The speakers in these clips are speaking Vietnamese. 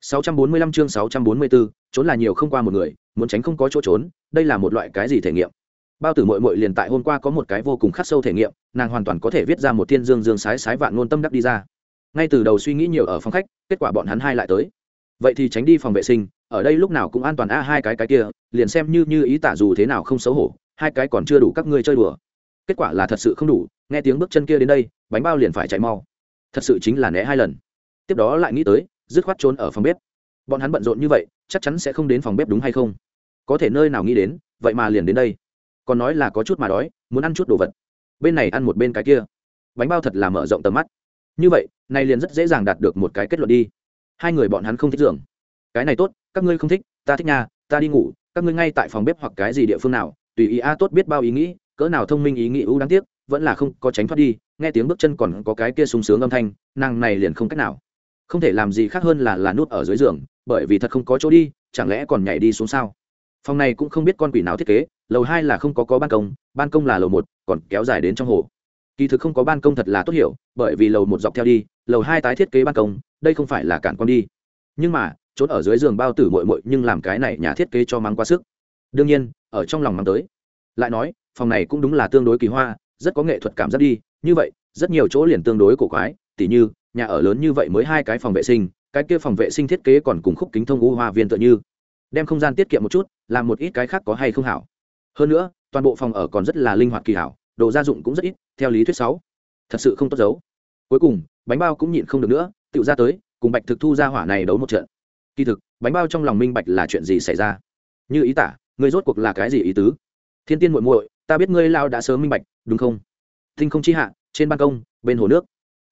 645 chương 644, trốn là nhiều không qua một người, muốn tránh không có chỗ trốn, đây là một loại cái gì thể nghiệm? Bao tử muội muội liền tại hôm qua có một cái vô cùng khắc sâu thể nghiệm, nàng hoàn toàn có thể viết ra một thiên dương dương sái sái vạn ngôn tâm đắc đi ra. Ngay từ đầu suy nghĩ nhiều ở phòng khách, kết quả bọn hắn hai lại tới. Vậy thì tránh đi phòng vệ sinh, ở đây lúc nào cũng an toàn a hai cái cái kia, liền xem như như ý tả dù thế nào không xấu hổ, hai cái còn chưa đủ các ngươi chơi đùa. Kết quả là thật sự không đủ, nghe tiếng bước chân kia đến đây, bánh bao liền phải chạy mau. Thật sự chính là né hai lần. Tiếp đó lại nghĩ tới, dứt khoát trốn ở phòng bếp. Bọn hắn bận rộn như vậy, chắc chắn sẽ không đến phòng bếp đúng hay không? Có thể nơi nào nghĩ đến, vậy mà liền đến đây. Còn nói là có chút mà đói, muốn ăn chút đồ vật. Bên này ăn một bên cái kia. Bánh bao thật là mở rộng tầm mắt. Như vậy, này liền rất dễ dàng đạt được một cái kết luận đi. Hai người bọn hắn không thích giường. Cái này tốt, các ngươi không thích, ta thích nhà, ta đi ngủ, các ngươi ngay tại phòng bếp hoặc cái gì địa phương nào, tùy ý a tốt biết bao ý nghĩ, cỡ nào thông minh ý nghĩ ưu đáng tiếc, vẫn là không có tránh thoát đi, nghe tiếng bước chân còn có cái kia sung sướng âm thanh, nàng này liền không cách nào không thể làm gì khác hơn là là nút ở dưới giường, bởi vì thật không có chỗ đi, chẳng lẽ còn nhảy đi xuống sao? Phòng này cũng không biết con quỷ nào thiết kế, lầu hai là không có có ban công ban công là lầu một, còn kéo dài đến trong hồ. Kỳ thực không có ban công thật là tốt hiểu, bởi vì lầu một dọc theo đi, lầu hai tái thiết kế ban công, đây không phải là cản con đi. Nhưng mà trốn ở dưới giường bao tử mội mội nhưng làm cái này nhà thiết kế cho mắng quá sức. Đương nhiên, ở trong lòng mắng tới. Lại nói, phòng này cũng đúng là tương đối kỳ hoa, rất có nghệ thuật cảm giác đi, như vậy, rất nhiều chỗ liền tương đối cổ quái, tỉ như nhà ở lớn như vậy mới hai cái phòng vệ sinh, cái kia phòng vệ sinh thiết kế còn cùng khúc kính thông u hoa viên tựa như. Đem không gian tiết kiệm một chút, làm một ít cái khác có hay không hảo. Hơn nữa, toàn bộ phòng ở còn rất là linh hoạt kỳ hảo, đồ gia dụng cũng rất ít, theo lý thuyết sáu. Thật sự không tốt giấu. Cuối cùng, bánh bao cũng nhịn không được nữa tự ra tới, cùng bạch thực thu ra hỏa này đấu một trận. Kỳ thực, bánh bao trong lòng minh bạch là chuyện gì xảy ra? Như ý tả, ngươi rốt cuộc là cái gì ý tứ? Thiên tiên muội muội, ta biết ngươi lao đã sớm minh bạch, đúng không? Tinh không chi hạ, trên ban công, bên hồ nước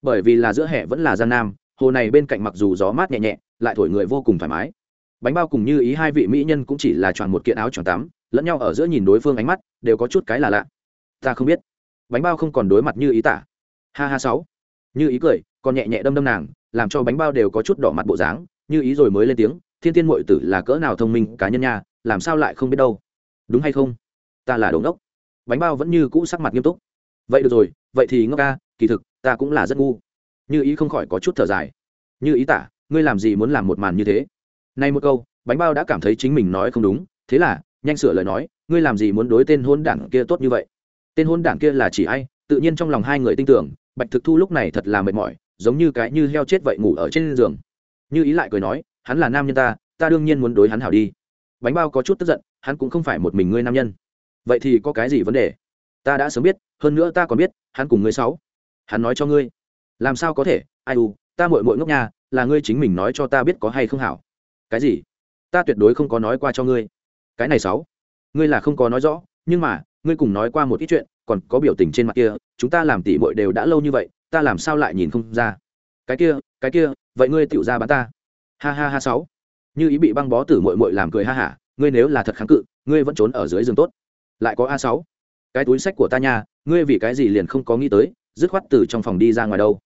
bởi vì là giữa hè vẫn là gian nam, hồ này bên cạnh mặc dù gió mát nhẹ nhẹ, lại thổi người vô cùng thoải mái. Bánh bao cùng như ý hai vị mỹ nhân cũng chỉ là chọn một kiện áo chọn tắm, lẫn nhau ở giữa nhìn đối phương ánh mắt, đều có chút cái là lạ. Ta không biết. Bánh bao không còn đối mặt như ý tả. Ha ha sáu. Như ý cười, còn nhẹ nhẹ đâm đâm nàng, làm cho bánh bao đều có chút đỏ mặt bộ dáng, như ý rồi mới lên tiếng, thiên tiên mội tử là cỡ nào thông minh cá nhân nha, làm sao lại không biết đâu. Đúng hay không? Ta là đống đốc. Bánh bao vẫn như cũ sắc mặt nghiêm túc. Vậy được rồi, vậy thì ngốc ca, kỳ thực ta cũng là rất ngu. Như ý không khỏi có chút thở dài. Như ý tả, ngươi làm gì muốn làm một màn như thế? Nay một câu, bánh bao đã cảm thấy chính mình nói không đúng. Thế là, nhanh sửa lời nói, ngươi làm gì muốn đối tên hôn đảng kia tốt như vậy? Tên hôn đảng kia là chỉ ai? Tự nhiên trong lòng hai người tin tưởng, bạch thực thu lúc này thật là mệt mỏi, giống như cái như heo chết vậy ngủ ở trên giường. Như ý lại cười nói, hắn là nam nhân ta ta đương nhiên muốn đối hắn hảo đi. Bánh bao có chút tức giận, hắn cũng không phải một mình ngươi nam nhân. Vậy thì có cái gì vấn đề? Ta đã sớm biết, hơn nữa ta còn biết, hắn cùng ngươi sáu hắn nói cho ngươi. Làm sao có thể? Ai u, ta mội mội ngốc nha, là ngươi chính mình nói cho ta biết có hay không hảo. Cái gì? Ta tuyệt đối không có nói qua cho ngươi. Cái này sáu. Ngươi là không có nói rõ, nhưng mà, ngươi cùng nói qua một ít chuyện, còn có biểu tình trên mặt kia, chúng ta làm tỉ mội đều đã lâu như vậy, ta làm sao lại nhìn không ra? Cái kia cái kia, vậy ngươi tựu ra bán ta. Ha ha ha sáu. Như ý bị băng bó tử mội mội làm cười ha hả, ngươi nếu là thật kháng cự, ngươi vẫn trốn ở dưới giường tốt. Lại có a sáu. Cái túi sách của ta nha, ngươi vì cái gì liền không có nghĩ tới dứt khoát từ trong phòng đi ra ngoài đâu.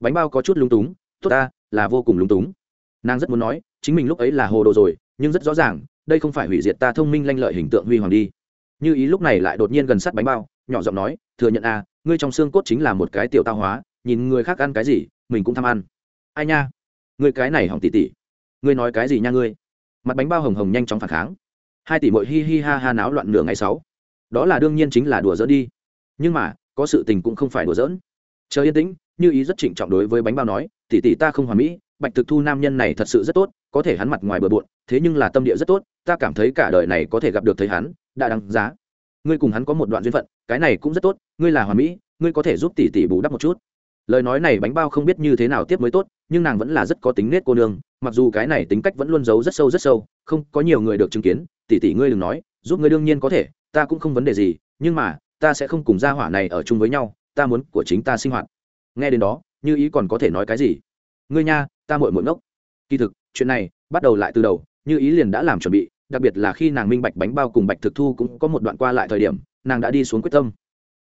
Bánh bao có chút lung túng tốt ta là vô cùng lung túng. Nàng rất muốn nói chính mình lúc ấy là hồ đồ rồi nhưng rất rõ ràng đây không phải hủy diệt ta thông minh lanh lợi hình tượng huy hoàng đi. Như ý lúc này lại đột nhiên gần sát bánh bao nhỏ giọng nói thừa nhận à, ngươi trong xương cốt chính là một cái tiểu tao hóa nhìn người khác ăn cái gì mình cũng tham ăn. Ai nha ngươi cái này hỏng tỉ tỉ. Ngươi nói cái gì nha ngươi? Mặt bánh bao hồng hồng nhanh chóng phản kháng. Hai tỷ mội hi hi ha ha náo loạn nửa ngày sáu đó là đương nhiên chính là đùa dỡ đi. Nhưng mà có sự tình cũng không phải đùa giỡn. Chờ yên tĩnh, như ý rất trịnh trọng đối với bánh bao nói, tỷ tỷ ta không hoàn mỹ, bạch thực thu nam nhân này thật sự rất tốt, có thể hắn mặt ngoài bừa bộn, thế nhưng là tâm địa rất tốt, ta cảm thấy cả đời này có thể gặp được thấy hắn, đã đáng giá. Ngươi cùng hắn có một đoạn duyên phận, cái này cũng rất tốt, ngươi là hoàn mỹ, ngươi có thể giúp tỷ tỷ bù đắp một chút. Lời nói này bánh bao không biết như thế nào tiếp mới tốt, nhưng nàng vẫn là rất có tính nết cô nương, mặc dù cái này tính cách vẫn luôn giấu rất sâu rất sâu, không có nhiều người được chứng kiến, tỷ tỷ ngươi đừng nói, giúp ngươi đương nhiên có thể, ta cũng không vấn đề gì, nhưng mà ta sẽ không cùng gia hỏa này ở chung với nhau, ta muốn của chính ta sinh hoạt. Nghe đến đó, như ý còn có thể nói cái gì? Ngươi nha, ta mội mội ngốc. Kỳ thực, chuyện này bắt đầu lại từ đầu, như ý liền đã làm chuẩn bị, đặc biệt là khi nàng minh bạch bánh bao cùng bạch thực thu cũng có một đoạn qua lại thời điểm, nàng đã đi xuống quyết tâm.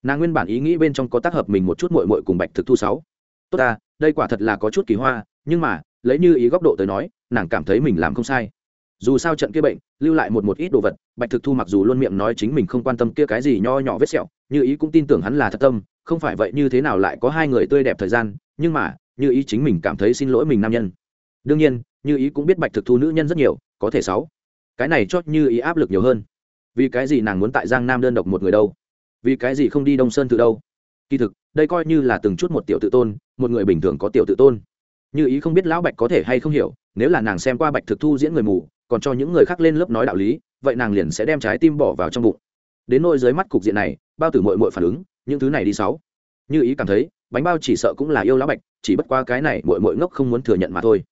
Nàng nguyên bản ý nghĩ bên trong có tác hợp mình một chút mội mội cùng bạch thực thu sáu. Tốt ta, đây quả thật là có chút kỳ hoa, nhưng mà, lấy như ý góc độ tới nói, nàng cảm thấy mình làm không sai dù sao trận kia bệnh, lưu lại một một ít đồ vật, bạch thực thu mặc dù luôn miệng nói chính mình không quan tâm kia cái gì nho nhỏ vết sẹo, như ý cũng tin tưởng hắn là thật tâm, không phải vậy như thế nào lại có hai người tươi đẹp thời gian, nhưng mà, như ý chính mình cảm thấy xin lỗi mình nam nhân. Đương nhiên, như ý cũng biết bạch thực thu nữ nhân rất nhiều, có thể sáu. Cái này chót như ý áp lực nhiều hơn. Vì cái gì nàng muốn tại giang nam đơn độc một người đâu? Vì cái gì không đi đông sơn từ đâu? Kỳ thực, đây coi như là từng chút một tiểu tự tôn, một người bình thường có tiểu tự tôn. Như ý không biết lão bạch có thể hay không hiểu, nếu là nàng xem qua bạch thực thu diễn người mù còn cho những người khác lên lớp nói đạo lý, vậy nàng liền sẽ đem trái tim bỏ vào trong bụng. Đến nôi dưới mắt cục diện này, bao tử mội mội phản ứng, những thứ này đi sáu. Như ý cảm thấy, bánh bao chỉ sợ cũng là yêu lá bạch, chỉ bất qua cái này mội mội ngốc không muốn thừa nhận mà thôi.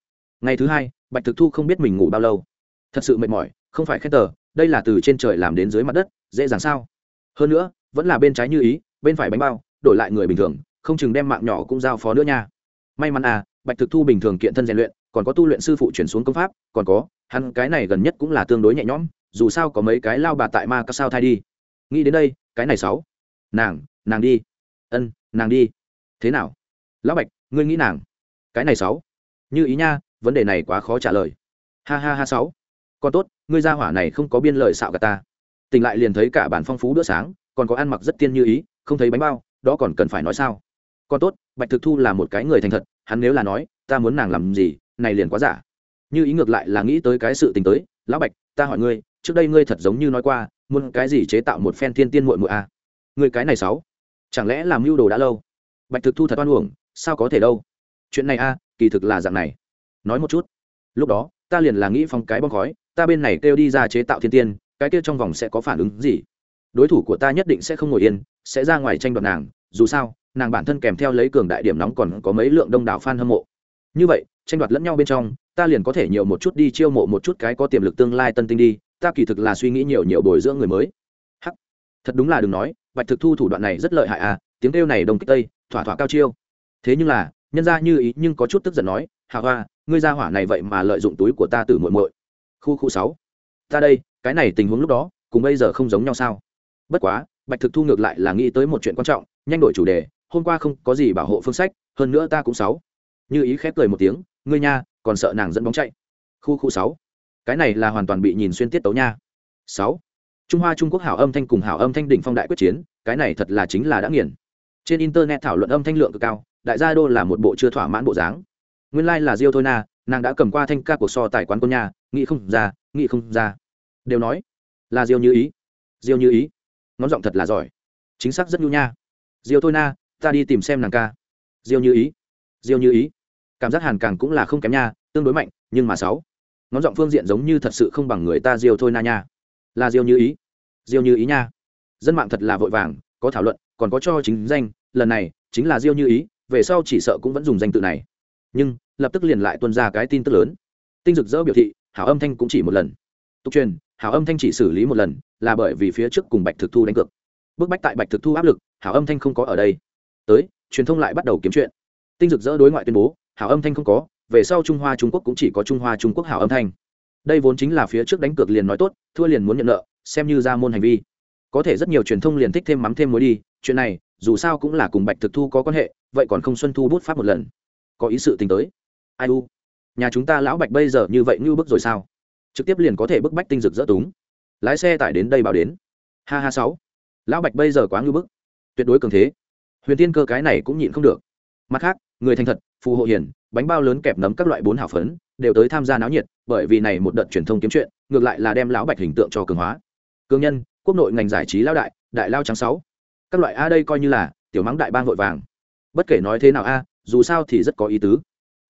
Ngày thứ hai, bạch thực thu không biết mình ngủ bao lâu. Thật sự mệt mỏi, không phải khen tờ, đây là từ trên trời làm đến dưới mặt đất, dễ dàng sao? Hơn nữa, vẫn là bên trái như ý, bên phải bánh bao, đổi lại người bình thường, không chừng đem mạng nhỏ cũng giao phó nữa nha. May mắn à bạch thực thu bình thường kiện thân rèn luyện còn có tu luyện sư phụ chuyển xuống công pháp, còn có, hắn cái này gần nhất cũng là tương đối nhẹ nhõm, dù sao có mấy cái lao bà tại ma các sao thai đi. Nghĩ đến đây, cái này sáu. Nàng nàng đi. Ân, nàng đi. Thế nào? Lão bạch, ngươi nghĩ nàng? Cái này sáu. Như ý nha, vấn đề này quá khó trả lời. Ha ha ha sáu. Còn tốt, ngươi gia hỏa này không có biên lời xạo cả ta. Tỉnh lại liền thấy cả bản phong phú bữa sáng, còn có ăn mặc rất tiên như ý, không thấy bánh bao, đó còn cần phải nói sao? Còn tốt, bạch thực thu là một cái người thành thật, hắn nếu là nói, ta muốn nàng làm gì này liền quá giả. Như ý ngược lại là nghĩ tới cái sự tình tới, lão bạch, ta hỏi ngươi, trước đây ngươi thật giống như nói qua, muốn cái gì chế tạo một phen thiên tiên muội muội a à? ngươi cái này sáu, chẳng lẽ làm mưu đồ đã lâu? Bạch thực thu thật oan uổng, sao có thể đâu? Chuyện này a kỳ thực là dạng này. Nói một chút. Lúc đó, ta liền là nghĩ phong cái bom khói, ta bên này kêu đi ra chế tạo thiên tiên, cái kia trong vòng sẽ có phản ứng gì? Đối thủ của ta nhất định sẽ không ngồi yên, sẽ ra ngoài tranh đoạt nàng, dù sao, nàng bản thân kèm theo lấy cường đại điểm nóng còn có mấy lượng đông đảo fan hâm mộ. Như vậy tranh đoạt lẫn nhau bên trong, ta liền có thể nhiều một chút đi chiêu mộ một chút cái có tiềm lực tương lai tân tinh đi, ta kỳ thực là suy nghĩ nhiều nhiều bồi dưỡng người mới. Hắc. Thật đúng là đừng nói, bạch thực thu thủ đoạn này rất lợi hại à tiếng kêu này đông kích tây, thỏa thỏa cao chiêu. Thế nhưng là, nhân ra như ý nhưng có chút tức giận nói, hà hoa, ngươi ra hỏa này vậy mà lợi dụng túi của ta từ muội muội. Khu khu sáu. Ta đây, cái này tình huống lúc đó, cùng bây giờ không giống nhau sao? Bất quá, bạch thực thu ngược lại là nghĩ tới một chuyện quan trọng, nhanh đổi chủ đề, hôm qua không có gì bảo hộ phương sách, hơn nữa ta cũng sáu. Như ý khép cười một tiếng ngươi nha, còn sợ nàng dẫn bóng chạy. Khu khu sáu. Cái này là hoàn toàn bị nhìn xuyên tiết tấu nha. Sáu. Trung hoa trung quốc hảo âm thanh cùng hảo âm thanh đỉnh phong đại quyết chiến, cái này thật là chính là đã nghiền. Trên internet thảo luận âm thanh lượng cực cao, đại gia đô là một bộ chưa thỏa mãn bộ dáng. Nguyên lai là diêu thôi na, nàng đã cầm qua thanh ca của so tài quán quân nhà nghĩ không ra, nghĩ không ra. Đều nói, là diêu như ý. Diêu như ý. Ngón giọng thật là giỏi. Chính xác rất nhu nha. Diêu thôi na, ta đi tìm xem nàng ca. Diêu như ý. Diêu như ý cảm giác hàn càng cũng là không kém nha, tương đối mạnh, nhưng mà sáu. Ngón giọng phương diện giống như thật sự không bằng người ta diêu thôi na nha. Là diêu như ý. Diêu như ý nha. Dân mạng thật là vội vàng, có thảo luận, còn có cho chính danh, lần này chính là diêu như ý, về sau chỉ sợ cũng vẫn dùng danh tự này. Nhưng, lập tức liền lại tuân ra cái tin tức lớn. Tinh rực rỡ biểu thị, hảo âm thanh cũng chỉ một lần. Tục truyền, hảo âm thanh chỉ xử lý một lần, là bởi vì phía trước cùng bạch thực thu đánh cược. Bức bách tại bạch thực thu áp lực, hảo âm thanh không có ở đây. Tới, truyền thông lại bắt đầu kiếm chuyện. Tinh rực rỡ đối ngoại tuyên bố hảo âm thanh không có, về sau trung hoa trung quốc cũng chỉ có trung hoa trung quốc hảo âm thanh. Đây vốn chính là phía trước đánh cược liền nói tốt, thua liền muốn nhận nợ, xem như ra môn hành vi. Có thể rất nhiều truyền thông liền thích thêm mắm thêm muối đi, chuyện này, dù sao cũng là cùng bạch thực thu có quan hệ, vậy còn không xuân thu bút pháp một lần. Có ý sự tính tới. Ai u? Nhà chúng ta lão bạch bây giờ như vậy như bức rồi sao? Trực tiếp liền có thể bức bách tinh dực dỡ túng. Lái xe tải đến đây bảo đến. Ha ha sáu. Lão bạch bây giờ quá ngưu bức. Tuyệt đối cường thế. Huyền tiên cơ cái này cũng nhịn không được. Mặt khác người thành thật, phù hộ hiền, bánh bao lớn kẹp nấm các loại bốn hảo phấn, đều tới tham gia náo nhiệt, bởi vì này một đợt truyền thông kiếm chuyện, ngược lại là đem lão bạch hình tượng cho cường hóa. Cương nhân, quốc nội ngành giải trí lao đại đại lao trắng sáu. Các loại a đây coi như là, tiểu mắng đại bang vội vàng. Bất kể nói thế nào a, dù sao thì rất có ý tứ.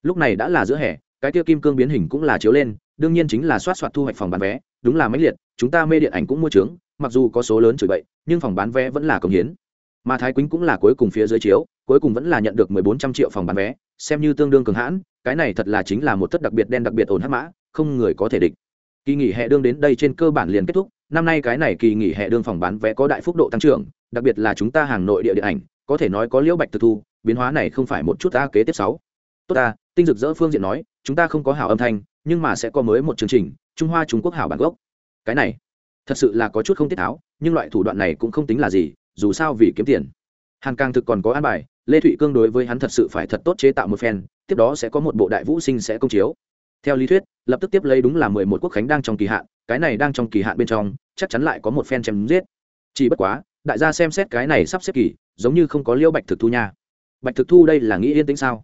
Lúc này đã là giữa hè, cái tiêu kim cương biến hình cũng là chiếu lên, đương nhiên chính là soát soạt thu hoạch phòng bán vé, đúng là mấy liệt, chúng ta mê điện ảnh cũng mua trướng mặc dù có số lớn chửi bậy, nhưng phòng bán vé vẫn là công hiến mà thái quýnh cũng là cuối cùng phía dưới chiếu, cuối cùng vẫn là nhận được mười bốn trăm triệu phòng bán vé, xem như tương đương cường hãn, cái này thật là chính là một thất đặc biệt đen đặc biệt ổn hắc mã, không người có thể địch. Kỳ nghỉ hè đương đến đây trên cơ bản liền kết thúc, năm nay cái này kỳ nghỉ hè đương phòng bán vé có đại phúc độ tăng trưởng, đặc biệt là chúng ta hàng nội địa điện ảnh, có thể nói có liễu bạch thực thu, biến hóa này không phải một chút ta kế tiếp sáu. Tốt ta, tinh rực rỡ phương diện nói, chúng ta không có hảo âm thanh, nhưng mà sẽ có mới một chương trình, trung hoa trung quốc hảo bản gốc. Cái này, thật sự là có chút không tiết tháo, nhưng loại thủ đoạn này cũng không tính là gì dù sao vì kiếm tiền. Hàn càng thực còn có an bài, lê thụy cương đối với hắn thật sự phải thật tốt chế tạo một phen, tiếp đó sẽ có một bộ đại vũ sinh sẽ công chiếu. Theo lý thuyết, lập tức tiếp lấy đúng là mười một quốc khánh đang trong kỳ hạn, cái này đang trong kỳ hạn bên trong, chắc chắn lại có một phen chém giết. Chỉ bất quá, đại gia xem xét cái này sắp xếp kỳ, giống như không có liêu bạch thực thu nha. Bạch thực thu đây là nghĩ yên tĩnh sao?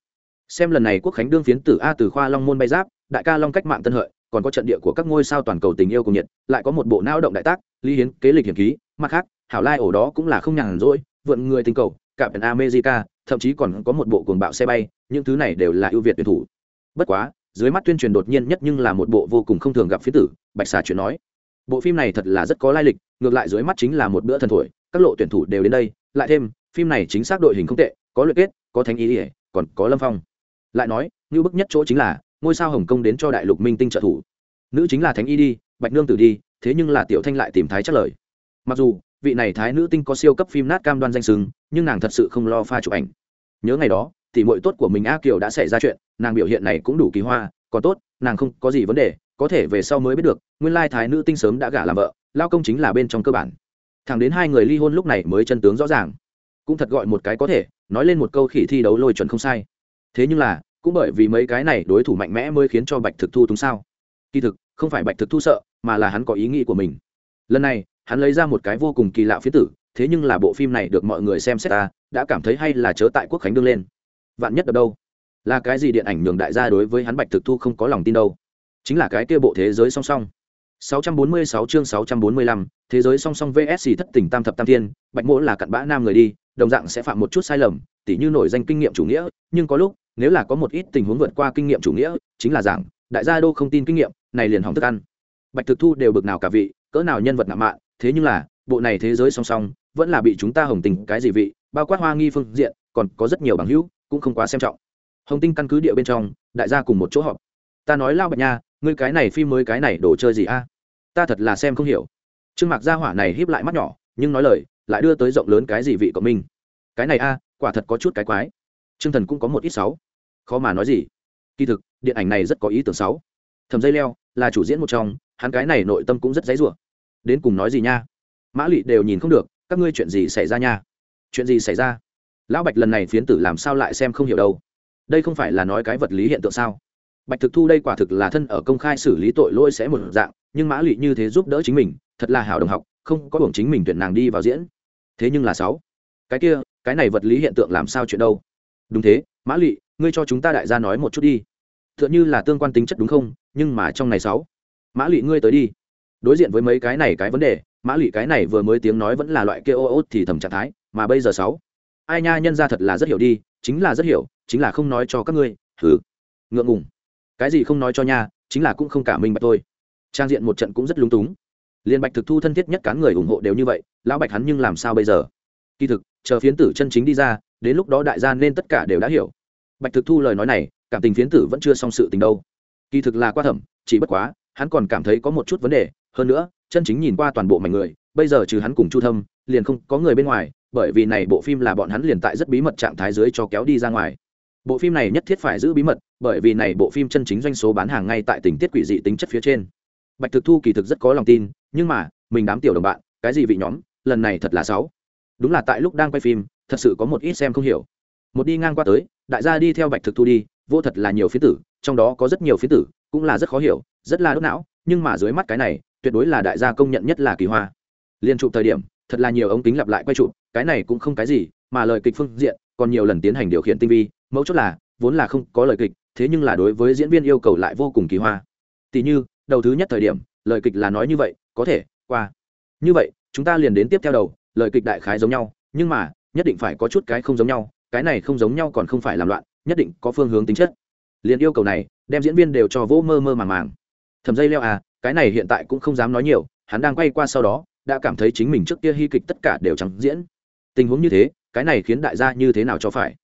Xem lần này quốc khánh đương phiến tử a từ khoa long môn bay giáp, đại ca long cách mạng tân hợi, còn có trận địa của các ngôi sao toàn cầu tình yêu cùng nhiệt, lại có một bộ não động đại tác, lý hiến kế lịch hiển ký, mặt khác hảo lai ổ đó cũng là không nhàn rỗi, vượn người tình cầu, cả biển america, thậm chí còn có một bộ cuồng bạo xe bay, những thứ này đều là ưu việt tuyển thủ. Bất quá, dưới mắt tuyên truyền đột nhiên nhất nhưng là một bộ vô cùng không thường gặp phía tử, bạch xà chuyện nói. Bộ phim này thật là rất có lai lịch, ngược lại dưới mắt chính là một bữa thần thổi, các lộ tuyển thủ đều đến đây, lại thêm, phim này chính xác đội hình không tệ, có luyện kết, có thánh ý ỉa còn có lâm phong. Lại nói, như bức nhất chỗ chính là, ngôi sao hồng kông đến cho đại lục minh tinh trợ thủ. Nữ chính là thánh y đi, bạch nương tử đi, thế nhưng là tiểu thanh lại tìm thái chất lời mặc dù, vị này thái nữ tinh có siêu cấp phim nát cam đoan danh sừng nhưng nàng thật sự không lo pha chụp ảnh. Nhớ ngày đó thì mội tốt của mình a kiều đã xảy ra chuyện, nàng biểu hiện này cũng đủ kỳ hoa, còn tốt, nàng không có gì vấn đề, có thể về sau mới biết được, nguyên lai thái nữ tinh sớm đã gả làm vợ, lao công chính là bên trong cơ bản. Thẳng đến hai người ly hôn lúc này mới chân tướng rõ ràng. Cũng thật gọi một cái có thể, nói lên một câu khỉ thi đấu lôi chuẩn không sai. Thế nhưng là, cũng bởi vì mấy cái này đối thủ mạnh mẽ mới khiến cho bạch thực thu túng sao. Kỳ thực, không phải bạch thực thu sợ, mà là hắn có ý nghĩ của mình. Lần này hắn lấy ra một cái vô cùng kỳ lạ phía tử thế nhưng là bộ phim này được mọi người xem xét ta đã cảm thấy hay là chớ tại quốc khánh đương lên. Vạn nhất ở đâu? Là cái gì điện ảnh nhường đại gia đối với hắn bạch thực thu không có lòng tin đâu? Chính là cái kia bộ thế giới song song. 646 chương 645, thế giới song song VSC thất tình tam thập tam thiên, Bạch Mỗ là cặn bã nam người đi, đồng dạng sẽ phạm một chút sai lầm, tỉ như nổi danh kinh nghiệm chủ nghĩa, nhưng có lúc, nếu là có một ít tình huống vượt qua kinh nghiệm chủ nghĩa, chính là rằng đại gia đô không tin kinh nghiệm, này liền hỏng thức ăn. Bạch Thực Thu đều bực nào cả vị, cỡ nào nhân vật ngạo mạn, thế nhưng là, bộ này thế giới song song, vẫn là bị chúng ta hồng tình cái gì vị, bao quát hoa nghi phương diện, còn có rất nhiều bằng hữu, cũng không quá xem trọng. Hồng Tinh căn cứ địa bên trong, đại gia cùng một chỗ họp. Ta nói lao bạch nha, ngươi cái này phim mới cái này đồ chơi gì a? ta thật là xem không hiểu. Trương mạc gia hỏa này híp lại mắt nhỏ nhưng nói lời lại đưa tới rộng lớn cái gì vị cộng minh cái này a quả thật có chút cái quái. Trương thần cũng có một ít sáu khó mà nói gì. Kỳ thực điện ảnh này rất có ý tưởng sáu thầm dây leo là chủ diễn một trong hắn cái này nội tâm cũng rất dãy rủa đến cùng nói gì nha? Mã lụy đều nhìn không được, các ngươi chuyện gì xảy ra nha? Chuyện gì xảy ra? Lão bạch lần này phiến tử làm sao lại xem không hiểu đâu? Đây không phải là nói cái vật lý hiện tượng sao? Bạch thực thu đây quả thực là thân ở công khai xử lý tội lỗi sẽ một dạng, nhưng mã lụy như thế giúp đỡ chính mình, thật là hảo đồng học, không có hưởng chính mình tuyển nàng đi vào diễn. Thế nhưng là sáu. Cái kia, cái này vật lý hiện tượng làm sao chuyện đâu? Đúng thế, mã lụy ngươi cho chúng ta đại gia nói một chút đi. T h ư ợ n h ư là tương quan tính chất đúng không? Nhưng mà trong này sáu. Mã lụy ngươi tới đi đối diện với mấy cái này cái vấn đề, mã lụy cái này vừa mới tiếng nói vẫn là loại kia ô ô thì thầm trạng thái, mà bây giờ sáu. Ai nha, nhân ra thật là rất hiểu đi, chính là rất hiểu, chính là không nói cho các ngươi thử ngượng ngùng. Cái gì không nói cho nha, chính là cũng không cả minh bạch thôi. Trang diện một trận cũng rất lúng túng. Liên bạch thực thu thân thiết nhất cán người ủng hộ đều như vậy, lão bạch hắn nhưng làm sao bây giờ? Kỳ thực, chờ phiến tử chân chính đi ra, đến lúc đó đại gia nên tất cả đều đã hiểu. Bạch thực thu lời nói này, cảm tình phiến tử vẫn chưa xong sự tình đâu. Kỳ thực là qua thẩm chỉ bất quá, hắn còn cảm thấy có một chút vấn đề hơn nữa, chân chính nhìn qua toàn bộ mảnh người, bây giờ trừ hắn cùng chu thâm, liền không có người bên ngoài, bởi vì này bộ phim là bọn hắn liền tại rất bí mật trạng thái dưới cho kéo đi ra ngoài. Bộ phim này nhất thiết phải giữ bí mật, bởi vì này bộ phim chân chính doanh số bán hàng ngay tại tình tiết quỷ dị tính chất phía trên. Bạch thực thu kỳ thực rất có lòng tin, nhưng mà, mình đám tiểu đồng bạn, cái gì vị nhóm, lần này thật là sáu. Đúng là tại lúc đang quay phim, thật sự có một ít xem không hiểu. Một đi ngang qua tới, đại gia đi theo bạch thực thu đi, vô thật là nhiều phía tử, trong đó có rất nhiều phía tử, cũng là rất khó hiểu, rất là đốt não, nhưng mà dưới mắt cái này tuyệt đối là đại gia công nhận nhất là kỳ hoa. Liên chụp thời điểm, thật là nhiều ống kính lặp lại quay chụp cái này cũng không cái gì, mà lời kịch phương diện, còn nhiều lần tiến hành điều khiển tinh vi, mấu chốt là, vốn là không có lời kịch, thế nhưng là đối với diễn viên yêu cầu lại vô cùng kỳ hoa. Tỷ như, đầu thứ nhất thời điểm, lời kịch là nói như vậy, có thể, qua. Như vậy, chúng ta liền đến tiếp theo đầu, lời kịch đại khái giống nhau, nhưng mà, nhất định phải có chút cái không giống nhau, cái này không giống nhau còn không phải làm loạn, nhất định có phương hướng tính chất. Liền yêu cầu này, đem diễn viên đều cho vỗ mơ mơ màng màng. Thầm dây leo à cái này hiện tại cũng không dám nói nhiều, hắn đang quay qua sau đó, đã cảm thấy chính mình trước kia hy kịch tất cả đều chẳng diễn. Tình huống như thế, cái này khiến đại gia như thế nào cho phải?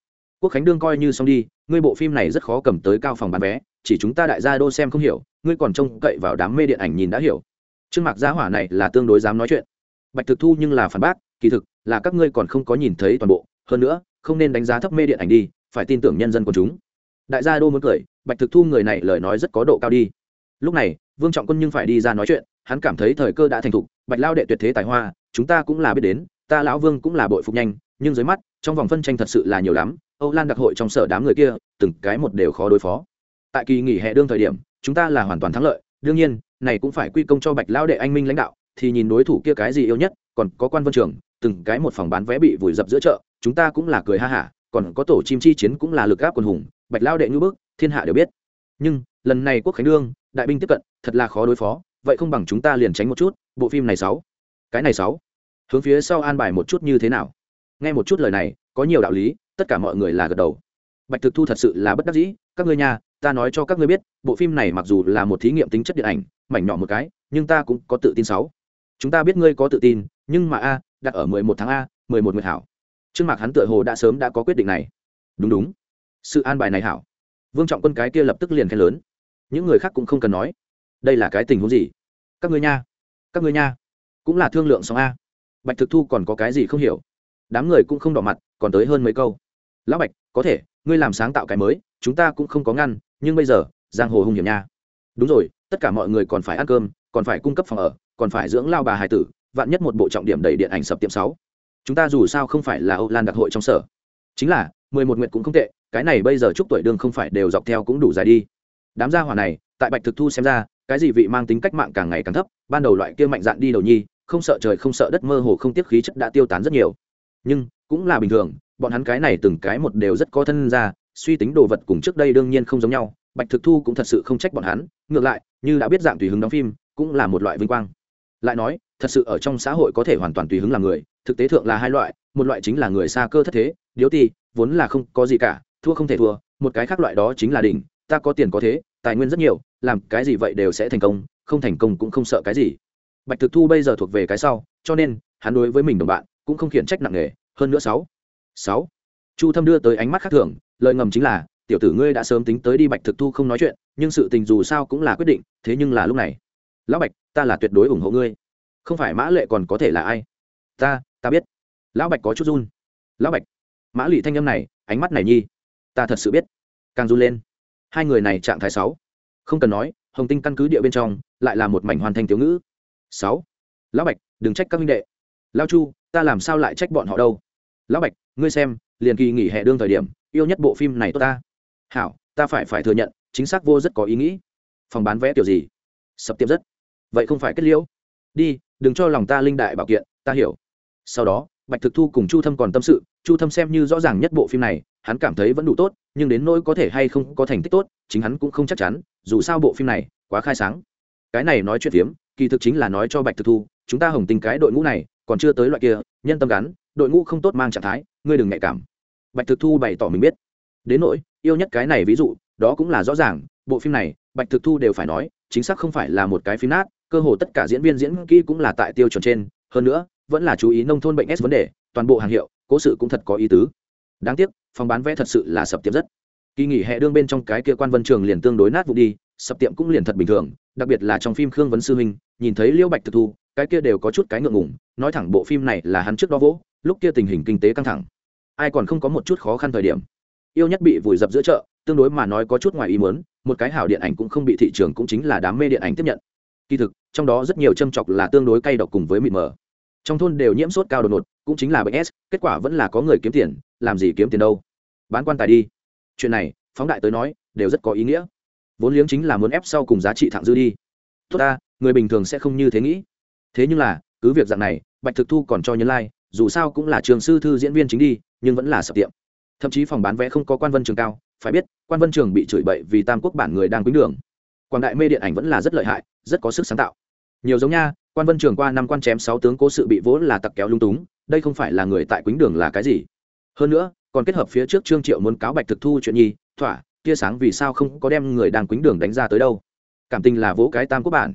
Quốc khánh đương coi như xong đi, ngươi bộ phim này rất khó cầm tới cao phòng bán vé, chỉ chúng ta đại gia đô xem không hiểu, ngươi còn trông cậy vào đám mê điện ảnh nhìn đã hiểu. Trương mạc gia hỏa này là tương đối dám nói chuyện. Bạch thực thu nhưng là phản bác, kỳ thực, là các ngươi còn không có nhìn thấy toàn bộ, hơn nữa, không nên đánh giá thấp mê điện ảnh đi, phải tin tưởng nhân dân của chúng. Đại gia đô muốn cười, bạch thực thu người này lời nói rất có độ cao đi lúc này, vương trọng quân nhưng phải đi ra nói chuyện, hắn cảm thấy thời cơ đã thành thục, bạch lao đệ tuyệt thế tài hoa, chúng ta cũng là biết đến, ta lão vương cũng là bội phục nhanh, nhưng dưới mắt, trong vòng phân tranh thật sự là nhiều lắm, âu lan đặc hội trong sở đám người kia, từng cái một đều khó đối phó. Tại kỳ nghỉ hè đương thời điểm, chúng ta là hoàn toàn thắng lợi, đương nhiên, này cũng phải quy công cho bạch lao đệ anh minh lãnh đạo, thì nhìn đối thủ kia cái gì yêu nhất, còn có quan vân trường, từng cái một phòng bán vé bị vùi dập giữa chợ, chúng ta cũng là cười ha hả, còn có tổ chim chi chiến cũng là lực gáp quần hùng, bạch lao đệ ngữ bức, thiên hạ đều biết. Nhưng, lần này quốc khánh đương đại binh tiếp cận, thật là khó đối phó, vậy không bằng chúng ta liền tránh một chút, bộ phim này sáu. Cái này sáu. Hướng phía sau an bài một chút như thế nào? Nghe một chút lời này, có nhiều đạo lý, tất cả mọi người là gật đầu. Bạch thực thu thật sự là bất đắc dĩ, các ngươi nhà ta nói cho các ngươi biết, bộ phim này mặc dù là một thí nghiệm tính chất điện ảnh, mảnh nhỏ một cái, nhưng ta cũng có tự tin sáu. Chúng ta biết ngươi có tự tin, nhưng mà a, đặt ở mười một tháng a, mười một nguyệt hảo. Trương mạc hắn tựa hồ đã sớm đã có quyết định này. Đúng đúng. Sự an bài này hảo. Vương trọng quân cái kia lập tức liền khen lớn những người khác cũng không cần nói. Đây là cái tình huống gì? Các ngươi nha. Các ngươi nha. Cũng là thương lượng xong a. Bạch thực thu còn có cái gì không hiểu? Đám người cũng không đỏ mặt, còn tới hơn mấy câu. Lão bạch, có thể, ngươi làm sáng tạo cái mới, chúng ta cũng không có ngăn, nhưng bây giờ, giang hồ hung hiểm nha. Đúng rồi, tất cả mọi người còn phải ăn cơm, còn phải cung cấp phòng ở, còn phải dưỡng lao bà hải tử, vạn nhất một bộ trọng điểm đầy điện ảnh sập tiệm sáu. Chúng ta dù sao không phải là âu lan đặc hội trong sở. Chính là, mười một nguyện cũng không tệ, cái này bây giờ chúc tuổi đương không phải đều dọc theo cũng đủ dài đi đám gia hỏa này, tại bạch thực thu xem ra, cái gì vị mang tính cách mạng càng ngày càng thấp, ban đầu loại kia mạnh dạn đi đầu nhi, không sợ trời không sợ đất mơ hồ không tiếp khí chất đã tiêu tán rất nhiều. Nhưng, cũng là bình thường, bọn hắn cái này từng cái một đều rất có thân ra suy tính đồ vật cùng trước đây đương nhiên không giống nhau, bạch thực thu cũng thật sự không trách bọn hắn, ngược lại, như đã biết dạng tùy hứng đóng phim, cũng là một loại vinh quang. Lại nói, thật sự ở trong xã hội có thể hoàn toàn tùy hứng làm người, thực tế thượng là hai loại, một loại chính là người xa cơ thất thế, điếu ti, vốn là không có gì cả, thua không thể thua, một cái khác loại đó chính là đỉnh, ta có tiền có thế tài nguyên rất nhiều, làm cái gì vậy đều sẽ thành công, không thành công cũng không sợ cái gì. Bạch thực thu bây giờ thuộc về cái sau, cho nên, hắn đối với mình đồng bạn, cũng không khiển trách nặng nề. Hơn nữa sáu sáu, chu thâm đưa tới ánh mắt khác thường, lời ngầm chính là, tiểu tử ngươi đã sớm tính tới đi bạch thực thu không nói chuyện, nhưng sự tình dù sao cũng là quyết định, thế nhưng là lúc này. Lão bạch, ta là tuyệt đối ủng hộ ngươi. Không phải mã lệ còn có thể là ai? Ta ta biết. Lão bạch có chút run. Lão bạch. Mã lụy thanh âm này, ánh mắt này nhi. Ta thật sự biết. Càng run lên hai người này trạng thái sáu. Không cần nói, hồng tinh căn cứ địa bên trong, lại là một mảnh hoàn thành tiểu ngữ. Sáu. Lão bạch, đừng trách các minh đệ. Lao chu, ta làm sao lại trách bọn họ đâu? Lão bạch, ngươi xem, liền kỳ nghỉ hè đương thời điểm, yêu nhất bộ phim này tốt ta. Hảo, ta phải phải thừa nhận, chính xác vô rất có ý nghĩ. Phòng bán vé kiểu gì? Sập tiệm rất. Vậy không phải kết liễu. Đi, đừng cho lòng ta linh đại bảo kiện, ta hiểu. Sau đó, bạch thực thu cùng chu thâm còn tâm sự, chu thâm xem như rõ ràng nhất bộ phim này hắn cảm thấy vẫn đủ tốt, nhưng đến nỗi có thể hay không có thành tích tốt, chính hắn cũng không chắc chắn, dù sao bộ phim này quá khai sáng. Cái này nói chuyện phiếm, kỳ thực chính là nói cho bạch thực thu, chúng ta hồng tình cái đội ngũ này, còn chưa tới loại kia, nhân tâm gắn, đội ngũ không tốt mang trạng thái, ngươi đừng nhạy cảm. Bạch thực thu bày tỏ mình biết. Đến nỗi, yêu nhất cái này ví dụ, đó cũng là rõ ràng, bộ phim này, bạch thực thu đều phải nói, chính xác không phải là một cái phim nát, cơ hồ tất cả diễn viên diễn kỹ cũng là tại tiêu chuẩn trên. Hơn nữa, vẫn là chú ý nông thôn bệnh s vấn đề, toàn bộ hàng hiệu, cố sự cũng thật có ý tứ đáng tiếc, phòng bán vé thật sự là sập tiệm rất. Kỳ nghỉ hè đương bên trong cái kia quan vân trường liền tương đối nát vụ đi, sập tiệm cũng liền thật bình thường, đặc biệt là trong phim khương vấn sư huynh, nhìn thấy liễu bạch thực thu, cái kia đều có chút cái ngượng ngủng nói thẳng bộ phim này là hắn trước đó vỗ, lúc kia tình hình kinh tế căng thẳng. Ai còn không có một chút khó khăn thời điểm. Yêu nhất bị vùi dập giữa chợ, tương đối mà nói có chút ngoài ý muốn, một cái hảo điện ảnh cũng không bị thị trường cũng chính là đám mê điện ảnh tiếp nhận. Kỳ thực, trong đó rất nhiều châm chọc là tương đối cay độc cùng với mịt mờ. Trong thôn đều nhiễm sốt cao đột ngột, cũng chính là bệnh s, kết quả vẫn là có người kiếm tiền làm gì kiếm tiền đâu? Bán quan tài đi. Chuyện này phóng đại tới nói đều rất có ý nghĩa. Vốn liếng chính là muốn ép sau cùng giá trị thẳng dư đi. Tốt ta người bình thường sẽ không như thế nghĩ. Thế nhưng là cứ việc dạng này bạch thực thu còn cho nhân lai、like, dù sao cũng là trường sư thư diễn viên chính đi nhưng vẫn là sập tiệm. Thậm chí phòng bán vé không có quan vân trường cao phải biết quan vân trường bị chửi bậy vì tam quốc bản người đang quýnh đường. Quảng đại mê điện ảnh vẫn là rất lợi hại rất có sức sáng tạo. Nhiều giống nha quan vân trường qua năm quan chém sáu tướng cố sự bị vỗ là tặc kéo lung túng đây không phải là người tại quýnh đường là cái gì? Hơn nữa, còn kết hợp phía trước trương triệu muốn cáo bạch thực thu chuyện nhi, thỏa, tia sáng vì sao không có đem người đang quýnh đường đánh ra tới đâu. Cảm tình là vỗ cái tam quốc bản.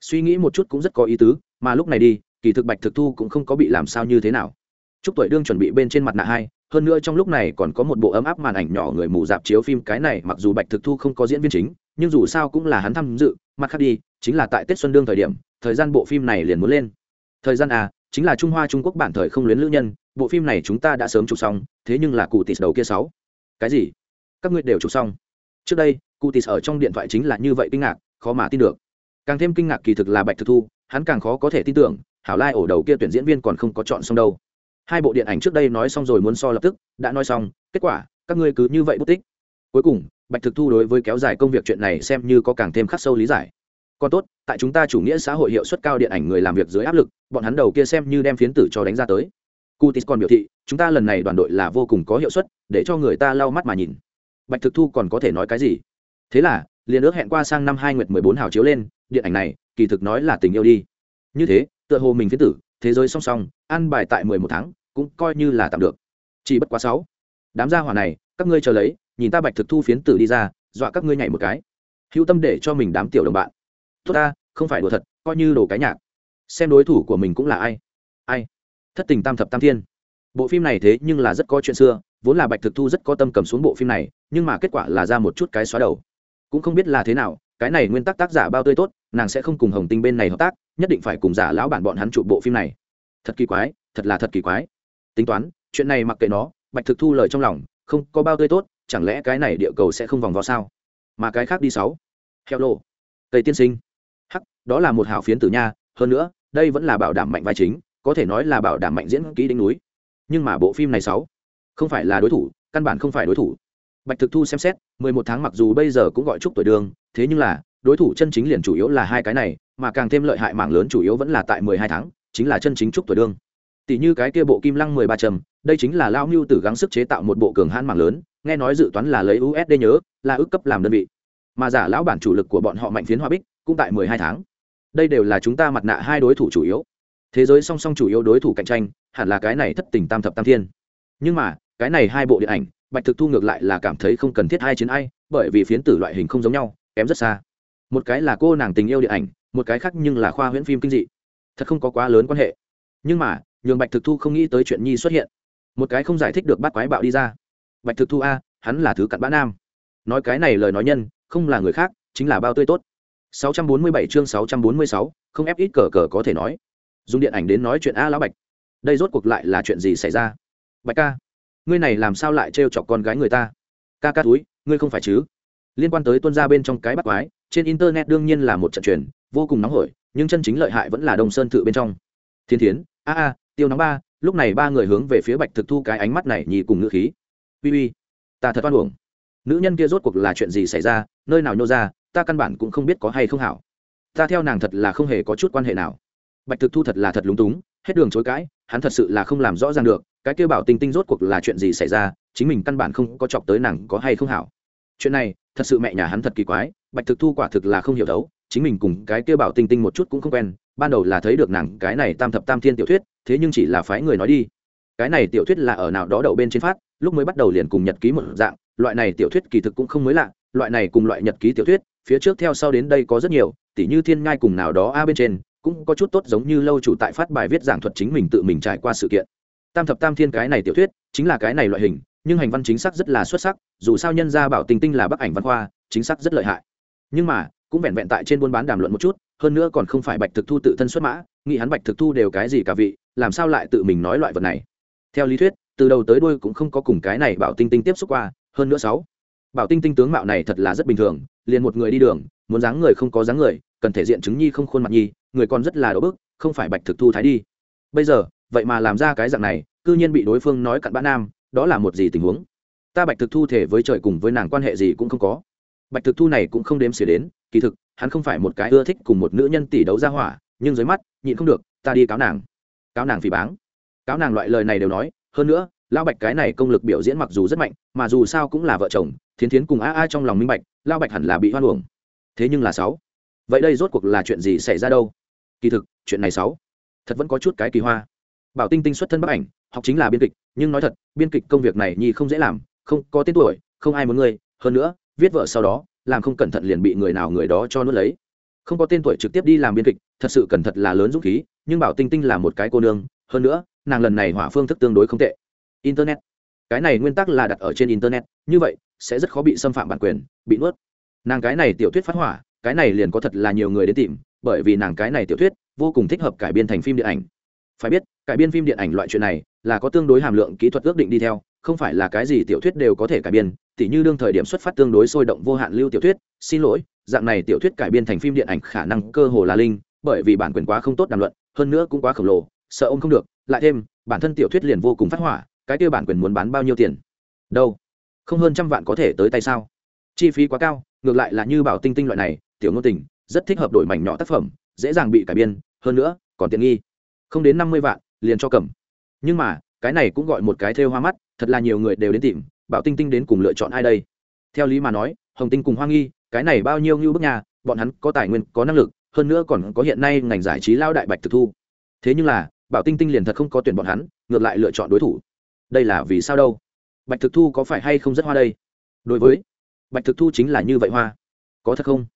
Suy nghĩ một chút cũng rất có ý tứ, mà lúc này đi, kỳ thực bạch thực thu cũng không có bị làm sao như thế nào. Chúc tuổi đương chuẩn bị bên trên mặt nạ hai, hơn nữa trong lúc này còn có một bộ ấm áp màn ảnh nhỏ người mù dạp chiếu phim, cái này mặc dù bạch thực thu không có diễn viên chính, nhưng dù sao cũng là hắn tham dự, mặt khác đi, chính là tại tết xuân đương thời điểm, thời gian bộ phim này liền muốn lên. Thời gian à chính là trung hoa trung quốc bản thời không luyến lữ nhân bộ phim này chúng ta đã sớm chụp xong, thế nhưng là cụ tịt đầu kia sáu. Cái gì? Các ngươi đều chụp xong. Trước đây cụ tịt ở trong điện thoại chính là như vậy kinh ngạc, khó mà tin được. Càng thêm kinh ngạc kỳ thực là bạch thực thu, hắn càng khó có thể tin tưởng, hảo lai ổ đầu kia tuyển diễn viên còn không có chọn xong đâu. Hai bộ điện ảnh trước đây nói xong rồi muốn so lập tức, đã nói xong, kết quả, các ngươi cứ như vậy bút tích. Cuối cùng, bạch thực thu đối với kéo dài công việc chuyện này xem như có càng thêm khắc sâu lý giải. Còn tốt, tại chúng ta chủ nghĩa xã hội hiệu suất cao điện ảnh người làm việc dưới áp lực, bọn hắn đầu kia xem như đem phiến tử cho đánh ra tới cutis còn biểu thị, chúng ta lần này đoàn đội là vô cùng có hiệu suất, để cho người ta lau mắt mà nhìn. Bạch thực thu còn có thể nói cái gì? Thế là, liền ước hẹn qua sang năm hai nguyệt mười bốn hào chiếu lên, điện ảnh này, kỳ thực nói là tình yêu đi. Như thế, tựa hồ mình phiến tử, thế giới song song ăn bài tại mười một tháng, cũng coi như là tạm được. Chỉ bất quá sáu. Đám gia hỏa này, các ngươi chờ lấy, nhìn ta bạch thực thu phiến tử đi ra, dọa các ngươi nhảy một cái. Hữu tâm để cho mình đám tiểu đồng bạn. Tốt ta, không phải đùa thật, coi như đồ cái nhạc. Xem đối thủ của mình cũng là ai. Ai? Thất tình tam thập tam thiên. Bộ phim này thế nhưng là rất có chuyện xưa, vốn là bạch thực thu rất có tâm cầm xuống bộ phim này, nhưng mà kết quả là ra một chút cái xóa đầu. Cũng không biết là thế nào, cái này nguyên tắc tác giả bao tươi tốt, nàng sẽ không cùng hồng tinh bên này hợp tác, nhất định phải cùng giả lão bản bọn hắn chụp bộ phim này. Thật kỳ quái, thật là thật kỳ quái. Tính toán, chuyện này mặc kệ nó, bạch thực thu lời trong lòng, không có bao tươi tốt, chẳng lẽ cái này địa cầu sẽ không vòng vào sao? Mà cái khác đi sáu. Heo lô. Tây tiên sinh. Hắc, đó là một hảo phiến tử nha, hơn nữa, đây vẫn là bảo đảm mạnh vai chính có thể nói là bảo đảm mạnh diễn ký đỉnh núi. Nhưng mà bộ phim này sáu, không phải là đối thủ, căn bản không phải đối thủ. Bạch thực thu xem xét, mười một tháng mặc dù bây giờ cũng gọi chúc tuổi đường, thế nhưng là, đối thủ chân chính liền chủ yếu là hai cái này, mà càng thêm lợi hại mảng lớn chủ yếu vẫn là tại mười hai tháng, chính là chân chính chúc tuổi đương tỷ như cái kia bộ kim lăng mười ba trầm, đây chính là lao mưu tử gắng sức chế tạo một bộ cường hãn mảng lớn, nghe nói dự toán là lấy usd nhớ, là ước cấp làm đơn vị. Mà giả lão bản chủ lực của bọn họ mạnh phiến hoa bích cũng tại mười hai tháng. Đây đều là chúng ta mặt nạ hai đối thủ chủ yếu thế giới song song chủ yếu đối thủ cạnh tranh hẳn là cái này thất tình tam thập tam thiên. Nhưng mà cái này hai bộ điện ảnh bạch thực thu ngược lại là cảm thấy không cần thiết hai chiến ai bởi vì phiến tử loại hình không giống nhau kém rất xa. Một cái là cô nàng tình yêu điện ảnh một cái khác nhưng là khoa huyễn phim kinh dị. Thật không có quá lớn quan hệ. Nhưng mà nhường bạch thực thu không nghĩ tới chuyện nhi xuất hiện. Một cái không giải thích được bắt quái bạo đi ra. Bạch thực thu a hắn là thứ cặn bã nam. Nói cái này lời nói nhân không là người khác chính là bao tươi tốt. 647 chương 646, không ép ít cờ cờ có thể nói dùng điện ảnh đến nói chuyện a lão bạch. Đây rốt cuộc lại là chuyện gì xảy ra? Bạch ca, ngươi này làm sao lại trêu chọc con gái người ta? Ca ca túi, ngươi không phải chứ? Liên quan tới tuân ra bên trong cái bắt quái, trên internet đương nhiên là một trận truyền, vô cùng nóng hổi, nhưng chân chính lợi hại vẫn là đông sơn thự bên trong. Thiên thiến, a a, tiêu nóng ba, lúc này ba người hướng về phía bạch thực thu cái ánh mắt này nhì cùng ngữ khí. Uy uy, ta thật oan uổng. Nữ nhân kia rốt cuộc là chuyện gì xảy ra, nơi nào nhô ra, ta căn bản cũng không biết có hay không hảo. Ta theo nàng thật là không hề có chút quan hệ nào bạch thực thu thật là thật lúng túng, hết đường chối cãi, hắn thật sự là không làm rõ ràng được, cái kêu bảo tinh tinh rốt cuộc là chuyện gì xảy ra, chính mình căn bản không có chọc tới nàng có hay không hảo. Chuyện này, thật sự mẹ nhà hắn thật kỳ quái, bạch thực thu quả thực là không hiểu đấu, chính mình cùng cái kêu bảo tinh tinh một chút cũng không quen, ban đầu là thấy được nàng cái này tam thập tam thiên tiểu thuyết, thế nhưng chỉ là phái người nói đi. Cái này tiểu thuyết là ở nào đó đậu bên trên phát, lúc mới bắt đầu liền cùng nhật ký một dạng, loại này tiểu thuyết kỳ thực cũng không mới lạ, loại này cùng loại nhật ký tiểu thuyết, phía trước theo sau đến đây có rất nhiều, tỉ như thiên ngai cùng nào đó a bên trên cũng có chút tốt giống như lâu chủ tại phát bài viết giảng thuật chính mình tự mình trải qua sự kiện. Tam thập tam thiên cái này tiểu thuyết, chính là cái này loại hình, nhưng hành văn chính xác rất là xuất sắc, dù sao nhân gia bảo tình tinh là bác ảnh văn khoa, chính xác rất lợi hại. Nhưng mà, cũng vẹn vẹn tại trên buôn bán đàm luận một chút, hơn nữa còn không phải bạch thực thu tự thân xuất mã, nghĩ hắn bạch thực thu đều cái gì cả vị, làm sao lại tự mình nói loại vật này? Theo lý thuyết, từ đầu tới đuôi cũng không có cùng cái này bảo tinh tinh tiếp xúc qua, hơn nữa sáu. Bảo tinh tinh tướng mạo này thật là rất bình thường, liền một người đi đường, muốn dáng người không có dáng người, cần thể diện chứng nhi không khuôn mặt nhi người còn rất là đỡ bức, không phải bạch thực thu thái đi. Bây giờ, vậy mà làm ra cái dạng này, cư nhiên bị đối phương nói cặn bã nam, đó là một gì tình huống? Ta bạch thực thu thể với trời cùng với nàng quan hệ gì cũng không có. Bạch thực thu này cũng không đếm xỉa đến, kỳ thực, hắn không phải một cái ưa thích cùng một nữ nhân tỷ đấu ra hỏa, nhưng dưới mắt, nhịn không được, ta đi cáo nàng. Cáo nàng phỉ báng. Cáo nàng loại lời này đều nói, hơn nữa lao bạch cái này công lực biểu diễn mặc dù rất mạnh, mà dù sao cũng là vợ chồng, thiến thiến cùng a a trong lòng minh bạch lao bạch hẳn là bị hoan uổng. Thế nhưng là sáu. Vậy đây rốt cuộc là chuyện gì xảy ra đâu? Kỳ thực, chuyện này sáu, thật vẫn có chút cái kỳ hoa. Bảo tinh tinh xuất thân bắc ảnh, học chính là biên kịch, nhưng nói thật, biên kịch công việc này nhi không dễ làm, không có tên tuổi, không ai muốn ngươi, hơn nữa, viết vợ sau đó, làm không cẩn thận liền bị người nào người đó cho nuốt lấy. Không có tên tuổi trực tiếp đi làm biên kịch, thật sự cẩn thận là lớn dũng khí, nhưng bảo tinh tinh là một cái cô nương, hơn nữa, nàng lần này hỏa phương thức tương đối không tệ. Internet. Cái này nguyên tắc là đặt ở trên internet, như vậy, sẽ rất khó bị xâm phạm bản quyền, bị nuốt. Nàng cái này tiểu thuyết phát hỏa, cái này liền có thật là nhiều người đến tìm bởi vì nàng cái này tiểu thuyết vô cùng thích hợp cải biên thành phim điện ảnh. Phải biết, cải biên phim điện ảnh loại chuyện này là có tương đối hàm lượng kỹ thuật ước định đi theo, không phải là cái gì tiểu thuyết đều có thể cải biên, tỉ như đương thời điểm xuất phát tương đối sôi động vô hạn lưu tiểu thuyết, xin lỗi, dạng này tiểu thuyết cải biên thành phim điện ảnh khả năng cơ hồ là linh, bởi vì bản quyền quá không tốt đàm luận, hơn nữa cũng quá khổng lồ, sợ ông không được, lại thêm, bản thân tiểu thuyết liền vô cùng phát hỏa, cái kia bản quyền muốn bán bao nhiêu tiền? Đâu? Không hơn trăm vạn có thể tới tay sao? Chi phí quá cao, ngược lại là như bảo tinh tinh loại này, tiểu ngôn tình rất thích hợp đổi mảnh nhỏ tác phẩm, dễ dàng bị cải biên, hơn nữa, còn tiện nghi. Không đến năm mươi vạn, liền cho cầm. Nhưng mà, cái này cũng gọi một cái thêu hoa mắt, thật là nhiều người đều đến tìm, bảo tinh tinh đến cùng lựa chọn ai đây? Theo lý mà nói, hồng tinh cùng hoa nghi, cái này bao nhiêu như bức nhà, bọn hắn có tài nguyên, có năng lực, hơn nữa còn có hiện nay ngành giải trí lao đại bạch thực thu. Thế nhưng là, bảo tinh tinh liền thật không có tuyển bọn hắn, ngược lại lựa chọn đối thủ. Đây là vì sao đâu? Bạch thực thu có phải hay không rất hoa đây? Đối với, bạch thực thu chính là như vậy hoa. Có thật không?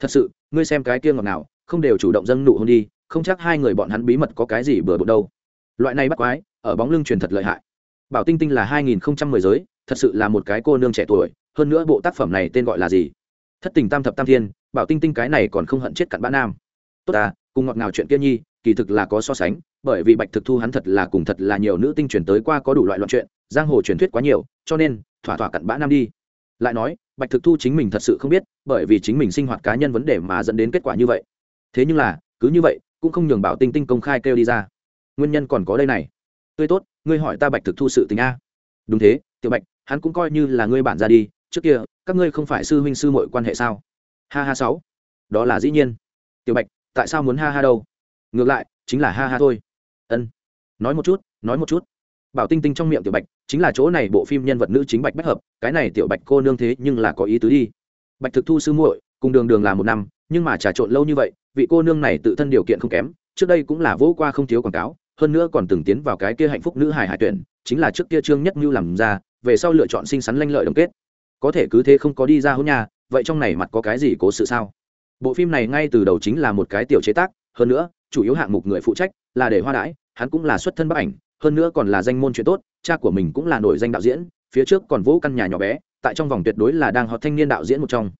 Thật sự, ngươi xem cái kia ngọt nào không đều chủ động dâng nụ hôn đi, không chắc hai người bọn hắn bí mật có cái gì bừa bộn đâu. Loại này bắt quái, ở bóng lưng truyền thật lợi hại. Bảo tinh tinh là hai nghìn không trăm mười giới, thật sự là một cái cô nương trẻ tuổi, hơn nữa bộ tác phẩm này tên gọi là gì? Thất tình tam thập tam thiên, bảo tinh tinh cái này còn không hận chết cặn bã nam. Tốt ta, cùng ngọt ngào chuyện kia nhi, kỳ thực là có so sánh, bởi vì bạch thực thu hắn thật là cùng thật là nhiều nữ tinh chuyển tới qua có đủ loại loạn chuyện, giang hồ truyền thuyết quá nhiều, cho nên thỏa thỏa cặn bã nam đi lại nói, bạch thực thu chính mình thật sự không biết, bởi vì chính mình sinh hoạt cá nhân vấn đề mà dẫn đến kết quả như vậy. Thế nhưng là, cứ như vậy, cũng không nhường bảo tinh tinh công khai kêu đi ra. Nguyên nhân còn có đây này. Tươi tốt, ngươi hỏi ta bạch thực thu sự tình a. Đúng thế, tiểu bạch, hắn cũng coi như là ngươi bản ra đi, trước kia, các ngươi không phải sư huynh sư mội quan hệ sao? Ha ha sáu. Đó là dĩ nhiên. Tiểu bạch, tại sao muốn ha ha đâu? Ngược lại, chính là ha ha thôi. Ân. Nói một chút, nói một chút bảo tinh tinh trong miệng tiểu bạch, chính là chỗ này bộ phim nhân vật nữ chính bạch bách hợp, cái này tiểu bạch cô nương thế nhưng là có ý tứ đi. Bạch thực thu sư muội, cùng đường đường là một năm, nhưng mà trà trộn lâu như vậy, vị cô nương này tự thân điều kiện không kém, trước đây cũng là vỗ qua không thiếu quảng cáo, hơn nữa còn từng tiến vào cái kia hạnh phúc nữ hài hải tuyển, chính là trước kia trương nhất mưu làm ra, về sau lựa chọn xinh xắn lanh lợi đồng kết. Có thể cứ thế không có đi ra hôn nhà, vậy trong này mặt có cái gì cố sự sao? Bộ phim này ngay từ đầu chính là một cái tiểu chế tác, hơn nữa, chủ yếu hạng mục người phụ trách là để hoa đãi, hắn cũng là xuất thân bắc ảnh hơn nữa còn là danh môn chuyện tốt, cha của mình cũng là nổi danh đạo diễn, phía trước còn vỗ căn nhà nhỏ bé, tại trong vòng tuyệt đối là đang họ thanh niên đạo diễn một trong.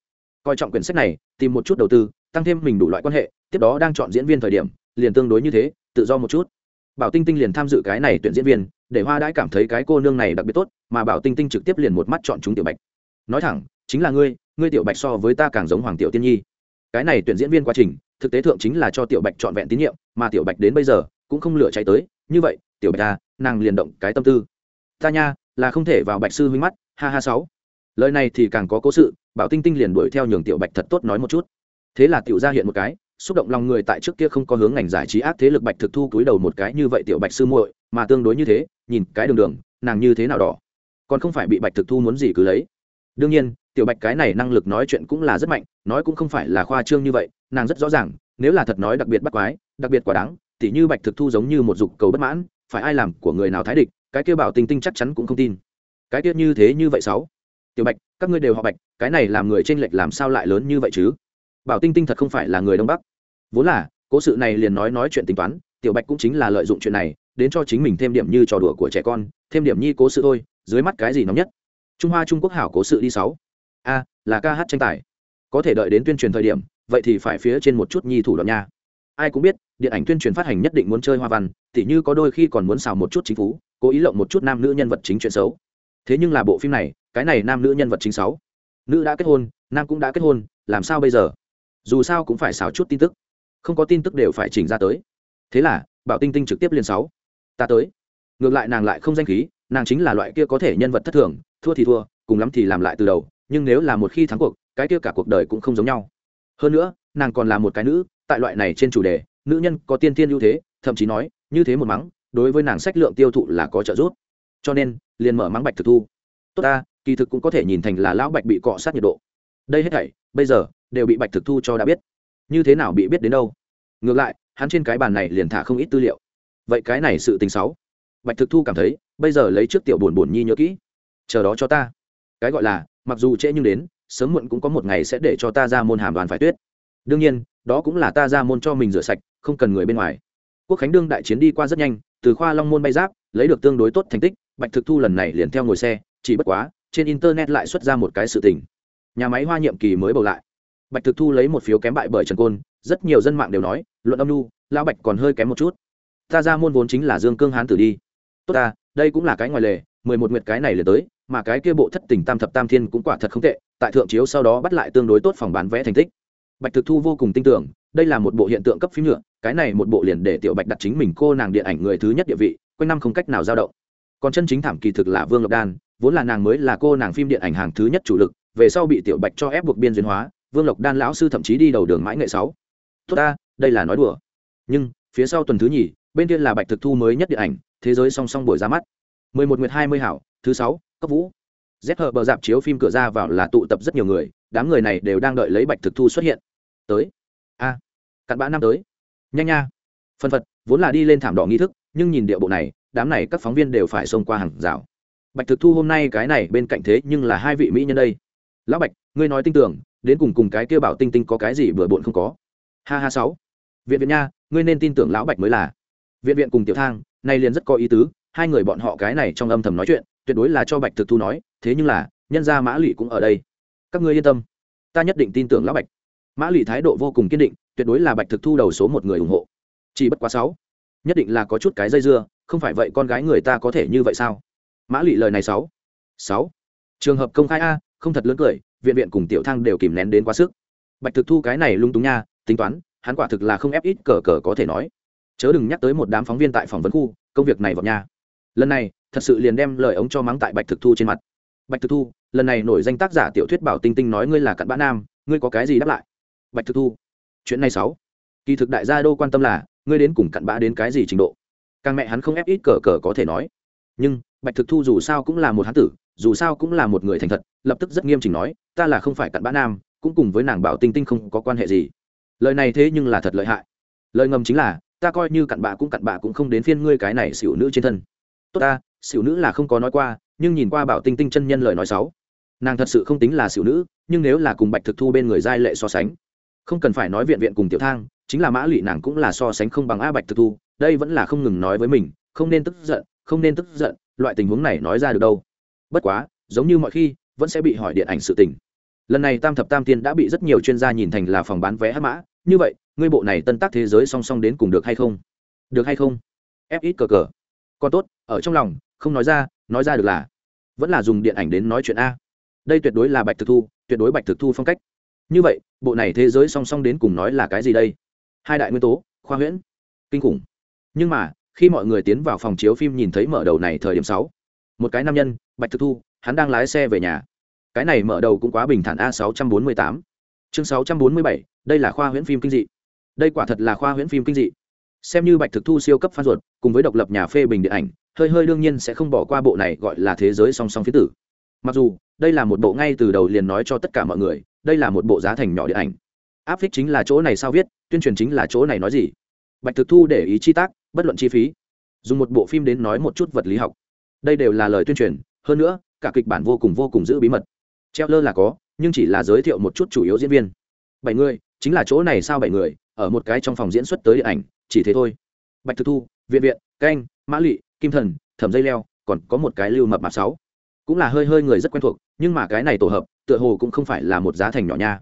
Coi trọng quyển sách này, tìm một chút đầu tư, tăng thêm mình đủ loại quan hệ, tiếp đó đang chọn diễn viên thời điểm, liền tương đối như thế, tự do một chút. Bảo tinh tinh liền tham dự cái này tuyển diễn viên, để hoa đãi cảm thấy cái cô nương này đặc biệt tốt, mà bảo tinh tinh trực tiếp liền một mắt chọn chúng tiểu bạch. Nói thẳng, chính là ngươi ngươi tiểu bạch so với ta càng giống hoàng tiểu tiên nhi. Cái này tuyển diễn viên quá trình, thực tế thượng chính là cho tiểu bạch trọn vẹn tín nhiệm, mà tiểu bạch đến bây giờ, cũng không lựa chạy tới, như vậy tiểu bạch ta nàng liền động cái tâm tư. Ta nha, là không thể vào bạch sư huynh mắt, ha ha sáu. Lời này thì càng có cố sự, bảo tinh tinh liền đuổi theo nhường tiểu bạch thật tốt nói một chút. Thế là tiểu ra hiện một cái, xúc động lòng người tại trước kia không có hướng ngành giải trí ác thế lực bạch thực thu cúi đầu một cái như vậy tiểu bạch sư muội, mà tương đối như thế, nhìn cái đường đường, nàng như thế nào đỏ. Còn không phải bị bạch thực thu muốn gì cứ lấy. Đương nhiên, tiểu bạch cái này năng lực nói chuyện cũng là rất mạnh, nói cũng không phải là khoa trương như vậy, nàng rất rõ ràng, nếu là thật nói đặc biệt bắt quái, đặc biệt quả đáng, tỉ như bạch thực thu giống như một dục cầu bất mãn phải ai làm của người nào thái địch, cái kia bảo tinh tinh chắc chắn cũng không tin. Cái kia như thế như vậy sáu. Tiểu bạch, các ngươi đều họ bạch, cái này làm người trên lệch làm sao lại lớn như vậy chứ? Bảo tinh tinh thật không phải là người đông bắc. Vốn là, cố sự này liền nói nói chuyện tính toán, tiểu bạch cũng chính là lợi dụng chuyện này, đến cho chính mình thêm điểm như trò đùa của trẻ con, thêm điểm nhi cố sự thôi, dưới mắt cái gì nóng nhất? Trung hoa trung quốc hảo cố sự đi sáu. A, là ca hát tranh tài. Có thể đợi đến tuyên truyền thời điểm, vậy thì phải phía trên một chút nhi thủ đoạn nha. Ai cũng biết điện ảnh tuyên truyền phát hành nhất định muốn chơi hoa văn, tỉ như có đôi khi còn muốn xào một chút chính phú, cố ý lộng một chút nam nữ nhân vật chính chuyện xấu. Thế nhưng là bộ phim này, cái này nam nữ nhân vật chính sáu nữ đã kết hôn, nam cũng đã kết hôn, làm sao bây giờ? Dù sao cũng phải xào chút tin tức. Không có tin tức đều phải chỉnh ra tới. Thế là, bảo tinh tinh trực tiếp liền sáu ta tới. Ngược lại nàng lại không danh khí, nàng chính là loại kia có thể nhân vật thất thường, thua thì thua, cùng lắm thì làm lại từ đầu, nhưng nếu là một khi thắng cuộc, cái kia cả cuộc đời cũng không giống nhau. Hơn nữa, nàng còn là một cái nữ, tại loại này trên chủ đề nữ nhân có tiên thiên ưu thế, thậm chí nói, như thế một mắng, đối với nàng sách lượng tiêu thụ là có trợ giúp. Cho nên, liền mở mắng bạch thực thu. Tốt ta, kỳ thực cũng có thể nhìn thành là lão bạch bị cọ sát nhiệt độ. Đây hết thảy, bây giờ, đều bị bạch thực thu cho đã biết. Như thế nào bị biết đến đâu? Ngược lại, hắn trên cái bàn này liền thả không ít tư liệu. Vậy cái này sự tình xấu. Bạch thực thu cảm thấy, bây giờ lấy trước tiểu buồn buồn nhi nhớ kỹ. Chờ đó cho ta. Cái gọi là, mặc dù trễ nhưng đến, sớm muộn cũng có một ngày sẽ để cho ta ra môn hàm đoàn phải tuyết. Đương nhiên đó cũng là ta ra môn cho mình rửa sạch, không cần người bên ngoài. Quốc khánh đương đại chiến đi qua rất nhanh, từ khoa long môn bay giáp, lấy được tương đối tốt thành tích, bạch thực thu lần này liền theo ngồi xe, chỉ bất quá, trên internet lại xuất ra một cái sự tình. Nhà máy hoa nhiệm kỳ mới bầu lại. Bạch thực thu lấy một phiếu kém bại bởi trần côn, rất nhiều dân mạng đều nói, luận âm nu lão bạch còn hơi kém một chút. Ta ra môn vốn chính là dương cương hán tử đi. Tốt ta, đây cũng là cái ngoài lề, mười một nguyệt cái này liền tới, mà cái kia bộ thất tình tam thập tam thiên cũng quả thật không tệ, tại thượng chiếu sau đó bắt lại tương đối tốt phòng bán vé thành tích bạch thực thu vô cùng tin tưởng, đây là một bộ hiện tượng cấp phim nhựa, cái này một bộ liền để tiểu bạch đặt chính mình cô nàng điện ảnh người thứ nhất địa vị, quanh năm không cách nào dao động. Còn chân chính thảm kỳ thực là vương lộc đan, vốn là nàng mới là cô nàng phim điện ảnh hàng thứ nhất chủ lực, về sau bị tiểu bạch cho ép buộc biên duyên hóa, vương lộc đan lão sư thậm chí đi đầu đường mãi nghệ sáu. Tốt ta, đây là nói đùa. Nhưng, phía sau tuần thứ nhì, bên kia là bạch thực thu mới nhất điện ảnh, thế giới song song buổi ra mắt. mười một nguyệt hai mươi hảo, thứ sáu, cấp vũ. Z hờ bờ dạp chiếu phim cửa ra vào là tụ tập rất nhiều người, đám người này đều đang đợi lấy bạch thực thu xuất hiện tới. A, cặn bã năm tới. Nhanh nha. Phân phật, vốn là đi lên thảm đỏ nghi thức, nhưng nhìn địa bộ này, đám này các phóng viên đều phải xông qua hàng rào. Bạch thực thu hôm nay cái này bên cạnh thế nhưng là hai vị mỹ nhân đây. Lão bạch, ngươi nói tin tưởng, đến cùng cùng cái kia bảo tinh tinh có cái gì bừa bộn không có? Ha ha sáu. Viện viện nha, ngươi nên tin tưởng lão bạch mới là. Viện viện cùng tiểu thang, nay liền rất có ý tứ, hai người bọn họ cái này trong âm thầm nói chuyện, tuyệt đối là cho bạch thực thu nói, thế nhưng là, nhân gia mã lụy cũng ở đây. Các ngươi yên tâm. Ta nhất định tin tưởng lão bạch mã lụy thái độ vô cùng kiên định, tuyệt đối là bạch thực thu đầu số một người ủng hộ. Chỉ bất quá sáu, nhất định là có chút cái dây dưa, không phải vậy con gái người ta có thể như vậy sao? Mã lụy lời này sáu sáu, trường hợp công khai a, không thật lớn cười, viện viện cùng tiểu thang đều kìm nén đến quá sức. Bạch thực thu cái này lung túng nha, tính toán, hắn quả thực là không ép ít cờ cờ có thể nói. Chớ đừng nhắc tới một đám phóng viên tại phỏng vấn khu, công việc này vào nhà lần này, thật sự liền đem lời ống cho mắng tại bạch thực thu trên mặt. Bạch thực thu, lần này nổi danh tác giả tiểu thuyết bảo tinh tinh nói ngươi là cặn bã nam, ngươi có cái gì đáp lại? Bạch thực thu. Chuyện này sáu. Kỳ thực đại gia đô quan tâm là, ngươi đến cùng cặn bã đến cái gì trình độ? Càng mẹ hắn không ép ít cờ cờ có thể nói. Nhưng, bạch thực thu dù sao cũng là một hán tử, dù sao cũng là một người thành thật, lập tức rất nghiêm chỉnh nói, ta là không phải cặn bã nam, cũng cùng với nàng bảo tinh tinh không có quan hệ gì. Lời này thế nhưng là thật lợi hại. Lời ngầm chính là, ta coi như cặn bạ cũng cặn bạ cũng không đến phiên ngươi cái này xỉu nữ trên thân. Tốt ta, xỉu nữ là không có nói qua, nhưng nhìn qua bảo tinh tinh chân nhân lời nói sáu. Nàng thật sự không tính là xỉu nữ, nhưng nếu là cùng bạch thực thu bên người giai lệ so sánh không cần phải nói viện viện cùng tiểu thang, chính là mã lụy nàng cũng là so sánh không bằng a bạch thực thu, đây vẫn là không ngừng nói với mình, không nên tức giận, không nên tức giận, loại tình huống này nói ra được đâu. Bất quá, giống như mọi khi, vẫn sẽ bị hỏi điện ảnh sự tình. Lần này tam thập tam tiên đã bị rất nhiều chuyên gia nhìn thành là phòng bán vé hát mã, như vậy, ngươi bộ này tân tác thế giới song song đến cùng được hay không? Được hay không? Ép ít cờ cờ còn tốt, ở trong lòng, không nói ra nói ra được là, vẫn là dùng điện ảnh đến nói chuyện a. Đây tuyệt đối là bạch thực thu, tuyệt đối bạch thực thu phong cách như vậy, bộ này thế giới song song đến cùng nói là cái gì đây? Hai đại nguyên tố, khoa huyễn, kinh khủng. Nhưng mà, khi mọi người tiến vào phòng chiếu phim nhìn thấy mở đầu này thời điểm sáu, một cái nam nhân, bạch thực thu, hắn đang lái xe về nhà. Cái này mở đầu cũng quá bình thản a sáu trăm bốn mươi tám. Chương sáu trăm bốn mươi bảy, đây là khoa huyễn phim kinh dị. Đây quả thật là khoa huyễn phim kinh dị. Xem như bạch thực thu siêu cấp phan ruột, cùng với độc lập nhà phê bình điện ảnh, hơi hơi đương nhiên sẽ không bỏ qua bộ này gọi là thế giới song song phía tử mặc dù, đây là một bộ ngay từ đầu liền nói cho tất cả mọi người, đây là một bộ giá thành nhỏ điện ảnh. Áp phích chính là chỗ này sao viết, tuyên truyền chính là chỗ này nói gì. Bạch thực thu để ý chi tác, bất luận chi phí. Dùng một bộ phim đến nói một chút vật lý học. Đây đều là lời tuyên truyền, hơn nữa, cả kịch bản vô cùng vô cùng giữ bí mật. Treo lơ là có, nhưng chỉ là giới thiệu một chút chủ yếu diễn viên. Bảy người, chính là chỗ này sao bảy người, ở một cái trong phòng diễn xuất tới điện ảnh, chỉ thế thôi. Bạch thực thu, viện viện, canh, mã lụy kim thần, thẩm dây leo, còn có một cái lưu mập mạp sáu cũng là hơi hơi người rất quen thuộc, nhưng mà cái này tổ hợp, tựa hồ cũng không phải là một giá thành nhỏ nha.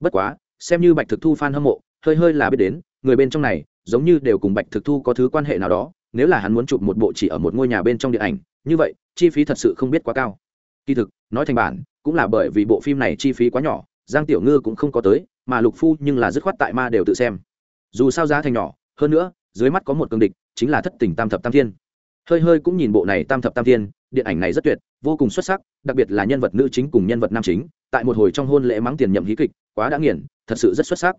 Bất quá, xem như bạch thực thu f a n hâm mộ, hơi hơi là biết đến, người bên trong này, giống như đều cùng bạch thực thu có thứ quan hệ nào đó, nếu là hắn muốn chụp một bộ chỉ ở một ngôi nhà bên trong điện ảnh, như vậy, chi phí thật sự không biết quá cao. Kỳ thực, nói thành bản, cũng là bởi vì bộ phim này chi phí quá nhỏ, giang tiểu ngư cũng không có tới, mà lục phu nhưng là dứt khoát tại ma đều tự xem. Dù sao giá thành nhỏ, hơn nữa, dưới mắt có một cương địch, chính là thất tình tam thập tam thiên hơi hơi cũng nhìn bộ này tam thập tam thiên, điện ảnh này rất tuyệt, vô cùng xuất sắc, đặc biệt là nhân vật nữ chính cùng nhân vật nam chính, tại một hồi trong hôn lễ mắng tiền nhậm hí kịch, quá đã nghiền, thật sự rất xuất sắc.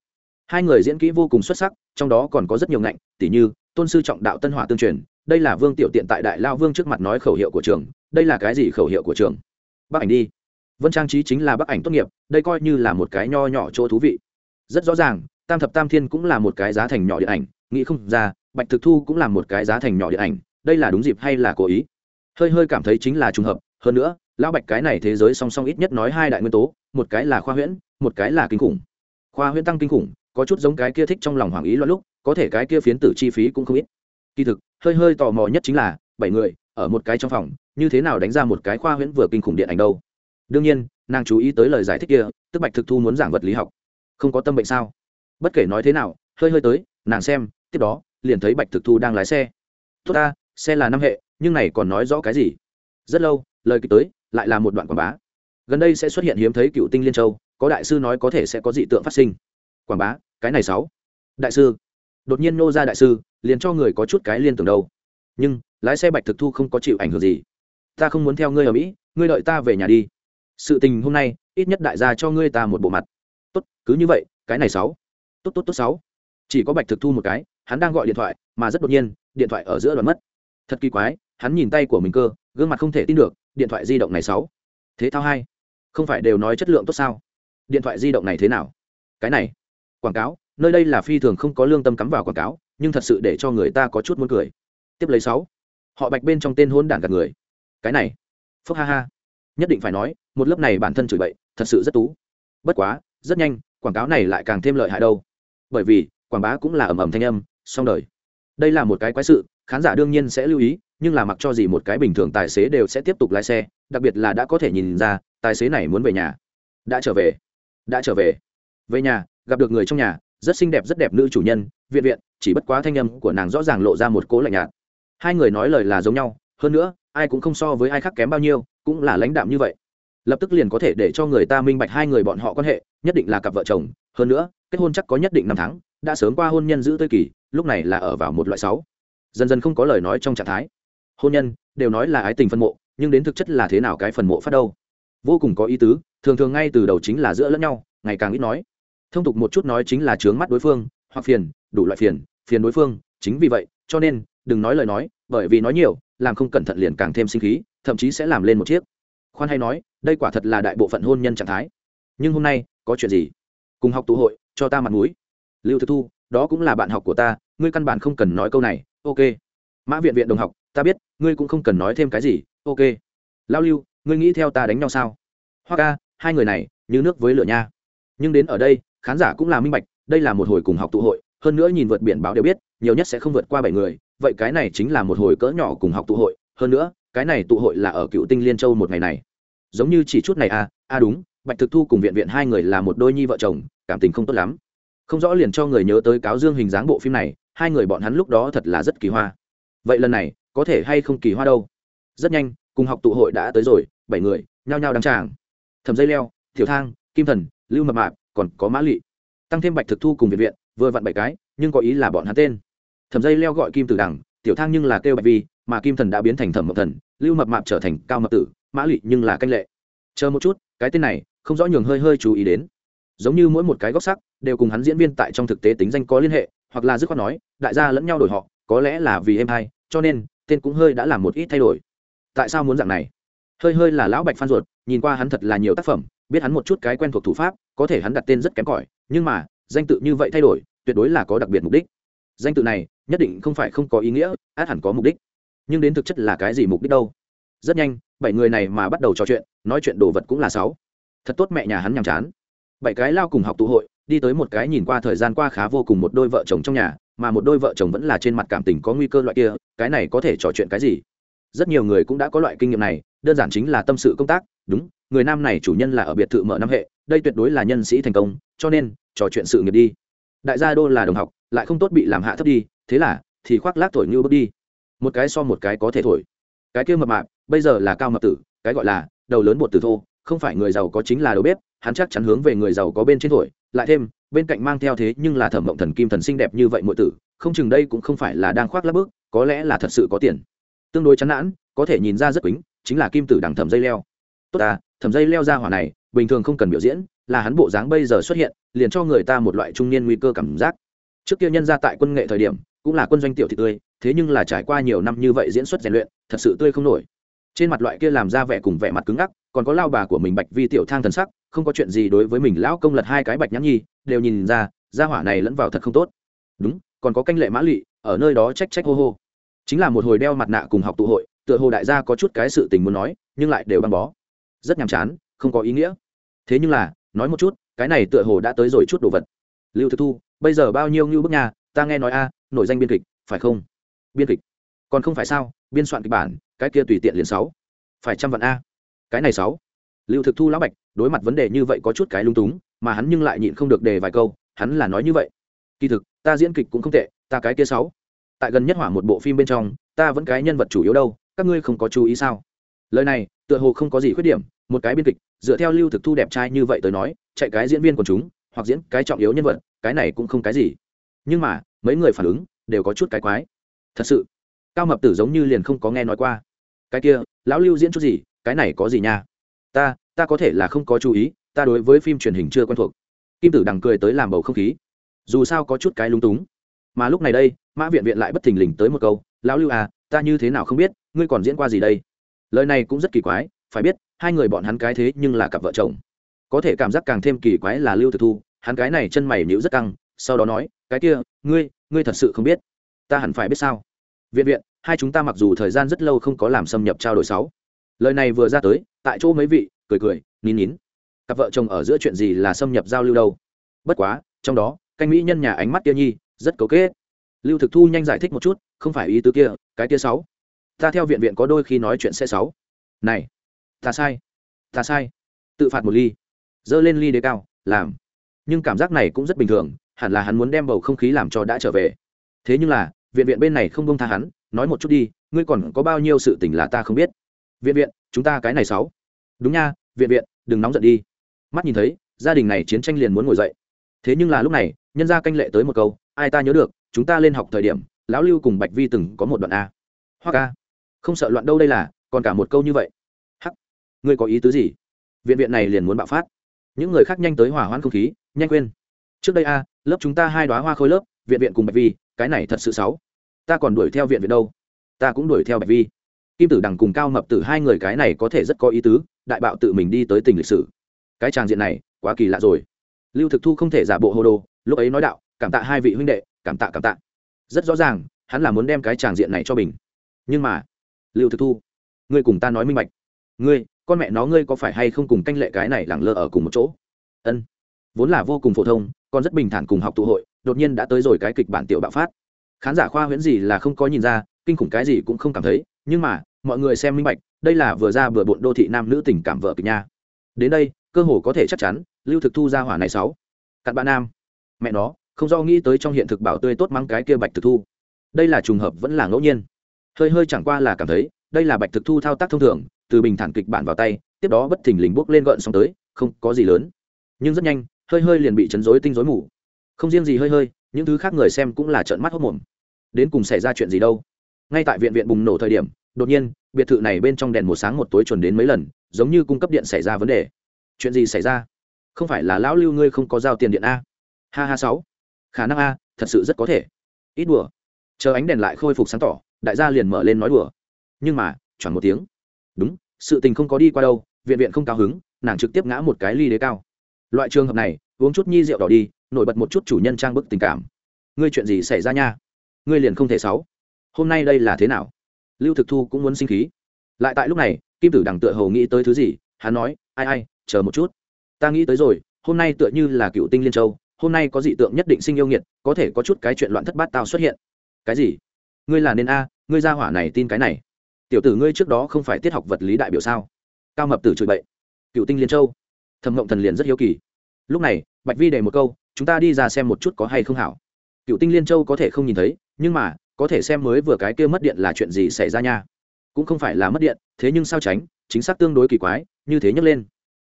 Hai người diễn kỹ vô cùng xuất sắc, trong đó còn có rất nhiều ngạnh tỷ như, tôn sư trọng đạo tân hỏa tương truyền, đây là vương tiểu tiện tại đại lao vương trước mặt nói khẩu hiệu của trường, đây là cái gì khẩu hiệu của trường? Bác ảnh đi. Vân trang trí chính là bác ảnh tốt nghiệp, đây coi như là một cái nho nhỏ chỗ thú vị. Rất rõ ràng, tam thập tam thiên cũng là một cái giá thành nhỏ điện ảnh, nghĩ không ra, bạch thực thu cũng là một cái giá thành nhỏ điện ảnh đây là đúng dịp hay là cố ý? Hơi hơi cảm thấy chính là trùng hợp, hơn nữa, lão bạch cái này thế giới song song ít nhất nói hai đại nguyên tố, một cái là khoa huyễn, một cái là kinh khủng. Khoa huyễn tăng kinh khủng, có chút giống cái kia thích trong lòng hoàng ý loạn lúc, có thể cái kia phiến tử chi phí cũng không ít. Kỳ thực, hơi hơi tò mò nhất chính là, bảy người, ở một cái trong phòng, như thế nào đánh ra một cái khoa huyễn vừa kinh khủng điện ảnh đâu? Đương nhiên, nàng chú ý tới lời giải thích kia, tức bạch thực thu muốn giảng vật lý học. Không có tâm bệnh sao? Bất kể nói thế nào, hơi hơi tới, nàng xem, tiếp đó, liền thấy bạch thực thu đang lái xe. Tốt ta xe là năm hệ, nhưng này còn nói rõ cái gì? Rất lâu, lời kịch tới, lại là một đoạn quảng bá. Gần đây sẽ xuất hiện hiếm thấy cựu tinh liên châu, có đại sư nói có thể sẽ có dị tượng phát sinh. Quảng bá, cái này sáu. Đại sư. Đột nhiên nô ra đại sư, liền cho người có chút cái liên tưởng đâu. Nhưng, lái xe bạch thực thu không có chịu ảnh hưởng gì. Ta không muốn theo ngươi ở mỹ, ngươi đợi ta về nhà đi. Sự tình hôm nay, ít nhất đại gia cho ngươi ta một bộ mặt. Tốt, cứ như vậy, cái này sáu. Tốt tốt tốt, sáu. Chỉ có bạch thực thu một cái, hắn đang gọi điện thoại, mà rất đột nhiên, điện thoại ở giữa đoạn mất thật kỳ quái, hắn nhìn tay của mình cơ, gương mặt không thể tin được, điện thoại di động này sáu. Thế thao hai. Không phải đều nói chất lượng tốt sao? Điện thoại di động này thế nào? Cái này. Quảng cáo, nơi đây là phi thường không có lương tâm cắm vào quảng cáo, nhưng thật sự để cho người ta có chút muốn cười. Tiếp lấy sáu. Họ bạch bên trong tên hôn đản gạt người. Cái này. Phúc ha ha. Nhất định phải nói, một lớp này bản thân chửi bậy, thật sự rất tú. Bất quá, rất nhanh, quảng cáo này lại càng thêm lợi hại đâu. Bởi vì, quảng bá cũng là ầm ầm thanh âm song đời. Đây là một cái quái sự khán giả đương nhiên sẽ lưu ý, nhưng là mặc cho gì một cái bình thường tài xế đều sẽ tiếp tục lái xe, đặc biệt là đã có thể nhìn ra, tài xế này muốn về nhà. Đã trở về. Đã trở về. Về nhà, gặp được người trong nhà, rất xinh đẹp rất đẹp nữ chủ nhân, viện viện, chỉ bất quá thanh âm của nàng rõ ràng lộ ra một cố lạnh nhạt. Hai người nói lời là giống nhau, hơn nữa, ai cũng không so với ai khác kém bao nhiêu, cũng là lãnh đạm như vậy. Lập tức liền có thể để cho người ta minh bạch hai người bọn họ quan hệ, nhất định là cặp vợ chồng, hơn nữa, kết hôn chắc có nhất định năm tháng, đã sớm qua hôn nhân giữ tươi kỳ, lúc này là ở vào một loại sáu dần dần không có lời nói trong trạng thái. Hôn nhân, đều nói là ái tình phân mộ, nhưng đến thực chất là thế nào cái phần mộ phát đâu? Vô cùng có ý tứ, thường thường ngay từ đầu chính là giữa lẫn nhau, ngày càng ít nói. Thông tục một chút nói chính là trướng mắt đối phương, hoặc phiền, đủ loại phiền phiền đối phương, chính vì vậy, cho nên, đừng nói lời nói, bởi vì nói nhiều, làm không cẩn thận liền càng thêm sinh khí, thậm chí sẽ làm lên một chiếc. Khoan hay nói, đây quả thật là đại bộ phận hôn nhân trạng thái. Nhưng hôm nay, có chuyện gì? Cùng học tụ hội, cho ta mặt mũi. Lưu thực thu, đó cũng là bạn học của ta, ngươi căn bản không cần nói câu này ok. Mã viện viện đồng học, ta biết, ngươi cũng không cần nói thêm cái gì, ok. Lao lưu, ngươi nghĩ theo ta đánh nhau sao? Hoa ca, hai người này, như nước với lửa nha. Nhưng đến ở đây, khán giả cũng là minh bạch, đây là một hồi cùng học tụ hội, hơn nữa nhìn vượt biển báo đều biết, nhiều nhất sẽ không vượt qua bảy người, vậy cái này chính là một hồi cỡ nhỏ cùng học tụ hội. Hơn nữa, cái này tụ hội là ở cựu tinh liên châu một ngày này. Giống như chỉ chút này à à đúng, bạch thực thu cùng viện viện hai người là một đôi nhi vợ chồng, cảm tình không tốt lắm. Không rõ liền cho người nhớ tới cáo dương hình dáng bộ phim này hai người bọn hắn lúc đó thật là rất kỳ hoa. Vậy lần này có thể hay không kỳ hoa đâu? Rất nhanh cùng học tụ hội đã tới rồi bảy người nhao nhao đăng tràng. Thầm dây leo thiểu thang kim thần lưu mập mạp còn có mã lị, tăng thêm bạch thực thu cùng viện viện vừa vặn bảy cái nhưng có ý là bọn hắn tên. Thầm dây leo gọi kim tử đằng tiểu thang nhưng là kêu bạch vi mà kim thần đã biến thành thẩm mập thần lưu mập mạp trở thành cao mập tử mã lị nhưng là canh lệ. Chờ một chút cái tên này không rõ nhường hơi hơi chú ý đến. Giống như mỗi một cái góc sắc đều cùng hắn diễn viên tại trong thực tế tính danh có liên hệ hoặc là dứt khoát nói, đại gia lẫn nhau đổi họ, có lẽ là vì em hai, cho nên tên cũng hơi đã làm một ít thay đổi. Tại sao muốn dạng này? Hơi hơi là lão bạch phan ruột, nhìn qua hắn thật là nhiều tác phẩm, biết hắn một chút cái quen thuộc thủ pháp, có thể hắn đặt tên rất kém cỏi, nhưng mà, danh tự như vậy thay đổi, tuyệt đối là có đặc biệt mục đích. Danh tự này, nhất định không phải không có ý nghĩa, át hẳn có mục đích. Nhưng đến thực chất là cái gì mục đích đâu? Rất nhanh, bảy người này mà bắt đầu trò chuyện, nói chuyện đồ vật cũng là sáu. Thật tốt mẹ nhà hắn nhàm chán. Bảy cái lao cùng học tụ hội đi tới một cái nhìn qua thời gian qua khá vô cùng một đôi vợ chồng trong nhà, mà một đôi vợ chồng vẫn là trên mặt cảm tình có nguy cơ loại kia, cái này có thể trò chuyện cái gì? Rất nhiều người cũng đã có loại kinh nghiệm này, đơn giản chính là tâm sự công tác, đúng, người nam này chủ nhân là ở biệt thự mở năm hệ, đây tuyệt đối là nhân sĩ thành công, cho nên, trò chuyện sự nghiệp đi. Đại gia đô là đồng học, lại không tốt bị làm hạ thấp đi, thế là, thì khoác lác thổi như bước đi. Một cái so một cái có thể thổi. Cái kia mập mạp, bây giờ là cao mập tử, cái gọi là, đầu lớn bột tử thô, không phải người giàu có chính là đầu bếp, hắn chắc chắn hướng về người giàu có bên trên thổi lại thêm, bên cạnh mang theo thế nhưng là thẩm mộng thần kim thần xinh đẹp như vậy mọi tử, không chừng đây cũng không phải là đang khoác lắp bước, có lẽ là thật sự có tiền. Tương đối chán nản, có thể nhìn ra rất quýnh chính là kim tử đằng thẩm dây leo. Tốt à thẩm dây leo ra hỏa này, bình thường không cần biểu diễn, là hắn bộ dáng bây giờ xuất hiện, liền cho người ta một loại trung niên nguy cơ cảm giác. Trước kia nhân ra tại quân nghệ thời điểm, cũng là quân doanh tiểu thị tươi, thế nhưng là trải qua nhiều năm như vậy diễn xuất rèn luyện, thật sự tươi không nổi trên mặt loại kia làm ra vẻ cùng vẻ mặt cứng ngắc, còn có lao bà của mình bạch vi tiểu thang thần sắc, không có chuyện gì đối với mình lão công lật hai cái bạch nhãn nhi, đều nhìn ra ra hỏa này lẫn vào thật không tốt. Đúng, còn có canh lệ mã lụy ở nơi đó trách trách hô hô. Chính là một hồi đeo mặt nạ cùng học tụ hội, tựa hồ đại gia có chút cái sự tình muốn nói, nhưng lại đều băng bó. Rất nhàm chán, không có ý nghĩa. Thế nhưng là, nói một chút, cái này tựa hồ đã tới rồi chút đồ vật. Lưu thực thu, bây giờ bao nhiêu như bức nhà, ta nghe nói a, nổi danh biên kịch, phải không? Biên kịch. Còn không phải sao, biên soạn kịch bản cái kia tùy tiện liền sáu. Phải trăm vạn a. Cái này sáu. Lưu thực thu lão bạch, đối mặt vấn đề như vậy có chút cái lung túng, mà hắn nhưng lại nhịn không được đề vài câu, hắn là nói như vậy. Kỳ thực, ta diễn kịch cũng không tệ, ta cái kia sáu. Tại gần nhất hỏa một bộ phim bên trong, ta vẫn cái nhân vật chủ yếu đâu, các ngươi không có chú ý sao? Lời này, tựa hồ không có gì khuyết điểm, một cái biên kịch, dựa theo lưu thực thu đẹp trai như vậy tới nói, chạy cái diễn viên của chúng, hoặc diễn cái trọng yếu nhân vật, cái này cũng không cái gì. Nhưng mà, mấy người phản ứng đều có chút cái quái. Thật sự, cao mập tử giống như liền không có nghe nói qua cái kia, lão lưu diễn chút gì, cái này có gì nha? Ta ta có thể là không có chú ý, ta đối với phim truyền hình chưa quen thuộc. Kim tử đằng cười tới làm bầu không khí. Dù sao có chút cái lung túng. Mà lúc này đây, mã viện viện lại bất thình lình tới một câu, lão lưu à ta như thế nào không biết, ngươi còn diễn qua gì đây? Lời này cũng rất kỳ quái, phải biết, hai người bọn hắn cái thế nhưng là cặp vợ chồng. Có thể cảm giác càng thêm kỳ quái là lưu thực thu, hắn cái này chân mày nhíu rất căng, sau đó nói, cái kia, ngươi ngươi thật sự không biết. Ta hẳn phải biết sao? Viện viện hai chúng ta mặc dù thời gian rất lâu không có làm xâm nhập trao đổi sáu. Lời này vừa ra tới, tại chỗ mấy vị, cười cười, nín nín. Cặp vợ chồng ở giữa chuyện gì là xâm nhập giao lưu đâu? Bất quá, trong đó, canh mỹ nhân nhà ánh mắt kia nhi, rất cấu kết. Lưu thực thu nhanh giải thích một chút, không phải ý tứ kia, cái kia sáu. Ta theo viện viện có đôi khi nói chuyện sẽ sáu. Này, ta sai ta sai. Tự phạt một ly. Dơ lên ly đế cao, làm. Nhưng cảm giác này cũng rất bình thường, hẳn là hắn muốn đem bầu không khí làm cho đã trở về. Thế nhưng là, viện viện bên này không bông tha hắn nói một chút đi, ngươi còn có bao nhiêu sự tình là ta không biết. Viện viện, chúng ta cái này sáu. Đúng nha, viện viện, đừng nóng giận đi. Mắt nhìn thấy, gia đình này chiến tranh liền muốn ngồi dậy. Thế nhưng là lúc này, nhân gia canh lệ tới một câu, ai ta nhớ được, chúng ta lên học thời điểm, lão lưu cùng bạch vi từng có một đoạn a. Hoặc a. Không sợ loạn đâu đây là, còn cả một câu như vậy. Hắc. Ngươi có ý tứ gì? Viện viện này liền muốn bạo phát. Những người khác nhanh tới hỏa hoãn không khí, nhanh quên. Trước đây a, lớp chúng ta hai đoá hoa khôi lớp, viện viện cùng bạch vi, cái này thật sự xấu ta còn đuổi theo viện viện đâu? Ta cũng đuổi theo bạch vi. Kim tử đằng cùng cao mập tử hai người cái này có thể rất có ý tứ, đại bạo tự mình đi tới tình lịch sử. Cái tràng diện này, quá kỳ lạ rồi. Lưu thực thu không thể giả bộ hồ đồ lúc ấy nói đạo, cảm tạ hai vị huynh đệ, cảm tạ cảm tạ. Rất rõ ràng, hắn là muốn đem cái tràng diện này cho bình nhưng mà, lưu thực thu, ngươi cùng ta nói minh bạch. Ngươi, con mẹ nó ngươi có phải hay không cùng canh lệ cái này lẳng lơ ở cùng một chỗ? Ân, vốn là vô cùng phổ thông còn rất bình thản cùng học tụ hội, đột nhiên đã tới rồi cái kịch bản tiểu bạo phát khán giả khoa huyễn gì là không có nhìn ra, kinh khủng cái gì cũng không cảm thấy, nhưng mà, mọi người xem minh bạch, đây là vừa ra vừa bộn đô thị nam nữ tình cảm vợ kịch nha. Đến đây, cơ hồ có thể chắc chắn, lưu thực thu ra hỏa này sáu. Cặn bạn nam. Mẹ nó, không do nghĩ tới trong hiện thực bảo tươi tốt mắng cái kia bạch thực thu. Đây là trùng hợp vẫn là ngẫu nhiên. Hơi hơi chẳng qua là cảm thấy, đây là bạch thực thu thao tác thông thường, từ bình thản kịch bản vào tay, tiếp đó bất thình lình bước lên gợn xong tới, không có gì lớn. Nhưng rất nhanh, hơi hơi liền bị chấn rối tinh rối mù. Không riêng gì hơi hơi những thứ khác người xem cũng là trợn mắt hốc mồm. Đến cùng xảy ra chuyện gì đâu? Ngay tại viện viện bùng nổ thời điểm, đột nhiên, biệt thự này bên trong đèn một sáng một tối chuẩn đến mấy lần, giống như cung cấp điện xảy ra vấn đề. Chuyện gì xảy ra? Không phải là lão lưu ngươi không có giao tiền điện a? Ha ha sáu. Khả năng a, thật sự rất có thể. Ít đùa. Chờ ánh đèn lại khôi phục sáng tỏ, đại gia liền mở lên nói đùa. Nhưng mà chẳng một tiếng. Đúng, sự tình không có đi qua đâu, viện viện không cao hứng, nàng trực tiếp ngã một cái ly đế cao. Loại trường hợp này, uống chút nhi rượu đỏ đi nổi bật một chút chủ nhân trang bức tình cảm. Ngươi chuyện gì xảy ra nha? Ngươi liền không thể sáu. Hôm nay đây là thế nào? Lưu thực thu cũng muốn sinh khí. Lại tại lúc này, kim tử đằng tựa hầu nghĩ tới thứ gì, hắn nói, ai ai, chờ một chút. Ta nghĩ tới rồi, hôm nay tựa như là cựu tinh liên châu, hôm nay có dị tượng nhất định sinh yêu nghiệt, có thể có chút cái chuyện loạn thất bát tao xuất hiện. Cái gì? Ngươi là nên a, ngươi ra hỏa này tin cái này. Tiểu tử ngươi trước đó không phải tiết học vật lý đại biểu sao? Cao mập tử chửi bậy. Cựu tinh liên châu. Thẩm ngộng thần liền rất hiếu kỳ. Lúc này, bạch vi đề một câu chúng ta đi ra xem một chút có hay không hảo. Cựu tinh liên châu có thể không nhìn thấy, nhưng mà, có thể xem mới vừa cái kia mất điện là chuyện gì xảy ra nha. Cũng không phải là mất điện, thế nhưng sao tránh, chính xác tương đối kỳ quái, như thế nhấc lên.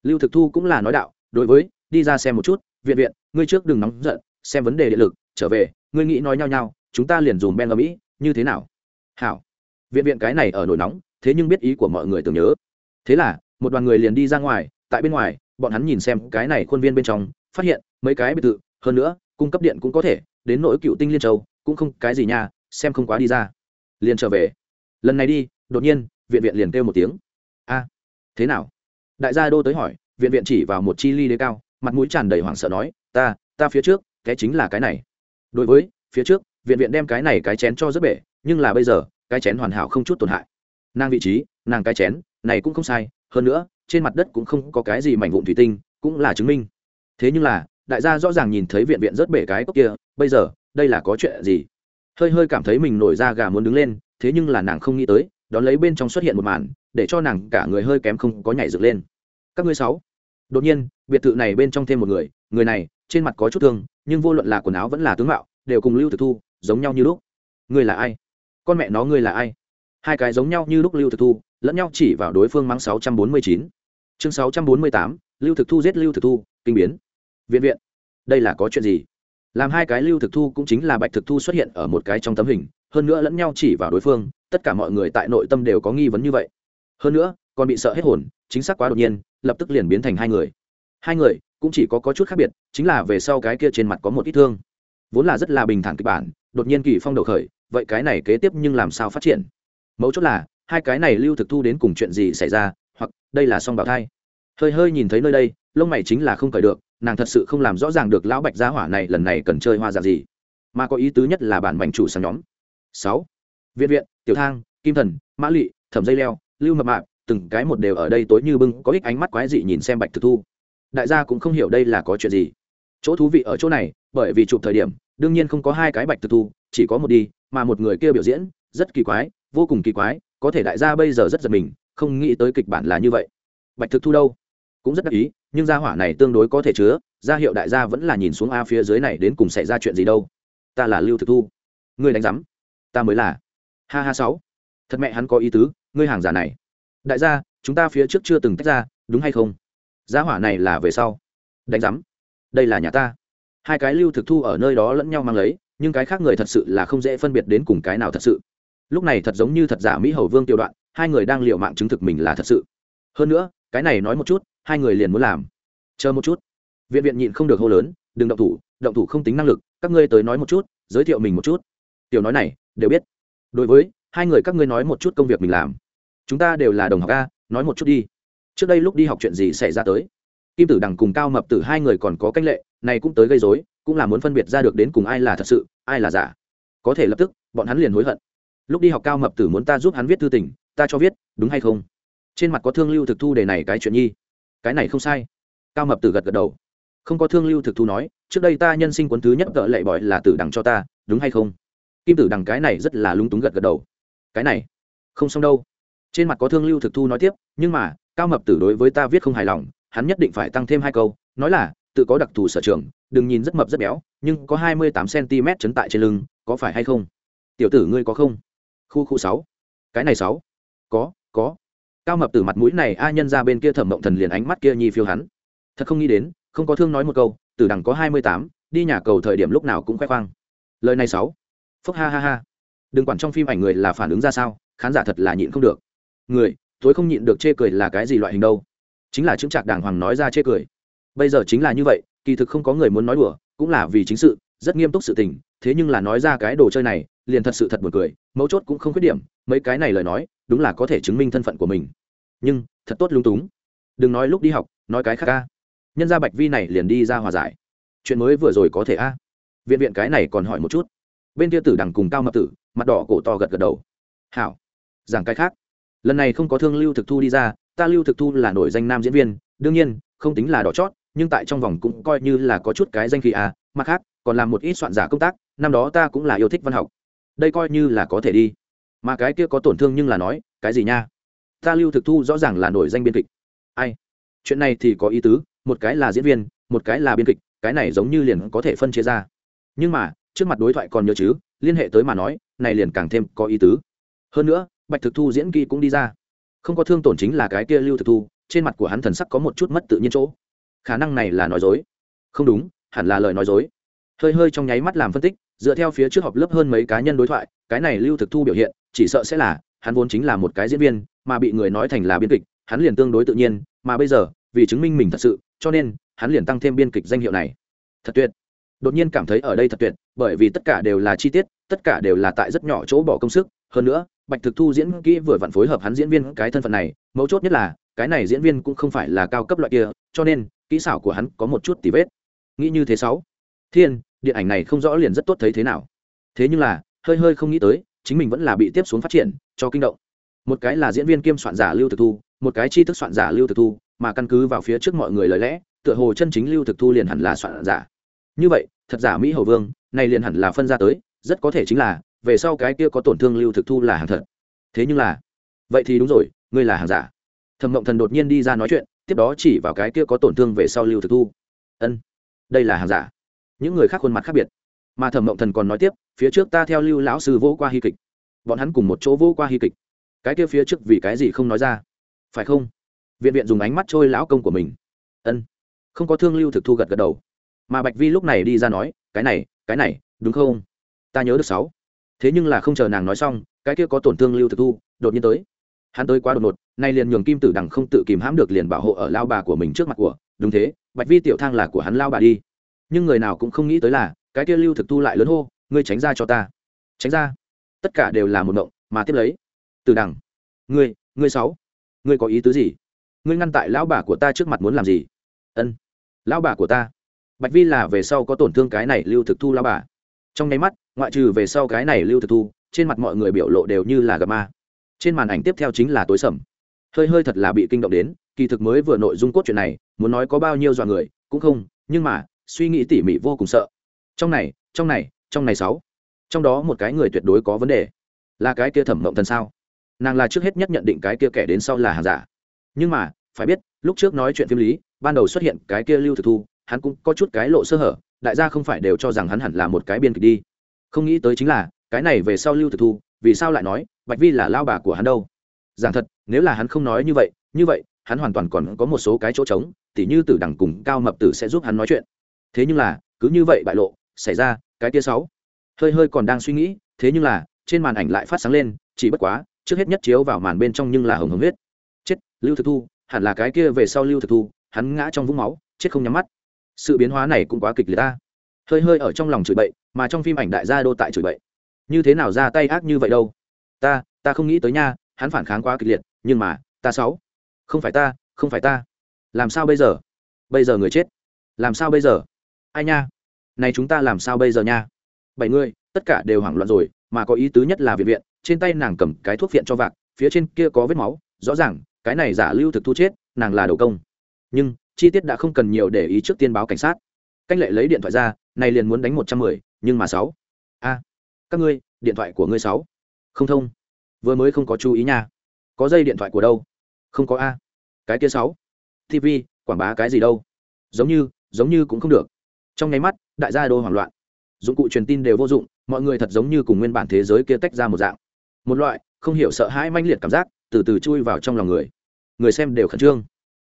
Lưu thực thu cũng là nói đạo, đối với, đi ra xem một chút, viện viện, ngươi trước đừng nóng giận, xem vấn đề điện lực, trở về, ngươi nghĩ nói nhau nhau, chúng ta liền dùm ben ở mỹ như thế nào? Hảo. Viện viện cái này ở nổi nóng, thế nhưng biết ý của mọi người tưởng nhớ. Thế là, một đoàn người liền đi ra ngoài, tại bên ngoài, bọn hắn nhìn xem cái này khuôn viên bên trong phát hiện, mấy cái biệt thự, hơn nữa, cung cấp điện cũng có thể, đến nỗi cựu tinh liên châu, cũng không cái gì nha, xem không quá đi ra. Liền trở về. Lần này đi, đột nhiên, viện viện liền kêu một tiếng. A, thế nào? Đại gia đô tới hỏi, viện viện chỉ vào một chi ly đế cao, mặt mũi tràn đầy hoảng sợ nói, ta ta phía trước, cái chính là cái này. Đối với, phía trước, viện viện đem cái này cái chén cho rất bể, nhưng là bây giờ, cái chén hoàn hảo không chút tổn hại. Nàng vị trí, nàng cái chén, này cũng không sai, hơn nữa, trên mặt đất cũng không có cái gì mảnh vụn thủy tinh, cũng là chứng minh thế nhưng là, đại gia rõ ràng nhìn thấy viện viện rớt bể cái cốc kia, bây giờ, đây là có chuyện gì? Hơi hơi cảm thấy mình nổi da gà muốn đứng lên, thế nhưng là nàng không nghĩ tới, đón lấy bên trong xuất hiện một màn, để cho nàng cả người hơi kém không có nhảy dựng lên. Các ngươi sáu. Đột nhiên, biệt thự này bên trong thêm một người người này, trên mặt có chút thương, nhưng vô luận là quần áo vẫn là tướng mạo, đều cùng lưu thực thu, giống nhau như lúc. Ngươi là ai? Con mẹ nó ngươi là ai? Hai cái giống nhau như lúc lưu thực thu, lẫn nhau chỉ vào đối phương mắng sáu trăm bốn mươi chín. Chương sáu trăm bốn mươi tám, lưu thực thu giết lưu thực thu, kinh biến viện viện. Đây là có chuyện gì? Làm hai cái lưu thực thu cũng chính là bạch thực thu xuất hiện ở một cái trong tấm hình hơn nữa lẫn nhau chỉ vào đối phương tất cả mọi người tại nội tâm đều có nghi vấn như vậy. Hơn nữa còn bị sợ hết hồn chính xác quá đột nhiên lập tức liền biến thành hai người. Hai người cũng chỉ có, có chút khác biệt chính là về sau cái kia trên mặt có một ít thương. Vốn là rất là bình thản kịch bản đột nhiên kỳ phong đầu khởi vậy cái này kế tiếp nhưng làm sao phát triển? Mấu chốt là hai cái này lưu thực thu đến cùng chuyện gì xảy ra hoặc đây là song bảo thai. Hơi hơi nhìn thấy nơi đây lông mày chính là không cởi được nàng thật sự không làm rõ ràng được lão bạch gia hỏa này lần này cần chơi hoa dạng gì. Mà có ý tứ nhất là bản mảnh chủ sang nhóm. Sáu. Viện viện, tiểu thang, kim thần, mã lụy thẩm dây leo, lưu mập mạp, từng cái một đều ở đây tối như bưng, có ích ánh mắt quái dị nhìn xem bạch thực thu. Đại gia cũng không hiểu đây là có chuyện gì. Chỗ thú vị ở chỗ này, bởi vì chụp thời điểm, đương nhiên không có hai cái bạch thực thu, chỉ có một đi, mà một người kia biểu diễn, rất kỳ quái, vô cùng kỳ quái, có thể đại gia bây giờ rất giật mình, không nghĩ tới kịch bản là như vậy. Bạch thực thu đâu? Cũng rất đắc ý nhưng gia hỏa này tương đối có thể chứa, gia hiệu đại gia vẫn là nhìn xuống a phía dưới này đến cùng xảy ra chuyện gì đâu. Ta là lưu thực thu. Ngươi đánh giám. Ta mới là. Ha ha sáu. Thật mẹ hắn có ý tứ, ngươi hàng giả này. Đại gia, chúng ta phía trước chưa từng tách ra, đúng hay không? Gia hỏa này là về sau. Đánh giám. Đây là nhà ta. Hai cái lưu thực thu ở nơi đó lẫn nhau mang lấy, nhưng cái khác người thật sự là không dễ phân biệt đến cùng cái nào thật sự. Lúc này thật giống như thật giả mỹ hầu vương tiêu đoạn, hai người đang liệu mạng chứng thực mình là thật sự. Hơn nữa, cái này nói một chút hai người liền muốn làm. Chờ một chút. Viện viện nhịn không được hô lớn, đừng động thủ động thủ không tính năng lực, các ngươi tới nói một chút, giới thiệu mình một chút. Tiểu nói này, đều biết. Đối với hai người các ngươi nói một chút công việc mình làm. Chúng ta đều là đồng học a, nói một chút đi. Trước đây lúc đi học chuyện gì xảy ra tới? Kim tử đằng cùng cao mập tử hai người còn có canh lệ, này cũng tới gây dối cũng là muốn phân biệt ra được đến cùng ai là thật sự, ai là giả. Có thể lập tức, bọn hắn liền hối hận. Lúc đi học cao mập tử muốn ta giúp hắn viết thư tình, ta cho viết, đúng hay không? Trên mặt có thương lưu thực thu đề này cái chuyện nhi cái này không sai. Cao mập tử gật gật đầu. Không có thương lưu thực thu nói, trước đây ta nhân sinh quấn thứ nhất gợ lệ bỏi là tử đằng cho ta, đúng hay không? Kim tử đằng cái này rất là lung túng gật gật đầu. Cái này, không xong đâu. Trên mặt có thương lưu thực thu nói tiếp, nhưng mà, cao mập tử đối với ta viết không hài lòng, hắn nhất định phải tăng thêm hai câu, nói là, tự có đặc thù sở trường, đừng nhìn rất mập rất béo, nhưng có hai mươi tám cm chấn tại trên lưng, có phải hay không? Tiểu tử ngươi có không? Khu khu sáu. Cái này sáu. Có có cao mập từ mặt mũi này a nhân ra bên kia thẩm mộng thần liền ánh mắt kia nhi phiêu hắn. Thật không nghĩ đến, không có thương nói một câu từ đằng có hai mươi tám, đi nhà cầu thời điểm lúc nào cũng khoe khoang. Lời này sáu. Phúc ha ha ha. Đừng quản trong phim ảnh người là phản ứng ra sao, khán giả thật là nhịn không được. Người, tối không nhịn được chê cười là cái gì loại hình đâu? Chính là chứng trạc đàng hoàng nói ra chê cười. Bây giờ chính là như vậy, kỳ thực không có người muốn nói đùa, cũng là vì chính sự, rất nghiêm túc sự tình, thế nhưng là nói ra cái đồ chơi này, liền thật sự thật buồn cười, mấu chốt cũng không khuyết điểm, mấy cái này lời nói đúng là có thể chứng minh thân phận của mình. Nhưng, thật tốt lung túng. Đừng nói lúc đi học, nói cái khác ca nhân gia bạch vi này liền đi ra hòa giải. Chuyện mới vừa rồi có thể a. Viện viện cái này còn hỏi một chút. Bên kia tử đằng cùng cao mập tử, mặt đỏ cổ to gật gật đầu. Hảo. Giảng cái khác. Lần này không có thương lưu thực thu đi ra, ta lưu thực thu là nổi danh nam diễn viên, đương nhiên, không tính là đỏ chót, nhưng tại trong vòng cũng coi như là có chút cái danh khí à mặt khác, còn làm một ít soạn giả công tác, năm đó ta cũng là yêu thích văn học. Đây coi như là có thể đi mà cái kia có tổn thương nhưng là nói, cái gì nha? Ta lưu thực thu rõ ràng là nổi danh biên kịch. Ai? Chuyện này thì có ý tứ, một cái là diễn viên, một cái là biên kịch, cái này giống như liền có thể phân chia ra. Nhưng mà, trước mặt đối thoại còn nhớ chứ, liên hệ tới mà nói, này liền càng thêm có ý tứ. Hơn nữa, bạch thực thu diễn kỹ cũng đi ra. Không có thương tổn chính là cái kia lưu thực thu, trên mặt của hắn thần sắc có một chút mất tự nhiên chỗ. Khả năng này là nói dối. Không đúng, hẳn là lời nói dối. Hơi hơi trong nháy mắt làm phân tích dựa theo phía trước họp lớp hơn mấy cá nhân đối thoại, cái này lưu thực thu biểu hiện, chỉ sợ sẽ là, hắn vốn chính là một cái diễn viên, mà bị người nói thành là biên kịch, hắn liền tương đối tự nhiên, mà bây giờ, vì chứng minh mình thật sự, cho nên, hắn liền tăng thêm biên kịch danh hiệu này. Thật tuyệt. Đột nhiên cảm thấy ở đây thật tuyệt, bởi vì tất cả đều là chi tiết, tất cả đều là tại rất nhỏ chỗ bỏ công sức. Hơn nữa, bạch thực thu diễn kỹ vừa vặn phối hợp hắn diễn viên cái thân phận này, mấu chốt nhất là, cái này diễn viên cũng không phải là cao cấp loại kia, cho nên, kỹ xảo của hắn có một chút tì vết. Nghĩ như thế sáu. Thiên điện ảnh này không rõ liền rất tốt thấy thế nào. Thế nhưng là, hơi hơi không nghĩ tới, chính mình vẫn là bị tiếp xuống phát triển, cho kinh động. Một cái là diễn viên kiêm soạn giả lưu thực thu, một cái chi thức soạn giả lưu thực thu, mà căn cứ vào phía trước mọi người lời lẽ, tựa hồ chân chính lưu thực thu liền hẳn là soạn giả. Như vậy, thật giả mỹ hầu vương, này liền hẳn là phân ra tới, rất có thể chính là, về sau cái kia có tổn thương lưu thực thu là hàng thật. Thế nhưng là, vậy thì đúng rồi, ngươi là hàng giả. Thẩm mộng thần đột nhiên đi ra nói chuyện, tiếp đó chỉ vào cái kia có tổn thương về sau lưu thực thu. Ân, đây là hàng giả những người khác khuôn mặt khác biệt. Mà thẩm mộng thần còn nói tiếp, phía trước ta theo lưu lão sư vô qua hy kịch. Bọn hắn cùng một chỗ vô qua hy kịch. Cái kia phía trước vì cái gì không nói ra? Phải không? Viện viện dùng ánh mắt trôi lão công của mình. Ân. Không có thương lưu thực thu gật gật đầu. Mà bạch vi lúc này đi ra nói, cái này cái này, đúng không? Ta nhớ được sáu. Thế nhưng là không chờ nàng nói xong, cái kia có tổn thương lưu thực thu, đột nhiên tới. Hắn tới quá đột ngột, nay liền nhường kim tử đằng không tự kìm hãm được liền bảo hộ ở lao bà của mình trước mặt của. Đúng thế, bạch vi tiểu thang là của hắn lao bà đi nhưng người nào cũng không nghĩ tới là, cái kia lưu thực thu lại lớn hô, ngươi tránh ra cho ta. Tránh ra? Tất cả đều là một mộng mà tiếp lấy? Từ đằng. Ngươi ngươi sáu, ngươi có ý tứ gì? Ngươi ngăn tại lão bà của ta trước mặt muốn làm gì? Ân, lão bà của ta. Bạch vi là về sau có tổn thương cái này lưu thực thu lão bà. Trong nháy mắt, ngoại trừ về sau cái này lưu thực thu, trên mặt mọi người biểu lộ đều như là gặp ma. Trên màn ảnh tiếp theo chính là tối sầm. Hơi hơi thật là bị kinh động đến, kỳ thực mới vừa nội dung cốt truyện này, muốn nói có bao nhiêu dọa người, cũng không, nhưng mà suy nghĩ tỉ mỉ vô cùng sợ. Trong này trong này trong này sáu. Trong đó một cái người tuyệt đối có vấn đề. Là cái kia thẩm mộng thần sao? Nàng là trước hết nhất nhận định cái kia kẻ đến sau là hàng giả. Nhưng mà, phải biết, lúc trước nói chuyện phim lý, ban đầu xuất hiện cái kia lưu thực thu, hắn cũng có chút cái lộ sơ hở, đại gia không phải đều cho rằng hắn hẳn là một cái biên kịch đi. Không nghĩ tới chính là, cái này về sau lưu thực thu, vì sao lại nói, bạch vi là lao bà của hắn đâu? Giảng thật, nếu là hắn không nói như vậy như vậy, hắn hoàn toàn còn có một số cái chỗ trống, tỉ như tử đằng cùng cao mập tử sẽ giúp hắn nói chuyện thế nhưng là, cứ như vậy bại lộ, xảy ra cái kia sáu. Hơi hơi còn đang suy nghĩ, thế nhưng là, trên màn ảnh lại phát sáng lên, chỉ bất quá, trước hết nhất chiếu vào màn bên trong nhưng là hồng hồng huyết. Chết, lưu thực thu, hẳn là cái kia về sau lưu thực thu, hắn ngã trong vũng máu, chết không nhắm mắt. Sự biến hóa này cũng quá kịch liệt ta. Hơi hơi ở trong lòng chửi bậy, mà trong phim ảnh đại gia đô tại chửi bậy. Như thế nào ra tay ác như vậy đâu? Ta ta không nghĩ tới nha, hắn phản kháng quá kịch liệt, nhưng mà, ta sáu. Không phải ta, không phải ta. Làm sao bây giờ? Bây giờ người chết. Làm sao bây giờ? Ai nha? Này chúng ta làm sao bây giờ nha? Bảy người, tất cả đều hoảng loạn rồi, mà có ý tứ nhất là viện viện, trên tay nàng cầm cái thuốc viện cho vạc, phía trên kia có vết máu, rõ ràng, cái này giả lưu thực thu chết, nàng là đầu công. Nhưng, chi tiết đã không cần nhiều để ý trước tiên báo cảnh sát. Canh lệ lấy điện thoại ra, này liền muốn đánh một trăm mười, nhưng mà sáu. A, các ngươi, điện thoại của ngươi sáu. Không thông. Vừa mới không có chú ý nha. Có dây điện thoại của đâu? Không có a. Cái kia sáu. Tv quảng bá cái gì đâu? Giống như giống như cũng không được trong nháy mắt, đại gia đô hoảng loạn. Dụng cụ truyền tin đều vô dụng, mọi người thật giống như cùng nguyên bản thế giới kia tách ra một dạng. Một loại, không hiểu sợ hãi manh liệt cảm giác, từ từ chui vào trong lòng người. Người xem đều khẩn trương.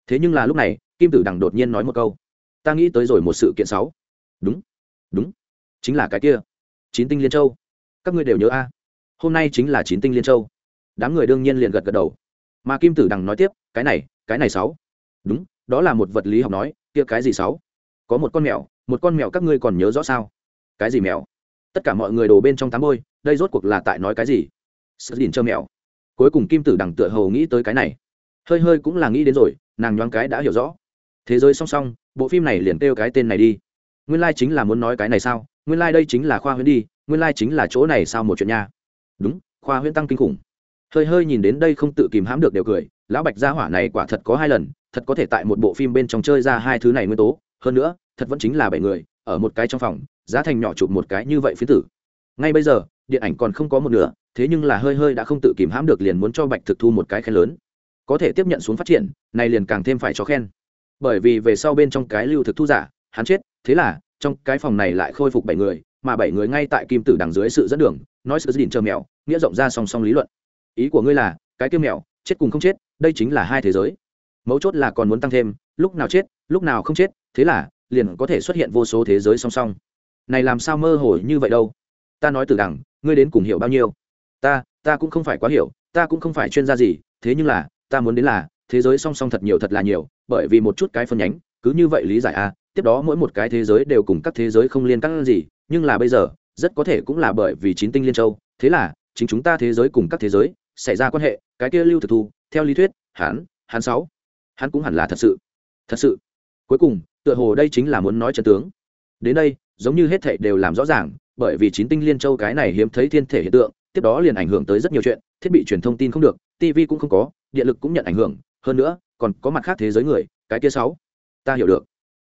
Thế nhưng là lúc này, kim tử đằng đột nhiên nói một câu. Ta nghĩ tới rồi một sự kiện sáu đúng đúng, chính là cái kia. Chín tinh liên châu. Các ngươi đều nhớ a. Hôm nay chính là chín tinh liên châu. Đám người đương nhiên liền gật gật đầu. Mà kim tử đằng nói tiếp, cái này cái này sáu đúng, đó là một vật lý học nói, kia cái gì sáu có một con mèo một con mèo các ngươi còn nhớ rõ sao? Cái gì mèo? Tất cả mọi người đổ bên trong tám bôi, đây rốt cuộc là tại nói cái gì? Sợ đỉn trơ mèo. Cuối cùng kim tử đằng tựa hầu nghĩ tới cái này. Hơi hơi cũng là nghĩ đến rồi, nàng nhoáng cái đã hiểu rõ. Thế giới song song, bộ phim này liền kêu cái tên này đi. Nguyên lai、like、chính là muốn nói cái này sao? Nguyên lai、like、đây chính là khoa huyễn đi, nguyên lai、like、chính là chỗ này sao một chuyện nha. Đúng, khoa huyễn tăng kinh khủng. Hơi hơi nhìn đến đây không tự kìm hãm được đều cười, lão bạch gia hỏa này quả thật có hai lần, thật có thể tại một bộ phim bên trong chơi ra hai thứ này nguyên tố. Hơn nữa thật vẫn chính là bảy người, ở một cái trong phòng, giá thành nhỏ chụp một cái như vậy phiến tử. Ngay bây giờ, điện ảnh còn không có một nửa, thế nhưng là hơi hơi đã không tự kìm hãm được liền muốn cho bạch thực thu một cái khen lớn. Có thể tiếp nhận xuống phát triển, này liền càng thêm phải cho khen. Bởi vì về sau bên trong cái lưu thực thu giả, hắn chết, thế là, trong cái phòng này lại khôi phục bảy người, mà bảy người ngay tại kim tử đằng dưới sự dẫn đường, nói sự dịn chờ mèo, nghĩa rộng ra song song lý luận. Ý của ngươi là, cái tiêu mèo, chết cùng không chết, đây chính là hai thế giới. Mấu chốt là còn muốn tăng thêm, lúc nào chết, lúc nào không chết, thế là liền có thể xuất hiện vô số thế giới song song. Này làm sao mơ hồ như vậy đâu? Ta nói từ đằng ngươi đến cùng hiểu bao nhiêu? Ta ta cũng không phải quá hiểu, ta cũng không phải chuyên gia gì, thế nhưng là, ta muốn đến là, thế giới song song thật nhiều thật là nhiều, bởi vì một chút cái phân nhánh, cứ như vậy lý giải a tiếp đó mỗi một cái thế giới đều cùng các thế giới không liên các gì, nhưng là bây giờ, rất có thể cũng là bởi vì chín tinh liên châu, thế là, chính chúng ta thế giới cùng các thế giới, xảy ra quan hệ, cái kia lưu thực thu, theo lý thuyết, hắn hắn sáu, hắn cũng hẳn là thật sự thật sự. Cuối cùng tựa hồ đây chính là muốn nói chân tướng. Đến đây, giống như hết thảy đều làm rõ ràng, bởi vì chín tinh liên châu cái này hiếm thấy thiên thể hiện tượng, tiếp đó liền ảnh hưởng tới rất nhiều chuyện, thiết bị truyền thông tin không được tv cũng không có, điện lực cũng nhận ảnh hưởng, hơn nữa, còn có mặt khác thế giới người, cái kia sáu. Ta hiểu được.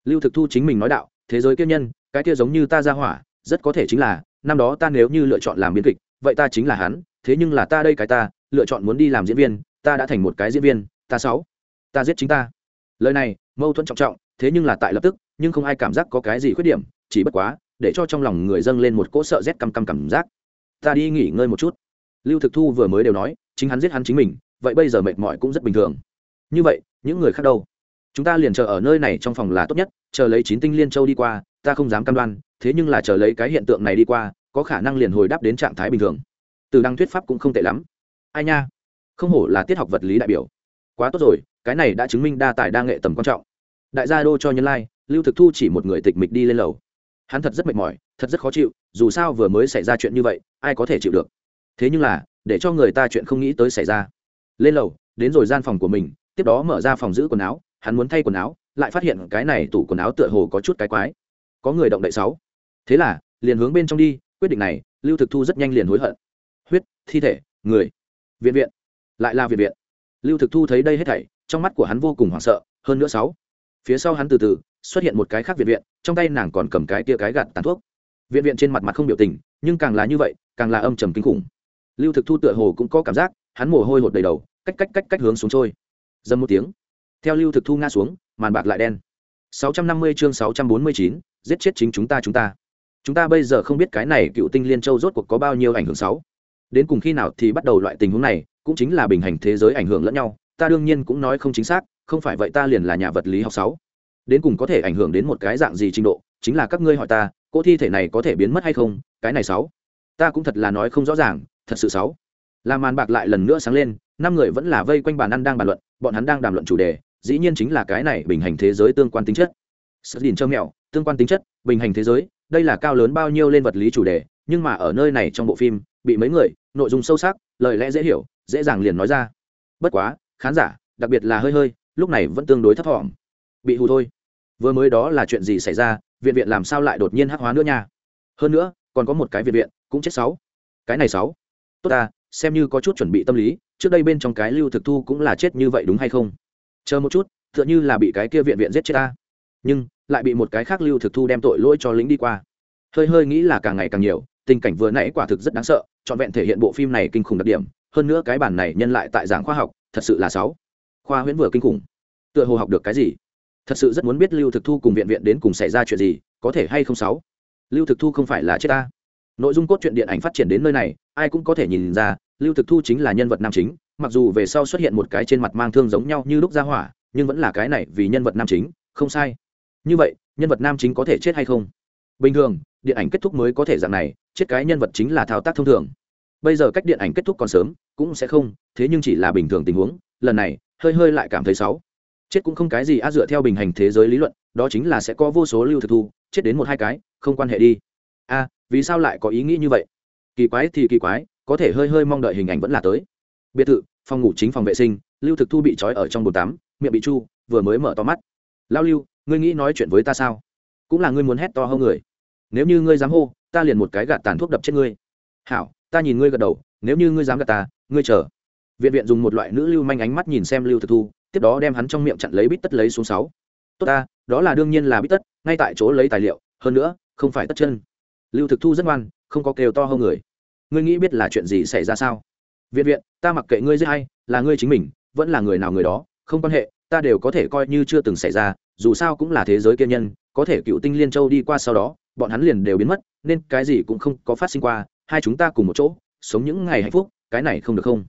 Lưu thực thu chính mình nói đạo, thế giới kia nhân, cái kia giống như ta ra hỏa, rất có thể chính là, năm đó ta nếu như lựa chọn làm biên kịch, vậy ta chính là hắn, thế nhưng là ta đây cái ta, lựa chọn muốn đi làm diễn viên, ta đã thành một cái diễn viên, ta sáu. Ta giết chính ta. Lời này, mâu thuẫn trọng trọng thế nhưng là tại lập tức, nhưng không ai cảm giác có cái gì khuyết điểm, chỉ bất quá, để cho trong lòng người dâng lên một cỗ sợ rét căm căm cảm giác. Ta đi nghỉ ngơi một chút. Lưu thực thu vừa mới đều nói, chính hắn giết hắn chính mình, vậy bây giờ mệt mỏi cũng rất bình thường. Như vậy, những người khác đâu? Chúng ta liền chờ ở nơi này trong phòng là tốt nhất, chờ lấy chín tinh liên châu đi qua, ta không dám cam đoan, thế nhưng là chờ lấy cái hiện tượng này đi qua, có khả năng liền hồi đáp đến trạng thái bình thường. Từ đăng thuyết pháp cũng không tệ lắm. Ai nha? Không hổ là tiết học vật lý đại biểu. Quá tốt rồi, cái này đã chứng minh đa tài đa nghệ tầm quan trọng đại gia đô cho nhân lai、like, lưu thực thu chỉ một người tịch mịch đi lên lầu. Hắn thật rất mệt mỏi thật rất khó chịu dù sao vừa mới xảy ra chuyện như vậy ai có thể chịu được? Thế nhưng là để cho người ta chuyện không nghĩ tới xảy ra. Lên lầu đến rồi gian phòng của mình tiếp đó mở ra phòng giữ quần áo hắn muốn thay quần áo lại phát hiện cái này tủ quần áo tựa hồ có chút cái quái. Có người động đậy sáu. Thế là liền hướng bên trong đi quyết định này lưu thực thu rất nhanh liền hối hận. Huyết thi thể người. Viện viện. Lại là viện viện. Lưu thực thu thấy đây hết thảy trong mắt của hắn vô cùng hoảng sợ hơn nữa sáu phía sau hắn từ từ xuất hiện một cái khác viện viện trong tay nàng còn cầm cái tia cái gạt tàn thuốc. Viện viện trên mặt mặt không biểu tình nhưng càng là như vậy càng là âm trầm kinh khủng. Lưu thực thu tựa hồ cũng có cảm giác hắn mồ hôi hột đầy đầu cách cách cách cách hướng xuống trôi. Dầm một tiếng theo lưu thực thu ngã xuống màn bạc lại đen. 650 chương 649, giết chết chính chúng ta chúng ta. Chúng ta bây giờ không biết cái này cựu tinh liên châu rốt cuộc có bao nhiêu ảnh hưởng sáu. Đến cùng khi nào thì bắt đầu loại tình huống này cũng chính là bình hành thế giới ảnh hưởng lẫn nhau ta đương nhiên cũng nói không chính xác không phải vậy ta liền là nhà vật lý học sáu. Đến cùng có thể ảnh hưởng đến một cái dạng gì trình độ, chính là các ngươi hỏi ta, cỗ thi thể này có thể biến mất hay không, cái này sáu. Ta cũng thật là nói không rõ ràng, thật sự sáu. Làm màn bạc lại lần nữa sáng lên, năm người vẫn là vây quanh bàn ăn đang bàn luận, bọn hắn đang đàm luận chủ đề, dĩ nhiên chính là cái này bình hành thế giới tương quan tính chất. Sơ đình trơ mẹo tương quan tính chất, bình hành thế giới, đây là cao lớn bao nhiêu lên vật lý chủ đề, nhưng mà ở nơi này trong bộ phim, bị mấy người, nội dung sâu sắc, lời lẽ dễ hiểu, dễ dàng liền nói ra. Bất quá, khán giả, đặc biệt là hơi hơi lúc này vẫn tương đối thấp thỏm. Bị hù thôi. Vừa mới đó là chuyện gì xảy ra, viện viện làm sao lại đột nhiên hắc hóa nữa nha? Hơn nữa, còn có một cái viện viện, cũng chết sáu. Cái này sáu. Tốt ta, xem như có chút chuẩn bị tâm lý, trước đây bên trong cái lưu thực thu cũng là chết như vậy đúng hay không? Chờ một chút, tựa như là bị cái kia viện viện giết chết ta. Nhưng, lại bị một cái khác lưu thực thu đem tội lỗi cho lính đi qua. Hơi hơi nghĩ là càng ngày càng nhiều, tình cảnh vừa nãy quả thực rất đáng sợ, trọn vẹn thể hiện bộ phim này kinh khủng đặc điểm, hơn nữa cái bản này nhân lại tại giảng khoa học, thật sự là sáu khoa huyễn vừa kinh khủng. Tựa hồ học được cái gì? Thật sự rất muốn biết lưu thực thu cùng viện viện đến cùng xảy ra chuyện gì, có thể hay không sáu? Lưu thực thu không phải là chết ta. Nội dung cốt truyện điện ảnh phát triển đến nơi này, ai cũng có thể nhìn ra, lưu thực thu chính là nhân vật nam chính, mặc dù về sau xuất hiện một cái trên mặt mang thương giống nhau như lúc ra hỏa, nhưng vẫn là cái này vì nhân vật nam chính, không sai. Như vậy, nhân vật nam chính có thể chết hay không? Bình thường, điện ảnh kết thúc mới có thể dạng này, chết cái nhân vật chính là thao tác thông thường. Bây giờ cách điện ảnh kết thúc còn sớm, cũng sẽ không, thế nhưng chỉ là bình thường tình huống, lần này hơi hơi lại cảm thấy xấu chết cũng không cái gì a dựa theo bình hành thế giới lý luận, đó chính là sẽ có vô số lưu thực thu, chết đến một hai cái, không quan hệ đi. A vì sao lại có ý nghĩ như vậy? Kỳ quái thì kỳ quái, có thể hơi hơi mong đợi hình ảnh vẫn là tới. Biệt thự, phòng ngủ chính phòng vệ sinh, lưu thực thu bị trói ở trong bồn tắm, miệng bị chu, vừa mới mở to mắt. Lao lưu, ngươi nghĩ nói chuyện với ta sao? Cũng là ngươi muốn hét to hơn người. Nếu như ngươi dám hô, ta liền một cái gạt tàn thuốc đập chết ngươi. Hảo, ta nhìn ngươi gật đầu, nếu như ngươi dám gạt ta, ngươi chờ viện viện dùng một loại nữ lưu manh ánh mắt nhìn xem lưu thực thu, tiếp đó đem hắn trong miệng chặn lấy bít tất lấy xuống sáu. Tốt ta, đó là đương nhiên là bít tất, ngay tại chỗ lấy tài liệu, hơn nữa, không phải tất chân. Lưu thực thu rất ngoan, không có kêu to hơn người. Ngươi nghĩ biết là chuyện gì xảy ra sao? Viện viện, ta mặc kệ ngươi giết hay là ngươi chính mình, vẫn là người nào người đó, không quan hệ, ta đều có thể coi như chưa từng xảy ra, dù sao cũng là thế giới kiên nhân, có thể cựu tinh liên châu đi qua sau đó, bọn hắn liền đều biến mất, nên cái gì cũng không có phát sinh qua, hai chúng ta cùng một chỗ, sống những ngày hạnh phúc, cái này không được không?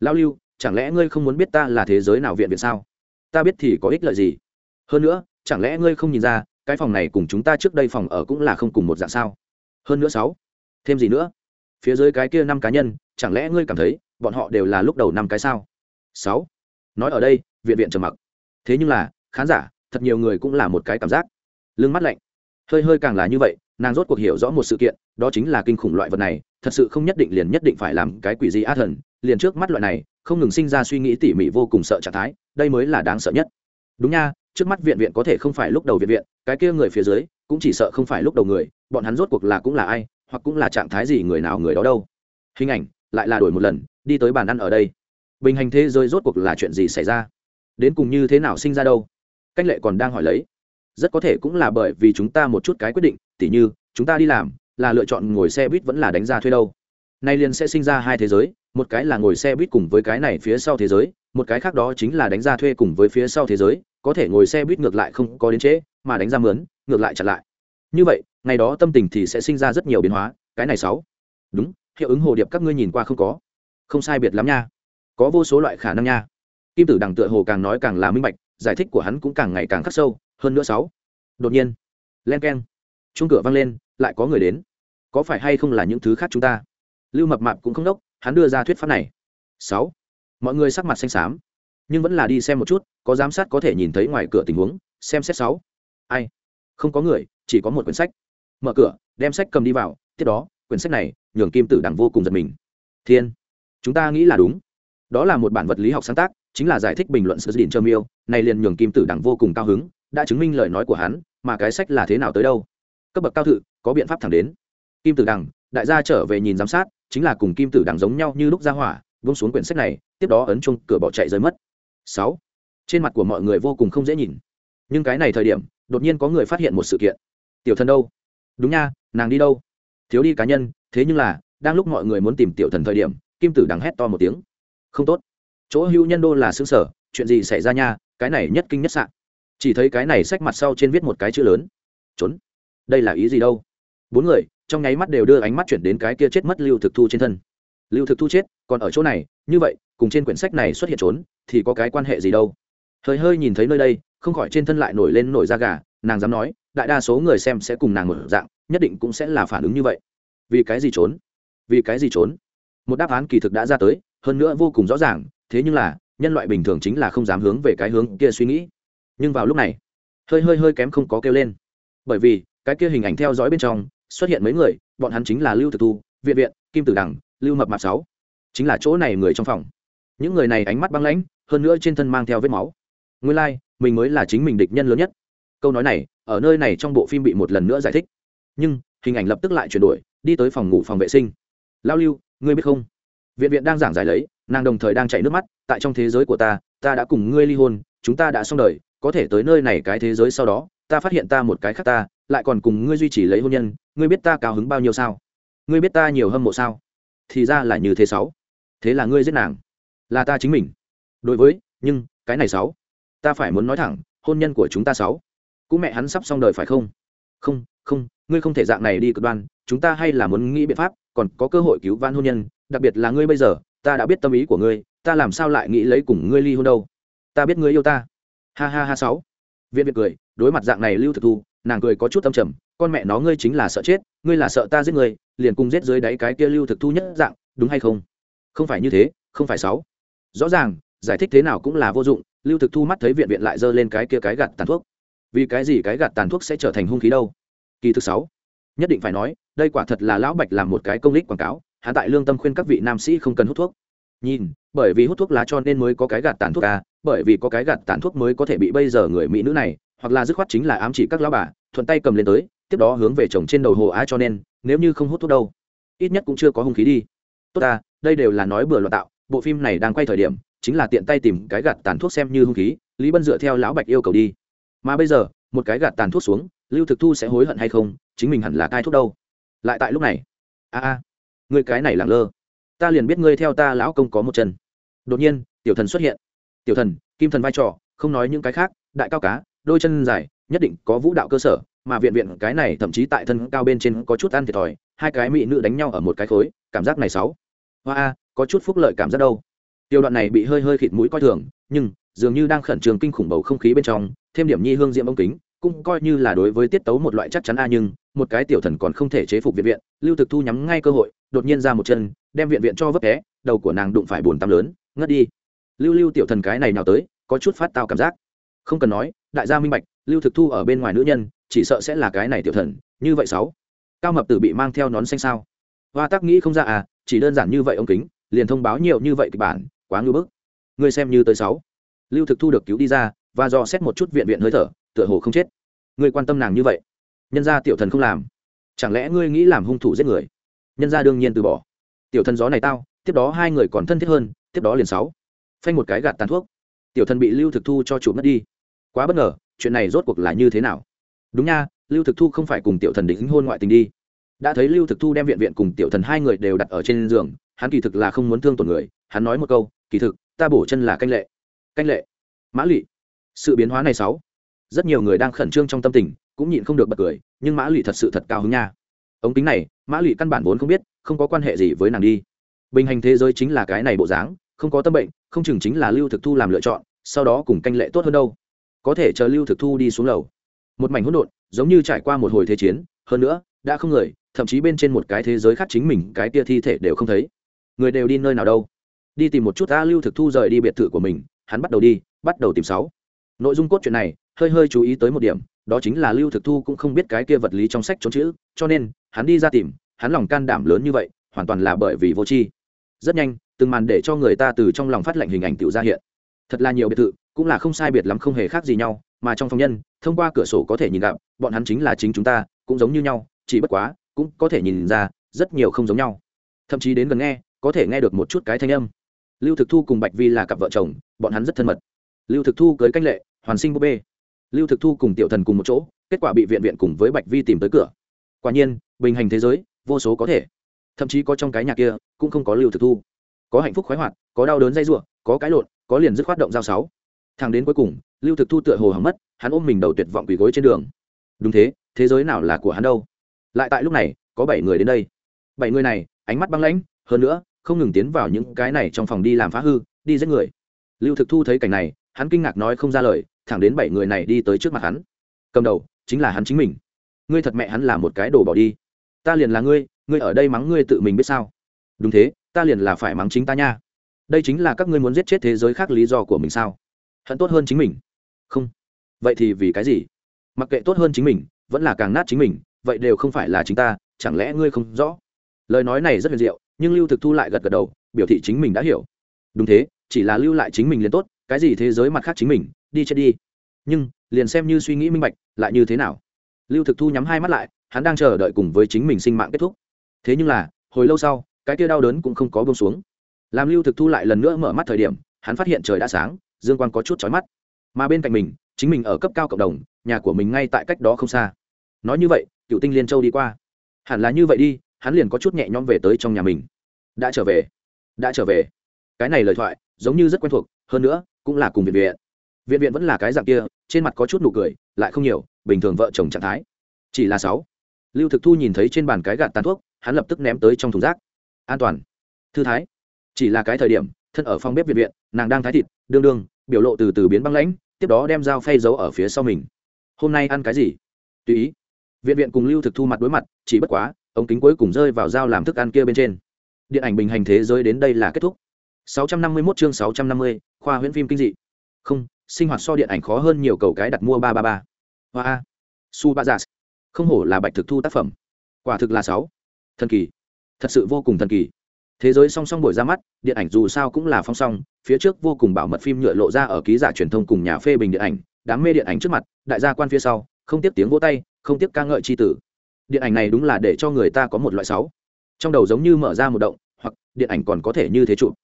Lao lưu, chẳng lẽ ngươi không muốn biết ta là thế giới nào viện viện sao? Ta biết thì có ích lợi gì. Hơn nữa, chẳng lẽ ngươi không nhìn ra, cái phòng này cùng chúng ta trước đây phòng ở cũng là không cùng một dạng sao? Hơn nữa sáu, thêm gì nữa? Phía dưới cái kia năm cá nhân, chẳng lẽ ngươi cảm thấy, bọn họ đều là lúc đầu năm cái sao? Sáu, nói ở đây, viện viện trầm mặc. Thế nhưng là, khán giả, thật nhiều người cũng là một cái cảm giác. Lưng mắt lạnh. Hơi hơi càng là như vậy, nàng rốt cuộc hiểu rõ một sự kiện, đó chính là kinh khủng loại vật này, thật sự không nhất định liền nhất định phải làm cái quỷ gì á thần liền trước mắt loại này, không ngừng sinh ra suy nghĩ tỉ mỉ vô cùng sợ trạng thái, đây mới là đáng sợ nhất. Đúng nha, trước mắt viện viện có thể không phải lúc đầu viện viện, cái kia người phía dưới, cũng chỉ sợ không phải lúc đầu người, bọn hắn rốt cuộc là cũng là ai, hoặc cũng là trạng thái gì người nào người đó đâu. Hình ảnh, lại là đổi một lần, đi tới bàn ăn ở đây. Bình hành thế giới rốt cuộc là chuyện gì xảy ra? Đến cùng như thế nào sinh ra đâu? Canh lệ còn đang hỏi lấy. Rất có thể cũng là bởi vì chúng ta một chút cái quyết định, tỉ như, chúng ta đi làm, là lựa chọn ngồi xe buýt vẫn là đánh ra thuê đâu nay liền sẽ sinh ra hai thế giới, một cái là ngồi xe buýt cùng với cái này phía sau thế giới, một cái khác đó chính là đánh ra thuê cùng với phía sau thế giới, có thể ngồi xe buýt ngược lại không có đến trễ, mà đánh ra mướn, ngược lại chặn lại. Như vậy, ngày đó tâm tình thì sẽ sinh ra rất nhiều biến hóa, cái này sáu. Đúng, hiệu ứng hồ điệp các ngươi nhìn qua không có. Không sai biệt lắm nha. Có vô số loại khả năng nha. Kim tử đằng tựa hồ càng nói càng là minh bạch, giải thích của hắn cũng càng ngày càng khắc sâu, hơn nữa sáu. Đột nhiên len keng chung cửa vang lên, lại có người đến. Có phải hay không là những thứ khác chúng ta? Lưu mập mạp cũng không đốc, hắn đưa ra thuyết pháp này. Sáu. Mọi người sắc mặt xanh xám, nhưng vẫn là đi xem một chút, có giám sát có thể nhìn thấy ngoài cửa tình huống, xem xét sáu. Ai? Không có người, chỉ có một quyển sách. Mở cửa, đem sách cầm đi vào, tiếp đó, quyển sách này, nhường kim tử đằng vô cùng giật mình. Thiên, chúng ta nghĩ là đúng. Đó là một bản vật lý học sáng tác, chính là giải thích bình luận sự đình trơ miêu, này liền nhường kim tử đằng vô cùng cao hứng, đã chứng minh lời nói của hắn, mà cái sách là thế nào tới đâu. Cấp bậc cao thự, có biện pháp thẳng đến. Kim tử đằng đại gia trở về nhìn giám sát chính là cùng kim tử đằng giống nhau như lúc ra hỏa vung xuống quyển sách này, tiếp đó ấn chung cửa bỏ chạy rơi mất. Sáu. Trên mặt của mọi người vô cùng không dễ nhìn. Nhưng cái này thời điểm, đột nhiên có người phát hiện một sự kiện. Tiểu thần đâu? Đúng nha, nàng đi đâu? Thiếu đi cá nhân, thế nhưng là, đang lúc mọi người muốn tìm tiểu thần thời điểm, kim tử đằng hét to một tiếng. Không tốt. Chỗ hữu nhân đô là xứ sở, chuyện gì xảy ra nha, cái này nhất kinh nhất sạn chỉ thấy cái này sách mặt sau trên viết một cái chữ lớn. Trốn. Đây là ý gì đâu? Bốn người trong nháy mắt đều đưa ánh mắt chuyển đến cái kia chết mất lưu thực thu trên thân. Lưu thực thu chết, còn ở chỗ này, như vậy, cùng trên quyển sách này xuất hiện trốn, thì có cái quan hệ gì đâu? Hơi hơi nhìn thấy nơi đây, không khỏi trên thân lại nổi lên nổi da gà, nàng dám nói, đại đa số người xem sẽ cùng nàng một dạng, nhất định cũng sẽ là phản ứng như vậy. Vì cái gì trốn? Vì cái gì trốn? Một đáp án kỳ thực đã ra tới, hơn nữa vô cùng rõ ràng, thế nhưng là, nhân loại bình thường chính là không dám hướng về cái hướng kia suy nghĩ. Nhưng vào lúc này, hơi hơi hơi kém không có kêu lên. Bởi vì, cái kia hình ảnh theo dõi bên trong xuất hiện mấy người bọn hắn chính là lưu thực thu viện viện kim tử đằng lưu mập mạp sáu. Chính là chỗ này người trong phòng. Những người này ánh mắt băng lãnh hơn nữa trên thân mang theo vết máu. Nguyên lai、like, mình mới là chính mình địch nhân lớn nhất. Câu nói này ở nơi này trong bộ phim bị một lần nữa giải thích. Nhưng hình ảnh lập tức lại chuyển đổi đi tới phòng ngủ phòng vệ sinh. Lao lưu ngươi biết không? Viện viện đang giảng giải lấy nàng đồng thời đang chạy nước mắt tại trong thế giới của ta ta đã cùng ngươi ly hôn chúng ta đã xong đời có thể tới nơi này cái thế giới sau đó ta phát hiện ta một cái khác ta lại còn cùng ngươi duy trì lấy hôn nhân, ngươi biết ta cao hứng bao nhiêu sao? Ngươi biết ta nhiều hâm mộ sao? Thì ra là như thế sáu. Thế là ngươi giết nàng. Là ta chính mình. Đối với, nhưng, cái này sáu. Ta phải muốn nói thẳng, hôn nhân của chúng ta sáu. Cũng mẹ hắn sắp xong đời phải không? Không không, ngươi không thể dạng này đi cực đoan. Chúng ta hay là muốn nghĩ biện pháp, còn có cơ hội cứu van hôn nhân. Đặc biệt là ngươi bây giờ, ta đã biết tâm ý của ngươi, ta làm sao lại nghĩ lấy cùng ngươi ly hôn đâu? Ta biết ngươi yêu ta. Ha ha ha sáu. Viện việt cười đối mặt dạng này lưu thực thu, nàng cười có chút tâm trầm, con mẹ nó, ngươi chính là sợ chết, ngươi là sợ ta giết ngươi, liền cùng giết dưới đáy cái kia lưu thực thu nhất dạng, đúng hay không? Không phải như thế, không phải sáu. Rõ ràng, giải thích thế nào cũng là vô dụng, lưu thực thu mắt thấy viện viện lại giơ lên cái kia cái gạt tàn thuốc. Vì cái gì cái gạt tàn thuốc sẽ trở thành hung khí đâu? Kỳ thứ sáu, nhất định phải nói, đây quả thật là lão bạch làm một cái công lích quảng cáo hạ tại lương tâm khuyên các vị nam sĩ không cần hút thuốc nhìn, bởi vì hút thuốc lá cho nên mới có cái gạt tàn thuốc à bởi vì có cái gạt tàn thuốc mới có thể bị bây giờ người mỹ nữ này, hoặc là dứt khoát chính là ám chỉ các lão bà, thuận tay cầm lên tới, tiếp đó hướng về chồng trên đầu hồ á cho nên, nếu như không hút thuốc đâu, ít nhất cũng chưa có hung khí đi. Tốt ta đây đều là nói bừa loạn tạo, bộ phim này đang quay thời điểm, chính là tiện tay tìm cái gạt tàn thuốc xem như hung khí, lý bân dựa theo lão bạch yêu cầu đi. Mà bây giờ, một cái gạt tàn thuốc xuống, lưu thực thu sẽ hối hận hay không, chính mình hẳn là cai thuốc đâu. Lại tại lúc này. A a, người cái này lẳng lơ ta liền biết ngươi theo ta lão công có một chân. Đột nhiên, tiểu thần xuất hiện. Tiểu thần, kim thần vai trò, không nói những cái khác, đại cao cá, đôi chân dài, nhất định có vũ đạo cơ sở, mà viện viện cái này thậm chí tại thân cao bên trên có chút ăn thiệt thòi, hai cái mỹ nữ đánh nhau ở một cái khối, cảm giác này sáu hoa a, có chút phúc lợi cảm giác đâu. Tiểu đoạn này bị hơi hơi khịt mũi coi thường, nhưng dường như đang khẩn trương kinh khủng bầu không khí bên trong, thêm điểm nhi hương diễm ống kính cũng coi như là đối với tiết tấu một loại chắc chắn a, nhưng một cái tiểu thần còn không thể chế phục viện viện, lưu thực thu nhắm ngay cơ hội, đột nhiên ra một chân, đem viện viện cho vấp té, đầu của nàng đụng phải bồn tắm lớn, ngất đi. Lưu lưu tiểu thần cái này nào tới, có chút phát tao cảm giác. Không cần nói, đại gia minh bạch, lưu thực thu ở bên ngoài nữ nhân, chỉ sợ sẽ là cái này tiểu thần, như vậy sáu. Cao mập tử bị mang theo nón xanh sao? Hoa tác nghĩ không ra à chỉ đơn giản như vậy ông kính, liền thông báo nhiều như vậy kịch bản, quá ngưỡng bức. Người xem như tới sáu. Lưu thực thu được cứu đi ra, và dò xét một chút viện viện hơi thở tựa hồ không chết. Người quan tâm nàng như vậy, nhân ra tiểu thần không làm, chẳng lẽ ngươi nghĩ làm hung thủ giết người? Nhân ra đương nhiên từ bỏ. Tiểu thần gió này tao, tiếp đó hai người còn thân thiết hơn, tiếp đó liền sáu. Phanh một cái gạt tàn thuốc. Tiểu thần bị lưu thực thu cho chủ mất đi. Quá bất ngờ, chuyện này rốt cuộc là như thế nào? Đúng nha, lưu thực thu không phải cùng tiểu thần đính hôn ngoại tình đi. Đã thấy lưu thực thu đem viện viện cùng tiểu thần hai người đều đặt ở trên giường, hắn kỳ thực là không muốn thương tổn người, hắn nói một câu, kỳ thực, ta bổ chân là canh lệ. Canh lệ. Mã lụy sự biến hóa này sáu rất nhiều người đang khẩn trương trong tâm tình, cũng nhịn không được bật cười, nhưng mã lụy thật sự thật cao hứng nha. Ống kính này, mã lụy căn bản vốn không biết, không có quan hệ gì với nàng đi. Bình hành thế giới chính là cái này bộ dáng, không có tâm bệnh, không chừng chính là lưu thực thu làm lựa chọn, sau đó cùng canh lệ tốt hơn đâu. Có thể chờ lưu thực thu đi xuống lầu. Một mảnh hỗn độn, giống như trải qua một hồi thế chiến, hơn nữa, đã không người, thậm chí bên trên một cái thế giới khác chính mình, cái tia thi thể đều không thấy. Người đều đi nơi nào đâu. Đi tìm một chút ta lưu thực thu rời đi biệt thự của mình, hắn bắt đầu đi, bắt đầu tìm sáu. Nội dung cốt truyện này hơi hơi chú ý tới một điểm, đó chính là lưu thực thu cũng không biết cái kia vật lý trong sách trốn chữ, cho nên, hắn đi ra tìm, hắn lòng can đảm lớn như vậy, hoàn toàn là bởi vì vô tri. Rất nhanh, từng màn để cho người ta từ trong lòng phát lệnh hình ảnh tự ra hiện. Thật là nhiều biệt thự, cũng là không sai biệt lắm không hề khác gì nhau, mà trong phòng nhân, thông qua cửa sổ có thể nhìn gặp, bọn hắn chính là chính chúng ta, cũng giống như nhau, chỉ bất quá, cũng có thể nhìn ra, rất nhiều không giống nhau. Thậm chí đến gần nghe, có thể nghe được một chút cái thanh âm. Lưu thực thu cùng bạch vi là cặp vợ chồng, bọn hắn rất thân mật. Lưu thực thu cưới canh lệ, hoàn sinh búp bê lưu thực thu cùng tiểu thần cùng một chỗ, kết quả bị viện viện cùng với bạch vi tìm tới cửa. Quả nhiên, bình hành thế giới, vô số có thể. Thậm chí có trong cái nhà kia, cũng không có lưu thực thu. Có hạnh phúc khoái hoạt, có đau đớn dây ruộng có cái lộn, có liền dứt khoát động giao sáu. Thằng đến cuối cùng, lưu thực thu tựa hồ hỏng mất, hắn ôm mình đầu tuyệt vọng quỳ gối trên đường. Đúng thế thế giới nào là của hắn đâu? Lại tại lúc này, có bảy người đến đây. Bảy người này, ánh mắt băng lãnh, hơn nữa, không ngừng tiến vào những cái này trong phòng đi làm phá hư, đi giết người lưu thực thu thấy cảnh này, hắn kinh ngạc nói không ra lời, thẳng đến bảy người này đi tới trước mặt hắn. Cầm đầu, chính là hắn chính mình. Ngươi thật mẹ hắn là một cái đồ bỏ đi. Ta liền là ngươi ngươi ở đây mắng ngươi tự mình biết sao? Đúng thế, ta liền là phải mắng chính ta nha. Đây chính là các ngươi muốn giết chết thế giới khác lý do của mình sao? Hận tốt hơn chính mình. Không. Vậy thì vì cái gì? Mặc kệ tốt hơn chính mình, vẫn là càng nát chính mình, vậy đều không phải là chính ta, chẳng lẽ ngươi không rõ? Lời nói này rất huyền diệu, nhưng lưu thực thu lại gật gật đầu, biểu thị chính mình đã hiểu. Đúng thế chỉ là lưu lại chính mình liền tốt, cái gì thế giới mặt khác chính mình, đi chết đi. Nhưng, liền xem như suy nghĩ minh bạch, lại như thế nào? Lưu thực thu nhắm hai mắt lại, hắn đang chờ đợi cùng với chính mình sinh mạng kết thúc. Thế nhưng là, hồi lâu sau, cái kia đau đớn cũng không có bông xuống. Làm lưu thực thu lại lần nữa mở mắt thời điểm, hắn phát hiện trời đã sáng, dương quang có chút chói mắt. Mà bên cạnh mình, chính mình ở cấp cao cộng đồng, nhà của mình ngay tại cách đó không xa. Nói như vậy, cựu tinh liên châu đi qua. Hẳn là như vậy đi, hắn liền có chút nhẹ nhõm về tới trong nhà mình. Đã trở về. Đã trở về. Cái này lời thoại giống như rất quen thuộc, hơn nữa, cũng là cùng viện viện. Viện viện vẫn là cái dạng kia, trên mặt có chút nụ cười, lại không nhiều, bình thường vợ chồng trạng thái. Chỉ là sáu. Lưu thực thu nhìn thấy trên bàn cái gạt tàn thuốc, hắn lập tức ném tới trong thùng rác. An toàn. Thư thái. Chỉ là cái thời điểm, thân ở phòng bếp viện viện, nàng đang thái thịt, đương đương, biểu lộ từ từ biến băng lãnh, tiếp đó đem dao phay giấu ở phía sau mình. Hôm nay ăn cái gì? Tùy ý. Viện viện cùng lưu thực thu mặt đối mặt, chỉ bất quá, ống kính cuối cùng rơi vào dao làm thức ăn kia bên trên. Điện ảnh bình hành thế giới đến đây là kết thúc. 651 chương 650, khoa huyễn phim kinh dị. Không sinh hoạt so điện ảnh khó hơn nhiều cầu cái đặt mua ba ba ba. Su ba giả không hổ là bạch thực thu tác phẩm. Quả thực là sáu. Thần kỳ. Thật sự vô cùng thần kỳ. Thế giới song song buổi ra mắt điện ảnh dù sao cũng là phong song phía trước vô cùng bảo mật phim nhựa lộ ra ở ký giả truyền thông cùng nhà phê bình điện ảnh đám mê điện ảnh trước mặt đại gia quan phía sau không tiếp tiếng vỗ tay không tiếp ca ngợi chi tử. Điện ảnh này đúng là để cho người ta có một loại sáu. Trong đầu giống như mở ra một động hoặc điện ảnh còn có thể như thế chụp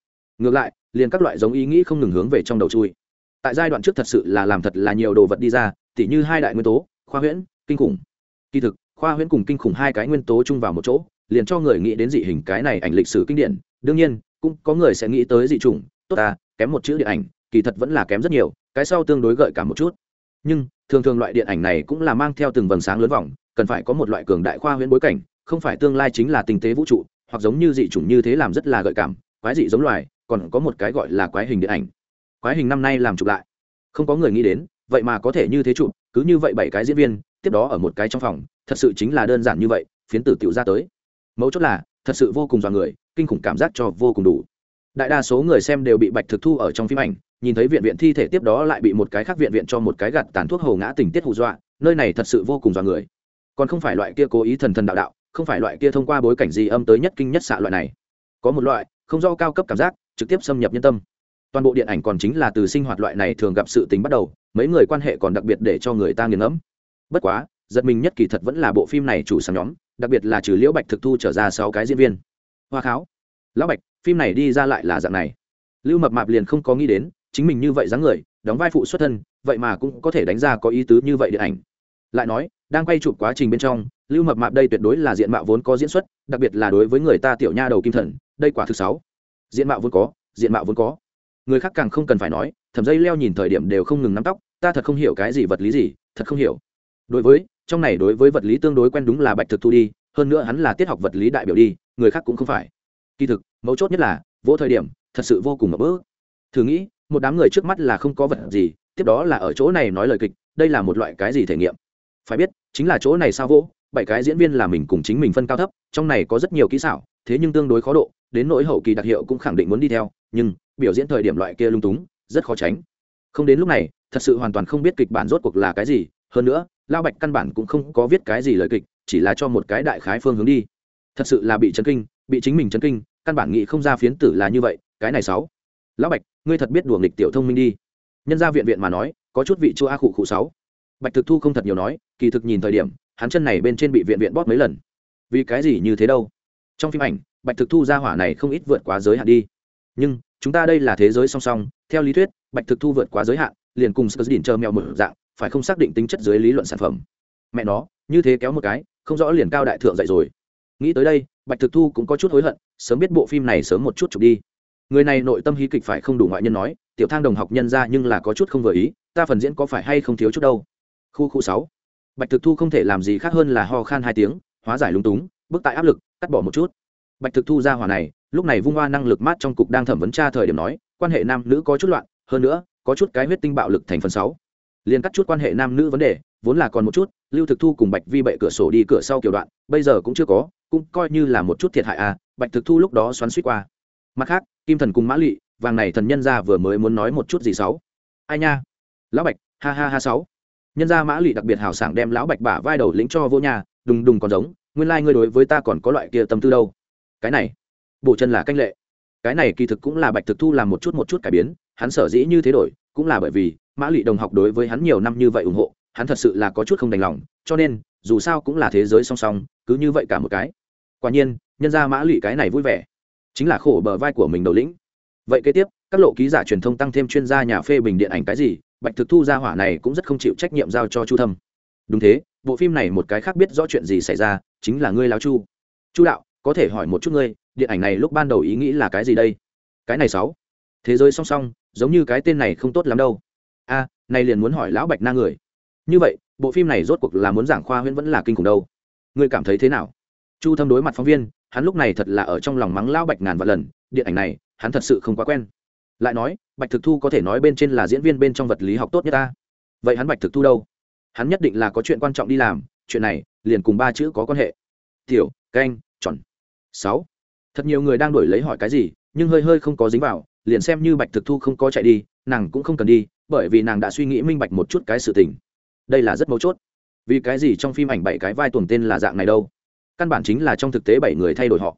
ngược lại, liền các loại giống ý nghĩ không ngừng hướng về trong đầu chui. Tại giai đoạn trước thật sự là làm thật là nhiều đồ vật đi ra, tỉ như hai đại nguyên tố, khoa huyễn, kinh khủng. Kỳ thực, khoa huyễn cùng kinh khủng hai cái nguyên tố chung vào một chỗ, liền cho người nghĩ đến dị hình cái này ảnh lịch sử kinh điển. Đương nhiên, cũng có người sẽ nghĩ tới dị chủng, tốt ta, kém một chữ điện ảnh, kỳ thật vẫn là kém rất nhiều, cái sau tương đối gợi cả một chút. Nhưng, thường thường loại điện ảnh này cũng là mang theo từng vầng sáng lớn vòng cần phải có một loại cường đại khoa huyễn bối cảnh, không phải tương lai chính là tình tế vũ trụ, hoặc giống như dị chủng như thế làm rất là gợi cảm, quái dị giống loài còn có một cái gọi là quái hình điện ảnh. Quái hình năm nay làm chụp lại. Không có người nghĩ đến, vậy mà có thể như thế chụp, cứ như vậy bảy cái diễn viên, tiếp đó ở một cái trong phòng, thật sự chính là đơn giản như vậy, phiến tử tiểu ra tới. Mấu chốt là, thật sự vô cùng dọa người, kinh khủng cảm giác cho vô cùng đủ. Đại đa số người xem đều bị bạch thực thu ở trong phim ảnh, nhìn thấy viện viện thi thể tiếp đó lại bị một cái khác viện viện cho một cái gạt tàn thuốc hầu ngã tình tiết hù dọa, nơi này thật sự vô cùng dọa người. Còn không phải loại kia cố ý thần thần đạo đạo, không phải loại kia thông qua bối cảnh gì âm tới nhất kinh nhất xạ loại này. Có một loại, không do cao cấp cảm giác trực tiếp xâm nhập nhân tâm. Toàn bộ điện ảnh còn chính là từ sinh hoạt loại này thường gặp sự tính bắt đầu, mấy người quan hệ còn đặc biệt để cho người ta nghiền ngẫm. Bất quá, giật mình nhất kỳ thật vẫn là bộ phim này chủ sáng nhóm, đặc biệt là trừ liễu bạch thực thu trở ra sáu cái diễn viên. Hoa kháo, lão bạch, phim này đi ra lại là dạng này. Lưu mập mạp liền không có nghĩ đến, chính mình như vậy dáng người, đóng vai phụ xuất thân, vậy mà cũng có thể đánh ra có ý tứ như vậy điện ảnh. Lại nói, đang quay chụp quá trình bên trong, lưu mập mạp đây tuyệt đối là diện mạo vốn có diễn xuất, đặc biệt là đối với người ta tiểu nha đầu kim thần, đây quả thứ sáu diện mạo vốn có, diện mạo vốn có. Người khác càng không cần phải nói, thẩm dây leo nhìn thời điểm đều không ngừng nắm tóc, ta thật không hiểu cái gì vật lý gì, thật không hiểu. Đối với, trong này đối với vật lý tương đối quen đúng là bạch thực thu đi, hơn nữa hắn là tiết học vật lý đại biểu đi, người khác cũng không phải. Kỳ thực, mấu chốt nhất là vỗ thời điểm, thật sự vô cùng ngập bỡ thử nghĩ, một đám người trước mắt là không có vật gì, tiếp đó là ở chỗ này nói lời kịch, đây là một loại cái gì thể nghiệm? Phải biết, chính là chỗ này sao vỗ bảy cái diễn viên là mình cùng chính mình phân cao thấp, trong này có rất nhiều kỹ xảo, thế nhưng tương đối khó độ đến nỗi hậu kỳ đặc hiệu cũng khẳng định muốn đi theo, nhưng biểu diễn thời điểm loại kia lung túng, rất khó tránh. Không đến lúc này, thật sự hoàn toàn không biết kịch bản rốt cuộc là cái gì, hơn nữa, lao bạch căn bản cũng không có viết cái gì lời kịch, chỉ là cho một cái đại khái phương hướng đi. Thật sự là bị chấn kinh, bị chính mình chấn kinh, căn bản nghĩ không ra phiến tử là như vậy, cái này sáu. Lão bạch, ngươi thật biết đùa nghịch tiểu thông minh đi. Nhân gia viện viện mà nói, có chút vị chua a khụ khụ sáu. Bạch thực thu không thật nhiều nói, kỳ thực nhìn thời điểm, hắn chân này bên trên bị viện viện bóp mấy lần. Vì cái gì như thế đâu? Trong phim ảnh bạch thực thu ra hỏa này không ít vượt quá giới hạn đi. Nhưng, chúng ta đây là thế giới song song, theo lý thuyết, bạch thực thu vượt quá giới hạn, liền cùng sơ đỉnh chờ mèo mở dạng, phải không xác định tính chất dưới lý luận sản phẩm. Mẹ nó, như thế kéo một cái, không rõ liền cao đại thượng dậy rồi. Nghĩ tới đây, bạch thực thu cũng có chút hối hận, sớm biết bộ phim này sớm một chút chụp đi. Người này nội tâm hí kịch phải không đủ ngoại nhân nói, tiểu thang đồng học nhân ra nhưng là có chút không vừa ý, ta phần diễn có phải hay không thiếu chút đâu. Khu khu sáu. Bạch thực thu không thể làm gì khác hơn là ho khan hai tiếng, hóa giải lúng túng bước tại áp lực, cắt bỏ một chút bạch thực thu ra hỏa này, lúc này vung hoa năng lực mát trong cục đang thẩm vấn tra thời điểm nói, quan hệ nam nữ có chút loạn, hơn nữa, có chút cái huyết tinh bạo lực thành phần sáu. Liền cắt chút quan hệ nam nữ vấn đề, vốn là còn một chút, lưu thực thu cùng bạch vi bệ cửa sổ đi cửa sau kiểu đoạn, bây giờ cũng chưa có, cũng coi như là một chút thiệt hại à bạch thực thu lúc đó xoắn suýt qua. Mặt khác, kim thần cùng mã lụy vàng này thần nhân ra vừa mới muốn nói một chút gì sáu? Ai nha? Lão bạch, ha ha ha sáu. Nhân gia mã lụy đặc biệt hào sảng đem lão bạch bả vai đầu lĩnh cho vô nhà, đùng đùng còn giống, nguyên lai người đối với ta còn có loại kia tâm tư đâu cái này, bổ chân là canh lệ. Cái này kỳ thực cũng là bạch thực thu làm một chút một chút cải biến, hắn sở dĩ như thế đổi, cũng là bởi vì mã lụy đồng học đối với hắn nhiều năm như vậy ủng hộ, hắn thật sự là có chút không đành lòng, cho nên, dù sao cũng là thế giới song song, cứ như vậy cả một cái. Quả nhiên, nhân ra mã lụy cái này vui vẻ, chính là khổ bờ vai của mình đầu lĩnh. Vậy kế tiếp, các lộ ký giả truyền thông tăng thêm chuyên gia nhà phê bình điện ảnh cái gì, bạch thực thu ra hỏa này cũng rất không chịu trách nhiệm giao cho chu thâm. Đúng thế, bộ phim này một cái khác biết rõ chuyện gì xảy ra, chính là ngươi lao chu. Chu đạo có thể hỏi một chút ngươi điện ảnh này lúc ban đầu ý nghĩ là cái gì đây? Cái này sáu. Thế giới song song giống như cái tên này không tốt lắm đâu. A à, này liền muốn hỏi lão bạch na người. Như vậy bộ phim này rốt cuộc là muốn giảng khoa huyễn vẫn là kinh khủng đâu? Ngươi cảm thấy thế nào? Chu thâm đối mặt phóng viên hắn lúc này thật là ở trong lòng mắng lão bạch ngàn vạn lần điện ảnh này hắn thật sự không quá quen. Lại nói bạch thực thu có thể nói bên trên là diễn viên bên trong vật lý học tốt nhất ta. Vậy hắn bạch thực thu đâu? Hắn nhất định là có chuyện quan trọng đi làm chuyện này liền cùng ba chữ có quan hệ. Tiểu canh tròn sáu. Thật nhiều người đang đổi lấy hỏi cái gì, nhưng hơi hơi không có dính vào, liền xem như bạch thực thu không có chạy đi, nàng cũng không cần đi, bởi vì nàng đã suy nghĩ minh bạch một chút cái sự tình. Đây là rất mấu chốt. Vì cái gì trong phim ảnh bảy cái vai tuồng tên là dạng này đâu? Căn bản chính là trong thực tế bảy người thay đổi họ.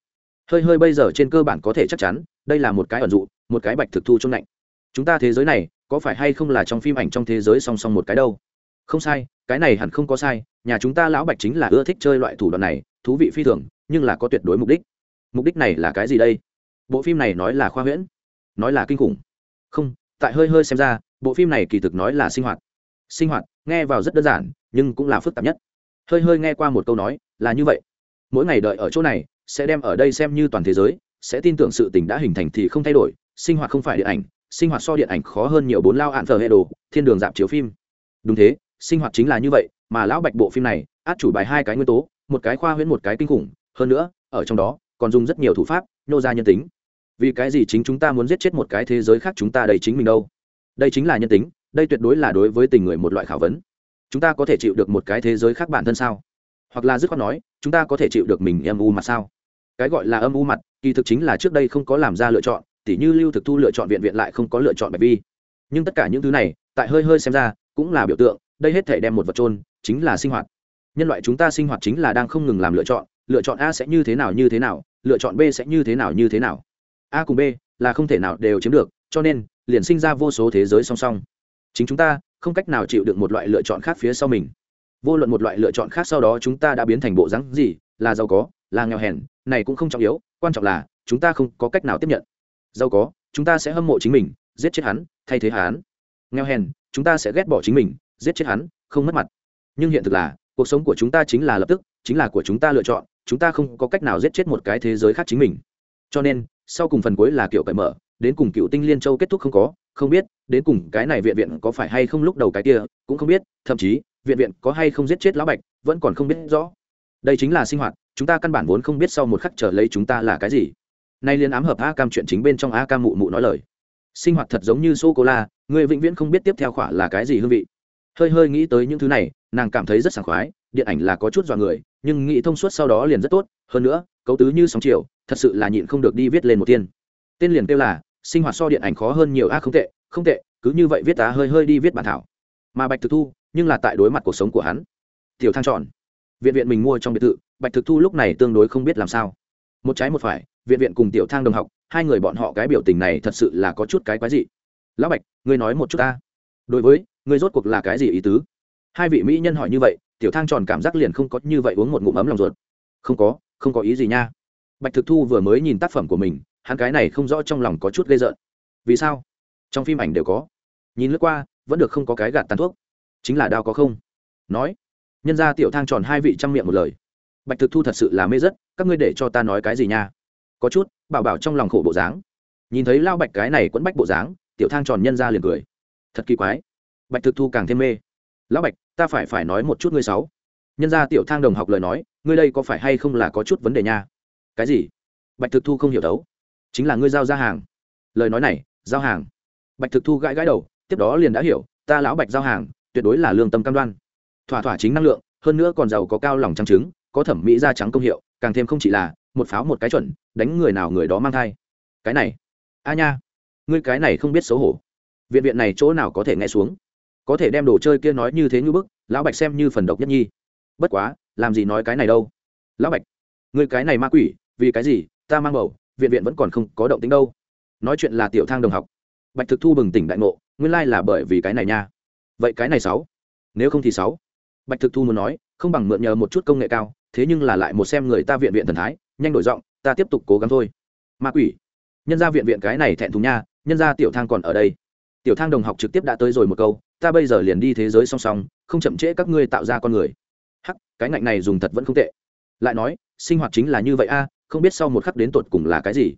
Hơi hơi bây giờ trên cơ bản có thể chắc chắn, đây là một cái ẩn dụ, một cái bạch thực thu trong lạnh. Chúng ta thế giới này, có phải hay không là trong phim ảnh trong thế giới song song một cái đâu? Không sai, cái này hẳn không có sai, nhà chúng ta lão bạch chính là ưa thích chơi loại thủ đoạn này thú vị phi thường, nhưng là có tuyệt đối mục đích. Mục đích này là cái gì đây? Bộ phim này nói là khoa huyễn, nói là kinh khủng. Không, tại hơi hơi xem ra, bộ phim này kỳ thực nói là sinh hoạt. Sinh hoạt, nghe vào rất đơn giản, nhưng cũng là phức tạp nhất. Hơi hơi nghe qua một câu nói, là như vậy. Mỗi ngày đợi ở chỗ này, sẽ đem ở đây xem như toàn thế giới, sẽ tin tưởng sự tình đã hình thành thì không thay đổi, sinh hoạt không phải điện ảnh, sinh hoạt so điện ảnh khó hơn nhiều bốn lao ạn thờ hệ đồ, thiên đường dạp chiếu phim. Đúng thế, sinh hoạt chính là như vậy, mà lão bạch bộ phim này, át chủ bài hai cái nguyên tố một cái khoa huyễn một cái kinh khủng, hơn nữa, ở trong đó, còn dùng rất nhiều thủ pháp, nô ra nhân tính. Vì cái gì chính chúng ta muốn giết chết một cái thế giới khác chúng ta đầy chính mình đâu? Đây chính là nhân tính, đây tuyệt đối là đối với tình người một loại khảo vấn. Chúng ta có thể chịu được một cái thế giới khác bản thân sao? Hoặc là dứt khoát nói, chúng ta có thể chịu được mình âm u mặt sao? Cái gọi là âm u mặt, kỳ thực chính là trước đây không có làm ra lựa chọn, tỉ như lưu thực thu lựa chọn viện viện lại không có lựa chọn bạch vi. Nhưng tất cả những thứ này, tại hơi hơi xem ra, cũng là biểu tượng, đây hết thể đem một vật trôn chính là sinh hoạt nhân loại chúng ta sinh hoạt chính là đang không ngừng làm lựa chọn lựa chọn a sẽ như thế nào như thế nào, lựa chọn b sẽ như thế nào như thế nào. A cùng b là không thể nào đều chiếm được, cho nên liền sinh ra vô số thế giới song song. Chính chúng ta không cách nào chịu được một loại lựa chọn khác phía sau mình. Vô luận một loại lựa chọn khác sau đó chúng ta đã biến thành bộ rắn gì, là giàu có, là nghèo hèn, này cũng không trọng yếu, quan trọng là chúng ta không có cách nào tiếp nhận. Giàu có, chúng ta sẽ hâm mộ chính mình, giết chết hắn, thay thế hắn. Nghèo hèn, chúng ta sẽ ghét bỏ chính mình, giết chết hắn, không mất mặt. Nhưng hiện thực là cuộc sống của chúng ta chính là lập tức, chính là của chúng ta lựa chọn, chúng ta không có cách nào giết chết một cái thế giới khác chính mình. Cho nên, sau cùng phần cuối là kiểu cởi mở, đến cùng cựu tinh liên châu kết thúc không có, không biết, đến cùng cái này viện viện có phải hay không lúc đầu cái kia, cũng không biết, thậm chí, viện viện có hay không giết chết lão bạch, vẫn còn không biết rõ. Đây chính là sinh hoạt, chúng ta căn bản vốn không biết sau một khắc trở lấy chúng ta là cái gì. Nay liên ám hợp a cam chuyện chính bên trong a cam mụ mụ nói lời. Sinh hoạt thật giống như sô cô la, người vĩnh viễn không biết tiếp theo khỏa là cái gì hương vị. Hơi hơi nghĩ tới những thứ này nàng cảm thấy rất sảng khoái, điện ảnh là có chút dọa người, nhưng nghĩ thông suốt sau đó liền rất tốt. Hơn nữa, cấu tứ như sóng chiều, thật sự là nhịn không được đi viết lên một tiên tên liền kêu là, sinh hoạt so điện ảnh khó hơn nhiều. A không tệ không tệ, cứ như vậy viết tá hơi hơi đi viết bản thảo. Mà bạch thực thu, nhưng là tại đối mặt cuộc sống của hắn. Tiểu thang tròn viện viện mình mua trong biệt thự, bạch thực thu lúc này tương đối không biết làm sao. Một trái một phải, viện viện cùng tiểu thang đồng học, hai người bọn họ cái biểu tình này thật sự là có chút cái quái dị. Lão bạch, ngươi nói một chút ta. Đối với, ngươi rốt cuộc là cái gì ý tứ? Hai vị mỹ nhân hỏi như vậy, tiểu thang tròn cảm giác liền không có như vậy uống một ngụm ấm lòng ruột. Không có không có ý gì nha. Bạch thực thu vừa mới nhìn tác phẩm của mình, hắn cái này không rõ trong lòng có chút gây rợn. Vì sao? Trong phim ảnh đều có. Nhìn lướt qua, vẫn được không có cái gạt tàn thuốc. Chính là đao có không? Nói. Nhân ra tiểu thang tròn hai vị trăm miệng một lời. Bạch thực thu thật sự là mê rất, các ngươi để cho ta nói cái gì nha? Có chút, bảo bảo trong lòng khổ bộ dáng. Nhìn thấy lao bạch cái này quẫn bách bộ dáng, tiểu thang tròn nhân ra liền cười. Thật kỳ quái. Bạch thực thu càng thêm mê. Lão bạch ta phải phải nói một chút ngươi sáu. Nhân ra tiểu thang đồng học lời nói, ngươi đây có phải hay không là có chút vấn đề nha? Cái gì? Bạch thực thu không hiểu đấu. Chính là ngươi giao ra hàng. Lời nói này, giao hàng. Bạch thực thu gãi gãi đầu, tiếp đó liền đã hiểu, ta lão bạch giao hàng, tuyệt đối là lương tâm cam đoan. Thỏa thỏa chính năng lượng, hơn nữa còn giàu có cao lòng trắng trứng, có thẩm mỹ da trắng công hiệu, càng thêm không chỉ là một pháo một cái chuẩn, đánh người nào người đó mang thai. Cái này. A nha. Ngươi cái này không biết xấu hổ. Viện viện này chỗ nào có thể nghe xuống? Có thể đem đồ chơi kia nói như thế như bức, lão bạch xem như phần độc nhất nhi. Bất quá, làm gì nói cái này đâu? Lão bạch, ngươi cái này ma quỷ, vì cái gì, ta mang bầu, viện viện vẫn còn không có động tính đâu. Nói chuyện là tiểu thang đồng học. Bạch thực thu bừng tỉnh đại ngộ, nguyên lai là bởi vì cái này nha. Vậy cái này sáu? Nếu không thì sáu? Bạch thực thu muốn nói, không bằng mượn nhờ một chút công nghệ cao, thế nhưng là lại một xem người ta viện viện thần thái, nhanh đổi giọng, ta tiếp tục cố gắng thôi. Ma quỷ. Nhân ra viện viện cái này thẹn thùng nha, nhân ra tiểu thang còn ở đây. Tiểu thang đồng học trực tiếp đã tới rồi một câu ta bây giờ liền đi thế giới song song không chậm trễ các ngươi tạo ra con người. Hắc cái ngạnh này dùng thật vẫn không tệ. Lại nói sinh hoạt chính là như vậy a không biết sau một khắc đến tột cùng là cái gì.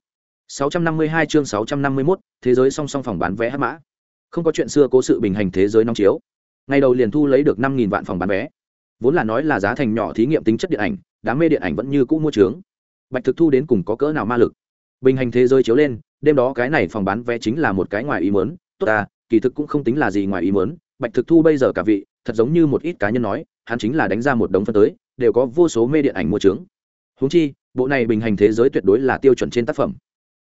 652 chương 651, thế giới song song phòng bán vé hắc mã. Không có chuyện xưa cố sự bình hành thế giới nóng chiếu. Ngày đầu liền thu lấy được 5.000 vạn phòng bán vé. Vốn là nói là giá thành nhỏ thí nghiệm tính chất điện ảnh đám mê điện ảnh vẫn như cũ mua trướng bạch thực thu đến cùng có cỡ nào ma lực? Bình hành thế giới chiếu lên đêm đó cái này phòng bán vé chính là một cái ngoài ý mớn tốt à kỳ thực cũng không tính là gì ngoài ý muốn, bạch thực thu bây giờ cả vị thật giống như một ít cá nhân nói hắn chính là đánh ra một đống phân tới đều có vô số mê điện ảnh mua trướng. Húng chi bộ này bình hành thế giới tuyệt đối là tiêu chuẩn trên tác phẩm.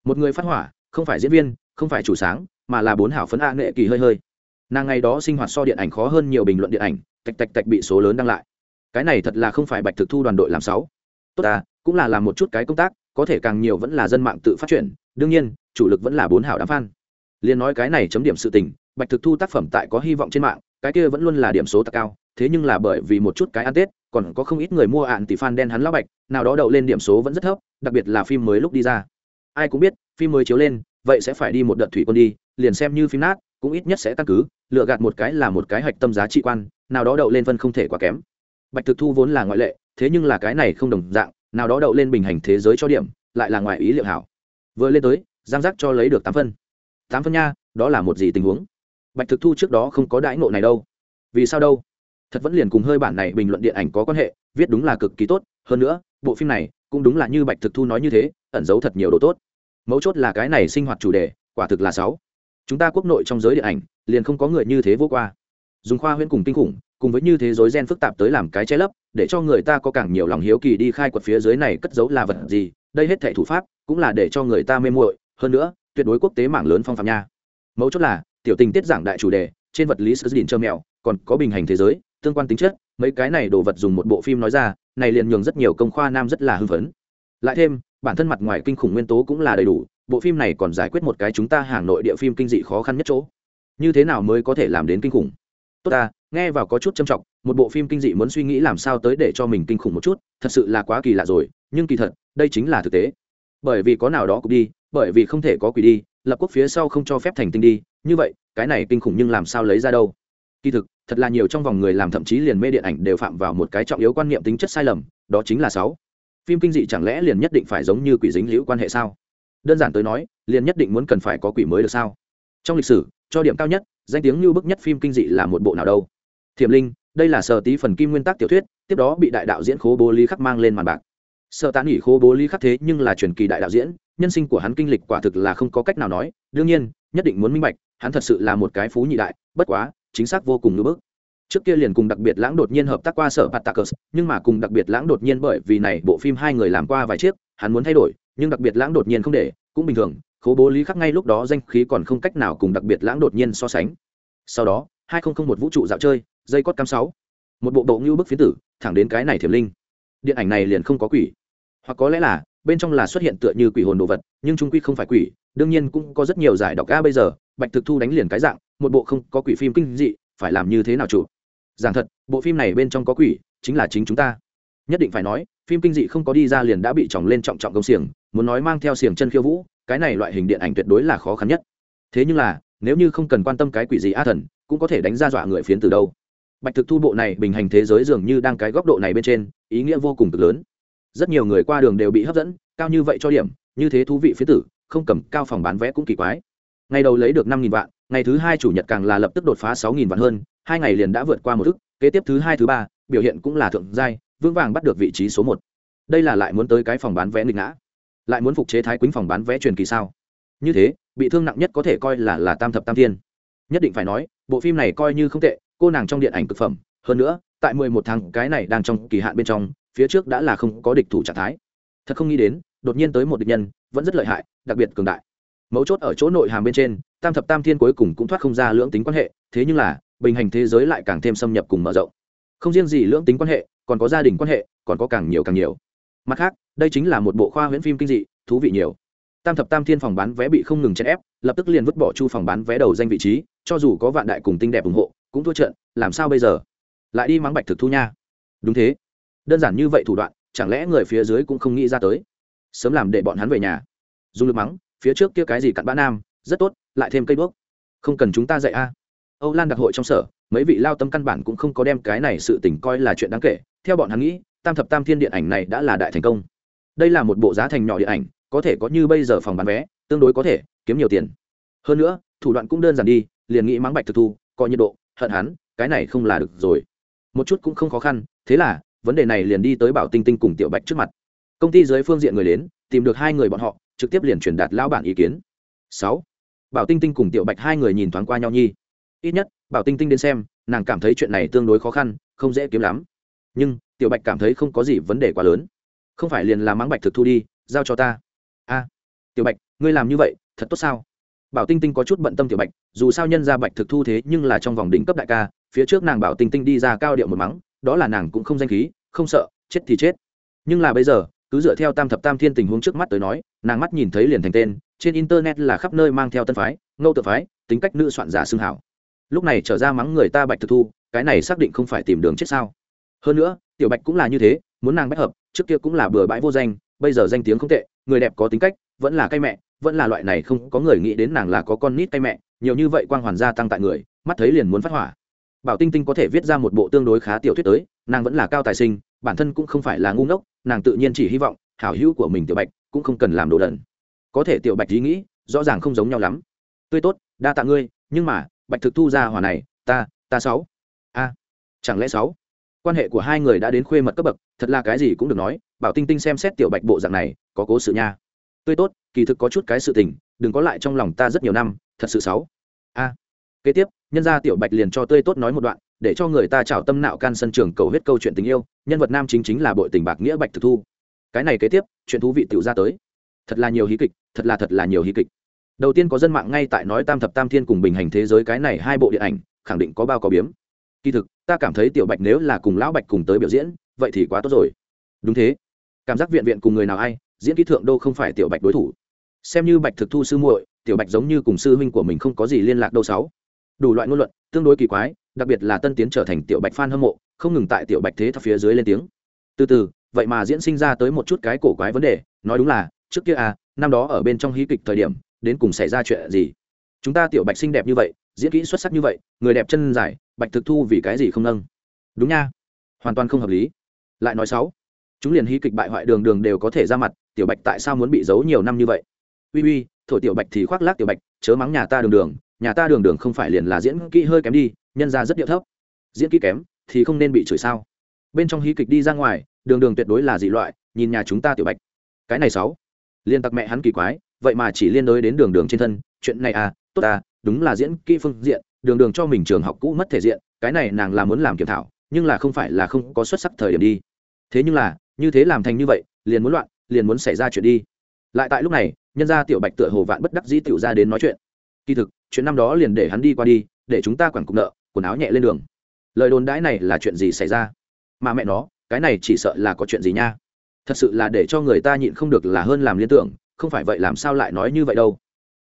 Một người phát hỏa không phải diễn viên không phải chủ sáng mà là bốn hảo phấn a nghệ kỳ hơi hơi. Nàng ngày đó sinh hoạt so điện ảnh khó hơn nhiều bình luận điện ảnh tạch tạch tạch bị số lớn đăng lại. Cái này thật là không phải bạch thực thu đoàn đội làm sáu tốt à cũng là làm một chút cái công tác có thể càng nhiều vẫn là dân mạng tự phát triển đương nhiên chủ lực vẫn là bốn hảo đám f liền nói cái này chấm điểm sự tình, bạch thực thu tác phẩm tại có hy vọng trên mạng, cái kia vẫn luôn là điểm số tạc cao, thế nhưng là bởi vì một chút cái ăn tết, còn có không ít người mua ạn tỷ fan đen hắn lão bạch, nào đó đậu lên điểm số vẫn rất thấp, đặc biệt là phim mới lúc đi ra. Ai cũng biết, phim mới chiếu lên, vậy sẽ phải đi một đợt thủy quân đi, liền xem như phim nát, cũng ít nhất sẽ căn cứ, lựa gạt một cái là một cái hạch tâm giá trị quan, nào đó đậu lên phân không thể quá kém. Bạch thực thu vốn là ngoại lệ, thế nhưng là cái này không đồng dạng, nào đó đậu lên bình hành thế giới cho điểm, lại là ngoài ý liệu hảo. Vừa lên tới, giang giác cho lấy được tám phân tám phân nha, đó là một gì tình huống? Bạch thực thu trước đó không có đãi ngộ này đâu. Vì sao đâu? Thật vẫn liền cùng hơi bản này bình luận điện ảnh có quan hệ, viết đúng là cực kỳ tốt, hơn nữa, bộ phim này cũng đúng là như bạch thực thu nói như thế, ẩn giấu thật nhiều đồ tốt. Mấu chốt là cái này sinh hoạt chủ đề, quả thực là sáu. Chúng ta quốc nội trong giới điện ảnh, liền không có người như thế vô qua. Dùng khoa huyễn cùng kinh khủng, cùng với như thế giới gen phức tạp tới làm cái che lấp, để cho người ta có càng nhiều lòng hiếu kỳ đi khai quật phía dưới này cất giấu là vật gì, đây hết thệ thủ pháp, cũng là để cho người ta mê muội. Hơn nữa tuyệt đối quốc tế mạng lớn phong phạm nha. Mấu chốt là, tiểu tình tiết giảng đại chủ đề, trên vật lý sơ đình trơ mèo còn có bình hành thế giới, tương quan tính chất, mấy cái này đồ vật dùng một bộ phim nói ra, này liền nhường rất nhiều công khoa nam rất là hưng phấn. Lại thêm, bản thân mặt ngoài kinh khủng nguyên tố cũng là đầy đủ, bộ phim này còn giải quyết một cái chúng ta hàng nội địa phim kinh dị khó khăn nhất chỗ. Như thế nào mới có thể làm đến kinh khủng? Tốt ta, nghe vào có chút trầm trọng, một bộ phim kinh dị muốn suy nghĩ làm sao tới để cho mình kinh khủng một chút, thật sự là quá kỳ lạ rồi, nhưng kỳ thật, đây chính là thực tế. Bởi vì có nào đó cũng đi bởi vì không thể có quỷ đi, lập quốc phía sau không cho phép thành tinh đi, như vậy, cái này kinh khủng nhưng làm sao lấy ra đâu? Kỳ thực, thật là nhiều trong vòng người làm thậm chí liền mê điện ảnh đều phạm vào một cái trọng yếu quan niệm tính chất sai lầm, đó chính là sáu. Phim kinh dị chẳng lẽ liền nhất định phải giống như quỷ dính liễu quan hệ sao? Đơn giản tới nói, liền nhất định muốn cần phải có quỷ mới được sao? Trong lịch sử, cho điểm cao nhất, danh tiếng như bức nhất phim kinh dị là một bộ nào đâu? Thiểm linh, đây là sở tí phần kim nguyên tắc tiểu thuyết, tiếp đó bị đại đạo diễn khố bố lý khắc mang lên màn bạc. Sở tán nghỉ khố bố lý khắc thế nhưng là truyền kỳ đại đạo diễn nhân sinh của hắn kinh lịch quả thực là không có cách nào nói đương nhiên nhất định muốn minh bạch hắn thật sự là một cái phú nhị đại bất quá chính xác vô cùng ngưỡng bức trước kia liền cùng đặc biệt lãng đột nhiên hợp tác qua sở Patacus, nhưng mà cùng đặc biệt lãng đột nhiên bởi vì này bộ phim hai người làm qua vài chiếc, hắn muốn thay đổi, nhưng đặc biệt lãng đột nhiên không để, cũng bình thường, khố bố lý khắc ngay lúc đó danh khí còn không cách nào cùng đặc biệt lãng đột nhiên so sánh. Sau đó, 2001 vũ trụ dạo chơi, dây cốt cam sáu Một bộ bộ ngưu bức phiến tử, thẳng đến cái này thiểm linh. Điện ảnh này liền không có quỷ, hoặc có lẽ là bên trong là xuất hiện tựa như quỷ hồn đồ vật, nhưng trung quy không phải quỷ, đương nhiên cũng có rất nhiều giải độc a bây giờ, Bạch Thực Thu đánh liền cái dạng, một bộ không có quỷ phim kinh dị, phải làm như thế nào chủ? Giảng thật bộ phim này bên trong có quỷ chính là chính chúng ta. Nhất định phải nói phim kinh dị không có đi ra liền đã bị chỏng lên trọng trọng công xiềng muốn nói mang theo xiềng chân khiêu vũ cái này loại hình điện ảnh tuyệt đối là khó khăn nhất. Thế nhưng là nếu như không cần quan tâm cái quỷ gì a thần cũng có thể đánh ra dọa người phiến từ đâu. Bạch thực thu bộ này bình hành thế giới dường như đang cái góc độ này bên trên ý nghĩa vô cùng cực lớn rất nhiều người qua đường đều bị hấp dẫn, cao như vậy cho điểm, như thế thú vị phía tử, không cầm cao phòng bán vé cũng kỳ quái. Ngày đầu lấy được năm nghìn vạn, ngày thứ hai chủ nhật càng là lập tức đột phá sáu nghìn vạn hơn, hai ngày liền đã vượt qua một ức kế tiếp thứ hai, thứ ba, biểu hiện cũng là thượng giai, vững vàng bắt được vị trí số một. Đây là lại muốn tới cái phòng bán vé nghịch ngã. Lại muốn phục chế thái quýnh phòng bán vé truyền kỳ sao? Như thế, bị thương nặng nhất có thể coi là là tam thập tam thiên. Nhất định phải nói, bộ phim này coi như không tệ, cô nàng trong điện ảnh cực phẩm. Hơn nữa, tại mười một tháng, cái này đang trong kỳ hạn bên trong phía trước đã là không có địch thủ trạng thái. Thật không nghĩ đến, đột nhiên tới một địch nhân, vẫn rất lợi hại, đặc biệt cường đại. Mấu chốt ở chỗ nội hàm bên trên, tam thập tam thiên cuối cùng cũng thoát không ra lưỡng tính quan hệ, thế nhưng là, bình hành thế giới lại càng thêm xâm nhập cùng mở rộng. Không riêng gì lưỡng tính quan hệ, còn có gia đình quan hệ, còn có càng nhiều càng nhiều. Mặt khác, đây chính là một bộ khoa huyễn phim kinh dị, thú vị nhiều. Tam thập tam thiên phòng bán vé bị không ngừng chèn ép, lập tức liền vứt bỏ chu phòng bán vé đầu danh vị trí, cho dù có vạn đại cùng tinh đẹp ủng hộ, cũng thua trận, làm sao bây giờ? Lại đi mắng bạch thực thu nha. Đúng thế đơn giản như vậy thủ đoạn, chẳng lẽ người phía dưới cũng không nghĩ ra tới? Sớm làm để bọn hắn về nhà. Dùng lực mắng, phía trước kia cái gì cặn bã nam, rất tốt, lại thêm cây bước không cần chúng ta dạy a. Âu lan đặc hội trong sở, mấy vị lao tâm căn bản cũng không có đem cái này sự tình coi là chuyện đáng kể. Theo bọn hắn nghĩ, tam thập tam thiên điện ảnh này đã là đại thành công. Đây là một bộ giá thành nhỏ điện ảnh, có thể có như bây giờ phòng bán vé, tương đối có thể, kiếm nhiều tiền. Hơn nữa, thủ đoạn cũng đơn giản đi, liền nghĩ mắng bạch thực thu, coi nhiệt độ, hận hắn, cái này không là được rồi. Một chút cũng không khó khăn, thế là vấn đề này liền đi tới bảo tinh tinh cùng tiểu bạch trước mặt. Công ty dưới phương diện người đến, tìm được hai người bọn họ, trực tiếp liền truyền đạt lao bản ý kiến. Sáu, bảo tinh tinh cùng tiểu bạch hai người nhìn thoáng qua nhau nhi. Ít nhất, bảo tinh tinh đến xem, nàng cảm thấy chuyện này tương đối khó khăn, không dễ kiếm lắm. Nhưng, tiểu bạch cảm thấy không có gì vấn đề quá lớn. Không phải liền làm mắng bạch thực thu đi, giao cho ta. A, tiểu bạch, ngươi làm như vậy, thật tốt sao? Bảo tinh tinh có chút bận tâm tiểu bạch, dù sao nhân ra bạch thực thu thế nhưng là trong vòng đỉnh cấp đại ca, phía trước nàng bảo tinh tinh đi ra cao điệu một mắng đó là nàng cũng không danh khí, không sợ, chết thì chết. Nhưng là bây giờ, cứ dựa theo tam thập tam thiên tình huống trước mắt tới nói, nàng mắt nhìn thấy liền thành tên, trên internet là khắp nơi mang theo tân phái ngâu tự phái, tính cách nữ soạn giả xưng hảo. Lúc này trở ra mắng người ta bạch thực thu, cái này xác định không phải tìm đường chết sao? Hơn nữa, tiểu bạch cũng là như thế, muốn nàng bách hợp, trước kia cũng là bừa bãi vô danh, bây giờ danh tiếng không tệ, người đẹp có tính cách, vẫn là cây mẹ, vẫn là loại này không có người nghĩ đến nàng là có con nít cây mẹ, nhiều như vậy quang hoàn gia tăng tại người, mắt thấy liền muốn phát hỏa bảo tinh tinh có thể viết ra một bộ tương đối khá tiểu thuyết tới, nàng vẫn là cao tài sinh, bản thân cũng không phải là ngu ngốc, nàng tự nhiên chỉ hy vọng hảo hữu của mình tiểu bạch cũng không cần làm đồ đần. Có thể tiểu bạch ý nghĩ, rõ ràng không giống nhau lắm. Tươi tốt, đa tạ ngươi, nhưng mà, bạch thực thu ra hòa này, ta ta sáu. A, chẳng lẽ sáu? Quan hệ của hai người đã đến khuê mật cấp bậc, thật là cái gì cũng được nói, bảo tinh tinh xem xét tiểu bạch bộ dạng này, có cố sự nha. Tươi tốt, kỳ thực có chút cái sự tình, đừng có lại trong lòng ta rất nhiều năm, thật sự sáu. A kế tiếp, nhân gia tiểu bạch liền cho tươi tốt nói một đoạn, để cho người ta trào tâm nạo can sân trường cầu hết câu chuyện tình yêu, nhân vật nam chính chính là bội tình bạc nghĩa bạch thực thu. Cái này kế tiếp, chuyện thú vị tiểu ra tới. Thật là nhiều hí kịch, thật là thật là nhiều hí kịch. Đầu tiên có dân mạng ngay tại nói tam thập tam thiên cùng bình hành thế giới cái này hai bộ điện ảnh, khẳng định có bao có biếm. Kỳ thực, ta cảm thấy tiểu bạch nếu là cùng lão bạch cùng tới biểu diễn, vậy thì quá tốt rồi. Đúng thế. Cảm giác viện viện cùng người nào ai, diễn kỹ thượng đô không phải tiểu bạch đối thủ. Xem như bạch thực thu sư muội, tiểu bạch giống như cùng sư huynh của mình không có gì liên lạc đâu sáu đủ loại ngôn luận, tương đối kỳ quái, đặc biệt là tân tiến trở thành tiểu bạch f hâm mộ, không ngừng tại tiểu bạch thế thập phía dưới lên tiếng. Từ từ, vậy mà diễn sinh ra tới một chút cái cổ quái vấn đề, nói đúng là, trước kia à năm đó ở bên trong hí kịch thời điểm, đến cùng xảy ra chuyện gì? Chúng ta tiểu bạch xinh đẹp như vậy, diễn kỹ xuất sắc như vậy, người đẹp chân dài, bạch thực thu vì cái gì không nâng? Đúng nha, hoàn toàn không hợp lý. Lại nói sáu chúng liền hí kịch bại hoại đường đường đều có thể ra mặt, tiểu bạch tại sao muốn bị giấu nhiều năm như vậy? Uy uy, thổi tiểu bạch thì khoác lác tiểu bạch, chớ mắng nhà ta đường đường nhà ta đường đường không phải liền là diễn kỹ hơi kém đi, nhân ra rất điệu thấp. Diễn kỹ kém thì không nên bị chửi sao? Bên trong hí kịch đi ra ngoài, đường đường tuyệt đối là dị loại, nhìn nhà chúng ta tiểu bạch. Cái này sáu. Liên tặc mẹ hắn kỳ quái, vậy mà chỉ liên đối đến đường đường trên thân, chuyện này à tốt à đúng là diễn kỹ phương diện, đường đường cho mình trường học cũ mất thể diện, cái này nàng là muốn làm kiểm thảo, nhưng là không phải là không có xuất sắc thời điểm đi. Thế nhưng là, như thế làm thành như vậy, liền muốn loạn, liền muốn xảy ra chuyện đi. Lại tại lúc này, nhân gia tiểu bạch tựa hồ vạn bất đắc dĩ tiểu ra đến nói chuyện. Kỳ thực chuyện năm đó liền để hắn đi qua đi, để chúng ta quản cục nợ, quần áo nhẹ lên đường. Lời đồn đãi này là chuyện gì xảy ra? Mà mẹ nó, cái này chỉ sợ là có chuyện gì nha? Thật sự là để cho người ta nhịn không được là hơn làm liên tưởng, không phải vậy làm sao lại nói như vậy đâu?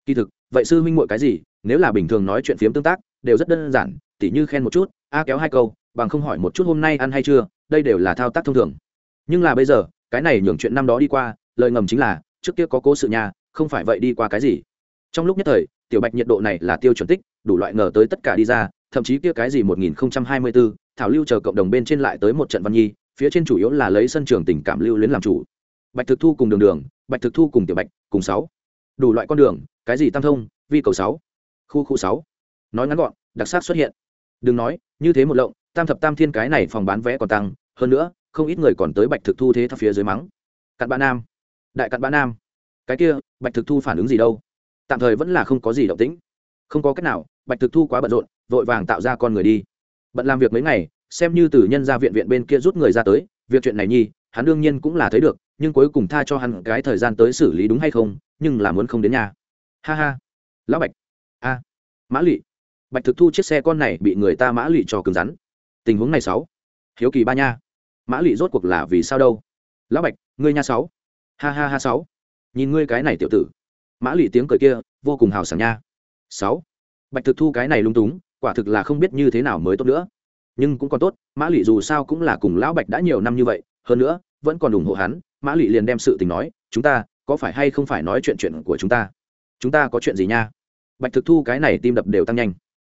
Kỳ thực, vậy sư minh muội cái gì, nếu là bình thường nói chuyện phiếm tương tác, đều rất đơn giản, tỉ như khen một chút, a kéo hai câu, bằng không hỏi một chút hôm nay ăn hay chưa, đây đều là thao tác thông thường. Nhưng là bây giờ, cái này nhường chuyện năm đó đi qua, lời ngầm chính là, trước kia có cố sự nhà, không phải vậy đi qua cái gì. Trong lúc nhất thời tiểu bạch nhiệt độ này là tiêu chuẩn tích đủ loại ngờ tới tất cả đi ra thậm chí kia cái gì 1024, thảo lưu chờ cộng đồng bên trên lại tới một trận văn nhi phía trên chủ yếu là lấy sân trường tình cảm lưu luyến làm chủ. Bạch thực thu cùng đường đường bạch thực thu cùng tiểu bạch cùng sáu. Đủ loại con đường cái gì tam thông vi cầu sáu. Khu khu sáu. Nói ngắn gọn đặc sắc xuất hiện. Đừng nói như thế một lộng tam thập tam thiên cái này phòng bán vé còn tăng hơn nữa không ít người còn tới bạch thực thu thế thắp phía dưới mắng. Cặn bã nam. Đại cặn bã nam. Cái kia bạch thực thu phản ứng gì đâu? Tạm thời vẫn là không có gì động tĩnh. Không có cách nào, bạch thực thu quá bận rộn, vội vàng tạo ra con người đi. Bận làm việc mấy ngày, xem như từ nhân ra viện viện bên kia rút người ra tới, việc chuyện này nhi, hắn đương nhiên cũng là thấy được, nhưng cuối cùng tha cho hắn cái thời gian tới xử lý đúng hay không, nhưng là muốn không đến nhà. Ha ha. Lão bạch. A. Mã lụy bạch thực thu chiếc xe con này bị người ta mã lụy cho cứng rắn. Tình huống này sáu. Hiếu kỳ ba nha. Mã lụy rốt cuộc là vì sao đâu? Lão bạch, ngươi nha sáu. Ha ha ha sáu. Nhìn ngươi cái này tiểu tử mã lụy tiếng cười kia, vô cùng hào sảng nha. Sáu. Bạch thực thu cái này lung túng, quả thực là không biết như thế nào mới tốt nữa. Nhưng cũng còn tốt, mã lụy dù sao cũng là cùng lão bạch đã nhiều năm như vậy, hơn nữa, vẫn còn ủng hộ hắn, mã lụy liền đem sự tình nói, chúng ta, có phải hay không phải nói chuyện chuyện của chúng ta? Chúng ta có chuyện gì nha? Bạch thực thu cái này tim đập đều tăng nhanh.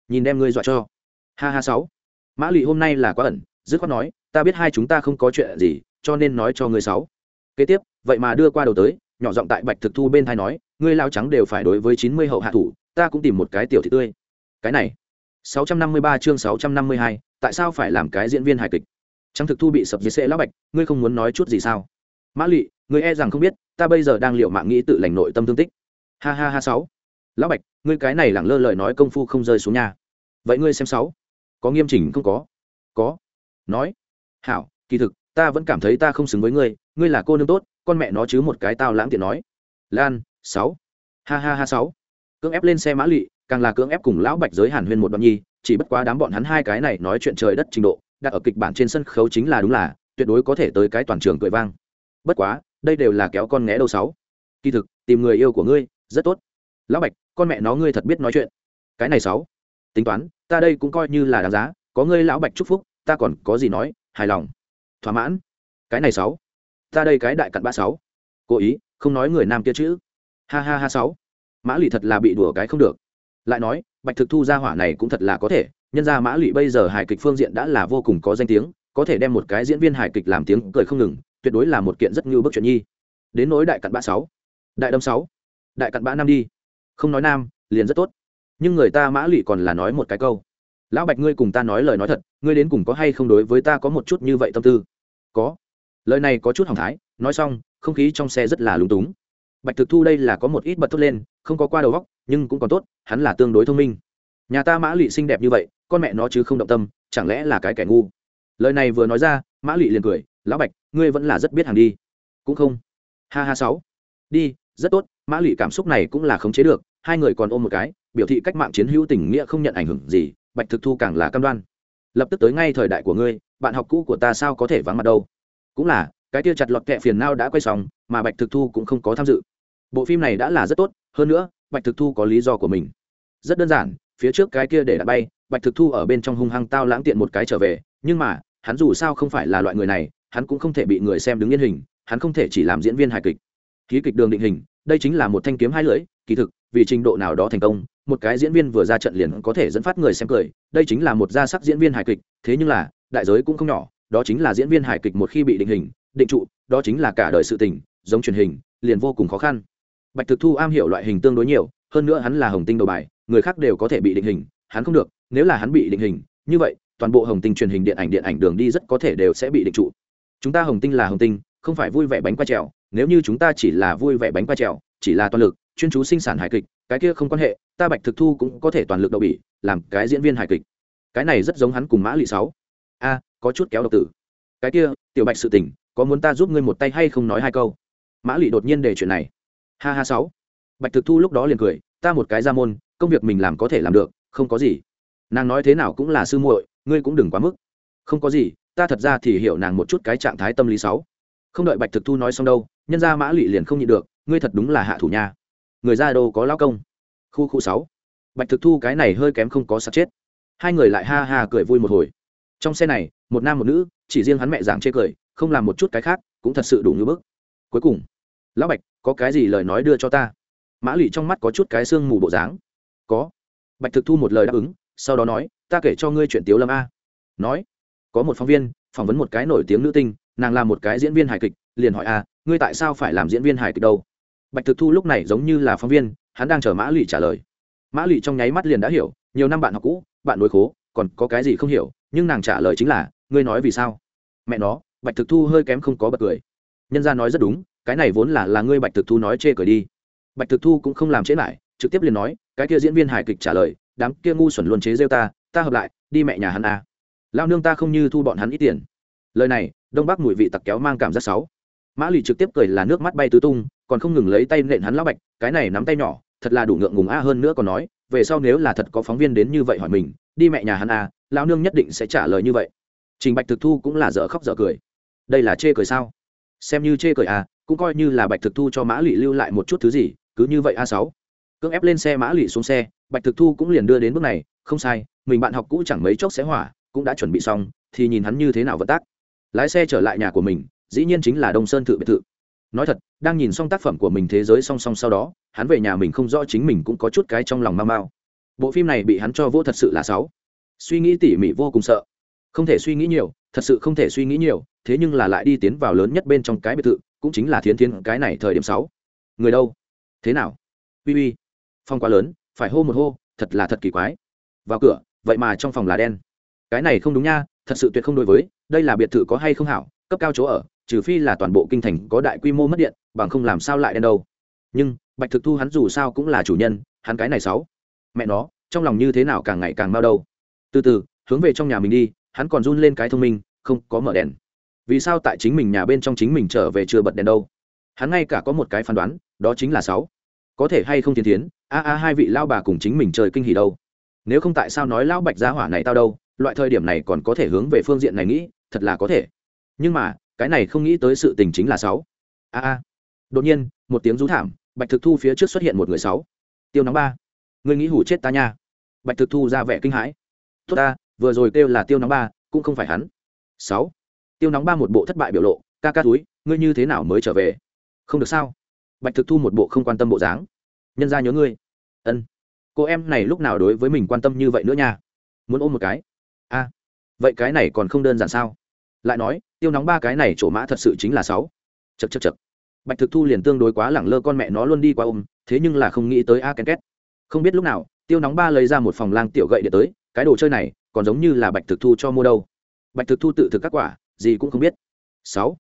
Nhìn đem ngươi dọa cho. Ha ha, sáu. Mã lụy hôm nay là quá ẩn, dứt khoát nói, ta biết hai chúng ta không có chuyện gì, cho nên nói cho ngươi sáu. Kế tiếp, vậy mà đưa qua đầu tới nhỏ giọng tại bạch thực thu bên thai nói ngươi lao trắng đều phải đối với chín mươi hậu hạ thủ ta cũng tìm một cái tiểu thị tươi. Cái này 653 chương 652, tại sao phải làm cái diễn viên hài kịch? Trắng thực thu bị sập dưới xệ lão bạch ngươi không muốn nói chút gì sao? Mã lụy ngươi e rằng không biết ta bây giờ đang liệu mạng nghĩ tự lành nội tâm thương tích. Ha ha ha sáu. Lão bạch ngươi cái này lẳng lơ lời nói công phu không rơi xuống nhà vậy ngươi xem sáu. Có nghiêm chỉnh không có? Có. Nói. Hảo kỳ thực ta vẫn cảm thấy ta không xứng với ngươi ngươi là cô nương tốt con mẹ nó chứ một cái tao lãng tiện nói. Lan, sáu. Ha ha ha, sáu. Cưỡng ép lên xe mã lị, càng là cưỡng ép cùng lão bạch giới hàn huyên một đoạn nhi, chỉ bất quá đám bọn hắn hai cái này nói chuyện trời đất trình độ, đặt ở kịch bản trên sân khấu chính là đúng là, tuyệt đối có thể tới cái toàn trường cười vang. Bất quá, đây đều là kéo con nghé đâu sáu. Kỳ thực, tìm người yêu của ngươi, rất tốt. Lão bạch, con mẹ nó ngươi thật biết nói chuyện. Cái này sáu. Tính toán, ta đây cũng coi như là đáng giá, có ngươi lão bạch chúc phúc, ta còn có gì nói, hài lòng. Thỏa mãn. Cái này sáu ta đây cái đại cặn ba sáu. Cố ý, không nói người nam kia chữ. Ha ha ha sáu. Mã lụy thật là bị đùa cái không được. Lại nói, bạch thực thu ra hỏa này cũng thật là có thể. Nhân ra mã lụy bây giờ hài kịch phương diện đã là vô cùng có danh tiếng, có thể đem một cái diễn viên hài kịch làm tiếng cười không ngừng, tuyệt đối là một kiện rất như bức chuyện nhi. Đến nỗi đại cặn bã sáu. Đại đâm sáu. Đại cặn bã nam đi. Không nói nam, liền rất tốt. Nhưng người ta mã lụy còn là nói một cái câu. Lão bạch ngươi cùng ta nói lời nói thật, ngươi đến cùng có hay không đối với ta có một chút như vậy tâm tư? Có lời này có chút hỏng thái, nói xong, không khí trong xe rất là lúng túng. Bạch thực thu đây là có một ít bật thốt lên, không có qua đầu góc nhưng cũng còn tốt, hắn là tương đối thông minh. Nhà ta mã lụy xinh đẹp như vậy, con mẹ nó chứ không động tâm, chẳng lẽ là cái kẻ ngu? Lời này vừa nói ra, mã lụy liền cười, lão bạch, ngươi vẫn là rất biết hàng đi. Cũng không. Ha ha sáu. Đi, rất tốt, mã lụy cảm xúc này cũng là khống chế được, hai người còn ôm một cái, biểu thị cách mạng chiến hữu tình nghĩa không nhận ảnh hưởng gì, bạch thực thu càng là cam đoan. Lập tức tới ngay thời đại của ngươi, bạn học cũ của ta sao có thể vắng mặt đâu? Cũng là, cái tia chặt lọt kẹ phiền nao đã quay xong, mà bạch thực thu cũng không có tham dự. Bộ phim này đã là rất tốt, hơn nữa, bạch thực thu có lý do của mình. Rất đơn giản, phía trước cái kia để đã bay, bạch thực thu ở bên trong hung hăng tao lãng tiện một cái trở về, nhưng mà, hắn dù sao không phải là loại người này, hắn cũng không thể bị người xem đứng yên hình, hắn không thể chỉ làm diễn viên hài kịch. Ký kịch đường định hình, đây chính là một thanh kiếm hai lưỡi, kỳ thực, vì trình độ nào đó thành công, một cái diễn viên vừa ra trận liền có thể dẫn phát người xem cười, đây chính là một gia sắc diễn viên hài kịch, thế nhưng là, đại giới cũng không nhỏ đó chính là diễn viên hài kịch một khi bị định hình, định trụ, đó chính là cả đời sự tình, giống truyền hình, liền vô cùng khó khăn. Bạch thực thu am hiểu loại hình tương đối nhiều, hơn nữa hắn là hồng tinh đầu bài, người khác đều có thể bị định hình, hắn không được, nếu là hắn bị định hình, như vậy, toàn bộ hồng tinh truyền hình điện ảnh điện ảnh đường đi rất có thể đều sẽ bị định trụ. Chúng ta hồng tinh là hồng tinh, không phải vui vẻ bánh qua trèo, nếu như chúng ta chỉ là vui vẻ bánh qua trèo, chỉ là toàn lực, chuyên chú sinh sản hài kịch, cái kia không quan hệ, ta bạch thực thu cũng có thể toàn lực đậu bỉ, làm cái diễn viên hài kịch. Cái này rất giống hắn cùng mã lị sáu. A có chút kéo độc tử. Cái kia, tiểu bạch sự tình, có muốn ta giúp ngươi một tay hay không nói hai câu? Mã lụy đột nhiên để chuyện này. Ha ha sáu. Bạch thực thu lúc đó liền cười, ta một cái ra môn, công việc mình làm có thể làm được, không có gì. Nàng nói thế nào cũng là sư muội, ngươi cũng đừng quá mức. Không có gì, ta thật ra thì hiểu nàng một chút cái trạng thái tâm lý sáu. Không đợi bạch thực thu nói xong đâu, nhân ra mã lụy liền không nhịn được, ngươi thật đúng là hạ thủ nha. Người ra đâu có lao công. Khu khu sáu. Bạch thực thu cái này hơi kém không có sắp chết. Hai người lại ha ha cười vui một hồi trong xe này, một nam một nữ, chỉ riêng hắn mẹ giảng chê cười, không làm một chút cái khác, cũng thật sự đủ như bức. Cuối cùng, lão bạch, có cái gì lời nói đưa cho ta? Mã lụy trong mắt có chút cái xương mù bộ dáng. Có. Bạch thực thu một lời đáp ứng, sau đó nói, ta kể cho ngươi chuyện tiếu lâm a. Nói, có một phóng viên, phỏng vấn một cái nổi tiếng nữ tinh, nàng là một cái diễn viên hài kịch, liền hỏi a ngươi tại sao phải làm diễn viên hài kịch đâu? Bạch thực thu lúc này giống như là phóng viên, hắn đang chờ mã lụy trả lời. Mã lụy trong nháy mắt liền đã hiểu, nhiều năm bạn học cũ, bạn đối khố, còn có cái gì không hiểu nhưng nàng trả lời chính là, ngươi nói vì sao? Mẹ nó, bạch thực thu hơi kém không có bật cười. Nhân gia nói rất đúng, cái này vốn là là ngươi bạch thực thu nói chê cười đi. Bạch thực thu cũng không làm chế lại, trực tiếp liền nói, cái kia diễn viên hài kịch trả lời, đám kia ngu xuẩn luôn chế rêu ta ta hợp lại, đi mẹ nhà hắn à. lao nương ta không như thu bọn hắn ít tiền. Lời này, đông bắc mùi vị tặc kéo mang cảm giác sáu mã lì trực tiếp cười là nước mắt bay tứ tung, còn không ngừng lấy tay nện hắn lão bạch, cái này nắm tay nhỏ, thật là đủ ngượng ngùng a hơn nữa còn nói về sau nếu là thật có phóng viên đến như vậy hỏi mình, đi mẹ nhà hắn à lao nương nhất định sẽ trả lời như vậy. Trình bạch thực thu cũng là dở khóc dở cười. Đây là chê cười sao? Xem như chê cười à cũng coi như là bạch thực thu cho mã lụy lưu lại một chút thứ gì, cứ như vậy a sáu. Cưỡng ép lên xe mã lụy xuống xe, bạch thực thu cũng liền đưa đến bước này, không sai, mình bạn học cũ chẳng mấy chốc sẽ hỏa, cũng đã chuẩn bị xong, thì nhìn hắn như thế nào vận tác. Lái xe trở lại nhà của mình, dĩ nhiên chính là đông sơn thự biệt thự nói thật, đang nhìn xong tác phẩm của mình thế giới song song sau đó, hắn về nhà mình không rõ chính mình cũng có chút cái trong lòng mau mau. Bộ phim này bị hắn cho vô thật sự là sáu suy nghĩ tỉ mỉ vô cùng sợ. Không thể suy nghĩ nhiều, thật sự không thể suy nghĩ nhiều, thế nhưng là lại đi tiến vào lớn nhất bên trong cái biệt thự, cũng chính là thiến thiến, cái này thời điểm sáu. Người đâu? Thế nào? Uy uy. Phong quá lớn, phải hô một hô, thật là thật kỳ quái. Vào cửa, vậy mà trong phòng là đen. Cái này không đúng nha, thật sự tuyệt không đối với, đây là biệt thự có hay không hảo, cấp cao chỗ ở trừ phi là toàn bộ kinh thành có đại quy mô mất điện, bằng không làm sao lại đen đâu. Nhưng, bạch thực thu hắn dù sao cũng là chủ nhân, hắn cái này sáu. Mẹ nó, trong lòng như thế nào càng ngày càng mau đâu. Từ từ, hướng về trong nhà mình đi, hắn còn run lên cái thông minh, không có mở đèn. Vì sao tại chính mình nhà bên trong chính mình trở về chưa bật đèn đâu? Hắn ngay cả có một cái phán đoán, đó chính là sáu. Có thể hay không tiến tiến, a a hai vị lao bà cùng chính mình trời kinh hỉ đâu. Nếu không tại sao nói lão bạch gia hỏa này tao đâu, loại thời điểm này còn có thể hướng về phương diện này nghĩ, thật là có thể. Nhưng mà cái này không nghĩ tới sự tình chính là sáu. A a. Đột nhiên, một tiếng rú thảm, bạch thực thu phía trước xuất hiện một người sáu. Tiêu nóng ba. Người nghĩ hủ chết ta nha. Bạch thực thu ra vẻ kinh hãi. Tốt ta, vừa rồi kêu là tiêu nóng ba, cũng không phải hắn. Sáu. Tiêu nóng ba một bộ thất bại biểu lộ, ca ca túi, ngươi như thế nào mới trở về? Không được sao? Bạch thực thu một bộ không quan tâm bộ dáng. Nhân ra nhớ ngươi. Ân. Cô em này lúc nào đối với mình quan tâm như vậy nữa nha? Muốn ôm một cái. A. Vậy cái này còn không đơn giản sao? Lại nói tiêu nóng ba cái này chỗ mã thật sự chính là sáu. Chật chật chật bạch thực thu liền tương đối quá lẳng lơ con mẹ nó luôn đi qua ôm, thế nhưng là không nghĩ tới a ken két. Không biết lúc nào, tiêu nóng ba lấy ra một phòng lang tiểu gậy để tới, cái đồ chơi này, còn giống như là bạch thực thu cho mua đâu. Bạch thực thu tự thực các quả, gì cũng không biết. Sáu.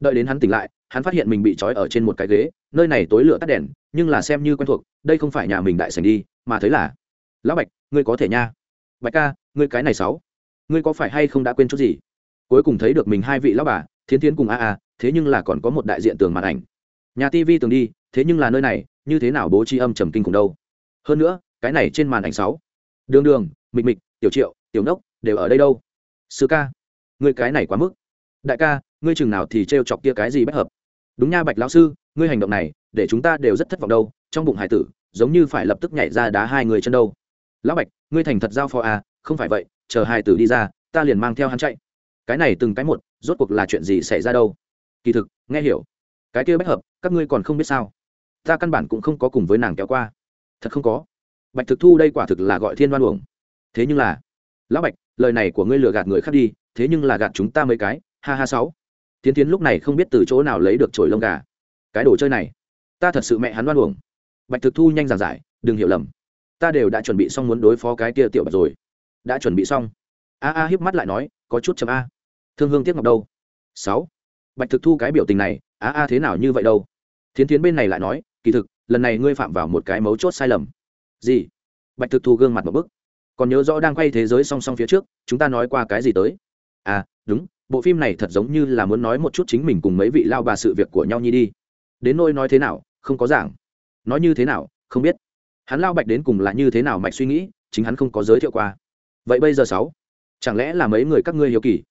Đợi đến hắn tỉnh lại, hắn phát hiện mình bị trói ở trên một cái ghế, nơi này tối lửa tắt đèn, nhưng là xem như quen thuộc, đây không phải nhà mình đại sành đi, mà thấy là, lão bạch, ngươi có thể nha. Bạch ca, ngươi cái này sáu, ngươi có phải hay không đã quên chút gì? Cuối cùng thấy được mình hai vị lão bà, thiến thiến cùng a a, thế nhưng là còn có một đại diện tường màn ảnh. Nhà tv tường đi, thế nhưng là nơi này, như thế nào bố trí âm trầm kinh cùng đâu. Hơn nữa, cái này trên màn ảnh sáu. Đường đường, mịch mịch, tiểu triệu, tiểu nốc, đều ở đây đâu? Sư ca, ngươi cái này quá mức. Đại ca, ngươi chừng nào thì trêu chọc kia cái gì bất hợp? Đúng nha, bạch lão sư, ngươi hành động này, để chúng ta đều rất thất vọng đâu. Trong bụng hải tử, giống như phải lập tức nhảy ra đá hai người chân đâu. Lão bạch, ngươi thành thật giao phó à không phải vậy, chờ hải tử đi ra, ta liền mang theo hắn chạy cái này từng cái một, rốt cuộc là chuyện gì xảy ra đâu? Kỳ thực, nghe hiểu. Cái kia bách hợp, các ngươi còn không biết sao? Ta căn bản cũng không có cùng với nàng kéo qua. Thật không có. Bạch thực thu đây quả thực là gọi thiên đoan uổng. Thế nhưng là, lão bạch, lời này của ngươi lừa gạt người khác đi, thế nhưng là gạt chúng ta mấy cái, ha ha sáu. Tiến tiến lúc này không biết từ chỗ nào lấy được chổi lông gà. Cái đồ chơi này, ta thật sự mẹ hắn đoan uổng. Bạch thực thu nhanh giảng giải, đừng hiểu lầm. Ta đều đã chuẩn bị xong muốn đối phó cái kia tiểu bạch rồi. Đã chuẩn bị xong. A a hiếp mắt lại nói, có chút chấm a thương hương tiếc ngọc đâu? Sáu. Bạch thực thu cái biểu tình này a a thế nào như vậy đâu? Thiến thiến bên này lại nói, kỳ thực, lần này ngươi phạm vào một cái mấu chốt sai lầm. Gì? Bạch thực thu gương mặt một bức. Còn nhớ rõ đang quay thế giới song song phía trước, chúng ta nói qua cái gì tới? À đúng, bộ phim này thật giống như là muốn nói một chút chính mình cùng mấy vị lao bà sự việc của nhau nhi đi. Đến nôi nói thế nào, không có giảng. Nói như thế nào, không biết. Hắn lao bạch đến cùng là như thế nào mạch suy nghĩ, chính hắn không có giới thiệu qua. Vậy bây giờ sáu, chẳng lẽ là mấy người các ngươi hiếu kỳ?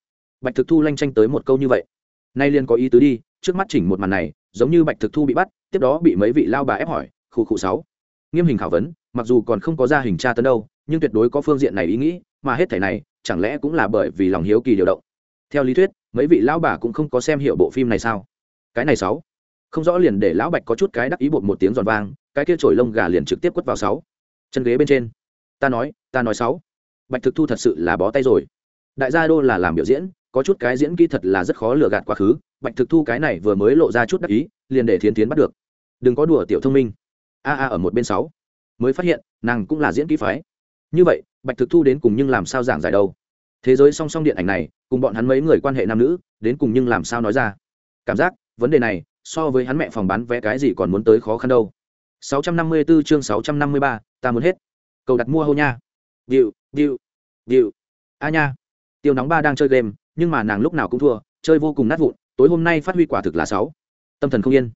Bạch thực thu lanh tranh tới một câu như vậy. Nay liên có ý tứ đi, trước mắt chỉnh một màn này, giống như bạch thực thu bị bắt, tiếp đó bị mấy vị lao bà ép hỏi khu khu sáu. Nghiêm hình khảo vấn, mặc dù còn không có ra hình tra tấn đâu, nhưng tuyệt đối có phương diện này ý nghĩ, mà hết thảy này, chẳng lẽ cũng là bởi vì lòng hiếu kỳ điều động? Theo lý thuyết, mấy vị lão bà cũng không có xem hiểu bộ phim này sao? Cái này sáu. Không rõ liền để lão bạch có chút cái đắc ý bột một tiếng giòn vang, cái kia trổi lông gà liền trực tiếp quất vào sáu. Chân ghế bên trên. Ta nói ta nói sáu. Bạch thực thu thật sự là bó tay rồi. Đại gia đô là làm biểu diễn có chút cái diễn kỹ thật là rất khó lừa gạt quá khứ bạch thực thu cái này vừa mới lộ ra chút đắc ý liền để thiến tiến bắt được. Đừng có đùa tiểu thông minh. A a ở một bên sáu mới phát hiện nàng cũng là diễn kỹ phái. Như vậy bạch thực thu đến cùng nhưng làm sao giảng giải đâu? Thế giới song song điện ảnh này cùng bọn hắn mấy người quan hệ nam nữ đến cùng nhưng làm sao nói ra? Cảm giác vấn đề này so với hắn mẹ phòng bán vé cái gì còn muốn tới khó khăn đâu. 654 chương 653, ta muốn hết. Cầu đặt mua hô nha. Điệu điệu điệu. A nha. Tiêu nóng ba đang chơi game nhưng mà nàng lúc nào cũng thua, chơi vô cùng nát vụn, tối hôm nay phát huy quả thực là sáu. Tâm thần không yên.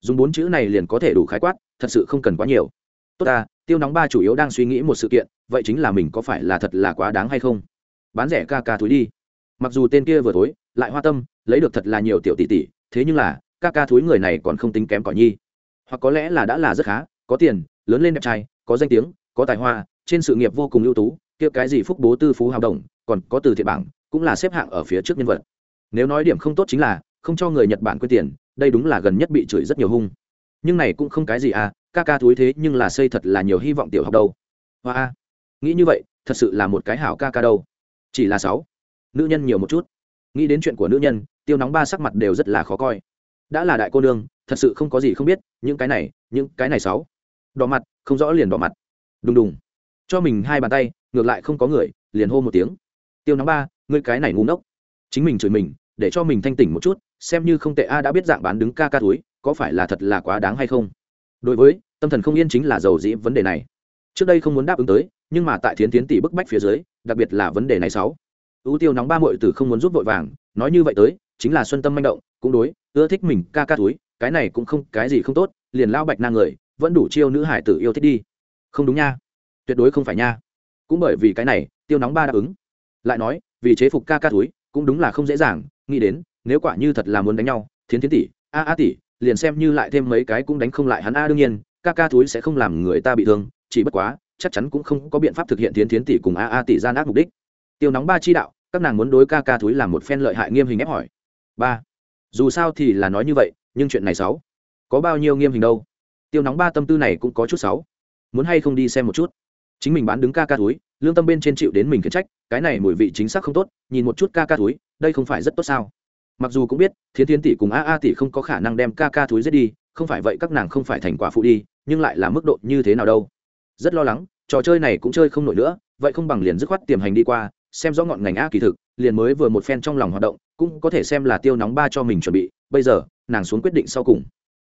Dùng bốn chữ này liền có thể đủ khái quát, thật sự không cần quá nhiều. Tốt ta, tiêu nóng ba chủ yếu đang suy nghĩ một sự kiện, vậy chính là mình có phải là thật là quá đáng hay không? Bán rẻ ca ca túi đi. Mặc dù tên kia vừa tối lại hoa tâm, lấy được thật là nhiều tiểu tỷ tỷ, thế nhưng là, ca ca thúi người này còn không tính kém cỏi nhi. Hoặc có lẽ là đã là rất khá, có tiền, lớn lên đẹp trai, có danh tiếng, có tài hoa, trên sự nghiệp vô cùng ưu tú, kia cái gì phúc bố tư phú hào đồng, còn có từ thiện bảng cũng là xếp hạng ở phía trước nhân vật. Nếu nói điểm không tốt chính là, không cho người nhật bản quên tiền, đây đúng là gần nhất bị chửi rất nhiều hung. Nhưng này cũng không cái gì à ca ca túi thế nhưng là xây thật là nhiều hy vọng tiểu học đâu. Hoa a. Nghĩ như vậy, thật sự là một cái hảo ca ca đâu. Chỉ là sáu. Nữ nhân nhiều một chút. Nghĩ đến chuyện của nữ nhân, tiêu nóng ba sắc mặt đều rất là khó coi. Đã là đại cô nương, thật sự không có gì không biết, những cái này, những cái này sáu. Đỏ mặt, không rõ liền đỏ mặt. Đùng đùng. Cho mình hai bàn tay, ngược lại không có người, liền hô một tiếng. Tiêu nóng ba ngươi cái này ngu ngốc. Chính mình chửi mình, để cho mình thanh tỉnh một chút, xem như không tệ a, đã biết dạng bán đứng ca ca túi, có phải là thật là quá đáng hay không? Đối với, tâm thần không yên chính là giàu dĩ vấn đề này. Trước đây không muốn đáp ứng tới, nhưng mà tại thiến tiến tỷ bức bách phía dưới, đặc biệt là vấn đề này sáu. Ưu tiêu nóng ba mội từ không muốn giúp vội vàng, nói như vậy tới, chính là xuân tâm manh động, cũng đối, ưa thích mình ca ca túi, cái này cũng không, cái gì không tốt, liền lao bạch na người, vẫn đủ chiêu nữ hải tử yêu thích đi. Không đúng nha. Tuyệt đối không phải nha. Cũng bởi vì cái này, tiêu nóng ba đáp ứng. Lại nói vì chế phục ca ca túi, cũng đúng là không dễ dàng, nghĩ đến, nếu quả như thật là muốn đánh nhau, thiến thiến tỷ, a a tỷ, liền xem như lại thêm mấy cái cũng đánh không lại hắn a, đương nhiên, ca ca túi sẽ không làm người ta bị thương, chỉ bất quá, chắc chắn cũng không có biện pháp thực hiện thiến thiến tỷ cùng a a tỷ gian ác mục đích. Tiêu nóng ba chi đạo, các nàng muốn đối ca ca túi làm một phen lợi hại nghiêm hình ép hỏi. Ba. Dù sao thì là nói như vậy, nhưng chuyện này sáu. Có bao nhiêu nghiêm hình đâu? Tiêu nóng ba tâm tư này cũng có chút sáu. Muốn hay không đi xem một chút? Chính mình bán đứng ca ca túi, lương tâm bên trên chịu đến mình khiển trách cái này mùi vị chính xác không tốt, nhìn một chút ca ca túi đây không phải rất tốt sao? Mặc dù cũng biết, thiến thiên tỷ cùng a a tỷ không có khả năng đem ca ca túi giết đi, không phải vậy các nàng không phải thành quả phụ đi, nhưng lại là mức độ như thế nào đâu. Rất lo lắng, trò chơi này cũng chơi không nổi nữa, vậy không bằng liền dứt khoát tiềm hành đi qua, xem rõ ngọn ngành a kỳ thực, liền mới vừa một phen trong lòng hoạt động, cũng có thể xem là tiêu nóng ba cho mình chuẩn bị, bây giờ, nàng xuống quyết định sau cùng.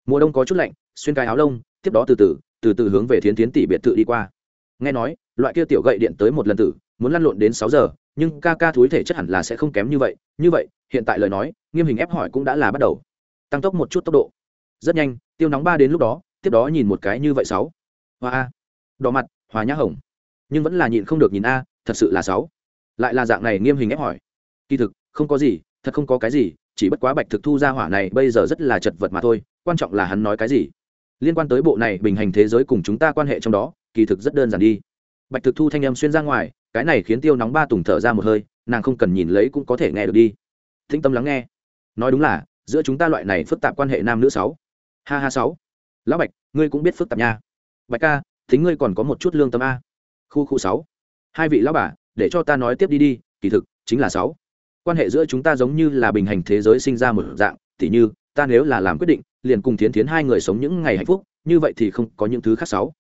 Mùa đông có chút lạnh, xuyên cái áo lông, tiếp đó từ từ từ từ hướng về thiến thiến tỷ biệt thự đi qua. Nghe nói, loại kia tiểu gậy điện tới một lần tử muốn lăn lộn đến sáu giờ, nhưng ca ca thúi thể chất hẳn là sẽ không kém như vậy. Như vậy, hiện tại lời nói, nghiêm hình ép hỏi cũng đã là bắt đầu. Tăng tốc một chút tốc độ. Rất nhanh, tiêu nóng ba đến lúc đó, tiếp đó nhìn một cái như vậy sáu. Hoa a. Đỏ mặt hòa nhã hồng. Nhưng vẫn là nhịn không được nhìn a, thật sự là sáu. Lại là dạng này nghiêm hình ép hỏi. Kỳ thực, không có gì, thật không có cái gì, chỉ bất quá bạch thực thu ra hỏa này bây giờ rất là chật vật mà thôi, quan trọng là hắn nói cái gì. Liên quan tới bộ này bình hành thế giới cùng chúng ta quan hệ trong đó, kỳ thực rất đơn giản đi. Bạch thực thu thanh em xuyên ra ngoài cái này khiến tiêu nóng ba tùng thở ra một hơi, nàng không cần nhìn lấy cũng có thể nghe được đi. Thinh tâm lắng nghe. Nói đúng là, giữa chúng ta loại này phức tạp quan hệ nam nữ sáu. Ha ha sáu. Lão bạch, ngươi cũng biết phức tạp nha. Bạch ca, thính ngươi còn có một chút lương tâm a. Khu khu sáu. Hai vị lão bà, để cho ta nói tiếp đi đi, kỳ thực, chính là sáu. Quan hệ giữa chúng ta giống như là bình hành thế giới sinh ra một dạng, tỉ như, ta nếu là làm quyết định, liền cùng thiến thiến hai người sống những ngày hạnh phúc, như vậy thì không có những thứ khác sáu.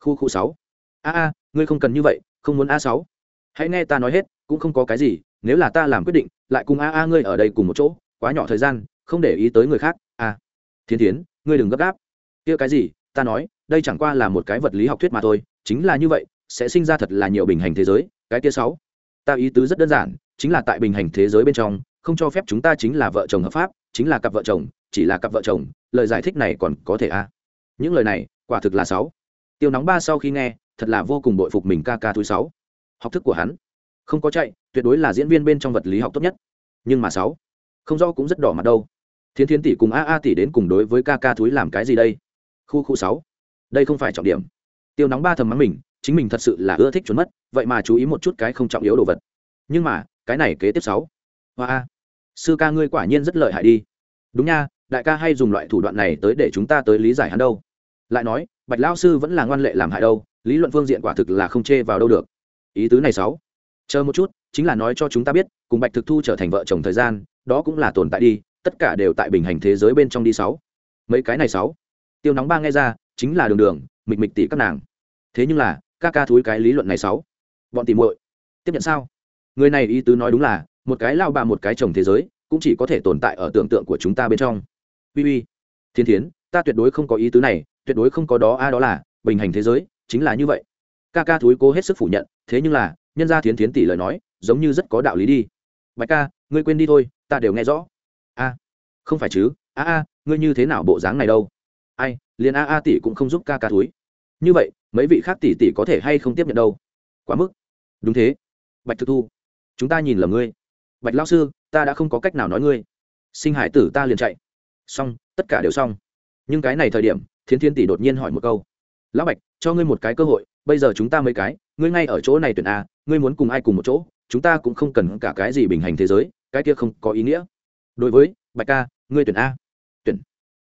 Khu khu sáu. A a, ngươi không cần như vậy, không muốn a sáu hãy nghe ta nói hết, cũng không có cái gì, nếu là ta làm quyết định, lại cùng a a ngươi ở đây cùng một chỗ, quá nhỏ thời gian, không để ý tới người khác à. a thiên thiến, ngươi đừng gấp gáp. Kia cái gì, ta nói, đây chẳng qua là một cái vật lý học thuyết mà thôi, chính là như vậy, sẽ sinh ra thật là nhiều bình hành thế giới, cái kia sáu. Ta ý tứ rất đơn giản, chính là tại bình hành thế giới bên trong, không cho phép chúng ta chính là vợ chồng hợp pháp, chính là cặp vợ chồng, chỉ là cặp vợ chồng, lời giải thích này còn có thể a những lời này, quả thực là sáu. Tiêu nóng ba sau khi nghe, thật là vô cùng bội phục mình ca ca thứ sáu học thức của hắn. Không có chạy, tuyệt đối là diễn viên bên trong vật lý học tốt nhất. Nhưng mà sáu, không rõ cũng rất đỏ mặt đâu. Thiên thiên tỷ cùng a a tỷ đến cùng đối với ca ca thúi làm cái gì đây? Khu khu sáu, đây không phải trọng điểm. Tiêu nóng ba thầm mắng mình, chính mình thật sự là ưa thích trốn mất, vậy mà chú ý một chút cái không trọng yếu đồ vật. Nhưng mà, cái này kế tiếp sáu. Hoa sư ca ngươi quả nhiên rất lợi hại đi. Đúng nha, đại ca hay dùng loại thủ đoạn này tới để chúng ta tới lý giải hắn đâu. Lại nói, bạch lao sư vẫn là ngoan lệ làm hại đâu, lý luận phương diện quả thực là không chê vào đâu được ý tứ này sáu. Chờ một chút, chính là nói cho chúng ta biết, cùng bạch thực thu trở thành vợ chồng thời gian, đó cũng là tồn tại đi, tất cả đều tại bình hành thế giới bên trong đi sáu. Mấy cái này sáu. Tiêu nóng ba nghe ra, chính là đường đường, mịch mịch tỷ các nàng. Thế nhưng là, ca ca thúi cái lý luận này sáu. Bọn tìm muội, tiếp nhận sao? Người này ý tứ nói đúng là, một cái lao bà một cái chồng thế giới, cũng chỉ có thể tồn tại ở tưởng tượng của chúng ta bên trong. Uy uy. Thiên thiến, ta tuyệt đối không có ý tứ này, tuyệt đối không có đó, a, đó là, bình hành thế giới, chính là như vậy. Ca ca thúi cố hết sức phủ nhận thế nhưng là, nhân gia thiến thiến tỷ lời nói, giống như rất có đạo lý đi. Bạch ca, ngươi quên đi thôi, ta đều nghe rõ. A. Không phải chứ? A a, ngươi như thế nào bộ dáng này đâu? Ai, liền a a tỷ cũng không giúp ca ca túi. Như vậy, mấy vị khác tỷ tỷ có thể hay không tiếp nhận đâu? Quá mức. Đúng thế. Bạch thực thu, chúng ta nhìn lầm ngươi. Bạch lao sư, ta đã không có cách nào nói ngươi. Sinh hải tử ta liền chạy. Xong, tất cả đều xong. Nhưng cái này thời điểm, thiến thiên tỷ đột nhiên hỏi một câu lão bạch, cho ngươi một cái cơ hội, bây giờ chúng ta mấy cái, ngươi ngay ở chỗ này tuyển a, ngươi muốn cùng ai cùng một chỗ, chúng ta cũng không cần cả cái gì bình hành thế giới, cái kia không có ý nghĩa. Đối với, bạch ca ngươi tuyển a. Tuyển.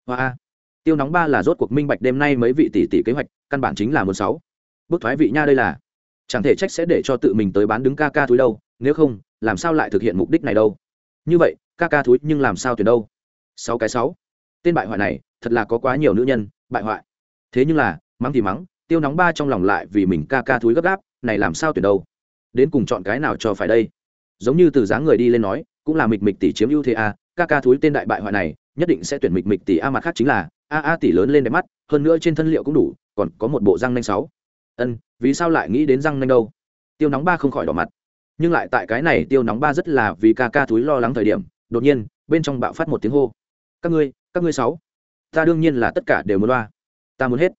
Hoa a. Tiêu nóng ba là rốt cuộc minh bạch đêm nay mấy vị tỷ tỷ kế hoạch, căn bản chính là một sáu. Bước thoái vị nha đây là. Chẳng thể trách sẽ để cho tự mình tới bán đứng ca ca túi đâu, nếu không, làm sao lại thực hiện mục đích này đâu? Như vậy, ca ca túi nhưng làm sao tuyển đâu? Sáu cái sáu. Tên bại hoại này, thật là có quá nhiều nữ nhân, bại hoại. Thế nhưng là mắng thì mắng, tiêu nóng ba trong lòng lại vì mình ca ca thúi gấp gáp, này làm sao tuyển đâu? Đến cùng chọn cái nào cho phải đây? Giống như từ dáng người đi lên nói, cũng là mịch mịch tỷ chiếm ưu thế a, ca ca thúi tên đại bại hoại này, nhất định sẽ tuyển mịch mịch tỷ a mặt khác chính là, a a tỷ lớn lên đẹp mắt, hơn nữa trên thân liệu cũng đủ, còn có một bộ răng nanh sáu. Ân, vì sao lại nghĩ đến răng nanh đâu? Tiêu nóng ba không khỏi đỏ mặt. Nhưng lại tại cái này tiêu nóng ba rất là vì ca ca thúi lo lắng thời điểm, đột nhiên, bên trong bạo phát một tiếng hô. Các ngươi các ngươi sáu, ta đương nhiên là tất cả đều muốn loa ta muốn hết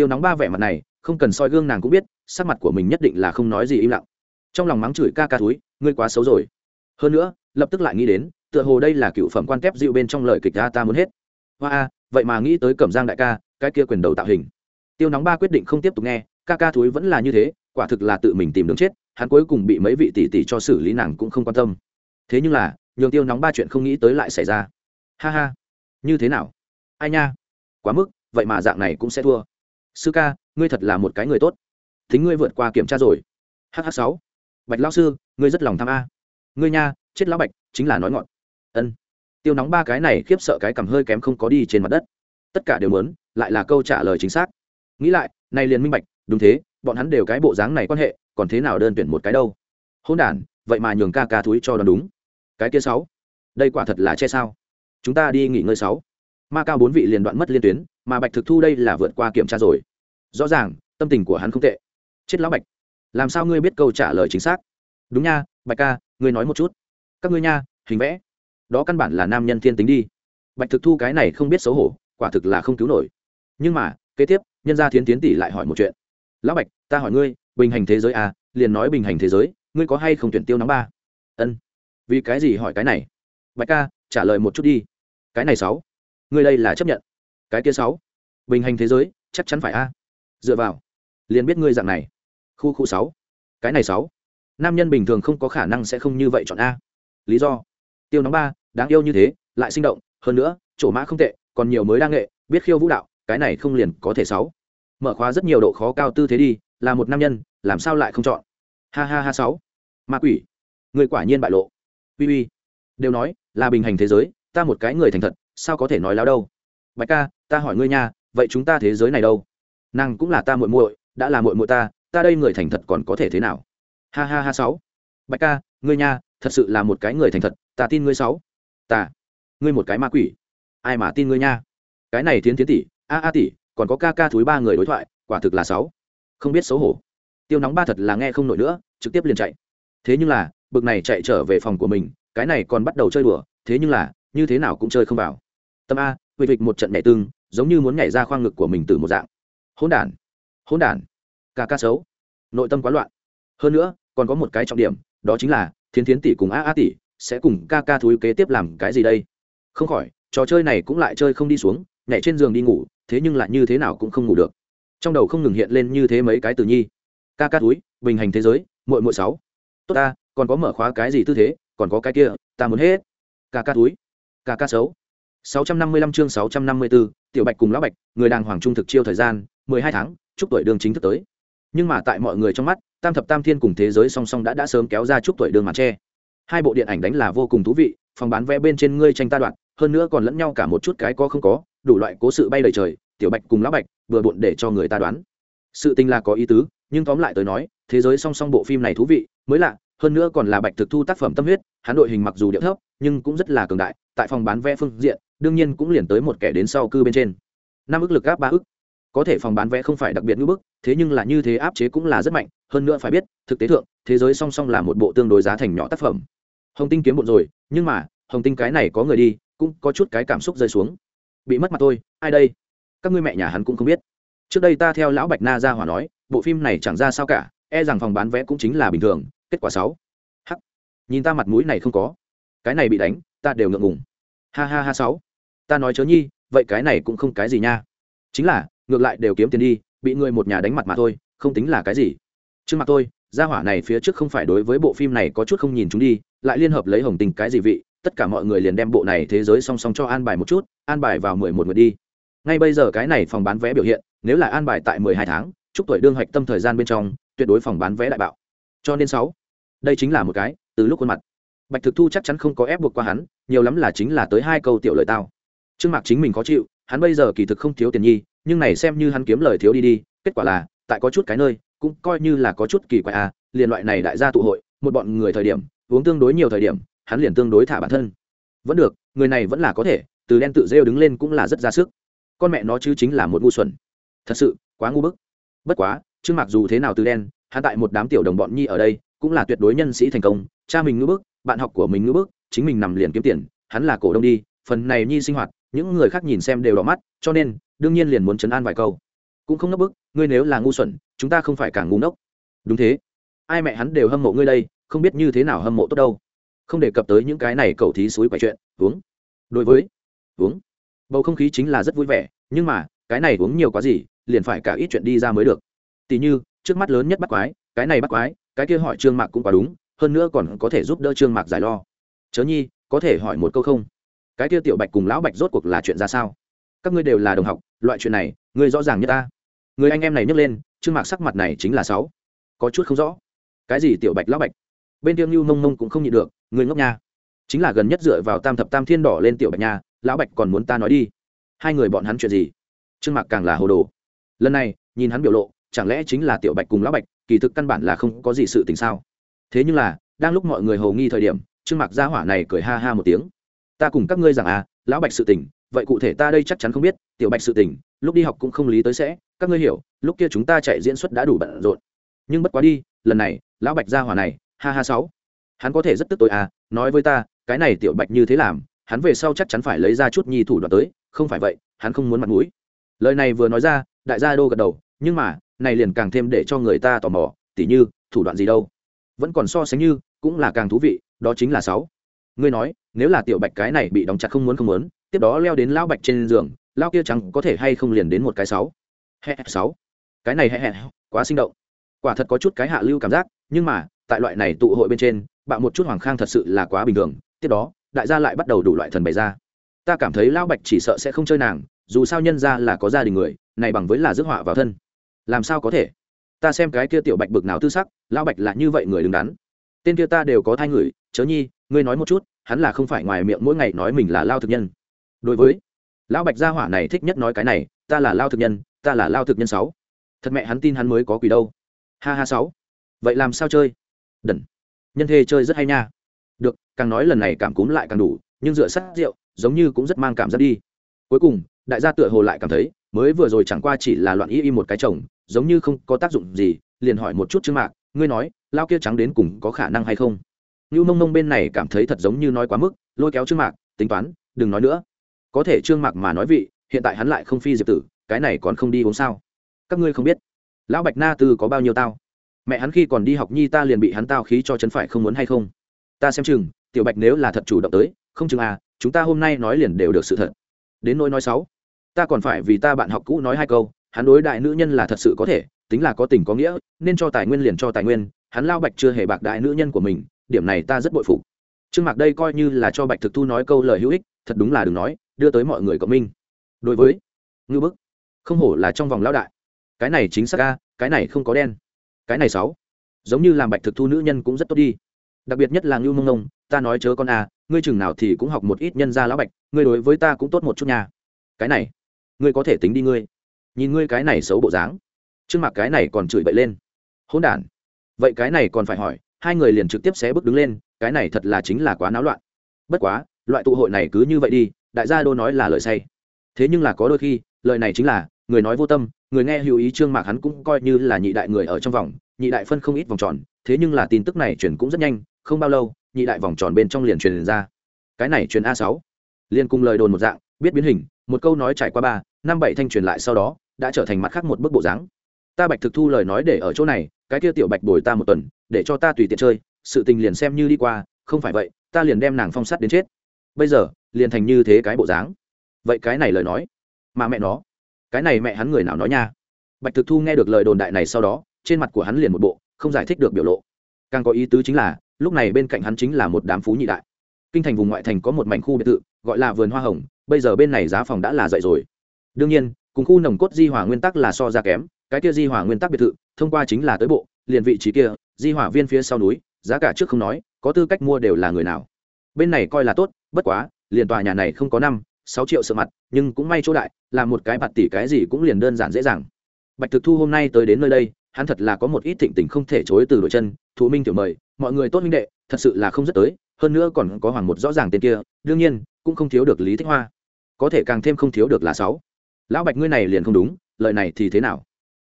tiêu nóng ba vẻ mặt này, không cần soi gương nàng cũng biết, sắc mặt của mình nhất định là không nói gì im lặng. Trong lòng mắng chửi ca ca túi ngươi quá xấu rồi. Hơn nữa, lập tức lại nghĩ đến, tựa hồ đây là cựu phẩm quan kép dịu bên trong lời kịch ta ta muốn hết. Hoa a, vậy mà nghĩ tới cẩm giang đại ca, cái kia quyền đầu tạo hình. Tiêu nóng ba quyết định không tiếp tục nghe, ca ca túi vẫn là như thế, quả thực là tự mình tìm đường chết, hắn cuối cùng bị mấy vị tỷ tỷ cho xử lý nàng cũng không quan tâm. Thế nhưng là, nhường tiêu nóng ba chuyện không nghĩ tới lại xảy ra. Ha ha. Như thế nào? Ai nha? Quá mức, vậy mà dạng này cũng sẽ thua sư ca, ngươi thật là một cái người tốt. Thính ngươi vượt qua kiểm tra rồi. Hh sáu. Bạch lao sư, ngươi rất lòng tham a. Ngươi nha, chết lão bạch, chính là nói ngọn. Ân. Tiêu nóng ba cái này khiếp sợ cái cầm hơi kém không có đi trên mặt đất. Tất cả đều muốn, lại là câu trả lời chính xác. Nghĩ lại nay liền minh bạch, đúng thế, bọn hắn đều cái bộ dáng này quan hệ, còn thế nào đơn tuyển một cái đâu. Hôn đản, vậy mà nhường ca ca thúi cho đoán đúng. Cái kia sáu, đây quả thật là che sao? Chúng ta đi nghỉ ngơi sáu ma cao bốn vị liền đoạn mất liên tuyến, mà bạch thực thu đây là vượt qua kiểm tra rồi. Rõ ràng, tâm tình của hắn không tệ. Chết lão bạch. Làm sao ngươi biết câu trả lời chính xác? Đúng nha, bạch ca, ngươi nói một chút. Các ngươi nha, hình vẽ. Đó căn bản là nam nhân thiên tính đi. Bạch thực thu cái này không biết xấu hổ, quả thực là không cứu nổi. Nhưng mà, kế tiếp, nhân gia thiến tiến tỷ lại hỏi một chuyện. Lão bạch, ta hỏi ngươi, bình hành thế giới à liền nói bình hành thế giới, ngươi có hay không tuyển tiêu nóng ba? Ân. Vì cái gì hỏi cái này? Bạch ca, trả lời một chút đi. Cái này sáu ngươi đây là chấp nhận. Cái kia sáu. Bình hành thế giới, chắc chắn phải a. Dựa vào. Liền biết ngươi dạng này. Khu khu sáu. Cái này sáu. Nam nhân bình thường không có khả năng sẽ không như vậy chọn a. Lý do. Tiêu nóng ba, đáng yêu như thế, lại sinh động. Hơn nữa, chỗ mã không tệ, còn nhiều mới đa nghệ, biết khiêu vũ đạo, cái này không liền có thể sáu. Mở khóa rất nhiều độ khó cao tư thế đi, là một nam nhân, làm sao lại không chọn? Ha ha ha sáu. Ma quỷ. Người quả nhiên bại lộ. Uy uy. Đều nói, là bình hành thế giới, ta một cái người thành thật sao có thể nói láo đâu? Bạch ca, ta hỏi ngươi nha, vậy chúng ta thế giới này đâu? Nàng cũng là ta muội muội, đã là muội muội ta ta đây người thành thật còn có thể thế nào? Ha ha ha sáu. Bạch ca, ngươi nha, thật sự là một cái người thành thật, ta tin ngươi sáu. Ta, ngươi một cái ma quỷ. Ai mà tin ngươi nha? Cái này tiến tiến tỷ, a a tỷ, còn có ca ca thúi ba người đối thoại, quả thực là sáu. Không biết xấu hổ. Tiêu nóng ba thật là nghe không nổi nữa, trực tiếp liền chạy. Thế nhưng là, bực này chạy trở về phòng của mình, cái này còn bắt đầu chơi đùa, thế nhưng là, như thế nào cũng chơi không vào tâm a vịt vịt một trận nhảy tương giống như muốn nhảy ra khoang ngực của mình từ một dạng. Hỗn đản hỗn đản, ca ca xấu. Nội tâm quá loạn. Hơn nữa, còn có một cái trọng điểm, đó chính là, thiến thiến tỷ cùng a a tỷ sẽ cùng ca ca thúi kế tiếp làm cái gì đây? Không khỏi, trò chơi này cũng lại chơi không đi xuống, nhảy trên giường đi ngủ, thế nhưng lại như thế nào cũng không ngủ được. Trong đầu không ngừng hiện lên như thế mấy cái từ nhi. Ca ca túi bình hành thế giới, muội muội sáu. Tốt ta, còn có mở khóa cái gì tư thế, còn có cái kia, ta muốn hết. Ca ca túi ca ca xấu. 655 chương 654, tiểu bạch cùng lão bạch người đàng hoàng trung thực chiêu thời gian 12 tháng chúc tuổi đường chính thức tới nhưng mà tại mọi người trong mắt tam thập tam thiên cùng thế giới song song đã đã sớm kéo ra chúc tuổi đường màn che. hai bộ điện ảnh đánh là vô cùng thú vị phòng bán vé bên trên ngươi tranh ta đoạn hơn nữa còn lẫn nhau cả một chút cái có không có đủ loại cố sự bay đầy trời tiểu bạch cùng lão bạch vừa buồn để cho người ta đoán sự tình là có ý tứ nhưng tóm lại tới nói thế giới song song bộ phim này thú vị mới lạ hơn nữa còn là bạch thực thu tác phẩm tâm huyết hắn đội hình mặc dù điệu thấp nhưng cũng rất là cường đại tại phòng bán vé phương diện đương nhiên cũng liền tới một kẻ đến sau cư bên trên. Năm ức lực áp ba ức. Có thể phòng bán vé không phải đặc biệt ngữ bức, thế nhưng là như thế áp chế cũng là rất mạnh, hơn nữa phải biết, thực tế thượng, thế giới song song là một bộ tương đối giá thành nhỏ tác phẩm. Hồng tinh kiếm bộn rồi, nhưng mà, hồng tinh cái này có người đi, cũng có chút cái cảm xúc rơi xuống. Bị mất mặt tôi ai đây? Các ngươi mẹ nhà hắn cũng không biết. Trước đây ta theo lão bạch na ra hỏa nói, bộ phim này chẳng ra sao cả e rằng phòng bán vé cũng chính là bình thường, kết quả sáu. Hắc. Nhìn ta mặt mũi này không có. Cái này bị đánh, ta đều ngượng ngùng. Ha ha ha, sáu ta nói chớ nhi, vậy cái này cũng không cái gì nha. Chính là, ngược lại đều kiếm tiền đi, bị người một nhà đánh mặt mà thôi, không tính là cái gì. Trước mặt tôi, gia hỏa này phía trước không phải đối với bộ phim này có chút không nhìn chúng đi, lại liên hợp lấy hồng tình cái gì vị, tất cả mọi người liền đem bộ này thế giới song song cho an bài một chút, an bài vào mười một người đi. Ngay bây giờ cái này phòng bán vé biểu hiện, nếu là an bài tại mười hai tháng, chúc tuổi đương hoạch tâm thời gian bên trong, tuyệt đối phòng bán vé đại bạo. Cho nên sáu, đây chính là một cái, từ lúc khuôn mặt. Bạch thực thu chắc chắn không có ép buộc qua hắn, nhiều lắm là chính là tới hai câu tiểu lời tao trương mạc chính mình khó chịu, hắn bây giờ kỳ thực không thiếu tiền nhi, nhưng này xem như hắn kiếm lời thiếu đi đi, kết quả là, tại có chút cái nơi, cũng coi như là có chút kỳ quái à liền loại này đại gia tụ hội, một bọn người thời điểm, uống tương đối nhiều thời điểm, hắn liền tương đối thả bản thân. Vẫn được, người này vẫn là có thể, từ đen tự rêu đứng lên cũng là rất ra sức. Con mẹ nó chứ chính là một ngu xuẩn. Thật sự, quá ngu bức. Bất quá chứ mặc dù thế nào từ đen, hắn tại một đám tiểu đồng bọn nhi ở đây, cũng là tuyệt đối nhân sĩ thành công, cha mình ngữ bức, bạn học của mình ngữ bức, chính mình nằm liền kiếm tiền, hắn là cổ đông đi, phần này nhi sinh hoạt những người khác nhìn xem đều đỏ mắt, cho nên, đương nhiên liền muốn chấn an vài câu. Cũng không nấp bức, ngươi nếu là ngu xuẩn, chúng ta không phải càng ngu ngốc. Đúng thế. Ai mẹ hắn đều hâm mộ ngươi đây, không biết như thế nào hâm mộ tốt đâu. Không đề cập tới những cái này cầu thí suối quậy chuyện, uống. Đối với, uống. Bầu không khí chính là rất vui vẻ, nhưng mà, cái này uống nhiều quá gì, liền phải cả ít chuyện đi ra mới được. Tỉ như, trước mắt lớn nhất bắt quái, cái này bắt quái, cái kia hỏi trương mạc cũng quá đúng, hơn nữa còn có thể giúp đỡ trương mạc giải lo. Chớ nhi, có thể hỏi một câu không? Cái kia tiểu bạch cùng lão bạch rốt cuộc là chuyện ra sao? Các ngươi đều là đồng học, loại chuyện này, ngươi rõ ràng nhất ta. Người anh em này nhấc lên, trương mạc sắc mặt này chính là sáu. Có chút không rõ. Cái gì tiểu bạch, lão bạch? Bên tiêu ngưu mông mông cũng không nhịn được người ngốc nha. Chính là gần nhất dựa vào tam thập tam thiên đỏ lên tiểu bạch nha, lão bạch còn muốn ta nói đi. Hai người bọn hắn chuyện gì? Trương mạc càng là hồ đồ. Lần này, nhìn hắn biểu lộ, chẳng lẽ chính là tiểu bạch cùng lão bạch, kỳ thực căn bản là không có gì sự tình sao? Thế nhưng là, đang lúc mọi người hầu nghi thời điểm, trương mạc gia hỏa này cười ha ha một tiếng ta cùng các ngươi rằng à lão bạch sự tình, vậy cụ thể ta đây chắc chắn không biết, tiểu bạch sự tình, lúc đi học cũng không lý tới sẽ, các ngươi hiểu, lúc kia chúng ta chạy diễn xuất đã đủ bận rộn. Nhưng bất quá đi, lần này, lão bạch gia hỏa này, ha ha sáu. Hắn có thể rất tức tội à nói với ta, cái này tiểu bạch như thế làm, hắn về sau chắc chắn phải lấy ra chút nhi thủ đoạn tới, không phải vậy, hắn không muốn mặt mũi. Lời này vừa nói ra, đại gia đô gật đầu, nhưng mà, này liền càng thêm để cho người ta tò mò, tỉ như, thủ đoạn gì đâu. Vẫn còn so sánh như, cũng là càng thú vị, đó chính là sáu ngươi nói, nếu là tiểu bạch cái này bị đóng chặt không muốn không muốn, tiếp đó leo đến lão bạch trên giường lao kia chẳng có thể hay không liền đến một cái sáu. Hẹ sáu. Cái này hẹ hẹ quá sinh động. Quả thật có chút cái hạ lưu cảm giác, nhưng mà, tại loại này tụ hội bên trên, bạo một chút hoàng khang thật sự là quá bình thường, tiếp đó, đại gia lại bắt đầu đủ loại thần bày ra. Ta cảm thấy lão bạch chỉ sợ sẽ không chơi nàng, dù sao nhân ra là có gia đình người, này bằng với là rước họa vào thân. Làm sao có thể? Ta xem cái kia tiểu bạch bực nào tư sắc, lão bạch là như vậy người đứng đắn. Tên kia ta đều có thai người, chớ nhi ngươi nói một chút, hắn là không phải ngoài miệng mỗi ngày nói mình là lao thực nhân. Đối với, lão bạch gia hỏa này thích nhất nói cái này, ta là lao thực nhân, ta là lao thực nhân sáu. Thật mẹ hắn tin hắn mới có quỷ đâu. Ha ha sáu. Vậy làm sao chơi? Đần. Nhân thê chơi rất hay nha. Được, càng nói lần này cảm cúm lại càng đủ, nhưng dựa sắt rượu, giống như cũng rất mang cảm giác đi. Cuối cùng, đại gia tựa hồ lại cảm thấy, mới vừa rồi chẳng qua chỉ là loạn y y một cái chồng, giống như không có tác dụng gì, liền hỏi một chút chương mạc, ngươi nói, lao kia trắng đến cùng có khả năng hay không? Nưu mông mông bên này cảm thấy thật giống như nói quá mức, lôi kéo trương mạc, tính toán, đừng nói nữa. Có thể trương mạc mà nói vị, hiện tại hắn lại không phi diệp tử, cái này còn không đi uống sao? Các ngươi không biết. Lão bạch na tư có bao nhiêu tao? Mẹ hắn khi còn đi học nhi ta liền bị hắn tao khí cho chấn phải không muốn hay không? Ta xem chừng, tiểu bạch nếu là thật chủ động tới, không chừng à chúng ta hôm nay nói liền đều được sự thật. Đến nỗi nói sáu ta còn phải vì ta bạn học cũ nói hai câu, hắn đối đại nữ nhân là thật sự có thể, tính là có tình có nghĩa, nên cho tài nguyên liền cho tài nguyên, hắn lao bạch chưa hề bạc đại nữ nhân của mình điểm này ta rất bội phục. Trương mạc đây coi như là cho bạch thực thu nói câu lời hữu ích, thật đúng là đừng nói, đưa tới mọi người cộng minh. Đối với ngư bức, không hổ là trong vòng lao đại. Cái này chính xác ca cái này không có đen. Cái này sáu. Giống như làm bạch thực thu nữ nhân cũng rất tốt đi. Đặc biệt nhất là ngưu mông nông ta nói chớ con à ngươi chừng nào thì cũng học một ít nhân gia lão bạch, ngươi đối với ta cũng tốt một chút nha. Cái này, ngươi có thể tính đi ngươi. Nhìn ngươi cái này xấu bộ dáng. Trước mặt cái này còn chửi bậy lên. Hỗn đản. Vậy cái này còn phải hỏi hai người liền trực tiếp xé bước đứng lên, cái này thật là chính là quá náo loạn. Bất quá, loại tụ hội này cứ như vậy đi, đại gia đô nói là lời say. Thế nhưng là có đôi khi, lời này chính là, người nói vô tâm, người nghe hữu ý trương mạc hắn cũng coi như là nhị đại người ở trong vòng, nhị đại phân không ít vòng tròn, thế nhưng là tin tức này chuyển cũng rất nhanh, không bao lâu, nhị đại vòng tròn bên trong liền truyền ra. Cái này truyền a sáu. Liên cùng lời đồn một dạng, biết biến hình, một câu nói trải qua ba, năm bảy thanh truyền lại sau đó, đã trở thành mặt khác một bức bộ dáng. Ta bạch thực thu lời nói để ở chỗ này cái kia tiểu bạch bồi ta một tuần, để cho ta tùy tiện chơi, sự tình liền xem như đi qua, không phải vậy, ta liền đem nàng phong sát đến chết. Bây giờ, liền thành như thế cái bộ dáng. Vậy cái này lời nói, mà mẹ nó, cái này mẹ hắn người nào nói nha? Bạch thực thu nghe được lời đồn đại này sau đó, trên mặt của hắn liền một bộ, không giải thích được biểu lộ. Càng có ý tứ chính là, lúc này bên cạnh hắn chính là một đám phú nhị đại. Kinh thành vùng ngoại thành có một mảnh khu biệt thự, gọi là vườn hoa hồng, bây giờ bên này giá phòng đã là dậy rồi. Đương nhiên, cùng khu nồng cốt di hòa nguyên tắc là so ra kém cái kia di hỏa nguyên tắc biệt thự, thông qua chính là tới bộ, liền vị trí kia, di hỏa viên phía sau núi, giá cả trước không nói, có tư cách mua đều là người nào. Bên này coi là tốt, bất quá, liền tòa nhà này không có năm, sáu triệu sợ mặt, nhưng cũng may chỗ đại, là một cái bạt tỷ cái gì cũng liền đơn giản dễ dàng. Bạch thực thu hôm nay tới đến nơi đây, hắn thật là có một ít thịnh tình không thể chối từ đội chân, thụ minh tiểu mời, mọi người tốt minh đệ, thật sự là không rất tới, hơn nữa còn có hoàng một rõ ràng tên kia, đương nhiên, cũng không thiếu được lý thích hoa. Có thể càng thêm không thiếu được là sáu. Lão bạch ngươi này liền không đúng, lời này thì thế nào?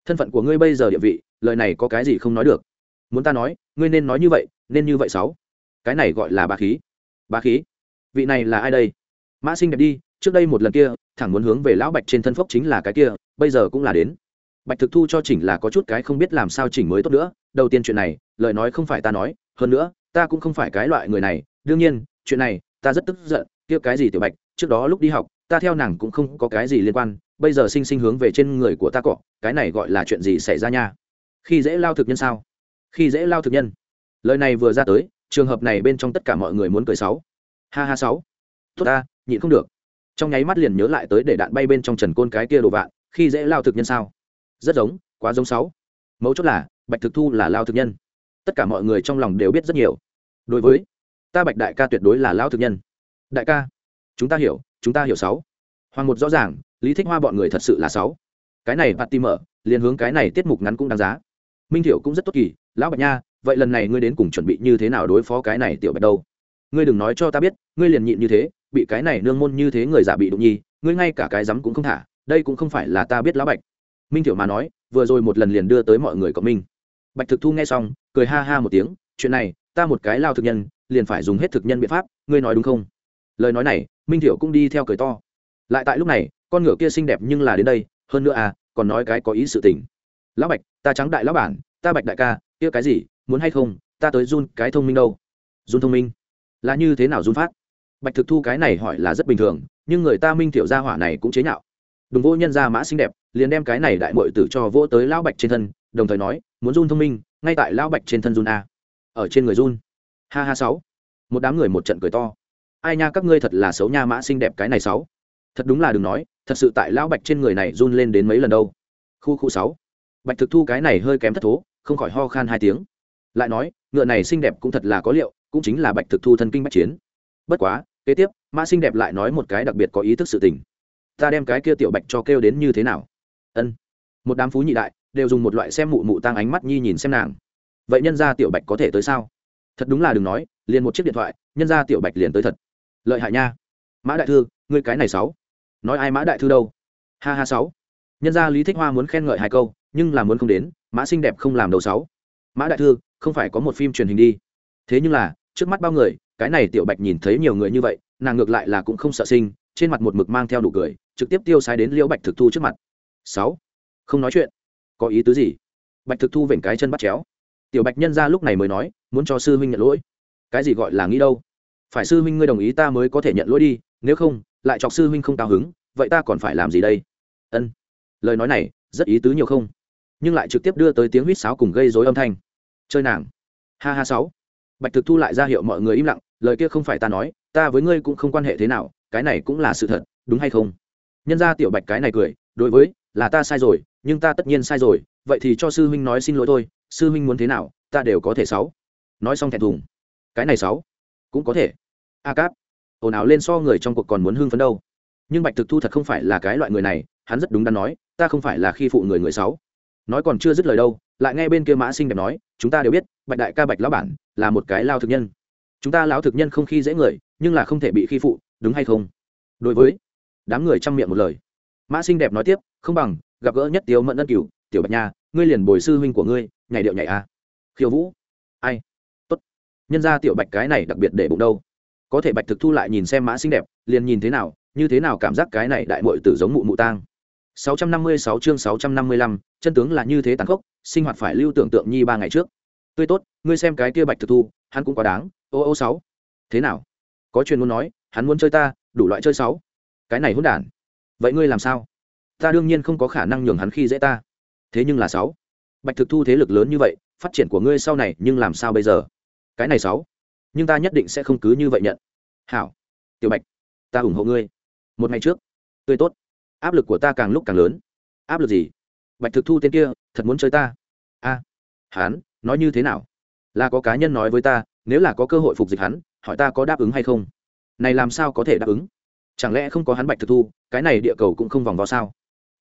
Thân phận của ngươi bây giờ địa vị, lời này có cái gì không nói được? Muốn ta nói, ngươi nên nói như vậy, nên như vậy sáu. Cái này gọi là bá khí. Bá khí? Vị này là ai đây? Mã sinh đẹp đi, trước đây một lần kia, thẳng muốn hướng về lão bạch trên thân phốc chính là cái kia, bây giờ cũng là đến. Bạch thực thu cho chỉnh là có chút cái không biết làm sao chỉnh mới tốt nữa, đầu tiên chuyện này, lời nói không phải ta nói, hơn nữa, ta cũng không phải cái loại người này. Đương nhiên, chuyện này, ta rất tức giận, kia cái gì tiểu bạch, trước đó lúc đi học, ta theo nàng cũng không có cái gì liên quan bây giờ sinh sinh hướng về trên người của ta cọ, cái này gọi là chuyện gì xảy ra nha? Khi dễ lao thực nhân sao? Khi dễ lao thực nhân. Lời này vừa ra tới, trường hợp này bên trong tất cả mọi người muốn cười sáu. Ha ha sáu. Tốt ta, nhịn không được. Trong nháy mắt liền nhớ lại tới để đạn bay bên trong trần côn cái kia đồ vạn, khi dễ lao thực nhân sao? Rất giống, quá giống sáu. Mấu chốt là, bạch thực thu là lao thực nhân. Tất cả mọi người trong lòng đều biết rất nhiều. Đối với, ta bạch đại ca tuyệt đối là lao thực nhân. Đại ca, chúng ta hiểu, chúng ta hiểu sáu. Hoàng một rõ ràng lý thích hoa bọn người thật sự là sáu. Cái này bạn tìm mở, liền hướng cái này tiết mục ngắn cũng đáng giá. Minh thiểu cũng rất tốt kỳ, lão bạch nha, vậy lần này ngươi đến cùng chuẩn bị như thế nào đối phó cái này tiểu bạch đâu? Ngươi đừng nói cho ta biết, ngươi liền nhịn như thế, bị cái này nương môn như thế người giả bị đụng nhi, ngươi ngay cả cái rắm cũng không thả, đây cũng không phải là ta biết lão bạch. Minh thiểu mà nói, vừa rồi một lần liền đưa tới mọi người cộng minh bạch thực thu nghe xong, cười ha ha một tiếng, chuyện này, ta một cái lao thực nhân, liền phải dùng hết thực nhân biện pháp, ngươi nói đúng không? Lời nói này, minh thiểu cũng đi theo cười to. Lại tại lúc này con ngựa kia xinh đẹp nhưng là đến đây, hơn nữa à còn nói cái có ý sự tình. Lão bạch, ta trắng đại lão bản, ta bạch đại ca, kia cái gì, muốn hay không, ta tới run cái thông minh đâu. Run thông minh? Là như thế nào run phát? Bạch thực thu cái này hỏi là rất bình thường, nhưng người ta minh thiểu gia hỏa này cũng chế nhạo. Đừng vô nhân ra mã xinh đẹp, liền đem cái này đại mội tử cho vỗ tới lão bạch trên thân, đồng thời nói, muốn run thông minh, ngay tại lão bạch trên thân run a ở trên người run. Ha ha sáu. Một đám người một trận cười to. Ai nha, các ngươi thật là xấu nha mã xinh đẹp cái này sáu. Thật đúng là đừng nói thật sự tại lão bạch trên người này run lên đến mấy lần đâu. Khu khu sáu. Bạch thực thu cái này hơi kém thất thố, không khỏi ho khan hai tiếng. Lại nói, ngựa này xinh đẹp cũng thật là có liệu, cũng chính là bạch thực thu thân kinh bách chiến. Bất quá, kế tiếp, mã xinh đẹp lại nói một cái đặc biệt có ý thức sự tình. Ta đem cái kia tiểu bạch cho kêu đến như thế nào? Ân. Một đám phú nhị đại, đều dùng một loại xem mụ mụ tăng ánh mắt nhi nhìn xem nàng. Vậy nhân ra tiểu bạch có thể tới sao? Thật đúng là đừng nói, liền một chiếc điện thoại, nhân ra tiểu bạch liền tới thật. Lợi hại nha. Mã đại thư, ngươi cái này sáu nói ai mã đại thư đâu? Ha ha sáu. Nhân gia lý thích hoa muốn khen ngợi hai câu, nhưng là muốn không đến, mã xinh đẹp không làm đầu sáu. Mã đại thư, không phải có một phim truyền hình đi. Thế nhưng là, trước mắt bao người, cái này tiểu bạch nhìn thấy nhiều người như vậy, nàng ngược lại là cũng không sợ sinh, trên mặt một mực mang theo đủ cười, trực tiếp tiêu sai đến liễu bạch thực thu trước mặt. Sáu. Không nói chuyện. Có ý tứ gì? Bạch thực thu vểnh cái chân bắt chéo. Tiểu bạch nhân ra lúc này mới nói, muốn cho sư huynh nhận lỗi. Cái gì gọi là nghĩ đâu? Phải sư huynh ngươi đồng ý ta mới có thể nhận lỗi đi, nếu không lại chọc sư huynh không cao hứng, vậy ta còn phải làm gì đây? Ân. Lời nói này, rất ý tứ nhiều không? Nhưng lại trực tiếp đưa tới tiếng huýt sáo cùng gây dối âm thanh. Chơi nàng. Ha ha sáu. Bạch thực thu lại ra hiệu mọi người im lặng, lời kia không phải ta nói, ta với ngươi cũng không quan hệ thế nào, cái này cũng là sự thật, đúng hay không? Nhân ra tiểu bạch cái này cười, đối với, là ta sai rồi, nhưng ta tất nhiên sai rồi, vậy thì cho sư huynh nói xin lỗi thôi, sư huynh muốn thế nào, ta đều có thể sáu. Nói xong thẹn thùng. Cái này sáu. Cũng có thể. A cáp ồn ào lên so người trong cuộc còn muốn hưng phấn đâu. Nhưng bạch thực thu thật không phải là cái loại người này, hắn rất đúng đắn nói, ta không phải là khi phụ người người sáu. Nói còn chưa dứt lời đâu, lại nghe bên kia mã sinh đẹp nói, chúng ta đều biết, bạch đại ca bạch lão bản là một cái lao thực nhân. Chúng ta lão thực nhân không khi dễ người, nhưng là không thể bị khi phụ, đúng hay không? Đối với đám người chăm miệng một lời. Mã sinh đẹp nói tiếp, không bằng, gặp gỡ nhất tiếu mẫn ân cửu, tiểu bạch nha, ngươi liền bồi sư huynh của ngươi, nhảy điệu nhảy a à. khiêu vũ, ai? Tốt. Nhân ra tiểu bạch cái này đặc biệt để bụng đâu có thể bạch thực thu lại nhìn xem mã xinh đẹp liền nhìn thế nào như thế nào cảm giác cái này đại mội tử giống mụ mụ tang. 656 chương 655, chân tướng là như thế tàn khốc sinh hoạt phải lưu tưởng tượng nhi ba ngày trước. Tươi tốt ngươi xem cái kia bạch thực thu hắn cũng quá đáng ô ô sáu. Thế nào? Có chuyện muốn nói hắn muốn chơi ta đủ loại chơi sáu. Cái này hỗn đản. Vậy ngươi làm sao? Ta đương nhiên không có khả năng nhường hắn khi dễ ta. Thế nhưng là sáu. Bạch thực thu thế lực lớn như vậy phát triển của ngươi sau này nhưng làm sao bây giờ? Cái này sáu nhưng ta nhất định sẽ không cứ như vậy nhận. Hảo tiểu bạch ta ủng hộ ngươi. Một ngày trước tươi tốt. Áp lực của ta càng lúc càng lớn. Áp lực gì? Bạch thực thu tên kia thật muốn chơi ta? A à, hắn nói như thế nào? Là có cá nhân nói với ta nếu là có cơ hội phục dịch hắn hỏi ta có đáp ứng hay không? Này làm sao có thể đáp ứng? Chẳng lẽ không có hắn bạch thực thu cái này địa cầu cũng không vòng vào sao?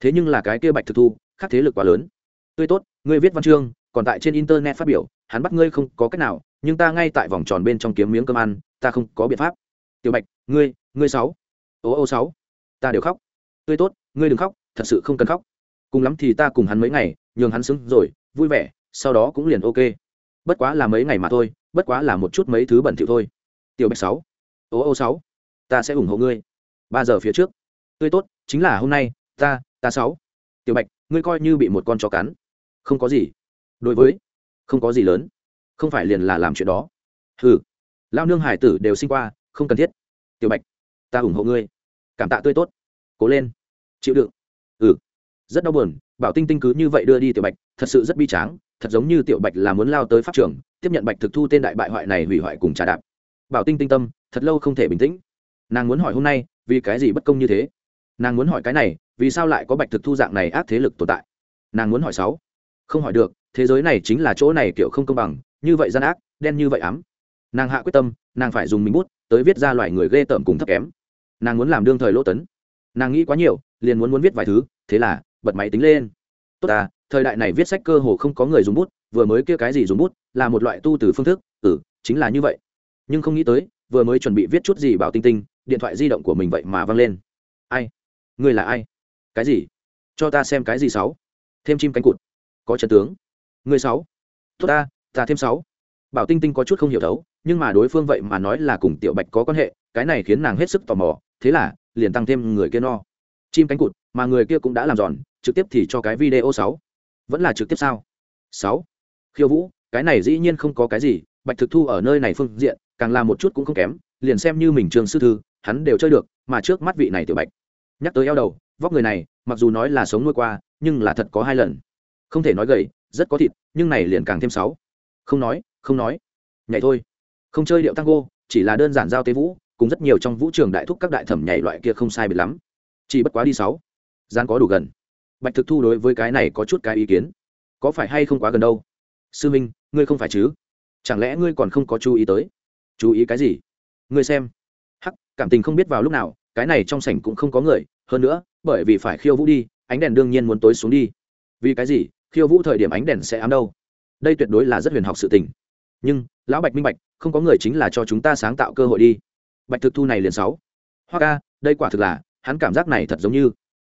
Thế nhưng là cái kia bạch thực thu khác thế lực quá lớn. Tươi tốt ngươi viết văn chương còn tại trên internet phát biểu hắn bắt ngươi không có cách nào nhưng ta ngay tại vòng tròn bên trong kiếm miếng cơm ăn, ta không có biện pháp. Tiểu bạch, ngươi ngươi sáu. Ô ô sáu. Ta đều khóc. Tươi tốt, ngươi đừng khóc, thật sự không cần khóc. Cùng lắm thì ta cùng hắn mấy ngày, nhường hắn xứng rồi, vui vẻ, sau đó cũng liền ok. Bất quá là mấy ngày mà thôi, bất quá là một chút mấy thứ bẩn thỉu thôi. Tiểu bạch sáu. Ô ô sáu. Ta sẽ ủng hộ ngươi. Ba giờ phía trước. Tươi tốt, chính là hôm nay, ta ta sáu. Tiểu bạch, ngươi coi như bị một con chó cắn. Không có gì. Đối với, không có gì lớn không phải liền là làm chuyện đó. Ừ lao nương hải tử đều sinh qua, không cần thiết. Tiểu bạch, ta ủng hộ ngươi. Cảm tạ tươi tốt. Cố lên. Chịu đựng. Ừ. Rất đau buồn, bảo tinh tinh cứ như vậy đưa đi tiểu bạch, thật sự rất bi tráng, thật giống như tiểu bạch là muốn lao tới pháp trường, tiếp nhận bạch thực thu tên đại bại hoại này hủy hoại cùng trà đạp. Bảo tinh tinh tâm, thật lâu không thể bình tĩnh. Nàng muốn hỏi hôm nay, vì cái gì bất công như thế? Nàng muốn hỏi cái này, vì sao lại có bạch thực thu dạng này ác thế lực tồn tại? Nàng muốn hỏi sáu. Không hỏi được, thế giới này chính là chỗ này kiểu không công bằng như vậy gian ác, đen như vậy ám. Nàng hạ quyết tâm, nàng phải dùng mình bút, tới viết ra loài người ghê tởm cùng thấp kém. Nàng muốn làm đương thời lỗ tấn. Nàng nghĩ quá nhiều, liền muốn muốn viết vài thứ, thế là, bật máy tính lên. Tốt à thời đại này viết sách cơ hồ không có người dùng bút, vừa mới kia cái gì dùng bút, là một loại tu từ phương thức ừ chính là như vậy. Nhưng không nghĩ tới, vừa mới chuẩn bị viết chút gì bảo tinh tinh, điện thoại di động của mình vậy mà văng lên. Ai? Người là ai? Cái gì? Cho ta xem cái gì sáu? Thêm chim cánh cụt. Có trận tướng. Người sáu. Tốt ta ta thêm sáu. Bảo tinh tinh có chút không hiểu thấu, nhưng mà đối phương vậy mà nói là cùng tiểu bạch có quan hệ, cái này khiến nàng hết sức tò mò, thế là, liền tăng thêm người kia no. Chim cánh cụt, mà người kia cũng đã làm giòn, trực tiếp thì cho cái video sáu. Vẫn là trực tiếp sao? Sáu. Khiêu vũ, cái này dĩ nhiên không có cái gì, bạch thực thu ở nơi này phương diện, càng làm một chút cũng không kém, liền xem như mình trường sư thư, hắn đều chơi được, mà trước mắt vị này tiểu bạch. Nhắc tới eo đầu, vóc người này, mặc dù nói là sống nuôi qua, nhưng là thật có hai lần. Không thể nói gầy, rất có thịt, nhưng này liền càng thêm sáu không nói không nói. Nhảy thôi. Không chơi điệu tango, chỉ là đơn giản giao tế vũ, cùng rất nhiều trong vũ trường đại thúc các đại thẩm nhảy loại kia không sai biệt lắm. Chỉ bất quá đi sáu. Gian có đủ gần. Bạch thực thu đối với cái này có chút cái ý kiến. Có phải hay không quá gần đâu? Sư minh, ngươi không phải chứ? Chẳng lẽ ngươi còn không có chú ý tới? Chú ý cái gì? Ngươi xem. Hắc, cảm tình không biết vào lúc nào, cái này trong sảnh cũng không có người, hơn nữa, bởi vì phải khiêu vũ đi, ánh đèn đương nhiên muốn tối xuống đi. Vì cái gì? Khiêu vũ thời điểm ánh đèn sẽ ám đâu? Đây tuyệt đối là rất huyền học sự tình. Nhưng, lão bạch minh bạch, không có người chính là cho chúng ta sáng tạo cơ hội đi. Bạch thực thu này liền sáu. Hoa ca, đây quả thực là, hắn cảm giác này thật giống như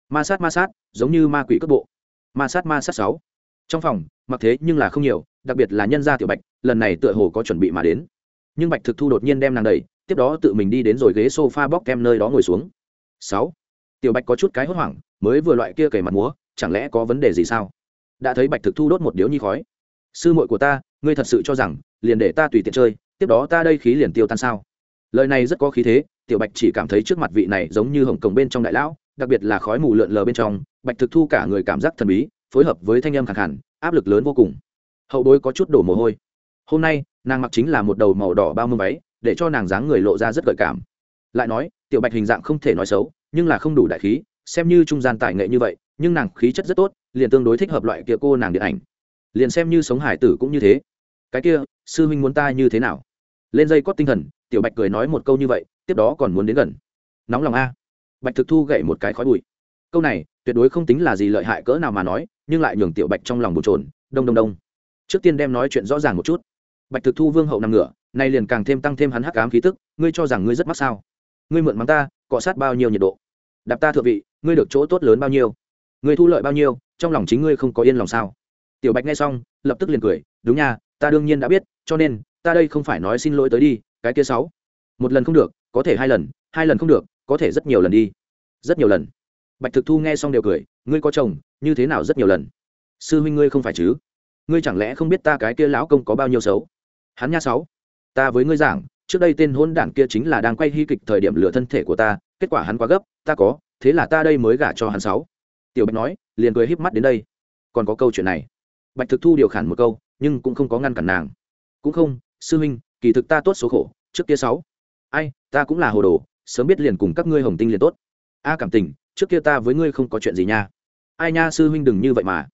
ma sát ma sát, giống như ma quỷ cước bộ. Ma sát ma sát sáu. Trong phòng, mặc thế nhưng là không nhiều, đặc biệt là nhân gia tiểu bạch, lần này tựa hồ có chuẩn bị mà đến. Nhưng bạch thực thu đột nhiên đem nàng đầy tiếp đó tự mình đi đến rồi ghế sofa bóc kem nơi đó ngồi xuống. Sáu. Tiểu bạch có chút cái hốt hoảng, mới vừa loại kia cầy mặt múa, chẳng lẽ có vấn đề gì sao? Đã thấy bạch thực thu đốt một điếu nhi khói sư muội của ta, ngươi thật sự cho rằng, liền để ta tùy tiện chơi, tiếp đó ta đây khí liền tiêu tan sao? Lời này rất có khí thế, tiểu bạch chỉ cảm thấy trước mặt vị này giống như hồng cổng bên trong đại lão, đặc biệt là khói mù lượn lờ bên trong, bạch thực thu cả người cảm giác thần bí, phối hợp với thanh âm khẳng hẳn áp lực lớn vô cùng. Hậu bối có chút đổ mồ hôi. Hôm nay, nàng mặc chính là một đầu màu đỏ bao mưa váy, để cho nàng dáng người lộ ra rất gợi cảm. Lại nói, tiểu bạch hình dạng không thể nói xấu, nhưng là không đủ đại khí, xem như trung gian tài nghệ như vậy, nhưng nàng khí chất rất tốt, liền tương đối thích hợp loại kia cô nàng điện ảnh liền xem như sống hải tử cũng như thế. Cái kia, sư huynh muốn ta như thế nào? Lên dây cót tinh thần, tiểu bạch cười nói một câu như vậy, tiếp đó còn muốn đến gần. Nóng lòng a. Bạch thực thu gậy một cái khói bụi. Câu này, tuyệt đối không tính là gì lợi hại cỡ nào mà nói, nhưng lại nhường tiểu bạch trong lòng bột trồn đông đông đông. Trước tiên đem nói chuyện rõ ràng một chút. Bạch thực thu vương hậu nằm ngửa, nay liền càng thêm tăng thêm hắn hắc ám khí tức, ngươi cho rằng ngươi rất mắc sao? Ngươi mượn mắng ta, cọ sát bao nhiêu nhiệt độ? Đạp ta thượng vị, ngươi được chỗ tốt lớn bao nhiêu? Ngươi thu lợi bao nhiêu, trong lòng chính ngươi không có yên lòng sao? Tiểu bạch nghe xong, lập tức liền cười, đúng nha, ta đương nhiên đã biết, cho nên, ta đây không phải nói xin lỗi tới đi, cái kia sáu. Một lần không được, có thể hai lần hai lần không được, có thể rất nhiều lần đi. Rất nhiều lần. Bạch thực thu nghe xong đều cười, ngươi có chồng, như thế nào rất nhiều lần? Sư huynh ngươi không phải chứ? Ngươi chẳng lẽ không biết ta cái kia lão công có bao nhiêu xấu? Hắn nha sáu. Ta với ngươi giảng, trước đây tên hôn đảng kia chính là đang quay hy kịch thời điểm lửa thân thể của ta, kết quả hắn quá gấp, ta có, thế là ta đây mới gả cho hắn sáu. Tiểu bạch nói, liền cười híp mắt đến đây. Còn có câu chuyện này bạch thực thu điều khản một câu, nhưng cũng không có ngăn cản nàng. Cũng không, sư huynh, kỳ thực ta tốt số khổ, trước kia sáu. Ai, ta cũng là hồ đồ, sớm biết liền cùng các ngươi hồng tinh liền tốt. A cảm tình, trước kia ta với ngươi không có chuyện gì nha. Ai nha sư huynh đừng như vậy mà.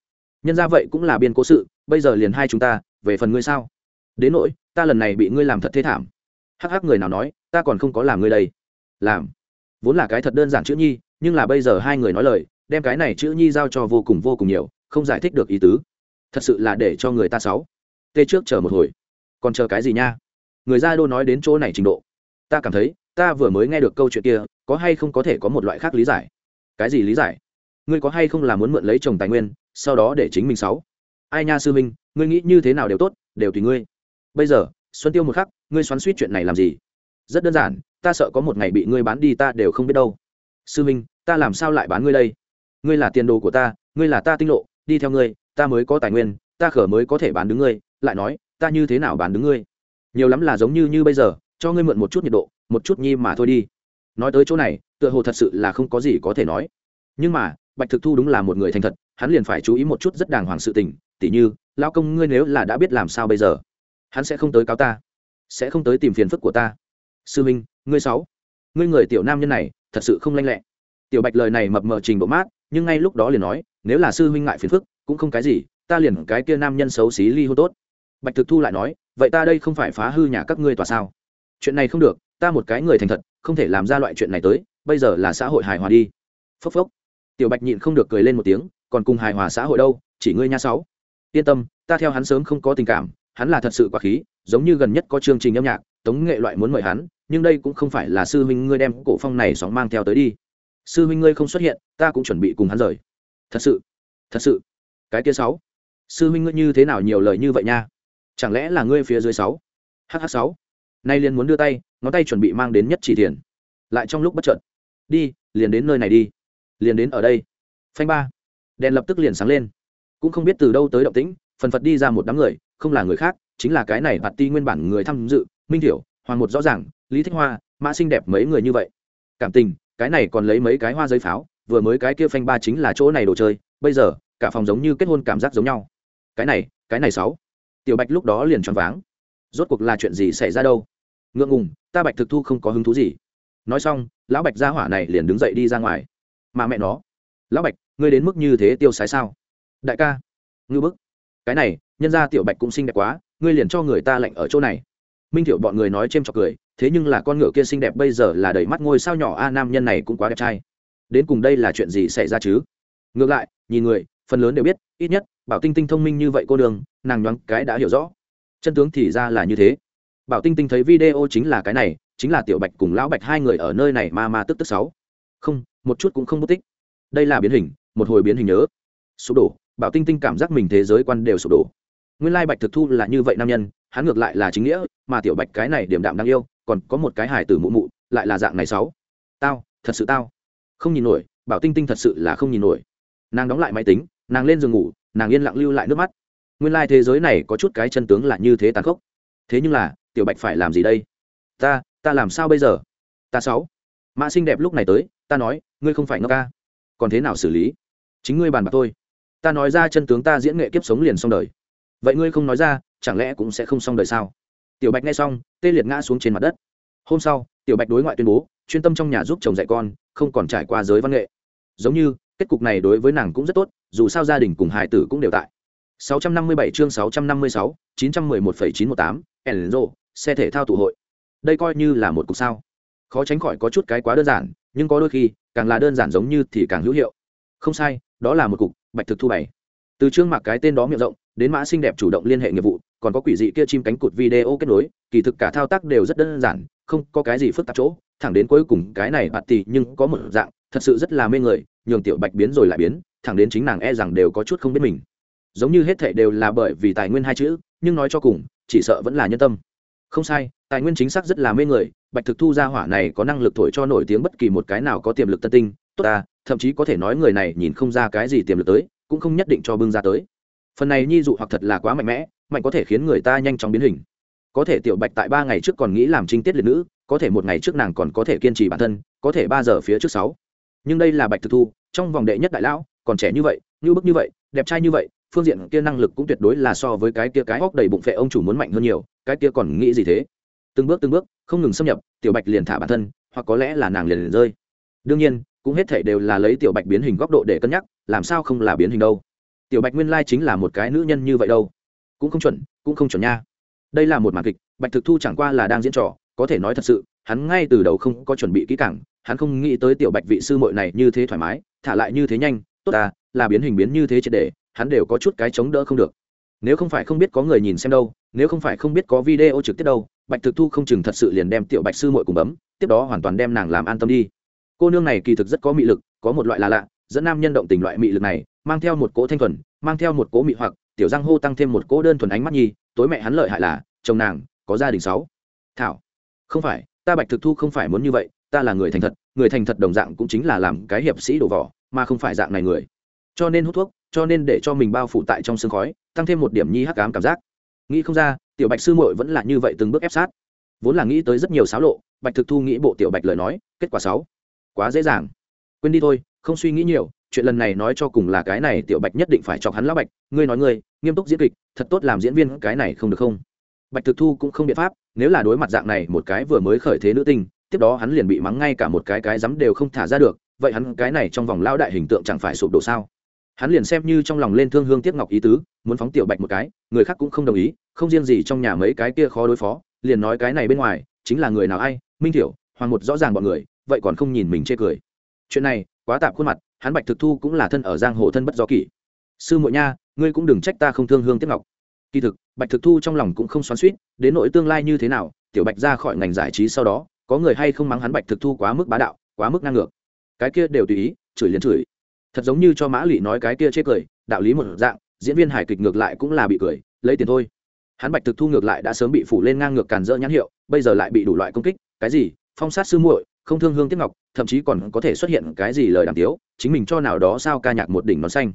Nhân ra vậy cũng là biên cố sự, bây giờ liền hai chúng ta, về phần ngươi sao? Đến nỗi, ta lần này bị ngươi làm thật thế thảm. Hắc hắc người nào nói, ta còn không có làm ngươi đây. Làm. Vốn là cái thật đơn giản chữ nhi, nhưng là bây giờ hai người nói lời, đem cái này chữ nhi giao cho vô cùng vô cùng nhiều, không giải thích được ý tứ thật sự là để cho người ta sáu. Tê trước chờ một hồi. Còn chờ cái gì nha? Người ra đô nói đến chỗ này trình độ. Ta cảm thấy, ta vừa mới nghe được câu chuyện kia, có hay không có thể có một loại khác lý giải? Cái gì lý giải? Ngươi có hay không là muốn mượn lấy chồng tài nguyên, sau đó để chính mình sáu? Ai nha sư minh ngươi nghĩ như thế nào đều tốt, đều tùy ngươi. Bây giờ, xuân tiêu một khắc, ngươi xoắn suýt chuyện này làm gì? Rất đơn giản, ta sợ có một ngày bị ngươi bán đi ta đều không biết đâu. Sư minh ta làm sao lại bán ngươi đây? Ngươi là tiền đồ của ta, ngươi là ta tinh lộ, đi theo ngươi ta mới có tài nguyên, ta khở mới có thể bán đứng ngươi, lại nói, ta như thế nào bán đứng ngươi? Nhiều lắm là giống như như bây giờ, cho ngươi mượn một chút nhiệt độ, một chút nhi mà thôi đi. Nói tới chỗ này, tựa hồ thật sự là không có gì có thể nói. Nhưng mà, bạch thực thu đúng là một người thành thật, hắn liền phải chú ý một chút rất đàng hoàng sự tình, tỉ như lao công, ngươi nếu là đã biết làm sao bây giờ, hắn sẽ không tới cáo ta, sẽ không tới tìm phiền phức của ta. Sư minh, ngươi sáu, ngươi người tiểu nam nhân này, thật sự không lanh lẹ. Tiểu bạch lời này mập mờ trình độ mát, nhưng ngay lúc đó liền nói, nếu là sư huynh ngại phiền phức cũng không cái gì, ta liền cái kia nam nhân xấu xí ly hôn tốt. Bạch thực thu lại nói, vậy ta đây không phải phá hư nhà các ngươi tòa sao? Chuyện này không được, ta một cái người thành thật, không thể làm ra loại chuyện này tới, bây giờ là xã hội hài hòa đi. Phốc phốc. Tiểu bạch nhịn không được cười lên một tiếng, còn cùng hài hòa xã hội đâu, chỉ ngươi nha sáu. Yên tâm, ta theo hắn sớm không có tình cảm, hắn là thật sự quá khí, giống như gần nhất có chương trình âm nhạc, tống nghệ loại muốn mời hắn, nhưng đây cũng không phải là sư huynh ngươi đem cổ phong này sóng mang theo tới đi. Sư huynh ngươi không xuất hiện, ta cũng chuẩn bị cùng hắn rời. Thật sự thật sự cái kia sáu. Sư huynh ngươi như thế nào nhiều lời như vậy nha? Chẳng lẽ là ngươi phía dưới sáu? Hh sáu. Nay liền muốn đưa tay, ngón tay chuẩn bị mang đến nhất chỉ tiền lại trong lúc bất chợt. Đi, liền đến nơi này đi. Liền đến ở đây. Phanh ba. Đèn lập tức liền sáng lên. Cũng không biết từ đâu tới động tĩnh, phần phật đi ra một đám người, không là người khác, chính là cái này bạt ti nguyên bản người tham dự, minh thiểu, hoàng một rõ ràng, lý thích hoa, mã xinh đẹp mấy người như vậy. Cảm tình, cái này còn lấy mấy cái hoa giấy pháo, vừa mới cái kia phanh ba chính là chỗ này đồ chơi, bây giờ cả phòng giống như kết hôn cảm giác giống nhau. Cái này cái này sáu. Tiểu bạch lúc đó liền choáng váng. Rốt cuộc là chuyện gì xảy ra đâu? Ngượng ngùng, ta bạch thực thu không có hứng thú gì. Nói xong, lão bạch gia hỏa này liền đứng dậy đi ra ngoài. Mà mẹ nó. Lão bạch, ngươi đến mức như thế tiêu sái sao? Đại ca. Ngư bức. Cái này, nhân ra tiểu bạch cũng xinh đẹp quá, ngươi liền cho người ta lạnh ở chỗ này. Minh thiệu bọn người nói c h cười, thế nhưng là con ngựa kia xinh đẹp bây giờ là đầy mắt ngôi sao nhỏ, a, nam nhân này cũng quá đẹp trai. Đến cùng đây là chuyện gì xảy ra chứ? Ngược lại, nhìn người phần lớn đều biết, ít nhất, bảo tinh tinh thông minh như vậy cô đường, nàng nhoáng cái đã hiểu rõ. Chân tướng thì ra là như thế. Bảo tinh tinh thấy video chính là cái này, chính là tiểu bạch cùng lão bạch hai người ở nơi này ma ma tức tức sáu. Không, một chút cũng không mất tích. Đây là biến hình, một hồi biến hình nhớ. Sụp đổ, bảo tinh tinh cảm giác mình thế giới quan đều sụp đổ. Nguyên lai bạch thực thu là như vậy nam nhân, hắn ngược lại là chính nghĩa, mà tiểu bạch cái này điểm đạm đáng yêu, còn có một cái hài tử mụ mụ, lại là dạng này sáu. Tao, thật sự tao. Không nhìn nổi, bảo tinh tinh thật sự là không nhìn nổi. Nàng đóng lại máy tính nàng lên giường ngủ, nàng yên lặng lưu lại nước mắt. Nguyên lai thế giới này có chút cái chân tướng là như thế tàn khốc. Thế nhưng là, tiểu bạch phải làm gì đây? Ta ta làm sao bây giờ? Ta sáu. Mã xinh đẹp lúc này tới, ta nói, ngươi không phải ngốc ca. Còn thế nào xử lý? Chính ngươi bàn bạc tôi ta nói ra chân tướng ta diễn nghệ kiếp sống liền xong đời. Vậy ngươi không nói ra, chẳng lẽ cũng sẽ không xong đời sao? Tiểu bạch nghe xong, tê liệt ngã xuống trên mặt đất. Hôm sau, tiểu bạch đối ngoại tuyên bố, chuyên tâm trong nhà giúp chồng dạy con, không còn trải qua giới văn nghệ. Giống như kết cục này đối với nàng cũng rất tốt dù sao gia đình cùng hải tử cũng đều tại 657 chương 656, 911,918, Enzo, xe thể thao tụ hội. Đây coi như là một cục sao. Khó tránh khỏi có chút cái quá đơn giản, nhưng có đôi khi, càng là đơn giản giống như thì càng hữu hiệu. Không sai, đó là một cục, Bạch Thực thu bảy. Từ chương mặc cái tên đó miệng rộng, đến mã xinh đẹp chủ động liên hệ nghiệp vụ, còn có quỷ dị kia chim cánh cụt video kết nối, kỳ thực cả thao tác đều rất đơn giản, không có cái gì phức tạp chỗ, thẳng đến cuối cùng cái này bạt tỷ nhưng có một dạng, thật sự rất là mê người, nhường tiểu Bạch biến rồi lại biến, thẳng đến chính nàng e rằng đều có chút không biết mình. Giống như hết thệ đều là bởi vì tài nguyên hai chữ nhưng nói cho cùng chỉ sợ vẫn là nhân tâm. Không sai tài nguyên chính xác rất là mê người bạch thực thu ra hỏa này có năng lực thổi cho nổi tiếng bất kỳ một cái nào có tiềm lực tân tinh tốt ta thậm chí có thể nói người này nhìn không ra cái gì tiềm lực tới cũng không nhất định cho bưng ra tới. Phần này nhi dụ hoặc thật là quá mạnh mẽ mạnh có thể khiến người ta nhanh chóng biến hình. Có thể tiểu bạch tại ba ngày trước còn nghĩ làm trinh tiết liệt nữ có thể một ngày trước nàng còn có thể kiên trì bản thân có thể ba giờ phía trước sáu nhưng đây là bạch thực thu trong vòng đệ nhất đại lão còn trẻ như vậy như bức như vậy đẹp trai như vậy phương diện kia năng lực cũng tuyệt đối là so với cái kia cái hóc đầy bụng phệ ông chủ muốn mạnh hơn nhiều cái kia còn nghĩ gì thế? Từng bước từng bước không ngừng xâm nhập tiểu bạch liền thả bản thân hoặc có lẽ là nàng liền, liền rơi. Đương nhiên cũng hết thể đều là lấy tiểu bạch biến hình góc độ để cân nhắc làm sao không là biến hình đâu? Tiểu bạch nguyên lai chính là một cái nữ nhân như vậy đâu. Cũng không chuẩn cũng không chuẩn nha. Đây là một màn kịch bạch thực thu chẳng qua là đang diễn trò có thể nói thật sự hắn ngay từ đầu không có chuẩn bị kỹ càng hắn không nghĩ tới tiểu bạch vị sư muội này như thế thoải mái, thả lại như thế nhanh, tốt ta, là biến hình biến như thế triệt để, hắn đều có chút cái chống đỡ không được. Nếu không phải không biết có người nhìn xem đâu, nếu không phải không biết có video trực tiếp đâu, bạch thực thu không chừng thật sự liền đem tiểu bạch sư muội cùng bấm, tiếp đó hoàn toàn đem nàng làm an tâm đi. Cô nương này kỳ thực rất có mị lực, có một loại là lạ, dẫn nam nhân động tình loại mị lực này, mang theo một cỗ thanh thuần, mang theo một cỗ mị hoặc, tiểu giang hô tăng thêm một cỗ đơn thuần ánh mắt nhi, tối mẹ hắn lợi hại là, chồng nàng, có gia đình sáu. Thảo, không phải, ta bạch thực thu không phải muốn như vậy ta là người thành thật, người thành thật đồng dạng cũng chính là làm cái hiệp sĩ đổ vỏ, mà không phải dạng này người. Cho nên hút thuốc, cho nên để cho mình bao phủ tại trong sương khói, tăng thêm một điểm nhi hắc ám cảm giác. Nghĩ không ra, tiểu bạch sư muội vẫn là như vậy từng bước ép sát. Vốn là nghĩ tới rất nhiều xáo lộ, bạch thực thu nghĩ bộ tiểu bạch lời nói, kết quả sáu. Quá dễ dàng. Quên đi thôi, không suy nghĩ nhiều, chuyện lần này nói cho cùng là cái này tiểu bạch nhất định phải chọc hắn lão bạch. Ngươi nói ngươi, nghiêm túc diễn kịch, thật tốt làm diễn viên, cái này không được không? Bạch thực thu cũng không biện pháp, nếu là đối mặt dạng này một cái vừa mới khởi thế nữ tinh tiếp đó hắn liền bị mắng ngay cả một cái cái rắm đều không thả ra được, vậy hắn cái này trong vòng lao đại hình tượng chẳng phải sụp đổ sao? Hắn liền xem như trong lòng lên thương hương tiếc ngọc ý tứ, muốn phóng tiểu bạch một cái, người khác cũng không đồng ý, không riêng gì trong nhà mấy cái kia khó đối phó, liền nói cái này bên ngoài, chính là người nào ai, minh thiểu, hoàng một rõ ràng bọn người, vậy còn không nhìn mình chê cười. Chuyện này, quá tạp khuôn mặt, hắn bạch thực thu cũng là thân ở giang hồ thân bất do kỷ. Sư muội nha, ngươi cũng đừng trách ta không thương hương tiếc ngọc. Kỳ thực, bạch thực thu trong lòng cũng không xoắn suýt đến nỗi tương lai như thế nào, tiểu bạch ra khỏi ngành giải trí sau đó có người hay không mắng hắn bạch thực thu quá mức bá đạo, quá mức ngang ngược. Cái kia đều tùy ý, chửi liền chửi. Thật giống như cho mã lụy nói cái kia chê cười, đạo lý một dạng, diễn viên hài kịch ngược lại cũng là bị cười, lấy tiền thôi. Hắn bạch thực thu ngược lại đã sớm bị phủ lên ngang ngược càn rỡ nhãn hiệu, bây giờ lại bị đủ loại công kích, cái gì? Phong sát sư muội, không thương hương tiếp ngọc, thậm chí còn có thể xuất hiện cái gì lời đàm tiếu, chính mình cho nào đó sao ca nhạc một đỉnh nón xanh.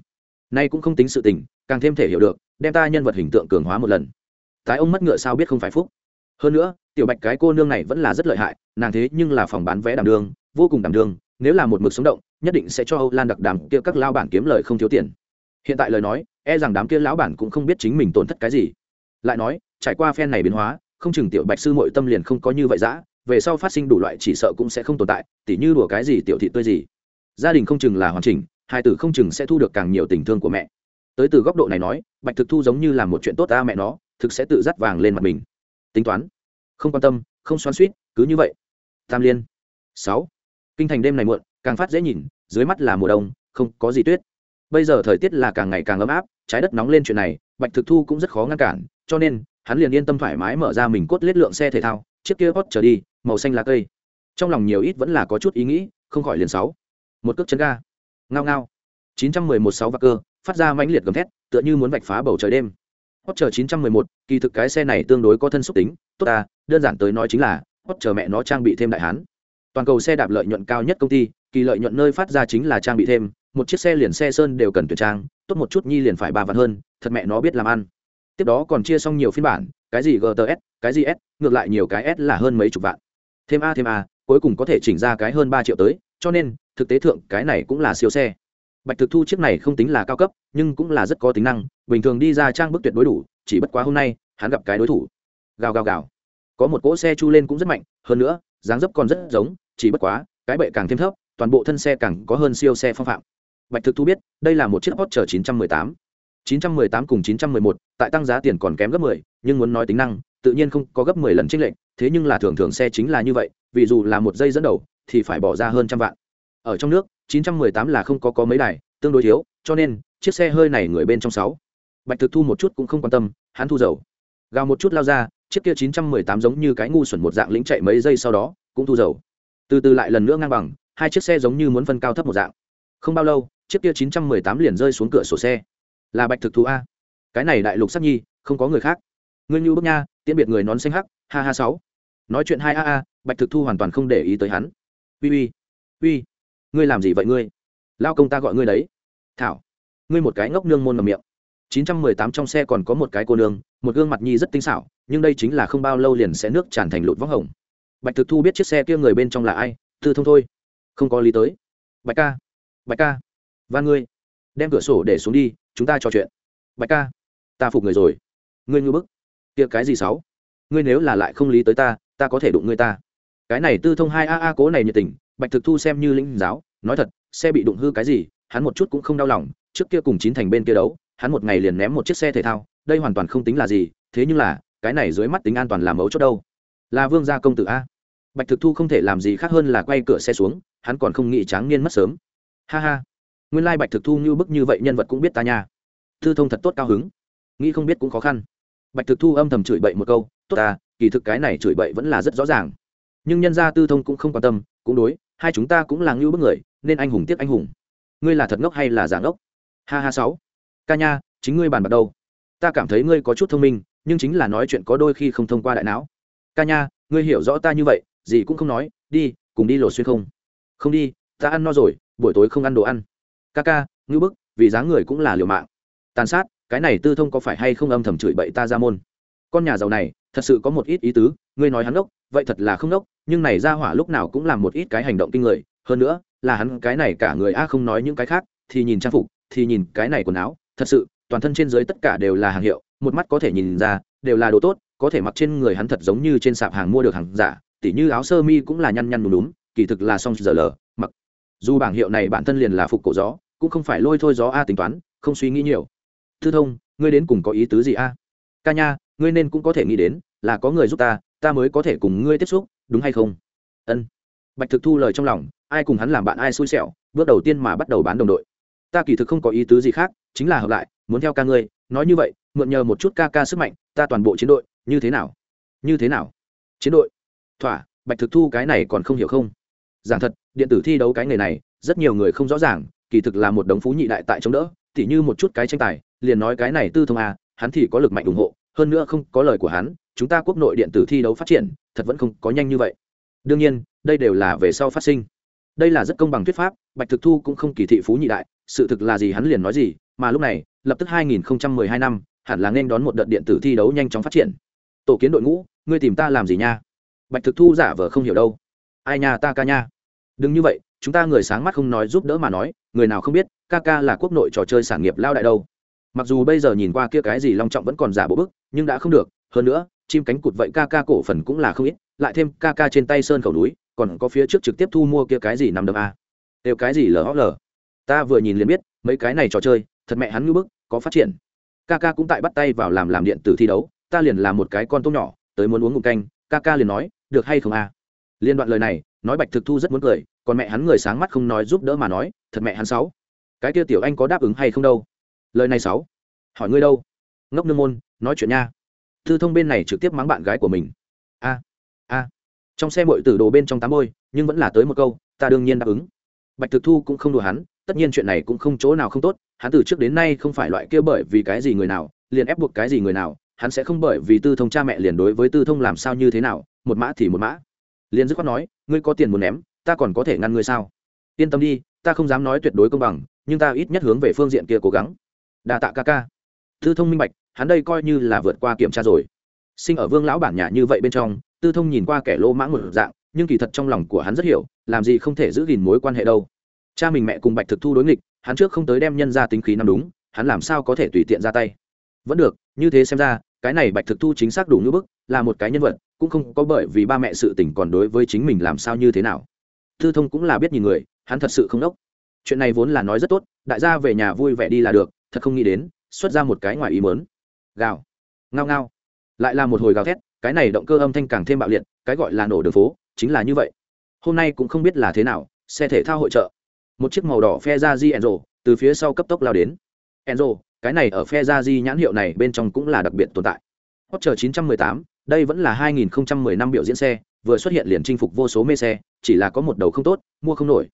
Nay cũng không tính sự tình, càng thêm thể hiểu được, đem ta nhân vật hình tượng cường hóa một lần. Tái ông mất ngựa sao biết không phải phúc? Hơn nữa, tiểu bạch cái cô nương này vẫn là rất lợi hại, nàng thế nhưng là phòng bán vé đảm đường vô cùng đảm đường nếu là một mực sống động, nhất định sẽ cho âu lan đặc đàm kia các lao bản kiếm lời không thiếu tiền. Hiện tại lời nói e rằng đám kia lão bản cũng không biết chính mình tổn thất cái gì. Lại nói, trải qua phen này biến hóa, không chừng tiểu bạch sư mội tâm liền không có như vậy dã, về sau phát sinh đủ loại chỉ sợ cũng sẽ không tồn tại, tỉ như đùa cái gì tiểu thị tươi gì. Gia đình không chừng là hoàn chỉnh, hai tử không chừng sẽ thu được càng nhiều tình thương của mẹ. Tới từ góc độ này nói, bạch thực thu giống như là một chuyện tốt ta mẹ nó, thực sẽ tự dắt vàng lên mặt mình tính toán. Không quan tâm, không xoắn suýt cứ như vậy. Tam liên. Sáu. Kinh thành đêm này muộn, càng phát dễ nhìn, dưới mắt là mùa đông, không có gì tuyết. Bây giờ thời tiết là càng ngày càng ấm áp, trái đất nóng lên chuyện này, bạch thực thu cũng rất khó ngăn cản, cho nên, hắn liền yên tâm thoải mái mở ra mình cốt lết lượng xe thể thao, chiếc kia hót trở đi, màu xanh lá cây. Trong lòng nhiều ít vẫn là có chút ý nghĩ, không khỏi liền sáu. Một cước chân ga. Ngao ngao. Chín trăm mười một sáu và cơ, phát ra mãnh liệt gầm thét, tựa như muốn vạch phá bầu trời đêm hot chờ chín trăm mười một, kỳ thực cái xe này tương đối có thân xúc tính, tốt ta, đơn giản tới nói chính là hot chờ mẹ nó trang bị thêm đại hán. Toàn cầu xe đạp lợi nhuận cao nhất công ty, kỳ lợi nhuận nơi phát ra chính là trang bị thêm, một chiếc xe liền xe sơn đều cần tuyển trang, tốt một chút nhi liền phải ba vạn hơn, thật mẹ nó biết làm ăn. Tiếp đó còn chia xong nhiều phiên bản, cái gì gts cái gì s, ngược lại nhiều cái s là hơn mấy chục vạn. Thêm a thêm a, cuối cùng có thể chỉnh ra cái hơn ba triệu tới, cho nên, thực tế thượng cái này cũng là siêu xe bạch thực thu chiếc này không tính là cao cấp nhưng cũng là rất có tính năng bình thường đi ra trang bức tuyệt đối đủ chỉ bất quá hôm nay hắn gặp cái đối thủ. Gào gào gào. Có một cỗ xe chu lên cũng rất mạnh hơn nữa dáng dấp còn rất giống chỉ bất quá cái bệ càng thêm thấp toàn bộ thân xe càng có hơn siêu xe phong phạm. Bạch thực thu biết đây là một chiếc hot chở 918 918 cùng 911, tại tăng giá tiền còn kém gấp 10, nhưng muốn nói tính năng, tự nhiên không có gấp 10 lần chênh lệch, thế nhưng là thường thường xe chính là như vậy, vì dù là một giây dẫn đầu, thì phải bỏ ra hơn trăm vạn. Ở trong nước, 918 là không có có mấy đài, tương đối thiếu, cho nên chiếc xe hơi này người bên trong 6. Bạch Thực Thu một chút cũng không quan tâm, hắn thu dầu. Gào một chút lao ra, chiếc kia 918 giống như cái ngu xuẩn một dạng lĩnh chạy mấy giây sau đó, cũng thu dầu. Từ từ lại lần nữa ngang bằng, hai chiếc xe giống như muốn phân cao thấp một dạng. Không bao lâu, chiếc kia 918 liền rơi xuống cửa sổ xe là bạch thực thu a cái này đại lục sắc nhi không có người khác ngươi như bức nha tiễn biệt người nón xanh hắc ha ha sáu nói chuyện hai a a bạch thực thu hoàn toàn không để ý tới hắn uy uy uy ngươi làm gì vậy ngươi? Lao công ta gọi ngươi đấy. Thảo. Ngươi một cái ngốc nương môn mầm miệng. Chín trăm mười tám trong xe còn có một cái cô nương, một gương mặt nhi rất tinh xảo, nhưng đây chính là không bao lâu liền sẽ nước tràn thành lụt vóc hồng. Bạch thực thu biết chiếc xe kia người bên trong là ai, tư thông thôi. Không có lý tới. Bạch ca. Bạch ca. Và ngươi. Đem cửa sổ để xuống đi, chúng ta trò chuyện. Bạch ca. Ta phục người rồi. Ngươi ngư bức. Kia cái gì sáu? Ngươi nếu là lại không lý tới ta ta có thể đụng ngươi ta cái này tư thông hai a a cố này nhiệt tình, bạch thực thu xem như linh giáo, nói thật, xe bị đụng hư cái gì, hắn một chút cũng không đau lòng, trước kia cùng chín thành bên kia đấu, hắn một ngày liền ném một chiếc xe thể thao, đây hoàn toàn không tính là gì, thế nhưng là, cái này dưới mắt tính an toàn làm mấu chốt đâu. Là vương gia công tử a. Bạch thực thu không thể làm gì khác hơn là quay cửa xe xuống, hắn còn không nghĩ tráng niên mất sớm. Ha ha. Nguyên lai bạch thực thu như bức như vậy nhân vật cũng biết ta nha. Thư thông thật tốt cao hứng. Nghĩ không biết cũng khó khăn. Bạch thực thu âm thầm chửi bậy một câu, tốt ta, kỳ thực cái này chửi bậy vẫn là rất rõ ràng nhưng nhân gia tư thông cũng không quan tâm, cũng đối, hai chúng ta cũng là ngưu bức người, nên anh hùng tiếc anh hùng. Ngươi là thật ngốc hay là giả ngốc? Ha ha sáu. Ca nha, chính ngươi bàn bạc đâu? Ta cảm thấy ngươi có chút thông minh, nhưng chính là nói chuyện có đôi khi không thông qua đại não. Ca nha, ngươi hiểu rõ ta như vậy, gì cũng không nói, đi, cùng đi lột xuyên không. Không đi, ta ăn no rồi, buổi tối không ăn đồ ăn. Ca ca, ngưu bức, vì dáng người cũng là liều mạng. Tàn sát, cái này tư thông có phải hay không âm thầm chửi bậy ta ra môn? Con nhà giàu này thật sự có một ít ý tứ, ngươi nói hắn ốc vậy thật là không ốc nhưng này ra hỏa lúc nào cũng làm một ít cái hành động kinh người, hơn nữa, là hắn cái này cả người a không nói những cái khác, thì nhìn trang phục, thì nhìn cái này quần áo, thật sự, toàn thân trên dưới tất cả đều là hàng hiệu, một mắt có thể nhìn ra, đều là đồ tốt, có thể mặc trên người hắn thật giống như trên sạp hàng mua được hàng giả, tỉ như áo sơ mi cũng là nhăn nhăn đúng đúng kỳ thực là song giờ lờ, mặc. Dù bảng hiệu này bản thân liền là phục cổ gió, cũng không phải lôi thôi gió a tính toán, không suy nghĩ nhiều. Thư thông, ngươi đến cùng có ý tứ gì a? Ca nha ngươi nên cũng có thể nghĩ đến, là có người giúp ta ta mới có thể cùng ngươi tiếp xúc, đúng hay không? Ân. Bạch thực thu lời trong lòng, ai cùng hắn làm bạn ai xui xẻo, bước đầu tiên mà bắt đầu bán đồng đội. Ta kỳ thực không có ý tứ gì khác, chính là hợp lại, muốn theo ca ngươi, nói như vậy, mượn nhờ một chút ca ca sức mạnh, ta toàn bộ chiến đội, như thế nào? Như thế nào? Chiến đội. Thỏa, bạch thực thu cái này còn không hiểu không? Giảng thật, điện tử thi đấu cái nghề này, rất nhiều người không rõ ràng, kỳ thực là một đống phú nhị đại tại chống đỡ, tỉ như một chút cái tranh tài, liền nói cái này tư thông a, hắn thì có lực mạnh ủng hộ hơn nữa không có lời của hắn, chúng ta quốc nội điện tử thi đấu phát triển, thật vẫn không có nhanh như vậy. Đương nhiên, đây đều là về sau phát sinh. Đây là rất công bằng thuyết pháp, bạch thực thu cũng không kỳ thị phú nhị đại, sự thực là gì hắn liền nói gì, mà lúc này, lập tức 2012 năm, hẳn là nên đón một đợt điện tử thi đấu nhanh chóng phát triển. Tổ kiến đội ngũ, ngươi tìm ta làm gì nha? Bạch thực thu giả vờ không hiểu đâu. Ai nha, ta ca nha. Đừng như vậy, chúng ta người sáng mắt không nói giúp đỡ mà nói, người nào không biết, ca ca là quốc nội trò chơi sản nghiệp lao đại đâu. Mặc dù bây giờ nhìn qua kia cái gì long trọng vẫn còn giả bộ bức nhưng đã không được, hơn nữa, chim cánh cụt vậy ca ca cổ phần cũng là không ít, lại thêm ca ca trên tay sơn khẩu núi, còn có phía trước trực tiếp thu mua kia cái gì nằm đâm a à? đều cái gì lờ lờ? Ta vừa nhìn liền biết, mấy cái này trò chơi, thật mẹ hắn ngưỡng bức, có phát triển. Ca ca cũng tại bắt tay vào làm làm điện tử thi đấu, ta liền làm một cái con tôm nhỏ, tới muốn uống ngụm canh, ca ca liền nói, được hay không a liên đoạn lời này, nói bạch thực thu rất muốn cười, còn mẹ hắn người sáng mắt không nói giúp đỡ mà nói, thật mẹ hắn sáu, cái kia tiểu anh có đáp ứng hay không đâu? Lời này sáu, hỏi ngươi đâu? Ngốc nương môn nói chuyện nha. Thư thông bên này trực tiếp mắng bạn gái của mình. A a. Trong xe mội tử đồ bên trong tám môi nhưng vẫn là tới một câu, ta đương nhiên đáp ứng. Bạch thực thu cũng không đùa hắn, tất nhiên chuyện này cũng không chỗ nào không tốt, hắn từ trước đến nay không phải loại kia bởi vì cái gì người nào, liền ép buộc cái gì người nào, hắn sẽ không bởi vì tư thông cha mẹ liền đối với tư thông làm sao như thế nào, một mã thì một mã. Liền dứt khoát nói, ngươi có tiền muốn ném, ta còn có thể ngăn ngươi sao? Yên tâm đi, ta không dám nói tuyệt đối công bằng, nhưng ta ít nhất hướng về phương diện kia cố gắng. Đa tạ ca ca tư thông minh bạch, hắn đây coi như là vượt qua kiểm tra rồi. Sinh ở vương lão bản nhà như vậy bên trong, tư thông nhìn qua kẻ lô mãng một dạng, nhưng kỳ thật trong lòng của hắn rất hiểu, làm gì không thể giữ gìn mối quan hệ đâu. Cha mình mẹ cùng bạch thực thu đối nghịch, hắn trước không tới đem nhân ra tính khí nằm đúng, hắn làm sao có thể tùy tiện ra tay? Vẫn được, như thế xem ra, cái này bạch thực thu chính xác đủ như bức, là một cái nhân vật, cũng không có bởi vì ba mẹ sự tình còn đối với chính mình làm sao như thế nào. Tư thông cũng là biết nhìn người, hắn thật sự không đốc. Chuyện này vốn là nói rất tốt, đại gia về nhà vui vẻ đi là được, thật không nghĩ đến xuất ra một cái ngoài ý mớn gào. Ngao ngao. Lại là một hồi gào thét cái này động cơ âm thanh càng thêm bạo liệt cái gọi là nổ đường phố chính là như vậy. Hôm nay cũng không biết là thế nào xe thể thao hội trợ. Một chiếc màu đỏ phe ra di enzo từ phía sau cấp tốc lao đến. Enzo cái này ở phe ra di nhãn hiệu này bên trong cũng là đặc biệt tồn tại. Porsche 918, đây vẫn là 2010 năm biểu diễn xe vừa xuất hiện liền chinh phục vô số mê xe chỉ là có một đầu không tốt mua không nổi.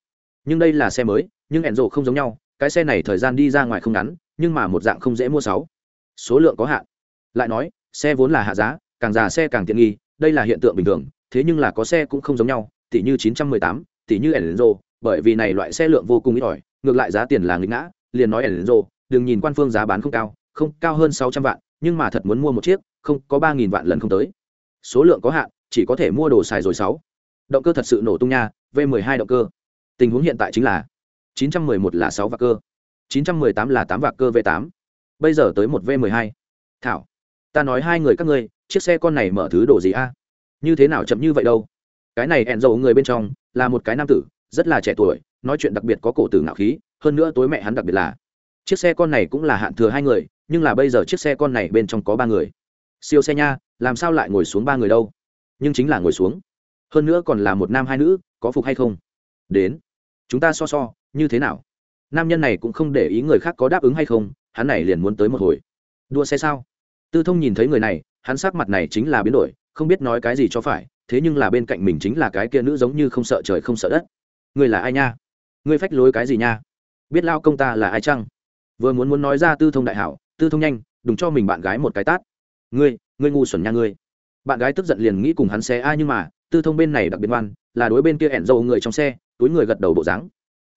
Nhưng đây là xe mới nhưng enzo không giống nhau cái xe này thời gian đi ra ngoài không ngắn nhưng mà một dạng không dễ mua sáu. Số lượng có hạn. Lại nói xe vốn là hạ giá càng già xe càng tiện nghi đây là hiện tượng bình thường thế nhưng là có xe cũng không giống nhau tỷ như 918, tỷ như enzo bởi vì này loại xe lượng vô cùng ít ỏi ngược lại giá tiền là nghịch ngã liền nói enzo đừng nhìn quan phương giá bán không cao không cao hơn 600 vạn nhưng mà thật muốn mua một chiếc không có 3.000 vạn lần không tới. Số lượng có hạn chỉ có thể mua đồ xài rồi sáu. Động cơ thật sự nổ tung nha v 12 động cơ. Tình huống hiện tại chính là 911 là 6 và cơ. 918 là tám vạc cơ v 8 bây giờ tới một v 12 thảo, ta nói hai người các ngươi, chiếc xe con này mở thứ đồ gì a? Như thế nào chậm như vậy đâu? Cái này ẻn dầu người bên trong, là một cái nam tử, rất là trẻ tuổi, nói chuyện đặc biệt có cổ tử ngạo khí, hơn nữa tối mẹ hắn đặc biệt là. Chiếc xe con này cũng là hạn thừa hai người, nhưng là bây giờ chiếc xe con này bên trong có ba người. Siêu xe nha, làm sao lại ngồi xuống ba người đâu? Nhưng chính là ngồi xuống. Hơn nữa còn là một nam hai nữ, có phục hay không? Đến. Chúng ta so so, như thế nào? Nam nhân này cũng không để ý người khác có đáp ứng hay không, hắn này liền muốn tới một hồi. Đua xe sao? Tư thông nhìn thấy người này, hắn sắc mặt này chính là biến đổi, không biết nói cái gì cho phải, thế nhưng là bên cạnh mình chính là cái kia nữ giống như không sợ trời không sợ đất. Người là ai nha? Người phách lối cái gì nha? Biết lao công ta là ai chăng? Vừa muốn muốn nói ra tư thông đại hảo, tư thông nhanh đừng cho mình bạn gái một cái tát. Ngươi ngươi ngu xuẩn nha ngươi. Bạn gái tức giận liền nghĩ cùng hắn xe ai nhưng mà, tư thông bên này đặc biệt ngoan, là đối bên kia ẻn dâu người trong xe, túi người gật đầu bộ dáng.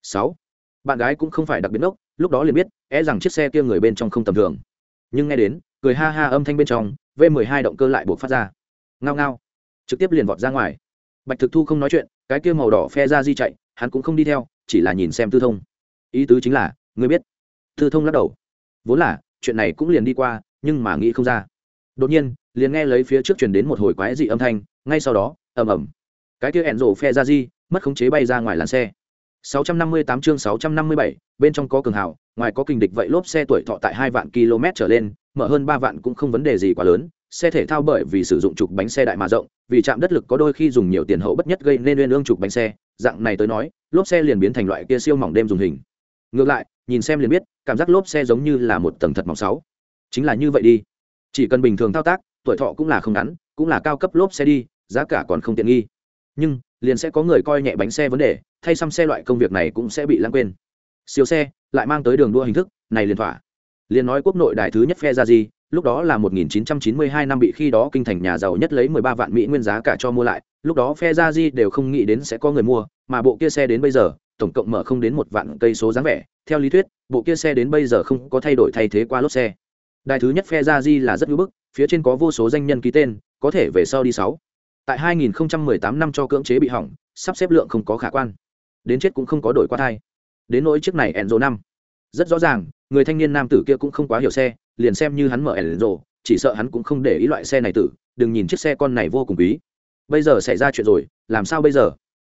Sáu bạn gái cũng không phải đặc biệt ngốc, lúc đó liền biết é rằng chiếc xe kia người bên trong không tầm thường. Nhưng nghe đến, cười ha ha âm thanh bên trong, v 12 động cơ lại buộc phát ra. Ngao ngao. Trực tiếp liền vọt ra ngoài. Bạch thực thu không nói chuyện, cái kia màu đỏ phe ra di chạy, hắn cũng không đi theo, chỉ là nhìn xem tư thông. Ý tứ chính là, ngươi biết. Tư thông lắc đầu. Vốn là, chuyện này cũng liền đi qua, nhưng mà nghĩ không ra. Đột nhiên, liền nghe lấy phía trước truyền đến một hồi quái dị âm thanh, ngay sau đó, ầm ầm. Cái kia ẹn rổ phe ra di, mất khống chế bay ra ngoài làn xe. 658 chương 657, bên trong có cường hào ngoài có kinh địch vậy lốp xe tuổi thọ tại hai vạn km trở lên mở hơn ba vạn cũng không vấn đề gì quá lớn xe thể thao bởi vì sử dụng trục bánh xe đại mà rộng vì chạm đất lực có đôi khi dùng nhiều tiền hậu bất nhất gây nên uyên ương trục bánh xe dạng này tới nói lốp xe liền biến thành loại kia siêu mỏng đêm dùng hình. Ngược lại nhìn xem liền biết cảm giác lốp xe giống như là một tầng thật mỏng sáu. Chính là như vậy đi. Chỉ cần bình thường thao tác tuổi thọ cũng là không ngắn cũng là cao cấp lốp xe đi giá cả còn không tiện nghi. Nhưng liền sẽ có người coi nhẹ bánh xe vấn đề thay xăm xe loại công việc này cũng sẽ bị lãng quên. Siêu xe, lại mang tới đường đua hình thức, này liền thỏa. Liền nói quốc nội đại thứ nhất phe ra gì lúc đó là 1992 năm bị khi đó kinh thành nhà giàu nhất lấy 13 vạn mỹ nguyên giá cả cho mua lại, lúc đó phe ra di đều không nghĩ đến sẽ có người mua, mà bộ kia xe đến bây giờ, tổng cộng mở không đến một vạn cây số dáng vẻ. Theo lý thuyết, bộ kia xe đến bây giờ không có thay đổi thay thế qua lốp xe. Đài thứ nhất phe ra di là rất hữu bức, phía trên có vô số danh nhân ký tên, có thể về sau đi sáu. Tại 2018 năm cho cưỡng chế bị hỏng, sắp xếp lượng không có khả quan đến chết cũng không có đổi qua thai. Đến nỗi chiếc này enzo năm, rất rõ ràng, người thanh niên nam tử kia cũng không quá hiểu xe, liền xem như hắn mở enzo, chỉ sợ hắn cũng không để ý loại xe này tử, đừng nhìn chiếc xe con này vô cùng quý. Bây giờ xảy ra chuyện rồi, làm sao bây giờ?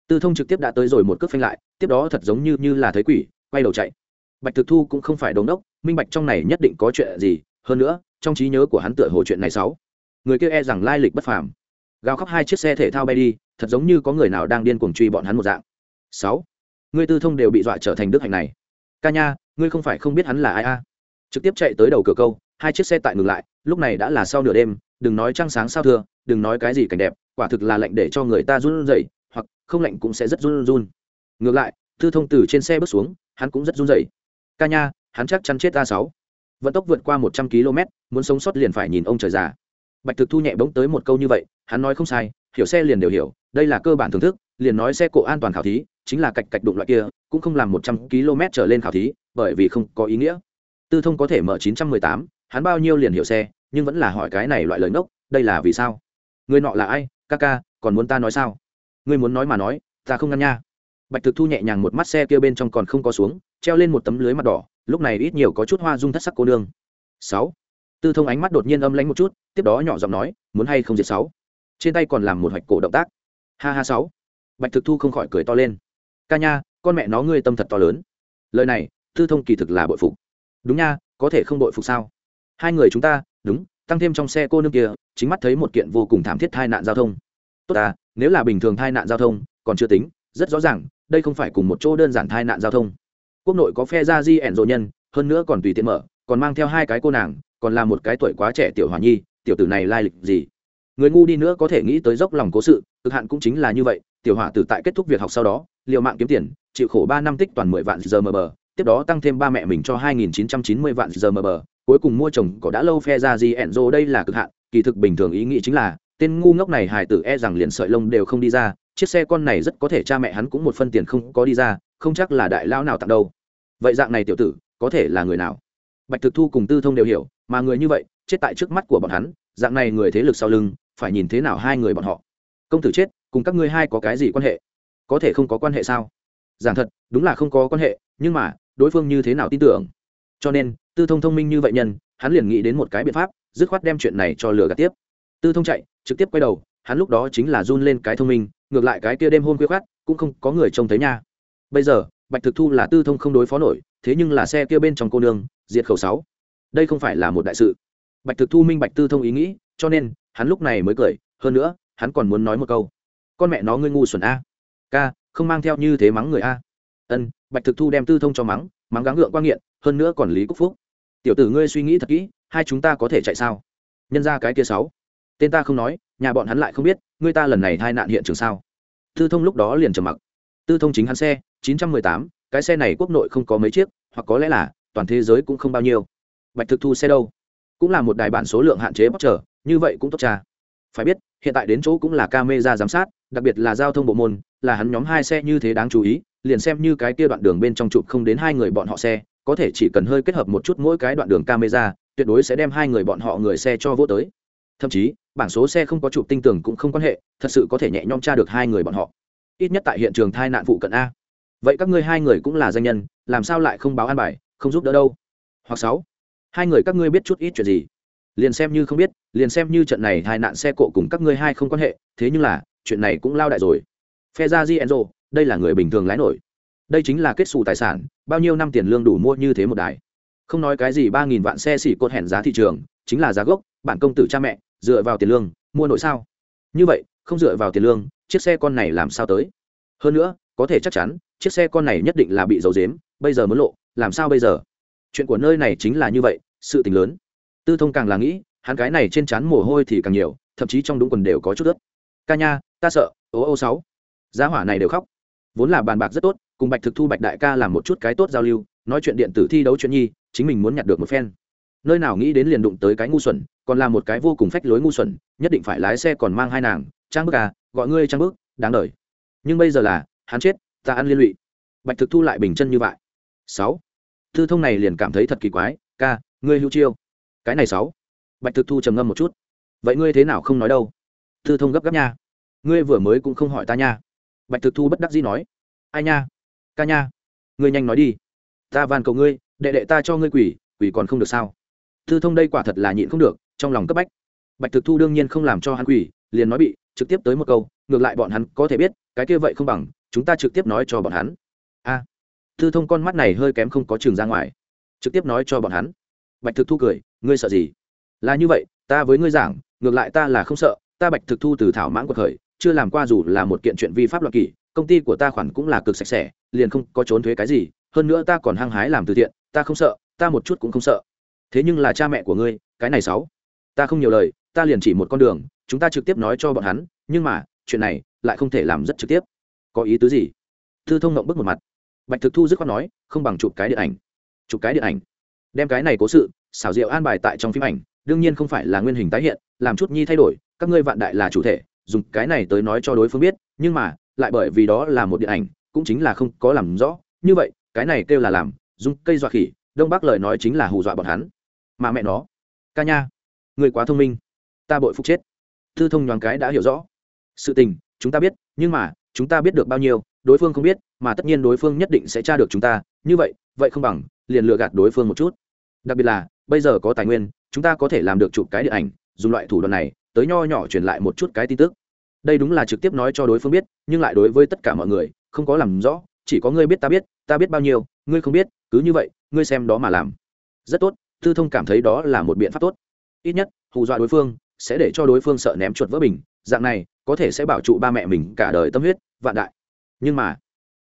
Tư thông trực tiếp đã tới rồi một cước phanh lại, tiếp đó thật giống như như là thấy quỷ, quay đầu chạy. Bạch thực thu cũng không phải đống đốc, minh bạch trong này nhất định có chuyện gì, hơn nữa, trong trí nhớ của hắn tựa hồ chuyện này sáu. Người kia e rằng lai lịch bất phàm. Gào khóc hai chiếc xe thể thao bay đi, thật giống như có người nào đang điên cuồng truy bọn hắn một dạng sáu. Ngươi tư thông đều bị dọa trở thành đức hạnh này. Ca nha, ngươi không phải không biết hắn là ai a. Trực tiếp chạy tới đầu cửa câu, hai chiếc xe tại ngừng lại, lúc này đã là sau nửa đêm, đừng nói trăng sáng sao thưa, đừng nói cái gì cảnh đẹp, quả thực là lạnh để cho người ta run rẩy, hoặc không lạnh cũng sẽ rất run run. Ngược lại, tư thông từ trên xe bước xuống, hắn cũng rất run rẩy. Ca nha, hắn chắc chắn chết a sáu. Vận tốc vượt qua một trăm km, muốn sống sót liền phải nhìn ông trời già. Bạch thực thu nhẹ bỗng tới một câu như vậy, hắn nói không sai, hiểu xe liền đều hiểu, đây là cơ bản thưởng thức liền nói xe cộ an toàn khảo thí, chính là cạch cạch đụng loại kia, cũng không làm một trăm km trở lên khảo thí, bởi vì không có ý nghĩa. Tư thông có thể mở chín trăm mười tám, hắn bao nhiêu liền hiểu xe, nhưng vẫn là hỏi cái này loại lời ngốc, đây là vì sao? Người nọ là ai? Ca ca, còn muốn ta nói sao? Người muốn nói mà nói, ta không ngăn nha. Bạch thực thu nhẹ nhàng một mắt xe kia bên trong còn không có xuống, treo lên một tấm lưới mặt đỏ, lúc này ít nhiều có chút hoa dung thất sắc cô nương. Sáu. Tư thông ánh mắt đột nhiên âm lánh một chút, tiếp đó nhỏ giọng nói, muốn hay không diệt sáu? Trên tay còn làm một hoạch cổ động tác. Ha ha, sáu bạch thực thu không khỏi cười to lên. Ca nha, con mẹ nó ngươi tâm thật to lớn. Lời này thư thông kỳ thực là bội phục. Đúng nha, có thể không bội phục sao? Hai người chúng ta, đúng, tăng thêm trong xe cô nương kia, chính mắt thấy một kiện vô cùng thảm thiết tai nạn giao thông. Tốt à nếu là bình thường tai nạn giao thông, còn chưa tính, rất rõ ràng, đây không phải cùng một chỗ đơn giản tai nạn giao thông. Quốc nội có phe ra di ẻn dỗ nhân, hơn nữa còn tùy tiện mở, còn mang theo hai cái cô nàng, còn là một cái tuổi quá trẻ tiểu hòa nhi, tiểu tử này lai lịch gì? Người ngu đi nữa có thể nghĩ tới dốc lòng cố sự, cực hạn cũng chính là như vậy tiểu hỏa tử tại kết thúc việc học sau đó liệu mạng kiếm tiền, chịu khổ ba năm tích toàn mười vạn giờ mờ bờ, tiếp đó tăng thêm ba mẹ mình cho hai nghìn chín trăm chín mươi vạn giờ mờ bờ. Cuối cùng mua chồng có đã lâu phe ra gì ẻn rô đây là cực hạn, kỳ thực bình thường ý nghĩ chính là, tên ngu ngốc này hài tử e rằng liền sợi lông đều không đi ra, chiếc xe con này rất có thể cha mẹ hắn cũng một phân tiền không có đi ra, không chắc là đại lao nào tặng đâu. Vậy dạng này tiểu tử, có thể là người nào? Bạch thực thu cùng tư thông đều hiểu, mà người như vậy, chết tại trước mắt của bọn hắn, dạng này người thế lực sau lưng, phải nhìn thế nào hai người bọn họ? Công tử chết cùng các ngươi hai có cái gì quan hệ? Có thể không có quan hệ sao? Giảng thật, đúng là không có quan hệ, nhưng mà, đối phương như thế nào tin tưởng? Cho nên, tư thông thông minh như vậy nhân, hắn liền nghĩ đến một cái biện pháp, dứt khoát đem chuyện này cho lừa gạt tiếp. Tư thông chạy, trực tiếp quay đầu, hắn lúc đó chính là run lên cái thông minh, ngược lại cái kia đêm hôm khuya khát cũng không có người trông thấy nha. Bây giờ, bạch thực thu là tư thông không đối phó nổi, thế nhưng là xe kia bên trong cô nương, diệt khẩu sáu. Đây không phải là một đại sự. Bạch thực thu minh bạch tư thông ý nghĩ, cho nên, hắn lúc này mới cười, hơn nữa, hắn còn muốn nói một câu con mẹ nó ngươi ngu xuẩn a. Ca không mang theo như thế mắng người a. Ân bạch thực thu đem tư thông cho mắng mắng gắng gượng quan nghiện hơn nữa còn lý cúc phúc. Tiểu tử ngươi suy nghĩ thật kỹ hai chúng ta có thể chạy sao? Nhân ra cái kia sáu. Tên ta không nói nhà bọn hắn lại không biết ngươi ta lần này hai nạn hiện trường sao? Tư thông lúc đó liền trầm mặc. Tư thông chính hắn xe 918, cái xe này quốc nội không có mấy chiếc hoặc có lẽ là toàn thế giới cũng không bao nhiêu. Bạch thực thu xe đâu? Cũng là một đài bản số lượng hạn chế bóc trở như vậy cũng tốt trà phải biết hiện tại đến chỗ cũng là camera giám sát đặc biệt là giao thông bộ môn, là hắn nhóm hai xe như thế đáng chú ý, liền xem như cái kia đoạn đường bên trong chụp không đến hai người bọn họ xe, có thể chỉ cần hơi kết hợp một chút mỗi cái đoạn đường camera, tuyệt đối sẽ đem hai người bọn họ người xe cho vô tới. Thậm chí, bảng số xe không có chụp tinh tường cũng không quan hệ, thật sự có thể nhẹ nhõm tra được hai người bọn họ. Ít nhất tại hiện trường tai nạn phụ cận a. Vậy các ngươi hai người cũng là danh nhân, làm sao lại không báo an bài, không giúp đỡ đâu? Hoặc sáu. Hai người các ngươi biết chút ít chuyện gì? Liền xem như không biết, liền xem như trận này hai nạn xe cộ cùng các ngươi hai không quan hệ, thế nhưng là chuyện này cũng lao đại rồi. Phe ra Gienzo, đây là người bình thường lái nổi. Đây chính là kết xù tài sản bao nhiêu năm tiền lương đủ mua như thế một đài. Không nói cái gì ba nghìn vạn xe xỉ cột hẹn giá thị trường chính là giá gốc bản công tử cha mẹ dựa vào tiền lương mua nổi sao? Như vậy không dựa vào tiền lương chiếc xe con này làm sao tới? Hơn nữa có thể chắc chắn chiếc xe con này nhất định là bị dầu dếm bây giờ mới lộ làm sao bây giờ? Chuyện của nơi này chính là như vậy sự tình lớn. Tư thông càng là nghĩ hắn cái này trên trán mồ hôi thì càng nhiều thậm chí trong đúng quần đều có chút ướt ca nha, ta sợ, ô ô sáu. Giá hỏa này đều khóc. Vốn là bàn bạc rất tốt, cùng bạch thực thu, bạch đại ca làm một chút cái tốt giao lưu, nói chuyện điện tử thi đấu chuyện nhi, chính mình muốn nhặt được một phen. Nơi nào nghĩ đến liền đụng tới cái ngu xuẩn, còn là một cái vô cùng phách lối ngu xuẩn, nhất định phải lái xe còn mang hai nàng, trang bức à gọi ngươi trang bức, đáng đời. Nhưng bây giờ là, hắn chết, ta ăn liên lụy. Bạch thực thu lại bình chân như vậy. Sáu. Thư thông này liền cảm thấy thật kỳ quái, ca, ngươi hữu chiêu. Cái này sáu. Bạch thực thu trầm ngâm một chút. Vậy ngươi thế nào không nói đâu? Thư thông gấp gáp nha. Ngươi vừa mới cũng không hỏi ta nha. Bạch thực thu bất đắc dĩ nói. Ai nha? Ca nha. Ngươi nhanh nói đi. Ta van cầu ngươi đệ đệ ta cho ngươi quỷ quỷ còn không được sao? Thư thông đây quả thật là nhịn không được trong lòng cấp bách. Bạch thực thu đương nhiên không làm cho hắn quỷ liền nói bị trực tiếp tới một câu ngược lại bọn hắn có thể biết cái kia vậy không bằng chúng ta trực tiếp nói cho bọn hắn. A. À, thư thông con mắt này hơi kém không có trường ra ngoài. Trực tiếp nói cho bọn hắn. Bạch thực thu cười ngươi sợ gì? Là như vậy ta với ngươi giảng ngược lại ta là không sợ ta bạch thực thu từ thảo mãn quật khởi, chưa làm qua dù là một kiện chuyện vi pháp luật kỷ, công ty của ta khoản cũng là cực sạch sẽ, liền không có trốn thuế cái gì, hơn nữa ta còn hăng hái làm từ thiện, ta không sợ, ta một chút cũng không sợ. Thế nhưng là cha mẹ của ngươi, cái này sáu, ta không nhiều lời, ta liền chỉ một con đường, chúng ta trực tiếp nói cho bọn hắn, nhưng mà, chuyện này lại không thể làm rất trực tiếp. Có ý tứ gì? Thư thông ngậm bước một mặt. Bạch thực thu dứt khoát nói, không bằng chụp cái điện ảnh. Chụp cái điện ảnh. Đem cái này cố sự, xảo diệu an bài tại trong phim ảnh đương nhiên không phải là nguyên hình tái hiện, làm chút nhi thay đổi, các ngươi vạn đại là chủ thể, dùng cái này tới nói cho đối phương biết, nhưng mà, lại bởi vì đó là một điện ảnh, cũng chính là không có làm rõ, như vậy, cái này kêu là làm, dùng cây dọa khỉ, đông bắc lời nói chính là hù dọa bọn hắn. Mà mẹ nó, ca nha người quá thông minh, ta bội phục chết. Thư thông nhoáng cái đã hiểu rõ. Sự tình, chúng ta biết, nhưng mà, chúng ta biết được bao nhiêu, đối phương không biết, mà tất nhiên đối phương nhất định sẽ tra được chúng ta, như vậy vậy không bằng, liền lừa gạt đối phương một chút. Đặc biệt là, bây giờ có tài nguyên chúng ta có thể làm được chụp cái điện ảnh, dùng loại thủ đoạn này, tới nho nhỏ truyền lại một chút cái tin tức. Đây đúng là trực tiếp nói cho đối phương biết, nhưng lại đối với tất cả mọi người, không có làm rõ, chỉ có ngươi biết ta biết ta biết bao nhiêu, ngươi không biết, cứ như vậy, ngươi xem đó mà làm. Rất tốt, tư thông cảm thấy đó là một biện pháp tốt. Ít nhất, hù dọa đối phương, sẽ để cho đối phương sợ ném chuột vỡ bình, dạng này, có thể sẽ bảo trụ ba mẹ mình cả đời tâm huyết, vạn đại. Nhưng mà,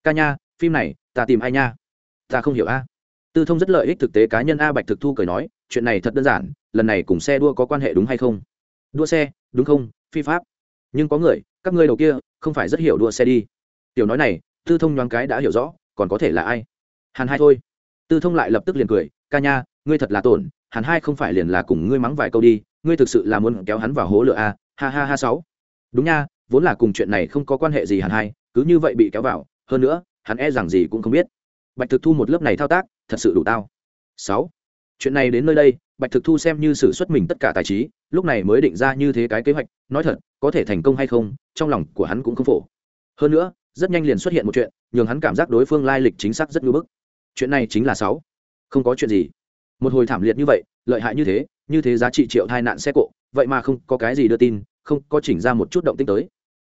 ca nha, phim này, ta tìm ai nha? Ta không hiểu a. Tư thông rất lợi ích thực tế cá nhân a bạch thực thu cười nói chuyện này thật đơn giản, lần này cùng xe đua có quan hệ đúng hay không? Đua xe, đúng không? Phi pháp. Nhưng có người, các ngươi đầu kia, không phải rất hiểu đua xe đi. Tiểu nói này, tư thông nhoáng cái đã hiểu rõ, còn có thể là ai? Hàn hai thôi. Tư thông lại lập tức liền cười, ca nha, ngươi thật là tổn, hàn hai không phải liền là cùng ngươi mắng vài câu đi, ngươi thực sự là muốn kéo hắn vào hố lửa a ha ha ha sáu. Đúng nha, vốn là cùng chuyện này không có quan hệ gì hàn hai, cứ như vậy bị kéo vào, hơn nữa, hắn e rằng gì cũng không biết. Bạch thực thu một lớp này thao tác, thật sự đủ tao. Sáu chuyện này đến nơi đây, bạch thực thu xem như xử xuất mình tất cả tài trí, lúc này mới định ra như thế cái kế hoạch, nói thật, có thể thành công hay không, trong lòng của hắn cũng không phổ. Hơn nữa, rất nhanh liền xuất hiện một chuyện, nhường hắn cảm giác đối phương lai lịch chính xác rất ngưỡng bức. Chuyện này chính là sáu. Không có chuyện gì. Một hồi thảm liệt như vậy, lợi hại như thế như thế giá trị triệu thai nạn xe cộ, vậy mà không có cái gì đưa tin, không có chỉnh ra một chút động tích tới.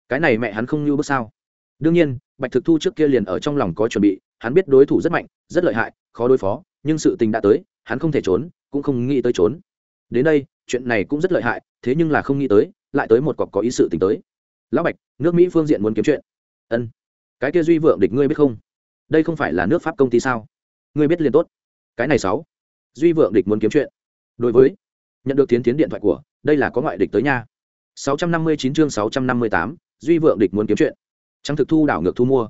Cái này mẹ hắn không như bước sao? Đương nhiên, bạch thực thu trước kia liền ở trong lòng có chuẩn bị, hắn biết đối thủ rất mạnh, rất lợi hại, khó đối phó, nhưng sự tình đã tới hắn không thể trốn cũng không nghĩ tới trốn. Đến đây chuyện này cũng rất lợi hại thế nhưng là không nghĩ tới lại tới một cọc có ý sự tình tới. Lão bạch nước mỹ phương diện muốn kiếm chuyện. Ân. Cái kia duy vượng địch ngươi biết không? Đây không phải là nước pháp công ty sao? Ngươi biết liền tốt. Cái này sáu. Duy vượng địch muốn kiếm chuyện. Đối với nhận được tiến tiến điện thoại của đây là có ngoại địch tới nha. 659 chương 658, duy vượng địch muốn kiếm chuyện. Trăng thực thu đảo ngược thu mua.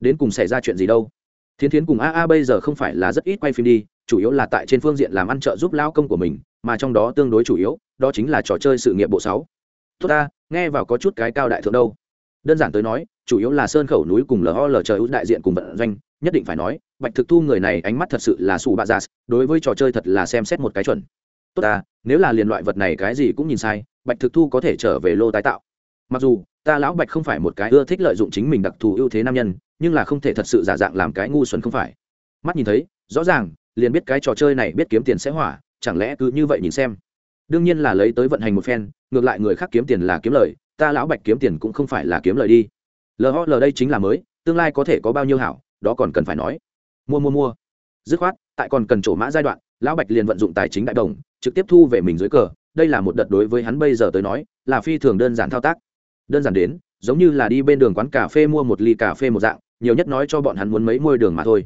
Đến cùng xảy ra chuyện gì đâu? Thiến thiến cùng a a bây giờ không phải là rất ít quay phim đi chủ yếu là tại trên phương diện làm ăn trợ giúp lao công của mình, mà trong đó tương đối chủ yếu, đó chính là trò chơi sự nghiệp bộ sáu. Tốt ta, nghe vào có chút cái cao đại thượng đâu. Đơn giản tới nói, chủ yếu là sơn khẩu núi cùng lờ lờ trời út đại diện cùng vận doanh, nhất định phải nói, bạch thực thu người này ánh mắt thật sự là sù bạ giả đối với trò chơi thật là xem xét một cái chuẩn. Tốt ta, nếu là liền loại vật này cái gì cũng nhìn sai, bạch thực thu có thể trở về lô tái tạo. Mặc dù, ta lão bạch không phải một cái ưa thích lợi dụng chính mình đặc thù ưu thế nam nhân, nhưng là không thể thật sự giả dạng làm cái ngu xuẩn không phải. Mắt nhìn thấy, rõ ràng liền biết cái trò chơi này biết kiếm tiền sẽ hỏa, chẳng lẽ cứ như vậy nhìn xem? Đương nhiên là lấy tới vận hành một phen, ngược lại người khác kiếm tiền là kiếm lời, ta lão bạch kiếm tiền cũng không phải là kiếm lời đi. Lhl đây chính là mới, tương lai có thể có bao nhiêu hảo, đó còn cần phải nói. Mua mua mua. Dứt khoát, tại còn cần trổ mã giai đoạn, lão bạch liền vận dụng tài chính đại đồng, trực tiếp thu về mình dưới cờ, đây là một đợt đối với hắn bây giờ tới nói, là phi thường đơn giản thao tác. Đơn giản đến, giống như là đi bên đường quán cà phê mua một ly cà phê một dạng, nhiều nhất nói cho bọn hắn muốn mấy môi đường mà thôi.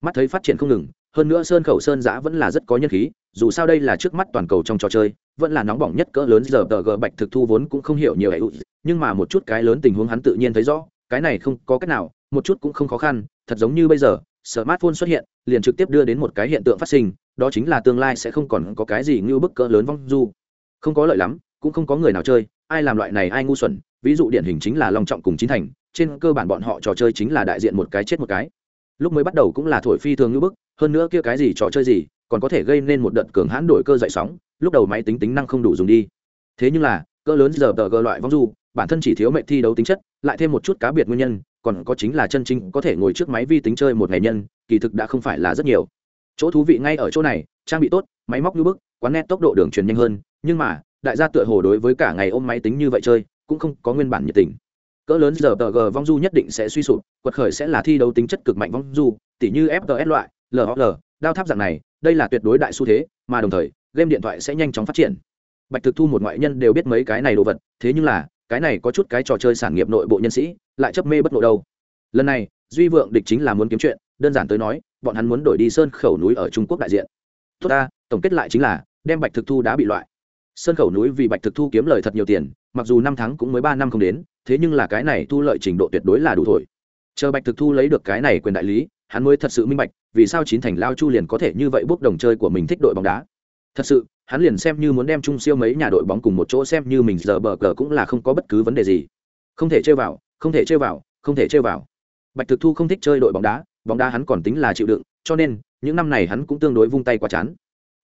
Mắt thấy phát triển không ngừng hơn nữa sơn khẩu sơn giã vẫn là rất có nhân khí, dù sao đây là trước mắt toàn cầu trong trò chơi, vẫn là nóng bỏng nhất cỡ lớn giờ tờ g bạch thực thu vốn cũng không hiểu nhiều hệ nhưng mà một chút cái lớn tình huống hắn tự nhiên thấy rõ, cái này không có cách nào, một chút cũng không khó khăn, thật giống như bây giờ, smartphone xuất hiện, liền trực tiếp đưa đến một cái hiện tượng phát sinh, đó chính là tương lai sẽ không còn có cái gì như bức cỡ lớn vong du. Không có lợi lắm, cũng không có người nào chơi, ai làm loại này ai ngu xuẩn, ví dụ điển hình chính là long trọng cùng chính thành, trên cơ bản bọn họ trò chơi chính là đại diện một cái chết một cái lúc mới bắt đầu cũng là thổi phi thường như bức, hơn nữa kia cái gì trò chơi gì, còn có thể gây nên một đợt cường hãn đổi cơ dậy sóng, lúc đầu máy tính tính năng không đủ dùng đi. Thế nhưng là, cỡ lớn giờ tờ gờ loại vong du, bản thân chỉ thiếu mệnh thi đấu tính chất, lại thêm một chút cá biệt nguyên nhân, còn có chính là chân chính có thể ngồi trước máy vi tính chơi một ngày nhân, kỳ thực đã không phải là rất nhiều. Chỗ thú vị ngay ở chỗ này, trang bị tốt, máy móc như bức, quán nét tốc độ đường truyền nhanh hơn, nhưng mà, đại gia tựa hồ đối với cả ngày ôm máy tính như vậy chơi, cũng không có nguyên bản nhiệt tình cỡ lớn giờ tờ g vong du nhất định sẽ suy sụp, quật khởi sẽ là thi đấu tính chất cực mạnh vong du, tỉ như fts loại lhl đao tháp dạng này, đây là tuyệt đối đại xu thế, mà đồng thời, game điện thoại sẽ nhanh chóng phát triển. Bạch thực thu một ngoại nhân đều biết mấy cái này đồ vật, thế nhưng là, cái này có chút cái trò chơi sản nghiệp nội bộ nhân sĩ, lại chấp mê bất lộ đâu. Lần này, duy vượng địch chính là muốn kiếm chuyện, đơn giản tới nói, bọn hắn muốn đổi đi sơn khẩu núi ở trung quốc đại diện. Tốt ta, tổng kết lại chính là, đem bạch thực thu đã bị loại. Sơn khẩu núi vì bạch thực thu kiếm lời thật nhiều tiền, mặc dù năm tháng cũng mới ba năm không đến thế nhưng là cái này thu lợi trình độ tuyệt đối là đủ thổi. Chờ bạch thực thu lấy được cái này quyền đại lý, hắn mới thật sự minh bạch, vì sao chín thành lao chu liền có thể như vậy bước đồng chơi của mình thích đội bóng đá. Thật sự, hắn liền xem như muốn đem chung siêu mấy nhà đội bóng cùng một chỗ xem như mình giờ bờ cờ cũng là không có bất cứ vấn đề gì. Không thể chơi vào, không thể chơi vào, không thể chơi vào. Bạch thực thu không thích chơi đội bóng đá bóng đá hắn còn tính là chịu đựng, cho nên, những năm này hắn cũng tương đối vung tay quá chán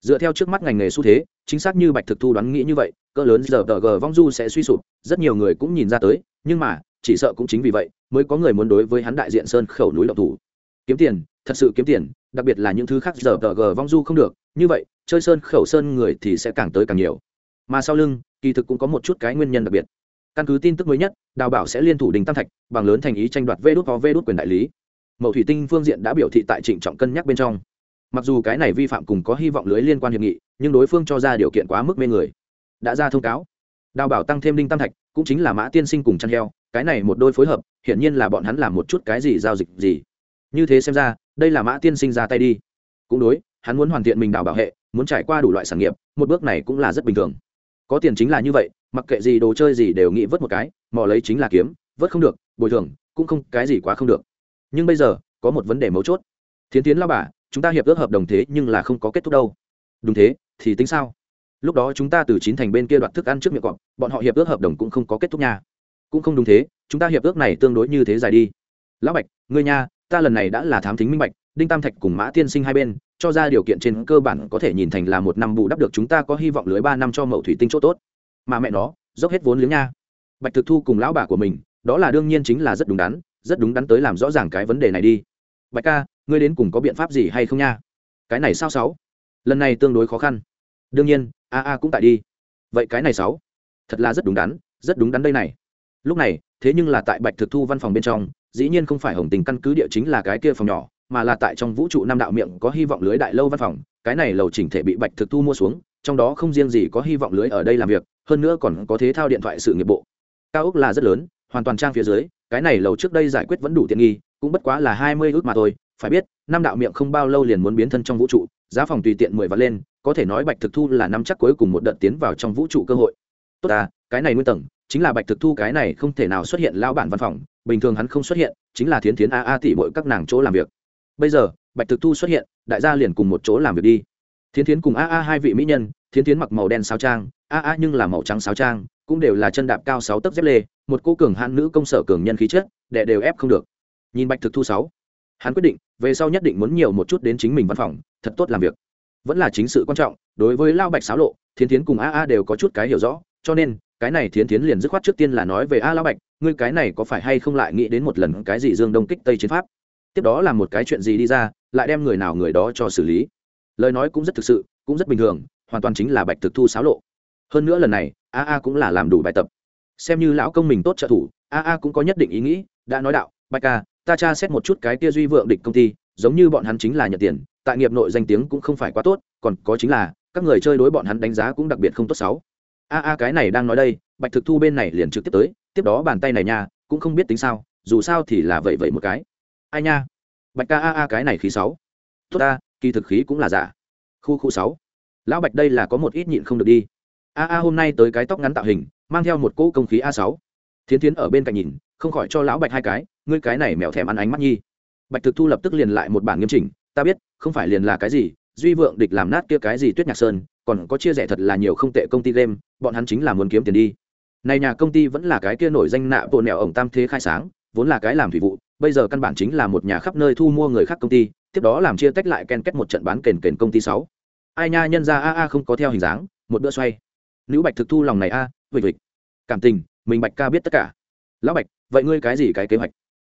dựa theo trước mắt ngành nghề xu thế, chính xác như bạch thực thu đoán nghĩ như vậy, cỡ lớn giờ tờ g vong du sẽ suy sụp, rất nhiều người cũng nhìn ra tới, nhưng mà, chỉ sợ cũng chính vì vậy mới có người muốn đối với hắn đại diện sơn khẩu núi độc thủ. Kiếm tiền, thật sự kiếm tiền, đặc biệt là những thứ khác giờ tờ g vong du không được, như vậy, chơi sơn khẩu sơn người thì sẽ càng tới càng nhiều. Mà sau lưng, kỳ thực cũng có một chút cái nguyên nhân đặc biệt. Căn cứ tin tức mới nhất, đào bảo sẽ liên thủ đình tam thạch, bằng lớn thành ý tranh đoạt vê đốt có vê đốt quyền đại lý. Mậu thủy tinh phương diện đã biểu thị tại trịnh trọng cân nhắc bên trong mặc dù cái này vi phạm cùng có hy vọng lưới liên quan hiệp nghị, nhưng đối phương cho ra điều kiện quá mức mê người. Đã ra thông cáo. Đào bảo tăng thêm đinh tam thạch, cũng chính là mã tiên sinh cùng chăn heo, cái này một đôi phối hợp, hiển nhiên là bọn hắn làm một chút cái gì giao dịch gì. Như thế xem ra, đây là mã tiên sinh ra tay đi. Cũng đối, hắn muốn hoàn thiện mình đào bảo hệ, muốn trải qua đủ loại sản nghiệp, một bước này cũng là rất bình thường. Có tiền chính là như vậy, mặc kệ gì đồ chơi gì đều nghĩ vớt một cái, mò lấy chính là kiếm, vớt không được, bồi thường, cũng không, cái gì quá không được. Nhưng bây giờ, có một vấn đề mấu chốt. Thiến tiến lao bà chúng ta hiệp ước hợp đồng thế nhưng là không có kết thúc đâu. Đúng thế, thì tính sao? Lúc đó chúng ta từ chín thành bên kia đoạt thức ăn trước miệng cọp, bọn họ hiệp ước hợp đồng cũng không có kết thúc nha. Cũng không đúng thế, chúng ta hiệp ước này tương đối như thế dài đi. Lão bạch, ngươi nha, ta lần này đã là thám thính minh bạch, đinh tam thạch cùng mã tiên sinh hai bên, cho ra điều kiện trên cơ bản có thể nhìn thành là một năm bù đắp được chúng ta có hy vọng lưới ba năm cho mậu thủy tinh chỗ tốt. Mà mẹ nó, dốc hết vốn liếng nha. Bạch thực thu cùng lão bà của mình, đó là đương nhiên chính là rất đúng đắn, rất đúng đắn tới làm rõ ràng cái vấn đề này đi. Bạch ca ngươi đến cùng có biện pháp gì hay không nha? Cái này sao sáu? Lần này tương đối khó khăn. Đương nhiên, a a cũng tại đi. Vậy cái này sáu? Thật là rất đúng đắn, rất đúng đắn đây này. Lúc này, thế nhưng là tại bạch thực thu văn phòng bên trong, dĩ nhiên không phải hồng tình căn cứ địa chính là cái kia phòng nhỏ, mà là tại trong vũ trụ nam đạo miệng có hy vọng lưới đại lâu văn phòng, cái này lầu chỉnh thể bị bạch thực thu mua xuống, trong đó không riêng gì có hy vọng lưới ở đây làm việc, hơn nữa còn có thế thao điện thoại sự nghiệp bộ. Cao ốc là rất lớn, hoàn toàn trang phía dưới, cái này lầu trước đây giải quyết vẫn đủ tiện nghi, cũng bất quá là hai mươi ước mà thôi phải biết, năm đạo miệng không bao lâu liền muốn biến thân trong vũ trụ, giá phòng tùy tiện mười vạn lên, có thể nói bạch thực thu là năm chắc cuối cùng một đợt tiến vào trong vũ trụ cơ hội. Tốt à cái này nguyên tầng, chính là bạch thực thu cái này không thể nào xuất hiện lao bản văn phòng, bình thường hắn không xuất hiện, chính là thiến thiến a a tỷ mỗi các nàng chỗ làm việc. Bây giờ, bạch thực thu xuất hiện, đại gia liền cùng một chỗ làm việc đi. Thiến thiến cùng a a hai vị mỹ nhân, thiến thiến mặc màu đen sao trang, a a nhưng là màu trắng sao trang, cũng đều là chân đạp cao sáu tấc dép lê, một cô cường hạn nữ công sở cường nhân khí chất đệ đều ép không được. Nhìn bạch thực thu sáu hắn quyết định, về sau nhất định muốn nhiều một chút đến chính mình văn phòng, thật tốt làm việc. Vẫn là chính sự quan trọng, đối với lao bạch xáo lộ, thiến thiến cùng a a đều có chút cái hiểu rõ, cho nên, cái này thiến thiến liền dứt khoát trước tiên là nói về a lao bạch, ngươi cái này có phải hay không lại nghĩ đến một lần cái gì dương đông kích tây chiến pháp? Tiếp đó là một cái chuyện gì đi ra, lại đem người nào người đó cho xử lý. Lời nói cũng rất thực sự, cũng rất bình thường, hoàn toàn chính là bạch thực thu xáo lộ. Hơn nữa lần này, a a cũng là làm đủ bài tập. Xem như lão công mình tốt trợ thủ, a a cũng có nhất định ý nghĩ, đã nói đạo, bạch ca ta tra xét một chút cái kia duy vượng địch công ty, giống như bọn hắn chính là nhận tiền, tại nghiệp nội danh tiếng cũng không phải quá tốt, còn có chính là, các người chơi đối bọn hắn đánh giá cũng đặc biệt không tốt xấu. A a, cái này đang nói đây, bạch thực thu bên này liền trực tiếp tới, tiếp đó bàn tay này nha, cũng không biết tính sao, dù sao thì là vậy vậy một cái. Ai nha? Bạch ca a a, cái này khí sáu. Tốt ta, kỳ thực khí cũng là giả. Khu khu sáu. Lão bạch đây là có một ít nhịn không được đi. A a, hôm nay tới cái tóc ngắn tạo hình, mang theo một cỗ công khí a sáu. Thiến thiến ở bên cạnh nhìn, không khỏi cho lão bạch hai cái ngươi cái này mèo thèm ăn ánh mắt nhi. Bạch thực thu lập tức liền lại một bản nghiêm chỉnh ta biết không phải liền là cái gì duy vượng địch làm nát kia cái gì tuyết nhạc sơn còn có chia rẻ thật là nhiều không tệ công ty game bọn hắn chính là muốn kiếm tiền đi. Này nhà công ty vẫn là cái kia nổi danh nạ bộ nẹo ổng tam thế khai sáng vốn là cái làm thủy vụ bây giờ căn bản chính là một nhà khắp nơi thu mua người khác công ty tiếp đó làm chia tách lại ken kết một trận bán kền kền công ty sáu. Ai nha nhân ra a a không có theo hình dáng một bữa xoay. Nữ bạch thực thu lòng này a à, vịt vịt cảm tình mình bạch ca biết tất cả. Lão bạch vậy ngươi cái gì cái kế hoạch?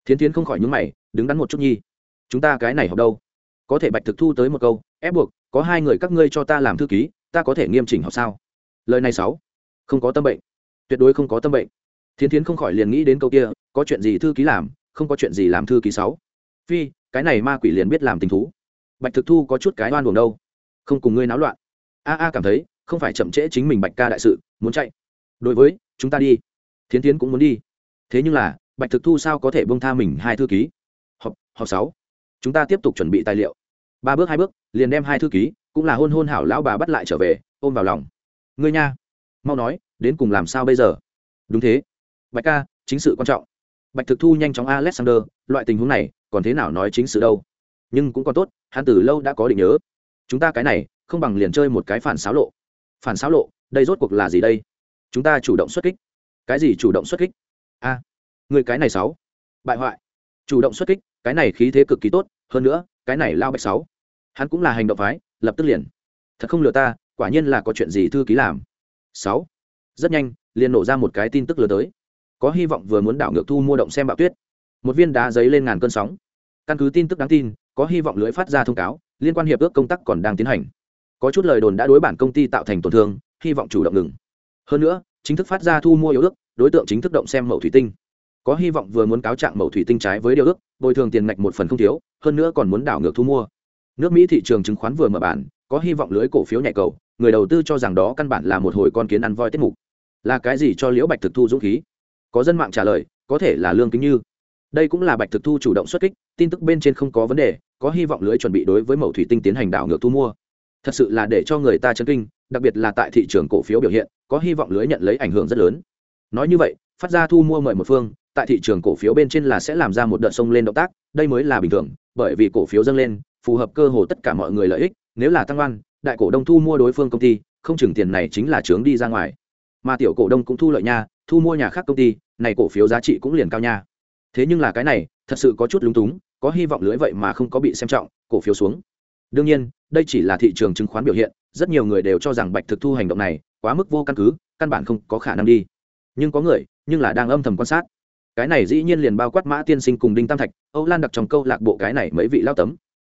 Thiến thiến không khỏi nhúng mày, đứng đắn một chút nhi. Chúng ta cái này học đâu? Có thể bạch thực thu tới một câu, ép buộc, có hai người các ngươi cho ta làm thư ký, ta có thể nghiêm chỉnh học sao? Lời này sáu. Không có tâm bệnh. Tuyệt đối không có tâm bệnh. Thiến thiến không khỏi liền nghĩ đến câu kia, có chuyện gì thư ký làm, không có chuyện gì làm thư ký sáu. Phi, cái này ma quỷ liền biết làm tình thú. Bạch thực thu có chút cái oan buồn đâu. Không cùng ngươi náo loạn. A a cảm thấy, không phải chậm trễ chính mình bạch ca đại sự, muốn chạy. Đối với, chúng ta đi. Thiến thiến cũng muốn đi. Thế nhưng là bạch thực thu sao có thể bông tha mình hai thư ký? Họp họp sáu. Chúng ta tiếp tục chuẩn bị tài liệu. Ba bước, hai bước, liền đem hai thư ký, cũng là hôn hôn hảo lão bà bắt lại trở về, ôm vào lòng. Ngươi nha, mau nói, đến cùng làm sao bây giờ? Đúng thế. Bạch ca, chính sự quan trọng. Bạch thực thu nhanh chóng alexander, loại tình huống này, còn thế nào nói chính sự đâu? Nhưng cũng còn tốt, hắn từ lâu đã có định nhớ. Chúng ta cái này, không bằng liền chơi một cái phản xáo lộ. Phản xáo lộ, đây rốt cuộc là gì đây? Chúng ta chủ động xuất kích. Cái gì chủ động xuất kích? A người cái này sáu. Bại hoại. Chủ động xuất kích, cái này khí thế cực kỳ tốt, hơn nữa, cái này lao bạch sáu. Hắn cũng là hành động phái, lập tức liền. Thật không lừa ta, quả nhiên là có chuyện gì thư ký làm. Sáu. Rất nhanh, liền nổ ra một cái tin tức lừa tới. Có hy vọng vừa muốn đảo ngược thu mua động xem bạo tuyết. Một viên đá giấy lên ngàn cơn sóng. Căn cứ tin tức đáng tin, có hy vọng lưới phát ra thông cáo, liên quan hiệp ước công tác còn đang tiến hành. Có chút lời đồn đã đối bản công ty tạo thành tổn thương, hy vọng chủ động ngừng. Hơn nữa, chính thức phát ra thu mua yếu ước, đối tượng chính thức động xem mẫu thủy tinh có hy vọng vừa muốn cáo trạng mẫu thủy tinh trái với điều ước, bồi thường tiền ngạch một phần không thiếu, hơn nữa còn muốn đảo ngược thu mua. Nước mỹ thị trường chứng khoán vừa mở bản, có hy vọng lưới cổ phiếu nhạy cầu, người đầu tư cho rằng đó căn bản là một hồi con kiến ăn voi tiết mục. Là cái gì cho liễu bạch thực thu dũng khí? Có dân mạng trả lời, có thể là lương kính như. Đây cũng là bạch thực thu chủ động xuất kích, tin tức bên trên không có vấn đề, có hy vọng lưới chuẩn bị đối với mẫu thủy tinh tiến hành đảo ngược thu mua. Thật sự là để cho người ta chấn kinh, đặc biệt là tại thị trường cổ phiếu biểu hiện, có hy vọng lưới nhận lấy ảnh hưởng rất lớn. Nói như vậy, phát ra thu mua mời một phương tại thị trường cổ phiếu bên trên là sẽ làm ra một đợt sông lên động tác, đây mới là bình thường, bởi vì cổ phiếu dâng lên, phù hợp cơ hồ tất cả mọi người lợi ích, nếu là tăng oan, đại cổ đông thu mua đối phương công ty, không chừng tiền này chính là trướng đi ra ngoài. Mà tiểu cổ đông cũng thu lợi nha, thu mua nhà khác công ty, này cổ phiếu giá trị cũng liền cao nha. Thế nhưng là cái này, thật sự có chút lúng túng, có hy vọng lưới vậy mà không có bị xem trọng, cổ phiếu xuống. Đương nhiên, đây chỉ là thị trường chứng khoán biểu hiện, rất nhiều người đều cho rằng bạch thực thu hành động này quá mức vô căn cứ, căn bản không có khả năng đi. Nhưng có người, nhưng là đang âm thầm quan sát cái này dĩ nhiên liền bao quát mã tiên sinh cùng đinh tam thạch âu lan đặc trong câu lạc bộ cái này mấy vị lao tấm.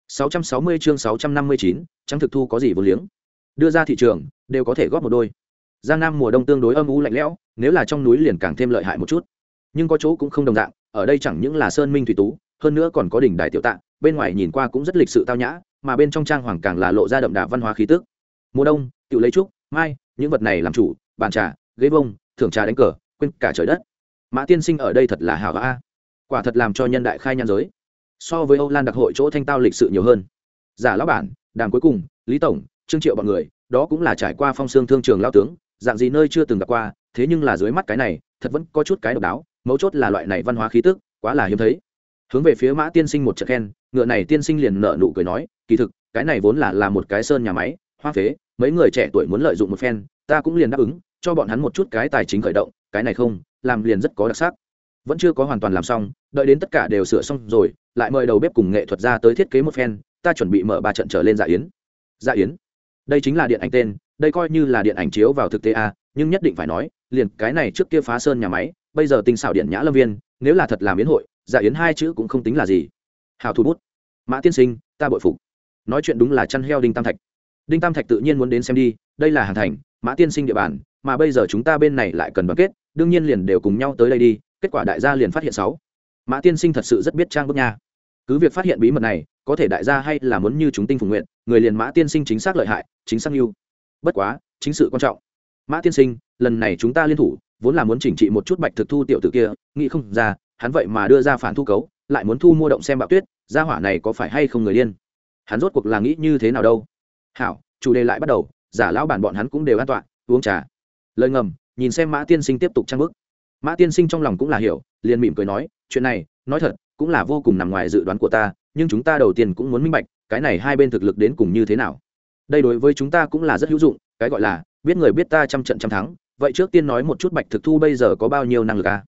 660 chương 659, trắng thực thu có gì vô liếng? Đưa ra thị trường đều có thể góp một đôi. Giang nam mùa đông tương đối âm u lạnh lẽo nếu là trong núi liền càng thêm lợi hại một chút. Nhưng có chỗ cũng không đồng dạng ở đây chẳng những là sơn minh thủy tú hơn nữa còn có đỉnh đài tiểu tạ bên ngoài nhìn qua cũng rất lịch sự tao nhã mà bên trong trang hoàng càng là lộ ra đậm đà văn hóa khí tức. Mùa đông tự lấy trúc mai những vật này làm chủ bàn trà ghế bông thưởng trà đánh cờ quên cả trời đất mã tiên sinh ở đây thật là hào a. Quả thật làm cho nhân đại khai nhan giới. So với âu lan đặc hội chỗ thanh tao lịch sự nhiều hơn. Giả lão bản, đàm cuối cùng, lý tổng, trương triệu bọn người, đó cũng là trải qua phong sương thương trường lao tướng, dạng gì nơi chưa từng gặp qua, thế nhưng là dưới mắt cái này, thật vẫn có chút cái độc đáo, mấu chốt là loại này văn hóa khí tức, quá là hiếm thấy. Hướng về phía mã tiên sinh một trận khen, ngựa này tiên sinh liền nợ nụ cười nói, kỳ thực, cái này vốn là là một cái sơn nhà máy, hoa phế, mấy người trẻ tuổi muốn lợi dụng một phen, ta cũng liền đáp ứng cho bọn hắn một chút cái tài chính khởi động, cái này không, làm liền rất có đặc sắc. Vẫn chưa có hoàn toàn làm xong, đợi đến tất cả đều sửa xong rồi, lại mời đầu bếp cùng nghệ thuật ra tới thiết kế một phen, ta chuẩn bị mở ba trận trở lên dạ yến. Dạ yến? Đây chính là điện ảnh tên, đây coi như là điện ảnh chiếu vào thực tế a nhưng nhất định phải nói, liền cái này trước kia phá sơn nhà máy, bây giờ tinh xảo điện nhã lâm viên, nếu là thật làm yến hội dạ yến hai chữ cũng không tính là gì. Hào thủ bút. Mã tiên sinh, ta bội phục. Nói chuyện đúng là chăn heo đinh tam thạch. Đinh tam thạch tự nhiên muốn đến xem đi, đây là hàng thành, mã tiên sinh địa bàn mà bây giờ chúng ta bên này lại cần đoàn kết, đương nhiên liền đều cùng nhau tới đây đi, kết quả đại gia liền phát hiện sáu. Mã tiên sinh thật sự rất biết trang bức nha. Cứ việc phát hiện bí mật này, có thể đại gia hay là muốn như chúng tinh phục nguyện, người liền mã tiên sinh chính xác lợi hại, chính xác yêu. Bất quá, chính sự quan trọng. Mã tiên sinh, lần này chúng ta liên thủ, vốn là muốn chỉnh trị một chút bạch thực thu tiểu tử kia, nghĩ không ra, hắn vậy mà đưa ra phản thu cấu, lại muốn thu mua động xem bạo tuyết, gia hỏa này có phải hay không người điên? Hắn rốt cuộc là nghĩ như thế nào đâu? Hảo, chủ đề lại bắt đầu, giả lão bản bọn hắn cũng đều an toàn, uống trà lời ngầm, nhìn xem mã tiên sinh tiếp tục trang bức. Mã tiên sinh trong lòng cũng là hiểu, liền mỉm cười nói, chuyện này, nói thật, cũng là vô cùng nằm ngoài dự đoán của ta, nhưng chúng ta đầu tiên cũng muốn minh bạch, cái này hai bên thực lực đến cùng như thế nào. Đây đối với chúng ta cũng là rất hữu dụng, cái gọi là, biết người biết ta trăm trận trăm thắng, vậy trước tiên nói một chút bạch thực thu bây giờ có bao nhiêu năng lực à?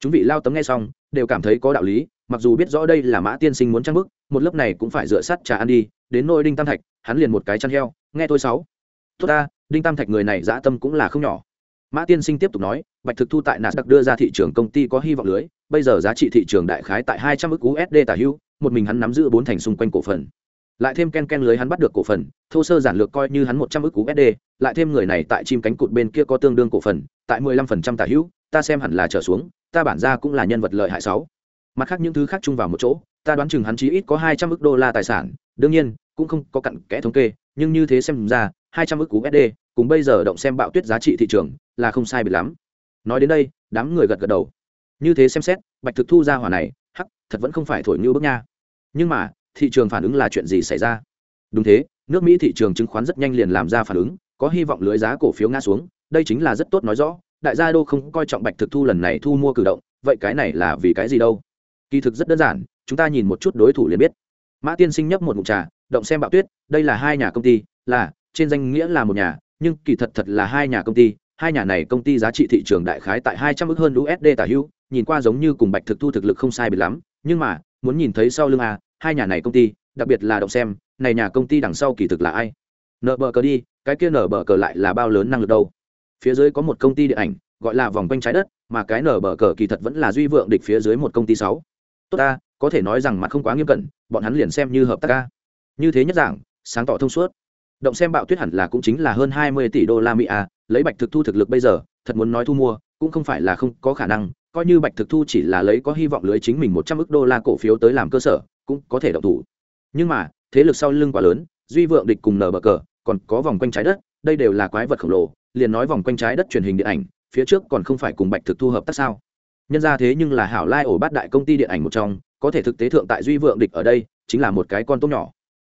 chúng vị lao tấm nghe xong, đều cảm thấy có đạo lý, mặc dù biết rõ đây là mã tiên sinh muốn trang bức, một lớp này cũng phải dựa sắt trà ăn đi, đến nôi đinh tam thạch, hắn liền một cái chăn heo, nghe tôi sáu. Tốt ta, đinh tam thạch người này dã tâm cũng là không nhỏ mã tiên sinh tiếp tục nói, bạch thực thu tại nasdaq đưa ra thị trường công ty có hy vọng lưới, bây giờ giá trị thị trường đại khái tại hai trăm ước usd tả hưu, một mình hắn nắm giữ bốn thành xung quanh cổ phần. Lại thêm ken ken lưới hắn bắt được cổ phần, thô sơ giản lược coi như hắn một trăm ước usd lại thêm người này tại chim cánh cụt bên kia có tương đương cổ phần, tại mười lăm phần trăm tả hữu ta xem hẳn là trở xuống, ta bản ra cũng là nhân vật lợi hại sáu. Mặt khác những thứ khác chung vào một chỗ, ta đoán chừng hắn chí ít có hai trăm ước đô la tài sản, đương nhiên, cũng không có cặn kẽ thống kê, nhưng như thế xem ra, hai trăm ước usd cùng bây giờ động xem bạo tuyết giá trị thị trường là không sai biệt lắm. Nói đến đây, đám người gật gật đầu. Như thế xem xét, bạch thực thu ra hỏa này, hắc, thật vẫn không phải thổi như bước nha. Nhưng mà, thị trường phản ứng là chuyện gì xảy ra? Đúng thế, nước mỹ thị trường chứng khoán rất nhanh liền làm ra phản ứng, có hy vọng lưới giá cổ phiếu ngã xuống, đây chính là rất tốt nói rõ, đại gia đô không coi trọng bạch thực thu lần này thu mua cử động, vậy cái này là vì cái gì đâu? Kỳ thực rất đơn giản, chúng ta nhìn một chút đối thủ liền biết. Mã tiên sinh nhấp một mụn trà, động xem bạo tuyết, đây là hai nhà công ty, là, trên danh nghĩa là một nhà, nhưng kỳ thật thật là hai nhà công ty hai nhà này công ty giá trị thị trường đại khái tại hai trăm ức hơn usd tả hữu, nhìn qua giống như cùng bạch thực thu thực lực không sai biệt lắm, nhưng mà, muốn nhìn thấy sau lưng a hai nhà này công ty, đặc biệt là động xem, này nhà công ty đằng sau kỳ thực là ai? Nợ bờ cờ đi, cái kia nở bờ cờ lại là bao lớn năng lực đâu? Phía dưới có một công ty điện ảnh, gọi là vòng quanh trái đất, mà cái nở bờ cờ kỳ thật vẫn là duy vượng địch phía dưới một công ty sáu. Tốt ta, có thể nói rằng mặt không quá nghiêm cẩn, bọn hắn liền xem như hợp tác ca. Như thế nhất dạng, sáng tỏ thông suốt. Động xem bạo tuyết hẳn là cũng chính là hơn hai mươi tỷ đô la mỹ à lấy bạch thực thu thực lực bây giờ, thật muốn nói thu mua, cũng không phải là không có khả năng, coi như bạch thực thu chỉ là lấy có hy vọng lưới chính mình một trăm ước đô la cổ phiếu tới làm cơ sở, cũng có thể động thủ. Nhưng mà, thế lực sau lưng quá lớn, duy vượng địch cùng nở bờ cờ, còn có vòng quanh trái đất, đây đều là quái vật khổng lồ, liền nói vòng quanh trái đất truyền hình điện ảnh, phía trước còn không phải cùng bạch thực thu hợp tác sao? Nhân ra thế nhưng là hảo lai ổ bát đại công ty điện ảnh một trong, có thể thực tế thượng tại duy vượng địch ở đây, chính là một cái con tốt nhỏ.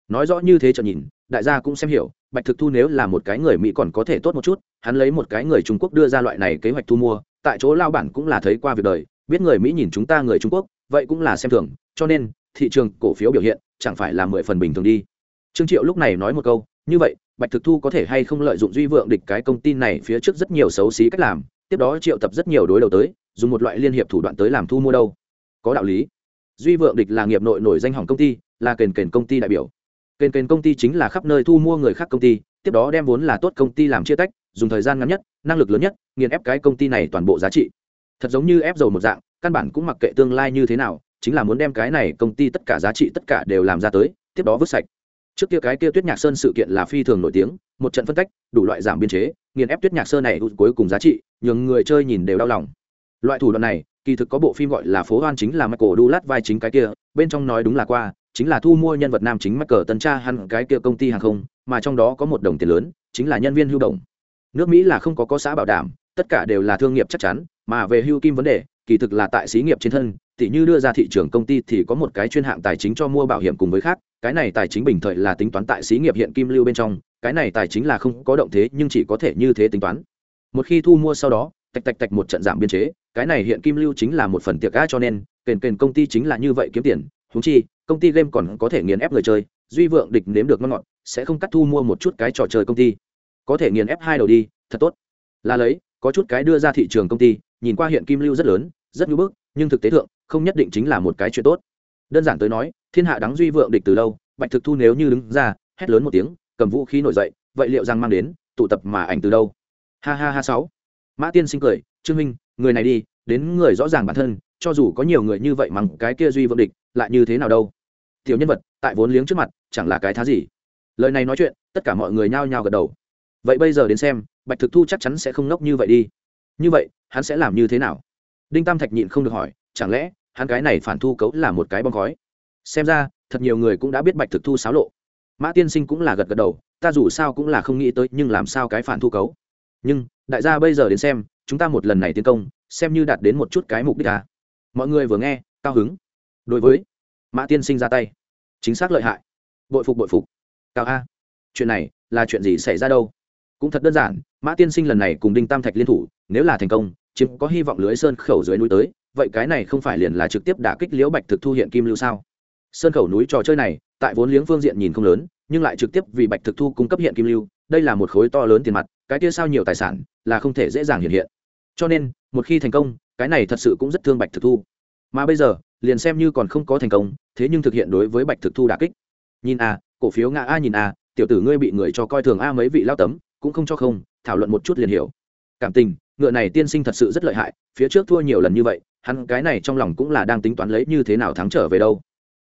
Nói rõ như thế cho nhìn, đại gia cũng xem hiểu bạch thực thu nếu là một cái người mỹ còn có thể tốt một chút, hắn lấy một cái người trung quốc đưa ra loại này kế hoạch thu mua, tại chỗ lao bản cũng là thấy qua việc đời, biết người mỹ nhìn chúng ta người trung quốc, vậy cũng là xem thường, cho nên, thị trường cổ phiếu biểu hiện chẳng phải là mười phần bình thường đi. Trương triệu lúc này nói một câu, như vậy, bạch thực thu có thể hay không lợi dụng duy vượng địch cái công ty này phía trước rất nhiều xấu xí cách làm, tiếp đó triệu tập rất nhiều đối đầu tới, dùng một loại liên hiệp thủ đoạn tới làm thu mua đâu? Có đạo lý. Duy vượng địch là nghiệp nội nổi danh hỏng công ty, là kền kền công ty đại biểu kền kền công ty chính là khắp nơi thu mua người khác công ty, tiếp đó đem vốn là tốt công ty làm chia tách, dùng thời gian ngắn nhất, năng lực lớn nhất, nghiền ép cái công ty này toàn bộ giá trị. Thật giống như ép dầu một dạng, căn bản cũng mặc kệ tương lai như thế nào, chính là muốn đem cái này công ty tất cả giá trị tất cả đều làm ra tới, tiếp đó vứt sạch. Trước kia cái kia tuyết nhạc sơn sự kiện là phi thường nổi tiếng, một trận phân cách, đủ loại giảm biên chế, nghiền ép tuyết nhạc sơn này cuối cùng giá trị, nhường người chơi nhìn đều đau lòng. Loại thủ đoạn này, kỳ thực có bộ phim gọi là phố hoan chính là michael dulat vai chính cái kia, bên trong nói đúng là qua chính là thu mua nhân vật nam chính mắc cờ tân tra hẳn cái kia công ty hàng không, mà trong đó có một đồng tiền lớn, chính là nhân viên hưu động. Nước mỹ là không có có xã bảo đảm, tất cả đều là thương nghiệp chắc chắn, mà về hưu kim vấn đề, kỳ thực là tại xí nghiệp trên thân tỷ như đưa ra thị trường công ty thì có một cái chuyên hạng tài chính cho mua bảo hiểm cùng với khác, cái này tài chính bình thời là tính toán tại xí nghiệp hiện kim lưu bên trong, cái này tài chính là không có động thế nhưng chỉ có thể như thế tính toán. Một khi thu mua sau đó, tạch tạch tạch một trận giảm biên chế, cái này hiện kim lưu chính là một phần tiệc ga cho nên, kền kền công ty chính là như vậy kiếm tiền húng chi, công ty game còn có thể nghiền ép người chơi, duy vượng địch nếm được ngon ngọt, sẽ không cắt thu mua một chút cái trò chơi công ty. Có thể nghiền ép hai đầu đi, thật tốt. Là lấy, có chút cái đưa ra thị trường công ty, nhìn qua hiện kim lưu rất lớn, rất nhu bức, nhưng thực tế thượng, không nhất định chính là một cái chuyện tốt. Đơn giản tới nói, thiên hạ đáng duy vượng địch từ lâu, bạch thực thu nếu như đứng ra, hét lớn một tiếng, cầm vũ khí nổi dậy, vậy liệu rằng mang đến, tụ tập mà ảnh từ đâu? Ha ha ha sáu. Mã tiên sinh cười, trương minh người này đi, đến người rõ ràng bản thân, cho dù có nhiều người như vậy mắng cái kia duy vượng địch lại như thế nào đâu? Tiểu nhân vật, tại vốn liếng trước mặt, chẳng là cái thá gì. Lời này nói chuyện, tất cả mọi người nhao nhao gật đầu. Vậy bây giờ đến xem, bạch thực thu chắc chắn sẽ không ngốc như vậy đi. Như vậy, hắn sẽ làm như thế nào? Đinh tam thạch nhịn không được hỏi, chẳng lẽ, hắn cái này phản thu cấu là một cái bong khói? Xem ra, thật nhiều người cũng đã biết bạch thực thu xáo lộ. Mã tiên sinh cũng là gật gật đầu, ta dù sao cũng là không nghĩ tới, nhưng làm sao cái phản thu cấu? Nhưng, đại gia bây giờ đến xem, chúng ta một lần này tiến công, xem như đạt đến một chút cái mục đích à. mọi người vừa nghe, cao hứng đối với mã tiên sinh ra tay, chính xác lợi hại. Bội phục bội phục. Cao a, chuyện này là chuyện gì xảy ra đâu? Cũng thật đơn giản, mã tiên sinh lần này cùng đinh tam thạch liên thủ, nếu là thành công, chiếm có hy vọng lưới sơn khẩu dưới núi tới, vậy cái này không phải liền là trực tiếp đả kích liễu bạch thực thu hiện kim lưu sao? Sơn khẩu núi trò chơi này, tại vốn liếng phương diện nhìn không lớn, nhưng lại trực tiếp vì bạch thực thu cung cấp hiện kim lưu, đây là một khối to lớn tiền mặt, cái kia sao nhiều tài sản là không thể dễ dàng hiện hiện. Cho nên, một khi thành công, cái này thật sự cũng rất thương bạch thực thu mà bây giờ, liền xem như còn không có thành công, thế nhưng thực hiện đối với bạch thực thu đà kích. Nhìn a cổ phiếu ngã a, nhìn a tiểu tử ngươi bị người cho coi thường a mấy vị lao tấm, cũng không cho không, thảo luận một chút liền hiểu. Cảm tình, ngựa này tiên sinh thật sự rất lợi hại, phía trước thua nhiều lần như vậy, hắn cái này trong lòng cũng là đang tính toán lấy như thế nào thắng trở về đâu.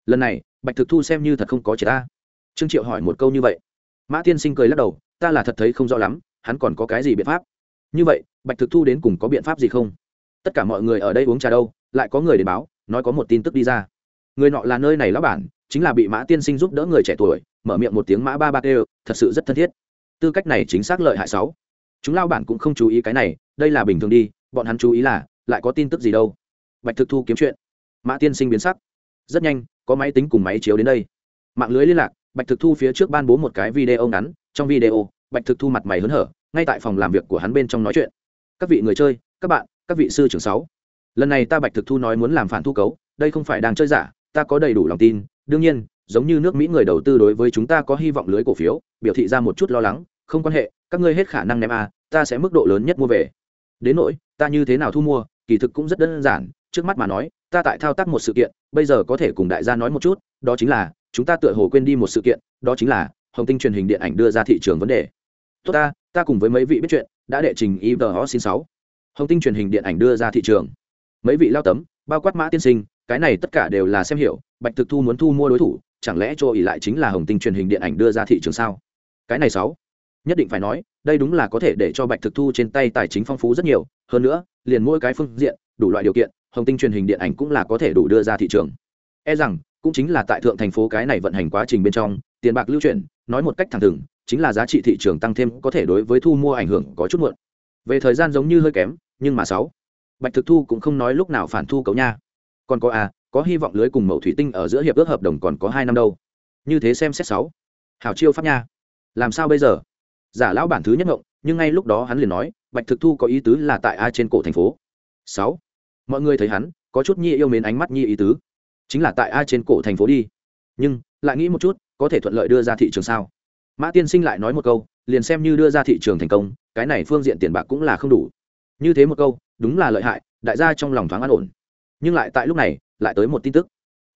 Lần này, bạch thực thu xem như thật không có chị ta trương triệu hỏi một câu như vậy. Mã tiên sinh cười lắc đầu, ta là thật thấy không rõ lắm, hắn còn có cái gì biện pháp? Như vậy, bạch thực thu đến cùng có biện pháp gì không? Tất cả mọi người ở đây uống trà đâu? Lại có người đến báo, nói có một tin tức đi ra. Người nọ là nơi này lão bản, chính là bị mã tiên sinh giúp đỡ người trẻ tuổi, mở miệng một tiếng mã ba ba kêu, thật sự rất thân thiết. Tư cách này chính xác lợi hại sáu. Chúng lao bản cũng không chú ý cái này, đây là bình thường đi, bọn hắn chú ý là, lại có tin tức gì đâu. Bạch thực thu kiếm chuyện. Mã tiên sinh biến sắc. Rất nhanh, có máy tính cùng máy chiếu đến đây. Mạng lưới liên lạc, bạch thực thu phía trước ban bố một cái video ngắn, trong video, bạch thực thu mặt mày hớn hở, ngay tại phòng làm việc của hắn bên trong nói chuyện. Các vị người chơi, các bạn, các vị sư trưởng sáu lần này ta bạch thực thu nói muốn làm phản thu cấu, đây không phải đang chơi giả, ta có đầy đủ lòng tin. Đương nhiên, giống như nước mỹ người đầu tư đối với chúng ta có hy vọng lưới cổ phiếu, biểu thị ra một chút lo lắng, không quan hệ, các ngươi hết khả năng ném a, ta sẽ mức độ lớn nhất mua về. Đến nỗi, ta như thế nào thu mua, kỳ thực cũng rất đơn giản, trước mắt mà nói, ta tại thao tác một sự kiện, bây giờ có thể cùng đại gia nói một chút, đó chính là, chúng ta tựa hồ quên đi một sự kiện, đó chính là, hồng tinh truyền hình điện ảnh đưa ra thị trường vấn đề. Tốt ta ta cùng với mấy vị biết chuyện, đã đệ trình ivr xin sáu. Hồng tinh truyền hình điện ảnh đưa ra thị trường mấy vị lao tấm, bao quát mã tiên sinh, cái này tất cả đều là xem hiểu, bạch thực thu muốn thu mua đối thủ, chẳng lẽ cho ỉ lại chính là hồng tinh truyền hình điện ảnh đưa ra thị trường sao? Cái này sáu, nhất định phải nói, đây đúng là có thể để cho bạch thực thu trên tay tài chính phong phú rất nhiều, hơn nữa, liền mỗi cái phương diện, đủ loại điều kiện, hồng tinh truyền hình điện ảnh cũng là có thể đủ đưa ra thị trường. E rằng, cũng chính là tại thượng thành phố cái này vận hành quá trình bên trong, tiền bạc lưu chuyển, nói một cách thẳng thừng, chính là giá trị thị trường tăng thêm có thể đối với thu mua ảnh hưởng có chút muộn. Về thời gian giống như hơi kém, nhưng mà sáu bạch thực thu cũng không nói lúc nào phản thu cậu nha. Còn có à có hy vọng lưới cùng mẫu thủy tinh ở giữa hiệp ước hợp đồng còn có hai năm đâu. Như thế xem xét sáu. Hảo chiêu pháp nha. Làm sao bây giờ? Giả lão bản thứ nhất ngộng, nhưng ngay lúc đó hắn liền nói, bạch thực thu có ý tứ là tại a trên cổ thành phố. Sáu. Mọi người thấy hắn, có chút nhi yêu mến ánh mắt nhi ý tứ. Chính là tại a trên cổ thành phố đi. Nhưng, lại nghĩ một chút, có thể thuận lợi đưa ra thị trường sao? Mã tiên sinh lại nói một câu, liền xem như đưa ra thị trường thành công, cái này phương diện tiền bạc cũng là không đủ. Như thế một câu đúng là lợi hại đại gia trong lòng thoáng an ổn. Nhưng lại tại lúc này lại tới một tin tức.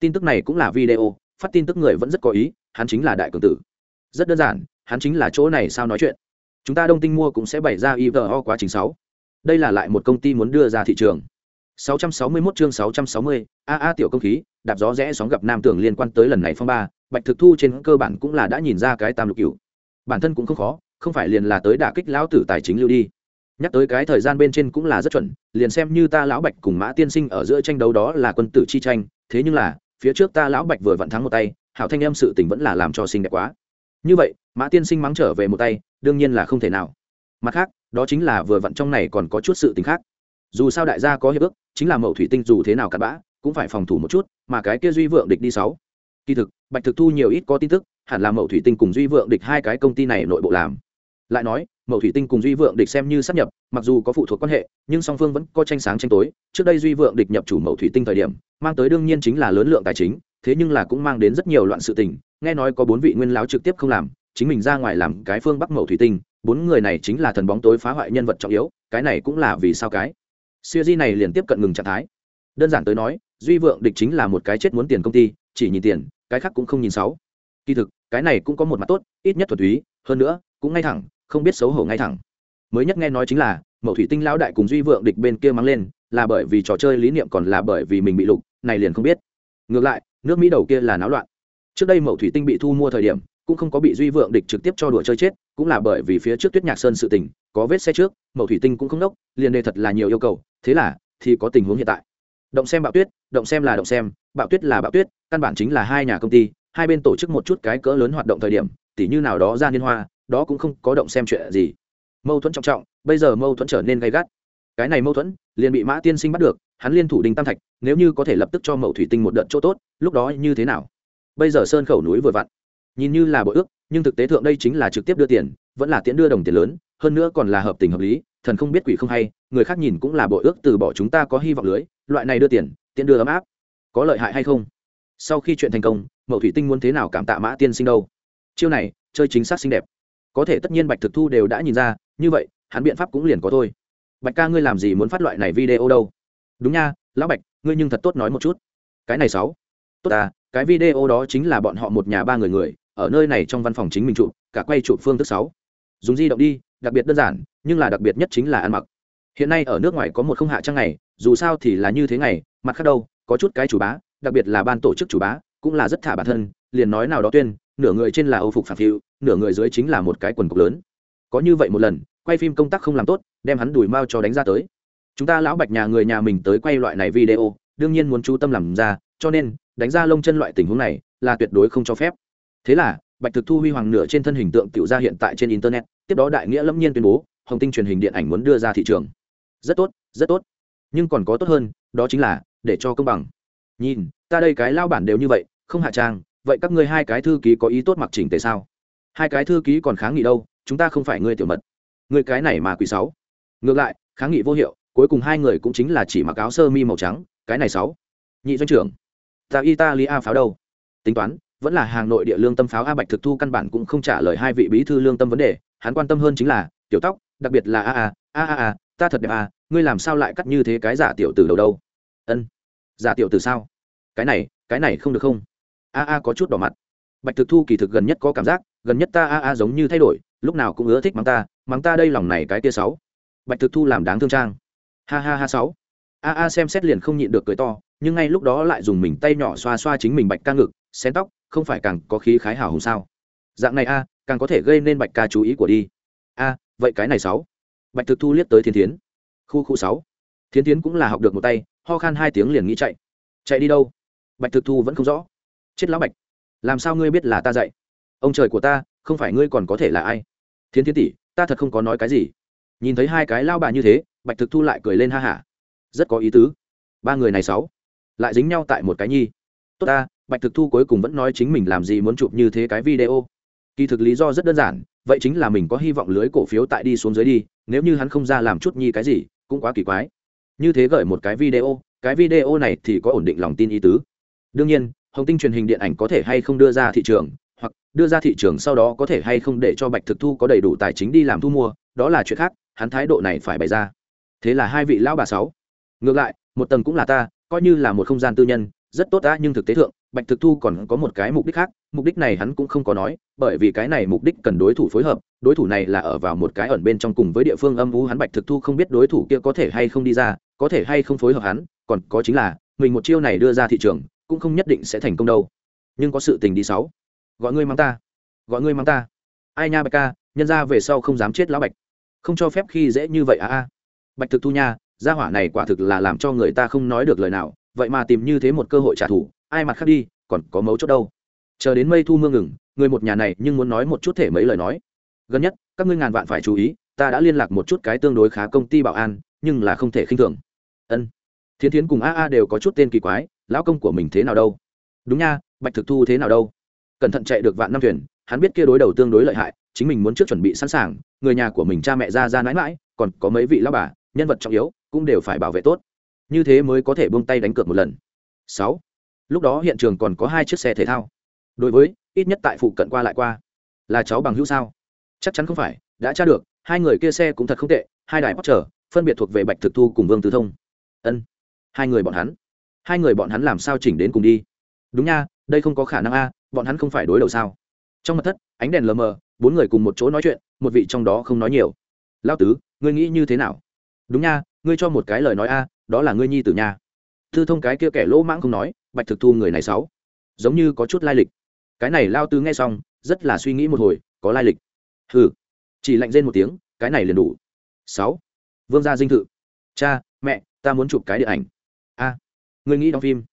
Tin tức này cũng là video phát tin tức người vẫn rất có ý hắn chính là đại cường tử. Rất đơn giản hắn chính là chỗ này sao nói chuyện. Chúng ta đông tinh mua cũng sẽ bày ra ivo quá trình sáu. Đây là lại một công ty muốn đưa ra thị trường. 661 chương 660, a a tiểu công khí đạp gió rẽ sóng gặp nam tưởng liên quan tới lần này phong ba bạch thực thu trên cơ bản cũng là đã nhìn ra cái tam lục cửu. Bản thân cũng không khó không phải liền là tới đả kích lão tử tài chính lưu đi nhắc tới cái thời gian bên trên cũng là rất chuẩn, liền xem như ta lão bạch cùng mã tiên sinh ở giữa tranh đấu đó là quân tử chi tranh, thế nhưng là, phía trước ta lão bạch vừa vặn thắng một tay, hảo thanh em sự tình vẫn là làm cho sinh đẹp quá. Như vậy, mã tiên sinh mắng trở về một tay, đương nhiên là không thể nào. Mặt khác, đó chính là vừa vặn trong này còn có chút sự tình khác. Dù sao đại gia có hiệp ước, chính là mậu thủy tinh dù thế nào cặn bã, cũng phải phòng thủ một chút, mà cái kia duy vượng địch đi sáu. Kỳ thực, bạch thực thu nhiều ít có tin tức, hẳn là mậu thủy tinh cùng duy vượng địch hai cái công ty này nội bộ làm. Lại nói mậu thủy tinh cùng duy vượng địch xem như sắp nhập, mặc dù có phụ thuộc quan hệ, nhưng song phương vẫn có tranh sáng tranh tối. Trước đây duy vượng địch nhập chủ mậu thủy tinh thời điểm, mang tới đương nhiên chính là lớn lượng tài chính, thế nhưng là cũng mang đến rất nhiều loạn sự tình. Nghe nói có bốn vị nguyên láo trực tiếp không làm, chính mình ra ngoài làm cái phương bắc mậu thủy tinh, bốn người này chính là thần bóng tối phá hoại nhân vật trọng yếu, cái này cũng là vì sao cái. Siêu di này liền tiếp cận ngừng trạng thái. Đơn giản tới nói, duy vượng địch chính là một cái chết muốn tiền công ty, chỉ nhìn tiền, cái khác cũng không nhìn sáu kỳ thực, cái này cũng có một mặt tốt, ít nhất thuật túy, hơn nữa, cũng ngay thẳng không biết xấu hổ ngay thẳng. Mới nhất nghe nói chính là, mậu thủy tinh lão đại cùng duy vượng địch bên kia mắng lên, là bởi vì trò chơi lý niệm còn là bởi vì mình bị lục, này liền không biết. Ngược lại, nước mỹ đầu kia là náo loạn. Trước đây mậu thủy tinh bị thu mua thời điểm, cũng không có bị duy vượng địch trực tiếp cho đùa chơi chết, cũng là bởi vì phía trước tuyết nhạc sơn sự tình, có vết xe trước, mậu thủy tinh cũng không đốc, liền đề thật là nhiều yêu cầu, thế là, thì có tình huống hiện tại. Động xem bạo tuyết, động xem là động xem, bạo tuyết là bạo tuyết, căn bản chính là hai nhà công ty, hai bên tổ chức một chút cái cỡ lớn hoạt động thời điểm, tỉ như nào đó ra liên hoa đó cũng không có động xem chuyện gì. Mâu thuẫn trọng trọng, bây giờ mâu thuẫn trở nên gay gắt. Cái này mâu thuẫn, liền bị mã tiên sinh bắt được, hắn liên thủ đình tam thạch, nếu như có thể lập tức cho mậu thủy tinh một đợt chỗ tốt, lúc đó như thế nào? Bây giờ sơn khẩu núi vừa vặn, nhìn như là bội ước, nhưng thực tế thượng đây chính là trực tiếp đưa tiền, vẫn là tiễn đưa đồng tiền lớn, hơn nữa còn là hợp tình hợp lý, thần không biết quỷ không hay, người khác nhìn cũng là bội ước, từ bỏ chúng ta có hy vọng lưới, loại này đưa tiền, tiễn đưa ấm áp, có lợi hại hay không? Sau khi chuyện thành công, mậu thủy tinh muốn thế nào cảm tạ mã tiên sinh đâu? Chiêu này, chơi chính xác xinh đẹp có thể tất nhiên bạch thực thu đều đã nhìn ra, như vậy, hắn biện pháp cũng liền có thôi. Bạch ca ngươi làm gì muốn phát loại này video đâu? Đúng nha, lão bạch, ngươi nhưng thật tốt nói một chút. Cái này sáu. Tốt à cái video đó chính là bọn họ một nhà ba người người, ở nơi này trong văn phòng chính mình chụp, cả quay chụp phương thức sáu. Dùng di động đi, đặc biệt đơn giản, nhưng là đặc biệt nhất chính là ăn mặc. Hiện nay ở nước ngoài có một không hạ trang ngày, dù sao thì là như thế này mặt khác đâu, có chút cái chủ bá, đặc biệt là ban tổ chức chủ bá, cũng là rất thả bản thân, liền nói nào đó tuyên nửa người trên là âu phục phản phiu, nửa người dưới chính là một cái quần cục lớn. Có như vậy một lần, quay phim công tác không làm tốt, đem hắn đùi mao cho đánh ra tới. Chúng ta lão bạch nhà người nhà mình tới quay loại này video, đương nhiên muốn chú tâm làm ra, cho nên, đánh ra lông chân loại tình huống này, là tuyệt đối không cho phép. Thế là, bạch thực thu huy hoàng nửa trên thân hình tượng tiểu ra hiện tại trên internet, tiếp đó đại nghĩa lâm nhiên tuyên bố, hồng tinh truyền hình điện ảnh muốn đưa ra thị trường. Rất tốt rất tốt. Nhưng còn có tốt hơn, đó chính là, để cho công bằng. Nhìn, ta đây cái lao bản đều như vậy, không hạ trang vậy các ngươi hai cái thư ký có ý tốt mặc chỉnh tề sao? Hai cái thư ký còn kháng nghị đâu, chúng ta không phải ngươi tiểu mật. Ngươi cái này mà quỷ sáu. Ngược lại, kháng nghị vô hiệu, cuối cùng hai người cũng chính là chỉ mặc áo sơ mi màu trắng, cái này sáu. Nhị doanh trưởng, ta italia pháo đâu? Tính toán, vẫn là hàng nội địa lương tâm pháo a bạch thực thu căn bản cũng không trả lời hai vị bí thư lương tâm vấn đề, hắn quan tâm hơn chính là, tiểu tóc, đặc biệt là a a a a a, ta thật đẹp a, ngươi làm sao lại cắt như thế cái giả tiểu từ đầu đâu? Ân, giả tiểu từ sao? Cái này cái này không được không? A a có chút đỏ mặt. Bạch thực thu kỳ thực gần nhất có cảm giác, gần nhất ta a a giống như thay đổi, lúc nào cũng ưa thích mắng ta mắng ta đây lòng này cái tia sáu. Bạch thực thu làm đáng thương trang. Ha ha ha sáu. A a xem xét liền không nhịn được cười to, nhưng ngay lúc đó lại dùng mình tay nhỏ xoa xoa chính mình bạch ca ngực, xén tóc, không phải càng có khí khái hào hùng sao? Dạng này a, càng có thể gây nên bạch ca chú ý của đi. A, vậy cái này sáu. Bạch thực thu liếc tới thiên tiến khu khu sáu. Thiên tiến cũng là học được một tay, ho khan hai tiếng liền nghĩ chạy. Chạy đi đâu? Bạch thực thu vẫn không rõ chết lão bạch, làm sao ngươi biết là ta dạy? Ông trời của ta, không phải ngươi còn có thể là ai? Thiên thiến tỷ, ta thật không có nói cái gì. Nhìn thấy hai cái lao bà như thế, bạch thực thu lại cười lên ha hả. Rất có ý tứ. Ba người này sáu, lại dính nhau tại một cái nhi. Tốt ta, bạch thực thu cuối cùng vẫn nói chính mình làm gì muốn chụp như thế cái video. Kỳ thực lý do rất đơn giản, vậy chính là mình có hy vọng lưới cổ phiếu tại đi xuống dưới đi, nếu như hắn không ra làm chút nhi cái gì, cũng quá kỳ quái. Như thế gửi một cái video cái video này thì có ổn định lòng tin ý tứ. Đương nhiên hồng tinh truyền hình điện ảnh có thể hay không đưa ra thị trường, hoặc đưa ra thị trường sau đó có thể hay không để cho bạch thực thu có đầy đủ tài chính đi làm thu mua, đó là chuyện khác, hắn thái độ này phải bày ra. Thế là hai vị lão bà sáu. Ngược lại, một tầng cũng là ta, coi như là một không gian tư nhân, rất tốt ta, nhưng thực tế thượng, bạch thực thu còn có một cái mục đích khác, mục đích này hắn cũng không có nói, bởi vì cái này mục đích cần đối thủ phối hợp, đối thủ này là ở vào một cái ẩn bên trong cùng với địa phương âm u, hắn bạch thực thu không biết đối thủ kia có thể hay không đi ra, có thể hay không phối hợp hắn, còn có chính là, mình một chiêu này đưa ra thị trường cũng không nhất định sẽ thành công đâu. Nhưng có sự tình đi sáu. Gọi ngươi mang ta. Gọi ngươi mang ta. Ai nha bạch ca, nhân ra về sau không dám chết lão bạch. Không cho phép khi dễ như vậy à a. Bạch thực thu nha, gia hỏa này quả thực là làm cho người ta không nói được lời nào. Vậy mà tìm như thế một cơ hội trả thù, ai mặt khác đi, còn có mấu chốt đâu. Chờ đến mây thu mưa ngừng, người một nhà này nhưng muốn nói một chút thể mấy lời nói. Gần nhất, các ngươi ngàn vạn phải chú ý, ta đã liên lạc một chút cái tương đối khá công ty bảo an, nhưng là không thể khinh thường. Ân. Thiến thiến cùng a a đều có chút tên kỳ quái lão công của mình thế nào đâu? Đúng nha, bạch thực thu thế nào đâu? Cẩn thận chạy được vạn năm thuyền, hắn biết kia đối đầu tương đối lợi hại, chính mình muốn trước chuẩn bị sẵn sàng, người nhà của mình cha mẹ ra ra mãi mãi, còn có mấy vị lão bà, nhân vật trọng yếu, cũng đều phải bảo vệ tốt. Như thế mới có thể buông tay đánh cược một lần. Sáu. Lúc đó hiện trường còn có hai chiếc xe thể thao. Đối với, ít nhất tại phụ cận qua lại qua. Là cháu bằng hữu sao? Chắc chắn không phải, đã tra được, hai người kia xe cũng thật không tệ, hai đài bóc trở phân biệt thuộc về bạch thực thu cùng vương tư thông. Ân, hai người bọn hắn hai người bọn hắn làm sao chỉnh đến cùng đi? Đúng nha, đây không có khả năng a, bọn hắn không phải đối đầu sao? Trong mật thất, ánh đèn lờ mờ, bốn người cùng một chỗ nói chuyện, một vị trong đó không nói nhiều. Lao tứ, ngươi nghĩ như thế nào? Đúng nha, ngươi cho một cái lời nói a, đó là ngươi nhi tử nha. Thư thông cái kia kẻ lỗ mãng không nói, bạch thực thu người này sáu giống như có chút lai lịch. Cái này lao tứ nghe xong, rất là suy nghĩ một hồi, có lai lịch. Ừ chỉ lạnh rên một tiếng, cái này liền đủ. Sáu, vương gia dinh thự. Cha, mẹ, ta muốn chụp cái điện ảnh. A ngươi nghĩ đóng phim?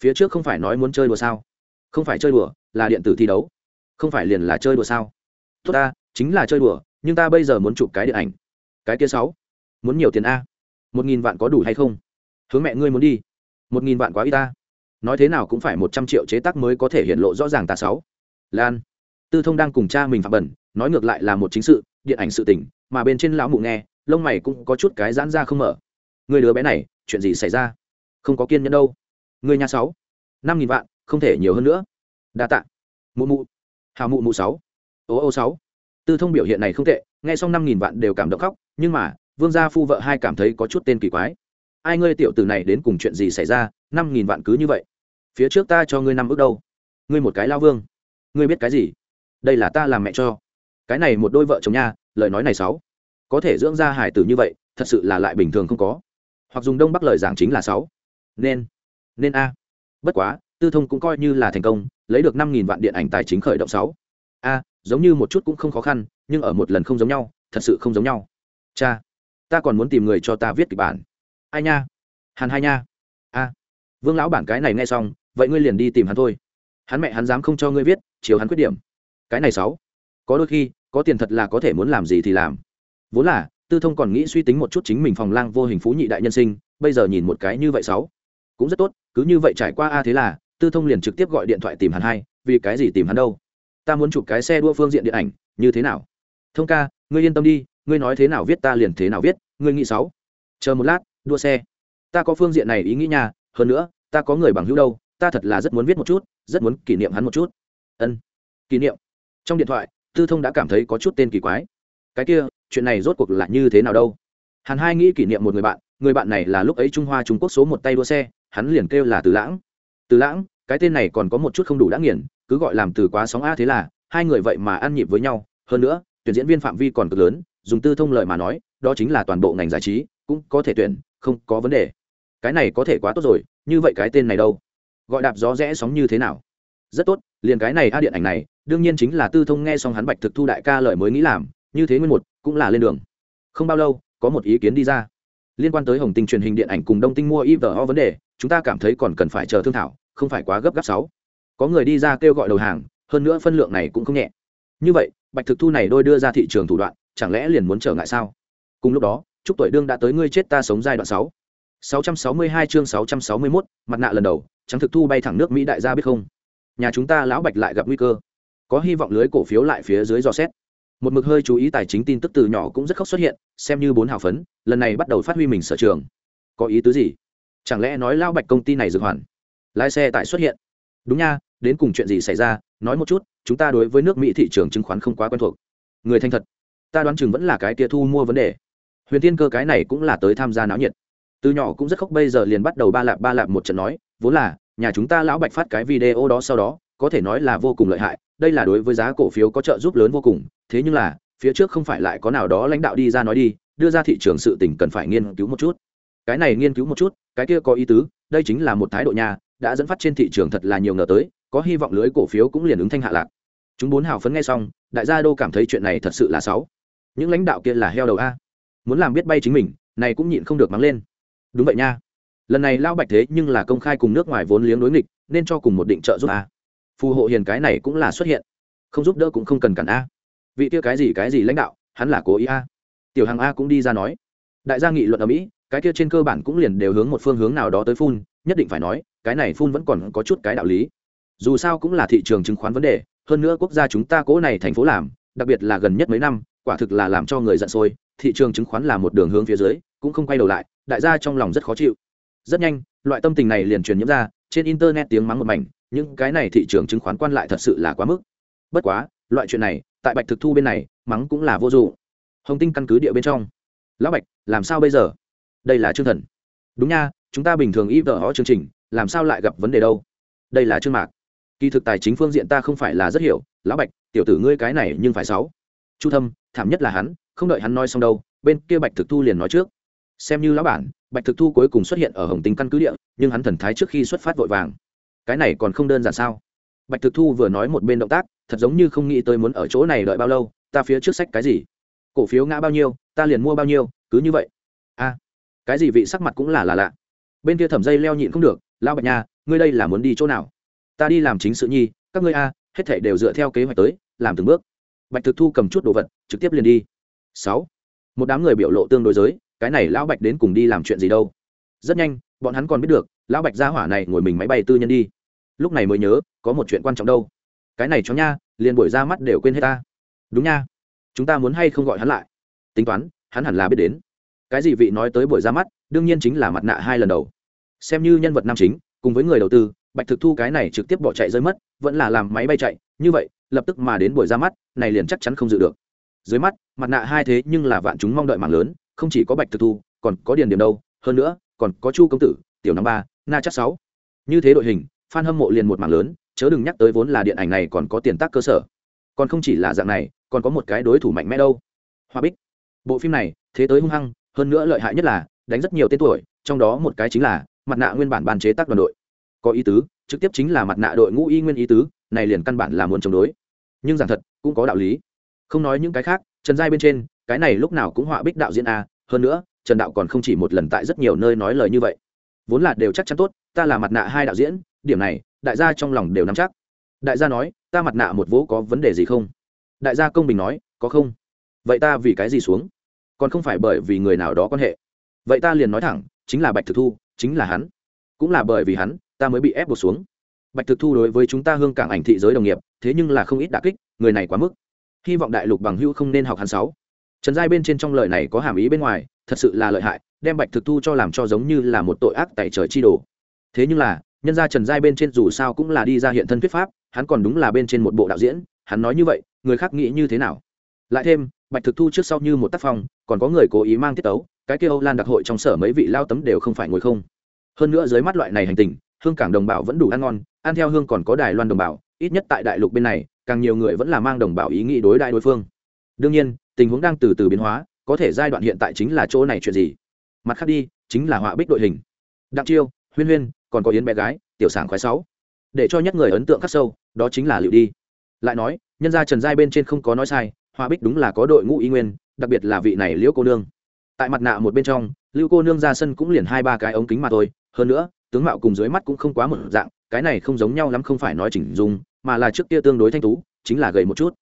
Phía trước không phải nói muốn chơi đùa sao? Không phải chơi đùa, là điện tử thi đấu. Không phải liền là chơi đùa sao? Tốt ta, chính là chơi đùa, nhưng ta bây giờ muốn chụp cái điện ảnh. Cái kia sáu. Muốn nhiều tiền a? Một nghìn vạn có đủ hay không? Hướng mẹ ngươi muốn đi. Một nghìn vạn quá y ta. Nói thế nào cũng phải một trăm triệu chế tác mới có thể hiện lộ rõ ràng ta sáu. Lan. Tư thông đang cùng cha mình phạm bẩn, nói ngược lại là một chính sự, điện ảnh sự tình, mà bên trên lão mụ nghe, lông mày cũng có chút cái giãn ra không mở. Người đứa bé này, chuyện gì xảy ra? Không có kiên nhẫn đâu. Người nhà sáu, năm nghìn vạn, không thể nhiều hơn nữa. Đa tạ. Mụ mụ. Hào mụ mụ sáu. Ô ô sáu. Tư thông biểu hiện này không tệ, nghe xong năm nghìn vạn đều cảm động khóc, nhưng mà, vương gia phu vợ hai cảm thấy có chút tên kỳ quái. Ai ngươi tiểu tử này đến cùng chuyện gì xảy ra, năm nghìn vạn cứ như vậy. Phía trước ta cho ngươi năm ước đâu. Ngươi một cái lao vương. Ngươi biết cái gì? Đây là ta làm mẹ cho. Cái này một đôi vợ chồng nha, lời nói này sáu. Có thể dưỡng ra hải tử như vậy, thật sự là lại bình thường không có. Hoặc dùng đông bắc lời giảng chính là sáu nên nên a. Bất quá, tư thông cũng coi như là thành công, lấy được năm nghìn vạn điện ảnh tài chính khởi động sáu. A, giống như một chút cũng không khó khăn, nhưng ở một lần không giống nhau, thật sự không giống nhau. Cha, ta còn muốn tìm người cho ta viết kịch bản. Ai nha? Hàn hai nha. A. Vương lão bản cái này nghe xong, vậy ngươi liền đi tìm hắn thôi. Hắn mẹ hắn dám không cho ngươi viết, chiều hắn khuyết điểm. Cái này sáu. Có đôi khi, có tiền thật là có thể muốn làm gì thì làm. Vốn là, tư thông còn nghĩ suy tính một chút chính mình phòng lang vô hình phú nhị đại nhân sinh, bây giờ nhìn một cái như vậy sáu cũng rất tốt cứ như vậy trải qua a thế là tư thông liền trực tiếp gọi điện thoại tìm hắn hai vì cái gì tìm hắn đâu? Ta muốn chụp cái xe đua phương diện điện ảnh như thế nào? Thông ca ngươi yên tâm đi ngươi nói thế nào viết ta liền thế nào viết ngươi nghĩ sáu. Chờ một lát đua xe. Ta có phương diện này ý nghĩ nhà, hơn nữa ta có người bằng hữu đâu ta thật là rất muốn viết một chút rất muốn kỷ niệm hắn một chút. Ân kỷ niệm. Trong điện thoại tư thông đã cảm thấy có chút tên kỳ quái. Cái kia chuyện này rốt cuộc là như thế nào đâu? Hàn hai nghĩ kỷ niệm một người bạn người bạn này là lúc ấy trung hoa trung quốc số một tay đua xe hắn liền kêu là từ lãng. Từ lãng, cái tên này còn có một chút không đủ đã nghiền, cứ gọi làm từ quá sóng a thế là, hai người vậy mà ăn nhịp với nhau. Hơn nữa, tuyển diễn viên phạm vi còn cực lớn, dùng tư thông lợi mà nói, đó chính là toàn bộ ngành giải trí, cũng có thể tuyển, không có vấn đề. Cái này có thể quá tốt rồi, như vậy cái tên này đâu? Gọi đạp gió rẽ sóng như thế nào? Rất tốt, liền cái này a điện ảnh này, đương nhiên chính là tư thông nghe xong hắn bạch thực thu đại ca lời mới nghĩ làm, như thế nguyên một, cũng là lên đường. Không bao lâu, có một ý kiến đi ra. Liên quan tới hồng tinh truyền hình điện ảnh cùng đông tinh mua ivo vấn đề chúng ta cảm thấy còn cần phải chờ thương thảo không phải quá gấp gáp sáu có người đi ra kêu gọi đầu hàng hơn nữa phân lượng này cũng không nhẹ như vậy bạch thực thu này đôi đưa ra thị trường thủ đoạn chẳng lẽ liền muốn trở ngại sao cùng lúc đó chúc tuổi đương đã tới ngươi chết ta sống giai đoạn sáu 662 chương 661, mặt nạ lần đầu, trắng thực thu bay thẳng nước Mỹ đại gia biết không? Nhà chúng ta lão Bạch lại gặp nguy cơ. Có hy vọng lưới cổ phiếu lại phía dưới dò xét. Một mực hơi chú ý tài chính tin tức từ nhỏ cũng rất khóc xuất hiện, xem như bốn hào phấn, lần này bắt đầu phát huy mình sở trường. Có ý tứ gì? Chẳng lẽ nói lao Bạch công ty này dược hoàn? Lái xe tại xuất hiện. Đúng nha, đến cùng chuyện gì xảy ra, nói một chút, chúng ta đối với nước Mỹ thị trường chứng khoán không quá quen thuộc. Người thành thật, ta đoán chừng vẫn là cái kia thu mua vấn đề. Huyền Tiên Cơ cái này cũng là tới tham gia náo nhiệt từ nhỏ cũng rất khóc bây giờ liền bắt đầu ba lạp ba lạp một trận nói vốn là nhà chúng ta lão bạch phát cái video đó sau đó có thể nói là vô cùng lợi hại đây là đối với giá cổ phiếu có trợ giúp lớn vô cùng thế nhưng là phía trước không phải lại có nào đó lãnh đạo đi ra nói đi đưa ra thị trường sự tỉnh cần phải nghiên cứu một chút cái này nghiên cứu một chút cái kia có ý tứ, đây chính là một thái độ nhà đã dẫn phát trên thị trường thật là nhiều ngờ tới, có hy vọng lưới cổ phiếu cũng liền ứng thanh hạ lạc. Chúng bốn hào phấn nghe xong, đại gia đô cảm thấy chuyện này thật sự là xấu. Những lãnh đạo kia là heo đầu a. Muốn làm biết bay chính mình, này cũng nhịn không được mắng lên. Đúng vậy nha. Lần này lao bạch thế nhưng là công khai cùng nước ngoài vốn liếng đối nghịch, nên cho cùng một định trợ giúp a. Phù hộ hiền cái này cũng là xuất hiện. Không giúp đỡ cũng không cần cản a. Vị kia cái gì cái gì lãnh đạo, hắn là cố ý a. Tiểu hàng a cũng đi ra nói. Đại gia nghị luận ở mỹ cái kia trên cơ bản cũng liền đều hướng một phương hướng nào đó tới phun, nhất định phải nói, cái này phun vẫn còn có chút cái đạo lý. Dù sao cũng là thị trường chứng khoán vấn đề, hơn nữa quốc gia chúng ta cố này thành phố làm, đặc biệt là gần nhất mấy năm, quả thực là làm cho người giận sôi, thị trường chứng khoán là một đường hướng phía dưới, cũng không quay đầu lại, đại gia trong lòng rất khó chịu. Rất nhanh, loại tâm tình này liền truyền nhiễm ra, trên internet tiếng mắng một mảnh, những cái này thị trường chứng khoán quan lại thật sự là quá mức. Bất quá, loại chuyện này, tại bạch thực thu bên này, mắng cũng là vô dụng. Hồng tinh căn cứ địa bên trong. Lão bạch, làm sao bây giờ? Đây là chương thần. Đúng nha, chúng ta bình thường y vợ họ chương trình, làm sao lại gặp vấn đề đâu? Đây là chương mạc. Kỳ thực tài chính phương diện ta không phải là rất hiểu, lão bạch, tiểu tử ngươi cái này nhưng phải sáu. Chu thâm, thảm nhất là hắn, không đợi hắn nói xong đâu, bên kia bạch thực thu liền nói trước. Xem như lão bản, bạch thực thu cuối cùng xuất hiện ở hồng tinh căn cứ địa, nhưng hắn thần thái trước khi xuất phát vội vàng. Cái này còn không đơn giản sao? Bạch thực thu vừa nói một bên động tác, thật giống như không nghĩ tới muốn ở chỗ này đợi bao lâu, ta phía trước sách cái gì? Cổ phiếu ngã bao nhiêu, ta liền mua bao nhiêu, cứ như vậy. A cái gì vị sắc mặt cũng là là lạ. Bên kia thẩm dây leo nhịn không được lao bạch nha, ngươi đây là muốn đi chỗ nào? Ta đi làm chính sự nhi, các ngươi a, hết thể đều dựa theo kế hoạch tới, làm từng bước. Bạch thực thu cầm chút đồ vật, trực tiếp liền đi. Sáu. Một đám người biểu lộ tương đối giới, cái này lão bạch đến cùng đi làm chuyện gì đâu? Rất nhanh, bọn hắn còn biết được, lão bạch gia hỏa này ngồi mình máy bay tư nhân đi. Lúc này mới nhớ, có một chuyện quan trọng đâu. Cái này cho nha, liền buổi ra mắt đều quên hết ta. Đúng nha, chúng ta muốn hay không gọi hắn lại? Tính toán, hắn hẳn là biết đến cái gì vị nói tới buổi ra mắt, đương nhiên chính là mặt nạ hai lần đầu. Xem như nhân vật nam chính, cùng với người đầu tư, bạch thực thu cái này trực tiếp bỏ chạy rơi mất, vẫn là làm máy bay chạy, như vậy, lập tức mà đến buổi ra mắt, này liền chắc chắn không dự được. Dưới mắt, mặt nạ hai thế nhưng là vạn chúng mong đợi mạng lớn, không chỉ có bạch thực thu, còn có điền điểm đâu, hơn nữa, còn có chu công tử, tiểu năm ba, na chắc sáu. Như thế đội hình f a n hâm mộ liền một mạng lớn, chớ đừng nhắc tới vốn là điện ảnh này còn có tiền tác cơ sở. Còn không chỉ là dạng này, còn có một cái đối thủ mạnh mẽ đâu. Hoa bích. Bộ phim này, thế tới hung hăng hơn nữa lợi hại nhất là, đánh rất nhiều tên tuổi, trong đó một cái chính là mặt nạ nguyên bản bàn chế tác đoàn đội. Có ý tứ, trực tiếp chính là mặt nạ đội ngũ y nguyên ý tứ, này liền căn bản là muốn chống đối. Nhưng giảng thật, cũng có đạo lý. Không nói những cái khác, trần giai bên trên, cái này lúc nào cũng họa bích đạo diễn a, hơn nữa, trần đạo còn không chỉ một lần tại rất nhiều nơi nói lời như vậy. Vốn là đều chắc chắn tốt, ta là mặt nạ hai đạo diễn, điểm này, đại gia trong lòng đều nắm chắc. Đại gia nói, ta mặt nạ một vố có vấn đề gì không? Đại gia công bình nói, có không? Vậy ta vì cái gì xuống? Còn không phải bởi vì người nào đó quan hệ. Vậy ta liền nói thẳng, chính là bạch thực thu, chính là hắn. Cũng là bởi vì hắn, ta mới bị ép buộc xuống. Bạch thực thu đối với chúng ta hương cảng ảnh thị giới đồng nghiệp, thế nhưng là không ít đà kích, người này quá mức. Hy vọng đại lục bằng hữu không nên học hắn sáu trần giai bên trên trong lời này có hàm ý bên ngoài, thật sự là lợi hại, đem bạch thực thu cho làm cho giống như là một tội ác tại trời chi đồ. Thế nhưng là, nhân gia trần giai bên trên dù sao cũng là đi ra hiện thân thuyết pháp, hắn còn đúng là bên trên một bộ đạo diễn, hắn nói như vậy, người khác nghĩ như thế nào? Lại thêm, bạch thực thu trước sau như một tác phong còn có người cố ý mang tiết tấu, cái kia âu lan đặc hội trong sở mấy vị lao tấm đều không phải ngồi không. Hơn nữa dưới mắt loại này hành tình, hương cảng đồng bào vẫn đủ ăn ngon, ăn theo hương còn có đài loan đồng bào, ít nhất tại đại lục bên này, càng nhiều người vẫn là mang đồng bào ý nghĩ đối đại đối phương. Đương nhiên, tình huống đang từ từ biến hóa, có thể giai đoạn hiện tại chính là chỗ này chuyện gì. Mặt khác đi, chính là họa bích đội hình. Đặng chiêu, huyên huyên, còn có yến bé gái, tiểu sản khoái sáu. Để cho nhất người ấn tượng khắc sâu, đó chính là liệu đi. Lại nói, nhân gia trần giai bên trên không có nói sai, họa bích đúng là có đội ngũ y nguyên đặc biệt là vị này liễu cô nương. Tại mặt nạ một bên trong lưu cô nương ra sân cũng liền hai ba cái ống kính mà thôi. Hơn nữa, tướng mạo cùng dưới mắt cũng không quá một dạng, cái này không giống nhau lắm không phải nói chỉnh dung, mà là trước kia tương đối thanh tú, chính là gầy một chút.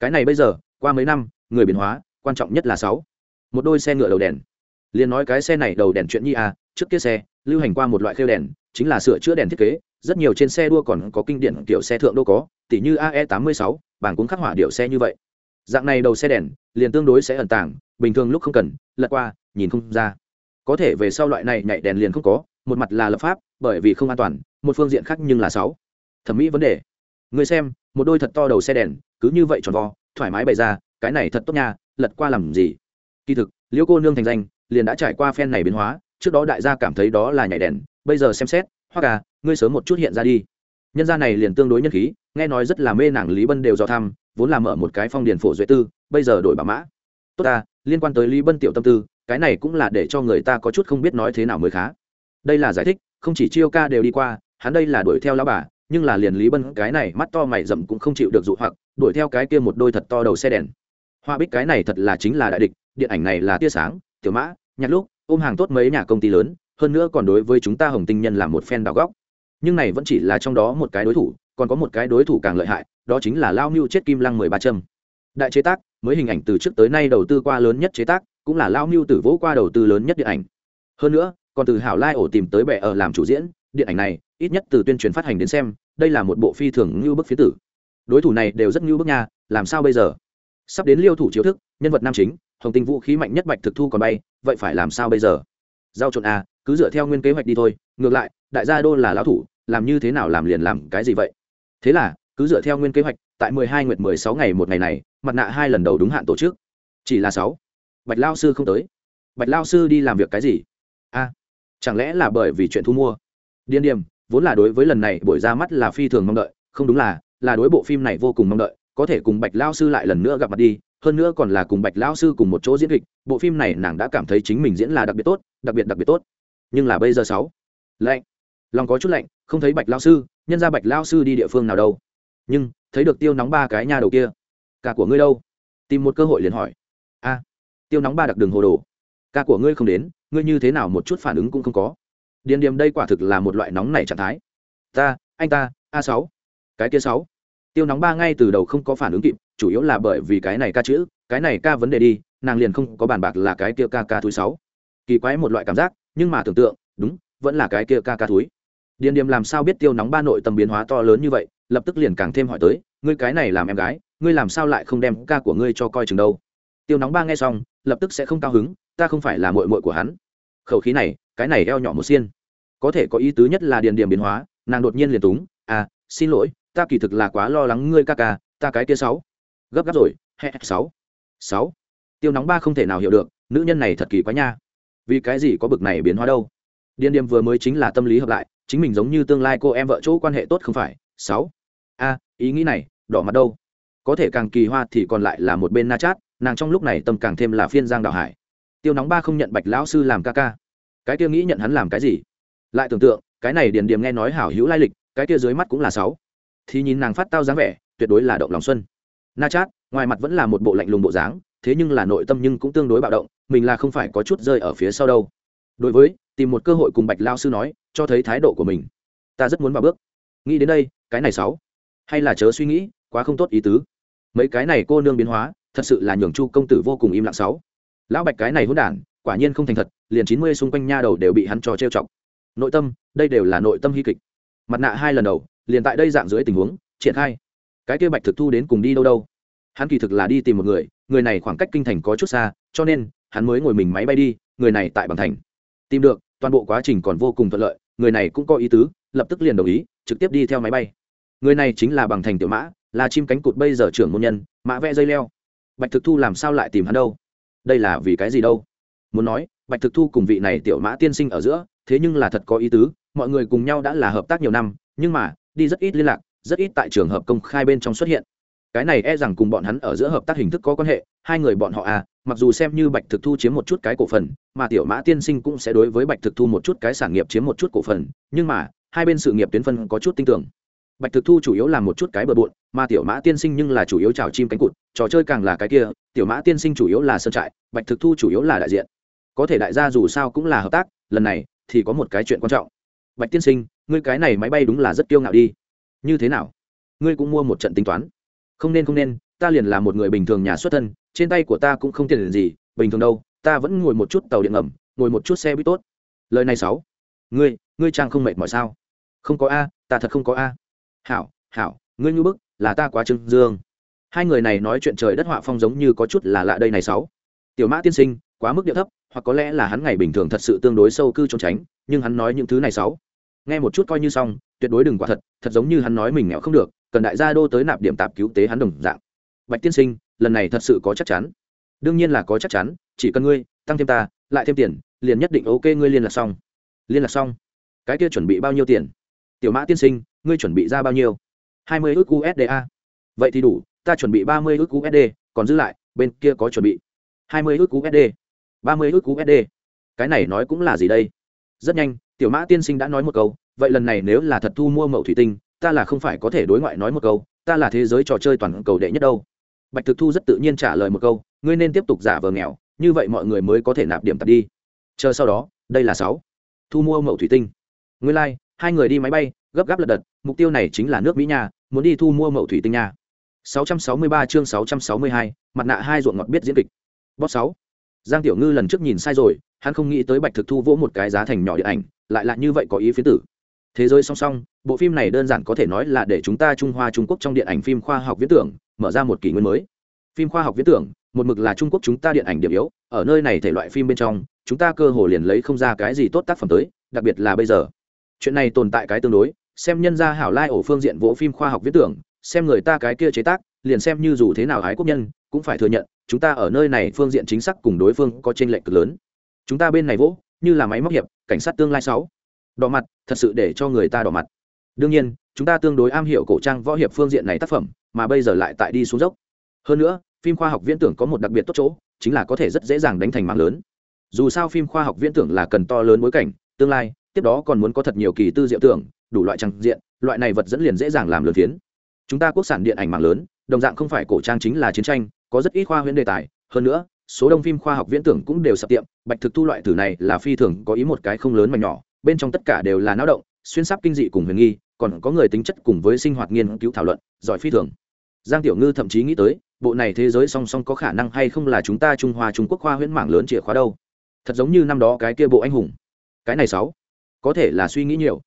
Cái này bây giờ, qua mấy năm, người biến hóa, quan trọng nhất là sáu. Một đôi xe ngựa đầu đèn. Liền nói cái xe này đầu đèn chuyện nhi à trước kia xe, lưu hành qua một loại khêu đèn, chính là sửa chữa đèn thiết kế, rất nhiều trên xe đua còn có kinh điển kiểu xe thượng đô có, tỉ như ae 86 bảng cũng khắc họa điệu xe như vậy. Dạng này đầu xe đèn liền tương đối sẽ ẩn tàng, bình thường lúc không cần, lật qua, nhìn không ra. Có thể về sau loại này nhạy đèn liền không có, một mặt là lập pháp, bởi vì không an toàn, một phương diện khác nhưng là sáu. Thẩm mỹ vấn đề. Người xem, một đôi thật to đầu xe đèn, cứ như vậy tròn vo, thoải mái bày ra, cái này thật tốt nha, lật qua làm gì? Kỳ thực, liễu cô nương thành danh, liền đã trải qua phen này biến hóa, trước đó đại gia cảm thấy đó là nhảy đèn, bây giờ xem xét hoặc à ngươi sớm một chút hiện ra đi. Nhân gia này liền tương đối nhân khí nghe nói rất là mê nàng lý bân đều do thăm, vốn là mở một cái phong điền phổ duệ tư, bây giờ đổi bà mã. Tốt ta, liên quan tới lý bân tiểu tâm tư, cái này cũng là để cho người ta có chút không biết nói thế nào mới khá. Đây là giải thích, không chỉ chiêu ca đều đi qua, hắn đây là đuổi theo lão bà, nhưng là liền lý bân cái này mắt to mày rậm cũng không chịu được dụ hoặc, đuổi theo cái kia một đôi thật to đầu xe đèn. Hoa bích cái này thật là chính là đại địch, điện ảnh này là tia sáng, tiểu mã nhặt lúc, ôm hàng tốt mấy nhà công ty lớn, hơn nữa còn đối với chúng ta hồng tinh nhân là một phen đào góc. Nhưng này vẫn chỉ là trong đó một cái đối thủ còn có một cái đối thủ càng lợi hại, đó chính là lao mưu chết kim lăng mười ba trâm đại chế tác, mới hình ảnh từ trước tới nay đầu tư qua lớn nhất chế tác, cũng là lao mưu tử vỗ qua đầu tư lớn nhất điện ảnh. Hơn nữa, còn từ hảo lai ổ tìm tới bệ ở làm chủ diễn, điện ảnh này, ít nhất từ tuyên truyền phát hành đến xem, đây là một bộ phi thường ngưu bức phía tử. Đối thủ này đều rất ngưu bức nha, làm sao bây giờ? Sắp đến liêu thủ chiếu thức, nhân vật nam chính, hồng tinh vũ khí mạnh nhất bạch thực thu còn bay, vậy phải làm sao bây giờ? Giao trộn a cứ dựa theo nguyên kế hoạch đi thôi, ngược lại, đại gia đô là lão thủ, làm như thế nào làm liền làm cái gì vậy? Thế là, cứ dựa theo nguyên kế hoạch, tại mười hai nguyệt mười sáu ngày một ngày này, mặt nạ hai lần đầu đúng hạn tổ chức. Chỉ là sáu. Bạch lao sư không tới. Bạch lao sư đi làm việc cái gì? A, chẳng lẽ là bởi vì chuyện thu mua? Điên điềm, vốn là đối với lần này buổi ra mắt là phi thường mong đợi, không đúng là là đối bộ phim này vô cùng mong đợi, có thể cùng bạch lao sư lại lần nữa gặp mặt đi, hơn nữa còn là cùng bạch lao sư cùng một chỗ diễn kịch, bộ phim này nàng đã cảm thấy chính mình diễn là đặc biệt tốt, đặc biệt đặc biệt tốt. Nhưng là bây giờ sáu. Lạnh. Lòng có chút lạnh không thấy bạch lao sư, nhân ra bạch lao sư đi địa phương nào đâu. Nhưng, thấy được tiêu nóng ba cái nha đầu kia. Cả của ngươi đâu? Tìm một cơ hội liền hỏi. A, tiêu nóng ba đặc đường hồ đồ. Ca của ngươi không đến, ngươi như thế nào một chút phản ứng cũng không có. Điền điềm đây quả thực là một loại nóng này trạng thái. Ta, anh ta, a sáu. Cái kia sáu. Tiêu nóng ba ngay từ đầu không có phản ứng kịp, chủ yếu là bởi vì cái này ca chữ, cái này ca vấn đề đi, nàng liền không có bàn bạc là cái kia ca ca thúi sáu. Kỳ quái một loại cảm giác, nhưng mà tưởng tượng, đúng, vẫn là cái kia ca ca thúi điền điềm làm sao biết tiêu nóng ba nội tâm biến hóa to lớn như vậy, lập tức liền càng thêm hỏi tới, ngươi cái này làm em gái, ngươi làm sao lại không đem ca của ngươi cho coi chừng đâu? Tiêu nóng ba nghe xong, lập tức sẽ không cao hứng, ta không phải là mội mội của hắn. Khẩu khí này, cái này eo nhỏ một xiên. Có thể có ý tứ nhất là điền điểm biến hóa, nàng đột nhiên liền túng à xin lỗi, ta kỳ thực là quá lo lắng ngươi ca ca, ta cái kia sáu. Gấp gáp rồi hẹ sáu. Sáu? Tiêu nóng ba không thể nào hiểu được, nữ nhân này thật kỳ quá nha. Vì cái gì có bực này biến hóa đâu? Điền điểm vừa mới chính là tâm lý hợp lại chính mình giống như tương lai cô em vợ chỗ quan hệ tốt không phải. Sáu. A, ý nghĩ này, đỏ mặt đâu? Có thể càng kỳ hoa thì còn lại là một bên na chát, nàng trong lúc này tâm càng thêm là phiên giang đào hải. Tiêu nóng ba không nhận bạch lão sư làm ca ca. Cái kia nghĩ nhận hắn làm cái gì? Lại tưởng tượng, cái này điền điểm nghe nói hảo hữu lai lịch, cái kia dưới mắt cũng là sáu. Thì nhìn nàng phát tao dáng vẻ, tuyệt đối là động lòng xuân. Na chát, ngoài mặt vẫn là một bộ lạnh lùng bộ dáng, thế nhưng là nội tâm nhưng cũng tương đối bạo động, mình là không phải có chút rơi ở phía sau đâu. Đối với tìm một cơ hội cùng bạch lao sư nói, cho thấy thái độ của mình. Ta rất muốn vào bước. Nghĩ đến đây, cái này sáu. Hay là chớ suy nghĩ, quá không tốt ý tứ. Mấy cái này cô nương biến hóa, thật sự là nhường chu công tử vô cùng im lặng sáu. Lão bạch cái này hôn đản, quả nhiên không thành thật, liền chín mươi xung quanh nha đầu đều bị hắn trò trêu chọc. Nội tâm, đây đều là nội tâm hy kịch. Mặt nạ hai lần đầu, liền tại đây dạng dưới tình huống, triển khai. Cái kia bạch thực thu đến cùng đi đâu đâu? Hắn kỳ thực là đi tìm một người người này khoảng cách kinh thành có chút xa, cho nên, hắn mới ngồi mình máy bay đi, người này tại bằng thành tìm được, toàn bộ quá trình còn vô cùng thuận lợi, người này cũng có ý tứ, lập tức liền đồng ý, trực tiếp đi theo máy bay. Người này chính là bằng thành tiểu mã, là chim cánh cụt bây giờ trưởng môn nhân, mã vẽ dây leo. Bạch thực thu làm sao lại tìm hắn đâu? Đây là vì cái gì đâu? Muốn nói, bạch thực thu cùng vị này tiểu mã tiên sinh ở giữa, thế nhưng là thật có ý tứ, mọi người cùng nhau đã là hợp tác nhiều năm, nhưng mà, đi rất ít liên lạc, rất ít tại trường hợp công khai bên trong xuất hiện cái này e rằng cùng bọn hắn ở giữa hợp tác hình thức có quan hệ, hai người bọn họ à mặc dù xem như bạch thực thu chiếm một chút cái cổ phần, mà tiểu mã tiên sinh cũng sẽ đối với bạch thực thu một chút cái sản nghiệp chiếm một chút cổ phần, nhưng mà, hai bên sự nghiệp tuyến phân có chút tin tưởng. Bạch thực thu chủ yếu là một chút cái bờ bộn, mà tiểu mã tiên sinh nhưng là chủ yếu trào chim cánh cụt, trò chơi càng là cái kia, tiểu mã tiên sinh chủ yếu là sơn trại, bạch thực thu chủ yếu là đại diện. Có thể đại gia dù sao cũng là hợp tác, lần này, thì có một cái chuyện quan trọng. Bạch tiên sinh, ngươi cái này máy bay đúng là rất kiêu ngạo đi. Như thế nào? Ngươi cũng mua một trận tính toán không nên không nên, ta liền là một người bình thường nhà xuất thân, trên tay của ta cũng không tiền gì, bình thường đâu, ta vẫn ngồi một chút tàu điện ngầm, ngồi một chút xe buýt tốt. Lời này sáu. Ngươi ngươi trang không mệt mỏi sao? Không có a, ta thật không có a. Hảo hảo, ngươi như bức, là ta quá trưng dương. Hai người này nói chuyện trời đất họa phong giống như có chút là lạ đây này sáu. Tiểu mã tiên sinh, quá mức địa thấp, hoặc có lẽ là hắn ngày bình thường thật sự tương đối sâu cư trốn tránh, nhưng hắn nói những thứ này sáu. Nghe một chút coi như xong, tuyệt đối đừng quả thật thật giống như hắn nói mình nghèo không được cần đại gia đô tới nạp điểm tạp cứu tế hắn đồng dạng. Bạch tiên sinh, lần này thật sự có chắc chắn. Đương nhiên là có chắc chắn, chỉ cần ngươi tăng thêm ta, lại thêm tiền, liền nhất định ok ngươi liên lạc xong. Liên lạc xong? Cái kia chuẩn bị bao nhiêu tiền? Tiểu mã tiên sinh, ngươi chuẩn bị ra bao nhiêu? Hai mươi ước usda vậy thì đủ, ta chuẩn bị ba mươi ước usd còn giữ lại, bên kia có chuẩn bị. Hai mươi ước usd ba mươi ước usd cái này nói cũng là gì đây? Rất nhanh, tiểu mã tiên sinh đã nói một câu, vậy lần này nếu là thật thu mua mậu thủy tinh ta là không phải có thể đối ngoại nói một câu ta là thế giới trò chơi toàn cầu đệ nhất đâu. Bạch thực thu rất tự nhiên trả lời một câu ngươi nên tiếp tục giả vờ nghèo như vậy mọi người mới có thể nạp điểm tập đi. Chờ sau đó đây là sáu. Thu mua mậu thủy tinh. Nguyên lai、like, hai người đi máy bay gấp gáp lật đật mục tiêu này chính là nước mỹ nha muốn đi thu mua mậu thủy tinh nha. 663 chương 662, mặt nạ hai ruộng ngọt biết diễn kịch. Bót sáu. Giang tiểu ngư lần trước nhìn sai rồi hắn không nghĩ tới bạch thực thu vỗ một cái giá thành nhỏ điện ảnh lại là như vậy có ý phía tử thế giới song song, bộ phim này đơn giản có thể nói là để chúng ta trung hoa, trung quốc trong điện ảnh phim khoa học viễn tưởng, mở ra một kỷ nguyên mới. Phim khoa học viễn tưởng, một mực là trung quốc chúng ta điện ảnh điểm yếu, ở nơi này thể loại phim bên trong, chúng ta cơ hồ liền lấy không ra cái gì tốt tác phẩm tới, đặc biệt là bây giờ. Chuyện này tồn tại cái tương đối, xem nhân gia hảo lai ổ phương diện vỗ phim khoa học viễn tưởng, xem người ta cái kia chế tác, liền xem như dù thế nào ái quốc nhân, cũng phải thừa nhận, chúng ta ở nơi này phương diện chính xác cùng đối phương có tranh lệch cực lớn. Chúng ta bên này vỗ, như là máy móc hiệp, cảnh sát tương lai sáu. Đỏ mặt thật sự để cho người ta đỏ mặt. Đương nhiên, chúng ta tương đối am hiểu cổ trang võ hiệp phương diện này tác phẩm, mà bây giờ lại tại đi xuống dốc. Hơn nữa, phim khoa học viễn tưởng có một đặc biệt tốt chỗ, chính là có thể rất dễ dàng đánh thành mạng lớn. Dù sao phim khoa học viễn tưởng là cần to lớn bối cảnh, tương lai, tiếp đó còn muốn có thật nhiều kỳ tư diệu tưởng, đủ loại trang diện, loại này vật dẫn liền dễ dàng làm lớn phiến. Chúng ta quốc sản điện ảnh mạng lớn, đồng dạng không phải cổ trang chính là chiến tranh, có rất ít khoa huyễn đề tài. Hơn nữa, số đông phim khoa học viễn tưởng cũng đều sập tiệm, bạch thực thu loại thử này là phi thường có ý một cái không lớn mà nhỏ bên trong tất cả đều là náo động, xuyên sắp kinh dị cùng huyền nghi, còn có người tính chất cùng với sinh hoạt nghiên cứu thảo luận, giỏi phi thường. Giang tiểu ngư thậm chí nghĩ tới, bộ này thế giới song song có khả năng hay không là chúng ta trung hoa trung quốc khoa huyễn mảng lớn chìa khóa đâu? Thật giống như năm đó cái kia bộ anh hùng. Cái này sáu, có thể là suy nghĩ nhiều.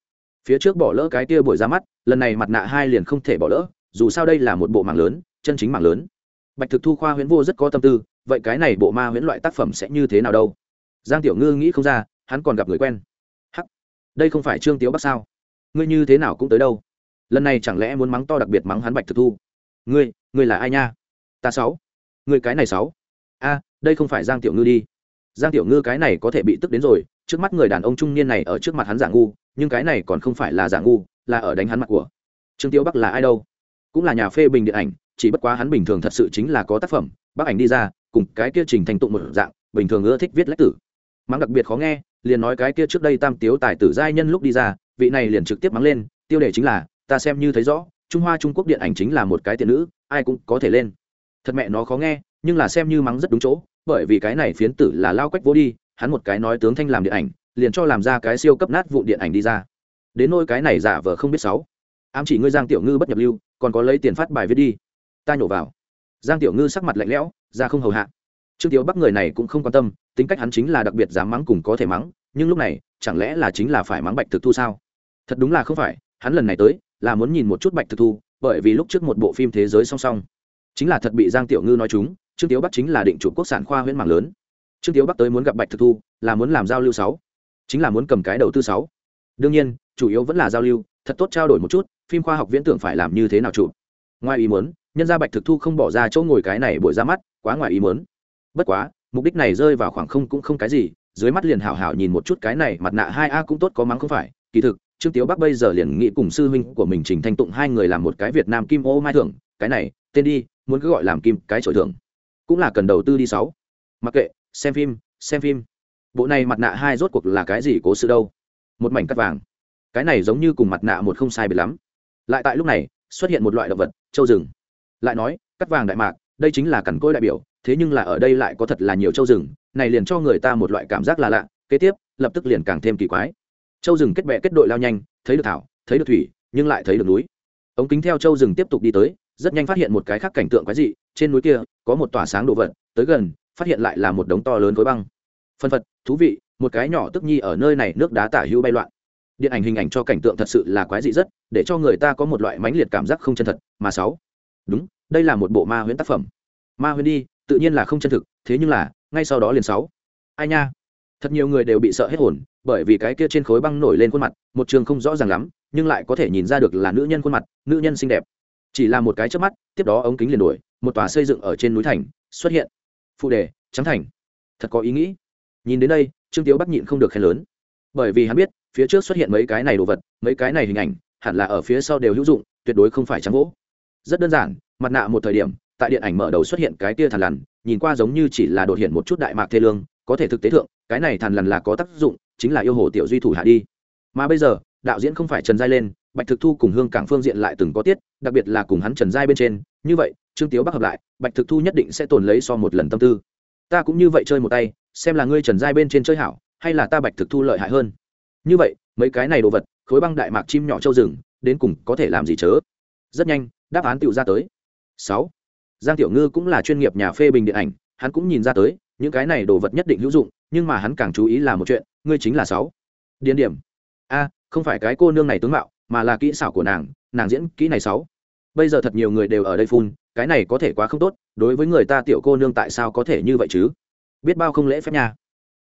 Phía trước bỏ lỡ cái kia buổi ra mắt, lần này mặt nạ hai liền không thể bỏ lỡ, dù sao đây là một bộ mạng lớn, chân chính mạng lớn. Bạch thực thu khoa huyễn vô rất có tâm tư, vậy cái này bộ ma huyễn loại tác phẩm sẽ như thế nào đâu? Giang tiểu ngư nghĩ không ra, hắn còn gặp người quen đây không phải trương tiếu bắc sao? Ngươi như thế nào cũng tới đâu? Lần này chẳng lẽ muốn mắng to đặc biệt mắng hắn bạch thực thu? Ngươi ngươi là ai nha? Ta sáu. Ngươi cái này sáu. A, đây không phải giang tiểu ngư đi. Giang tiểu ngư cái này có thể bị tức đến rồi. Trước mắt người đàn ông trung niên này ở trước mặt hắn giả ngu, nhưng cái này còn không phải là giả ngu, là ở đánh hắn mặt của. Trương tiếu bắc là ai đâu? Cũng là nhà phê bình điện ảnh, chỉ bất quá hắn bình thường thật sự chính là có tác phẩm. Bác ảnh đi ra, cùng cái kia trình thành tụng một dạng, bình thường ưa thích viết lách tử. Mắng đặc biệt khó nghe liền nói cái kia trước đây tam tiếu tài tử giai nhân lúc đi ra, vị này liền trực tiếp mắng lên, tiêu đề chính là, ta xem như thấy rõ, trung hoa trung quốc điện ảnh chính là một cái tiện nữ, ai cũng có thể lên. Thật mẹ nó khó nghe, nhưng là xem như mắng rất đúng chỗ, bởi vì cái này phiến tử là lao quách vô đi, hắn một cái nói tướng thanh làm điện ảnh, liền cho làm ra cái siêu cấp nát vụ điện ảnh đi ra. Đến nôi cái này giả vờ không biết sáu ám chỉ ngươi giang tiểu ngư bất nhập lưu, còn có lấy tiền phát bài viết đi. Ta nhổ vào. Giang tiểu ngư sắc mặt lạnh lẽo, ra không hầu hạ. Trương tiểu bắc người này cũng không quan tâm tính cách hắn chính là đặc biệt dám mắng cùng có thể mắng, nhưng lúc này, chẳng lẽ là chính là phải mắng bạch thực thu sao? Thật đúng là không phải, hắn lần này tới, là muốn nhìn một chút bạch thực thu, bởi vì lúc trước một bộ phim thế giới song song. Chính là thật bị giang tiểu ngư nói chúng, trương tiếu bắc chính là định chủ quốc sản khoa huyễn mạng lớn. Trương tiếu bắc tới muốn gặp bạch thực thu, là muốn làm giao lưu sáu. Chính là muốn cầm cái đầu tư sáu. Đương nhiên, chủ yếu vẫn là giao lưu, thật tốt trao đổi một chút, phim khoa học viễn tưởng phải làm như thế nào chụp ngoài ý muốn, nhân gia bạch thực thu không bỏ ra chỗ ngồi cái này buổi ra mắt, quá ngoài ý muốn. Bất quá mục đích này rơi vào khoảng không cũng không cái gì, dưới mắt liền hảo hảo nhìn một chút cái này, mặt nạ hai a cũng tốt, có mắng không phải. Kỳ thực, trương tiếu bắc bây giờ liền nghĩ cùng sư huynh của mình trình thanh tụng hai người làm một cái việt nam kim ô mai thưởng. Cái này, tên đi, muốn cứ gọi làm kim, cái trội thưởng. Cũng là cần đầu tư đi sáu. Mặc kệ, xem phim xem phim. Bộ này mặt nạ hai rốt cuộc là cái gì cố sự đâu? Một mảnh cắt vàng. Cái này giống như cùng mặt nạ một không sai biệt lắm. Lại tại lúc này, xuất hiện một loại động vật, châu rừng. Lại nói, cắt vàng đại mạc, đây chính là cằn cỗi đại biểu thế nhưng là ở đây lại có thật là nhiều châu rừng, này liền cho người ta một loại cảm giác là lạ, kế tiếp, lập tức liền càng thêm kỳ quái. Châu rừng kết bè kết đội lao nhanh, thấy được thảo, thấy được thủy, nhưng lại thấy được núi. Ống kính theo châu rừng tiếp tục đi tới, rất nhanh phát hiện một cái khác cảnh tượng quái dị, trên núi kia, có một tỏa sáng đồ vật, tới gần, phát hiện lại là một đống to lớn khối băng. Phân phật, thú vị, một cái nhỏ tức nhi ở nơi này nước đá tả hữu bay loạn. Điện ảnh hình ảnh cho cảnh tượng thật sự là quái dị rất, để cho người ta có một loại mãnh liệt cảm giác không chân thật, mà sáu. Đúng, đây là một bộ ma huyễn tác phẩm. Ma huyễn đi tự nhiên là không chân thực, thế nhưng là, ngay sau đó liền sáu. Ai nha? Thật nhiều người đều bị sợ hết hồn, bởi vì cái kia trên khối băng nổi lên khuôn mặt, một trường không rõ ràng lắm, nhưng lại có thể nhìn ra được là nữ nhân khuôn mặt, nữ nhân xinh đẹp. Chỉ là một cái trước mắt, tiếp đó ống kính liền đổi, một tòa xây dựng ở trên núi thành, xuất hiện. Phụ đề, trắng thành. Thật có ý nghĩ. Nhìn đến đây, trương tiếu bắc nhịn không được khen lớn. Bởi vì hắn biết, phía trước xuất hiện mấy cái này đồ vật, mấy cái này hình ảnh, hẳn là ở phía sau đều hữu dụng, tuyệt đối không phải trắng gỗ rất đơn giản, mặt nạ một thời điểm tại điện ảnh mở đầu xuất hiện cái tia thằn lằn, nhìn qua giống như chỉ là đột hiện một chút đại mạc thê lương, có thể thực tế thượng, cái này thằn lằn là có tác dụng, chính là yêu hồ tiểu duy thủ hạ đi. Mà bây giờ, đạo diễn không phải trần giai lên, bạch thực thu cùng hương cảng phương diện lại từng có tiết, đặc biệt là cùng hắn trần giai bên trên. Như vậy, trương tiếu bắc hợp lại, bạch thực thu nhất định sẽ tồn lấy so một lần tâm tư. Ta cũng như vậy chơi một tay, xem là ngươi trần giai bên trên chơi hảo, hay là ta bạch thực thu lợi hại hơn. Như vậy, mấy cái này đồ vật, khối băng đại mạc chim nhỏ châu rừng, đến cùng có thể làm gì chớ? Rất nhanh, đáp án tựu ra tới. Sáu giang tiểu ngư cũng là chuyên nghiệp nhà phê bình điện ảnh, hắn cũng nhìn ra tới, những cái này đồ vật nhất định hữu dụng, nhưng mà hắn càng chú ý là một chuyện, ngươi chính là sáu. Điển điểm. A, không phải cái cô nương này tướng mạo, mà là kỹ xảo của nàng nàng diễn kỹ này sáu. Bây giờ thật nhiều người đều ở đây phun, cái này có thể quá không tốt, đối với người ta tiểu cô nương tại sao có thể như vậy chứ? Biết bao không lễ phép nha.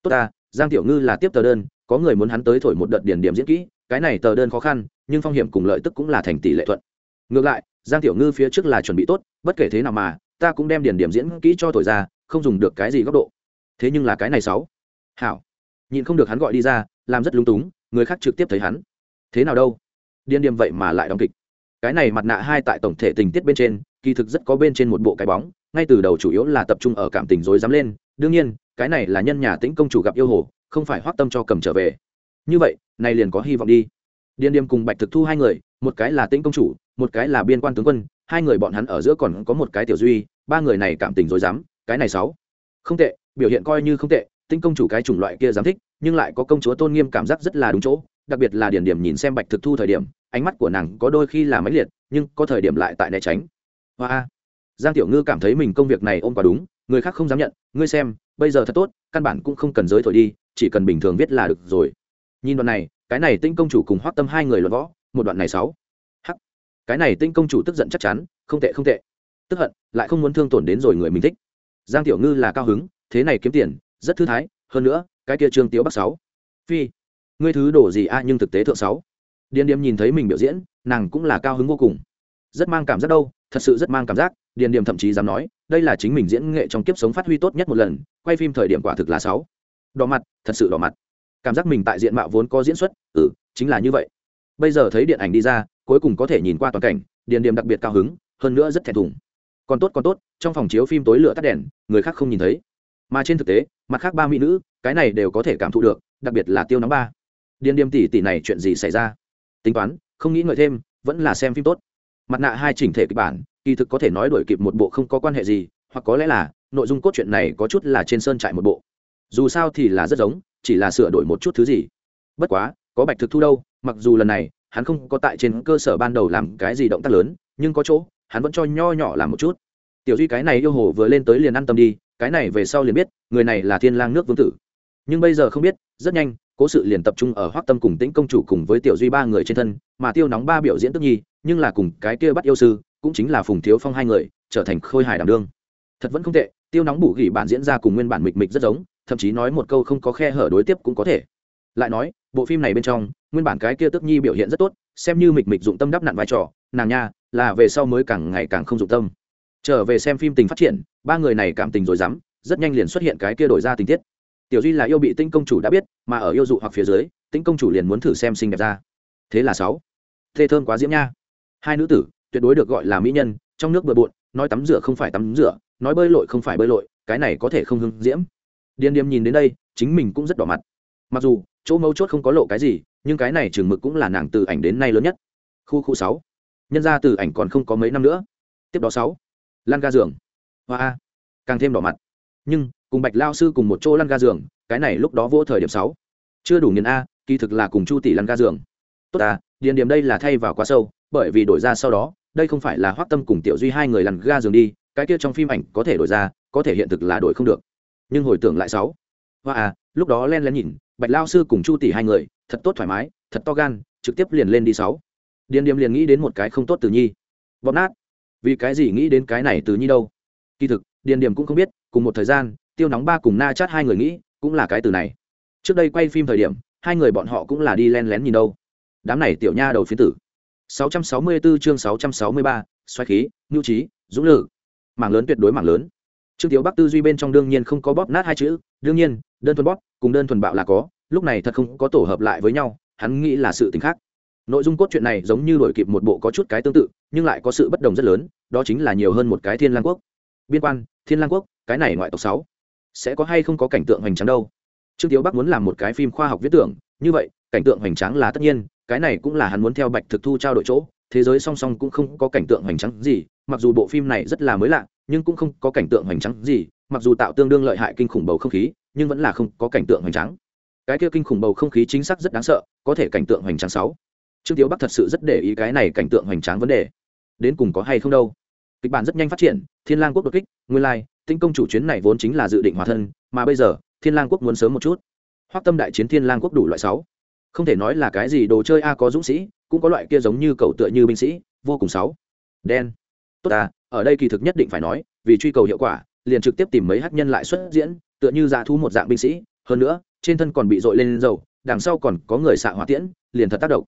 Tốt ta, giang tiểu ngư là tiếp tờ đơn, có người muốn hắn tới thổi một đợt điển điểm diễn kỹ, cái này tờ đơn khó khăn, nhưng phong hiểm cùng lợi tức cũng là thành tỷ lệ thuận. Ngược lại giang tiểu ngư phía trước là chuẩn bị tốt, bất kể thế nào mà, ta cũng đem điển điểm diễn kỹ cho thổi ra, không dùng được cái gì góc độ. Thế nhưng là cái này sáu. Hảo. Nhìn không được hắn gọi đi ra, làm rất lúng túng, người khác trực tiếp thấy hắn. Thế nào đâu? Điên điềm vậy mà lại đóng kịch. Cái này mặt nạ hai tại tổng thể tình tiết bên trên, kỳ thực rất có bên trên một bộ cái bóng, ngay từ đầu chủ yếu là tập trung ở cảm tình rối dám lên. Đương nhiên, cái này là nhân nhà tĩnh công chủ gặp yêu hồ, không phải hoác tâm cho cầm trở về. Như vậy này liền có hy vọng đi. Điên điềm cùng bạch thực thu hai người một cái là tĩnh công chủ, một cái là biên quan tướng quân, hai người bọn hắn ở giữa còn có một cái tiểu duy, ba người này cảm tình rối dám, cái này sáu. Không tệ, biểu hiện coi như không tệ tinh công chủ cái chủng loại kia dám thích, nhưng lại có công chúa tôn nghiêm cảm giác rất là đúng chỗ, đặc biệt là điển điểm nhìn xem bạch thực thu thời điểm, ánh mắt của nàng có đôi khi là máy liệt, nhưng có thời điểm lại tại né tránh. Hoa giang tiểu ngư cảm thấy mình công việc này ôm quá đúng, người khác không dám nhận, ngươi xem, bây giờ thật tốt, căn bản cũng không cần giới thổi đi, chỉ cần bình thường viết là được rồi. Nhìn đoạn này, cái này tinh công chủ cùng hoác tâm hai người luận võ một đoạn này sáu. Hắc. Cái này tinh công chủ tức giận chắc chắn, không tệ không tệ. Tức hận, lại không muốn thương tổn đến rồi người mình thích. Giang tiểu ngư là cao hứng, thế này kiếm tiền, rất thư thái, hơn nữa, cái kia trương tiếu bắc sáu. Phi. Ngươi thứ đổ gì a à, nhưng thực tế thượng sáu. Điền điềm nhìn thấy mình biểu diễn, nàng cũng là cao hứng vô cùng. Rất mang cảm giác đâu, thật sự rất mang cảm giác, điền điềm thậm chí dám nói, đây là chính mình diễn nghệ trong kiếp sống phát huy tốt nhất một lần, quay phim thời điểm quả thực là sáu. Đỏ mặt, thật sự đỏ mặt. Cảm giác mình tại diện mạo vốn có diễn xuất ừ chính là như vậy bây giờ thấy điện ảnh đi ra, cuối cùng có thể nhìn qua toàn cảnh, điền điềm đặc biệt cao hứng, hơn nữa rất thẹn thùng. Còn tốt còn tốt, trong phòng chiếu phim tối lửa tắt đèn, người khác không nhìn thấy. Mà trên thực tế, mặt khác ba mỹ nữ, cái này đều có thể cảm thụ được, đặc biệt là tiêu nóng ba. Điền điềm tỷ tỷ này chuyện gì xảy ra? Tính toán, không nghĩ ngợi thêm, vẫn là xem phim tốt. Mặt nạ hai chỉnh thể kịch bản, kỳ thực có thể nói đổi kịp một bộ không có quan hệ gì, hoặc có lẽ là, nội dung cốt truyện này có chút là trên sơn trại một bộ. Dù sao thì là rất giống, chỉ là sửa đổi một chút thứ gì. Bất quá có bạch thực thu đâu, mặc dù lần này, hắn không có tại trên cơ sở ban đầu làm cái gì động tác lớn, nhưng có chỗ, hắn vẫn cho nho nhỏ làm một chút. Tiểu duy cái này yêu hồ vừa lên tới liền ăn tâm đi, cái này về sau liền biết, người này là thiên lang nước vương tử. Nhưng bây giờ không biết, rất nhanh, cố sự liền tập trung ở hoắc tâm cùng tĩnh công chủ cùng với tiểu duy ba người trên thân, mà tiêu nóng ba biểu diễn tức nhi, nhưng là cùng cái kia bắt yêu sư, cũng chính là phùng thiếu phong hai người, trở thành khôi hài đảm đương. Thật vẫn không tệ, tiêu nóng bù gỉ bản diễn ra cùng nguyên bản mịch mịch rất giống, thậm chí nói một câu không có khe hở đối tiếp cũng có thể lại nói, bộ phim này bên trong, nguyên bản cái kia tức nhi biểu hiện rất tốt, xem như mịch mịch dụng tâm đắp nặn vai trò, nàng nha, là về sau mới càng ngày càng không dụng tâm. Trở về xem phim tình phát triển, ba người này cảm tình rồi dám, rất nhanh liền xuất hiện cái kia đổi ra tình tiết. Tiểu duy là yêu bị tinh công chủ đã biết, mà ở yêu dụ hoặc phía dưới tinh công chủ liền muốn thử xem xinh đẹp ra. Thế là sáu. Thê thơm quá diễm nha. Hai nữ tử, tuyệt đối được gọi là mỹ nhân, trong nước bừa bộn, nói tắm rửa không phải tắm rửa, nói bơi lội không phải bơi lội, cái này có thể không hưng diễm. Điên điềm nhìn đến đây, chính mình cũng rất đỏ mặt mặc dù, chỗ mấu chốt không có lộ cái gì, nhưng cái này chừng mực cũng là nàng từ ảnh đến nay lớn nhất. Khu khu sáu. Nhân ra từ ảnh còn không có mấy năm nữa. Tiếp đó sáu. Lan ga giường. Hoa a. Càng thêm đỏ mặt. Nhưng, cùng bạch lao sư cùng một chỗ lăn ga giường, cái này lúc đó vô thời điểm sáu. Chưa đủ nghiền a, kỳ thực là cùng chu tỷ lăn ga giường. Tốt à điền điểm đây là thay vào quá sâu, bởi vì đổi ra sau đó, đây không phải là hoác tâm cùng tiểu duy hai người lăn ga giường đi, cái kia trong phim ảnh có thể đổi ra, có thể hiện thực là đổi không được. Nhưng hồi tưởng lại sáu. Hoa à lúc đó len lén nhìn bạch lao sư cùng chu tỷ hai người thật tốt thoải mái thật to gan trực tiếp liền lên đi sáu. Điền Điềm liền nghĩ đến một cái không tốt từ nhi. Bóp nát. Vì cái gì nghĩ đến cái này từ nhi đâu? Kỳ thực điền Điềm cũng không biết cùng một thời gian tiêu nóng ba cùng na chát hai người nghĩ cũng là cái từ này. Trước đây quay phim thời điểm hai người bọn họ cũng là đi len lén nhìn đâu. Đám này tiểu nha đầu phiến tử. 664 chương 663, xoáy khí nhu trí dũng lực, mảng lớn tuyệt đối mảng lớn trương tiếu bắc tư duy bên trong đương nhiên không có bóp nát hai chữ, đương nhiên, đơn thuần bóp cùng đơn thuần bạo là có, lúc này thật không có tổ hợp lại với nhau, hắn nghĩ là sự t khác. Nội dung cốt truyện này giống như đổi kịp một bộ có chút cái tương tự, nhưng lại có sự bất đồng rất lớn, đó chính là nhiều hơn một cái thiên lang quốc. Biên quan, thiên lang quốc, cái này ngoại tộc sáu, sẽ có hay không có cảnh tượng hoành tráng đâu? Trương tiếu bắc muốn làm một cái phim khoa học viết tưởng, như vậy, cảnh tượng hoành tráng là tất nhiên, cái này cũng là hắn muốn theo bạch thực thu trao đổi chỗ thế giới song song cũng không có cảnh tượng hoành tráng gì, mặc dù bộ phim này rất là mới lạ, nhưng cũng không có cảnh tượng hoành tráng gì, mặc dù tạo tương đương lợi hại kinh khủng bầu không khí, nhưng vẫn là không có cảnh tượng hoành tráng. Cái kia kinh khủng bầu không khí chính xác rất đáng sợ, có thể cảnh tượng hoành tráng sáu. Trương tiếu bắc thật sự rất để ý cái này cảnh tượng hoành tráng vấn đề. Đến cùng có hay không đâu? Kịch bản rất nhanh phát triển, thiên lang quốc đột kích, nguyên lai tinh công chủ chuyến này vốn chính là dự định hòa thân, mà bây giờ, thiên lang quốc muốn sớm một chút. Hoắc tâm đại chiến thiên lang quốc đủ loại sáu không thể nói là cái gì đồ chơi a, có dũng sĩ, cũng có loại kia giống như cậu tựa như binh sĩ, vô cùng sáu. Đen. Tốt à ở đây kỳ thực nhất định phải nói, vì truy cầu hiệu quả, liền trực tiếp tìm mấy hắc nhân lại xuất diễn, tựa như dạ thu một dạng binh sĩ. Hơn nữa, trên thân còn bị dội lên dầu, đằng sau còn có người xạ hỏa tiễn, liền thật tác động.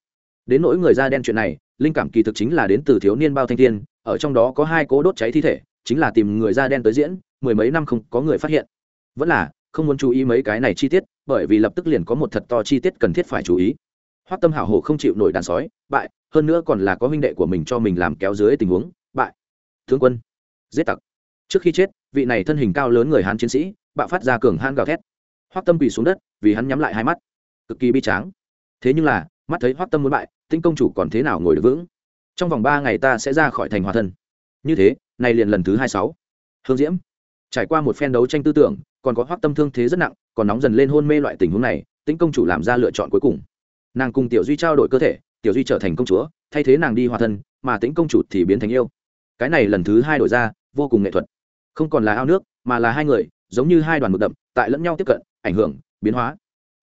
Đến nỗi người da đen chuyện này, linh cảm kỳ thực chính là đến từ thiếu niên bao thanh thiên, ở trong đó có hai cố đốt cháy thi thể, chính là tìm người da đen tới diễn, mười mấy năm không có người phát hiện. Vẫn là không muốn chú ý mấy cái này chi tiết, bởi vì lập tức liền có một thật to chi tiết cần thiết phải chú ý. Hoắc tâm hảo hổ không chịu nổi đàn sói, bại, hơn nữa còn là có huynh đệ của mình cho mình làm kéo dưới tình huống, bại. Tướng quân. Giết tặc. Trước khi chết, vị này thân hình cao lớn người hán chiến sĩ, bạo phát ra cường hãn gào thét. Hoắc tâm quỳ xuống đất, vì hắn nhắm lại hai mắt. Cực kỳ bi tráng. Thế nhưng là, mắt thấy hoắc tâm muốn bại tinh công chủ còn thế nào ngồi được vững? Trong vòng ba ngày ta sẽ ra khỏi thành hòa thân. Như thế này liền lần thứ hai sáu. Hương diễm, trải qua một phen đấu tranh tư tưởng còn có hoác tâm thương thế rất nặng, còn nóng dần lên hôn mê loại tình huống này, tĩnh công chủ làm ra lựa chọn cuối cùng. Nàng cùng tiểu duy trao đổi cơ thể, tiểu duy trở thành công chúa, thay thế nàng đi hòa thân, mà tĩnh công chủ thì biến thành yêu. Cái này lần thứ hai đổi ra, vô cùng nghệ thuật. Không còn là ao nước, mà là hai người, giống như hai đoàn mực đậm, tại lẫn nhau tiếp cận, ảnh hưởng, biến hóa.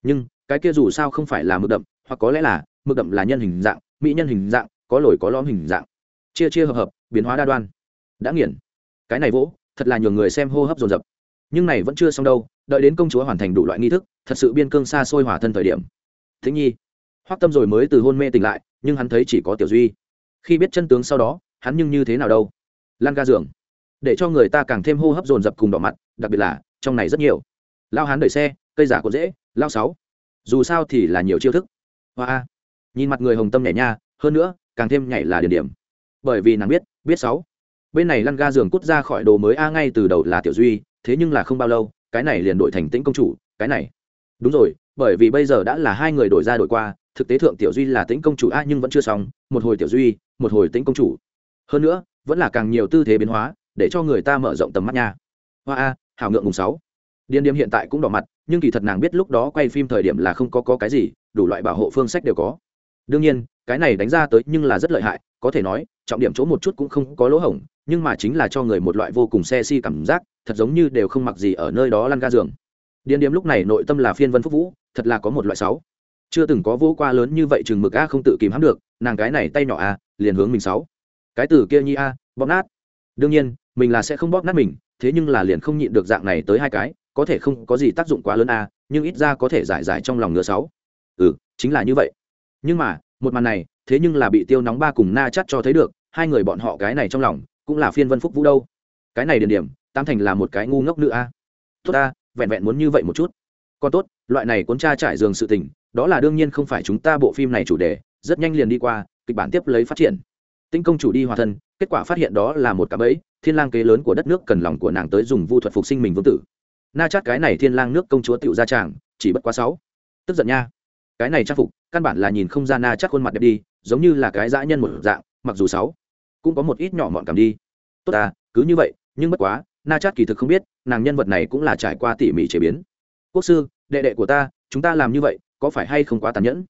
Nhưng, cái kia dù sao không phải là mực đậm, hoặc có lẽ là, mực đậm là nhân hình dạng, mỹ nhân hình dạng, có lồi có lõm hình dạng. Chia chia hợp hợp, biến hóa đa đoan. Đã nghiền. Cái này vỗ, thật là nhiều người xem hô hấp dồn dập nhưng này vẫn chưa xong đâu, đợi đến công chúa hoàn thành đủ loại nghi thức, thật sự biên cương xa xôi hỏa thân thời điểm. Thính nhi, hoắc tâm rồi mới từ hôn mê tỉnh lại, nhưng hắn thấy chỉ có tiểu duy. Khi biết chân tướng sau đó, hắn nhưng như thế nào đâu? Lan ga giường để cho người ta càng thêm hô hấp dồn dập cùng đỏ mặt, đặc biệt là, trong này rất nhiều. Lao hắn đẩy xe, cây giả có dễ lao sáu. Dù sao thì là nhiều chiêu thức. Hoa nhìn mặt người hồng tâm nhảy nha, hơn nữa, càng thêm nhảy là điểm điểm. Bởi vì nàng biết biết sáu bên này lăn ga giường cút ra khỏi đồ mới a ngay từ đầu là tiểu duy thế nhưng là không bao lâu cái này liền đổi thành tĩnh công chủ cái này. Đúng rồi bởi vì bây giờ đã là hai người đổi ra đổi qua thực tế thượng tiểu duy là tĩnh công chủ a nhưng vẫn chưa xong một hồi tiểu duy một hồi tĩnh công chủ. Hơn nữa vẫn là càng nhiều tư thế biến hóa để cho người ta mở rộng tầm mắt nha. Hoa a hảo ngượng mùng sáu. Điên điếm hiện tại cũng đỏ mặt nhưng kỳ thật nàng biết lúc đó quay phim thời điểm là không có, có cái gì đủ loại bảo hộ phương sách đều có. Đương nhiên cái này đánh ra tới nhưng là rất lợi hại có thể nói trọng điểm chỗ một chút cũng không có lỗ hổng nhưng mà chính là cho người một loại vô cùng xe si cảm giác, thật giống như đều không mặc gì ở nơi đó lăn ga giường. Điền điếm lúc này nội tâm là phiên vân phúc vũ, thật là có một loại sáu. Chưa từng có vô qua lớn như vậy chừng mực a không tự kìm hãm được, nàng cái này tay nhỏ a, liền hướng mình sáu. Cái từ kia nhi a, bóp nát. Đương nhiên, mình là sẽ không bóp nát mình, thế nhưng là liền không nhịn được dạng này tới hai cái, có thể không có gì tác dụng quá lớn a, nhưng ít ra có thể giải giải trong lòng ngựa sáu. Ừ chính là như vậy. Nhưng mà, một màn này, thế nhưng là bị tiêu nóng ba cùng na chắt cho thấy được, hai người bọn họ cái này trong lòng cũng là phiên vân phúc vũ đâu. Cái này điển điểm tam thành là một cái ngu ngốc nữa a. Tốt ta, vẹn vẹn muốn như vậy một chút. Còn tốt, loại này cuốn tra trải giường sự tình, đó là đương nhiên không phải chúng ta bộ phim này chủ đề, rất nhanh liền đi qua, kịch bản tiếp lấy phát triển. Tinh công chủ đi hòa thân, kết quả phát hiện đó là một cặp ấy thiên lang kế lớn của đất nước cần lòng của nàng tới dùng vu thuật phục sinh mình vương tử. Na chát cái này thiên lang nước công chúa tiểu gia tràng, chỉ bất quá sáu. Tức giận nha. Cái này trang phục, căn bản là nhìn không ra na chát khuôn mặt đẹp đi, giống như là cái dã nhân một dạng, mặc dù sáu cũng có một ít nhỏ mọn cảm đi. Tốt ta, cứ như vậy, nhưng bất quá, na chát kỳ thực không biết, nàng nhân vật này cũng là trải qua tỉ mỉ chế biến. Quốc sư, đệ đệ của ta, chúng ta làm như vậy, có phải hay không quá tàn nhẫn?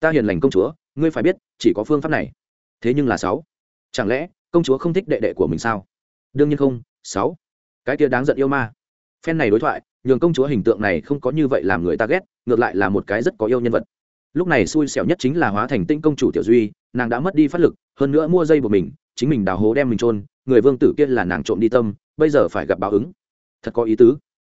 Ta hiền lành công chúa, ngươi phải biết, chỉ có phương pháp này. Thế nhưng là sáu. Chẳng lẽ, công chúa không thích đệ đệ của mình sao? Đương nhiên không, sáu. Cái kia đáng giận yêu ma. Phen này đối thoại, nhường công chúa hình tượng này không có như vậy làm người ta ghét, ngược lại là một cái rất có yêu nhân vật. Lúc này xui xẻo nhất chính là hóa thành tinh công chủ tiểu duy, nàng đã mất đi phát lực, hơn nữa mua dây của mình chính mình đào hố đem mình trôn người vương tử kia là nàng trộm đi tâm, bây giờ phải gặp báo ứng. Thật có ý tứ.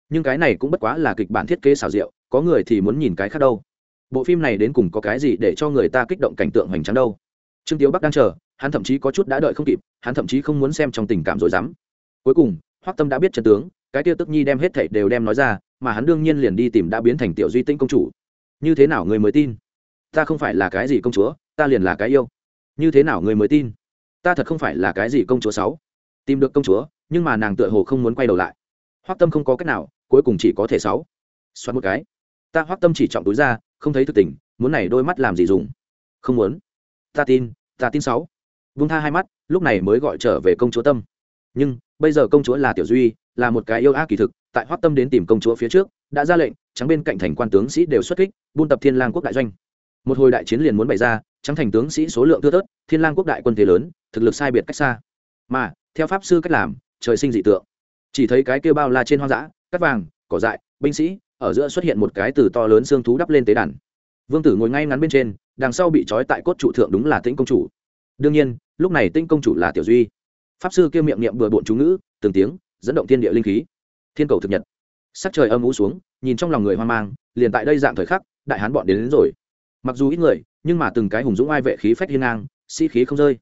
Nhưng cái này cũng bất quá là kịch bản thiết kế xảo diệu, có người thì muốn nhìn cái khác đâu. Bộ phim này đến cùng có cái gì để cho người ta kích động cảnh tượng hoành tráng đâu? Trương tiếu bắc đang chờ, hắn thậm chí có chút đã đợi không kịp, hắn thậm chí không muốn xem trong tình cảm rồi dám. Cuối cùng, hoắc tâm đã biết chân tướng, cái tiêu tức nhi đem hết thảy đều đem nói ra, mà hắn đương nhiên liền đi tìm đã biến thành tiểu duy tinh công chủ. Như thế nào người mới tin? Ta không phải là cái gì công chúa, ta liền là cái yêu. Như thế nào người mới tin? Ta thật không phải là cái gì công chúa sáu. Tìm được công chúa, nhưng mà nàng tựa hồ không muốn quay đầu lại. Hoắc tâm không có cách nào, cuối cùng chỉ có thể sáu. Xoắn một cái. Ta hoắc tâm chỉ trọng túi ra, không thấy thực tình, muốn này đôi mắt làm gì dùng? Không muốn. Ta tin ta tin sáu. Vung tha hai mắt, lúc này mới gọi trở về công chúa tâm. Nhưng, bây giờ công chúa là tiểu duy, là một cái yêu ác kỳ thực, tại hoắc tâm đến tìm công chúa phía trước, đã ra lệnh, trắng bên cạnh thành quan tướng sĩ đều xuất kích, buôn tập thiên lang quốc đại doanh một hồi đại chiến liền muốn bày ra trắng thành tướng sĩ số lượng thưa thớt thiên lang quốc đại quân thế lớn thực lực sai biệt cách xa. Mà theo pháp sư cách làm trời sinh dị tượng. Chỉ thấy cái kêu bao la trên hoang dã cắt vàng cỏ dại binh sĩ ở giữa xuất hiện một cái từ to lớn xương thú đắp lên tế đàn. Vương tử ngồi ngay ngắn bên trên đằng sau bị trói tại cốt trụ thượng đúng là tĩnh công chủ. Đương nhiên lúc này tĩnh công chủ là tiểu duy. Pháp sư kêu miệng niệm bừa bộn chú ngữ từng tiếng dẫn động thiên địa linh khí. Thiên cầu thực nhật. Sắc trời âm ú xuống nhìn trong lòng người hoang mang liền tại đây dạng thời khắc đại hán bọn đến, đến rồi mặc dù ít người, nhưng mà từng cái hùng dũng ai vệ khí phách hiên ngang, sĩ、si、khí không rơi.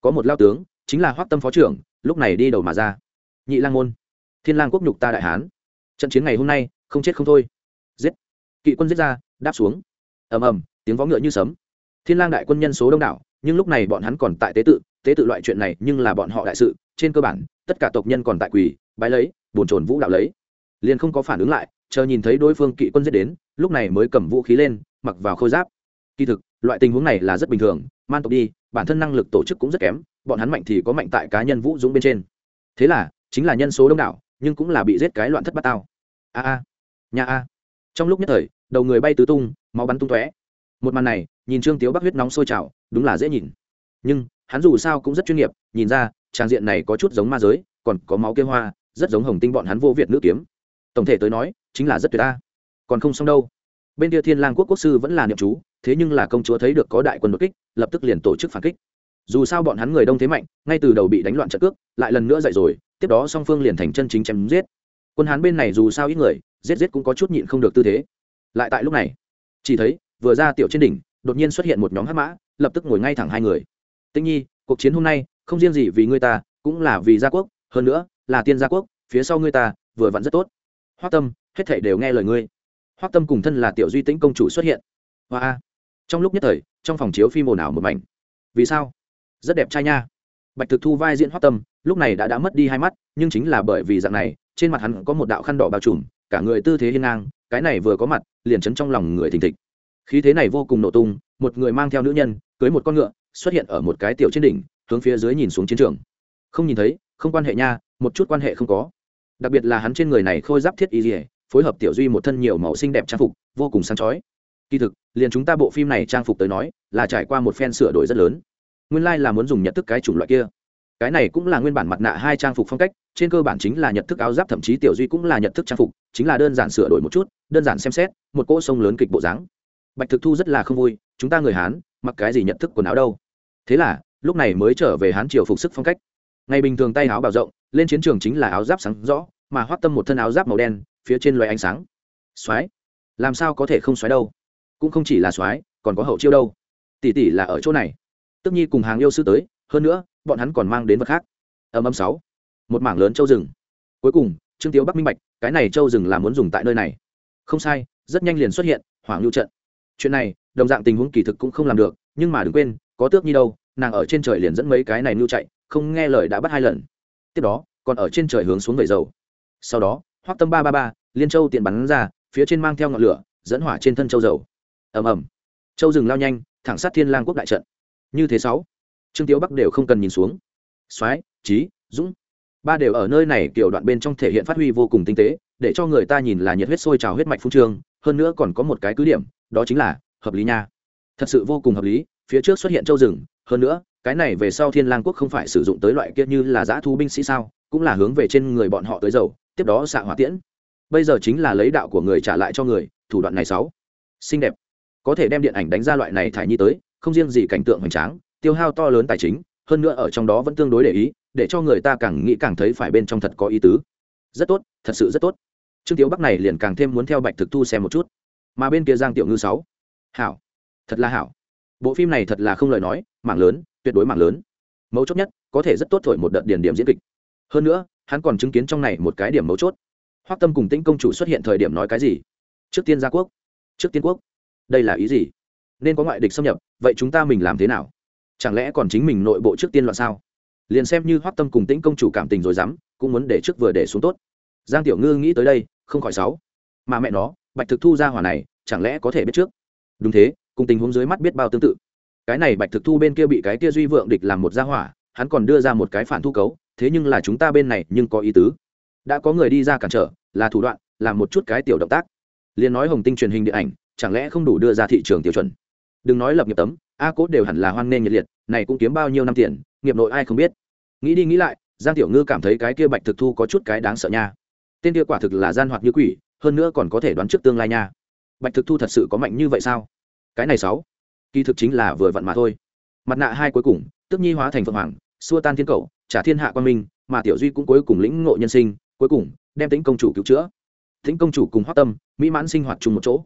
Có một lao tướng, chính là hoác tâm phó trưởng, lúc này đi đầu mà ra. Nhị lang môn. Thiên lang quốc nhục ta đại hán. Trận chiến ngày hôm nay, không chết không thôi. Giết. Kỵ quân giết ra, đáp xuống. Ầm ầm, tiếng vó ngựa như sấm. Thiên lang đại quân nhân số đông đảo, nhưng lúc này bọn hắn còn tại tế tự tế tự loại chuyện này nhưng là bọn họ đại sự, trên cơ bản, tất cả tộc nhân còn tại quỳ, bái lấy, bồn trồn vũ đạo lấy. Liền không có phản ứng lại, chờ nhìn thấy đối phương kỵ quân giết đến, lúc này mới cầm vũ khí lên, mặc vào khôi giáp kỳ thực, loại tình huống này là rất bình thường, man tộc đi, bản thân năng lực tổ chức cũng rất kém, bọn hắn mạnh thì có mạnh tại cá nhân vũ dũng bên trên. Thế là, chính là nhân số đông đảo, nhưng cũng là bị giết cái loạn thất bát tao. A a nhà a. Trong lúc nhất thời, đầu người bay tứ tung, máu bắn tung tóe. Một màn này, nhìn trương tiếu bắc huyết nóng sôi trào, đúng là dễ nhìn. Nhưng, hắn dù sao cũng rất chuyên nghiệp, nhìn ra trang diện này có chút giống ma giới, còn có máu kêu hoa, rất giống hồng tinh bọn hắn vô việt nữ kiếm. Tổng thể tới nói, chính là rất tuyệt ta. Còn không xong đâu. Bên kia thiên lang quốc quốc sư vẫn là niệm chú thế nhưng là công chúa thấy được có đại quân đột kích, lập tức liền tổ chức phản kích. Dù sao bọn hắn người đông thế mạnh, ngay từ đầu bị đánh loạn trận cước, lại lần nữa dậy rồi, tiếp đó song phương liền thành chân chính chém giết. Quân hán bên này dù sao ít người, giết giết cũng có chút nhịn không được tư thế. Lại tại lúc này, chỉ thấy, vừa ra tiểu trên đỉnh, đột nhiên xuất hiện một nhóm hắc mã, lập tức ngồi ngay thẳng hai người. Tinh nhi, cuộc chiến hôm nay, không riêng gì vì ngươi ta, cũng là vì gia quốc, hơn nữa, là tiên gia quốc, phía sau ngươi ta, vừa vặn rất tốt. Hoắc tâm, hết thảy đều nghe lời ngươi. Hoắc tâm cùng thân là tiểu duy tĩnh công chủ xuất hiện. Hoa trong lúc nhất thời, trong phòng chiếu phim ồn ào một mảnh. Vì sao? Rất đẹp trai nha. Bạch thực thu vai diễn hoát tâm, lúc này đã đã mất đi hai mắt, nhưng chính là bởi vì dạng này, trên mặt hắn có một đạo khăn đỏ bao trùm, cả người tư thế hiên ngang, cái này vừa có mặt, liền chấn trong lòng người thình thịch. Khí thế này vô cùng nổ tung, một người mang theo nữ nhân, cưới một con ngựa, xuất hiện ở một cái tiểu trên đỉnh, hướng phía dưới nhìn xuống chiến trường. Không nhìn thấy, không quan hệ nha, một chút quan hệ không có. Đặc biệt là hắn trên người này khôi giáp thiết y dỉa phối hợp tiểu duy một thân nhiều màu xinh đẹp trang phục, vô cùng sáng chói kỳ thực liền chúng ta bộ phim này trang phục tới nói là trải qua một phen sửa đổi rất lớn. Nguyên lai、like、là muốn dùng nhận thức cái chủng loại kia. Cái này cũng là nguyên bản mặt nạ hai trang phục phong cách trên cơ bản chính là nhận thức áo giáp thậm chí tiểu duy cũng là nhận thức trang phục chính là đơn giản sửa đổi một chút đơn giản xem xét một cỗ sông lớn kịch bộ dáng. Bạch thực thu rất là không vui chúng ta người hán mặc cái gì nhận thức quần áo đâu? Thế là lúc này mới trở về hán triều phục sức phong cách. Ngày bình thường tay áo bào rộng lên chiến trường chính là áo giáp sáng rõ mà hoắt tâm một thân áo giáp màu đen phía trên loài ánh sáng. Xoáy, làm sao có thể không xoáy đâu? Cũng không chỉ là soái, còn có hậu chiêu đâu. Tỷ tỷ là ở chỗ này. Tức nhi cùng hàng yêu sư tới, hơn nữa, bọn hắn còn mang đến vật khác. Âm âm sáu. Một mảng lớn châu rừng. Cuối cùng, trương tiếu bắc minh bạch, cái này châu rừng là muốn dùng tại nơi này. Không sai, rất nhanh liền xuất hiện, hoàng lưu trận. Chuyện này, đồng dạng tình huống kỳ thực cũng không làm được, nhưng mà đừng quên, có tước nhi đâu, nàng ở trên trời liền dẫn mấy cái này lưu chạy, không nghe lời đã bắt hai lần. Tiếp đó, còn ở trên trời hướng xuống vẩy dầu. Sau đó, hoắc tâm ba ba ba, liên châu tiện bắn ra, phía trên mang theo ngọn lửa, dẫn hỏa trên thân châu dầu ầm ầm. Châu rừng lao nhanh, thẳng sát thiên lang quốc đại trận. Như thế sáu, trương tiếu bắc đều không cần nhìn xuống. Soái trí dũng, ba đều ở nơi này kiểu đoạn bên trong thể hiện phát huy vô cùng tinh tế, để cho người ta nhìn là nhiệt huyết sôi trào huyết mạch phung trương, hơn nữa còn có một cái cứ điểm, đó chính là hợp lý nha. Thật sự vô cùng hợp lý, phía trước xuất hiện châu rừng, hơn nữa, cái này về sau thiên lang quốc không phải sử dụng tới loại kia như là giã thu binh sĩ sao, cũng là hướng về trên người bọn họ tới dầu, tiếp đó xạ hỏa tiễn. Bây giờ chính là lấy đạo của người trả lại cho người, thủ đoạn này sáu. Xinh đẹp có thể đem điện ảnh đánh ra loại này thải nhi tới, không riêng gì cảnh tượng hoành tráng, tiêu hao to lớn tài chính, hơn nữa ở trong đó vẫn tương đối để ý, để cho người ta càng nghĩ càng thấy phải bên trong thật có ý tứ. Rất tốt, thật sự rất tốt. Trương tiếu bắc này liền càng thêm muốn theo bạch thực thu xem một chút. Mà bên kia giang tiểu ngư sáu. Hảo. Thật là hảo. Bộ phim này thật là không lời nói mảng lớn, tuyệt đối mảng lớn. Mấu chốt nhất, có thể rất tốt thổi một đợt điển điểm diễn kịch. Hơn nữa, hắn còn chứng kiến trong này một cái điểm mấu chốt. Hoác tâm cùng tĩnh công chủ xuất hiện thời điểm nói cái gì? Trước tiên gia quốc. Trước tiên quốc đây là ý gì? Nên có ngoại địch xâm nhập, vậy chúng ta mình làm thế nào? Chẳng lẽ còn chính mình nội bộ trước tiên loạn sao? Liền xem như hoắc tâm cùng tĩnh công chủ cảm tình rồi dám, cũng muốn để trước vừa để xuống tốt. Giang tiểu ngư nghĩ tới đây, không khỏi sáu mà mẹ nó, bạch thực thu ra hỏa này, chẳng lẽ có thể biết trước? Đúng thế, cùng tình huống dưới mắt biết bao tương tự. Cái này bạch thực thu bên kia bị cái kia duy vượng địch làm một gia hỏa, hắn còn đưa ra một cái phản thu cấu, thế nhưng là chúng ta bên này nhưng có ý tứ. Đã có người đi ra cản trở, là thủ đoạn làm một chút cái tiểu động tác. Liền nói hồng tinh truyền hình điện ảnh chẳng lẽ không đủ đưa ra thị trường tiêu chuẩn? Đừng nói lập nghiệp tấm, a cốt đều hẳn là hoan nghênh nhiệt liệt, này cũng kiếm bao nhiêu năm tiền, nghiệp nội ai không biết. Nghĩ đi nghĩ lại, giang tiểu ngư cảm thấy cái kia bạch thực thu có chút cái đáng sợ nha. Tên kia quả thực là gian hoạt như quỷ, hơn nữa còn có thể đoán trước tương lai nha. Bạch thực thu thật sự có mạnh như vậy sao? Cái này sáu, kỳ thực chính là vừa vặn mà thôi. Mặt nạ hai cuối cùng, tức nhi hóa thành phượng hoàng, xua tan thiên cầu, trả thiên hạ quan minh, mà tiểu duy cũng cuối cùng lĩnh ngộ nhân sinh, cuối cùng đem tính công chủ cứu chữa. Tính công chủ cùng hoác tâm mỹ mãn sinh hoạt chung một chỗ.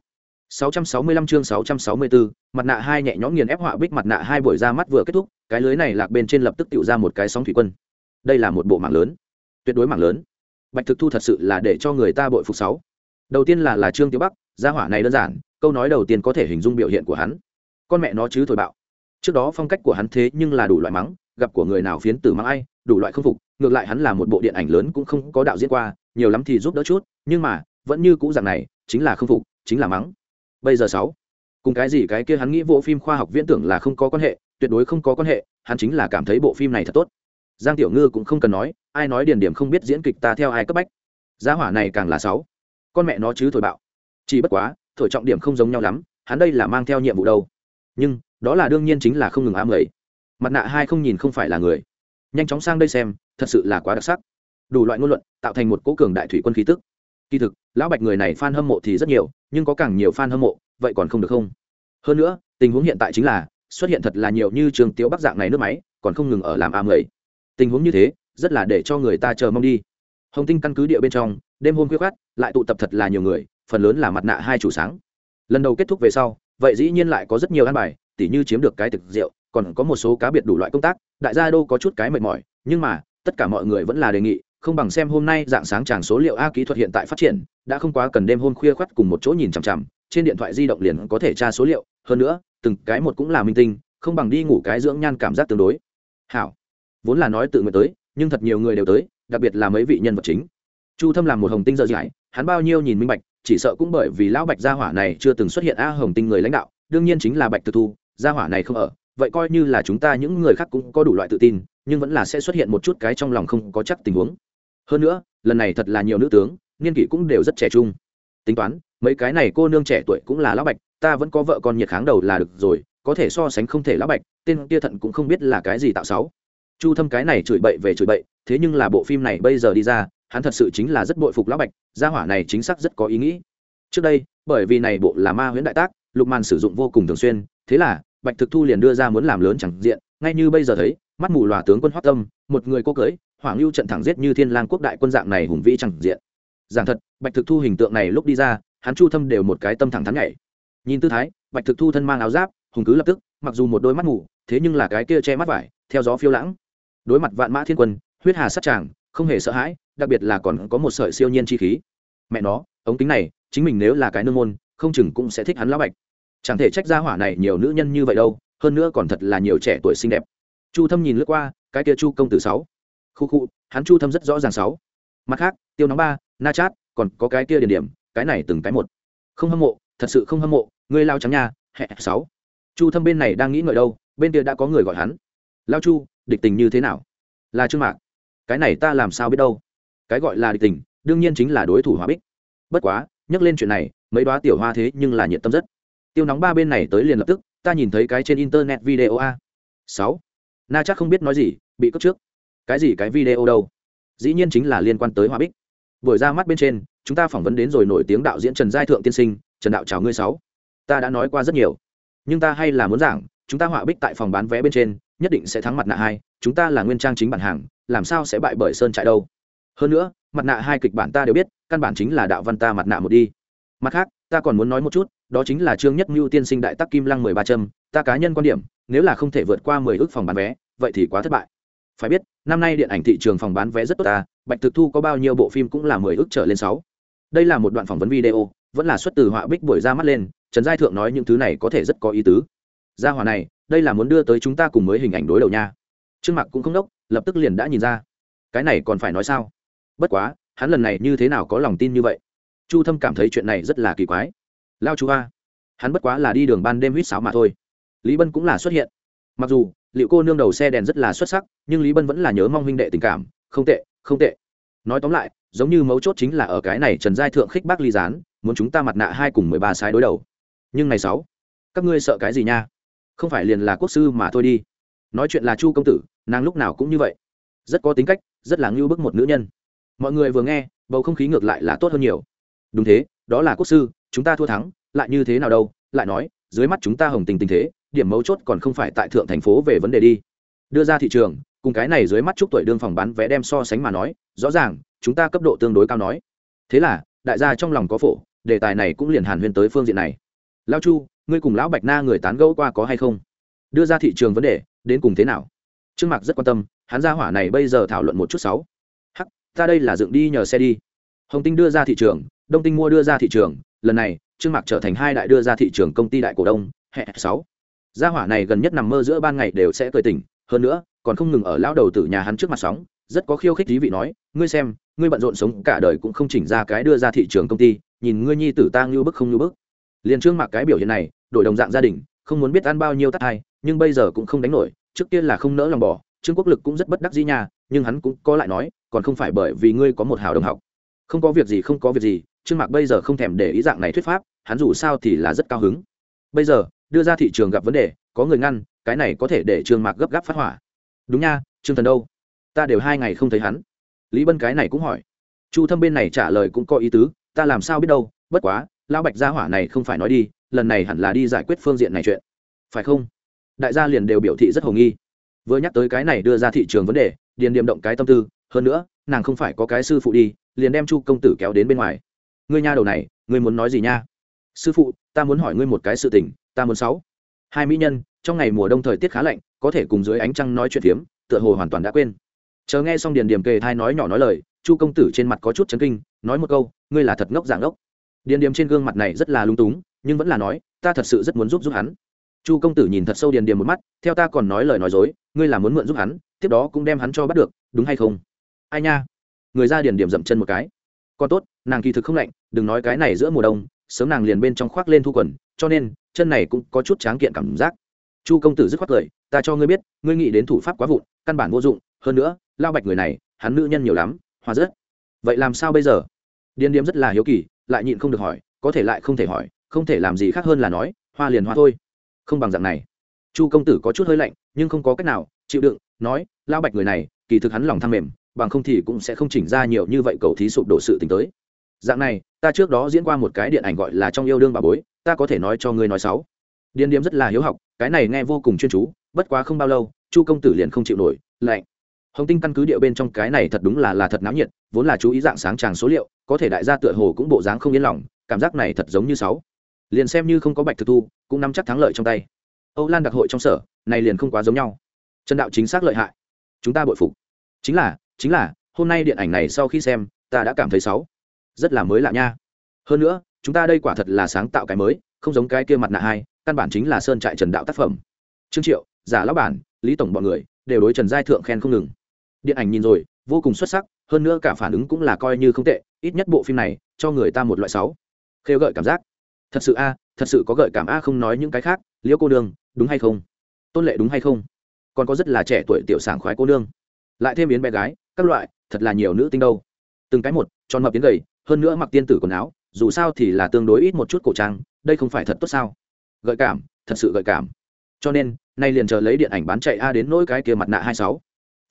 665 chương 664, mặt nạ hai nhẹ nhõm nghiền ép họa bích mặt nạ hai buổi ra mắt vừa kết thúc, cái lưới này lạc bên trên lập tức tụ ra một cái sóng thủy quân. Đây là một bộ mạng lớn, tuyệt đối mạng lớn. Bạch Thực Thu thật sự là để cho người ta bội phục sáu. Đầu tiên là là Trương Tiểu Bắc, gia hỏa này đơn giản, câu nói đầu tiên có thể hình dung biểu hiện của hắn. Con mẹ nó chứ thổi bạo. Trước đó phong cách của hắn thế nhưng là đủ loại mắng, gặp của người nào phiến tử mắng ai, đủ loại không phục, ngược lại hắn là một bộ điện ảnh lớn cũng không có đạo diễn qua, nhiều lắm thì giúp đỡ chút, nhưng mà, vẫn như cũ dạng này, chính là không phục, chính là mắng bây giờ sáu. Cùng cái gì cái kia hắn nghĩ bộ phim khoa học viễn tưởng là không có quan hệ, tuyệt đối không có quan hệ, hắn chính là cảm thấy bộ phim này thật tốt. Giang tiểu ngư cũng không cần nói, ai nói điền điểm không biết diễn kịch ta theo ai cấp bách. Giá hỏa này càng là sáu. Con mẹ nó chứ thổi bạo. Chỉ bất quá, thổi trọng điểm không giống nhau lắm, hắn đây là mang theo nhiệm vụ đâu. Nhưng, đó là đương nhiên chính là không ngừng ám lầy. Mặt nạ hai không nhìn không phải là người. Nhanh chóng sang đây xem, thật sự là quá đặc sắc. Đủ loại ngôn luận, tạo thành một cố cường đại thủy quân khí tức kỳ thực, lão bạch người này f a n hâm mộ thì rất nhiều, nhưng có càng nhiều f a n hâm mộ, vậy còn không được không? Hơn nữa, tình huống hiện tại chính là, xuất hiện thật là nhiều như trường tiếu bắc dạng này nước máy, còn không ngừng ở làm am lầy tình huống như thế, rất là để cho người ta chờ mong đi. Hồng tinh căn cứ địa bên trong, đêm hôm khuya khát lại tụ tập thật là nhiều người, phần lớn là mặt nạ hai chủ sáng. Lần đầu kết thúc về sau, vậy dĩ nhiên lại có rất nhiều ăn bài, tỉ như chiếm được cái thực rượu, còn có một số cá biệt đủ loại công tác, đại gia đô có chút cái mệt mỏi, nhưng mà, tất cả mọi người vẫn là đề nghị không bằng xem hôm nay dạng sáng tràng số liệu a kỹ thuật hiện tại phát triển, đã không quá cần đêm hôm khuya khoắt cùng một chỗ nhìn chằm chằm, trên điện thoại di động liền có thể tra số liệu, hơn nữa, từng cái một cũng là minh tinh, không bằng đi ngủ cái dưỡng nhan cảm giác tương đối. Hảo. Vốn là nói tự nguyện tới, nhưng thật nhiều người đều tới, đặc biệt là mấy vị nhân vật chính. Chu thâm làm một hồng tinh dợ dãi hắn bao nhiêu nhìn minh bạch, chỉ sợ cũng bởi vì lão bạch gia hỏa này chưa từng xuất hiện a hồng tinh người lãnh đạo, đương nhiên chính là bạch thực thu, gia hỏa này không ở, vậy coi như là chúng ta những người khác cũng có đủ loại tự tin, nhưng vẫn là sẽ xuất hiện một chút cái trong lòng không có chắc tình huống hơn nữa, lần này thật là nhiều nữ tướng, niên kỷ cũng đều rất trẻ trung. Tính toán, mấy cái này cô nương trẻ tuổi cũng là lão bạch, ta vẫn có vợ con nhiệt kháng đầu là được rồi, có thể so sánh không thể lão bạch, tên kia thận cũng không biết là cái gì tạo sáu chu thâm cái này chửi bậy về chửi bậy, thế nhưng là bộ phim này bây giờ đi ra, hắn thật sự chính là rất bội phục lão bạch, gia hỏa này chính xác rất có ý nghĩ. Trước đây, bởi vì này bộ là ma huyễn đại tác, lục màn sử dụng vô cùng thường xuyên, thế là, bạch thực thu liền đưa ra muốn làm lớn chẳng diện, ngay như bây giờ thấy, mắt mù lòa tướng quân hoắc tâm, một người cô cưới hoàng lưu trận thẳng giết như thiên lang quốc đại quân dạng này hùng vĩ chẳng diện. Giảng thật, bạch thực thu hình tượng này lúc đi ra, hắn chu thâm đều một cái tâm thẳng thắn nhảy. Nhìn tư thái, bạch thực thu thân mang áo giáp, hùng cứ lập tức, mặc dù một đôi mắt mù, thế nhưng là cái kia che mắt vải, theo gió phiêu lãng. Đối mặt vạn mã thiên quân, huyết hà sát tràng, không hề sợ hãi, đặc biệt là còn có một sợi siêu nhiên chi khí. Mẹ nó, ống kính này, chính mình nếu là cái nương môn, không chừng cũng sẽ thích hắn lão bạch. Chẳng thể trách ra hỏa này nhiều nữ nhân như vậy đâu, hơn nữa còn thật là nhiều trẻ tuổi xinh đẹp. Chu thâm nhìn lướt qua, cái kia chu công tử sáu khu khu, hắn chu thâm rất rõ ràng sáu. Mặt khác, tiêu nóng ba, na chát, còn có cái kia điển điểm, cái này từng cái một. Không hâm mộ, thật sự không hâm mộ, ngươi lao trắng nha, hẹ sáu. Chu thâm bên này đang nghĩ ngợi đâu, bên kia đã có người gọi hắn. Lao chu, địch tình như thế nào? Là trương mạc. Cái này ta làm sao biết đâu? Cái gọi là địch tình, đương nhiên chính là đối thủ hòa bích. Bất quá, nhắc lên chuyện này, mấy đoá tiểu hoa thế nhưng là nhiệt tâm rất. Tiêu nóng ba bên này tới liền lập tức, ta nhìn thấy cái trên internet video a. Sáu. Na chắc không biết nói gì, bị cướp trước cái gì cái video đâu? Dĩ nhiên chính là liên quan tới hoa bích. Buổi ra mắt bên trên, chúng ta phỏng vấn đến rồi nổi tiếng đạo diễn trần giai thượng tiên sinh, trần đạo chào ngươi sáu. Ta đã nói qua rất nhiều. Nhưng ta hay là muốn giảng, chúng ta họa bích tại phòng bán vé bên trên, nhất định sẽ thắng mặt nạ hai, chúng ta là nguyên trang chính bản hàng, làm sao sẽ bại bởi sơn trại đâu? Hơn nữa, mặt nạ hai kịch bản ta đều biết, căn bản chính là đạo văn ta mặt nạ một đi. Mặt khác, ta còn muốn nói một chút, đó chính là trương nhất mưu tiên sinh đại tắc kim lăng mười ba trâm ta cá nhân quan điểm, nếu là không thể vượt qua mười ước phòng bán vé, vậy thì quá thất bại phải biết, năm nay điện ảnh thị trường phòng bán vé rất tốt ta, bạch thực thu có bao nhiêu bộ phim cũng là mười ước trở lên sáu. Đây là một đoạn phỏng vấn video, vẫn là xuất từ họa bích buổi ra mắt lên, trần giai thượng nói những thứ này có thể rất có ý tứ. Gia hòa này, đây là muốn đưa tới chúng ta cùng mới hình ảnh đối đầu nha. Trương mặc cũng không đốc, lập tức liền đã nhìn ra. Cái này còn phải nói sao? Bất quá, hắn lần này như thế nào có lòng tin như vậy? Chu thâm cảm thấy chuyện này rất là kỳ quái. Lao chú a. Hắn bất quá là đi đường ban đêm huýt sáo mà thôi. Lý bân cũng là xuất hiện. Mặc dù liệu cô nương đầu xe đèn rất là xuất sắc, nhưng lý bân vẫn là nhớ mong huynh đệ tình cảm. Không tệ không tệ. Nói tóm lại, giống như mấu chốt chính là ở cái này trần giai thượng khích bác ly gián, muốn chúng ta mặt nạ hai cùng mười ba sai đối đầu. Nhưng này sáu, các ngươi sợ cái gì nha? Không phải liền là quốc sư mà thôi đi. Nói chuyện là chu công tử, nàng lúc nào cũng như vậy. Rất có tính cách, rất là ngưu bức một nữ nhân. Mọi người vừa nghe, bầu không khí ngược lại là tốt hơn nhiều. Đúng thế, đó là quốc sư, chúng ta thua thắng, lại như thế nào đâu? Lại nói, dưới mắt chúng ta hồng tình tình thế điểm mấu chốt còn không phải tại thượng thành phố về vấn đề đi. Đưa ra thị trường, cùng cái này dưới mắt chúc tuổi đương phòng bán vé đem so sánh mà nói, rõ ràng, chúng ta cấp độ tương đối cao nói. Thế là, đại gia trong lòng có phổ, đề tài này cũng liền hàn huyên tới phương diện này. Lao chu, ngươi cùng lão bạch na người tán gẫu qua có hay không? Đưa ra thị trường vấn đề, đến cùng thế nào? Trương mạc rất quan tâm, hắn ra hỏa này bây giờ thảo luận một chút sáu. Hắc, ta đây là dựng đi nhờ xe đi. Hồng tinh đưa ra thị trường, đông tinh mua đưa ra thị trường, lần này, trương mạc trở thành hai đại đưa ra thị trường công ty đại cổ đông hệ sáu gia hỏa này gần nhất nằm mơ giữa ban ngày đều sẽ cười tỉnh, hơn nữa, còn không ngừng ở lão đầu tử nhà hắn trước mặt sóng, rất có khiêu khích thí vị nói, ngươi xem, ngươi bận rộn sống cả đời cũng không chỉnh ra cái đưa ra thị trường công ty, nhìn ngươi nhi tử ta ngưu bức không ngưu bức. Liền trương mạc cái biểu hiện này, đổi đồng dạng gia đình, không muốn biết ăn bao nhiêu tắt hai nhưng bây giờ cũng không đánh nổi, trước kia là không nỡ lòng bỏ, trương quốc lực cũng rất bất đắc dĩ nhà nhưng hắn cũng có lại nói, còn không phải bởi vì ngươi có một hào đồng học. Không có việc gì, không có việc gì, trương mạc bây giờ không thèm để ý dạng này thuyết pháp, hắn dù sao thì là rất cao hứng. Bây giờ đưa ra thị trường gặp vấn đề, có người ngăn, cái này có thể để trương mạc gấp gáp phát hỏa. Đúng nha, trương thần đâu? Ta đều hai ngày không thấy hắn. Lý bân cái này cũng hỏi. Chu thâm bên này trả lời cũng có ý tứ, ta làm sao biết đâu, bất quá, lão bạch gia hỏa này không phải nói đi, lần này hẳn là đi giải quyết phương diện này chuyện. Phải không? Đại gia liền đều biểu thị rất hồ nghi. Vừa nhắc tới cái này đưa ra thị trường vấn đề, điền điềm động cái tâm tư, hơn nữa, nàng không phải có cái sư phụ đi, liền đem chu công tử kéo đến bên ngoài. Ngươi nha đầu này, ngươi muốn nói gì nha? Sư phụ, ta muốn hỏi ngươi một cái sự tình ta muốn sáu. Hai mỹ nhân, trong ngày mùa đông thời tiết khá lạnh, có thể cùng dưới ánh trăng nói chuyện phiếm, tựa hồ hoàn toàn đã quên. Chờ nghe xong điền điềm kề thai nói nhỏ nói lời, chu công tử trên mặt có chút chấn kinh, nói một câu, ngươi là thật ngốc dạng ngốc. Điền điềm trên gương mặt này rất là lung túng, nhưng vẫn là nói, ta thật sự rất muốn giúp giúp hắn. Chu công tử nhìn thật sâu điền điềm một mắt, theo ta còn nói lời nói dối, ngươi là muốn mượn giúp hắn, tiếp đó cũng đem hắn cho bắt được, đúng hay không? Ai nha? Người ra điền điểm dậm chân một cái. Còn tốt, nàng kỳ thực không lạnh, đừng nói cái này giữa mùa đông, sớm nàng liền bên trong khoác lên thu quần cho nên, chân này cũng có chút tráng kiện cảm giác. Chu công tử dứt khoát cười, ta cho ngươi biết, ngươi nghĩ đến thủ pháp quá vụn, căn bản vô dụng, hơn nữa, lao bạch người này, hắn nữ nhân nhiều lắm, hoa rất. Vậy làm sao bây giờ? Điên điếm rất là hiếu kỳ, lại nhịn không được hỏi, có thể lại không thể hỏi, không thể làm gì khác hơn là nói, hoa liền hoa thôi. Không bằng dạng này. Chu công tử có chút hơi lạnh, nhưng không có cách nào, chịu đựng, nói, lao bạch người này, kỳ thực hắn lòng tham mềm, bằng không thì cũng sẽ không chỉnh ra nhiều như vậy cầu thí sụp đổ sự t tới. Dạng này, ta trước đó diễn qua một cái điện ảnh gọi là trong yêu đương bà bối ta có thể nói cho ngươi nói sáu. Điền điếm rất là hiếu học, cái này nghe vô cùng chuyên chú, bất quá không bao lâu, chu công tử liền không chịu nổi, lạnh. Hồng tinh căn cứ địa bên trong cái này thật đúng là là thật náo nhiệt, vốn là chú ý dạng sáng tràng số liệu, có thể đại gia tựa hồ cũng bộ dáng không yên lòng, cảm giác này thật giống như sáu. Liền xem như không có bạch thực thu, cũng nắm chắc thắng lợi trong tay. Âu lan đặc hội trong sở, này liền không quá giống nhau. Trần đạo chính xác lợi hại. Chúng ta bội phục. Chính là chính là, hôm nay điện ảnh này sau khi xem, ta đã cảm thấy sáu. Rất là mới lạ nha. Hơn nữa chúng ta đây quả thật là sáng tạo cái mới, không giống cái kia mặt nạ hai, căn bản chính là sơn trại trần đạo tác phẩm. Trương triệu, giả lão bản, lý tổng bọn người, đều đối trần giai thượng khen không ngừng. Điện ảnh nhìn rồi, vô cùng xuất sắc, hơn nữa cả phản ứng cũng là coi như không tệ, ít nhất bộ phim này, cho người ta một loại sáu. Khêu gợi cảm giác. Thật sự a, thật sự có gợi cảm a không nói những cái khác, liễu cô đường đúng hay không? Tôn lệ đúng hay không? Còn có rất là trẻ tuổi tiểu sảng khoái cô nương. Lại thêm yến bé gái, các loại, thật là nhiều nữ tinh đâu. Từng cái một, tròn mập yến gầy, hơn nữa mặc tiên tử quần áo dù sao thì là tương đối ít một chút cổ trang, đây không phải thật tốt sao? Gợi cảm, thật sự gợi cảm. Cho nên, nay liền chờ lấy điện ảnh bán chạy a đến nỗi cái kia mặt nạ hai sáu.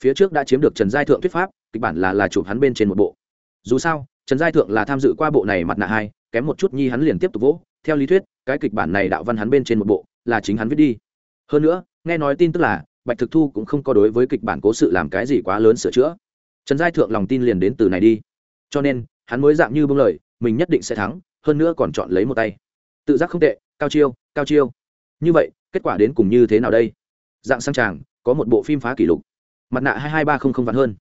Phía trước đã chiếm được trần giai thượng thuyết pháp, kịch bản là là chụp hắn bên trên một bộ. Dù sao, trần giai thượng là tham dự qua bộ này mặt nạ hai, kém một chút nhi hắn liền tiếp tục vỗ. Theo lý thuyết, cái kịch bản này đạo văn hắn bên trên một bộ, là chính hắn viết đi. Hơn nữa, nghe nói tin tức là, bạch thực thu cũng không có đối với kịch bản cố sự làm cái gì quá lớn sửa chữa. Trần giai thượng lòng tin liền đến từ này đi. Cho nên, hắn mới dạng như bưng lời mình nhất định sẽ thắng, hơn nữa còn chọn lấy một tay. Tự giác không tệ, cao chiêu cao chiêu. Như vậy, kết quả đến cùng như thế nào đây? Dạng sang tràng có một bộ phim phá kỷ lục. Mặt nạ hai hai ba không không vạn hơn.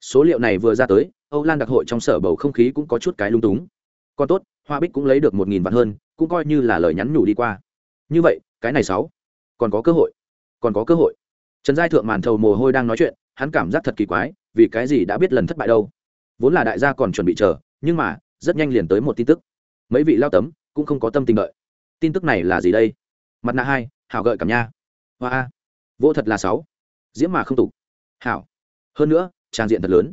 Số liệu này vừa ra tới, âu lan đặc hội trong sở bầu không khí cũng có chút cái lung túng. Còn tốt, hoa bích cũng lấy được một nghìn vạn hơn, cũng coi như là lời nhắn nhủ đi qua. Như vậy, cái này sáu. Còn có cơ hội. Còn có cơ hội. Trần giai thượng màn thầu mồ hôi đang nói chuyện, hắn cảm giác thật kỳ quái, vì cái gì đã biết lần thất bại đâu? Vốn là đại gia còn chuẩn bị chờ, nhưng mà rất nhanh liền tới một tin tức. Mấy vị lao tấm cũng không có tâm tình đợi. Tin tức này là gì đây? Mặt nạ hai hảo gợi cảm nha. Hoa a. Vô thật là sáu. Diễm mà không tục. Hảo. Hơn nữa trang diện thật lớn.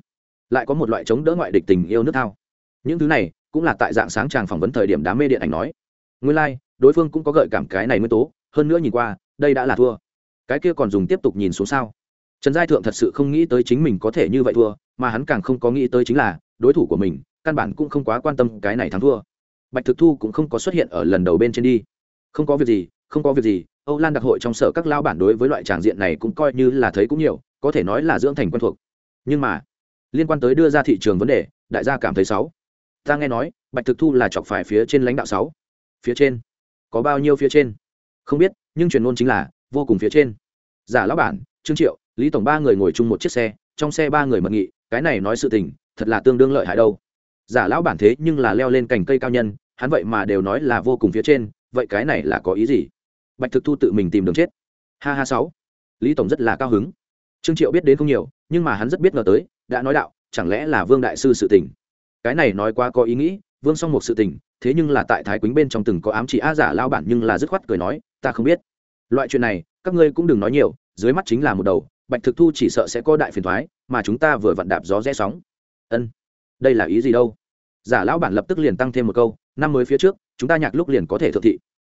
Lại có một loại chống đỡ ngoại địch tình yêu nước thao. Những thứ này cũng là tại dạng sáng tràng phỏng vấn thời điểm đám mê điện ảnh nói. Nguyên lai、like, đối phương cũng có gợi cảm cái này nguyên tố hơn nữa nhìn qua đây đã là thua. Cái kia còn dùng tiếp tục nhìn xuống sao? Trần giai thượng thật sự không nghĩ tới chính mình có thể như vậy thua mà hắn càng không có nghĩ tới chính là đối thủ của mình căn bản cũng không quá quan tâm cái này thắng thua. Bạch thực thu cũng không có xuất hiện ở lần đầu bên trên đi. Không có việc gì, không có việc gì, âu lan đặc hội trong sở các lao bản đối với loại tràng diện này cũng coi như là thấy cũng nhiều, có thể nói là dưỡng thành quen thuộc. Nhưng mà, liên quan tới đưa ra thị trường vấn đề, đại gia cảm thấy sáu. Ta nghe nói, bạch thực thu là chọc phải phía trên lãnh đạo sáu. Phía trên? Có bao nhiêu phía trên? Không biết, nhưng truyền ngôn chính là, vô cùng phía trên. Giả lão bản, trương triệu, lý tổng ba người ngồi chung một chiếc xe, trong xe ba người mật nghị, cái này nói sự tình, thật là tương đương lợi hại đâu giả lão bản thế nhưng là leo lên cành cây cao nhân, hắn vậy mà đều nói là vô cùng phía trên, vậy cái này là có ý gì? Bạch thực thu tự mình tìm đường chết. Ha ha sáu. Lý tổng rất là cao hứng. Trương triệu biết đến không nhiều, nhưng mà hắn rất biết ngờ tới, đã nói đạo, chẳng lẽ là vương đại sư sự tình? Cái này nói quá có ý nghĩ, vương song một sự tình, thế nhưng là tại thái quýnh bên trong từng có ám chỉ a giả lao bản nhưng là dứt khoát cười nói, ta không biết. Loại chuyện này, các ngươi cũng đừng nói nhiều, dưới mắt chính là một đầu, bạch thực thu chỉ sợ sẽ có đại phiền thoái mà chúng ta vừa vặn đạp gió rẽ sóng. Ân đây là ý gì đâu? Giả lão bản lập tức liền tăng thêm một câu năm mới phía trước chúng ta nhạc lúc liền có thể thượng thị.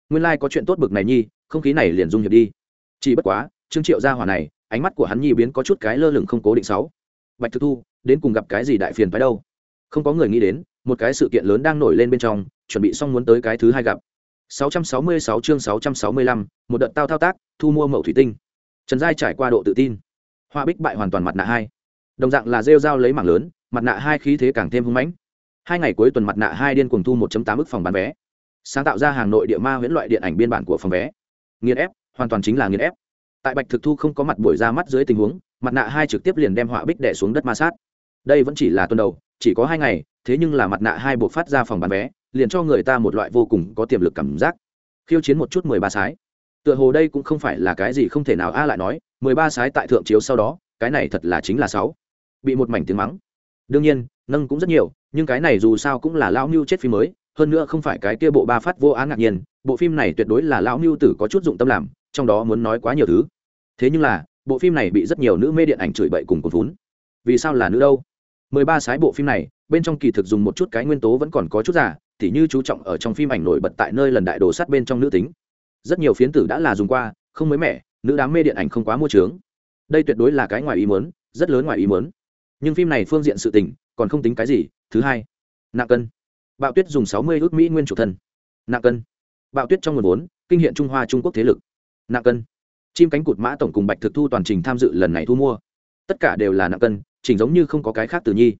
Nguyên lai、like、có chuyện tốt bực này nhi không khí này liền dung hiệp đi. Chỉ bất quá trương triệu gia hỏa này ánh mắt của hắn nhi biến có chút cái lơ lửng không cố định sáu. Bạch thực thu đến cùng gặp cái gì đại phiền phái đâu? Không có người nghĩ đến một cái sự kiện lớn đang nổi lên bên trong chuẩn bị xong muốn tới cái thứ hai gặp. 666 chương 665, một đợt tao thao tác thu mua mẫu thủy tinh. Trần giai trải qua độ tự tin. Hoa bích bại hoàn toàn mặt nạ hai. Đồng dạng là rêu dao lấy mảng lớn mặt nạ hai khí thế càng thêm hưng mãnh. Hai ngày cuối tuần mặt nạ hai điên cuồng thu 1.8 ức phòng bán vé. Sáng tạo ra hàng nội địa ma huyễn loại điện ảnh biên bản của phòng vé. Nghiền ép, hoàn toàn chính là nghiền ép. Tại bạch thực thu không có mặt buổi ra mắt dưới tình huống, mặt nạ hai trực tiếp liền đem họa bích đẻ xuống đất ma sát. Đây vẫn chỉ là tuần đầu, chỉ có hai ngày, thế nhưng là mặt nạ hai buộc phát ra phòng bán vé, liền cho người ta một loại vô cùng có tiềm lực cảm giác. Khiêu chiến một chút mười ba sái. Tựa hồ đây cũng không phải là cái gì không thể nào a lại nói, mười ba sái tại thượng chiếu sau đó, cái này thật là chính là sáu. Bị một mảnh tiếng mắng đương nhiên, nâng cũng rất nhiều, nhưng cái này dù sao cũng là lão mưu chết phim mới, hơn nữa không phải cái kia bộ ba phát vô án ngạc nhiên, bộ phim này tuyệt đối là lão mưu tử có chút dụng tâm làm, trong đó muốn nói quá nhiều thứ. Thế nhưng là, bộ phim này bị rất nhiều nữ mê điện ảnh chửi bậy cùng cồn vốn vì sao là nữ đâu? Mười ba sái bộ phim này, bên trong kỳ thực dùng một chút cái nguyên tố vẫn còn có chút giả tỉ như chú trọng ở trong phim ảnh nổi bật tại nơi lần đại đồ sát bên trong nữ tính. Rất nhiều phiến tử đã là dùng qua, không mới mẻ, nữ đám mê điện ảnh không quá mua trướng đây tuyệt đối là cái ngoài ý muốn, rất lớn ngoài ý muốn nhưng phim này phương diện sự tình còn không tính cái gì. Thứ hai nặng cân. Bạo tuyết dùng sáu mươi ước mỹ nguyên chủ thân. Nặng cân. Bạo tuyết trong nguồn vốn, kinh hiện trung hoa trung quốc thế lực. Nặng cân. Chim cánh cụt mã tổng cùng bạch thực thu toàn trình tham dự lần này thu mua. Tất cả đều là nặng cân, chỉnh giống như không có cái khác từ nhi.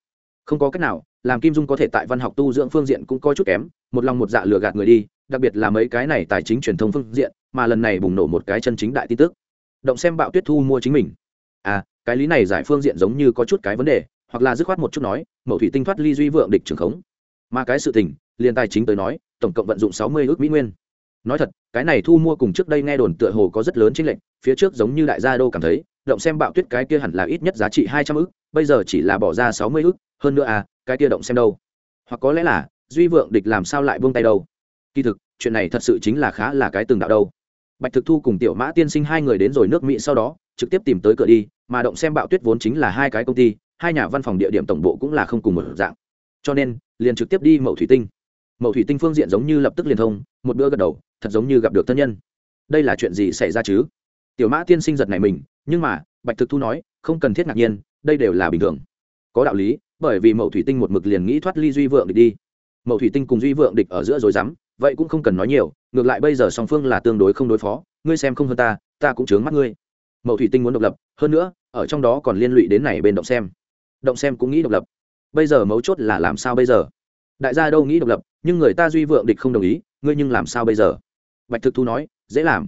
Không có cách nào, làm kim dung có thể tại văn học tu dưỡng phương diện cũng có chút kém, một lòng một dạ lừa gạt người đi, đặc biệt là mấy cái này tài chính truyền thông phương diện, mà lần này bùng nổ một cái chân chính đại tin tức. Động xem bạo tuyết thu mua chính mình. À cái lý này giải phương diện giống như có chút cái vấn đề, hoặc là dứt khoát một chút nói mẫu thủy tinh thoát ly duy vượng địch trường khống. Mà cái sự tình liên tài chính tới nói, tổng cộng vận dụng sáu mươi ước mỹ nguyên. Nói thật, cái này thu mua cùng trước đây nghe đồn tựa hồ có rất lớn trên lệnh phía trước giống như đại gia đô cảm thấy, động xem bạo tuyết cái kia hẳn là ít nhất giá trị hai trăm ước, bây giờ chỉ là bỏ ra sáu mươi ước, hơn nữa à cái kia động xem đâu? Hoặc có lẽ là, duy vượng địch làm sao lại buông tay đâu? Kỳ thực, chuyện này thật sự chính là khá là cái từng đạo đâu. Bạch thực thu cùng tiểu mã tiên sinh hai người đến rồi nước mỹ sau đó, trực tiếp tìm tới cửa đi mà động xem bạo tuyết vốn chính là hai cái công ty, hai nhà văn phòng địa điểm tổng bộ cũng là không cùng một dạng. Cho nên, liền trực tiếp đi mậu thủy tinh. Mậu thủy tinh phương diện giống như lập tức liền thông, một bữa gật đầu, thật giống như gặp được thân nhân. Đây là chuyện gì xảy ra chứ? Tiểu mã tiên sinh giật này mình, nhưng mà, bạch thực thu nói, không cần thiết ngạc nhiên, đây đều là bình thường. Có đạo lý, bởi vì mậu thủy tinh một mực liền nghĩ thoát ly duy vượng địch đi. Mậu thủy tinh cùng duy vượng địch ở giữa rồi dám vậy cũng không cần nói nhiều, ngược lại bây giờ song phương là tương đối không đối phó, ngươi xem không hơn ta ta cũng chướng mắt ngươi. Mậu thủy tinh muốn độc lập, hơn nữa ở trong đó còn liên lụy đến này bên động xem. Động xem cũng nghĩ độc lập. Bây giờ mấu chốt là làm sao bây giờ? Đại gia đâu nghĩ độc lập, nhưng người ta duy vượng địch không đồng ý, ngươi nhưng làm sao bây giờ? Bạch thực thu nói, dễ làm.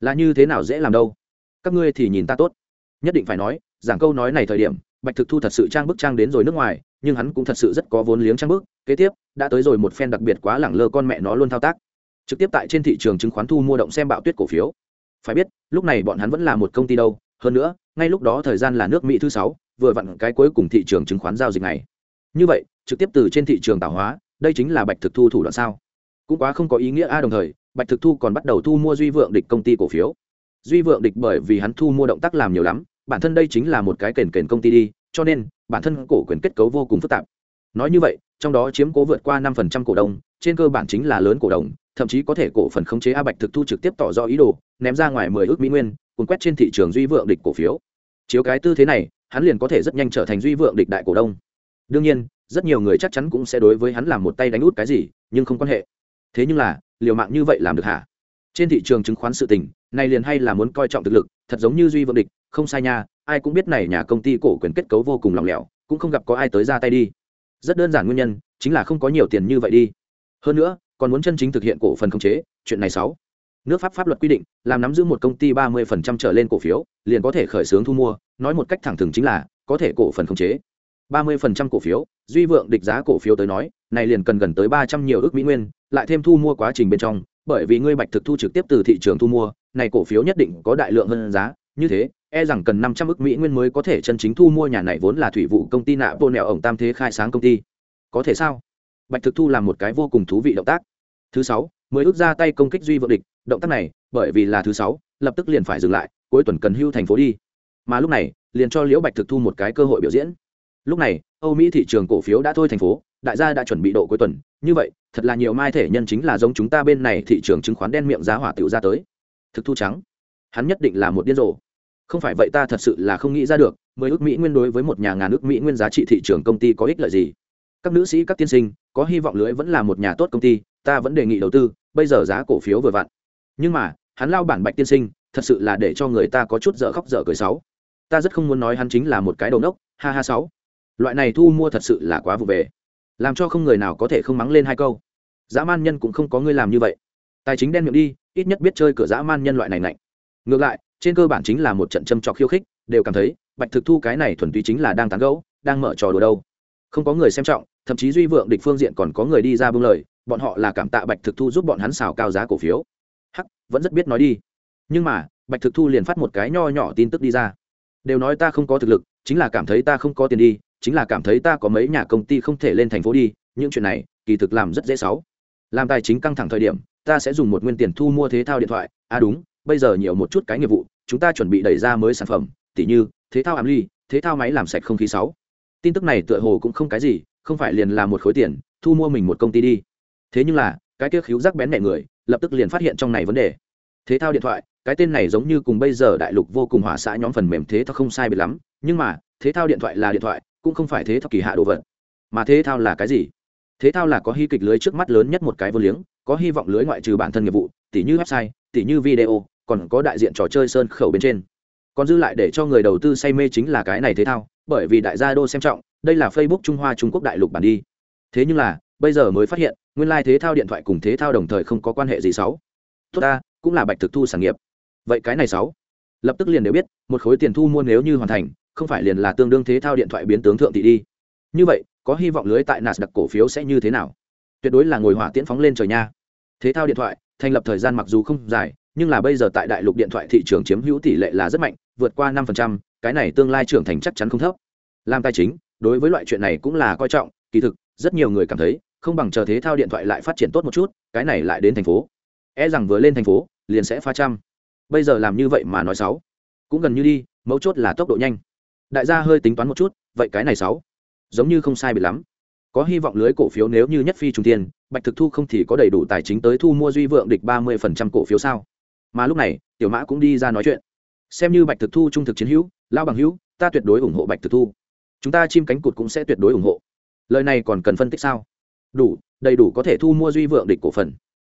Là như thế nào dễ làm đâu? Các ngươi thì nhìn ta tốt. Nhất định phải nói, giảng câu nói này thời điểm, bạch thực thu thật sự trang bức trang đến rồi nước ngoài, nhưng hắn cũng thật sự rất có vốn liếng trang bức. Kế tiếp, đã tới rồi một phen đặc biệt quá lẳng lơ con mẹ nó luôn thao tác. Trực tiếp tại trên thị trường chứng khoán thu mua động xem bạo tuyết cổ phiếu. Phải biết, lúc này bọn hắn vẫn là một công ty đâu hơn nữa, ngay lúc đó thời gian là nước mỹ thứ sáu, vừa vặn cái cuối cùng thị trường chứng khoán giao dịch này. Như vậy, trực tiếp từ trên thị trường tạo hóa, đây chính là bạch thực thu thủ đoạn sao? Cũng quá không có ý nghĩa a, đồng thời, bạch thực thu còn bắt đầu thu mua duy vượng địch công ty cổ phiếu. Duy vượng địch bởi vì hắn thu mua động tác làm nhiều lắm, bản thân đây chính là một cái kền kền công ty đi, cho nên, bản thân cổ quyền kết cấu vô cùng phức tạp. Nói như vậy, trong đó chiếm cố vượt qua năm phần trăm cổ đông, trên cơ bản chính là lớn cổ đông, thậm chí có thể cổ phần khống chế a bạch thực thu trực tiếp tỏ rõ ý đồ, ném ra ngoài mười ước mỹ nguyên cuốn quét trên thị trường duy vượng địch cổ phiếu. Chiếu cái tư thế này, hắn liền có thể rất nhanh trở thành duy vượng địch đại cổ đông. Đương nhiên, rất nhiều người chắc chắn cũng sẽ đối với hắn làm một tay đánh út cái gì, nhưng không quan hệ. Thế nhưng là, liều mạng như vậy làm được hả? Trên thị trường chứng khoán sự tình, này liền hay là muốn coi trọng thực lực, thật giống như duy vượng địch, không sai nha, ai cũng biết này nhà công ty cổ quyền kết cấu vô cùng lỏng lẻo, cũng không gặp có ai tới ra tay đi. Rất đơn giản nguyên nhân, chính là không có nhiều tiền như vậy đi. Hơn nữa, còn muốn chân chính thực hiện cổ phần khống chế, chuyện này sáu nước pháp pháp luật quy định, làm nắm giữ một công ty ba mươi phần trăm trở lên cổ phiếu, liền có thể khởi xướng thu mua. Nói một cách thẳng thừng chính là, có thể cổ phần khống chế. ba mươi phần trăm cổ phiếu, duy vượng địch giá cổ phiếu tới nói, này liền cần gần tới ba trăm nhiều ước mỹ nguyên, lại thêm thu mua quá trình bên trong, bởi vì ngươi bạch thực thu trực tiếp từ thị trường thu mua, này cổ phiếu nhất định có đại lượng hơn giá. Như thế e rằng cần năm trăm ước mỹ nguyên mới có thể chân chính thu mua nhà này vốn là thủy vụ công ty nạ vô nẹo ổng tam thế khai sáng công ty. Có thể sao? Bạch thực thu làm một cái vô cùng thú vị động tác. Thứ sáu mới ước ra tay công kích duy vượng địch, động tác này, bởi vì là thứ sáu, lập tức liền phải dừng lại, cuối tuần cần hưu thành phố đi. Mà lúc này, liền cho liễu bạch thực thu một cái cơ hội biểu diễn. Lúc này, âu mỹ thị trường cổ phiếu đã thôi thành phố, đại gia đã chuẩn bị độ cuối tuần. Như vậy, thật là nhiều mai thể nhân chính là giống chúng ta bên này thị trường chứng khoán đen miệng giá hỏa tiểu ra tới. Thực thu trắng. Hắn nhất định là một điên rồ. Không phải vậy ta thật sự là không nghĩ ra được, mười ước mỹ nguyên đối với một nhà ngàn ước mỹ nguyên giá trị thị trường công ty có ích lợi gì. Các nữ sĩ, các tiên sinh, có hy vọng lưới vẫn là một nhà tốt công ty ta vẫn đề nghị đầu tư, bây giờ giá cổ phiếu vừa vặn. Nhưng mà, hắn lao bản bạch tiên sinh, thật sự là để cho người ta có chút dở khóc dở cười sáu ta rất không muốn nói hắn chính là một cái đầu nốc, ha ha sáu loại này thu mua thật sự là quá vụ về. Làm cho không người nào có thể không mắng lên hai câu. Dã man nhân cũng không có người làm như vậy. Tài chính đen miệng đi, ít nhất biết chơi cửa dã man nhân loại này nạnh ngược lại, trên cơ bản chính là một trận châm trọc khiêu khích, đều cảm thấy, bạch thực thu cái này thuần túy chính là đang tán gẫu, đang mở trò đùa đâu. Không có người xem trọng, thậm chí duy vượng địch phương diện còn có người đi ra bưng lời bọn họ là cảm tạ bạch thực thu giúp bọn hắn xào cao giá cổ phiếu. Hắc, vẫn rất biết nói đi. Nhưng mà, bạch thực thu liền phát một cái nho nhỏ tin tức đi ra. Đều nói ta không có thực lực, chính là cảm thấy ta không có tiền đi, chính là cảm thấy ta có mấy nhà công ty không thể lên thành phố đi, những chuyện này, kỳ thực làm rất dễ sáu làm tài chính căng thẳng thời điểm, ta sẽ dùng một nguyên tiền thu mua thế thao điện thoại. À đúng, bây giờ nhiều một chút cái nghiệp vụ, chúng ta chuẩn bị đẩy ra mới sản phẩm, tỉ như, thế thao ám ly, thế thao máy làm sạch không khí sáu tin tức này tựa hồ cũng không cái gì, không phải liền là một khối tiền, thu mua mình một công ty đi thế nhưng là, cái kia khiếu rắc bén mẹ người, lập tức liền phát hiện trong này vấn đề. Thế thao điện thoại, cái tên này giống như cùng bây giờ đại lục vô cùng hỏa xã nhóm phần mềm thế thao không sai biệt lắm, nhưng mà, thế thao điện thoại là điện thoại, cũng không phải thế thao kỳ hạ đồ vật. Mà thế thao là cái gì? Thế thao là có hy kịch lưới trước mắt lớn nhất một cái vô liếng, có hy vọng lưới ngoại trừ bản thân nghiệp vụ, tỉ như website, tỉ như video, còn có đại diện trò chơi sơn khẩu bên trên. Còn dư lại để cho người đầu tư say mê chính là cái này thế thao, bởi vì đại gia đô xem trọng, đây là facebook trung hoa trung quốc đại lục bản đi. Thế nhưng là, bây giờ mới phát hiện nguyên lai、like、thế thao điện thoại cùng thế thao đồng thời không có quan hệ gì sáu. Tốt ta, cũng là bạch thực thu sản nghiệp. Vậy cái này sáu. Lập tức liền đều biết, một khối tiền thu mua nếu như hoàn thành, không phải liền là tương đương thế thao điện thoại biến tướng thượng thị đi. Như vậy, có hy vọng lưới tại nas đặc cổ phiếu sẽ như thế nào? Tuyệt đối là ngồi hỏa tiễn phóng lên trời nha. Thế thao điện thoại, thành lập thời gian mặc dù không dài, nhưng là bây giờ tại đại lục điện thoại thị trường chiếm hữu tỷ lệ là rất mạnh, vượt qua năm cái này tương lai trưởng thành chắc chắn không thấp. Làm tài chính, đối với loại chuyện này cũng là coi trọng, kỳ thực, rất nhiều người cảm thấy không bằng chờ thế thao điện thoại lại phát triển tốt một chút, cái này lại đến thành phố. E rằng vừa lên thành phố, liền sẽ pha trăm. Bây giờ làm như vậy mà nói sáu. Cũng gần như đi, mấu chốt là tốc độ nhanh. Đại gia hơi tính toán một chút, vậy cái này sáu. Giống như không sai bị lắm. Có hy vọng lưới cổ phiếu nếu như nhất phi trung tiên bạch thực thu không thì có đầy đủ tài chính tới thu mua duy vượng địch ba mươi phần trăm cổ phiếu sao? Mà lúc này, tiểu mã cũng đi ra nói chuyện. Xem như bạch thực thu trung thực chiến hữu lao bằng hữu, ta tuyệt đối ủng hộ bạch thực thu. Chúng ta chim cánh cụt cũng sẽ tuyệt đối ủng hộ. Lời này còn cần phân tích sao? Đủ, đầy đủ có thể thu mua duy vượng địch cổ phần.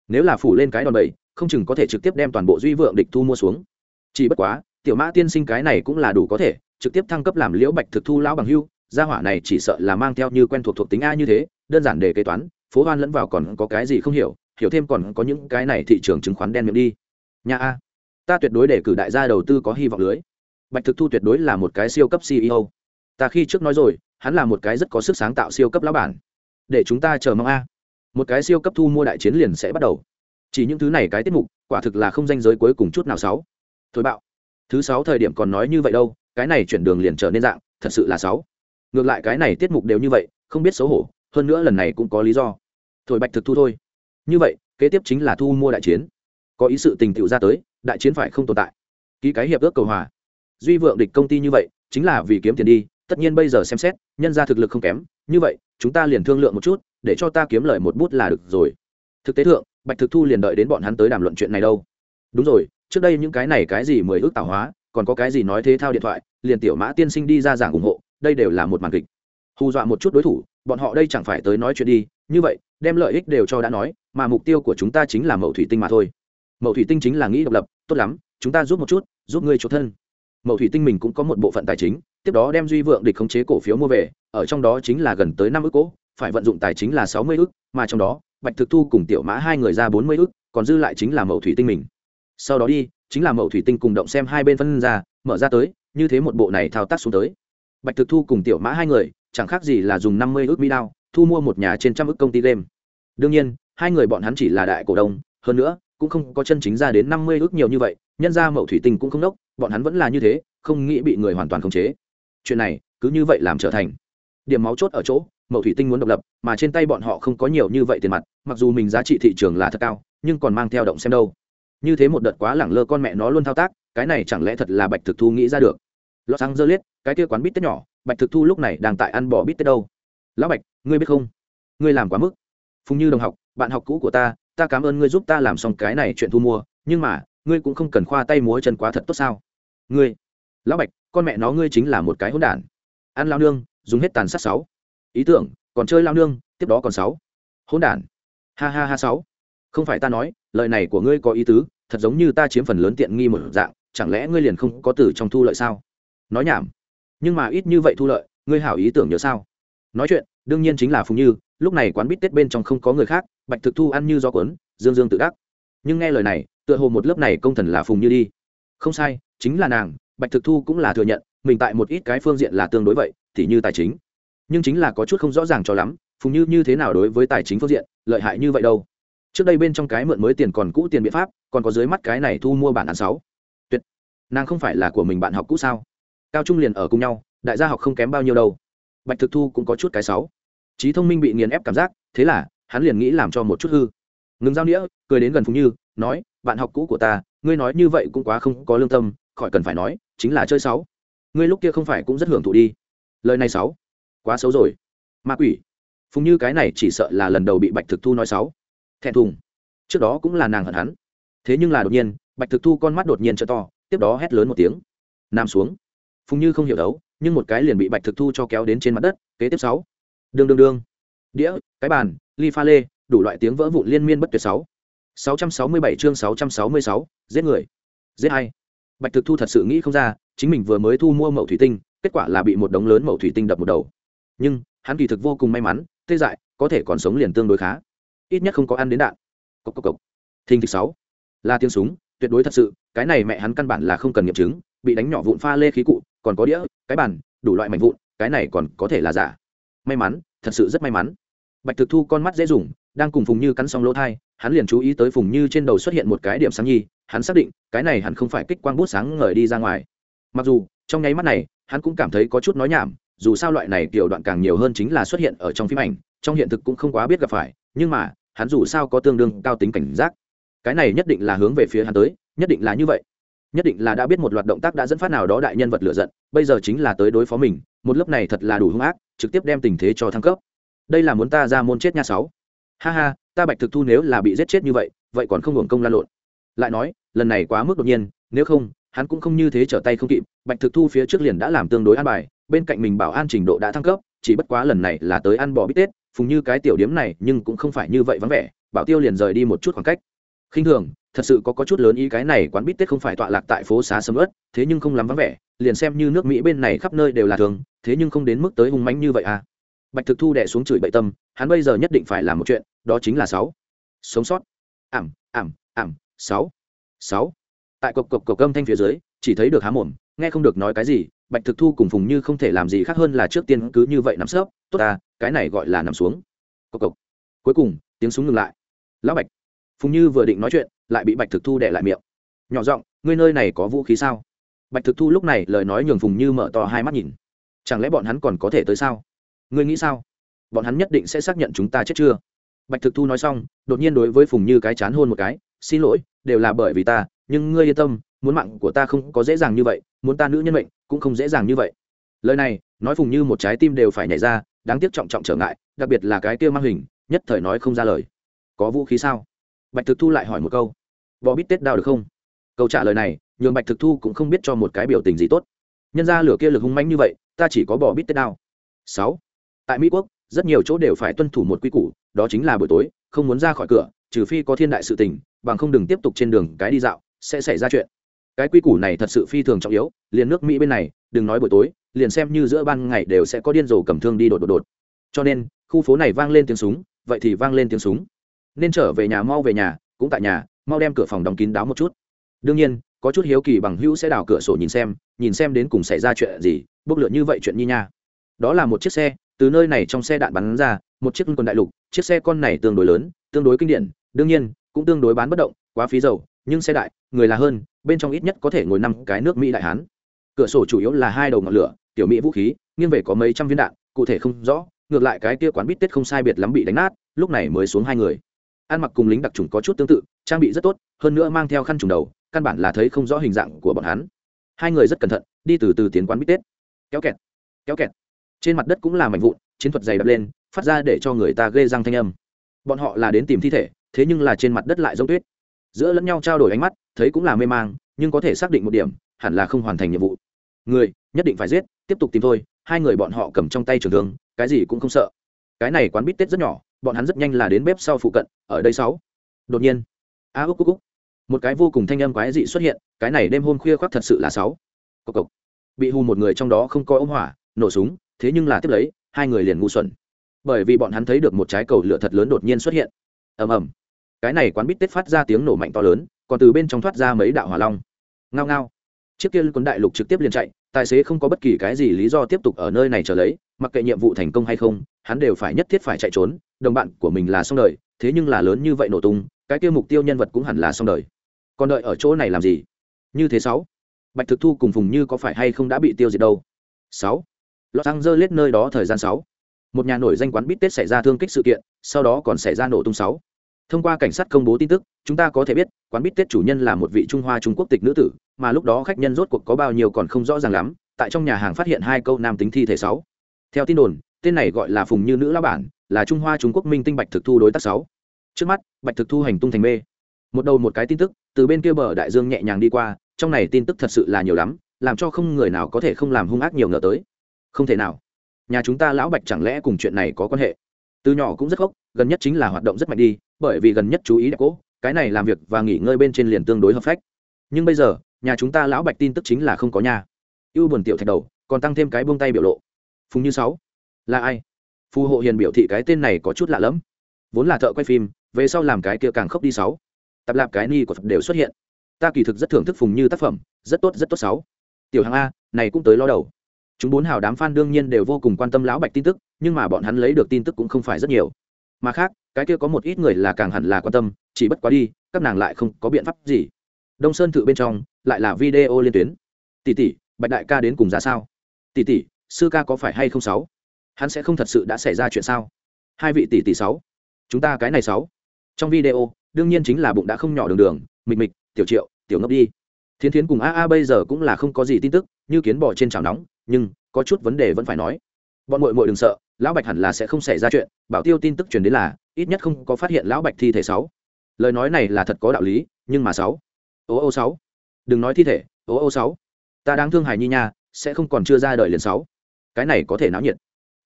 Nếu là phủ lên cái đòn bẩy, không chừng có thể trực tiếp đem toàn bộ duy vượng địch thu mua xuống. Chỉ bất quá, tiểu mã tiên sinh cái này cũng là đủ có thể, trực tiếp thăng cấp làm liễu bạch thực thu lão bằng hưu, gia hỏa này chỉ sợ là mang theo như quen thuộc thuộc tính a như thế, đơn giản để kế toán, phố hoan lẫn vào còn có cái gì không hiểu hiểu thêm còn có những cái này thị trường chứng khoán đen miệng đi. Nhà a, ta tuyệt đối để cử đại gia đầu tư có hy vọng lưới. Bạch thực thu tuyệt đối là một cái siêu cấp ceo ta khi trước nói rồi, hắn là một cái rất có sức sáng tạo siêu cấp lão bản để chúng ta chờ mong a. Một cái siêu cấp thu mua đại chiến liền sẽ bắt đầu. Chỉ những thứ này cái tiết mục, quả thực là không danh giới cuối cùng chút nào sáu. Thôi bạo. Thứ sáu thời điểm còn nói như vậy đâu, cái này chuyển đường liền trở nên dạng, thật sự là sáu. Ngược lại cái này tiết mục đều như vậy, không biết xấu hổ, hơn nữa lần này cũng có lý do. Thổi bạch thực thu thôi. Như vậy, kế tiếp chính là thu mua đại chiến. Có ý sự tình tựu ra tới, đại chiến phải không tồn tại. Ký cái hiệp ước cầu hòa. Duy vượng địch công ty như vậy, chính là vì kiếm tiền đi tất nhiên bây giờ xem xét, nhân ra thực lực không kém, như vậy, chúng ta liền thương lượng một chút, để cho ta kiếm lời một bút là được rồi. Thực tế thượng, bạch thực thu liền đợi đến bọn hắn tới đàm luận chuyện này đâu. Đúng rồi, trước đây những cái này cái gì mười ước tạo hóa, còn có cái gì nói thế thao điện thoại, liền tiểu mã tiên sinh đi ra giảng ủng hộ, đây đều là một màn kịch. Hù dọa một chút đối thủ, bọn họ đây chẳng phải tới nói chuyện đi, như vậy, đem lợi ích đều cho đã nói, mà mục tiêu của chúng ta chính là mẫu thủy tinh mà thôi. Mẫu thủy tinh chính là nghĩ độc lập, tốt lắm, chúng ta giúp một chút, giúp ngươi chỗ thân. Mẫu thủy tinh mình cũng có một bộ phận tài chính tiếp đó đem duy vượng địch khống chế cổ phiếu mua về, ở trong đó chính là gần tới năm ước cố, phải vận dụng tài chính là sáu mươi ước, mà trong đó, bạch thực thu cùng tiểu mã hai người ra bốn mươi ước, còn dư lại chính là mậu thủy tinh mình. Sau đó đi, chính là mậu thủy tinh cùng động xem hai bên phân ra, mở ra tới, như thế một bộ này thao tác xuống tới. Bạch thực thu cùng tiểu mã hai người, chẳng khác gì là dùng năm mươi ước mỹ đao, thu mua một nhà trên trăm ước công ty game. Đương nhiên, hai người bọn hắn chỉ là đại cổ đông, hơn nữa, cũng không có chân chính ra đến năm mươi ước nhiều như vậy, nhân ra mậu thủy tinh cũng không đốc, bọn hắn vẫn là như thế, không nghĩ bị người hoàn toàn khống chế chuyện này cứ như vậy làm trở thành. Điểm máu chốt ở chỗ, Mậu thủy tinh muốn độc lập, mà trên tay bọn họ không có nhiều như vậy tiền mặt, mặc dù mình giá trị thị trường là thật cao, nhưng còn mang theo động xem đâu. Như thế một đợt quá lẳng lơ con mẹ nó luôn thao tác, cái này chẳng lẽ thật là bạch thực thu nghĩ ra được? Lọt sáng dơ liết cái kia quán bít tết nhỏ, bạch thực thu lúc này đang tại ăn bò bít tết đâu? Lão bạch, ngươi biết không? Ngươi làm quá mức. Phùng như đồng học, bạn học cũ của ta ta cảm ơn ngươi giúp ta làm xong cái này chuyện thu mua, nhưng mà, ngươi cũng không cần khoa tay múa chân quá thật tốt sao? Ngươi. Lão bạch con mẹ nó ngươi chính là một cái hỗn đản. Ăn lao nương, dùng hết tàn sát sáu. Ý tưởng, còn chơi lao nương, tiếp đó còn sáu. Hỗn đản. Ha ha ha sáu. Không phải ta nói, lời này của ngươi có ý tứ, thật giống như ta chiếm phần lớn tiện nghi một dạng, chẳng lẽ ngươi liền không có từ trong thu lợi sao? Nói nhảm. Nhưng mà ít như vậy thu lợi, ngươi hảo ý tưởng nhớ sao? Nói chuyện, đương nhiên chính là phùng như, lúc này quán bít tết bên trong không có người khác, bạch thực thu ăn như do cuốn, dương dương tự đắc. Nhưng nghe lời này, tựa hồ một lớp này công thần là phùng như đi. Không sai, chính là nàng bạch thực thu cũng là thừa nhận, mình tại một ít cái phương diện là tương đối vậy, thì như tài chính. Nhưng chính là có chút không rõ ràng cho lắm, phùng như như thế nào đối với tài chính phương diện, lợi hại như vậy đâu? Trước đây bên trong cái mượn mới tiền còn cũ tiền biện pháp, còn có dưới mắt cái này thu mua bản án sáu. Tuyệt. Nàng không phải là của mình bạn học cũ sao? Cao trung liền ở cùng nhau, đại gia học không kém bao nhiêu đâu. Bạch thực thu cũng có chút cái sáu. Trí thông minh bị nghiền ép cảm giác, thế là, hắn liền nghĩ làm cho một chút hư. Ngừng giao nghĩa, cười đến gần phùng như, nói, bạn học cũ của ta, ngươi nói như vậy cũng quá không có lương tâm khỏi cần phải nói, chính là chơi sáu. Ngươi lúc kia không phải cũng rất hưởng thụ đi. Lời này sáu. Quá xấu rồi. Ma quỷ. Phùng như cái này chỉ sợ là lần đầu bị bạch thực thu nói sáu. Thẹn thùng. Trước đó cũng là nàng hận hắn. Thế nhưng là đột nhiên, bạch thực thu con mắt đột nhiên t to, tiếp đó hét lớn một tiếng. Nằm xuống. Phùng như không hiểu đấu, nhưng một cái liền bị bạch thực thu cho kéo đến trên mặt đất, kế tiếp sáu. Đương đương đương đĩa, cái bàn, ly pha lê, đủ loại tiếng vỡ vụn liên miên bất tuyệt sáu. Sáu trăm sáu mươi bảy chương sáu trăm sáu mươi sáu, giết người. Giết hay bạch thực thu thật sự nghĩ không ra, chính mình vừa mới thu mua mẫu thủy tinh, kết quả là bị một đống lớn mẫu thủy tinh đập một đầu. Nhưng, hắn kỳ thực vô cùng may mắn, tê dại, có thể còn sống liền tương đối khá. Ít nhất không có ăn đến đạn. Cốc cốc cốc. thình thịch sáu. Là tiếng súng, tuyệt đối thật sự, cái này mẹ hắn căn bản là không cần nghiệm chứng, bị đánh nhỏ vụn pha lê khí cụ, còn có đĩa, cái bàn, đủ loại mảnh vụn, cái này còn có thể là giả. May mắn, thật sự rất may mắn. Bạch thực thu con mắt dễ dùng, đang cùng phùng như cắn xong lỗ thai, hắn liền chú ý tới phùng như trên đầu xuất hiện một cái điểm sáng nhi hắn xác định cái này hẳn không phải kích quang bút sáng ngời đi ra ngoài. Mặc dù, trong nháy mắt này, hắn cũng cảm thấy có chút nói nhảm, dù sao loại này kiểu đoạn càng nhiều hơn chính là xuất hiện ở trong phim ảnh, trong hiện thực cũng không quá biết gặp phải, nhưng mà, hắn dù sao có tương đương cao tính cảnh giác. Cái này nhất định là hướng về phía hắn tới, nhất định là như vậy. Nhất định là đã biết một loạt động tác đã dẫn phát nào đó đại nhân vật lựa giận, bây giờ chính là tới đối phó mình, một lớp này thật là đủ hung ác, trực tiếp đem tình thế cho thăng cấp. Đây là muốn ta ra môn chết nha sáu. Ha ha, ta bạch thực thu nếu là bị giết chết như vậy vậy còn không hưởng công lan lộn. Lại nói lần này quá mức đột nhiên, nếu không, hắn cũng không như thế trở tay không kịp, bạch thực thu phía trước liền đã làm tương đối an bài, bên cạnh mình bảo an trình độ đã thăng cấp, chỉ bất quá lần này là tới ăn bò bít tết, phùng như cái tiểu điếm này nhưng cũng không phải như vậy vắng vẻ, bảo tiêu liền rời đi một chút khoảng cách. Khinh thường, thật sự có có chút lớn ý cái này quán bít tết không phải tọa lạc tại phố xá sầm ớt thế nhưng không lắm vắng vẻ, liền xem như nước mỹ bên này khắp nơi đều là thường, thế nhưng không đến mức tới hung mánh như vậy à. Bạch thực thu đẻ xuống chửi bậy tâm, hắn bây giờ nhất định phải làm một chuyện, đó chính là sáu. Sống sót. Ảm ảm ảm, sáu sáu. Tại cộc cộc cộc âm thanh phía dưới, chỉ thấy được há mồm, nghe không được nói cái gì, bạch thực thu cùng phùng như không thể làm gì khác hơn là trước tiên cứ như vậy nằm sấp, tốt ta, cái này gọi là nằm xuống. Cộc cộc. Cuối cùng, tiếng súng ngừng lại. Lão bạch. Phùng như vừa định nói chuyện, lại bị bạch thực thu đẻ lại miệng. Nhỏ giọng, ngươi nơi này có vũ khí sao? Bạch thực thu lúc này lời nói nhường phùng như mở to hai mắt nhìn. Chẳng lẽ bọn hắn còn có thể tới sao? Ngươi nghĩ sao? Bọn hắn nhất định sẽ xác nhận chúng ta chết chưa? Bạch thực thu nói xong, đột nhiên đối với phùng như cái chán hôn một cái, xin lỗi đều là bởi vì ta, nhưng ngươi yên tâm, muốn mạng của ta không có dễ dàng như vậy, muốn ta nữ nhân mệnh cũng không dễ dàng như vậy. Lời này, nói phùng như một trái tim đều phải nhảy ra, đáng tiếc trọng trọng trở ngại, đặc biệt là cái kia mang hình, nhất thời nói không ra lời. Có vũ khí sao? Bạch thực thu lại hỏi một câu. Bò bít tết đao được không? Câu trả lời này, nhường bạch thực thu cũng không biết cho một cái biểu tình gì tốt. Nhân ra lửa kia lực hung manh như vậy, ta chỉ có bò bít tết đao sáu. Tại mỹ quốc, rất nhiều chỗ đều phải tuân thủ một quy củ, đó chính là buổi tối, không muốn ra khỏi cửa, trừ phi có thiên đại sự tình bằng không đừng tiếp tục trên đường cái đi dạo, sẽ xảy ra chuyện. Cái quy củ này thật sự phi thường trọng yếu, liền nước mỹ bên này, đừng nói buổi tối, liền xem như giữa ban ngày đều sẽ có điên rồ cầm thương đi đột đột đột. Cho nên, khu phố này vang lên tiếng súng, vậy thì vang lên tiếng súng. Nên trở về nhà mau về nhà, cũng tại nhà, mau đem cửa phòng đóng kín đáo một chút. Đương nhiên, có chút hiếu kỳ bằng hữu sẽ đào cửa sổ nhìn xem nhìn xem đến cùng xảy ra chuyện gì, bốc lửa như vậy chuyện như nha. Đó là một chiếc xe, từ nơi này trong xe đạn bắn ra, một chiếc quân đại lục, chiếc xe con này tương đối lớn, tương đối kinh điển, đương nhiên cũng tương đối bán bất động, quá phí dầu, nhưng xe đại, người là hơn, bên trong ít nhất có thể ngồi năm cái nước mỹ đại hán. Cửa sổ chủ yếu là hai đầu ngọn lửa, tiểu mỹ vũ khí, nghiêng về có mấy trăm viên đạn, cụ thể không rõ, ngược lại cái kia quán bít tết không sai biệt lắm bị đánh nát, lúc này mới xuống hai người. Ăn mặc cùng lính đặc trùng có chút tương tự, trang bị rất tốt, hơn nữa mang theo khăn trùng đầu, căn bản là thấy không rõ hình dạng của bọn hắn. Hai người rất cẩn thận, đi từ từ tiến quán bít tết. Kéo kẹt kéo kẹt. Trên mặt đất cũng là mảnh vụn, chiến thuật dày đập lên, phát ra để cho người ta ghê răng thanh âm. Bọn họ là đến tìm thi thể thế nhưng là trên mặt đất lại giống tuyết. Giữa lẫn nhau trao đổi ánh mắt, thấy cũng là mê mang, nhưng có thể xác định một điểm, hẳn là không hoàn thành nhiệm vụ. Người, nhất định phải giết, tiếp tục tìm thôi, hai người bọn họ cầm trong tay trường thương, cái gì cũng không sợ. Cái này quán bít tết rất nhỏ, bọn hắn rất nhanh là đến bếp sau phụ cận, ở đây sáu. Đột nhiên, a úc cúc cúc một cái vô cùng thanh âm quái dị xuất hiện, cái này đêm hôm khuya khoác thật sự là sáu. Cộc cộc. Bị hù một người trong đó không coi ống hỏa nổ súng, thế nhưng là tiếp lấy, hai người liền ngu xuẩn. Bởi vì bọn hắn thấy được một trái cầu lửa thật lớn đột nhiên xuất hiện. Ầm ầm cái này quán bít tết phát ra tiếng nổ mạnh to lớn, còn từ bên trong thoát ra mấy đạo hỏa long. Ngao ngao. Chiếc kia quân đại lục trực tiếp liền chạy, tài xế không có bất kỳ cái gì lý do tiếp tục ở nơi này trở lấy, mặc kệ nhiệm vụ thành công hay không, hắn đều phải nhất thiết phải chạy trốn, đồng bạn của mình là xong đời, thế nhưng là lớn như vậy nổ tung, cái kia mục tiêu nhân vật cũng hẳn là xong đời. Còn đợi ở chỗ này làm gì? Như thế sáu. Bạch thực thu cùng phùng như có phải hay không đã bị tiêu diệt đâu? Sáu. Lọt xăng dơ lết nơi đó thời gian sáu. Một nhà nổi danh quán bít tết xảy ra thương kích sự kiện, sau đó còn xảy ra nổ tung sáu thông qua cảnh sát công bố tin tức, chúng ta có thể biết, quán bít tết chủ nhân là một vị trung hoa trung quốc tịch nữ tử, mà lúc đó khách nhân rốt cuộc có bao nhiêu còn không rõ ràng lắm, tại trong nhà hàng phát hiện hai câu nam tính thi thể sáu. Theo tin đồn, tên này gọi là phùng như nữ lao bản, là trung hoa trung quốc minh tinh bạch thực thu đối tác sáu. Trước mắt, bạch thực thu hành tung thành mê. Một đầu một cái tin tức, từ bên kia bờ đại dương nhẹ nhàng đi qua, trong này tin tức thật sự là nhiều lắm, làm cho không người nào có thể không làm hung ác nhiều ngờ tới. Không thể nào. Nhà chúng ta lão bạch chẳng lẽ cùng chuyện này có quan hệ? Từ nhỏ cũng rất gốc gần nhất chính là hoạt động rất mạnh đi bởi vì gần nhất chú ý đẹp cỗ, cái này làm việc và nghỉ ngơi bên trên liền tương đối hợp phách. Nhưng bây giờ, nhà chúng ta lão bạch tin tức chính là không có nhà. Ưu buồn tiểu thạch đầu, còn tăng thêm cái buông tay biểu lộ. Phùng như sáu, là ai? Phù hộ hiền biểu thị cái tên này có chút lạ lẫm. Vốn là thợ quay phim, về sau làm cái kia càng khốc đi sáu. Tập lạp cái ni của phật đều xuất hiện. Ta kỳ thực rất thưởng thức phùng như tác phẩm, rất tốt rất tốt sáu. Tiểu hàng a, này cũng tới lo đầu. Chúng bốn hào đám fan đương nhiên đều vô cùng quan tâm lão bạch tin tức, nhưng mà bọn hắn lấy được tin tức cũng không phải rất nhiều mà khác, cái kia có một ít người là càng hẳn là quan tâm, chỉ bất quá đi, các nàng lại không có biện pháp gì. Đông sơn thự bên trong, lại là video liên tuyến. Tỷ tỷ, bạch đại ca đến cùng ra sao? Tỷ tỷ, sư ca có phải hay không sáu? Hắn sẽ không thật sự đã xảy ra chuyện sao? Hai vị tỷ tỷ sáu? Chúng ta cái này sáu? Trong video, đương nhiên chính là bụng đã không nhỏ đường đường mịch mịch tiểu triệu, tiểu ngốc đi. Thiến thiến cùng a a bây giờ cũng là không có gì tin tức, như kiến bò trên chảo nóng, nhưng có chút vấn đề vẫn phải nói bọn mội mội đừng sợ, lão bạch hẳn là sẽ không xảy ra chuyện, bảo tiêu tin tức truyền đến là, ít nhất không có phát hiện lão bạch thi thể sáu. Lời nói này là thật có đạo lý, nhưng mà sáu. Ô ô sáu. Đừng nói thi thể, ô ô sáu. Ta đang thương hài nhi nha, sẽ không còn chưa ra đời liền sáu. Cái này có thể náo nhiệt.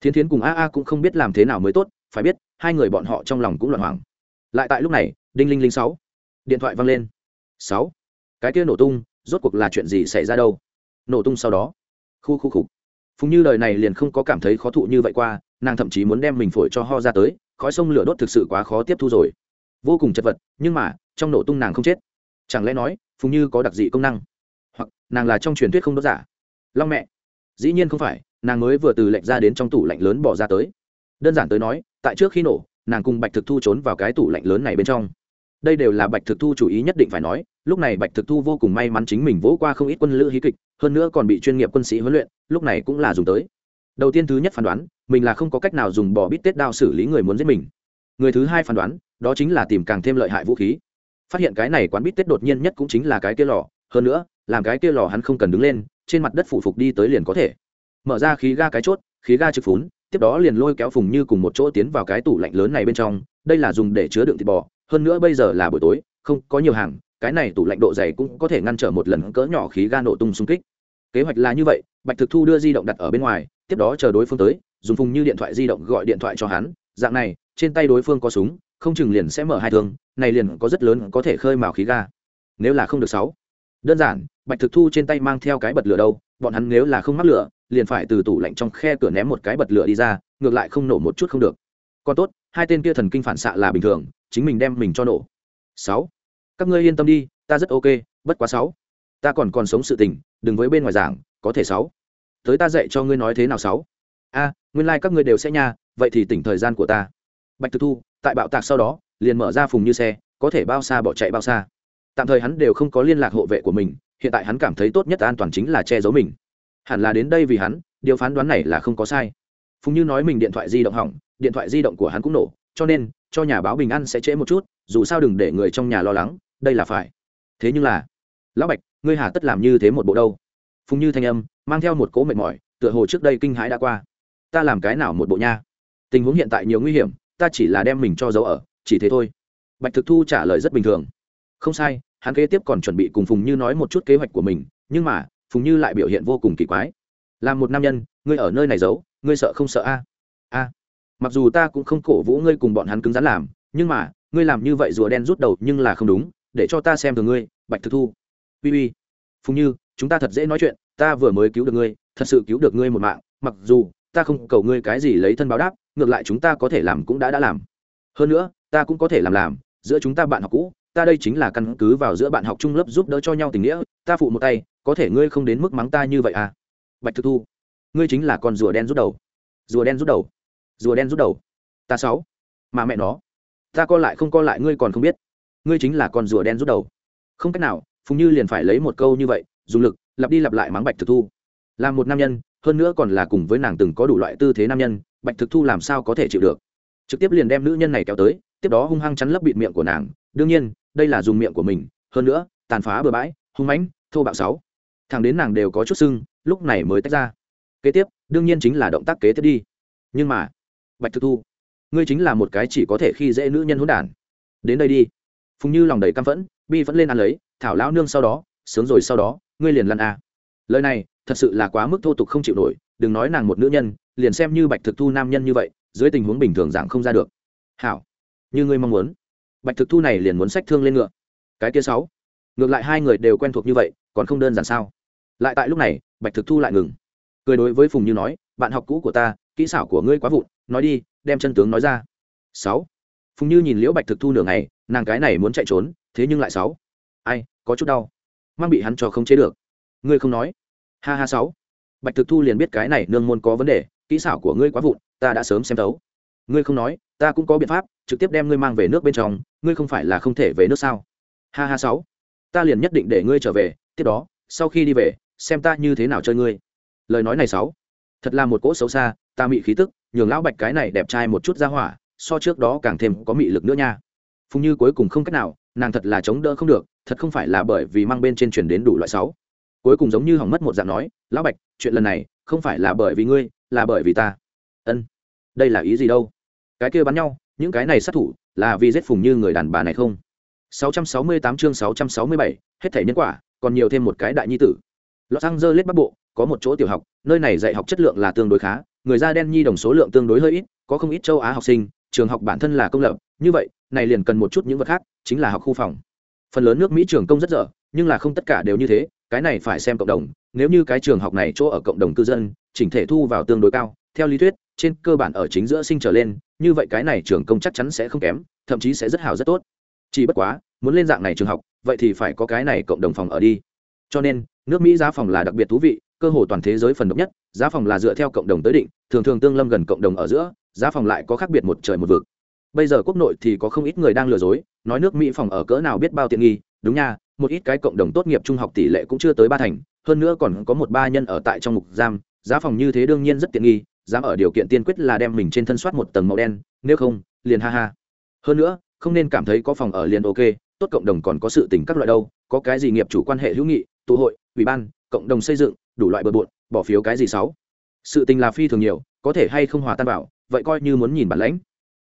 Thiến thiến cùng a a cũng không biết làm thế nào mới tốt, phải biết, hai người bọn họ trong lòng cũng loạn hoảng. Lại tại lúc này, đinh linh linh sáu. Điện thoại văng lên. Sáu. Cái kia nổ tung, rốt cuộc là chuyện gì xảy ra đâu? Nổ tung sau đó. Khu khu khục phùng như đời này liền không có cảm thấy khó thụ như vậy qua, nàng thậm chí muốn đem mình phổi cho ho ra tới, khói sông lửa đốt thực sự quá khó tiếp thu rồi. Vô cùng chật vật, nhưng mà, trong nổ tung nàng không chết. Chẳng lẽ nói, phùng như có đặc dị công năng? Hoặc, nàng là trong truyền thuyết không đốt giả? Long mẹ! Dĩ nhiên không phải, nàng mới vừa từ lệnh ra đến trong tủ lạnh lớn bỏ ra tới. Đơn giản tới nói, tại trước khi nổ, nàng cùng bạch thực thu trốn vào cái tủ lạnh lớn này bên trong đây đều là bạch thực thu chủ ý nhất định phải nói, lúc này bạch thực thu vô cùng may mắn chính mình vỗ qua không ít quân lữ hí kịch, hơn nữa còn bị chuyên nghiệp quân sĩ huấn luyện, lúc này cũng là dùng tới. Đầu tiên thứ nhất phán đoán, mình là không có cách nào dùng bò bít tết đao xử lý người muốn giết mình. Người thứ hai phán đoán, đó chính là tìm càng thêm lợi hại vũ khí. Phát hiện cái này quán bít tết đột nhiên nhất cũng chính là cái kia lò, hơn nữa, làm cái kia lò hắn không cần đứng lên, trên mặt đất phủ phục đi tới liền có thể. Mở ra khí ga cái chốt, khí ga trực phún, tiếp đó liền lôi kéo phùng như cùng một chỗ tiến vào cái tủ lạnh lớn này bên trong, đây là dùng để chứa đựng thịt bò hơn nữa bây giờ là buổi tối, không có nhiều hàng, cái này tủ lạnh độ dày cũng có thể ngăn trở một lần cỡ nhỏ khí ga nổ tung xung kích. Kế hoạch là như vậy, bạch thực thu đưa di động đặt ở bên ngoài, tiếp đó chờ đối phương tới, dùng phùng như điện thoại di động gọi điện thoại cho hắn, dạng này, trên tay đối phương có súng, không chừng liền sẽ mở hai thương, này liền có rất lớn có thể khơi mào khí ga. Nếu là không được sáu. Đơn giản, bạch thực thu trên tay mang theo cái bật lửa đâu, bọn hắn nếu là không mắc lửa, liền phải từ tủ lạnh trong khe cửa ném một cái bật lửa đi ra, ngược lại không nổ một chút không được. Còn tốt, hai tên kia thần kinh phản xạ là bình thường chính mình đem mình cho nổ. Sáu. Các ngươi yên tâm đi, ta rất ok, bất quá sáu. Ta còn còn sống sự tình, đừng với bên ngoài giảng, có thể sáu. Tới ta dạy cho ngươi nói thế nào sáu? A, nguyên lai các ngươi đều sẽ nha, vậy thì tỉnh thời gian của ta. Bạch thực thu, tại bạo tạc sau đó, liền mở ra phùng như xe, có thể bao xa bỏ chạy bao xa. Tạm thời hắn đều không có liên lạc hộ vệ của mình, hiện tại hắn cảm thấy tốt nhất an toàn chính là che giấu mình. Hẳn là đến đây vì hắn, điều phán đoán này là không có sai. Phùng như nói mình điện thoại di động hỏng, điện thoại di động của hắn cũng nổ, cho nên cho nhà báo bình an sẽ trễ một chút, dù sao đừng để người trong nhà lo lắng, đây là phải. Thế nhưng là, lão bạch, ngươi hà tất làm như thế một bộ đâu? Phùng như thanh âm, mang theo một cỗ mệt mỏi, tựa hồ trước đây kinh hãi đã qua. Ta làm cái nào một bộ nha? Tình huống hiện tại nhiều nguy hiểm, ta chỉ là đem mình cho dấu ở, chỉ thế thôi. Bạch thực thu trả lời rất bình thường. Không sai, hắn kế tiếp còn chuẩn bị cùng phùng như nói một chút kế hoạch của mình, nhưng mà, phùng như lại biểu hiện vô cùng kỳ quái. Làm một nam nhân, ngươi ở nơi này giấu, ngươi sợ không sợ a? A mặc dù ta cũng không cổ vũ ngươi cùng bọn hắn cứng rắn làm, nhưng mà, ngươi làm như vậy rùa đen rút đầu nhưng là không đúng, để cho ta xem thường ngươi, bạch thực thu. Uy uy. Phùng như, chúng ta thật dễ nói chuyện, ta vừa mới cứu được ngươi, thật sự cứu được ngươi một mạng, mặc dù, ta không cầu ngươi cái gì lấy thân báo đáp, ngược lại chúng ta có thể làm cũng đã đã làm. Hơn nữa, ta cũng có thể làm làm, giữa chúng ta bạn học cũ, ta đây chính là căn cứ vào giữa bạn học trung lớp giúp đỡ cho nhau tình nghĩa, ta phụ một tay, có thể ngươi không đến mức mắng ta như vậy à? Bạch thực thu, ngươi chính là con rùa đen rút đầu. Rùa đen rút đầu rùa đen rút đầu. Ta sáu. Mà mẹ nó. Ta co lại không co lại, ngươi còn không biết. Ngươi chính là con rùa đen rút đầu. Không cách nào, phùng như liền phải lấy một câu như vậy, dùng lực, lặp đi lặp lại mắng bạch thực thu. Là một nam nhân, hơn nữa còn là cùng với nàng từng có đủ loại tư thế nam nhân, bạch thực thu làm sao có thể chịu được? Trực tiếp liền đem nữ nhân này kéo tới, tiếp đó hung hăng chắn lấp bịt miệng của nàng. Đương nhiên, đây là dùng miệng của mình, hơn nữa, tàn phá bừa bãi, hung mãnh, thô bạo sáu. Thằng đến nàng đều có chút sưng, lúc này mới tách ra. Kế tiếp, đương nhiên chính là động tác kế tiếp đi. Nhưng mà bạch thực thu, ngươi chính là một cái chỉ có thể khi dễ nữ nhân hỗn đản. Đến đây đi. Phùng như lòng đầy căm phẫn, bi vẫn lên ăn lấy, thảo lão nương sau đó, sướng rồi sau đó, ngươi liền lăn a à. lời này, thật sự là quá mức thô tục không chịu nổi, đừng nói nàng một nữ nhân, liền xem như bạch thực thu nam nhân như vậy, dưới tình huống bình thường dạng không ra được. Hảo, như ngươi mong muốn. Bạch thực thu này liền muốn sách thương lên ngựa. Cái kia sáu. Ngược lại hai người đều quen thuộc như vậy, còn không đơn giản sao? Lại tại lúc này, bạch thực thu lại ngừng. Cười đối với phùng như nói, bạn học cũ của ta, kỹ xảo của ngươi quá vụn nói đi, đem chân tướng nói ra. Sáu. Phùng như nhìn liễu bạch thực thu nửa ngày, nàng cái này muốn chạy trốn, thế nhưng lại sáu. Ai, có chút đau. Mang bị hắn cho không chế được. Ngươi không nói. Ha ha, sáu. Bạch thực thu liền biết cái này nương môn có vấn đề, kỹ xảo của ngươi quá vụn, ta đã sớm xem thấu. Ngươi không nói, ta cũng có biện pháp, trực tiếp đem ngươi mang về nước bên trong, ngươi không phải là không thể về nước sao? Ha ha, sáu. Ta liền nhất định để ngươi trở về, tiếp đó, sau khi đi về, xem ta như thế nào chơi ngươi. Lời nói này, sáu. Thật là một cỗ xấu xa, ta mị khí tức nhường lão bạch cái này đẹp trai một chút ra hỏa so trước đó càng thêm có mị lực nữa nha. Phùng như cuối cùng không cách nào nàng thật là chống đỡ không được thật không phải là bởi vì mang bên trên chuyển đến đủ loại sáu cuối cùng giống như hỏng mất một dạng nói lão bạch chuyện lần này không phải là bởi vì ngươi là bởi vì ta. Ân đây là ý gì đâu? Cái kia bắn nhau những cái này sát thủ là vì giết phùng như người đàn bà này không? 668 chương 667, hết thể nhân quả còn nhiều thêm một cái đại nhi tử. Los Angeles Bắc Bộ có một chỗ tiểu học nơi này dạy học chất lượng là tương đối khá người da đen nhi đồng số lượng tương đối hơi ít, có không ít châu á học sinh, trường học bản thân là công lập, như vậy, này liền cần một chút những vật khác, chính là học khu phòng. Phần lớn nước mỹ trường công rất dở, nhưng là không tất cả đều như thế, cái này phải xem cộng đồng, nếu như cái trường học này chỗ ở cộng đồng cư dân, chỉnh thể thu vào tương đối cao, theo lý thuyết, trên cơ bản ở chính giữa sinh trở lên, như vậy cái này trường công chắc chắn sẽ không kém, thậm chí sẽ rất hào rất tốt. Chỉ bất quá, muốn lên dạng này trường học, vậy thì phải có cái này cộng đồng phòng ở đi. Cho nên, nước mỹ giá phòng là đặc biệt thú vị cơ hồ toàn thế giới phần độc nhất, giá phòng là dựa theo cộng đồng tới định, thường thường tương lâm gần cộng đồng ở giữa, giá phòng lại có khác biệt một trời một vực. Bây giờ quốc nội thì có không ít người đang lừa dối, nói nước mỹ phòng ở cỡ nào biết bao tiện nghi, đúng nha, một ít cái cộng đồng tốt nghiệp trung học tỷ lệ cũng chưa tới ba thành, hơn nữa còn có một ba nhân ở tại trong mục giam, giá phòng như thế đương nhiên rất tiện nghi dám ở điều kiện tiên quyết là đem mình trên thân soát một tầng màu đen, nếu không, liền ha ha. Hơn nữa, không nên cảm thấy có phòng ở liền ok, tốt cộng đồng còn có sự tình các loại đâu, có cái gì nghiệp chủ quan hệ hữu nghị, tụ hội, ủy ban cộng đồng xây dựng, đủ loại bờ bộn, bỏ phiếu cái gì sáu? Sự tình là phi thường nhiều, có thể hay không hòa tan bảo vậy coi như muốn nhìn bản lãnh.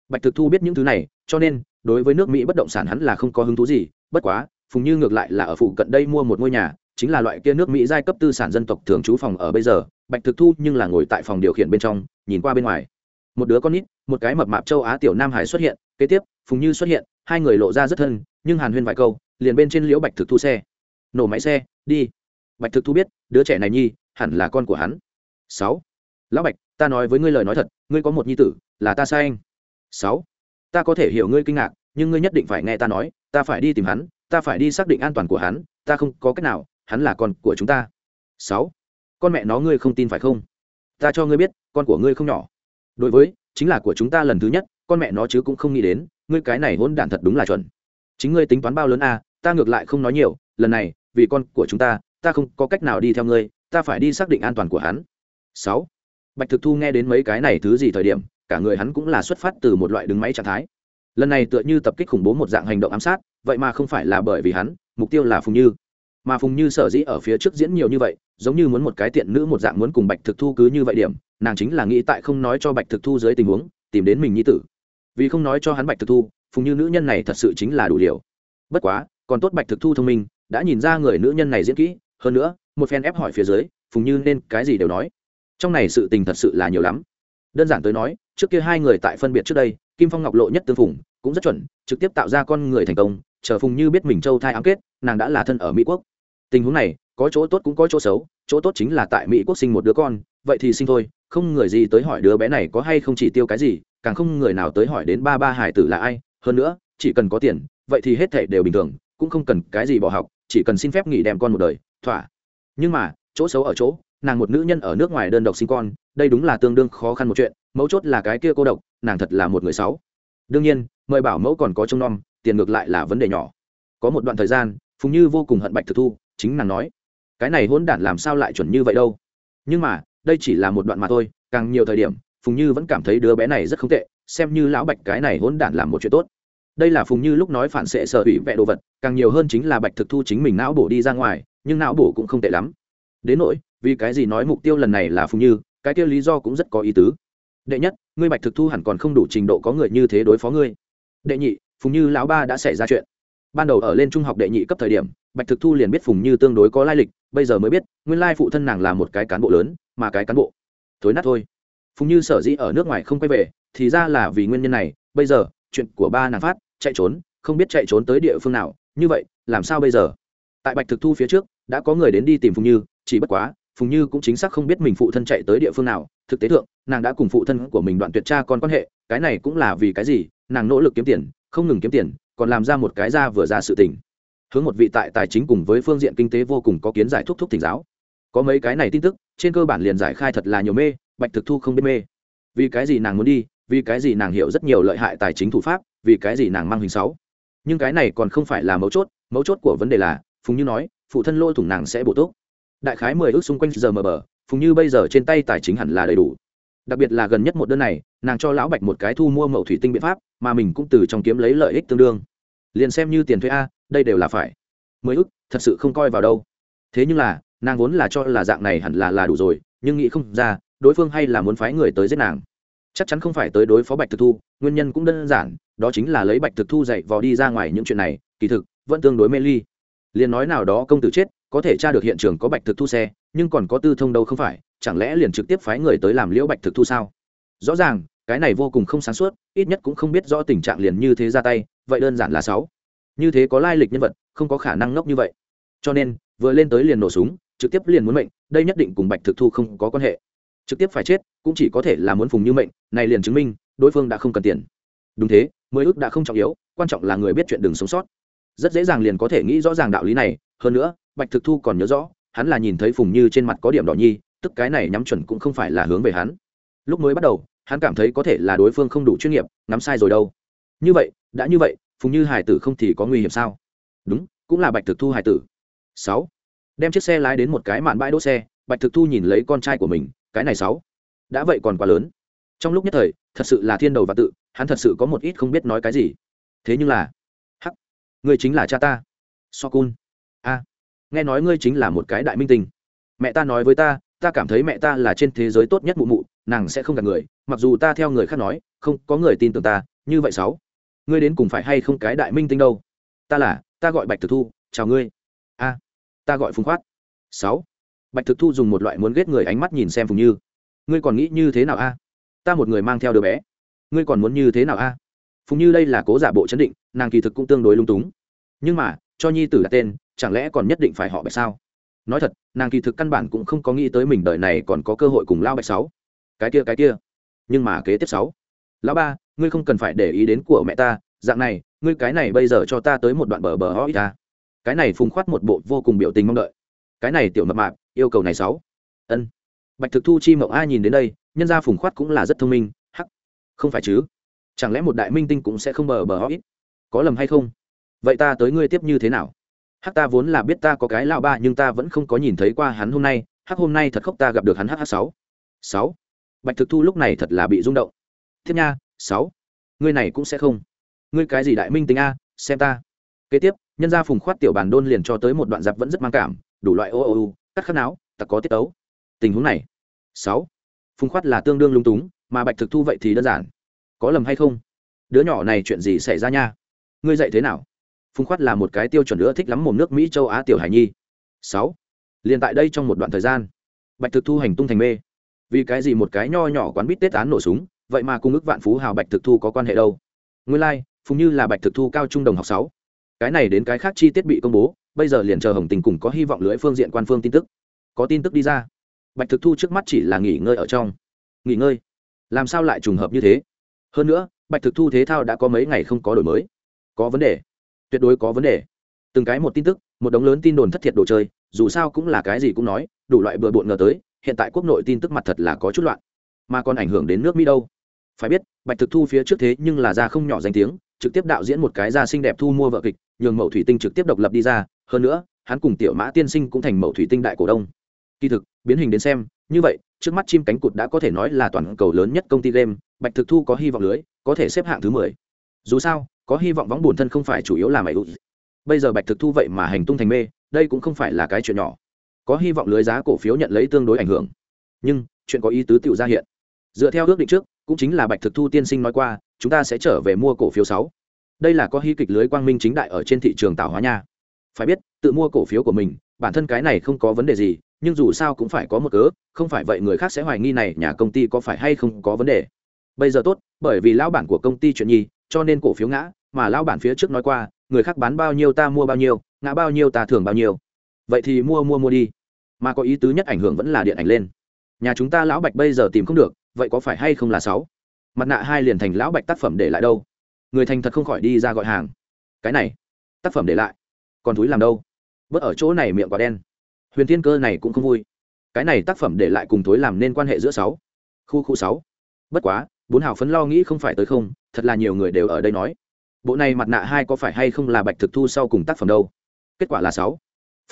Bạch thực thu biết những thứ này, cho nên, đối với nước mỹ bất động sản hắn là không có hứng thú gì, bất quá, phùng như ngược lại là ở phụ cận đây mua một ngôi nhà, chính là loại kia nước mỹ giai cấp tư sản dân tộc thường trú phòng ở bây giờ. Bạch thực thu nhưng là ngồi tại phòng điều khiển bên trong, nhìn qua bên ngoài. Một đứa con nít, một cái mập mạp châu á tiểu nam hải xuất hiện, kế tiếp, phùng như xuất hiện, hai người lộ ra rất thân, nhưng hàn huyên vài câu, liền bên trên liễu bạch thực thu xe. Nổ máy xe, đi bạch thực thu biết đứa trẻ này nhi hẳn là con của hắn. Sáu. Lão bạch ta nói với ngươi lời nói thật ngươi có một nhi tử là ta sai anh. Sáu. Ta có thể hiểu ngươi kinh ngạc nhưng ngươi nhất định phải nghe ta nói ta phải đi tìm hắn ta phải đi xác định an toàn của hắn ta không có cách nào hắn là con của chúng ta. Sáu. Con mẹ nó ngươi không tin phải không? Ta cho ngươi biết con của ngươi không nhỏ. Đối với chính là của chúng ta lần thứ nhất con mẹ nó chứ cũng không nghĩ đến ngươi cái này hôn đản thật đúng là chuẩn. Chính ngươi tính toán bao lớn a à, ta ngược lại không nói nhiều lần này vì con của chúng ta ta không có cách nào đi theo ngươi, ta phải đi xác định an toàn của hắn. Sáu. Bạch thực thu nghe đến mấy cái này thứ gì thời điểm, cả người hắn cũng là xuất phát từ một loại đứng máy trạng thái. Lần này tựa như tập kích khủng bố một dạng hành động ám sát, vậy mà không phải là bởi vì hắn, mục tiêu là phùng như. Mà phùng như sở dĩ ở phía trước diễn nhiều như vậy, giống như muốn một cái tiện nữ một dạng muốn cùng bạch thực thu cứ như vậy điểm, nàng chính là nghĩ tại không nói cho bạch thực thu dưới tình huống, tìm đến mình nhi tử. Vì không nói cho hắn bạch thực thu, phùng như nữ nhân này thật sự chính là đủ điều bất quá, còn tốt bạch thực thu thông minh, đã nhìn ra người nữ nhân này diễn kỹ hơn nữa, một phen ép hỏi phía dưới, phùng như nên cái gì đều nói. Trong này sự tình thật sự là nhiều lắm. Đơn giản tới nói, trước kia hai người tại phân biệt trước đây, kim phong ngọc lộ nhất tương phùng, cũng rất chuẩn, trực tiếp tạo ra con người thành công, chờ phùng như biết mình châu thai ám kết, nàng đã là thân ở mỹ quốc. Tình huống này, có chỗ tốt cũng có chỗ xấu, chỗ tốt chính là tại mỹ quốc sinh một đứa con, vậy thì sinh thôi, không người gì tới hỏi đứa bé này có hay không chỉ tiêu cái gì, càng không người nào tới hỏi đến ba ba hải tử là ai, hơn nữa, chỉ cần có tiền, vậy thì hết thể đều bình thường, cũng không cần cái gì bỏ học, chỉ cần xin phép nghỉ đem con một đời thỏa. Nhưng mà, chỗ xấu ở chỗ, nàng một nữ nhân ở nước ngoài đơn độc sinh con, đây đúng là tương đương khó khăn một chuyện, mấu chốt là cái kia cô độc, nàng thật là một người sáu đương nhiên, mời bảo mẫu còn có trông nom, tiền ngược lại là vấn đề nhỏ. Có một đoạn thời gian, phùng như vô cùng hận bạch thực thu, chính nàng nói, cái này hỗn đản làm sao lại chuẩn như vậy đâu? Nhưng mà, đây chỉ là một đoạn mà thôi, càng nhiều thời điểm, phùng như vẫn cảm thấy đứa bé này rất không tệ, xem như lão bạch cái này hỗn đản làm một chuyện tốt. Đây là phùng như lúc nói phản xệ sở hủy vẹ đồ vật, càng nhiều hơn chính là bạch thực thu chính mình não bổ đi ra ngoài nhưng não bổ cũng không tệ lắm. Đến nỗi, vì cái gì nói mục tiêu lần này là phùng như, cái kia lý do cũng rất có ý tứ. Đệ nhất, ngươi bạch thực thu hẳn còn không đủ trình độ có người như thế đối phó ngươi. Đệ nhị, phùng như lão ba đã xảy ra chuyện. Ban đầu ở lên trung học đệ nhị cấp thời điểm, bạch thực thu liền biết phùng như tương đối có lai lịch, bây giờ mới biết, nguyên lai phụ thân nàng là một cái cán bộ lớn, mà cái cán bộ. Thối nát thôi. Phùng như sở dĩ ở nước ngoài không quay về, thì ra là vì nguyên nhân này, bây giờ, chuyện của ba nàng phát, chạy trốn, không biết chạy trốn tới địa phương nào, như vậy, làm sao bây giờ? Tại bạch thực thu phía trước đã có người đến đi tìm phùng như, chỉ bất quá, phùng như cũng chính xác không biết mình phụ thân chạy tới địa phương nào. Thực tế thượng, nàng đã cùng phụ thân của mình đoạn tuyệt cha con quan hệ, cái này cũng là vì cái gì? Nàng nỗ lực kiếm tiền, không ngừng kiếm tiền, còn làm ra một cái ra vừa ra sự tình. Hướng một vị tại tài chính cùng với phương diện kinh tế vô cùng có kiến giải thúc thúc thỉnh giáo. Có mấy cái này tin tức, trên cơ bản liền giải khai thật là nhiều mê, bạch thực thu không biết mê. Vì cái gì nàng muốn đi? Vì cái gì nàng hiểu rất nhiều lợi hại tài chính thủ pháp? Vì cái gì nàng mang hình sáu? Nhưng cái này còn không phải là mấu chốt mấu chốt của vấn đề là, phùng như nói phụ thân lôi thủng nàng sẽ bổ túc. Đại khái mười ước xung quanh giờ mờ bờ, phùng như bây giờ trên tay tài chính hẳn là đầy đủ. Đặc biệt là gần nhất một đơn này, nàng cho lão bạch một cái thu mua mẫu thủy tinh biện pháp, mà mình cũng từ trong kiếm lấy lợi ích tương đương. Liền xem như tiền thuê a, đây đều là phải. Mười ức thật sự không coi vào đâu. Thế nhưng là, nàng vốn là cho là dạng này hẳn là là đủ rồi, nhưng nghĩ không ra, đối phương hay là muốn phái người tới giết nàng. Chắc chắn không phải tới đối phó bạch thực thu, nguyên nhân cũng đơn giản, đó chính là lấy bạch thực thu dạy vò đi ra ngoài những chuyện này, kỳ thực, vẫn tương đối mê ly liền nói nào đó công tử chết, có thể tra được hiện trường có bạch thực thu xe, nhưng còn có tư thông đâu không phải, chẳng lẽ liền trực tiếp phái người tới làm liễu bạch thực thu sao? Rõ ràng, cái này vô cùng không sáng suốt, ít nhất cũng không biết rõ tình trạng liền như thế ra tay, vậy đơn giản là sáu. Như thế có lai lịch nhân vật, không có khả năng ngốc như vậy. Cho nên, vừa lên tới liền nổ súng, trực tiếp liền muốn mệnh, đây nhất định cùng bạch thực thu không có quan hệ. Trực tiếp phải chết, cũng chỉ có thể là muốn phùng như mệnh, này liền chứng minh, đối phương đã không cần tiền. Đúng thế, mười ước đã không trọng yếu, quan trọng là người biết chuyện đừng sống sót rất dễ dàng liền có thể nghĩ rõ ràng đạo lý này. Hơn nữa, bạch thực thu còn nhớ rõ, hắn là nhìn thấy phùng như trên mặt có điểm đỏ nhi, tức cái này nhắm chuẩn cũng không phải là hướng về hắn. Lúc mới bắt đầu, hắn cảm thấy có thể là đối phương không đủ chuyên nghiệp nắm sai rồi đâu. Như vậy, đã như vậy, phùng như hải tử không thì có nguy hiểm sao? Đúng, cũng là bạch thực thu hải tử. Sáu. Đem chiếc xe lái đến một cái mạn bãi đỗ xe, bạch thực thu nhìn lấy con trai của mình, cái này sáu. Đã vậy còn quá lớn. Trong lúc nhất thời, thật sự là thiên đầu và tự, hắn thật sự có một ít không biết nói cái gì. Thế nhưng là ngươi chính là cha ta. So cun a. Nghe nói ngươi chính là một cái đại minh tình mẹ ta nói với ta ta cảm thấy mẹ ta là trên thế giới tốt nhất mụ mụ, nàng sẽ không gạt người, mặc dù ta theo người khác nói, không có người tin tưởng ta, như vậy sáu. Ngươi đến cùng phải hay không cái đại minh tinh đâu? Ta là, ta gọi bạch thực thu, chào ngươi. A. Ta gọi phùng khoát. Sáu. Bạch thực thu dùng một loại muốn ghét người ánh mắt nhìn xem phùng như. Ngươi còn nghĩ như thế nào a? Ta một người mang theo đứa bé. Ngươi còn muốn như thế nào a? Phùng như đây là cố giả bộ chấn định, nàng kỳ thực cũng tương đối lung túng. Nhưng mà, cho nhi tử đặt tên, chẳng lẽ còn nhất định phải họ bạch sao? Nói thật, nàng kỳ thực căn bản cũng không có nghĩ tới mình đời này còn có cơ hội cùng lao bạch sáu. Cái kia cái kia. Nhưng mà kế tiếp sáu. Lão ba, ngươi không cần phải để ý đến của mẹ ta, dạng này, ngươi cái này bây giờ cho ta tới một đoạn bờ bờ ho ta. Cái này phùng khoát một bộ vô cùng biểu tình mong đợi. Cái này tiểu mập mạp, yêu cầu này sáu. Ân. Bạch thực thu chi mộng a nhìn đến đây, nhân gia phùng khoát cũng là rất thông minh, hắc. Không phải chứ? Chẳng lẽ một đại minh tinh cũng sẽ không bờ bờ ho có lầm hay không? Vậy ta tới ngươi tiếp như thế nào? Hắc ta vốn là biết ta có cái lao ba, nhưng ta vẫn không có nhìn thấy qua hắn hôm nay. Hắc hôm nay thật khóc ta gặp được hắn hh sáu. Sáu. Bạch thực thu lúc này thật là bị rung động. Tiếp nha, sáu. Ngươi này cũng sẽ không. Ngươi cái gì đại minh tính a, xem ta. Kế tiếp, nhân gia phùng khoát tiểu bàn đôn liền cho tới một đoạn giặc vẫn rất mang cảm, đủ loại ô ô ô, cắt khắc não tặc có tiết tấu. Tình huống này, sáu. Phùng khoát là tương đương lung túng, mà bạch thực thu vậy thì đơn giản có lầm hay không? Đứa nhỏ này chuyện gì xảy ra nha? Ngươi dạy thế nào? Phùng khoát là một cái tiêu chuẩn nữa thích lắm mồm nước mỹ châu á tiểu hải nhi. Sáu. Liền tại đây trong một đoạn thời gian bạch thực thu hành tung thành mê. Vì cái gì một cái nho nhỏ quán bít tết án nổ súng vậy mà cùng ước vạn phú hào bạch thực thu có quan hệ đâu? Nguyên lai、like, phùng như là bạch thực thu cao trung đồng học sáu. Cái này đến cái khác chi tiết bị công bố bây giờ liền chờ hồng tình cùng có hy vọng lưỡi phương diện quan phương tin tức. Có tin tức đi ra. Bạch thực thu trước mắt chỉ là nghỉ ngơi ở trong. Nghỉ ngơi? Làm sao lại trùng hợp như thế? Hơn nữa, bạch thực thu thế thao đã có mấy ngày không có đổi mới. Có vấn đề. Tuyệt đối có vấn đề. Từng cái một tin tức, một đống lớn tin đồn thất thiệt đồ chơi, dù sao cũng là cái gì cũng nói, đủ loại bừa bộn ngờ tới, hiện tại quốc nội tin tức mặt thật là có chút loạn. Mà còn ảnh hưởng đến nước mỹ đâu. Phải biết, bạch thực thu phía trước thế nhưng là ra không nhỏ danh tiếng, trực tiếp đạo diễn một cái ra xinh đẹp thu mua vợ kịch, nhường mẫu thủy tinh trực tiếp độc lập đi ra, hơn nữa, hắn cùng tiểu mã tiên sinh cũng thành mẫu thủy tinh đại cổ đông. Kỳ thực, biến hình đến xem, như vậy trước mắt chim cánh cụt đã có thể nói là toàn cầu lớn nhất công ty game, bạch thực thu có hy vọng lưới, có thể xếp hạng thứ mười. Dù sao, có hy vọng vắng bùn thân không phải chủ yếu là mày út bây giờ bạch thực thu vậy mà hành tung thành mê, đây cũng không phải là cái chuyện nhỏ. Có hy vọng lưới giá cổ phiếu nhận lấy tương đối ảnh hưởng. Nhưng, chuyện có ý tứ tự ra hiện. Dựa theo ước định trước, cũng chính là bạch thực thu tiên sinh nói qua, chúng ta sẽ trở về mua cổ phiếu sáu. Đây là có hy kịch lưới quang minh chính đại ở trên thị trường tạo hóa nha. Phải biết, tự mua cổ phiếu của mình bản thân cái này không có vấn đề gì, nhưng dù sao cũng phải có một cớ, không phải vậy người khác sẽ hoài nghi này nhà công ty có phải hay không có vấn đề. Bây giờ tốt, bởi vì lão bản của công ty chuyện nhi, cho nên cổ phiếu ngã, mà lão bản phía trước nói qua, người khác bán bao nhiêu ta mua bao nhiêu, ngã bao nhiêu ta thưởng bao nhiêu. Vậy thì mua mua mua đi. Mà có ý tứ nhất ảnh hưởng vẫn là điện ảnh lên. Nhà chúng ta lão bạch bây giờ tìm không được, vậy có phải hay không là sáu? Mặt nạ hai liền thành lão bạch tác phẩm để lại đâu? Người thành thật không khỏi đi ra gọi hàng. Cái này, tác phẩm để lại. Còn túi làm đâu? Bớt ở chỗ này miệng quả đen. Huyền thiên cơ này cũng không vui. Cái này tác phẩm để lại cùng thối làm nên quan hệ giữa sáu. Khu khu sáu. Bất quá, bốn hào phấn lo nghĩ không phải tới không, thật là nhiều người đều ở đây nói. Bộ này mặt nạ hai có phải hay không là bạch thực thu sau cùng tác phẩm đâu? Kết quả là sáu.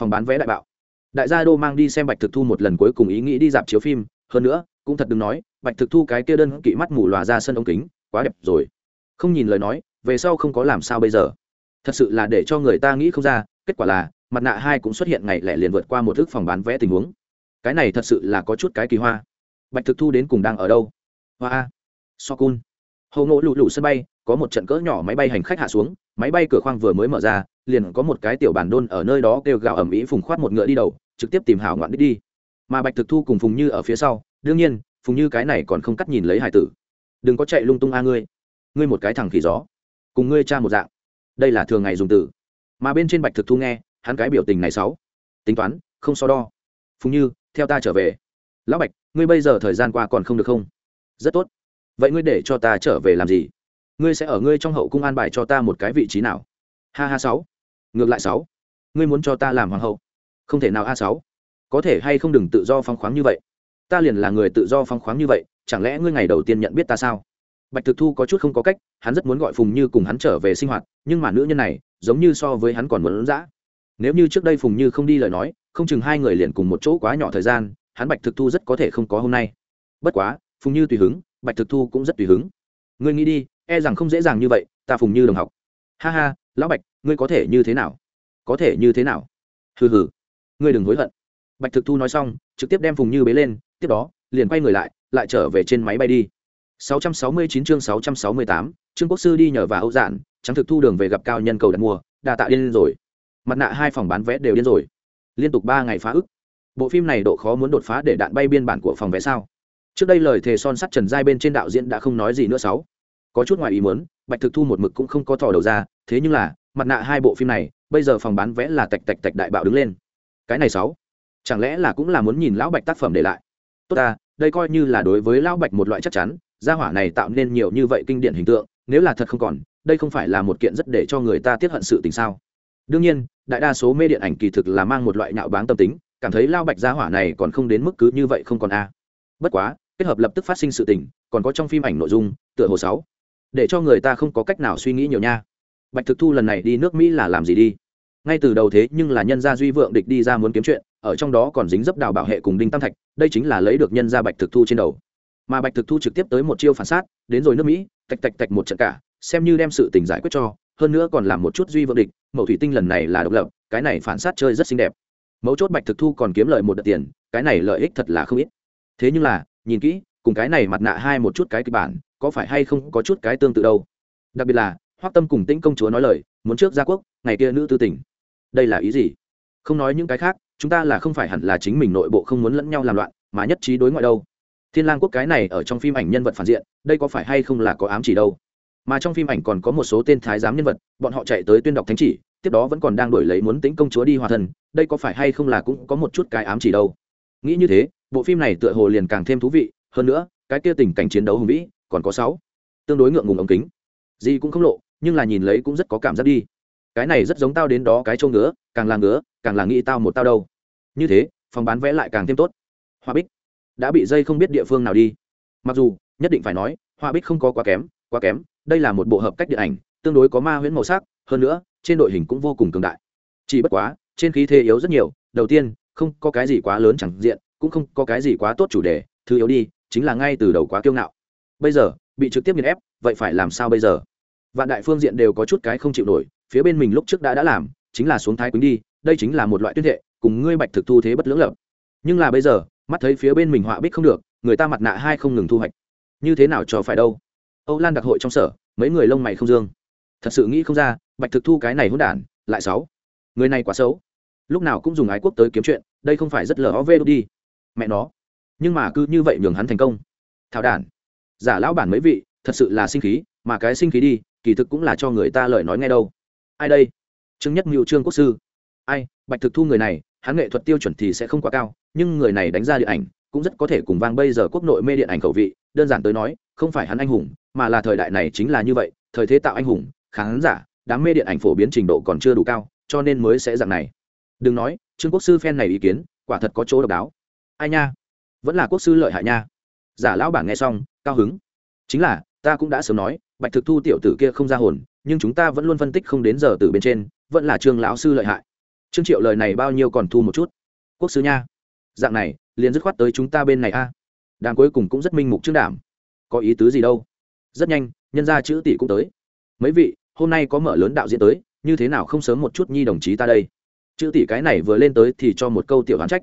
Phòng bán vé đại bạo. Đại gia đô mang đi xem bạch thực thu một lần cuối cùng ý nghĩ đi dạp chiếu phim, hơn nữa, cũng thật đừng nói, bạch thực thu cái kia đơn kỵ mắt mù lòa ra sân ống kính, quá đẹp rồi. Không nhìn lời nói, về sau không có làm sao bây giờ. Thật sự là để cho người ta nghĩ không ra, kết quả là mặt nạ hai cũng xuất hiện ngày lẻ liền vượt qua một thức phòng bán vé tình huống. Cái này thật sự là có chút cái kỳ hoa. Bạch thực thu đến cùng đang ở đâu? Hoa a. So cun hầu ngộ lụ lụ sân bay, có một trận cỡ nhỏ máy bay hành khách hạ xuống, máy bay cửa khoang vừa mới mở ra, liền có một cái tiểu bản đôn ở nơi đó kêu gào ẩm ĩ phùng khoát một ngựa đi đầu, trực tiếp tìm hảo ngoạn đích đi. Mà bạch thực thu cùng phùng như ở phía sau, đương nhiên, phùng như cái này còn không cắt nhìn lấy hải tử. Đừng có chạy lung tung a ngươi. Ngươi một cái thằng khỉ gió. Cùng ngươi cha một dạng. Đây là thường ngày dùng từ. Mà bên trên bạch thực thu nghe hắn cái biểu tình này sáu. Tính toán, không so đo. Phùng như, theo ta trở về. Lão bạch, ngươi bây giờ thời gian qua còn không được không? Rất tốt. Vậy ngươi để cho ta trở về làm gì? Ngươi sẽ ở ngươi trong hậu cung an bài cho ta một cái vị trí nào? Ha ha sáu. Ngược lại sáu. Ngươi muốn cho ta làm hoàng hậu? Không thể nào a sáu. Có thể hay không đừng tự do phong khoáng như vậy? Ta liền là người tự do phong khoáng như vậy, chẳng lẽ ngươi ngày đầu tiên nhận biết ta sao? Bạch thực thu có chút không có cách, hắn rất muốn gọi phùng như cùng hắn trở về sinh hoạt, nhưng mà nữ nhân này, giống như so với hắn còn muốn dã nếu như trước đây phùng như không đi lời nói không chừng hai người liền cùng một chỗ quá nhỏ thời gian hắn bạch thực thu rất có thể không có hôm nay. Bất quá phùng như tùy hứng bạch thực thu cũng rất tùy hứng. Ngươi nghĩ đi e rằng không dễ dàng như vậy ta phùng như đồng học. Ha ha lão bạch ngươi có thể như thế nào? Có thể như thế nào? Hừ hừ ngươi đừng hối hận. Bạch thực thu nói xong trực tiếp đem phùng như bế lên tiếp đó liền quay người lại lại trở về trên máy bay đi. 669 chương 668, trương quốc sư đi nhờ và âu dạn trắng thực thu đường về gặp cao nhân cầu đặt mua đà tạ điên rồi mặt nạ hai phòng bán vé đều điên rồi. Liên tục ba ngày phá ức. Bộ phim này độ khó muốn đột phá để đạn bay biên bản của phòng vé sao? Trước đây lời thề son sắt trần giai bên trên đạo diễn đã không nói gì nữa sáu. Có chút ngoài ý muốn, bạch thực thu một mực cũng không có thò đầu ra, thế nhưng là, mặt nạ hai bộ phim này, bây giờ phòng bán vé là tạch tạch tạch đại bạo đứng lên. Cái này sáu, chẳng lẽ là cũng là muốn nhìn lão bạch tác phẩm để lại? Tốt ta, đây coi như là đối với lão bạch một loại chắc chắn, gia hỏa này tạo nên nhiều như vậy kinh điển hình tượng, nếu là thật không còn, đây không phải là một kiện rất để cho người ta tiếp hận sự tình sao? Đương nhiên, đại đa số mê điện ảnh kỳ thực là mang một loại nạo báng tâm tính, cảm thấy lao bạch gia hỏa này còn không đến mức cứ như vậy không còn a. Bất quá, kết hợp lập tức phát sinh sự tình, còn có trong phim ảnh nội dung, tựa hồ sáu. Để cho người ta không có cách nào suy nghĩ nhiều nha. Bạch thực thu lần này đi nước mỹ là làm gì đi? Ngay từ đầu thế nhưng là nhân gia duy vượng địch đi ra muốn kiếm chuyện, ở trong đó còn dính dấp đào bảo hệ cùng đinh tam thạch, đây chính là lấy được nhân gia bạch thực thu trên đầu. Mà bạch thực thu trực tiếp tới một chiêu phản sát, đến rồi nước mỹ, tạch tạch tạch một trận cả, xem như đem sự tình giải quyết cho hơn nữa còn làm một chút duy vượng địch mẫu thủy tinh lần này là độc lập, cái này phản sát chơi rất xinh đẹp. Mấu chốt bạch thực thu còn kiếm lợi một đợt tiền, cái này lợi ích thật là không ít. Thế nhưng là, nhìn kỹ, cùng cái này mặt nạ hai một chút cái kịch bản, có phải hay không có chút cái tương tự đâu? Đặc biệt là, hoác tâm cùng tĩnh công chúa nói lời, muốn trước gia quốc, ngày kia nữ tư tỉnh đây là ý gì? Không nói những cái khác, chúng ta là không phải hẳn là chính mình nội bộ không muốn lẫn nhau làm loạn, mà nhất trí đối ngoại đâu. Thiên lang quốc cái này ở trong phim ảnh nhân vật phản diện, đây có phải hay không là có ám chỉ đâu? Mà trong phim ảnh còn có một số tên thái giám nhân vật, bọn họ chạy tới tuyên đọc thánh chỉ, tiếp đó vẫn còn đang đổi lấy muốn tính công chúa đi hòa thân đây có phải hay không là cũng có một chút cái ám chỉ đâu. Nghĩ như thế, bộ phim này tựa hồ liền càng thêm thú vị, hơn nữa, cái kia tình cảnh chiến đấu hùng vĩ, còn có sáu, tương đối ngượng ngùng ống kính. Gì cũng không lộ, nhưng là nhìn lấy cũng rất có cảm giác đi. Cái này rất giống tao đến đó cái trâu ngứa, càng là ngứa, càng là nghĩ tao một tao đâu. Như thế, phòng bán vẽ lại càng thêm tốt. Hoa bích đã bị dây không biết địa phương nào đi. Mặc dù, nhất định phải nói, hoa bích không có quá kém quá kém đây là một bộ hợp cách điện ảnh, tương đối có ma huyễn màu sắc, hơn nữa, trên đội hình cũng vô cùng cường đại. Chỉ bất quá, trên khí thế yếu rất nhiều, đầu tiên, không có cái gì quá lớn chẳng diện, cũng không có cái gì quá tốt chủ đề, thứ yếu đi, chính là ngay từ đầu quá kiêu ngạo. Bây giờ, bị trực tiếp nghiền ép, vậy phải làm sao bây giờ? Vạn đại phương diện đều có chút cái không chịu nổi, phía bên mình lúc trước đã đã làm, chính là xuống thái quýnh đi, đây chính là một loại tuyên thệ, cùng ngươi bạch thực thu thế bất lưỡng lập. Nhưng là bây giờ, mắt thấy phía bên mình họa bích không được, người ta mặt nạ hai không ngừng thu hoạch. Như thế nào cho phải đâu? Âu lan đặc hội trong sở, mấy người lông mày không dương. Thật sự nghĩ không ra, bạch thực thu cái này hỗn đản, lại sáu người này quá xấu. Lúc nào cũng dùng ái quốc tới kiếm chuyện, đây không phải rất lờ ó đi. Mẹ nó. Nhưng mà cứ như vậy nhường hắn thành công. Thảo đản. Giả lão bản mấy vị, thật sự là sinh khí, mà cái sinh khí đi, kỳ thực cũng là cho người ta lời nói nghe đâu. Ai đây? Trương nhất mưu, trương quốc sư. Ai, bạch thực thu người này, hắn nghệ thuật tiêu chuẩn thì sẽ không quá cao, nhưng người này đánh ra điện ảnh, cũng rất có thể cùng vang bây giờ quốc nội mê điện ảnh khẩu vị. Đơn giản tới nói, không phải hắn anh hùng mà là thời đại này chính là như vậy, thời thế tạo anh hùng, khán giả, đám mê điện ảnh phổ biến trình độ còn chưa đủ cao, cho nên mới sẽ dạng này. Đừng nói, trương quốc sư phen này ý kiến, quả thật có chỗ độc đáo. Ai nha? Vẫn là quốc sư lợi hại nha. Giả lão bản nghe xong, cao hứng. Chính là, ta cũng đã sớm nói, bạch thực thu tiểu tử kia không ra hồn, nhưng chúng ta vẫn luôn phân tích không đến giờ từ bên trên, vẫn là trương lão sư lợi hại. Trương triệu lời này bao nhiêu còn thu một chút. Quốc sư nha. Dạng này, liền dứt khoát tới chúng ta bên này a. À. cuối cùng cũng rất minh mục trương đảm có ý tứ gì đâu? Rất nhanh, nhân ra chữ tỷ cũng tới. Mấy vị, hôm nay có mở lớn đạo diễn tới, như thế nào không sớm một chút nhi đồng chí ta đây? Chữ tỷ cái này vừa lên tới thì cho một câu tiểu hán trách.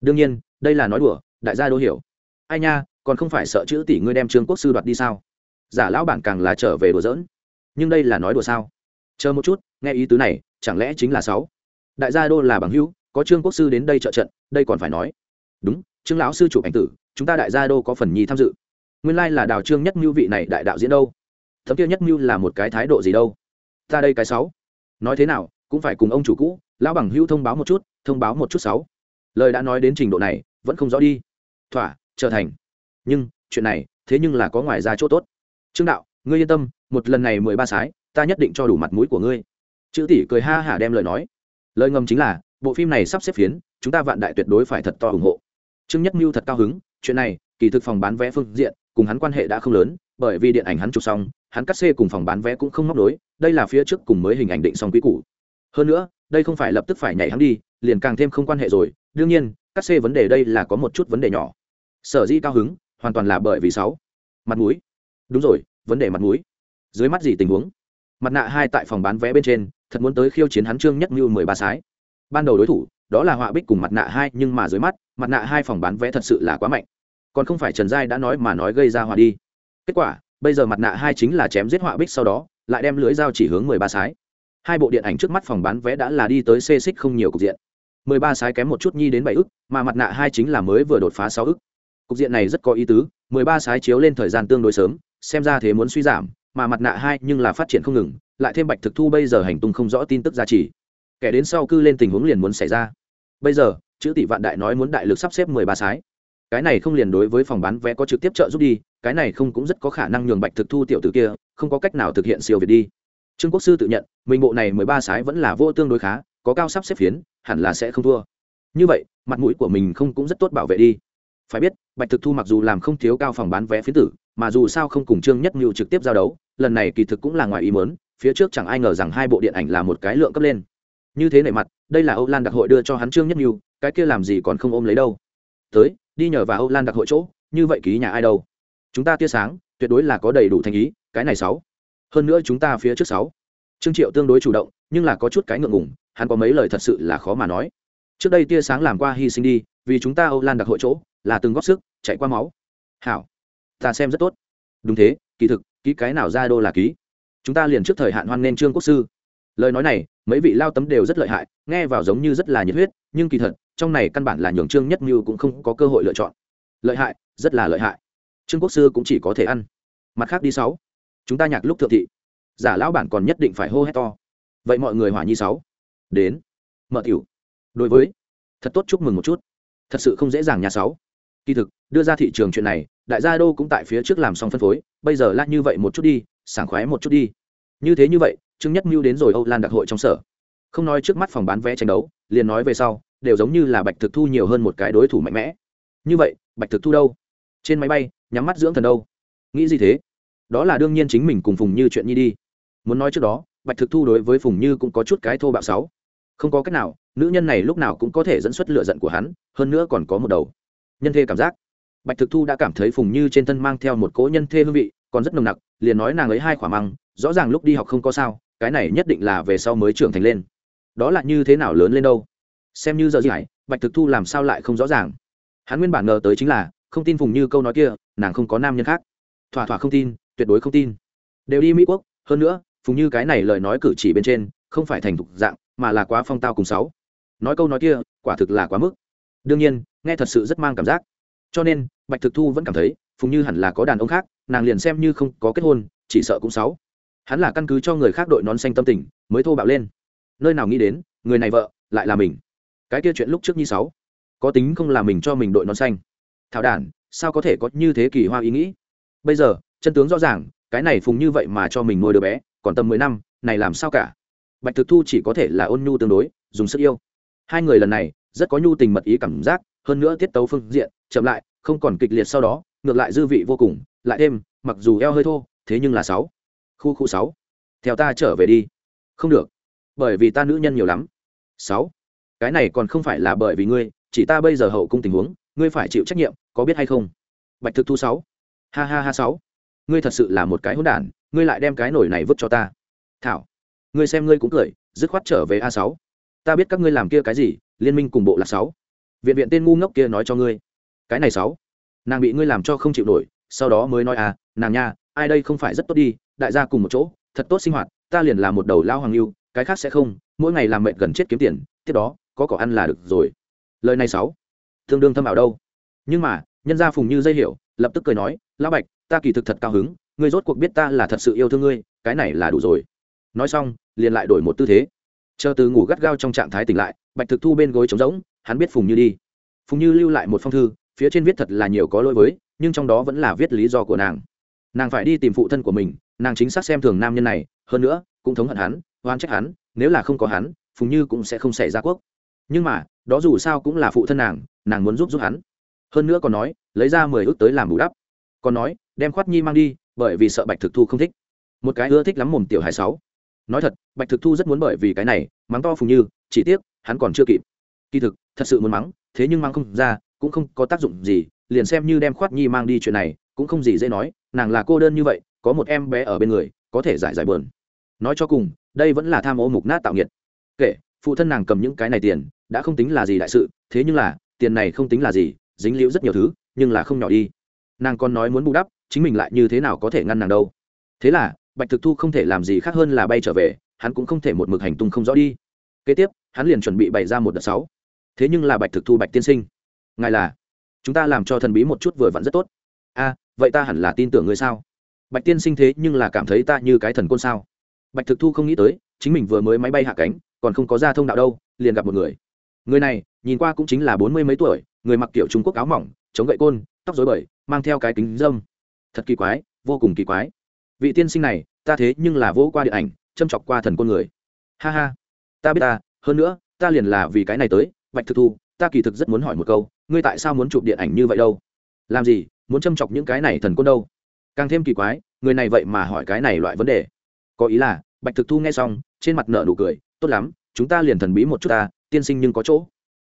Đương nhiên, đây là nói đùa, đại gia đô hiểu. Ai nha, còn không phải sợ chữ tỷ ngươi đem trương quốc sư đoạt đi sao? Giả lão bản càng là trở về đùa giỡn. Nhưng đây là nói đùa sao? Chờ một chút, nghe ý tứ này, chẳng lẽ chính là sáu? Đại gia đô là bằng hữu, có trương quốc sư đến đây trợ trận, đây còn phải nói. Đúng, trương lão sư chủ ảnh tử, chúng ta đại gia đô có phần nhi tham dự nguyên lai là đào trương nhất mưu vị này đại đạo diễn đâu. Thấm kia nhất mưu là một cái thái độ gì đâu? Ta đây cái sáu. Nói thế nào, cũng phải cùng ông chủ cũ, lão bằng hữu thông báo một chút, thông báo một chút sáu. Lời đã nói đến trình độ này, vẫn không rõ đi. Thỏa, trở thành. Nhưng, chuyện này, thế nhưng là có ngoài ra chỗ tốt. Trương đạo, ngươi yên tâm, một lần này mười ba sái, ta nhất định cho đủ mặt mũi của ngươi. Chữ tỷ cười ha hả đem lời nói. Lời ngầm chính là, bộ phim này sắp xếp phiến, chúng ta vạn đại tuyệt đối phải thật to ủng hộ. Trương nhất mưu thật cao hứng, chuyện này, kỳ thực phòng bán vé phương diện cùng hắn quan hệ đã không lớn, bởi vì điện ảnh hắn chụp xong, hắn cắt xê cùng phòng bán vé cũng không móc đối đây là phía trước cùng mới hình ảnh định xong quý cũ hơn nữa, đây không phải lập tức phải nhảy hắn đi, liền càng thêm không quan hệ rồi, đương nhiên, cắt xê vấn đề đây là có một chút vấn đề nhỏ. Sở di cao hứng, hoàn toàn là bởi vì sáu. Mặt mũi. Đúng rồi, vấn đề mặt mũi. Dưới mắt gì tình huống? Mặt nạ hai tại phòng bán vé bên trên, thật muốn tới khiêu chiến hắn trương nhất như mười ba sái. Ban đầu đối thủ, đó là họa bích cùng mặt nạ hai, nhưng mà dưới mắt, mặt nạ hai phòng bán vé thật sự là quá mạnh còn không phải trần giai đã nói mà nói gây ra họa đi. Kết quả, bây giờ mặt nạ hai chính là chém giết họa bích sau đó, lại đem lưới dao chỉ hướng mười ba sái. Hai bộ điện ảnh trước mắt phòng bán vé đã là đi tới xê xích không nhiều cục diện. Mười ba sái kém một chút nhi đến bảy ức, mà mặt nạ hai chính là mới vừa đột phá sáu ức. Cục diện này rất có ý tứ, mười ba sái chiếu lên thời gian tương đối sớm, xem ra thế muốn suy giảm, mà mặt nạ hai nhưng là phát triển không ngừng, lại thêm bạch thực thu bây giờ hành tung không rõ tin tức giá trị. Kẻ đến sau cư lên tình huống liền muốn xảy ra. Bây giờ, chữ tỷ vạn đại nói muốn đại lực sắp xếp mười ba sái cái này không liền đối với phòng bán vé có trực tiếp trợ giúp đi, cái này không cũng rất có khả năng nhường bạch thực thu tiểu tử kia, không có cách nào thực hiện siêu việt đi. Trương quốc sư tự nhận, mình bộ này mười ba sái vẫn là vô tương đối khá, có cao sắp xếp phiến, hẳn là sẽ không thua. Như vậy, mặt mũi của mình không cũng rất tốt bảo vệ đi. Phải biết, bạch thực thu mặc dù làm không thiếu cao phòng bán vé phiến tử, mà dù sao không cùng trương nhất mưu trực tiếp giao đấu, lần này kỳ thực cũng là ngoài ý mớn phía trước chẳng ai ngờ rằng hai bộ điện ảnh là một cái lượng cấp lên. Như thế nảy mặt, đây là âu lan đặc hội đưa cho hắn trương nhất mưu cái kia làm gì còn không ôm lấy đâu. Tới đi nhờ vào âu lan đặc hội chỗ, như vậy ký nhà ai đâu? Chúng ta tia sáng, tuyệt đối là có đầy đủ thành ý, cái này sáu. Hơn nữa chúng ta phía trước sáu. Trương triệu tương đối chủ động, nhưng là có chút cái ngượng ngùng, hắn có mấy lời thật sự là khó mà nói. Trước đây tia sáng làm qua hy sinh đi, vì chúng ta âu lan đặc hội chỗ, là từng góp sức, chạy qua máu. Hảo. Ta xem rất tốt. Đúng thế, kỳ thực, ký cái nào ra đô là ký. Chúng ta liền trước thời hạn hoan nên trương quốc sư. Lời nói này, mấy vị lao tấm đều rất lợi hại, nghe vào giống như rất là nhiệt huyết, nhưng kỳ thật trong này căn bản là nhường trương nhất như cũng không có cơ hội lựa chọn. Lợi hại, rất là lợi hại. Trương quốc sư cũng chỉ có thể ăn. Mặt khác đi sáu. Chúng ta nhạc lúc thượng thị. Giả lão bản còn nhất định phải hô hét to. Vậy mọi người hỏa nhi sáu. Đến. Mở tiểu. Đối với. Thật tốt chúc mừng một chút. Thật sự không dễ dàng nhà sáu. Kỳ thực, đưa ra thị trường chuyện này, đại gia đô cũng tại phía trước làm xong phân phối, bây giờ lát như vậy một chút đi, sảng khoái một chút đi. Như thế như vậy, trương nhất mưu đến rồi âu lan đặc hội trong sở. Không nói trước mắt phòng bán vé tranh đấu, liền nói về sau đều giống như là bạch thực thu nhiều hơn một cái đối thủ mạnh mẽ. Như vậy, bạch thực thu đâu? Trên máy bay, nhắm mắt dưỡng thần đâu? Nghĩ gì thế? Đó là đương nhiên chính mình cùng phùng như chuyện nhi đi. Muốn nói trước đó, bạch thực thu đối với phùng như cũng có chút cái thô bạo sáu. Không có cách nào, nữ nhân này lúc nào cũng có thể dẫn xuất lựa giận của hắn, hơn nữa còn có một đầu. Nhân thê cảm giác. Bạch thực thu đã cảm thấy phùng như trên thân mang theo một cỗ nhân thê hương vị, còn rất nồng nặc, liền nói nàng ấy hai khỏa măng, rõ ràng lúc đi học không có sao, cái này nhất định là về sau mới trưởng thành lên. Đó là như thế nào lớn lên đâu? Xem như giờ gì hải bạch thực thu làm sao lại không rõ ràng. Hắn nguyên bản ngờ tới chính là, không tin phùng như câu nói kia, nàng không có nam nhân khác. Thỏa thỏa không tin, tuyệt đối không tin. Đều đi mỹ quốc, hơn nữa, phùng như cái này lời nói cử chỉ bên trên, không phải thành thục dạng, mà là quá phong tao cùng sáu. Nói câu nói kia, quả thực là quá mức. Đương nhiên, nghe thật sự rất mang cảm giác. Cho nên, bạch thực thu vẫn cảm thấy, phùng như hẳn là có đàn ông khác, nàng liền xem như không có kết hôn, chỉ sợ cũng sáu. Hắn là căn cứ cho người khác đội nón xanh tâm tình, mới thô bạo lên. Nơi nào nghĩ đến, người này vợ, lại là mình cái kia chuyện lúc trước như sáu. Có tính không là mình cho mình đội nón xanh. Thảo đản, sao có thể có như thế kỳ hoa ý nghĩ? Bây giờ, chân tướng rõ ràng, cái này phùng như vậy mà cho mình nuôi đứa bé, còn tầm mười năm, này làm sao cả? Bạch thực thu chỉ có thể là ôn nhu tương đối, dùng sức yêu. Hai người lần này, rất có nhu tình mật ý cảm giác, hơn nữa tiết tấu phương diện, chậm lại, không còn kịch liệt sau đó, ngược lại dư vị vô cùng, lại thêm, mặc dù eo hơi thô, thế nhưng là sáu. Khu khu sáu. Theo ta trở về đi. Không được. Bởi vì ta nữ nhân nhiều lắm. Sáu cái này còn không phải là bởi vì ngươi, chỉ ta bây giờ hậu cung tình huống, ngươi phải chịu trách nhiệm, có biết hay không? Bạch thực thu sáu. Ha ha ha sáu. Ngươi thật sự là một cái hỗn đản, ngươi lại đem cái nổi này vứt cho ta. Thảo, ngươi xem ngươi cũng cười, dứt khoát trở về a sáu. Ta biết các ngươi làm kia cái gì, liên minh cùng bộ là sáu. Viện viện tên ngu ngốc kia nói cho ngươi. Cái này sáu. Nàng bị ngươi làm cho không chịu nổi, sau đó mới nói à nàng nha, ai đây không phải rất tốt đi, đại gia cùng một chỗ, thật tốt sinh hoạt, ta liền là một đầu lao hoàng lưu cái khác sẽ không, mỗi ngày làm mệt gần chết kiếm tiền, tiếp đó có cỏ ăn là được rồi. Lời này sáu, tương đương thâm ảo đâu? Nhưng mà, nhân gia phùng như dây hiểu, lập tức cười nói, lão bạch, ta kỳ thực thật cao hứng, ngươi rốt cuộc biết ta là thật sự yêu thương ngươi, cái này là đủ rồi. Nói xong, liền lại đổi một tư thế. Chờ từ ngủ gắt gao trong trạng thái tỉnh lại, bạch thực thu bên gối trống rỗng, hắn biết phùng như đi. Phùng như lưu lại một phong thư, phía trên viết thật là nhiều có lỗi với, nhưng trong đó vẫn là viết lý do của nàng. Nàng phải đi tìm phụ thân của mình, nàng chính xác xem thường nam nhân này, hơn nữa, cũng thống hận hắn oan trách hắn, nếu là không có hắn, phùng như cũng sẽ không xảy ra quốc nhưng mà, đó dù sao cũng là phụ thân nàng nàng muốn giúp giúp hắn. Hơn nữa còn nói, lấy ra mười ước tới làm bù đắp. Còn nói, đem khoát nhi mang đi, bởi vì sợ bạch thực thu không thích. Một cái ưa thích lắm mồm tiểu hải sáu. Nói thật, bạch thực thu rất muốn bởi vì cái này, mắng to phùng như, chỉ tiếc, hắn còn chưa kịp. Kỳ thực, thật sự muốn mắng, thế nhưng mắng không ra, cũng không có tác dụng gì, liền xem như đem khoát nhi mang đi chuyện này, cũng không gì dễ nói, nàng là cô đơn như vậy, có một em bé ở bên người, có thể giải giải bờn nói cho cùng, đây vẫn là tham ô mục nát tạo nghiệt. Kể phụ thân nàng cầm những cái này tiền, đã không tính là gì đại sự, thế nhưng là, tiền này không tính là gì, dính liễu rất nhiều thứ, nhưng là không nhỏ đi. Nàng còn nói muốn bù đắp, chính mình lại như thế nào có thể ngăn nàng đâu. Thế là, bạch thực thu không thể làm gì khác hơn là bay trở về, hắn cũng không thể một mực hành tung không rõ đi. Kế tiếp, hắn liền chuẩn bị bày ra một đợt sáu. Thế nhưng là bạch thực thu bạch tiên sinh, ngài là, chúng ta làm cho thần bí một chút vừa vặn rất tốt. A, vậy ta hẳn là tin tưởng ngươi sao? Bạch tiên sinh thế nhưng là cảm thấy ta như cái thần côn sao? Bạch thực thu không nghĩ tới, chính mình vừa mới máy bay hạ cánh còn không có ra thông đạo đâu, liền gặp một người. Người này, nhìn qua cũng chính là bốn mươi mấy tuổi, người mặc kiểu trung quốc áo mỏng, chống gậy côn, tóc dối bời, mang theo cái kính dâm thật kỳ quái, vô cùng kỳ quái. Vị tiên sinh này, ta thế nhưng là vỗ qua điện ảnh, châm chọc qua thần con người. Ha ha. Ta biết ta, hơn nữa, ta liền là vì cái này tới, bạch thực thu, ta kỳ thực rất muốn hỏi một câu, ngươi tại sao muốn chụp điện ảnh như vậy đâu? Làm gì, muốn châm chọc những cái này thần côn đâu? Càng thêm kỳ quái, người này vậy mà hỏi cái này loại vấn đề. Có ý là, bạch thực thu nghe xong, trên mặt nợ nụ cười tốt lắm chúng ta liền thần bí một chút ta tiên sinh nhưng có chỗ.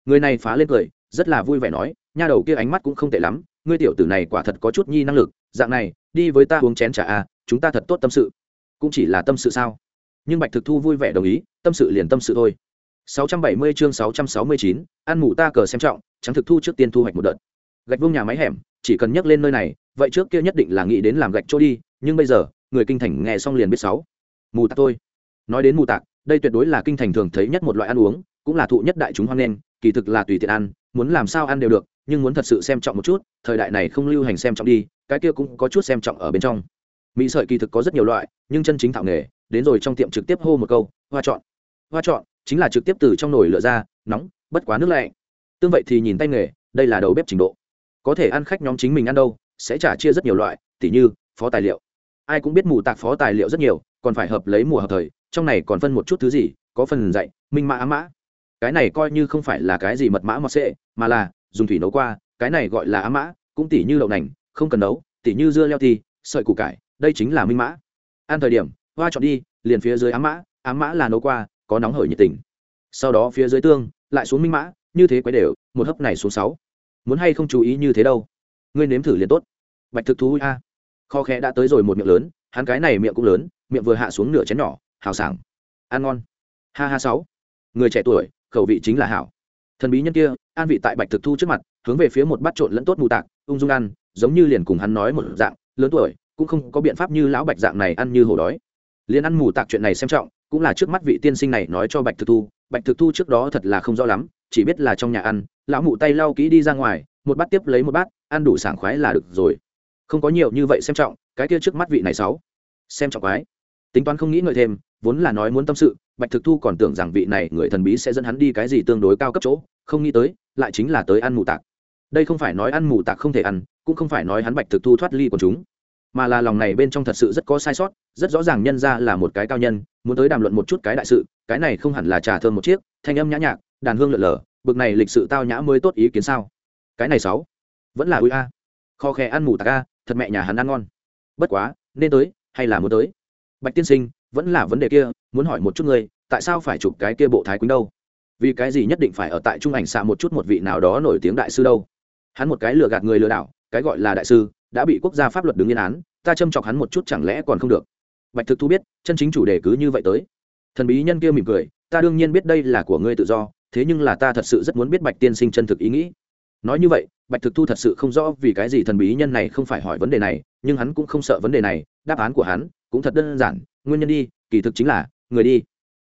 Người này phá lên cười rất là vui vẻ nói nha đầu kia ánh mắt cũng không tệ lắm ngươi tiểu tử này quả thật có chút nhi năng lực dạng này đi với ta uống chén trà a chúng ta thật tốt tâm sự. Cũng chỉ là tâm sự sao? Nhưng bạch thực thu vui vẻ đồng ý tâm sự liền tâm sự thôi. 670 chương 669, ăn mụ ta cờ xem trọng trắng thực thu trước tiên thu hoạch một đợt. Gạch vuông nhà máy hẻm chỉ cần nhắc lên nơi này vậy trước kia nhất định là nghĩ đến làm gạch chỗ đi nhưng bây giờ người kinh thành nghe xong liền biết sáu. Mù tạc thôi. Nói đến mù tạc đây tuyệt đối là kinh thành thường thấy nhất một loại ăn uống, cũng là thụ nhất đại chúng hoan nghênh, kỳ thực là tùy tiện ăn, muốn làm sao ăn đều được, nhưng muốn thật sự xem trọng một chút, thời đại này không lưu hành xem trọng đi, cái kia cũng có chút xem trọng ở bên trong. Mỹ sợi kỳ thực có rất nhiều loại, nhưng chân chính thạo nghề, đến rồi trong tiệm trực tiếp hô một câu, hoa chọn hoa chọn chính là trực tiếp từ trong nồi lửa ra, nóng, bất quá nước lạnh. Tương vậy thì nhìn tay nghề, đây là đầu bếp trình độ. Có thể ăn khách nhóm chính mình ăn đâu, sẽ trả chia rất nhiều loại, tỉ như, phó tài liệu. Ai cũng biết mù tạc phó tài liệu rất nhiều, còn phải hợp lấy mùa hợp thời trong này còn phân một chút thứ gì, có phần dạy, minh mã á mã. Cái này coi như không phải là cái gì mật mã mọt xệ mà là, dùng thủy nấu qua, cái này gọi là á mã, cũng tỉ như đậu nành, không cần nấu, tỉ như dưa leo thì, sợi củ cải, đây chính là minh mã. Ăn thời điểm, hoa chọn đi, liền phía dưới á mã á mã là nấu qua, có nóng hởi nhiệt tình. Sau đó phía dưới tương, lại xuống minh mã, như thế quấy đều, một hấp này xuống sáu. Muốn hay không chú ý như thế đâu? Ngươi nếm thử liền tốt. Bạch thực thú a. Kho khẽ đã tới rồi một miệng lớn, hắn cái này miệng cũng lớn, miệng vừa hạ xuống nửa chén nhỏ hào sảng. Ăn ngon. Ha ha sáu. Người trẻ tuổi, khẩu vị chính là hảo. Thần bí nhân kia, an vị tại bạch thực thu trước mặt, hướng về phía một bát trộn lẫn tốt mù tạc, ung dung ăn, giống như liền cùng hắn nói một dạng, lớn tuổi, cũng không có biện pháp như lão bạch dạng này ăn như hổ đói. Liền ăn mù tạc chuyện này xem trọng, cũng là trước mắt vị tiên sinh này nói cho bạch thực thu, bạch thực thu trước đó thật là không rõ lắm, chỉ biết là trong nhà ăn, lão mụ tay lau kỹ đi ra ngoài, một bát tiếp lấy một bát, ăn đủ sảng khoái là được rồi. Không có nhiều như vậy xem trọng, cái kia trước mắt vị này sáu. Xem trọng quái. Tính toán không nghĩ ngợi thêm vốn là nói muốn tâm sự, bạch thực thu còn tưởng rằng vị này người thần bí sẽ dẫn hắn đi cái gì tương đối cao cấp chỗ, không nghĩ tới, lại chính là tới ăn mù tạc. Đây không phải nói ăn mù tạc không thể ăn, cũng không phải nói hắn bạch thực thu thoát ly của chúng, mà là lòng này bên trong thật sự rất có sai sót, rất rõ ràng nhân ra là một cái cao nhân, muốn tới đàm luận một chút cái đại sự, cái này không hẳn là trà thơm một chiếc, thanh âm nhã nhạc, đàn hương lợn lờ, bực này lịch sự tao nhã mới tốt ý kiến sao. Cái này sáu, vẫn là ui a. Kho khe ăn mù tạc a, thật mẹ nhà hắn ăn ngon. Bất quá, nên tới, hay là muốn tới? Bạch tiên sinh vẫn là vấn đề kia, muốn hỏi một chút ngươi, tại sao phải chụp cái kia bộ thái quýnh đâu? Vì cái gì nhất định phải ở tại trung ảnh xạ một chút một vị nào đó nổi tiếng đại sư đâu? Hắn một cái lừa gạt người lừa đảo, cái gọi là đại sư, đã bị quốc gia pháp luật đứng yên án, ta châm chọc hắn một chút chẳng lẽ còn không được? Bạch thực thu biết, chân chính chủ đề cứ như vậy tới. Thần bí nhân kia mỉm cười, ta đương nhiên biết đây là của ngươi tự do, thế nhưng là ta thật sự rất muốn biết bạch tiên sinh chân thực ý nghĩ. Nói như vậy, bạch thực thu thật sự không rõ vì cái gì thần bí nhân này không phải hỏi vấn đề này, nhưng hắn cũng không sợ vấn đề này, đáp án của hắn cũng thật đơn giản nguyên nhân đi, kỳ thực chính là, người đi.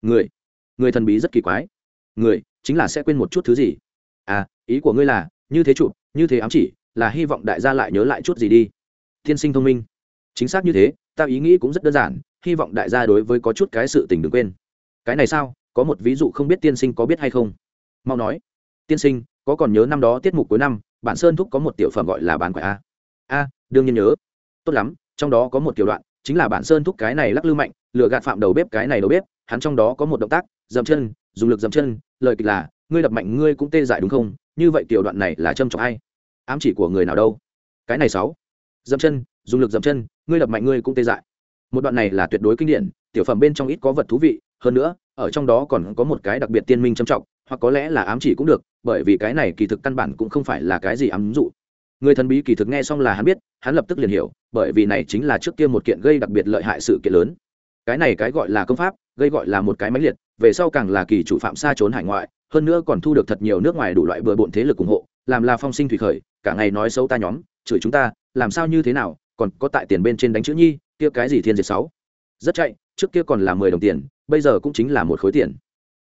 Người người thần bí rất kỳ quái. Người, chính là sẽ quên một chút thứ gì. À ý của ngươi là, như thế chụp, như thế ám chỉ, là hy vọng đại gia lại nhớ lại chút gì đi. Tiên sinh thông minh. Chính xác như thế, ta ý nghĩ cũng rất đơn giản, hy vọng đại gia đối với có chút cái sự tình đừng quên. Cái này sao? Có một ví dụ không biết tiên sinh có biết hay không? Mau nói. Tiên sinh, có còn nhớ năm đó tiết mục cuối năm, bản sơn thúc có một tiểu phẩm gọi là bán quẻ a? A, đương nhiên nhớ. Tốt lắm, trong đó có một tiểu đoạn chính là bản sơn thúc cái này lắc lư mạnh lựa gạt phạm đầu bếp cái này đầu bếp, hắn trong đó có một động tác, dậm chân, dùng lực dậm chân, lời kịch là, ngươi đập mạnh, ngươi cũng tê dại đúng không? Như vậy tiểu đoạn này là châm trọng hay ám chỉ của người nào đâu? Cái này sáu. Dậm chân, dùng lực dậm chân, ngươi đập mạnh, ngươi cũng tê dại. Một đoạn này là tuyệt đối kinh điển, tiểu phẩm bên trong ít có vật thú vị, hơn nữa, ở trong đó còn có một cái đặc biệt tiên minh châm trọng hoặc có lẽ là ám chỉ cũng được, bởi vì cái này kỳ thực căn bản cũng không phải là cái gì ám dụ người thần bí kỳ thực nghe xong là hắn biết, hắn lập tức liền hiểu, bởi vì này chính là trước kia một kiện gây đặc biệt lợi hại sự kiện lớn. Cái này cái gọi là công pháp, gây gọi là một cái máy liệt, về sau càng là kỳ chủ phạm xa trốn hải ngoại, hơn nữa còn thu được thật nhiều nước ngoài đủ loại bừa bộn thế lực ủng hộ, làm là phong sinh thủy khởi, cả ngày nói xấu ta nhóm, chửi chúng ta, làm sao như thế nào, còn có tại tiền bên trên đánh chữ nhi, kia cái gì thiên diệt sáu. Rất chạy, trước kia còn là mười đồng tiền, bây giờ cũng chính là một khối tiền.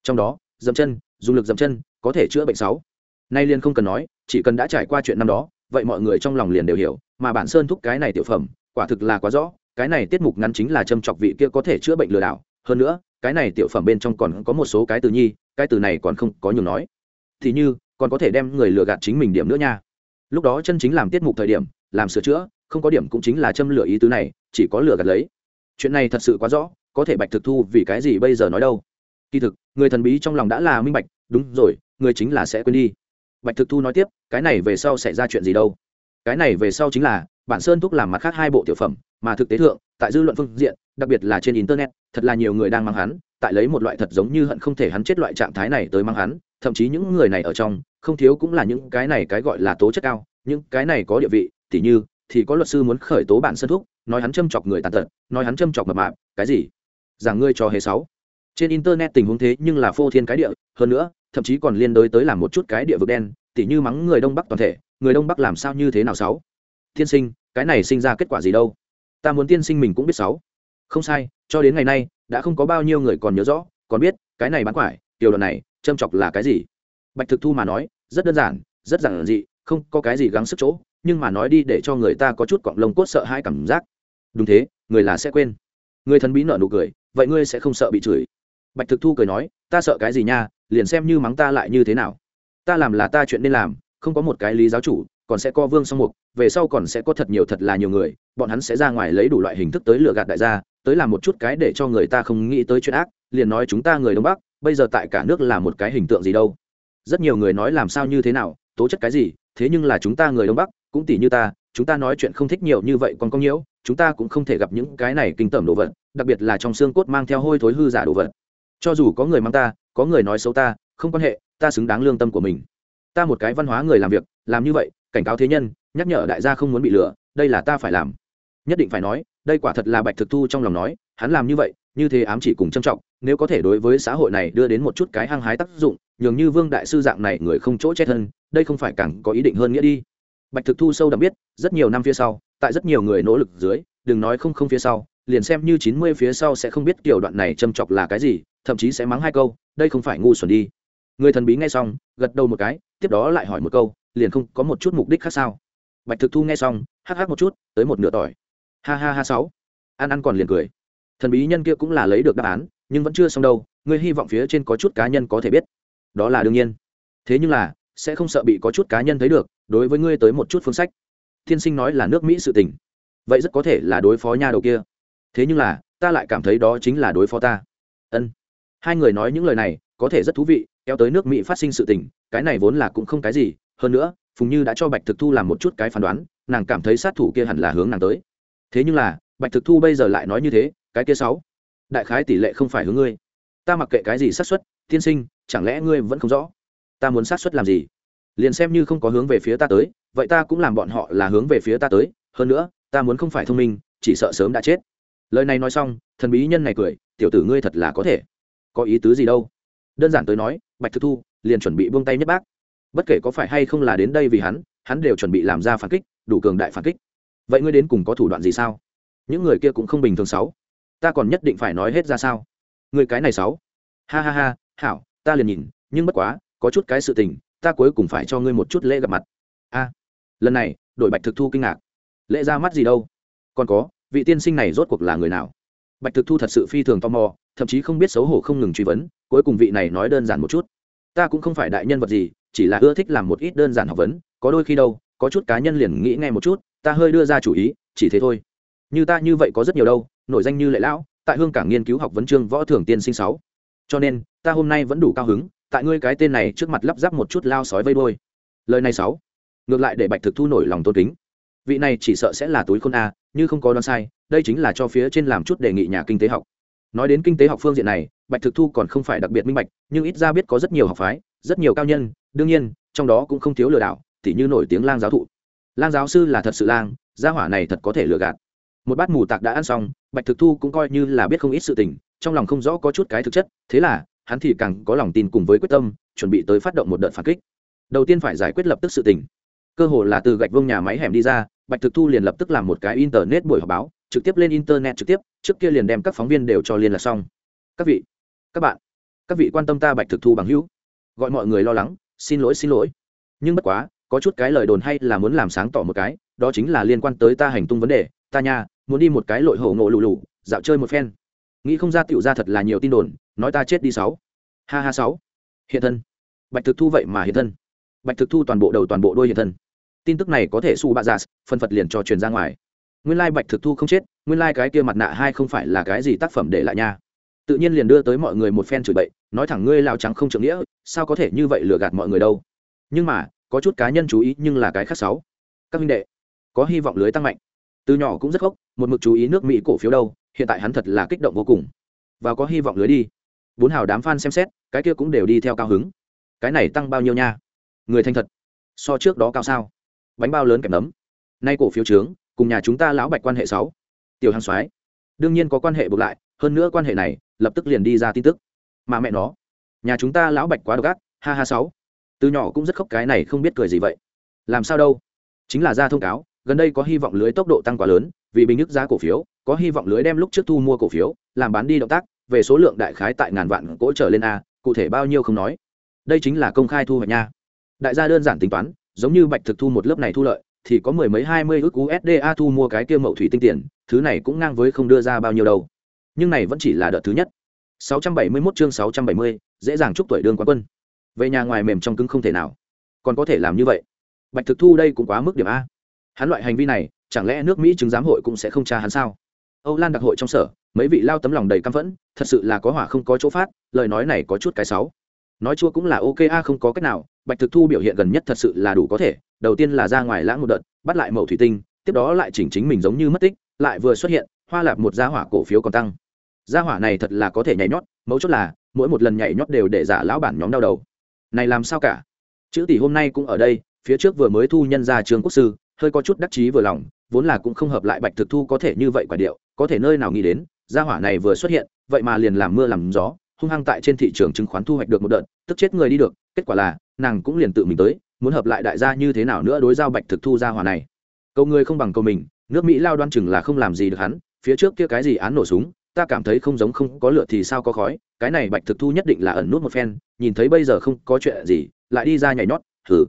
Trong đó, dậm chân, dùng lực dậm chân, có thể chữa bệnh sáu. Nay liền không cần nói, chỉ cần đã trải qua chuyện năm đó vậy mọi người trong lòng liền đều hiểu, mà bản sơn thúc cái này tiểu phẩm, quả thực là quá rõ, cái này tiết mục ngắn chính là châm chọc vị kia có thể chữa bệnh lừa đảo, hơn nữa, cái này tiểu phẩm bên trong còn có một số cái từ nhi, cái từ này còn không có nhiều nói. Thì như, còn có thể đem người lừa gạt chính mình điểm nữa nha. Lúc đó chân chính làm tiết mục thời điểm, làm sửa chữa, không có điểm cũng chính là châm lửa ý tứ này, chỉ có lừa gạt lấy. Chuyện này thật sự quá rõ, có thể bạch thực thu vì cái gì bây giờ nói đâu? Kỳ thực, người thần bí trong lòng đã là minh bạch, đúng rồi, người chính là sẽ quên đi bạch thực thu nói tiếp, cái này về sau xảy ra chuyện gì đâu? Cái này về sau chính là, bản sơn thúc làm mặt khác hai bộ tiểu phẩm, mà thực tế thượng, tại dư luận phương diện, đặc biệt là trên internet, thật là nhiều người đang mang hắn, tại lấy một loại thật giống như hận không thể hắn chết loại trạng thái này tới mang hắn, thậm chí những người này ở trong, không thiếu cũng là những cái này cái gọi là tố chất cao, những cái này có địa vị, tỉ như, thì có luật sư muốn khởi tố bản sơn thúc, nói hắn châm chọc người tàn tật, nói hắn châm chọc mập mạp, cái gì? Rằng ngươi cho hề sáu. Trên internet tình huống thế nhưng là phô thiên cái địa, hơn nữa thậm chí còn liên đối tới làm một chút cái địa vực đen, tỉ như mắng người đông bắc toàn thể, người đông bắc làm sao như thế nào sáu? Tiên sinh, cái này sinh ra kết quả gì đâu? Ta muốn tiên sinh mình cũng biết sáu. Không sai, cho đến ngày nay, đã không có bao nhiêu người còn nhớ rõ, còn biết, cái này bán quải, tiểu đoạn này, châm chọc là cái gì? Bạch thực thu mà nói, rất đơn giản, rất giản dị, không có cái gì gắng sức chỗ, nhưng mà nói đi để cho người ta có chút cọng lông cốt sợ hai cảm giác. Đúng thế, người là sẽ quên. Người thần bí nợ nụ cười, vậy ngươi sẽ không sợ bị chửi. Bạch thực thu cười nói, ta sợ cái gì nha liền xem như mắng ta lại như thế nào. Ta làm là ta chuyện nên làm, không có một cái lý giáo chủ, còn sẽ có vương song mục, về sau còn sẽ có thật nhiều thật là nhiều người, bọn hắn sẽ ra ngoài lấy đủ loại hình thức tới lừa gạt đại gia, tới làm một chút cái để cho người ta không nghĩ tới chuyện ác, liền nói chúng ta người đông bắc, bây giờ tại cả nước là một cái hình tượng gì đâu. Rất nhiều người nói làm sao như thế nào, tố chất cái gì, thế nhưng là chúng ta người đông bắc, cũng tỷ như ta, chúng ta nói chuyện không thích nhiều như vậy còn có nhiễu, chúng ta cũng không thể gặp những cái này kinh tởm đồ vật, đặc biệt là trong xương cốt mang theo hôi thối hư giả đồ vật. Cho dù có người mang ta có người nói xấu ta, không quan hệ, ta xứng đáng lương tâm của mình. Ta một cái văn hóa người làm việc, làm như vậy, cảnh cáo thế nhân, nhắc nhở đại gia không muốn bị lừa, đây là ta phải làm. Nhất định phải nói, đây quả thật là bạch thực thu trong lòng nói, hắn làm như vậy, như thế ám chỉ cùng trân trọng, nếu có thể đối với xã hội này đưa đến một chút cái hăng hái tác dụng, nhường như vương đại sư dạng này người không chỗ chết hơn đây không phải càng có ý định hơn nghĩa đi. Bạch thực thu sâu đậm biết, rất nhiều năm phía sau, tại rất nhiều người nỗ lực dưới, đừng nói không không phía sau, liền xem như chín mươi phía sau sẽ không biết kiểu đoạn này châm chọc là cái gì, thậm chí sẽ mắng hai câu đây không phải ngu xuẩn đi. Người thần bí nghe xong, gật đầu một cái, tiếp đó lại hỏi một câu, liền không có một chút mục đích khác sao? Bạch thực thu nghe xong, hắc hắc một chút, tới một nửa tỏi. Ha ha ha sáu. Ăn ăn còn liền cười. Thần bí nhân kia cũng là lấy được đáp án, nhưng vẫn chưa xong đâu ngươi hy vọng phía trên có chút cá nhân có thể biết. Đó là đương nhiên. Thế nhưng là, sẽ không sợ bị có chút cá nhân thấy được, đối với ngươi tới một chút phương sách. Thiên sinh nói là nước mỹ sự tình. Vậy rất có thể là đối phó nha đầu kia. Thế nhưng là, ta lại cảm thấy đó chính là đối phó ta. Ân hai người nói những lời này, có thể rất thú vị, kéo tới nước mỹ phát sinh sự tình, cái này vốn là cũng không cái gì, hơn nữa, phùng như đã cho bạch thực thu làm một chút cái phán đoán, nàng cảm thấy sát thủ kia hẳn là hướng nàng tới. Thế nhưng là, bạch thực thu bây giờ lại nói như thế, cái kia sáu, đại khái tỷ lệ không phải hướng ngươi. Ta mặc kệ cái gì sát xuất tiên sinh, chẳng lẽ ngươi vẫn không rõ? Ta muốn sát xuất làm gì? Liền xem như không có hướng về phía ta tới, vậy ta cũng làm bọn họ là hướng về phía ta tới, hơn nữa, ta muốn không phải thông minh, chỉ sợ sớm đã chết. Lời này nói xong, thần bí nhân này cười, tiểu tử ngươi thật là có thể có ý tứ gì đâu. Đơn giản tới nói, bạch thực thu liền chuẩn bị buông tay nhất bác. Bất kể có phải hay không là đến đây vì hắn hắn đều chuẩn bị làm ra phản kích, đủ cường đại phản kích. Vậy ngươi đến cùng có thủ đoạn gì sao? Những người kia cũng không bình thường sáu. Ta còn nhất định phải nói hết ra sao? Người cái này sáu. Ha ha ha, hảo, ta liền nhìn, nhưng bất quá, có chút cái sự tình, ta cuối cùng phải cho ngươi một chút lễ gặp mặt. A. Lần này, đội bạch thực thu kinh ngạc. Lễ ra mắt gì đâu? Còn có, vị tiên sinh này rốt cuộc là người nào? Bạch thực thu thật sự phi thường tò mò, thậm chí không biết xấu hổ không ngừng truy vấn, cuối cùng vị này nói đơn giản một chút. Ta cũng không phải đại nhân vật gì, chỉ là ưa thích làm một ít đơn giản học vấn, có đôi khi đâu, có chút cá nhân liền nghĩ ngay một chút, ta hơi đưa ra chủ ý, chỉ thế thôi. Như ta như vậy có rất nhiều đâu, nổi danh như lệ lão, tại hương cảng nghiên cứu học vấn chương võ thường tiên sinh sáu. Cho nên, ta hôm nay vẫn đủ cao hứng, tại ngươi cái tên này trước mặt lắp ráp một chút lao sói vây đôi lời này sáu. Ngược lại để bạch thực thu nổi lòng tôn kính. Vị này chỉ sợ sẽ là túi khôn a, như không có đoán sai đây chính là cho phía trên làm chút đề nghị nhà kinh tế học. Nói đến kinh tế học phương diện này, bạch thực thu còn không phải đặc biệt minh bạch, nhưng ít ra biết có rất nhiều học phái, rất nhiều cao nhân, đương nhiên, trong đó cũng không thiếu lừa đảo, tỉ như nổi tiếng lang giáo thụ. Lang giáo sư là thật sự lang, gia hỏa này thật có thể lừa gạt. Một bát mù tạc đã ăn xong, bạch thực thu cũng coi như là biết không ít sự tình, trong lòng không rõ có chút cái thực chất, thế là, hắn thì càng có lòng tin cùng với quyết tâm, chuẩn bị tới phát động một đợt phản kích. Đầu tiên phải giải quyết lập tức sự tình. Cơ hồ là từ gạch vương nhà máy hẻm đi ra, bạch thực thu liền lập tức làm một cái internet buổi họp báo trực tiếp lên internet trực tiếp, trước kia liền đem các phóng viên đều cho liên lạc xong. Các vị, các bạn, các vị quan tâm ta bạch thực thu bằng hữu. Gọi mọi người lo lắng, xin lỗi xin lỗi. Nhưng bất quá, có chút cái lời đồn hay là muốn làm sáng tỏ một cái, đó chính là liên quan tới ta hành tung vấn đề. Ta nha, muốn đi một cái lội hổ ngộ lù lù, dạo chơi một phen. Nghĩ không ra tiểu ra thật là nhiều tin đồn, nói ta chết đi sáu. Ha ha sáu. Hiện thân. Bạch thực thu vậy mà hiện thân. Bạch thực thu toàn bộ đầu toàn bộ đôi hiện thân. Tin tức này có thể su bạ giả, phân phật liền cho truyền ra ngoài nguyên lai bạch thực thu không chết, nguyên lai cái kia mặt nạ hai không phải là cái gì tác phẩm để lại nha. Tự nhiên liền đưa tới mọi người một phen chửi bậy, nói thẳng ngươi lao trắng không trưởng nghĩa, sao có thể như vậy lừa gạt mọi người đâu. Nhưng mà, có chút cá nhân chú ý nhưng là cái khác sáu. Các minh đệ, có hy vọng lưới tăng mạnh. Từ nhỏ cũng rất gốc một mực chú ý nước mỹ cổ phiếu đâu, hiện tại hắn thật là kích động vô cùng. Và có hy vọng lưới đi. Bốn hào đám f a n xem xét, cái kia cũng đều đi theo cao hứng. Cái này tăng bao nhiêu nha? Người thanh thật. So trước đó cao sao? Bánh bao lớn kèm nấm. Nay cổ phiếu trướng cùng nhà chúng ta lão bạch quan hệ sáu. Tiểu hàng soái, đương nhiên có quan hệ buộc lại, hơn nữa quan hệ này, lập tức liền đi ra tin tức. Mà mẹ nó, nhà chúng ta lão bạch quá độc ác, ha ha sáu. Từ nhỏ cũng rất khóc cái này không biết cười gì vậy. Làm sao đâu? Chính là ra thông cáo, gần đây có hy vọng lưới tốc độ tăng quá lớn, vì bình nước giá cổ phiếu, có hy vọng lưới đem lúc trước thu mua cổ phiếu, làm bán đi động tác, về số lượng đại khái tại ngàn vạn cỗ trở lên a, cụ thể bao nhiêu không nói. Đây chính là công khai thu hoạch nha. Đại gia đơn giản tính toán, giống như bạch thực thu một lớp này thu lợi thì có mười mấy hai mươi ước USD A thu mua cái kia mậu thủy tinh tiền thứ này cũng ngang với không đưa ra bao nhiêu đâu. Nhưng này vẫn chỉ là đợt thứ nhất. 671 chương 670, dễ dàng chúc tuổi đương quán quân. Về nhà ngoài mềm trong cứng không thể nào. Còn có thể làm như vậy. Bạch thực thu đây cũng quá mức điểm a. Hắn loại hành vi này chẳng lẽ nước mỹ chứng giám hội cũng sẽ không tra hắn sao? Âu lan đặc hội trong sở mấy vị lao tấm lòng đầy căm phẫn thật sự là có hỏa không có chỗ phát lời nói này có chút cái sáu. Nói chua cũng là ok a không có cách nào. Bạch thực thu biểu hiện gần nhất thật sự là đủ có thể đầu tiên là ra ngoài lãng một đợt, bắt lại mẫu thủy tinh, tiếp đó lại chỉnh chính mình giống như mất tích, lại vừa xuất hiện, hoa lạp một gia hỏa cổ phiếu còn tăng. Gia hỏa này thật là có thể nhảy nhót, mấu chốt là, mỗi một lần nhảy nhót đều để giả lão bản nhóm đau đầu. Này làm sao cả? Chữ tỷ hôm nay cũng ở đây, phía trước vừa mới thu nhân ra trường quốc sư, hơi có chút đắc chí vừa lòng, vốn là cũng không hợp lại bạch thực thu có thể như vậy quả điệu, có thể nơi nào nghĩ đến, gia hỏa này vừa xuất hiện, vậy mà liền làm mưa làm gió, hung hăng tại trên thị trường chứng khoán thu hoạch được một đợt, tức chết người đi được, kết quả là, nàng cũng liền tự mình tới muốn hợp lại đại gia như thế nào nữa đối giao bạch thực thu gia hỏa này? Câu người không bằng câu mình, nước mỹ lao đoan chừng là không làm gì được hắn, phía trước kia cái gì án nổ súng, ta cảm thấy không giống không có lửa thì sao có khói, cái này bạch thực thu nhất định là ẩn nút một phen, nhìn thấy bây giờ không có chuyện gì, lại đi ra nhảy nhót thử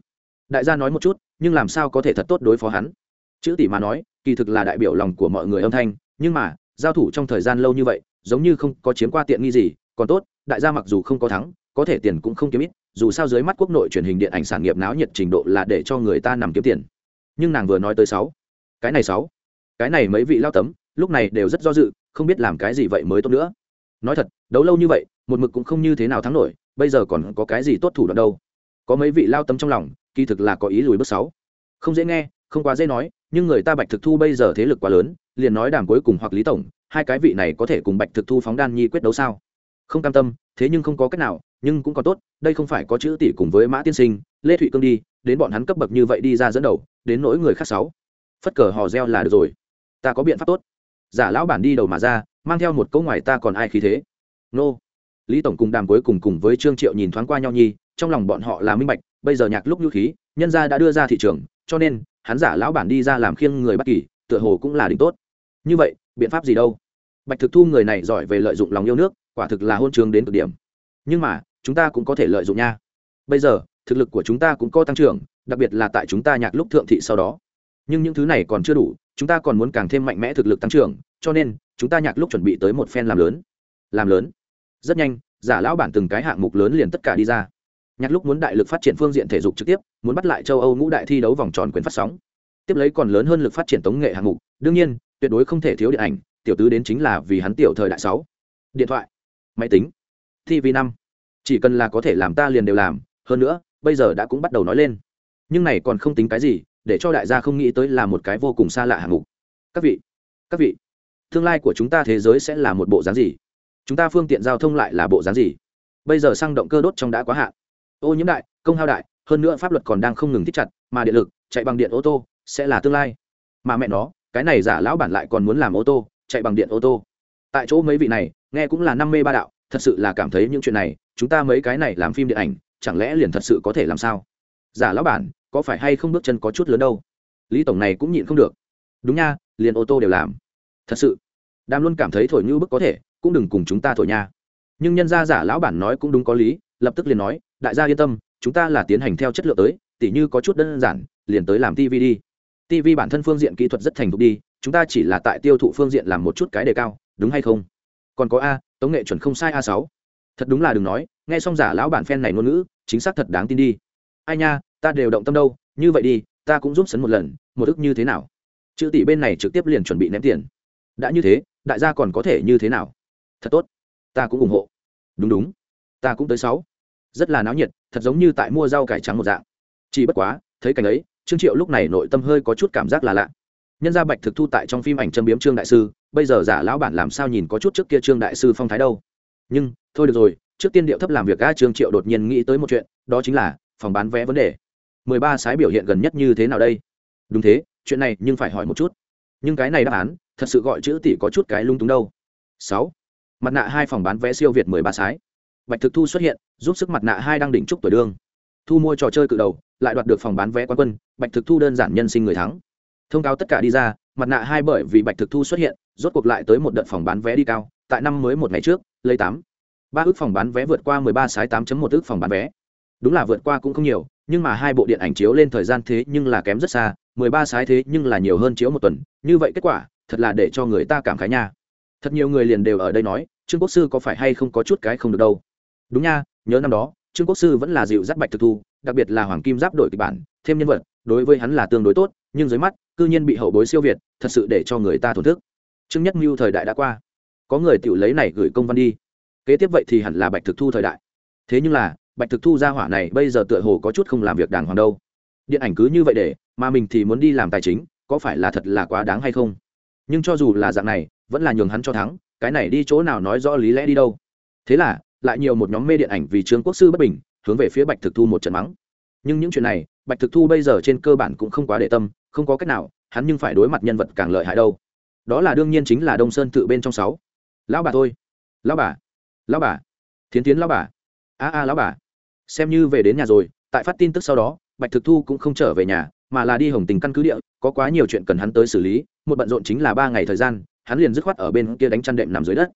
đại gia nói một chút, nhưng làm sao có thể thật tốt đối phó hắn? Chữ tỷ mà nói, kỳ thực là đại biểu lòng của mọi người âm thanh, nhưng mà, giao thủ trong thời gian lâu như vậy, giống như không có chiếm qua tiện nghi gì, còn tốt, đại gia mặc dù không có thắng, có thể tiền cũng không kiếm ít dù sao dưới mắt quốc nội truyền hình điện ảnh sản nghiệp náo nhiệt trình độ là để cho người ta nằm kiếm tiền. Nhưng nàng vừa nói tới sáu. Cái này sáu. Cái này mấy vị lao tấm, lúc này đều rất do dự, không biết làm cái gì vậy mới tốt nữa. Nói thật, đấu lâu như vậy, một mực cũng không như thế nào thắng nổi, bây giờ còn có cái gì tốt thủ đoạn đâu. Có mấy vị lao tấm trong lòng, kỳ thực là có ý lùi bước sáu. Không dễ nghe, không quá dễ nói, nhưng người ta bạch thực thu bây giờ thế lực quá lớn, liền nói đàm cuối cùng hoặc lý tổng, hai cái vị này có thể cùng bạch thực thu phóng đan nhi quyết đấu sao? Không cam tâm, thế nhưng không có cách nào nhưng cũng còn tốt, đây không phải có chữ tỷ cùng với mã tiên sinh, lê thụy cương đi, đến bọn hắn cấp bậc như vậy đi ra dẫn đầu, đến nỗi người khác sáu. Phất cờ hò reo là được rồi. Ta có biện pháp tốt. Giả lão bản đi đầu mà ra, mang theo một câu ngoài ta còn ai khí thế. Nô. Lý tổng cùng đàm cuối cùng cùng với trương triệu nhìn thoáng qua nhau nhi, trong lòng bọn họ là minh bạch, bây giờ nhạc lúc nhu khí, nhân gia đã đưa ra thị trường, cho nên, hắn giả lão bản đi ra làm khiêng người bất kỳ, tựa hồ cũng là đỉnh tốt. Như vậy, biện pháp gì đâu? Bạch thực thu người này giỏi về lợi dụng lòng yêu nước, quả thực là hôn trường đến cực điểm. Nhưng mà chúng ta cũng có thể lợi dụng nha. Bây giờ, thực lực của chúng ta cũng có tăng trưởng, đặc biệt là tại chúng ta nhạc lúc thượng thị sau đó. Nhưng những thứ này còn chưa đủ, chúng ta còn muốn càng thêm mạnh mẽ thực lực tăng trưởng, cho nên, chúng ta nhạc lúc chuẩn bị tới một phen làm lớn. Làm lớn. Rất nhanh, giả lão bản từng cái hạng mục lớn liền tất cả đi ra. Nhạc lúc muốn đại lực phát triển phương diện thể dục trực tiếp, muốn bắt lại châu âu ngũ đại thi đấu vòng tròn quyền phát sóng. Tiếp lấy còn lớn hơn lực phát triển tống nghệ hạng mục, đương nhiên, tuyệt đối không thể thiếu điện ảnh, tiểu tứ đến chính là vì hắn tiểu thời đại sáu. Điện thoại, máy tính tv năm chỉ cần là có thể làm ta liền đều làm, hơn nữa, bây giờ đã cũng bắt đầu nói lên. Nhưng này còn không tính cái gì, để cho đại gia không nghĩ tới là một cái vô cùng xa lạ hạng mục. Các vị các vị, tương lai của chúng ta thế giới sẽ là một bộ dáng gì? Chúng ta phương tiện giao thông lại là bộ dáng gì? Bây giờ xăng động cơ đốt trong đã quá hạn. Ô nhiễm đại, công hao đại, hơn nữa pháp luật còn đang không ngừng thích chặt, mà điện lực, chạy bằng điện ô tô, sẽ là tương lai. Mà mẹ nó, cái này giả lão bản lại còn muốn làm ô tô, chạy bằng điện ô tô. Tại chỗ mấy vị này, nghe cũng là năm mê ba đạo, thật sự là cảm thấy những chuyện này chúng ta mấy cái này làm phim điện ảnh, chẳng lẽ liền thật sự có thể làm sao? Giả lão bản, có phải hay không bước chân có chút lớn đâu? Lý tổng này cũng nhịn không được. Đúng nha, liền ô tô đều làm. Thật sự đam luôn cảm thấy thổi như bức có thể, cũng đừng cùng chúng ta thổi nha. Nhưng nhân gia giả lão bản nói cũng đúng có lý, lập tức liền nói, đại gia yên tâm, chúng ta là tiến hành theo chất lượng tới, tỉ như có chút đơn giản, liền tới làm tv đi. tv bản thân phương diện kỹ thuật rất thành thục đi, chúng ta chỉ là tại tiêu thụ phương diện làm một chút cái đề cao, đúng hay không? Còn có a, tống nghệ chuẩn không sai a sáu thật đúng là đừng nói, nghe xong giả lão bản phen này ngôn ngữ, chính xác thật đáng tin đi. Ai nha, ta đều động tâm đâu, như vậy đi, ta cũng giúp sấn một lần, một ức như thế nào? Chữ tỷ bên này trực tiếp liền chuẩn bị ném tiền. Đã như thế, đại gia còn có thể như thế nào? Thật tốt, ta cũng ủng hộ. Đúng đúng, ta cũng tới sáu. Rất là náo nhiệt, thật giống như tại mua rau cải trắng một dạng. Chỉ bất quá, thấy cảnh ấy, trương triệu lúc này nội tâm hơi có chút cảm giác là lạ. Nhân gia bạch thực thu tại trong phim ảnh châm biếm trương đại sư, bây giờ giả lão bản làm sao nhìn có chút trước kia trương đại sư phong thái đâu? Nhưng, thôi được rồi, trước tiên điệu thấp làm việc ga trương triệu đột nhiên nghĩ tới một chuyện, đó chính là phòng bán vé vấn đề. Mười ba sái biểu hiện gần nhất như thế nào đây? Đúng thế, chuyện này nhưng phải hỏi một chút. Nhưng cái này đáp án, thật sự gọi chữ tỷ có chút cái lung túng đâu. Sáu. Mặt nạ hai phòng bán vé siêu việt mười ba sái. Bạch thực thu xuất hiện, giúp sức mặt nạ hai đang đỉnh trúc tuổi đương. Thu mua trò chơi cự đầu, lại đoạt được phòng bán vé quán quân, bạch thực thu đơn giản nhân sinh người thắng. Thông cáo tất cả đi ra, mặt nạ hai bởi vì bạch thực thu xuất hiện, rốt cuộc lại tới một đợt phòng bán vé đi cao tại năm mới một ngày trước, lấy tám. Ba ước phòng bán vé vượt qua mười ba sái tám một ước phòng bán vé. Đúng là vượt qua cũng không nhiều, nhưng mà hai bộ điện ảnh chiếu lên thời gian thế nhưng là kém rất xa, mười ba sái thế nhưng là nhiều hơn chiếu một tuần, như vậy kết quả, thật là để cho người ta cảm khái nha. Thật nhiều người liền đều ở đây nói, trương quốc sư có phải hay không có chút cái không được đâu? Đúng nha, nhớ năm đó, trương quốc sư vẫn là dịu dắt bạch thực thu, đặc biệt là hoàng kim giáp đổi kịch bản, thêm nhân vật, đối với hắn là tương đối tốt, nhưng dưới mắt, cư nhiên bị hậu bối siêu việt, thật sự để cho người ta thổn thức. Trương nhất mưu thời đại đã qua có người tự lấy này gửi công văn đi. Kế tiếp vậy thì hẳn là bạch thực thu thời đại. Thế nhưng là, bạch thực thu ra hỏa này bây giờ tựa hồ có chút không làm việc đàng hoàng đâu. Điện ảnh cứ như vậy để, mà mình thì muốn đi làm tài chính, có phải là thật là quá đáng hay không? Nhưng cho dù là dạng này, vẫn là nhường hắn cho thắng, cái này đi chỗ nào nói rõ lý lẽ đi đâu. Thế là, lại nhiều một nhóm mê điện ảnh vì trương quốc sư bất bình, hướng về phía bạch thực thu một trận mắng. Nhưng những chuyện này, bạch thực thu bây giờ trên cơ bản cũng không quá để tâm, không có cách nào, hắn nhưng phải đối mặt nhân vật càng lợi hại đâu. Đó là đương nhiên chính là đông sơn tự bên trong sáu lão bà thôi. Lão bà. Lão bà. Thiến tiến lão bà. A a lão bà. Xem như về đến nhà rồi, tại phát tin tức sau đó, bạch thực thu cũng không trở về nhà, mà là đi hồng tình căn cứ địa, có quá nhiều chuyện cần hắn tới xử lý, một bận rộn chính là ba ngày thời gian, hắn liền dứt khoát ở bên kia đánh chăn đệm nằm dưới đất.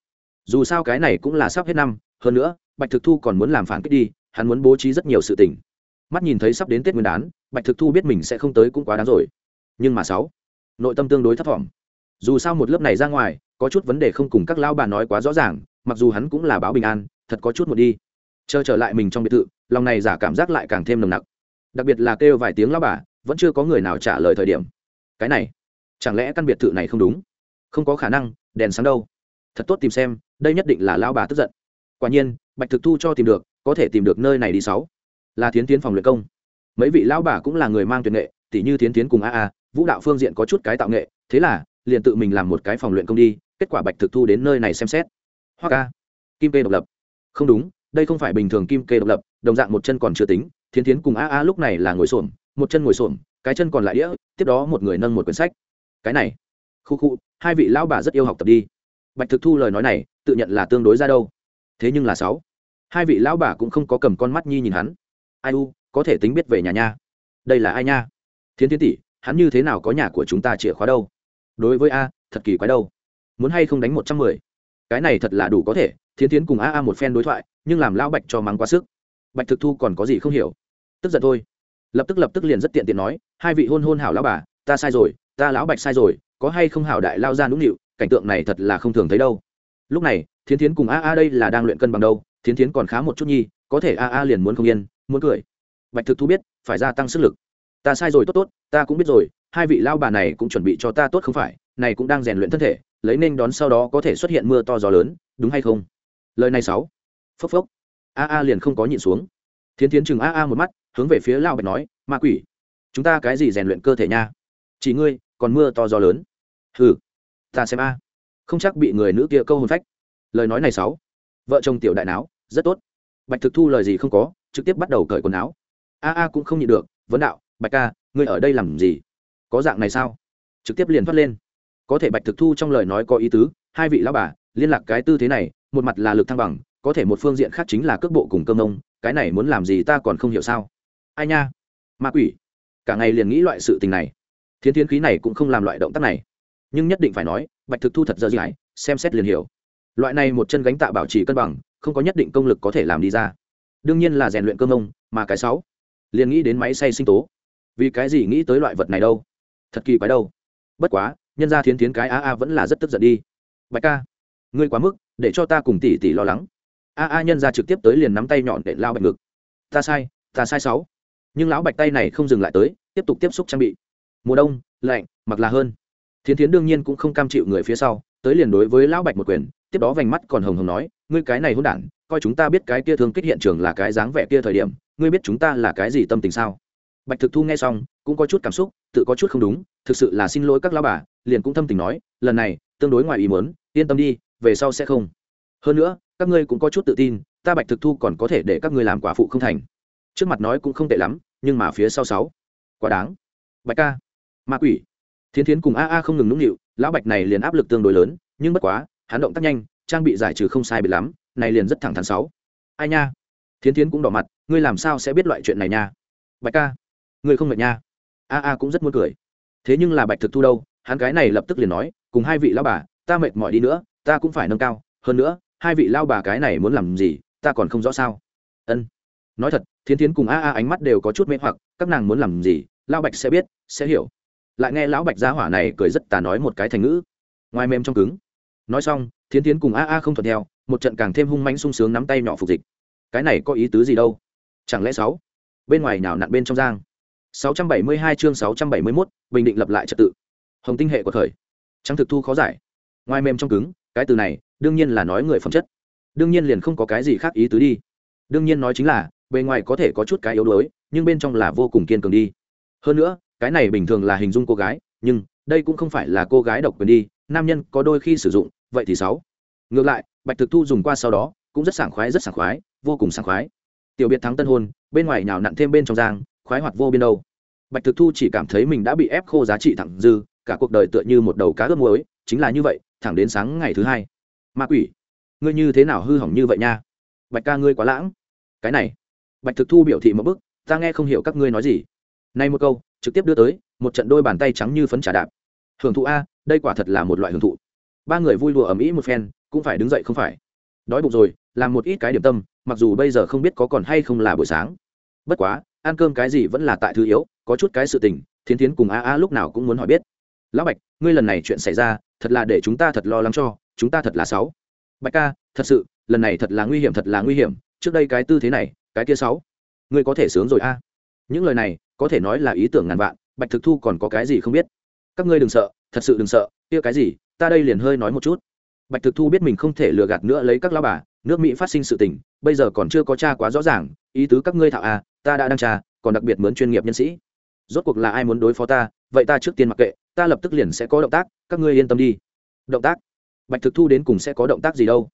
Dù sao cái này cũng là sắp hết năm, hơn nữa, bạch thực thu còn muốn làm phản kích đi, hắn muốn bố trí rất nhiều sự tình. Mắt nhìn thấy sắp đến tết nguyên đán, bạch thực thu biết mình sẽ không tới cũng quá đáng rồi. Nhưng mà sáu, nội tâm tương đối thấp thỏm. Dù sao một lớp này ra ngoài có chút vấn đề không cùng các lão bà nói quá rõ ràng, mặc dù hắn cũng là báo bình an, thật có chút một đi. Chờ trở lại mình trong biệt thự, lòng này giả cảm giác lại càng thêm nồng nặc. Đặc biệt là kêu vài tiếng lão bà, vẫn chưa có người nào trả lời thời điểm. Cái này, chẳng lẽ căn biệt thự này không đúng? Không có khả năng, đèn sáng đâu? Thật tốt tìm xem, đây nhất định là lao bà tức giận. Quả nhiên, bạch thực thu cho tìm được, có thể tìm được nơi này đi sáu. Là thiến tiến phòng luyện công. Mấy vị lão bà cũng là người mang tuyệt nghệ, tỉ như thiến tiến cùng a a, vũ đạo phương diện có chút cái tạo nghệ, thế là, liền tự mình làm một cái phòng luyện công đi kết quả bạch thực thu đến nơi này xem xét. Hoa ca, kim kê độc lập. Không đúng, đây không phải bình thường kim kê độc lập, đồng dạng một chân còn chưa tính, thiến thiến cùng a a lúc này là ngồi xổm, một chân ngồi xổm, cái chân còn lại đĩa, tiếp đó một người nâng một quyển sách. Cái này, khu khu, hai vị lão bà rất yêu học tập đi. Bạch thực thu lời nói này, tự nhận là tương đối ra đâu. Thế nhưng là sáu, hai vị lão bà cũng không có cầm con mắt nhi nhìn hắn. Ai u, có thể tính biết về nhà nha. Đây là ai nha? Thiến thiến tỷ, hắn như thế nào có nhà của chúng ta chìa khóa đâu? Đối với a, thật kỳ quái đâu muốn hay không đánh một trăm mười? Cái này thật là đủ có thể, thiến thiến cùng a a một phen đối thoại, nhưng làm lão bạch cho mắng quá sức. Bạch thực thu còn có gì không hiểu? Tức giận thôi. Lập tức lập tức liền rất tiện tiện nói, hai vị hôn hôn hảo lão bà, ta sai rồi, ta lão bạch sai rồi, có hay không hảo đại lao ra nũng nịu, cảnh tượng này thật là không thường thấy đâu. Lúc này, thiến thiến cùng a a đây là đang luyện cân bằng đâu, thiến thiến còn khá một chút nhi, có thể a a liền muốn không yên, muốn cười. Bạch thực thu biết, phải gia tăng sức lực. Ta sai rồi tốt tốt, ta cũng biết rồi, hai vị lao bà này cũng chuẩn bị cho ta tốt không phải, này cũng đang rèn luyện thân thể lấy nên đón sau đó có thể xuất hiện mưa to gió lớn, đúng hay không? Lời này sáu. Phốc phốc. A a liền không có nhịn xuống. Thiến tiến chừng a a một mắt, hướng về phía lao bạch nói, ma quỷ, chúng ta cái gì rèn luyện cơ thể nha? Chỉ ngươi, còn mưa to gió lớn. Hừ, ta xem a. Không chắc bị người nữ kia câu hồn phách. Lời nói này sáu. Vợ chồng tiểu đại não rất tốt. Bạch thực thu lời gì không có, trực tiếp bắt đầu cởi quần áo. A a cũng không nhịn được, vấn đạo, bạch ca, ngươi ở đây làm gì? Có dạng này sao? Trực tiếp liền thoát lên có thể bạch thực thu trong lời nói có ý tứ, hai vị lão bà, liên lạc cái tư thế này, một mặt là lực thăng bằng, có thể một phương diện khác chính là cước bộ cùng cơm nông cái này muốn làm gì ta còn không hiểu sao? Ai nha? Ma quỷ. Cả ngày liền nghĩ loại sự tình này. Thiến thiến khí này cũng không làm loại động tác này. Nhưng nhất định phải nói, bạch thực thu thật dơ dãi xem xét liền hiểu. Loại này một chân gánh tạ bảo trì cân bằng, không có nhất định công lực có thể làm đi ra. Đương nhiên là rèn luyện cơm nông mà cái sáu, liền nghĩ đến máy xay sinh tố. Vì cái gì nghĩ tới loại vật này đâu? Thật kỳ quái đâu. Bất quá nhân ra thiến thiến cái a a vẫn là rất tức giận đi. Bạch ca, ngươi quá mức, để cho ta cùng tỷ tỷ lo lắng. A a nhân ra trực tiếp tới liền nắm tay nhọn để lao bạch ngực. Ta sai ta sai sáu. Nhưng lão bạch tay này không dừng lại tới, tiếp tục tiếp xúc trang bị. Mùa đông, lạnh, mặc là hơn. Thiến thiến đương nhiên cũng không cam chịu người phía sau, tới liền đối với lão bạch một quyền, tiếp đó vành mắt còn hồng hồng nói, ngươi cái này hôn đản, coi chúng ta biết cái kia thương kích hiện trường là cái dáng vẻ kia thời điểm, ngươi biết chúng ta là cái gì tâm tình sao? Bạch thực thu nghe xong, cũng có chút cảm xúc, tự có chút không đúng, thực sự là xin lỗi các lão bà liền cũng thâm tình nói, lần này, tương đối ngoài ý muốn, yên tâm đi, về sau sẽ không. Hơn nữa, các ngươi cũng có chút tự tin, ta bạch thực thu còn có thể để các ngươi làm quả phụ không thành. Trước mặt nói cũng không tệ lắm, nhưng mà phía sau sáu. Quá đáng. Bạch ca. Ma quỷ. Thiến thiến cùng a a không ngừng nũng nịu, lão bạch này liền áp lực tương đối lớn, nhưng bất quá, hắn động tác nhanh, trang bị giải trừ không sai bị lắm, này liền rất thẳng thắn sáu. Ai nha? Thiến thiến cũng đỏ mặt, ngươi làm sao sẽ biết loại chuyện này nha? Bạch ca. Ngươi không mệt nha. A a cũng rất muốn cười. Thế nhưng là bạch thực thu đâu hắn cái này lập tức liền nói cùng hai vị lao bà ta mệt mỏi đi nữa ta cũng phải nâng cao. Hơn nữa hai vị lao bà cái này muốn làm gì ta còn không rõ sao? Ân. Nói thật thiến thiến cùng a a ánh mắt đều có chút mê hoặc các nàng muốn làm gì lao bạch sẽ biết sẽ hiểu. Lại nghe lão bạch gia hỏa này cười rất tà nói một cái thành ngữ. Ngoài mềm trong cứng. Nói xong thiến thiến cùng a a không thuận theo một trận càng thêm hung mánh sung sướng nắm tay nhỏ phục dịch. Cái này có ý tứ gì đâu? Chẳng lẽ sáu? Bên ngoài nào nặn bên trong giang. 672 chương 671, bình định lập lại trật tự hồng tinh hệ của thời. Trắng thực thu khó giải. Ngoài mềm trong cứng, cái từ này, đương nhiên là nói người phẩm chất. Đương nhiên liền không có cái gì khác ý tứ đi. Đương nhiên nói chính là, bề ngoài có thể có chút cái yếu đuối, nhưng bên trong là vô cùng kiên cường đi. Hơn nữa, cái này bình thường là hình dung cô gái, nhưng đây cũng không phải là cô gái độc quyền đi, nam nhân có đôi khi sử dụng, vậy thì sáu. Ngược lại, bạch thực thu dùng qua sau đó, cũng rất sảng khoái, rất sảng khoái, vô cùng sảng khoái. Tiểu biệt thắng tân hôn, bên ngoài nhào nặn thêm bên trong giang, khoái hoạt vô biên đâu. Bạch thực thu chỉ cảm thấy mình đã bị ép khô giá trị thẳng dư cả cuộc đời tựa như một đầu cá ướp muối, chính là như vậy, thẳng đến sáng ngày thứ hai. Ma quỷ, ngươi như thế nào hư hỏng như vậy nha? Bạch ca ngươi quá lãng. Cái này, bạch thực thu biểu thị một bức, ta nghe không hiểu các ngươi nói gì. Nay một câu, trực tiếp đưa tới, một trận đôi bàn tay trắng như phấn trà đạp. Hưởng thụ a, đây quả thật là một loại hưởng thụ. Ba người vui đùa ầm ĩ một phen, cũng phải đứng dậy không phải. Đói bụng rồi, làm một ít cái điểm tâm, mặc dù bây giờ không biết có còn hay không là buổi sáng. Bất quá, ăn cơm cái gì vẫn là tại thứ yếu, có chút cái sự tình, thiến thiến cùng a a lúc nào cũng muốn hỏi biết lão bạch ngươi lần này chuyện xảy ra thật là để chúng ta thật lo lắng cho chúng ta thật là sáu. Bạch ca thật sự lần này thật là nguy hiểm thật là nguy hiểm. Trước đây cái tư thế này cái kia sáu. Ngươi có thể sướng rồi a. Những lời này có thể nói là ý tưởng ngàn vạn bạch thực thu còn có cái gì không biết? Các ngươi đừng sợ thật sự đừng sợ kia cái gì ta đây liền hơi nói một chút. Bạch thực thu biết mình không thể lừa gạt nữa lấy các lao bà nước mỹ phát sinh sự tình bây giờ còn chưa có cha quá rõ ràng ý tứ các ngươi thạo à ta đã đang tra, còn đặc biệt mướn chuyên nghiệp nhân sĩ. Rốt cuộc là ai muốn đối phó ta vậy ta trước tiên mặc kệ ta lập tức liền sẽ có động tác, các ngươi yên tâm đi. Động tác? Bạch thực thu đến cùng sẽ có động tác gì đâu?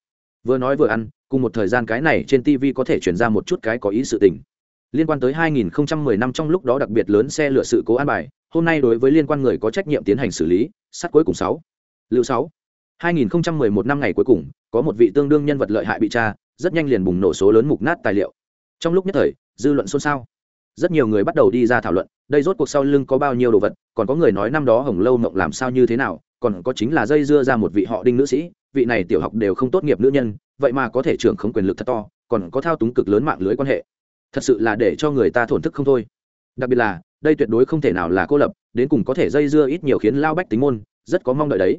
Vừa nói vừa ăn, cùng một thời gian cái này trên tv có thể chuyển ra một chút cái có ý sự tình. Liên quan tới 2010 năm trong lúc đó đặc biệt lớn xe lửa sự cố an bài, hôm nay đối với liên quan người có trách nhiệm tiến hành xử lý sát cuối cùng sáu. Lưu sáu. 2011 năm ngày cuối cùng, có một vị tương đương nhân vật lợi hại bị tra, rất nhanh liền bùng nổ số lớn mục nát tài liệu. Trong lúc nhất thời, dư luận xôn xao rất nhiều người bắt đầu đi ra thảo luận, đây rốt cuộc sau lưng có bao nhiêu đồ vật, còn có người nói năm đó hồng lâu mộng làm sao như thế nào, còn có chính là dây dưa ra một vị họ đinh nữ sĩ, vị này tiểu học đều không tốt nghiệp nữ nhân, vậy mà có thể trưởng không quyền lực thật to, còn có thao túng cực lớn mạng lưới quan hệ. Thật sự là để cho người ta thổn thức không thôi. Đặc biệt là, đây tuyệt đối không thể nào là cô lập, đến cùng có thể dây dưa ít nhiều khiến lao bách tính môn, rất có mong đợi đấy.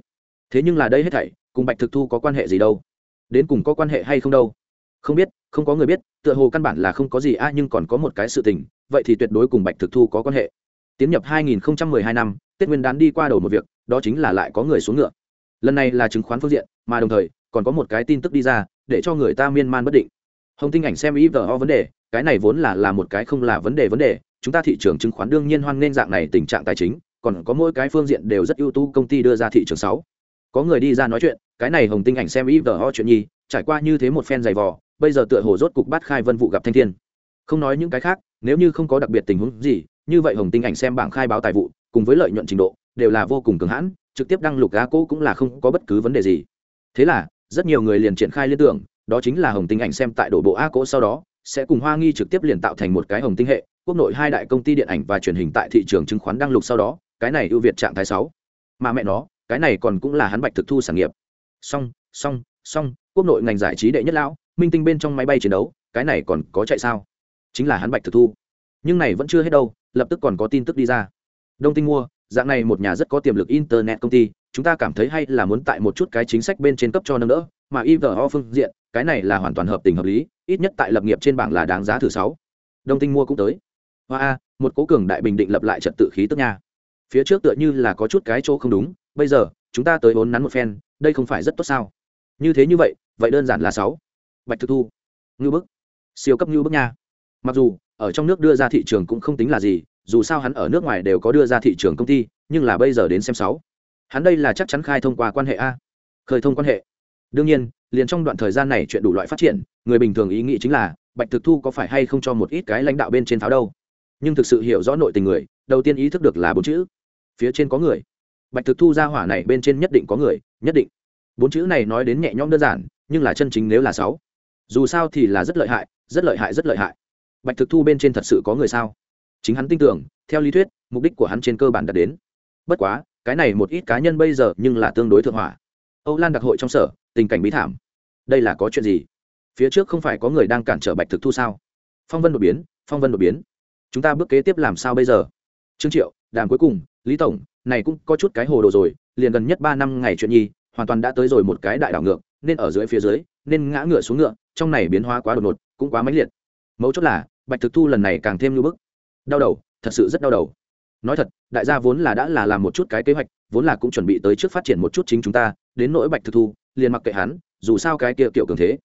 Thế nhưng là đây hết thảy, cùng bạch thực thu có quan hệ gì đâu? Đến cùng có quan hệ hay không đâu? Không biết, không có người biết, tựa hồ căn bản là không có gì, a, nhưng còn có một cái sự tình vậy thì tuyệt đối cùng bạch thực thu có quan hệ. Tiến nhập 2012 năm, tết nguyên đán đi qua đầu một việc, đó chính là lại có người xuống ngựa. Lần này là chứng khoán phương diện, mà đồng thời, còn có một cái tin tức đi ra, để cho người ta miên man bất định. Hồng tinh ảnh xem ý vờ vấn đề, cái này vốn là là một cái không là vấn đề vấn đề, chúng ta thị trường chứng khoán đương nhiên hoan nghênh dạng này tình trạng tài chính, còn có mỗi cái phương diện đều rất ưu tú, công ty đưa ra thị trường sáu. Có người đi ra nói chuyện, cái này hồng tinh ảnh xem ý vờ chuyện nhi trải qua như thế một phen dày vò, bây giờ tựa hồ rốt cục bắt khai vân vụ gặp thanh thiên không nói những cái khác, nếu như không có đặc biệt tình huống gì, như vậy hồng tinh ảnh xem bảng khai báo tài vụ, cùng với lợi nhuận trình độ, đều là vô cùng cường hãn, trực tiếp đăng lục giá cũ cũng là không có bất cứ vấn đề gì. Thế là, rất nhiều người liền triển khai liên tưởng, đó chính là hồng tinh ảnh xem tại đổ bộ a cỗ sau đó, sẽ cùng hoa nghi trực tiếp liền tạo thành một cái hồng tinh hệ, quốc nội hai đại công ty điện ảnh và truyền hình tại thị trường chứng khoán đăng lục sau đó, cái này ưu việt trạng thái sáu. Mà mẹ nó, cái này còn cũng là hắn bạch thực thu sản nghiệp. Song song song quốc nội ngành giải trí đệ nhất lão, minh tinh bên trong máy bay chiến đấu, cái này còn có chạy sao? Chính là hắn bạch thực thu. Nhưng này vẫn chưa hết đâu, lập tức còn có tin tức đi ra. Đông tinh mua, dạng này một nhà rất có tiềm lực internet công ty, chúng ta cảm thấy hay là muốn tại một chút cái chính sách bên trên cấp cho nâng đỡ, mà ivo phương diện, cái này là hoàn toàn hợp tình hợp lý, ít nhất tại lập nghiệp trên bảng là đáng giá thứ sáu. Đông tinh mua cũng tới. Hoa a, một cố cường đại bình định lập lại trật tự khí tức nha. Phía trước tựa như là có chút cái chỗ không đúng, bây giờ, chúng ta tới vốn nắn một phen, đây không phải rất tốt sao? Như thế như vậy vậy đơn giản là sáu. Bạch thực thu. Ngưu bức. Siêu cấp ngưu bức nha mặc dù, ở trong nước đưa ra thị trường cũng không tính là gì, dù sao hắn ở nước ngoài đều có đưa ra thị trường công ty, nhưng là bây giờ đến xem sáu. Hắn đây là chắc chắn khai thông qua quan hệ a. Khởi thông quan hệ. Đương nhiên, liền trong đoạn thời gian này chuyện đủ loại phát triển, người bình thường ý nghĩ chính là, bạch thực thu có phải hay không cho một ít cái lãnh đạo bên trên pháo đâu? Nhưng thực sự hiểu rõ nội tình người, đầu tiên ý thức được là bốn chữ. Phía trên có người. Bạch thực thu ra hỏa này bên trên nhất định có người, nhất định. Bốn chữ này nói đến nhẹ nhõm đơn giản, nhưng là chân chính nếu là sáu. Dù sao thì là rất lợi hại, rất lợi hại, rất lợi hại bạch thực thu bên trên thật sự có người sao? Chính hắn tin tưởng, theo lý thuyết, mục đích của hắn trên cơ bản đạt đến. Bất quá, cái này một ít cá nhân bây giờ nhưng là tương đối thượng hỏa. Âu lan đặc hội trong sở, tình cảnh bí thảm. Đây là có chuyện gì? Phía trước không phải có người đang cản trở bạch thực thu sao? Phong vân đột biến, phong vân đột biến. Chúng ta bước kế tiếp làm sao bây giờ? Trương triệu, đàm cuối cùng, lý tổng, này cũng có chút cái hồ đồ rồi, liền gần nhất ba năm ngày chuyện nhi, hoàn toàn đã tới rồi một cái đại đảo ngược, nên ở dưới phía dưới, nên ngã ngựa xuống ngựa, trong này biến hóa quá đột ngột, cũng quá mãnh liệt. Mấu chốt là bạch thực thu lần này càng thêm lưu bức. Đau đầu, thật sự rất đau đầu. Nói thật, đại gia vốn là đã là làm một chút cái kế hoạch, vốn là cũng chuẩn bị tới trước phát triển một chút chính chúng ta, đến nỗi bạch thực thu, liền mặc kệ hắn, dù sao cái kia kiểu cường thế.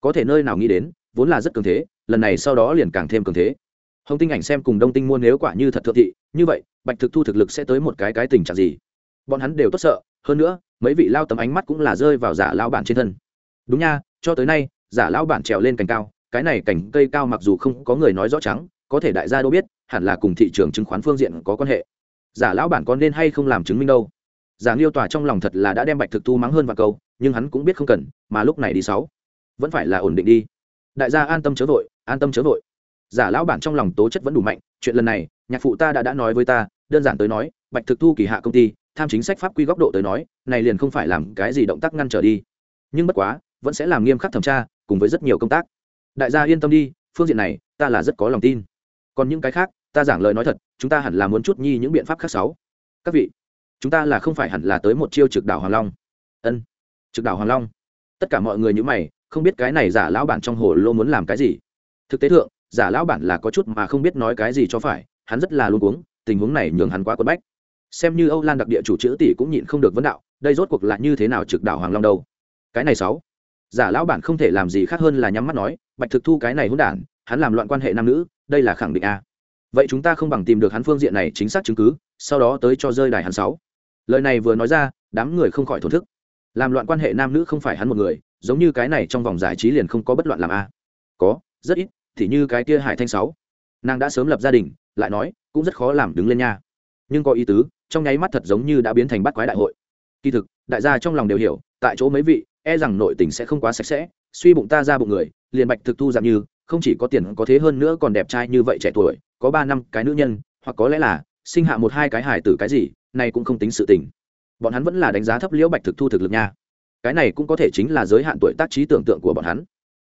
Có thể nơi nào nghĩ đến, vốn là rất cường thế, lần này sau đó liền càng thêm cường thế. Hồng tinh ảnh xem cùng đông tinh mua nếu quả như thật thượng thị, như vậy, bạch thực thu thực lực sẽ tới một cái cái tình trạng gì? Bọn hắn đều tốt sợ, hơn nữa, mấy vị lao tấm ánh mắt cũng là rơi vào giả lao bản trên thân. Đúng nha, cho tới nay, giả lao bản trèo lên cành cao cái này cảnh cây cao mặc dù không có người nói rõ trắng, có thể đại gia đâu biết, hẳn là cùng thị trường chứng khoán phương diện có quan hệ. Giả lão bản con nên hay không làm chứng minh đâu? Giả liêu tòa trong lòng thật là đã đem bạch thực thu mắng hơn và câu, nhưng hắn cũng biết không cần, mà lúc này đi sáu. Vẫn phải là ổn định đi. Đại gia an tâm chớ vội, an tâm chớ vội. Giả lão bản trong lòng tố chất vẫn đủ mạnh, chuyện lần này, nhạc phụ ta đã đã nói với ta, đơn giản tới nói, bạch thực thu kỳ hạ công ty, tham chính sách pháp quy góc độ tới nói, này liền không phải làm cái gì động tác ngăn trở đi. Nhưng bất quá, vẫn sẽ làm nghiêm khắc thẩm tra, cùng với rất nhiều công tác đại gia yên tâm đi, phương diện này, ta là rất có lòng tin. Còn những cái khác, ta giảng lời nói thật, chúng ta hẳn là muốn chút nhi những biện pháp khác sáu. Các vị, chúng ta là không phải hẳn là tới một chiêu trực đảo hoàng long. Ân, trực đảo hoàng long. Tất cả mọi người như mày, không biết cái này giả lão bản trong hồ lô muốn làm cái gì. Thực tế thượng, giả lão bản là có chút mà không biết nói cái gì cho phải, hắn rất là luôn cuống, tình huống này nhường hắn quá quất bách. Xem như âu lan đặc địa chủ chữ tỷ cũng nhịn không được vấn đạo, đây rốt cuộc là như thế nào trực đảo hoàng long đâu? Cái này sáu giả lão bản không thể làm gì khác hơn là nhắm mắt nói, bạch thực thu cái này hỗn đản, hắn làm loạn quan hệ nam nữ, đây là khẳng định a. Vậy chúng ta không bằng tìm được hắn phương diện này chính xác chứng cứ, sau đó tới cho rơi đài hắn sáu. Lời này vừa nói ra, đám người không khỏi thổn thức. Làm loạn quan hệ nam nữ không phải hắn một người, giống như cái này trong vòng giải trí liền không có bất loạn làm a. Có, rất ít, thì như cái kia hải thanh sáu. Nàng đã sớm lập gia đình, lại nói, cũng rất khó làm đứng lên nha. Nhưng có ý tứ, trong nháy mắt thật giống như đã biến thành bắt quái đại hội. Kỳ thực, đại gia trong lòng đều hiểu, tại chỗ mấy vị e rằng nội tình sẽ không quá sạch sẽ, suy bụng ta ra bụng người, liền bạch thực thu dạng như, không chỉ có tiền có thế hơn nữa còn đẹp trai như vậy trẻ tuổi, có ba năm cái nữ nhân, hoặc có lẽ là, sinh hạ một hai cái hải tử cái gì, này cũng không tính sự tình. Bọn hắn vẫn là đánh giá thấp liễu bạch thực thu thực lực nha. Cái này cũng có thể chính là giới hạn tuổi tác trí tưởng tượng của bọn hắn.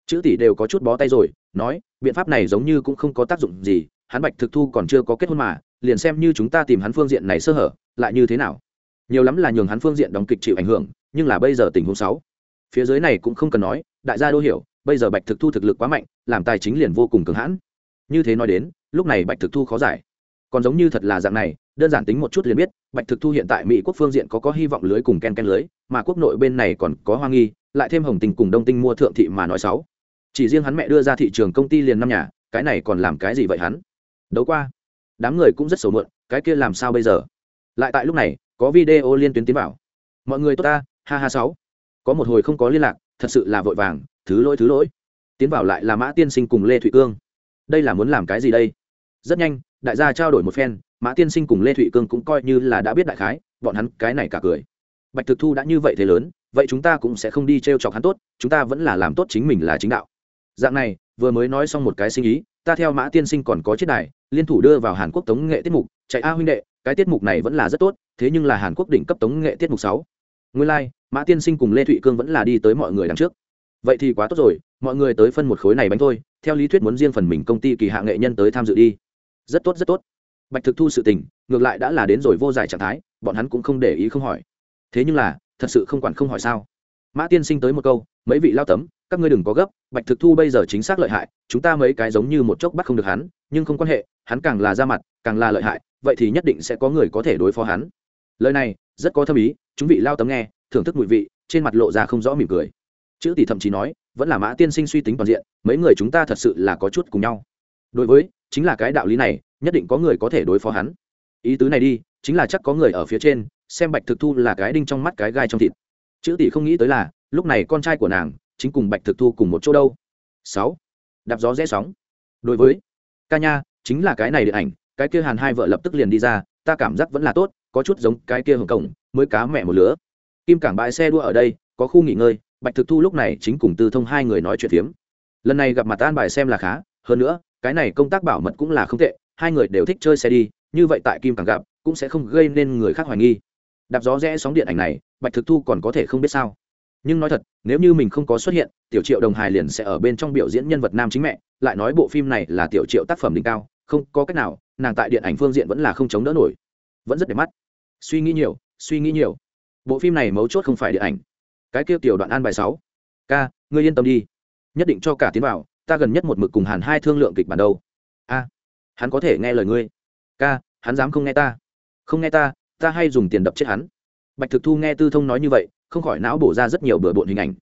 Chữ tỷ đều có chút bó tay rồi, nói, biện pháp này giống như cũng không có tác dụng gì, hắn bạch thực thu còn chưa có kết hôn mà, liền xem như chúng ta tìm hắn phương diện này sơ hở, lại như thế nào? Nhiều lắm là nhường hắn phương diện đóng kịch chịu ảnh hưởng, nhưng là bây giờ tình huống sáu phía dưới này cũng không cần nói, đại gia đô hiểu, bây giờ bạch thực thu thực lực quá mạnh, làm tài chính liền vô cùng cường hãn. Như thế nói đến, lúc này bạch thực thu khó giải. Còn giống như thật là dạng này, đơn giản tính một chút liền biết, bạch thực thu hiện tại mỹ quốc phương diện có có hy vọng lưới cùng ken ken lưới, mà quốc nội bên này còn có hoa nghi, lại thêm hồng tình cùng đông tinh mua thượng thị mà nói sáu chỉ riêng hắn mẹ đưa ra thị trường công ty liền năm nhà, cái này còn làm cái gì vậy hắn? Đấu qua. Đám người cũng rất xấu mượn cái kia làm sao bây giờ? Lại tại lúc này, có video liên tuyến tiến vào. Mọi người tốt ta, ha ha sáu có một hồi không có liên lạc, thật sự là vội vàng, thứ lỗi thứ lỗi. Tiến vào lại là mã tiên sinh cùng lê thụy cương. Đây là muốn làm cái gì đây? Rất nhanh, đại gia trao đổi một phen, mã tiên sinh cùng lê thụy cương cũng coi như là đã biết đại khái, bọn hắn cái này cả cười. Bạch thực thu đã như vậy thế lớn, vậy chúng ta cũng sẽ không đi t r e o chọc hắn tốt, chúng ta vẫn là làm tốt chính mình là chính đạo. Dạng này, vừa mới nói xong một cái sinh ý, ta theo mã tiên sinh còn có chiếc đài, liên thủ đưa vào hàn quốc tống nghệ tiết mục. Chạy a huynh đệ, cái tiết mục này vẫn là rất tốt, thế nhưng là hàn quốc đỉnh cấp tống nghệ tiết mục sáu nguyên lai、like, mã tiên sinh cùng lê thụy cương vẫn là đi tới mọi người đằng trước. Vậy thì quá tốt rồi mọi người tới phân một khối này bánh thôi theo lý thuyết muốn riêng phần mình công ty kỳ hạ nghệ nhân tới tham dự đi. Rất tốt rất tốt. Bạch thực thu sự tình ngược lại đã là đến rồi vô giải trạng thái bọn hắn cũng không để ý không hỏi. Thế nhưng là thật sự không quản không hỏi sao. Mã tiên sinh tới một câu mấy vị lao tấm các ngươi đừng có gấp bạch thực thu bây giờ chính xác lợi hại chúng ta mấy cái giống như một chốc bắt không được hắn nhưng không quan hệ hắn càng là ra mặt càng là lợi hại vậy thì nhất định sẽ có người có thể đối phó hắn. Lời này rất có thâm ý chúng vị lao tấm nghe, thưởng thức mùi vị, trên mặt lộ ra không rõ mỉm cười. Chữ tỷ thậm chí nói, vẫn là mã tiên sinh suy tính toàn diện, mấy người chúng ta thật sự là có chút cùng nhau. Đối với, chính là cái đạo lý này, nhất định có người có thể đối phó hắn. Ý tứ này đi, chính là chắc có người ở phía trên, xem bạch thực thu là cái đinh trong mắt cái gai trong thịt. Chữ tỷ không nghĩ tới là, lúc này con trai của nàng, chính cùng bạch thực thu cùng một chỗ đâu. Sáu. Đạp gió rẽ sóng. Đối với, ca nha, chính là cái này điện ảnh, cái kia hàn hai vợ lập tức liền đi ra, ta cảm giác vẫn là tốt, có chút giống cái kia hồng cổng mới cá mẹ một lứa. Kim cảng bãi xe đua ở đây, có khu nghỉ ngơi, bạch thực thu lúc này chính cùng tư thông hai người nói chuyện phiếm. Lần này gặp mặt an bài xem là khá, hơn nữa, cái này công tác bảo mật cũng là không tệ, hai người đều thích chơi xe đi, như vậy tại kim cảng gặp, cũng sẽ không gây nên người khác hoài nghi. Đạp gió rẽ sóng điện ảnh này, bạch thực thu còn có thể không biết sao. Nhưng nói thật, nếu như mình không có xuất hiện, tiểu triệu đồng hài liền sẽ ở bên trong biểu diễn nhân vật nam chính mẹ, lại nói bộ phim này là tiểu triệu tác phẩm đỉnh cao, không có cách nào, nàng tại điện ảnh phương diện vẫn là không chống đỡ nổi. Vẫn rất đẹp mắt. Suy nghĩ nhiều suy nghĩ nhiều. Bộ phim này mấu chốt không phải điện ảnh. Cái kêu tiểu đoạn an bài sáu. Ca, ngươi yên tâm đi. Nhất định cho cả tiến vào ta gần nhất một mực cùng hàn hai thương lượng kịch bản đâu. A, hắn có thể nghe lời ngươi. Ca, hắn dám không nghe ta. Không nghe ta ta hay dùng tiền đập chết hắn. Bạch thực thu nghe tư thông nói như vậy, không khỏi não bổ ra rất nhiều bừa bộn hình ảnh.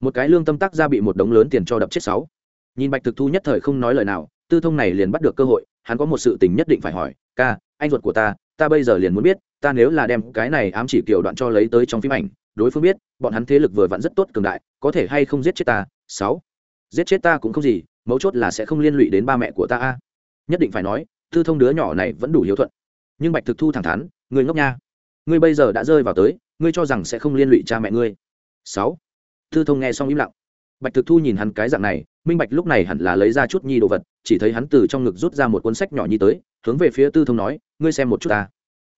Một cái lương tâm tác ra bị một đống lớn tiền cho đập chết sáu. Nhìn bạch thực thu nhất thời không nói lời nào, tư thông này liền bắt được cơ hội, hắn có một sự tình nhất định phải hỏi. Ca, anh ruột của ta ta bây giờ liền muốn biết ta nếu là đem cái này ám chỉ kiểu đoạn cho lấy tới trong phim ảnh, đối phương biết, bọn hắn thế lực vừa vặn rất tốt cường đại, có thể hay không giết chết ta? Sáu. Giết chết ta cũng không gì, mấu chốt là sẽ không liên lụy đến ba mẹ của ta a. Nhất định phải nói, tư thông đứa nhỏ này vẫn đủ hiếu thuận. Nhưng bạch thực thu thẳng thắn người ngốc nha. Ngươi bây giờ đã rơi vào tới, ngươi cho rằng sẽ không liên lụy cha mẹ ngươi. Sáu. Tư thông nghe xong im lặng. Bạch thực thu nhìn hắn cái dạng này, minh bạch lúc này hẳn là lấy ra chút nhi đồ vật, chỉ thấy hắn từ trong ngực rút ra một cuốn sách nhỏ nhi tới, hướng về phía tư thông nói, ngươi xem một chút ta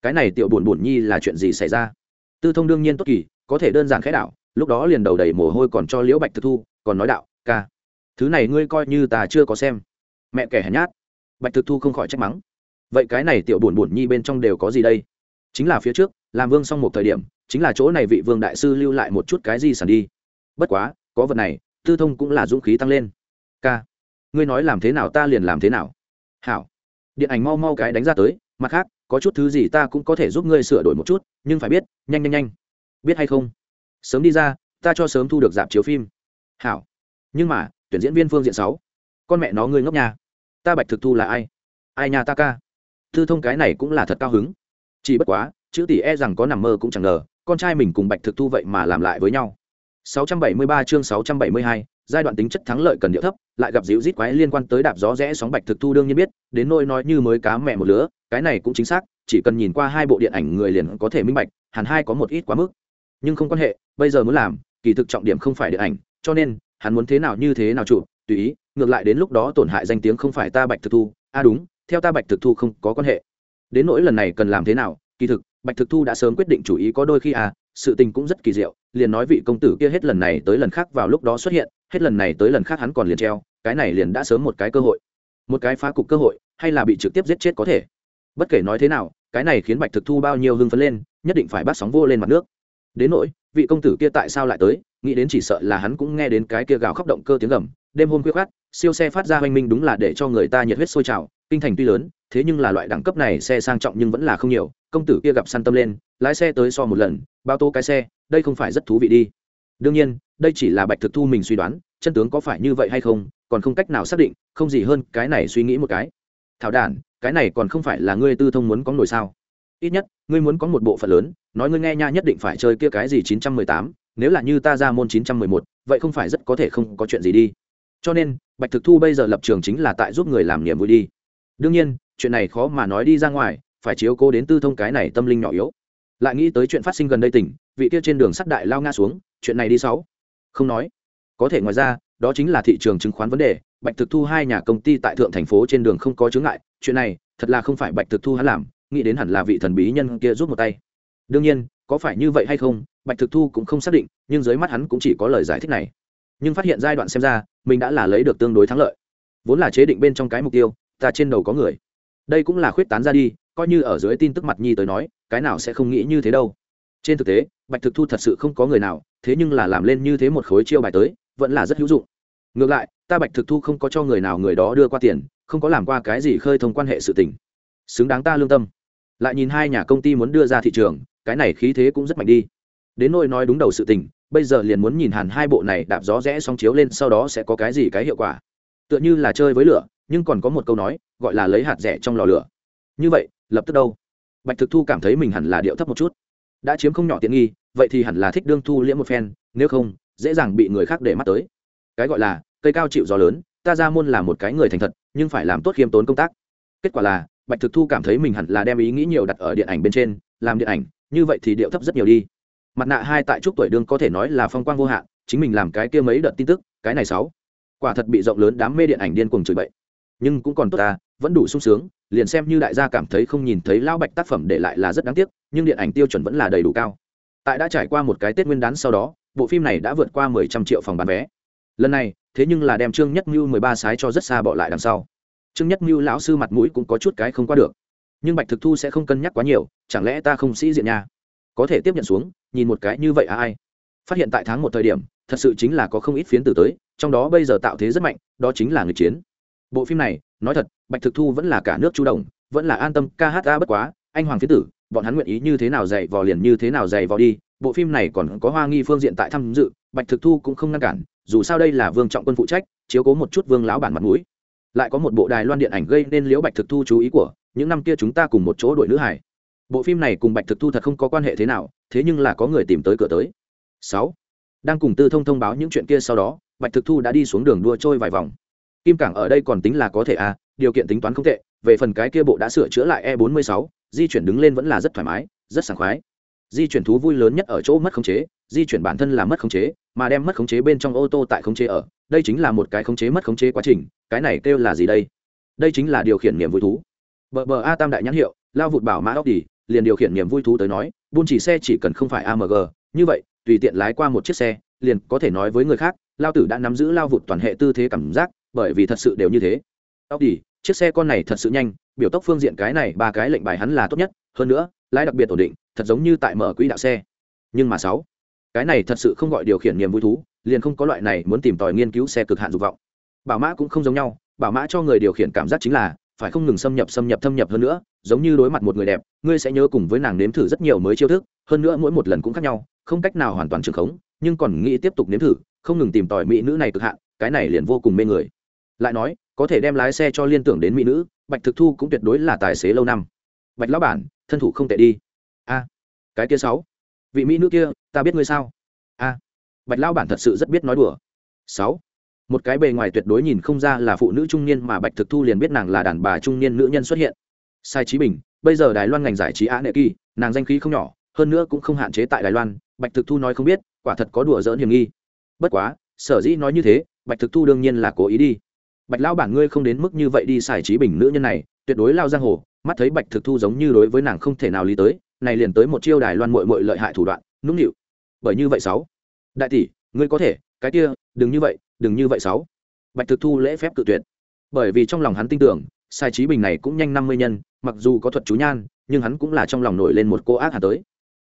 cái này tiểu buồn buồn nhi là chuyện gì xảy ra? Tư thông đương nhiên tốt kỳ, có thể đơn giản khẽ đạo lúc đó liền đầu đầy mồ hôi còn cho liễu bạch thực thu, còn nói đạo, ca, thứ này ngươi coi như ta chưa có xem. Mẹ kẻ hèn nhát. Bạch thực thu không khỏi trách mắng. Vậy cái này tiểu buồn buồn nhi bên trong đều có gì đây? Chính là phía trước, làm vương xong một thời điểm, chính là chỗ này vị vương đại sư lưu lại một chút cái gì sản đi. Bất quá, có vật này, tư thông cũng là dũng khí tăng lên. Ca, ngươi nói làm thế nào ta liền làm thế nào. Hảo. Điện ảnh mau mau cái đánh ra tới, mặt khác có chút thứ gì ta cũng có thể giúp ngươi sửa đổi một chút nhưng phải biết nhanh nhanh nhanh. Biết hay không? Sớm đi ra ta cho sớm thu được dạp chiếu phim. Hảo. Nhưng mà tuyển diễn viên phương diện sáu. Con mẹ nó ngươi ngốc nhà ta bạch thực thu là ai? Ai nhà ta ca? Thư thông cái này cũng là thật cao hứng. Chỉ bất quá chữ tỷ e rằng có nằm mơ cũng chẳng ngờ con trai mình cùng bạch thực thu vậy mà làm lại với nhau. 673 chương 672, giai đoạn tính chất thắng lợi cần địa thấp lại gặp dịu rít quái liên quan tới đạp gió rẽ sóng bạch thực thu đương nhiên biết đến nôi nói như mới cá mẹ một lứa cái này cũng chính xác chỉ cần nhìn qua hai bộ điện ảnh người liền có thể minh bạch hẳn hai có một ít quá mức. Nhưng không quan hệ bây giờ muốn làm kỳ thực trọng điểm không phải điện ảnh cho nên hắn muốn thế nào như thế nào chủ, tùy ý ngược lại đến lúc đó tổn hại danh tiếng không phải ta bạch thực thu a à đúng theo ta bạch thực thu không có quan hệ. Đến nỗi lần này cần làm thế nào kỳ thực bạch thực thu đã sớm quyết định chủ ý có đôi khi à sự tình cũng rất kỳ diệu liền nói vị công tử kia hết lần này tới lần khác vào lúc đó xuất hiện hết lần này tới lần khác hắn còn liền treo, cái này liền đã sớm một cái cơ hội. Một cái phá cục cơ hội, hay là bị trực tiếp giết chết có thể. Bất kể nói thế nào, cái này khiến bạch thực thu bao nhiêu hưng phấn lên, nhất định phải bắt sóng vô lên mặt nước. Đến nỗi, vị công tử kia tại sao lại tới, nghĩ đến chỉ sợ là hắn cũng nghe đến cái kia gào khóc động cơ tiếng gầm, đêm hôm khuya khát siêu xe phát ra hoanh minh đúng là để cho người ta nhiệt huyết sôi trào, kinh thành tuy lớn, thế nhưng là loại đẳng cấp này xe sang trọng nhưng vẫn là không nhiều, công tử kia gặp săn tâm lên, lái xe tới so một lần bao tô cái xe, đây không phải rất thú vị đi. Đương nhiên đây chỉ là bạch thực thu mình suy đoán, chân tướng có phải như vậy hay không, còn không cách nào xác định, không gì hơn cái này suy nghĩ một cái. Thảo đản, cái này còn không phải là ngươi tư thông muốn có nổi sao? Ít nhất, ngươi muốn có một bộ phận lớn, nói ngươi nghe nha nhất định phải chơi kia cái gì chín trăm mười tám, nếu là như ta ra môn chín trăm mười một, vậy không phải rất có thể không có chuyện gì đi. Cho nên, bạch thực thu bây giờ lập trường chính là tại giúp người làm niềm vui đi. Đương nhiên, chuyện này khó mà nói đi ra ngoài, phải chiếu cố đến tư thông cái này tâm linh nhỏ yếu. Lại nghĩ tới chuyện phát sinh gần đây tỉnh, vị kia trên đường sắt đại lao nga xuống, chuyện này đi sáu không nói. Có thể ngoài ra, đó chính là thị trường chứng khoán vấn đề. Bạch thực thu hai nhà công ty tại thượng thành phố trên đường không có chướng ngại. Chuyện này, thật là không phải bạch thực thu hắn làm, nghĩ đến hẳn là vị thần bí nhân kia rút một tay. Đương nhiên, có phải như vậy hay không, bạch thực thu cũng không xác định, nhưng dưới mắt hắn cũng chỉ có lời giải thích này. Nhưng phát hiện giai đoạn xem ra, mình đã là lấy được tương đối thắng lợi. Vốn là chế định bên trong cái mục tiêu, ta trên đầu có người. Đây cũng là khuyết tán ra đi, coi như ở dưới tin tức mặt nhi tới nói, cái nào sẽ không nghĩ như thế đâu trên thực tế, bạch thực thu thật sự không có người nào, thế nhưng là làm lên như thế một khối chiêu bài tới, vẫn là rất hữu dụng. Ngược lại, ta bạch thực thu không có cho người nào người đó đưa qua tiền, không có làm qua cái gì khơi thông quan hệ sự tình. Xứng đáng ta lương tâm. Lại nhìn hai nhà công ty muốn đưa ra thị trường, cái này khí thế cũng rất mạnh đi. Đến nôi nói đúng đầu sự tình, bây giờ liền muốn nhìn hẳn hai bộ này đạp gió rẽ xong chiếu lên sau đó sẽ có cái gì cái hiệu quả. Tựa như là chơi với lửa, nhưng còn có một câu nói, gọi là lấy hạt rẻ trong lò lửa. Như vậy, lập tức đâu? Bạch thực thu cảm thấy mình hẳn là điệu thấp một chút đã chiếm không nhỏ tiện nghi, vậy thì hẳn là thích đương thu liễm một phen, nếu không, dễ dàng bị người khác để mắt tới. Cái gọi là, cây cao chịu gió lớn, ta ra môn là một cái người thành thật, nhưng phải làm tốt khiêm tốn công tác. Kết quả là, bạch thực thu cảm thấy mình hẳn là đem ý nghĩ nhiều đặt ở điện ảnh bên trên, làm điện ảnh, như vậy thì điệu thấp rất nhiều đi. Mặt nạ hai tại trúc tuổi đương có thể nói là phong quang vô hạn, chính mình làm cái kia mấy đợt tin tức, cái này sáu. Quả thật bị rộng lớn đám mê điện ảnh điên cuồng chửi bậy. Nhưng cũng còn tốt ta, vẫn đủ sung sướng liền xem như đại gia cảm thấy không nhìn thấy lão bạch tác phẩm để lại là rất đáng tiếc, nhưng điện ảnh tiêu chuẩn vẫn là đầy đủ cao. Tại đã trải qua một cái tết nguyên đán sau đó, bộ phim này đã vượt qua mười trăm triệu phòng bán vé. Lần này, thế nhưng là đem trương nhất mưu mười ba sái cho rất xa bỏ lại đằng sau. Trương nhất mưu lão sư mặt mũi cũng có chút cái không qua được. Nhưng bạch thực thu sẽ không cân nhắc quá nhiều, chẳng lẽ ta không sĩ diện nha? Có thể tiếp nhận xuống, nhìn một cái như vậy à ai? Phát hiện tại tháng một thời điểm, thật sự chính là có không ít phiến tử tới, trong đó bây giờ tạo thế rất mạnh, đó chính là người chiến. Bộ phim này nói thật, bạch thực thu vẫn là cả nước chu đồng vẫn là an tâm, ca hát a bất quá, anh hoàng phiến tử, bọn hắn nguyện ý như thế nào dạy vò liền như thế nào dạy vò đi, bộ phim này còn có hoa nghi phương diện tại tham dự, bạch thực thu cũng không ngăn cản, dù sao đây là vương trọng quân phụ trách, chiếu cố một chút vương lão bản mặt mũi. Lại có một bộ đài loan điện ảnh gây nên liễu bạch thực thu chú ý của, những năm kia chúng ta cùng một chỗ đội nữ hải bộ phim này cùng bạch thực thu thật không có quan hệ thế nào, thế nhưng là có người tìm tới cửa tới. Sáu. Đang cùng tư thông thông báo những chuyện kia sau đó, bạch thực thu đã đi xuống đường đua trôi vài vòng kim cảng ở đây còn tính là có thể à điều kiện tính toán không tệ, về phần cái kia bộ đã sửa chữa lại e 46 di chuyển đứng lên vẫn là rất thoải mái, rất sảng khoái. Di chuyển thú vui lớn nhất ở chỗ mất khống chế, di chuyển bản thân là mất khống chế, mà đem mất khống chế bên trong ô tô tại khống chế ở, đây chính là một cái khống chế mất khống chế quá trình, cái này kêu là gì đây? Đây chính là điều khiển niềm vui thú. Bờ bờ a tam đại nhãn hiệu, lao vụt bảo mã ốc đi liền điều khiển niềm vui thú tới nói, buôn chỉ xe chỉ cần không phải amg như vậy, tùy tiện lái qua một chiếc xe, liền có thể nói với người khác, lao tử đã nắm giữ lao vụt toàn hệ tư thế cảm giác bởi vì thật sự đều như thế. Ốc đi chiếc xe con này thật sự nhanh, biểu tốc phương diện cái này, ba cái lệnh bài hắn là tốt nhất. Hơn nữa, lái đặc biệt ổn định, thật giống như tại mở quỹ đạo xe. Nhưng mà sáu, cái này thật sự không gọi điều khiển niềm vui thú, liền không có loại này muốn tìm tòi nghiên cứu xe cực hạn dục vọng. Bảo mã cũng không giống nhau, bảo mã cho người điều khiển cảm giác chính là, phải không ngừng xâm nhập xâm nhập, thâm nhập hơn nữa, giống như đối mặt một người đẹp, ngươi sẽ nhớ cùng với nàng nếm thử rất nhiều mới chiêu thức, hơn nữa mỗi một lần cũng khác nhau, không cách nào hoàn toàn trường khống, nhưng còn nghĩ tiếp tục nếm thử, không ngừng tìm tòi mỹ nữ này cực hạn, cái này liền vô cùng mê người lại nói, có thể đem lái xe cho liên tưởng đến mỹ nữ, bạch thực thu cũng tuyệt đối là tài xế lâu năm. Bạch lão bản, thân thủ không tệ đi. A, cái kia sáu. Vị mỹ nữ kia, ta biết ngươi sao? A, bạch lão bản thật sự rất biết nói đùa. Sáu. Một cái bề ngoài tuyệt đối nhìn không ra là phụ nữ trung niên mà bạch thực thu liền biết nàng là đàn bà trung niên nữ nhân xuất hiện. Sai trí bình, bây giờ đài loan ngành giải trí á nệ kỳ, nàng danh khí không nhỏ, hơn nữa cũng không hạn chế tại đài loan, bạch thực thu nói không biết, quả thật có đùa dỡn hiểm nghi. Bất quá, sở dĩ nói như thế, bạch thực thu đương nhiên là cố ý đi bạch lão bản ngươi không đến mức như vậy đi xài trí bình nữ nhân này, tuyệt đối lao giang hồ, mắt thấy bạch thực thu giống như đối với nàng không thể nào lý tới, này liền tới một chiêu đài loan mội mội lợi hại thủ đoạn, nũng nịu. Bởi như vậy sáu. Đại tỷ, ngươi có thể, cái kia, đừng như vậy, đừng như vậy sáu. Bạch thực thu lễ phép cự tuyệt. Bởi vì trong lòng hắn tin tưởng sai trí bình này cũng nhanh năm mươi nhân, mặc dù có thuật chú nhan, nhưng hắn cũng là trong lòng nổi lên một cô ác hà tới.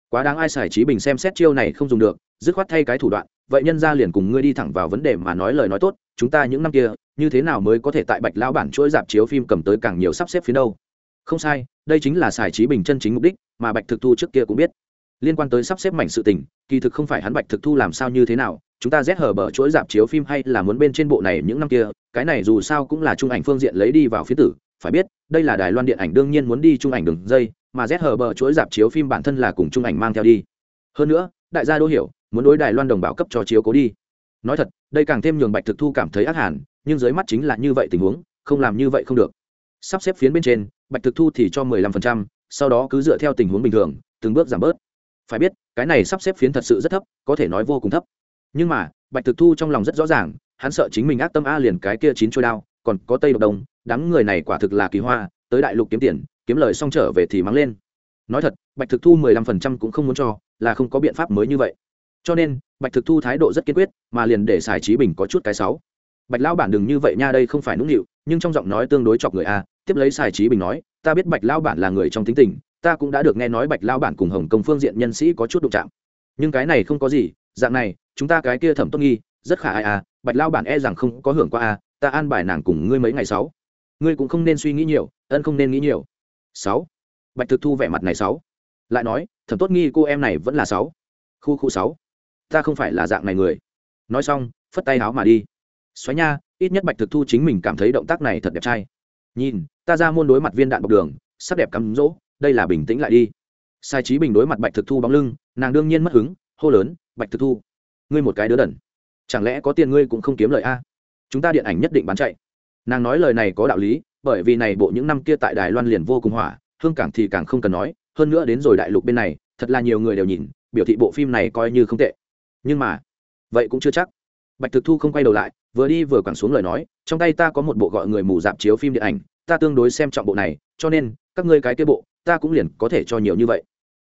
Quá đáng ai xài trí bình xem xét chiêu này không dùng được, dứt khoát thay cái thủ đoạn, vậy nhân ra liền cùng ngươi đi thẳng vào vấn đề mà nói lời nói tốt, chúng ta những năm kia như thế nào mới có thể tại bạch lão bản chuỗi dạp chiếu phim cầm tới càng nhiều sắp xếp phía đâu? Không sai, đây chính là xài trí bình chân chính mục đích, mà bạch thực thu trước kia cũng biết. Liên quan tới sắp xếp mảnh sự tình, kỳ thực không phải hắn bạch thực thu làm sao như thế nào, chúng ta rét hở bờ chuỗi dạp chiếu phim hay là muốn bên trên bộ này những năm kia, cái này dù sao cũng là trung ảnh phương diện lấy đi vào phía tử, phải biết, đây là đài loan điện ảnh đương nhiên muốn đi trung ảnh đường dây, mà rét hở bờ chuỗi dạp chiếu phim bản thân là cùng trung ảnh mang theo đi. Hơn nữa, đại gia đô hiểu, muốn đối đài loan đồng bào cấp cho chiếu cố đi. Nói thật, đây càng thêm nhường bạch thực thu cảm thấy ác hẳn nhưng dưới mắt chính là như vậy tình huống, không làm như vậy không được. Sắp xếp phiến bên trên, bạch thực thu thì cho mười lăm phần trăm, sau đó cứ dựa theo tình huống bình thường, từng bước giảm bớt. Phải biết, cái này sắp xếp phiến thật sự rất thấp, có thể nói vô cùng thấp. Nhưng mà, bạch thực thu trong lòng rất rõ ràng, hắn sợ chính mình ác tâm a liền cái kia chín trôi đao, còn có tây độc đồng, đám người này quả thực là kỳ hoa, tới đại lục kiếm tiền, kiếm lời xong trở về thì mắng lên. Nói thật, bạch thực thu mười lăm phần trăm cũng không muốn cho, là không có biện pháp mới như vậy. Cho nên, bạch thực thu thái độ rất kiên quyết, mà liền để xài trí bình có chút cái sáu bạch lão bản đừng như vậy nha, đây không phải nũng nịu, nhưng trong giọng nói tương đối chọc người a. Tiếp lấy xài trí bình nói, ta biết bạch lão bản là người trong tính tình, ta cũng đã được nghe nói bạch lão bản cùng hồng công phương diện nhân sĩ có chút đụng chạm. Nhưng cái này không có gì, dạng này, chúng ta cái kia thẩm tốt nghi, rất khả ai à bạch lão bản e rằng không có hưởng qua a, ta an bài nàng cùng ngươi mấy ngày sáu. Ngươi cũng không nên suy nghĩ nhiều, ân không nên nghĩ nhiều. Sáu. Bạch thực thu vẻ mặt này sáu. Lại nói, thẩm tốt nghi cô em này vẫn là sáu. Khu khu sáu. Ta không phải là dạng này người. Nói xong, phất tay áo mà đi xoáy nha, ít nhất bạch thực thu chính mình cảm thấy động tác này thật đẹp trai. Nhìn, ta ra môn đối mặt viên đạn bọc đường, sắc đẹp cắm rỗ, đây là bình tĩnh lại đi. Sai trí bình đối mặt bạch thực thu bóng lưng, nàng đương nhiên mất hứng, hô lớn, bạch thực thu, ngươi một cái đứa đần. Chẳng lẽ có tiền ngươi cũng không kiếm lời a? Chúng ta điện ảnh nhất định bán chạy. Nàng nói lời này có đạo lý, bởi vì này bộ những năm kia tại đài loan liền vô cùng hỏa, hương cảng thì càng không cần nói, hơn nữa đến rồi đại lục bên này, thật là nhiều người đều nhìn, biểu thị bộ phim này coi như không tệ. Nhưng mà, vậy cũng chưa chắc. Bạch thực thu không quay đầu lại vừa đi vừa quẳng xuống lời nói, trong tay ta có một bộ gọi người mù dạp chiếu phim điện ảnh, ta tương đối xem trọng bộ này, cho nên, các ngươi cái kia bộ, ta cũng liền có thể cho nhiều như vậy.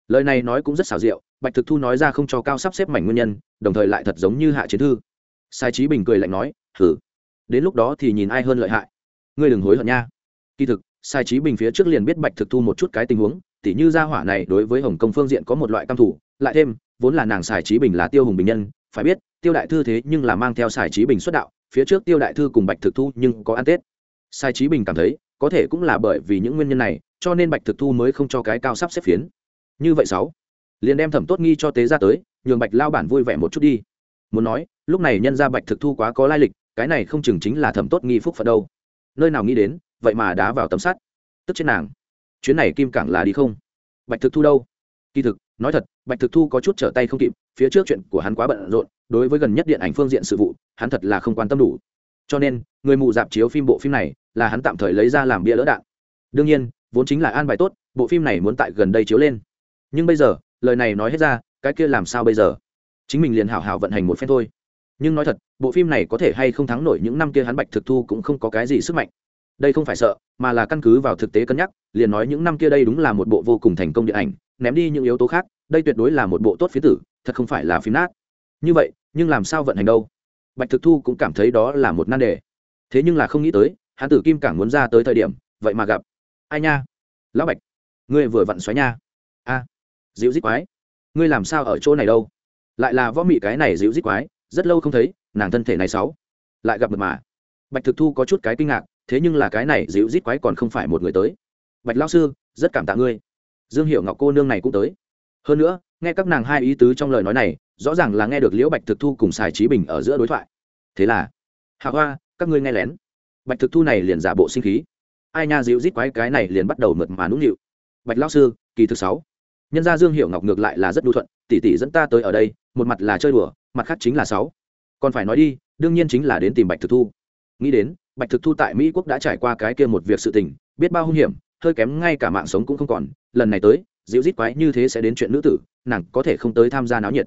Lời này nói cũng rất xảo diệu, bạch thực thu nói ra không cho cao sắp xếp mảnh nguyên nhân, đồng thời lại thật giống như hạ chiến thư. Sai trí bình cười lạnh nói thử đến lúc đó thì nhìn ai hơn lợi hại? Ngươi đừng hối hận nha. Kỳ thực, sai trí bình phía trước liền biết bạch thực thu một chút cái tình huống, tỉ như gia hỏa này đối với hồng kông phương diện có một loại cam thủ lại thêm, vốn là nàng sai trí bình là tiêu hùng bình nhân, phải biết tiêu đại thư thế nhưng là mang theo sài trí bình xuất đạo, phía trước tiêu đại thư cùng bạch thực thu nhưng có ăn tết. Sai trí bình cảm thấy, có thể cũng là bởi vì những nguyên nhân này, cho nên bạch thực thu mới không cho cái cao sắp xếp phiến. Như vậy sáu, liền đem thẩm tốt nghi cho tế ra tới, nhường bạch lao bản vui vẻ một chút đi. Muốn nói, lúc này nhân ra bạch thực thu quá có lai lịch, cái này không chừng chính là thẩm tốt nghi phúc phật đâu. Nơi nào nghĩ đến, vậy mà đá vào tấm sắt. Tức trên nàng. Chuyến này kim cảng là đi không? Bạch thực thu đâu? Kỳ thực nói thật, bạch thực thu có chút trở tay không kịp, phía trước chuyện của hắn quá bận rộn, đối với gần nhất điện ảnh phương diện sự vụ, hắn thật là không quan tâm đủ. Cho nên, người mù dạp chiếu phim bộ phim này là hắn tạm thời lấy ra làm bia lỡ đạn. Đương nhiên, vốn chính là an bài tốt, bộ phim này muốn tại gần đây chiếu lên. Nhưng bây giờ, lời này nói hết ra, cái kia làm sao bây giờ? Chính mình liền hảo hảo vận hành một phen thôi. Nhưng nói thật, bộ phim này có thể hay không thắng nổi những năm kia hắn bạch thực thu cũng không có cái gì sức mạnh đây không phải sợ mà là căn cứ vào thực tế cân nhắc liền nói những năm kia đây đúng là một bộ vô cùng thành công điện ảnh ném đi những yếu tố khác đây tuyệt đối là một bộ tốt phía tử thật không phải là phim nát. Như vậy nhưng làm sao vận hành đâu? Bạch thực thu cũng cảm thấy đó là một nan đề. Thế nhưng là không nghĩ tới hán tử kim cảng muốn ra tới thời điểm vậy mà gặp. Ai nha? Lão bạch ngươi vừa vặn xoáy nha. A à, dịu dít quái ngươi làm sao ở chỗ này đâu? Lại là võ mị cái này dịu dít quái rất lâu không thấy nàng thân thể này sáu lại gặp mật mà. Bạch thực thu có chút cái kinh ngạc thế nhưng là cái này dịu rít quái còn không phải một người tới. Bạch lao sư, rất cảm tạ ngươi. Dương hiệu ngọc cô nương này cũng tới. Hơn nữa, nghe các nàng hai ý tứ trong lời nói này, rõ ràng là nghe được liễu bạch thực thu cùng xài trí bình ở giữa đối thoại. Thế là, hạ hoa, các ngươi nghe lén. Bạch thực thu này liền giả bộ sinh khí. Ai nha dịu rít quái cái này liền bắt đầu mượt mà nũng nịu. Bạch lao sư, kỳ thứ sáu. Nhân gia dương hiệu ngọc ngược lại là rất đu thuận, tỷ tỷ dẫn ta tới ở đây, một mặt là chơi đùa, mặt khác chính là sáu. Còn phải nói đi, đương nhiên chính là đến tìm bạch thực thu. Nghĩ đến bạch thực thu tại mỹ quốc đã trải qua cái kia một việc sự tình, biết bao hung hiểm, hơi kém ngay cả mạng sống cũng không còn, lần này tới, dịu rít quái như thế sẽ đến chuyện nữ tử, nàng có thể không tới tham gia náo nhiệt.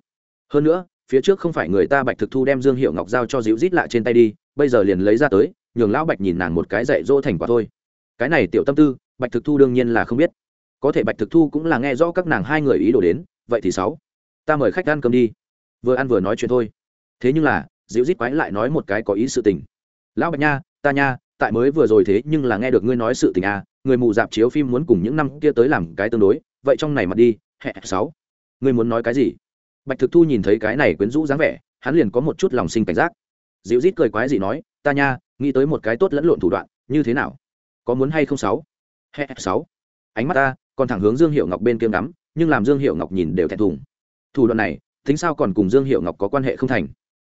Hơn nữa, phía trước không phải người ta bạch thực thu đem dương hiệu ngọc giao cho dịu rít lại trên tay đi, bây giờ liền lấy ra tới, nhường lão bạch nhìn nàng một cái dạy dỗ thành quả thôi. Cái này tiểu tâm tư, bạch thực thu đương nhiên là không biết. Có thể bạch thực thu cũng là nghe rõ các nàng hai người ý đồ đến, vậy thì sáu, ta mời khách ăn cơm đi. Vừa ăn vừa nói chuyện thôi. Thế nhưng là, dịu rít quái lại nói một cái có ý sự tình. Lão bạch nha ta nha, tại mới vừa rồi thế nhưng là nghe được ngươi nói sự tình à người mù dạp chiếu phim muốn cùng những năm kia tới làm cái tương đối, vậy trong này mà đi hẹ sáu. Ngươi muốn nói cái gì? Bạch thực thu nhìn thấy cái này quyến rũ dáng vẻ, hắn liền có một chút lòng sinh cảnh giác. Dịu rít cười quái gì nói, ta nha, nghĩ tới một cái tốt lẫn lộn thủ đoạn, như thế nào? Có muốn hay không sáu? Hẹ sáu. Ánh mắt ta, còn thẳng hướng dương hiệu ngọc bên kia ngắm, nhưng làm dương hiệu ngọc nhìn đều thẹn thùng. Thủ đoạn này, tính sao còn cùng dương hiệu ngọc có quan hệ không thành?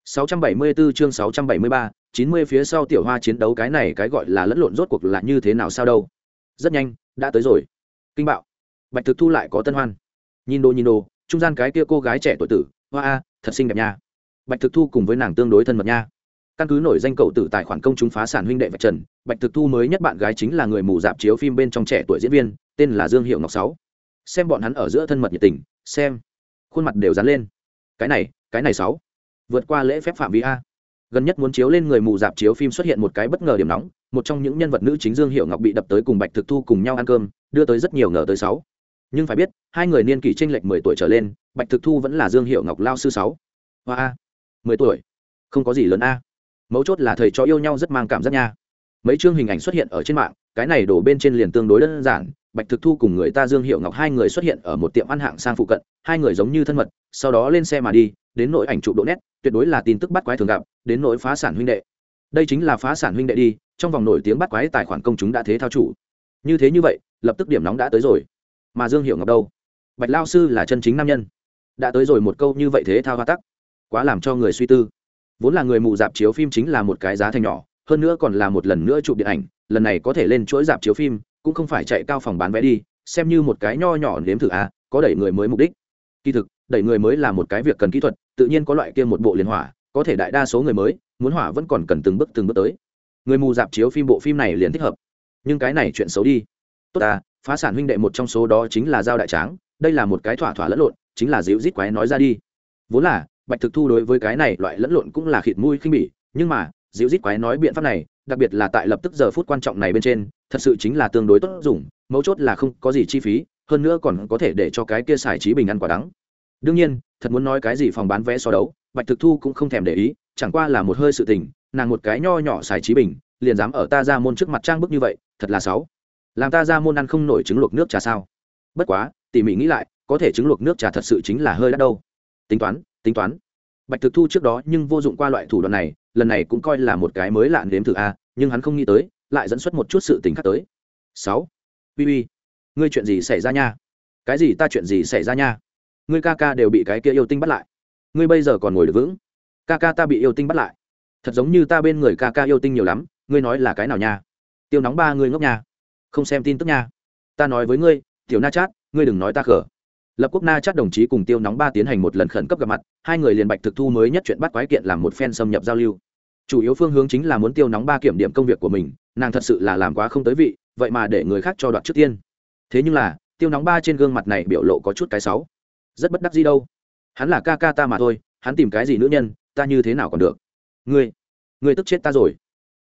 674 chương 673, 90 phía sau tiểu hoa chiến đấu cái này cái gọi là lẫn lộn rốt cuộc là như thế nào sao đâu. Rất nhanh đã tới rồi. Kinh bạo. Bạch thực thu lại có tân hoan. Nhìn đồ nhìn đồ trung gian cái kia cô gái trẻ tuổi tử hoa a thật xinh đẹp nha. Bạch thực thu cùng với nàng tương đối thân mật nha. Căn cứ nổi danh cậu tử tài khoản công chúng phá sản huynh đệ vạch trần bạch thực thu mới nhất bạn gái chính là người mù dạp chiếu phim bên trong trẻ tuổi diễn viên tên là dương hiệu ngọc sáu. Xem bọn hắn ở giữa thân mật nhiệt tình xem. Khuôn mặt đều dán lên. Cái này cái này sáu vượt qua lễ phép phạm vi a. Gần nhất muốn chiếu lên người mù dạp chiếu phim xuất hiện một cái bất ngờ điểm nóng, một trong những nhân vật nữ chính dương hiệu ngọc bị đập tới cùng bạch thực thu cùng nhau ăn cơm, đưa tới rất nhiều ngờ tới sáu. Nhưng phải biết, hai người niên kỷ tranh lệch mười tuổi trở lên, bạch thực thu vẫn là dương hiệu ngọc lao sư sáu. Hoa a. Mười tuổi. Không có gì lớn a. Mấu chốt là thầy cho yêu nhau rất mang cảm giác nha. Mấy chương hình ảnh xuất hiện ở trên mạng, cái này đổ bên trên liền tương đối đơn giản bạch thực thu cùng người ta dương hiệu ngọc hai người xuất hiện ở một tiệm ăn hạng sang phụ cận, hai người giống như thân mật, sau đó lên xe mà đi, đến nỗi ảnh trụ độ nét, tuyệt đối là tin tức bắt quái thường gặp, đến nỗi phá sản huynh đệ. Đây chính là phá sản huynh đệ đi, trong vòng nổi tiếng bắt quái tài khoản công chúng đã thế thao chủ. Như thế như vậy, lập tức điểm nóng đã tới rồi. Mà dương hiệu ngọc đâu? Bạch lao sư là chân chính nam nhân. Đã tới rồi một câu như vậy thế thao hoa tắc, quá làm cho người suy tư. Vốn là người mù dạp chiếu phim chính là một cái giá thành nhỏ, hơn nữa còn là một lần nữa chụp điện ảnh, lần này có thể lên chuỗi dạp chiếu phim cũng không phải chạy cao phòng bán vé đi xem như một cái nho nhỏ nếm thử à, có đẩy người mới mục đích. Kỳ thực đẩy người mới là một cái việc cần kỹ thuật tự nhiên có loại kia một bộ liên hỏa có thể đại đa số người mới muốn hỏa vẫn còn cần từng bước từng bước tới. Người mù dạp chiếu phim bộ phim này liền thích hợp. Nhưng cái này chuyện xấu đi. Tốt ta phá sản huynh đệ một trong số đó chính là giao đại tráng đây là một cái thỏa thỏa lẫn lộn chính là dịu rít quái nói ra đi. Vốn là bạch thực thu đối với cái này loại lẫn lộn cũng là khịt mũi khinh bỉ nhưng mà dịu rít quái nói biện pháp này, đặc biệt là tại lập tức giờ phút quan trọng này bên trên, thật sự chính là tương đối tốt dùng, mấu chốt là không có gì chi phí, hơn nữa còn có thể để cho cái kia xài trí bình ăn quả đắng. Đương nhiên, thật muốn nói cái gì phòng bán vé so đấu, bạch thực thu cũng không thèm để ý, chẳng qua là một hơi sự tình, nàng một cái nho nhỏ xài trí bình, liền dám ở ta ra môn trước mặt trang bức như vậy, thật là xấu. Làm ta ra môn ăn không nổi trứng luộc nước trà sao? Bất quá, tỉ mỉ nghĩ lại, có thể trứng luộc nước trà thật sự chính là hơi đắt đâu. Tính toán tính toán. Bạch thực thu trước đó nhưng vô dụng qua loại thủ đoạn này lần này cũng coi là một cái mới lạ nếm thử a, nhưng hắn không nghĩ tới, lại dẫn xuất một chút sự tình khác tới. Sáu. Bi ngươi chuyện gì xảy ra nha? Cái gì ta chuyện gì xảy ra nha? Ngươi ca ca đều bị cái kia yêu tinh bắt lại. Ngươi bây giờ còn ngồi được vững. Ca ca ta bị yêu tinh bắt lại. Thật giống như ta bên người ca ca yêu tinh nhiều lắm, ngươi nói là cái nào nha? Tiêu nóng ba ngươi ngốc nha. Không xem tin tức nha. Ta nói với ngươi, tiểu na chát, ngươi đừng nói ta khở lập quốc na chắc đồng chí cùng tiêu nóng ba tiến hành một lần khẩn cấp gặp mặt, hai người liền bạch thực thu mới nhất chuyện bắt quái kiện làm một phen xâm nhập giao lưu. Chủ yếu phương hướng chính là muốn tiêu nóng ba kiểm điểm công việc của mình, nàng thật sự là làm quá không tới vị, vậy mà để người khác cho đoạt trước tiên. Thế nhưng là, tiêu nóng ba trên gương mặt này biểu lộ có chút cái sáu. Rất bất đắc gì đâu. Hắn là ca ca ta mà thôi, hắn tìm cái gì nữ nhân, ta như thế nào còn được? Ngươi ngươi tức chết ta rồi.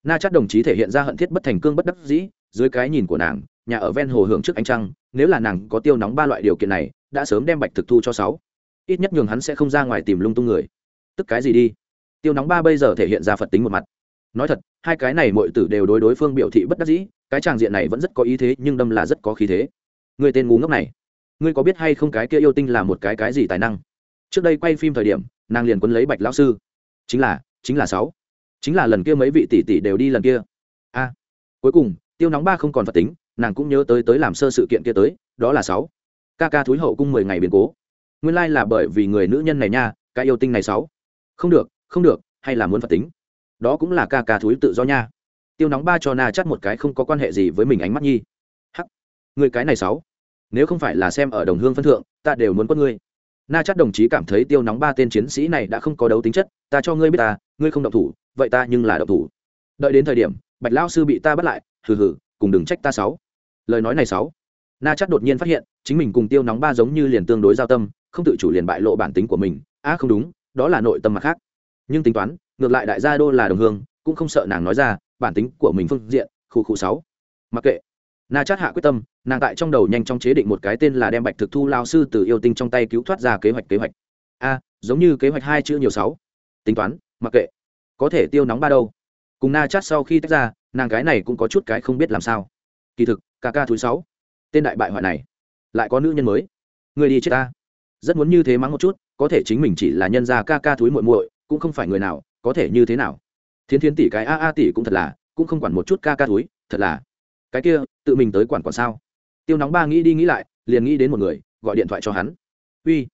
Na chắc đồng chí thể hiện ra hận thiết bất thành cương bất đắc dĩ, dưới cái nhìn của nàng, nhà ở ven hồ hưởng trước ánh trăng, nếu là nàng có tiêu nóng ba loại điều kiện này đã sớm đem bạch thực thu cho sáu. Ít nhất nhường hắn sẽ không ra ngoài tìm lung tung người. Tức cái gì đi? Tiêu nóng ba bây giờ thể hiện ra phật tính một mặt. Nói thật, hai cái này mọi tử đều đối đối phương biểu thị bất đắc dĩ, cái tràng diện này vẫn rất có ý thế, nhưng đâm là rất có khí thế. Người tên ngu ngốc này, ngươi có biết hay không cái kia yêu tinh là một cái cái gì tài năng? Trước đây quay phim thời điểm, nàng liền quấn lấy bạch lão sư. Chính là chính là sáu. Chính là lần kia mấy vị tỷ tỷ đều đi lần kia. A. Cuối cùng, tiêu nóng ba không còn phật tính, nàng cũng nhớ tới tới làm sơ sự kiện kia tới, đó là sáu ca ca thúi hậu cung mười ngày biến cố. Nguyên lai là bởi vì người nữ nhân này nha, cái yêu tinh này sáu. Không được không được, hay là muốn phạt tính? Đó cũng là ca ca thúi tự do nha. Tiêu nóng ba cho na chắt một cái không có quan hệ gì với mình ánh mắt nhi. Hắc. Người cái này sáu. Nếu không phải là xem ở đồng hương phân thượng, ta đều muốn quất ngươi. Na chắc đồng chí cảm thấy tiêu nóng ba tên chiến sĩ này đã không có đấu tính chất, ta cho ngươi biết ta, ngươi không động thủ, vậy ta nhưng là động thủ. Đợi đến thời điểm, bạch lao sư bị ta bắt lại, hừ hừ, cùng đừng trách ta sáu. Lời nói này sáu. Na chắc đột nhiên phát hiện chính mình cùng tiêu nóng ba giống như liền tương đối giao tâm không tự chủ liền bại lộ bản tính của mình. Á à, không đúng đó là nội tâm mặt khác. Nhưng tính toán ngược lại đại gia đô là đồng hương cũng không sợ nàng nói ra bản tính của mình phương diện khu khu sáu. Mặc kệ. Na chát hạ quyết tâm nàng tại trong đầu nhanh chóng chế định một cái tên là đem bạch thực thu lao sư từ yêu tinh trong tay cứu thoát ra kế hoạch kế hoạch. A giống như kế hoạch hai chữ nhiều sáu. Tính toán mặc kệ. Có thể tiêu nóng ba đâu. Cùng na chát sau khi tách ra nàng cái này cũng có chút cái không biết làm sao. Kỳ thực ca ca thứ sáu. Tên đại bại hoại này lại có nữ nhân mới. Người đi chết ta. Rất muốn như thế mắng một chút, có thể chính mình chỉ là nhân gia ca ca túi muội muội, cũng không phải người nào, có thể như thế nào? Thiên thiên tỷ cái a a tỷ cũng thật là, cũng không quản một chút ca ca túi thật là. Cái kia, tự mình tới quản quản sao? Tiêu nóng ba nghĩ đi nghĩ lại, liền nghĩ đến một người, gọi điện thoại cho hắn. Uy,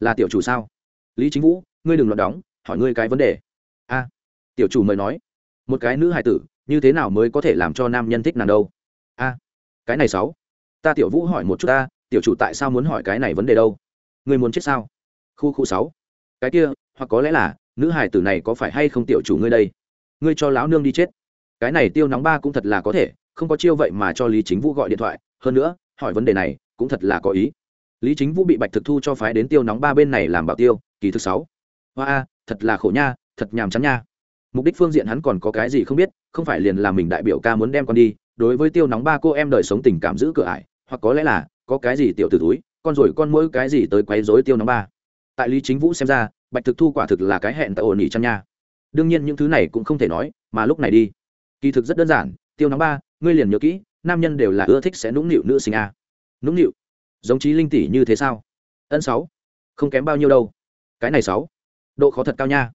là tiểu chủ sao? Lý chính vũ, ngươi đừng loạn đóng, hỏi ngươi cái vấn đề. A, tiểu chủ mời nói. Một cái nữ hài tử, như thế nào mới có thể làm cho nam nhân thích nàng đâu? A, cái này sáu. Ta tiểu vũ hỏi một chút ta tiểu chủ tại sao muốn hỏi cái này vấn đề đâu? Ngươi muốn chết sao? Khu khu sáu. Cái kia, hoặc có lẽ là, nữ hải tử này có phải hay không tiểu chủ ngươi đây? Ngươi cho lão nương đi chết. Cái này tiêu nóng ba cũng thật là có thể, không có chiêu vậy mà cho lý chính vũ gọi điện thoại. Hơn nữa, hỏi vấn đề này, cũng thật là có ý. Lý chính vũ bị bạch thực thu cho phái đến tiêu nóng ba bên này làm bảo tiêu, kỳ thứ sáu. Hoa a, thật là khổ nha, thật nhàm chán nha. Mục đích phương diện hắn còn có cái gì không biết, không phải liền là mình đại biểu ca muốn đem con đi, đối với tiêu nóng ba cô em đời sống tình cảm giữ cửa ải, hoặc có lẽ là có cái gì tiểu t túi, con rồi con mỗi cái gì tới quấy rối tiêu nóng ba. Tại lý chính vũ xem ra, bạch thực thu quả thực là cái hẹn tại ổn ỉ chăn nha. Đương nhiên những thứ này cũng không thể nói, mà lúc này đi. Kỳ thực rất đơn giản, tiêu nóng ba, ngươi liền nhớ kỹ, nam nhân đều là ưa thích sẽ nũng nịu nữ sinh a. Nũng nịu? Giống trí linh tỷ như thế sao? Ân sáu. Không kém bao nhiêu đâu. Cái này sáu. Độ khó thật cao nha.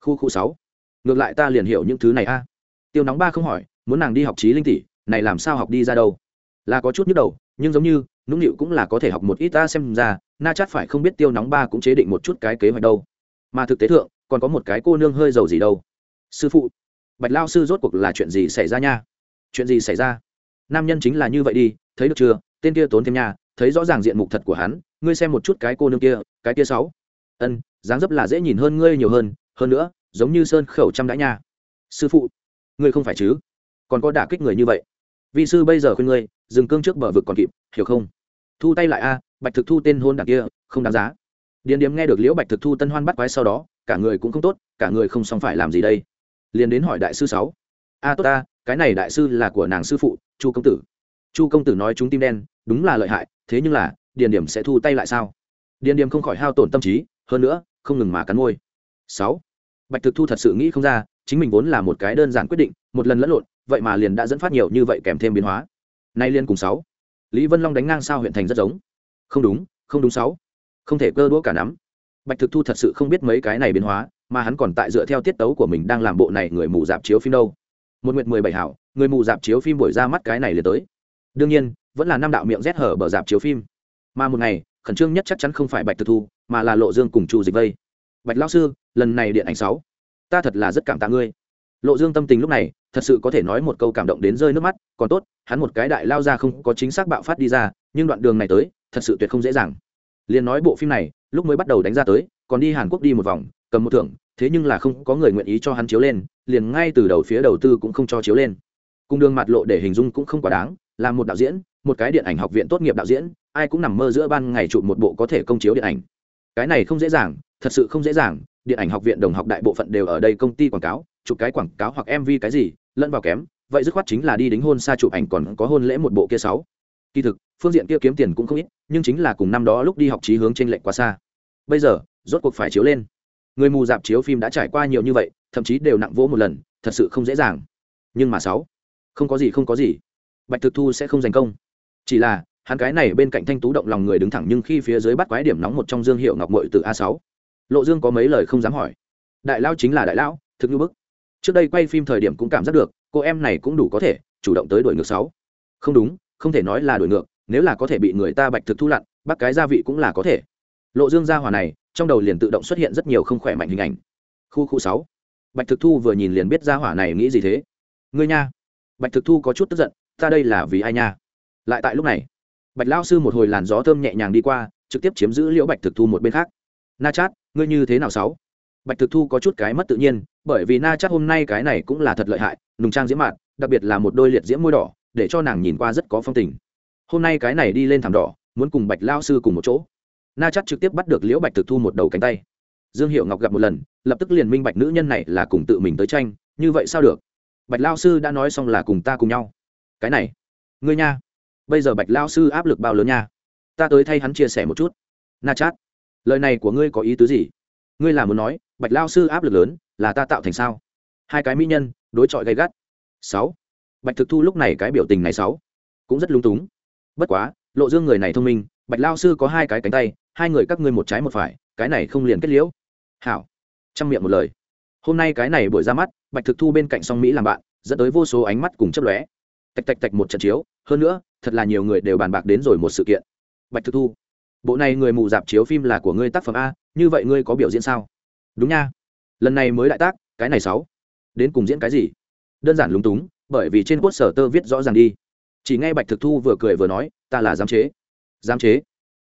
Khu khu sáu. Ngược lại ta liền hiểu những thứ này a. Tiêu nóng ba không hỏi, muốn nàng đi học trí linh tỷ, này làm sao học đi ra đâu? Là có chút nhức đầu, nhưng giống như nũng nịu cũng là có thể học một ít ta xem ra, na chát phải không biết tiêu nóng ba cũng chế định một chút cái kế hoạch đâu. Mà thực tế thượng, còn có một cái cô nương hơi giàu gì đâu. Sư phụ, bạch lao sư rốt cuộc là chuyện gì xảy ra nha? Chuyện gì xảy ra? Nam nhân chính là như vậy đi, thấy được chưa? Tên kia tốn thêm nha, thấy rõ ràng diện mục thật của hắn, ngươi xem một chút cái cô nương kia, cái kia sáu. Ân, dáng dấp là dễ nhìn hơn ngươi nhiều hơn hơn nữa, giống như sơn khẩu trăm đã nha. Sư phụ, ngươi không phải chứ? Còn có đả kích người như vậy. Vị sư bây giờ khuyên ngươi, dừng cương trước bờ vực còn kịp, hiểu không? Thu tay lại a, bạch thực thu tên hôn đảng kia, không đáng giá. Điền điếm nghe được liễu bạch thực thu tân hoan bắt quái sau đó, cả người cũng không tốt, cả người không xong phải làm gì đây? Liền đến hỏi đại sư sáu. A, tốt ta, cái này đại sư là của nàng sư phụ, chu công tử. Chu công tử nói chúng tim đen, đúng là lợi hại, thế nhưng là, điền điểm sẽ thu tay lại sao? Điền điểm không khỏi hao tổn tâm trí, hơn nữa, không ngừng mà cắn môi. Sáu. Bạch thực thu thật sự nghĩ không ra, chính mình vốn là một cái đơn giản quyết định, một lần lẫn lộn, vậy mà liền đã dẫn phát nhiều như vậy kèm thêm biến hóa. Nay liên cùng sáu lý vân long đánh ngang sao huyện thành rất giống. Không đúng không đúng sáu. Không thể cơ đũa cả nắm. Bạch thực thu thật sự không biết mấy cái này biến hóa, mà hắn còn tại dựa theo tiết tấu của mình đang làm bộ này người mù dạp chiếu phim đâu. Một nguyện mười bảy hảo, người mù dạp chiếu phim buổi ra mắt cái này liền tới. Đương nhiên, vẫn là năm đạo miệng rét hở bờ dạp chiếu phim. Mà một ngày, khẩn trương nhất chắc chắn không phải bạch thực thu, mà là lộ dương cùng chu dịch vây. Bạch lao sư, lần này điện ảnh sáu. Ta thật là rất cảm tạ ngươi lộ dương tâm tình lúc này, thật sự có thể nói một câu cảm động đến rơi nước mắt, còn tốt, hắn một cái đại lao ra không có chính xác bạo phát đi ra, nhưng đoạn đường này tới, thật sự tuyệt không dễ dàng. Liền nói bộ phim này, lúc mới bắt đầu đánh ra tới, còn đi hàn quốc đi một vòng, cầm một thưởng, thế nhưng là không có người nguyện ý cho hắn chiếu lên, liền ngay từ đầu phía đầu tư cũng không cho chiếu lên. Cung đường mặt lộ để hình dung cũng không quá đáng, là một đạo diễn, một cái điện ảnh học viện tốt nghiệp đạo diễn, ai cũng nằm mơ giữa ban ngày chụp một bộ có thể công chiếu điện ảnh. Cái này không dễ dàng, thật sự không dễ dàng, điện ảnh học viện đồng học đại bộ phận đều ở đây công ty quảng cáo chụp cái quảng cáo hoặc mv cái gì, lẫn vào kém, vậy dứt khoát chính là đi đính hôn xa chụp ảnh còn có hôn lễ một bộ kia sáu. Kỳ thực, phương diện kia kiếm tiền cũng không ít, nhưng chính là cùng năm đó lúc đi học trí hướng trên lệnh quá xa. Bây giờ, rốt cuộc phải chiếu lên. Người mù dạp chiếu phim đã trải qua nhiều như vậy, thậm chí đều nặng vỗ một lần, thật sự không dễ dàng. Nhưng mà sáu, không có gì, không có gì. Bạch thực thu sẽ không giành công. Chỉ là, hắn cái này bên cạnh thanh tú động lòng người đứng thẳng nhưng khi phía dưới bắt quái điểm nóng một trong dương hiệu ngọc mội từ a sáu. Lộ dương có mấy lời không dám hỏi. Đại lao chính là đại lão thực như bức trước đây quay phim thời điểm cũng cảm giác được, cô em này cũng đủ có thể chủ động tới đổi ngược sáu. Không đúng, không thể nói là đổi ngược, nếu là có thể bị người ta bạch thực thu lặn bắt cái gia vị cũng là có thể. Lộ dương gia hòa này, trong đầu liền tự động xuất hiện rất nhiều không khỏe mạnh hình ảnh. Khu khu sáu. Bạch thực thu vừa nhìn liền biết gia hỏa này nghĩ gì thế. Ngươi nha. Bạch thực thu có chút tức giận, ta đây là vì ai nha? Lại tại lúc này, bạch lao sư một hồi làn gió thơm nhẹ nhàng đi qua, trực tiếp chiếm giữ liễu bạch thực thu một bên khác. Na chát, ngươi như thế nào sáu? Bạch thực thu có chút cái mất tự nhiên, bởi vì na chắc hôm nay cái này cũng là thật lợi hại, nùng trang diễm mạn, đặc biệt là một đôi liệt diễm môi đỏ, để cho nàng nhìn qua rất có phong tình. Hôm nay cái này đi lên thảm đỏ, muốn cùng bạch lao sư cùng một chỗ. Na chắc trực tiếp bắt được liễu bạch thực thu một đầu cánh tay. Dương hiệu ngọc gặp một lần, lập tức liền minh bạch nữ nhân này là cùng tự mình tới tranh, như vậy sao được? Bạch lao sư đã nói xong là cùng ta cùng nhau. Cái này, ngươi nha. Bây giờ bạch lao sư áp lực bao lớn nha. Ta tới thay hắn chia sẻ một chút. Na chát lời này của ngươi có ý tứ gì? Ngươi là muốn nói bạch lao sư áp lực lớn, là ta tạo thành sao? Hai cái mỹ nhân, đối chọi gay gắt. Sáu. Bạch thực thu lúc này cái biểu tình này sáu, cũng rất lúng túng. Bất quá, lộ dương người này thông minh, bạch lao sư có hai cái cánh tay, hai người các ngươi một trái một phải, cái này không liền kết liễu. Hảo. Chăm miệng một lời. Hôm nay cái này buổi ra mắt, bạch thực thu bên cạnh song mỹ làm bạn, dẫn tới vô số ánh mắt cùng chấp lóe. Tạch tạch tạch một trận chiếu, hơn nữa, thật là nhiều người đều bàn bạc đến rồi một sự kiện. Bạch thực thu, bộ này người mù dạp chiếu phim là của ngươi tác phẩm a, như vậy ngươi có biểu diễn sao? Đúng nha. Lần này mới đại tác, cái này sáu. Đến cùng diễn cái gì? Đơn giản lúng túng, bởi vì trên quốc sở tơ viết rõ ràng đi. Chỉ nghe bạch thực thu vừa cười vừa nói, ta là giám chế. Giám chế?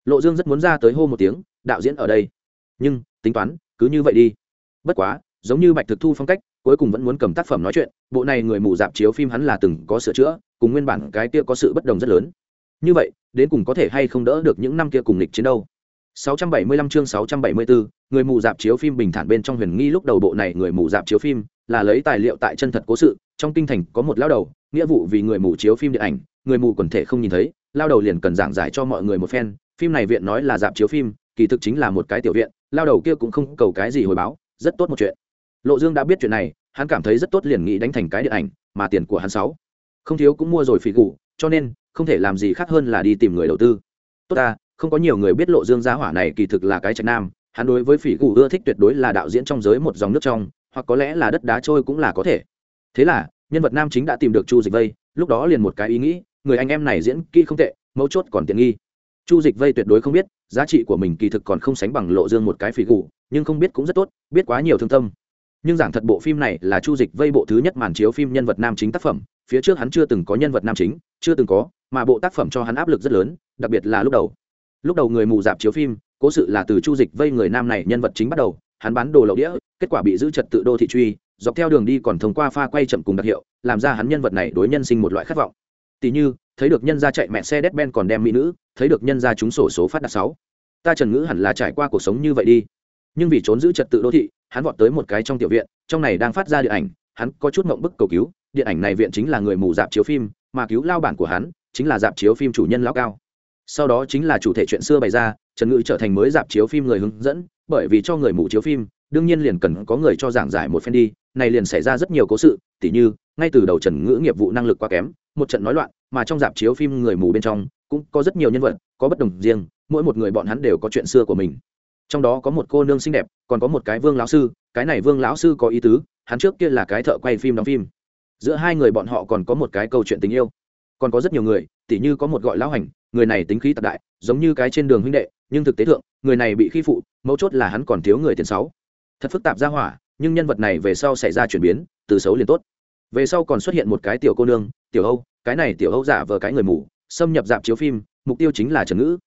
Lộ dương rất muốn ra tới hô một tiếng, đạo diễn ở đây. Nhưng, tính toán, cứ như vậy đi. Bất quá, giống như bạch thực thu phong cách, cuối cùng vẫn muốn cầm tác phẩm nói chuyện, bộ này người mù dạp chiếu phim hắn là từng có sửa chữa, cùng nguyên bản cái kia có sự bất đồng rất lớn. Như vậy, đến cùng có thể hay không đỡ được những năm kia cùng lịch chiến đâu? 675 chương 674, người mù dạp chiếu phim bình thản bên trong huyền nghi lúc đầu bộ này người mù dạp chiếu phim là lấy tài liệu tại chân thật cố sự trong kinh thành có một lao đầu nghĩa vụ vì người mù chiếu phim điện ảnh người mù quần thể không nhìn thấy lao đầu liền cần giảng giải cho mọi người một phen phim này viện nói là dạp chiếu phim kỳ thực chính là một cái tiểu viện lao đầu kia cũng không cầu cái gì hồi báo rất tốt một chuyện. Lộ dương đã biết chuyện này hắn cảm thấy rất tốt liền nghĩ đánh thành cái điện ảnh mà tiền của hắn sáu. Không thiếu cũng mua rồi phỉ cũ, cho nên không thể làm gì khác hơn là đi tìm người đầu tư. Tốt ta không có nhiều người biết lộ dương gia hỏa này kỳ thực là cái trạch nam, hắn đối với phỉ gù ưa thích tuyệt đối là đạo diễn trong giới một dòng nước trong, hoặc có lẽ là đất đá trôi cũng là có thể. Thế là, nhân vật nam chính đã tìm được chu dịch vây, lúc đó liền một cái ý nghĩ, người anh em này diễn kỹ không tệ, mấu chốt còn tiện nghi. Chu dịch vây tuyệt đối không biết, giá trị của mình kỳ thực còn không sánh bằng lộ dương một cái phỉ gù, nhưng không biết cũng rất tốt, biết quá nhiều thương tâm. Nhưng giảng thật bộ phim này là chu dịch vây bộ thứ nhất màn chiếu phim nhân vật nam chính tác phẩm, phía trước hắn chưa từng có nhân vật nam chính, chưa từng có, mà bộ tác phẩm cho hắn áp lực rất lớn, đặc biệt là lúc đầu lúc đầu người mù dạp chiếu phim, cố sự là từ chu dịch vây người nam này nhân vật chính bắt đầu, hắn bán đồ lậu đĩa, kết quả bị giữ trật tự đô thị truy, dọc theo đường đi còn thông qua pha quay chậm cùng đặc hiệu, làm ra hắn nhân vật này đối nhân sinh một loại khát vọng. Tỉ như, thấy được nhân gia chạy mẹ xe đét ben còn đem mỹ nữ, thấy được nhân gia trúng sổ số phát đạt sáu. Ta trần ngữ hẳn là trải qua cuộc sống như vậy đi. Nhưng vì trốn giữ trật tự đô thị, hắn vọt tới một cái trong tiểu viện, trong này đang phát ra điện ảnh, hắn có chút mộng bức cầu cứu, điện ảnh này viện chính là người mù dạp chiếu phim, mà cứu lao bản của hắn chính là dạp chiếu phim chủ nhân lão cao sau đó chính là chủ thể chuyện xưa bày ra, trần ngữ trở thành mới dạp chiếu phim người hướng dẫn, bởi vì cho người mù chiếu phim, đương nhiên liền cần có người cho giảng giải một phen đi, này liền xảy ra rất nhiều cố sự, tỉ như, ngay từ đầu trần ngữ nghiệp vụ năng lực quá kém, một trận nói loạn, mà trong dạp chiếu phim người mù bên trong, cũng có rất nhiều nhân vật, có bất đồng riêng, mỗi một người bọn hắn đều có chuyện xưa của mình. Trong đó có một cô nương xinh đẹp, còn có một cái vương lão sư, cái này vương lão sư có ý tứ, hắn trước kia là cái thợ quay phim đóng phim. Giữa hai người bọn họ còn có một cái câu chuyện tình yêu. Còn có rất nhiều người, tỉ như có một gọi lão hành người này tính khí tạc đại, giống như cái trên đường huynh đệ, nhưng thực tế thượng, người này bị khi phụ, mấu chốt là hắn còn thiếu người tiền sáu. Thật phức tạp ra hỏa, nhưng nhân vật này về sau xảy ra chuyển biến, từ xấu liền tốt. Về sau còn xuất hiện một cái tiểu cô nương, tiểu âu, cái này tiểu âu giả vờ cái người mù, xâm nhập dạp chiếu phim, mục tiêu chính là trần ngữ.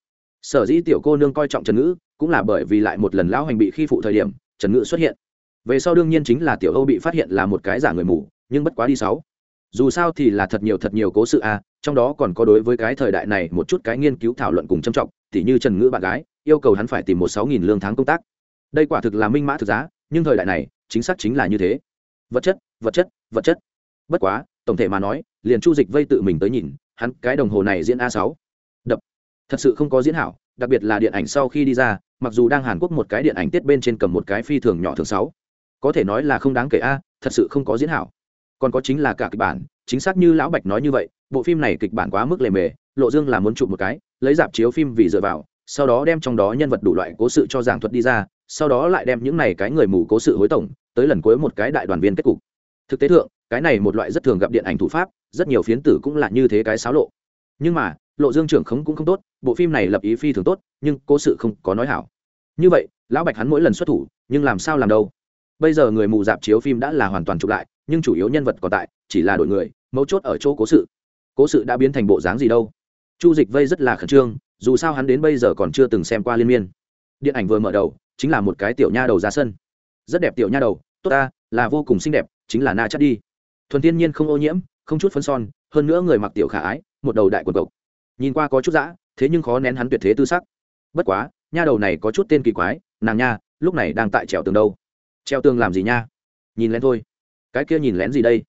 Sở dĩ tiểu cô nương coi trọng trần ngữ, cũng là bởi vì lại một lần lão hành bị khi phụ thời điểm, trần ngữ xuất hiện. Về sau đương nhiên chính là tiểu âu bị phát hiện là một cái giả người mù, nhưng bất quá đi sáu dù sao thì là thật nhiều thật nhiều cố sự a à, trong đó còn có đối với cái thời đại này một chút cái nghiên cứu thảo luận cùng trâm trọng tỉ như trần ngữ bạn gái yêu cầu hắn phải tìm một sáu nghìn lương tháng công tác. Đây quả thực là minh mã thực giá nhưng thời đại này chính xác chính là như thế. Vật chất vật chất vật chất. Bất quá tổng thể mà nói liền chu dịch vây tự mình tới nhìn hắn cái đồng hồ này diễn a sáu. Đập. Thật sự không có diễn hảo đặc biệt là điện ảnh sau khi đi ra mặc dù đang hàn quốc một cái điện ảnh tiết bên trên cầm một cái phi thường nhỏ thường sáu. Có thể nói là không đáng kể a thật sự không có diễn hảo còn có chính là cả kịch bản, chính xác như lão bạch nói như vậy, bộ phim này kịch bản quá mức lề mề, lộ dương là muốn chụp một cái, lấy dạp chiếu phim vì dựa vào, sau đó đem trong đó nhân vật đủ loại cố sự cho giảng thuật đi ra, sau đó lại đem những này cái người mù cố sự hối tổng, tới lần cuối một cái đại đoàn viên kết cục. Thực tế thượng, cái này một loại rất thường gặp điện ảnh thủ pháp, rất nhiều phiến tử cũng là như thế cái xáo lộ. Nhưng mà, lộ dương trưởng khống cũng không tốt, bộ phim này lập ý phi thường tốt, nhưng cố sự không có nói hảo. Như vậy, lão bạch hắn mỗi lần xuất thủ, nhưng làm sao làm đâu? Bây giờ người mù dạp chiếu phim đã là hoàn toàn chụp lại nhưng chủ yếu nhân vật còn tại, chỉ là đội người, mấu chốt ở chỗ cố sự. Cố sự đã biến thành bộ dáng gì đâu? Chu dịch vây rất là khẩn trương, dù sao hắn đến bây giờ còn chưa từng xem qua liên miên. Điện ảnh vừa mở đầu, chính là một cái tiểu nha đầu ra sân. Rất đẹp tiểu nha đầu, tốt ta, là vô cùng xinh đẹp, chính là na chắc đi. Thuần thiên nhiên không ô nhiễm, không chút phấn son, hơn nữa người mặc tiểu khả ái, một đầu đại quần cộc. Nhìn qua có chút dã, thế nhưng khó nén hắn tuyệt thế tư sắc. Bất quá, nha đầu này có chút tên kỳ quái, nàng nha, lúc này đang tại trèo tường đâu? Treo tường làm gì nha? Nhìn lên thôi cái kia nhìn lén gì đây?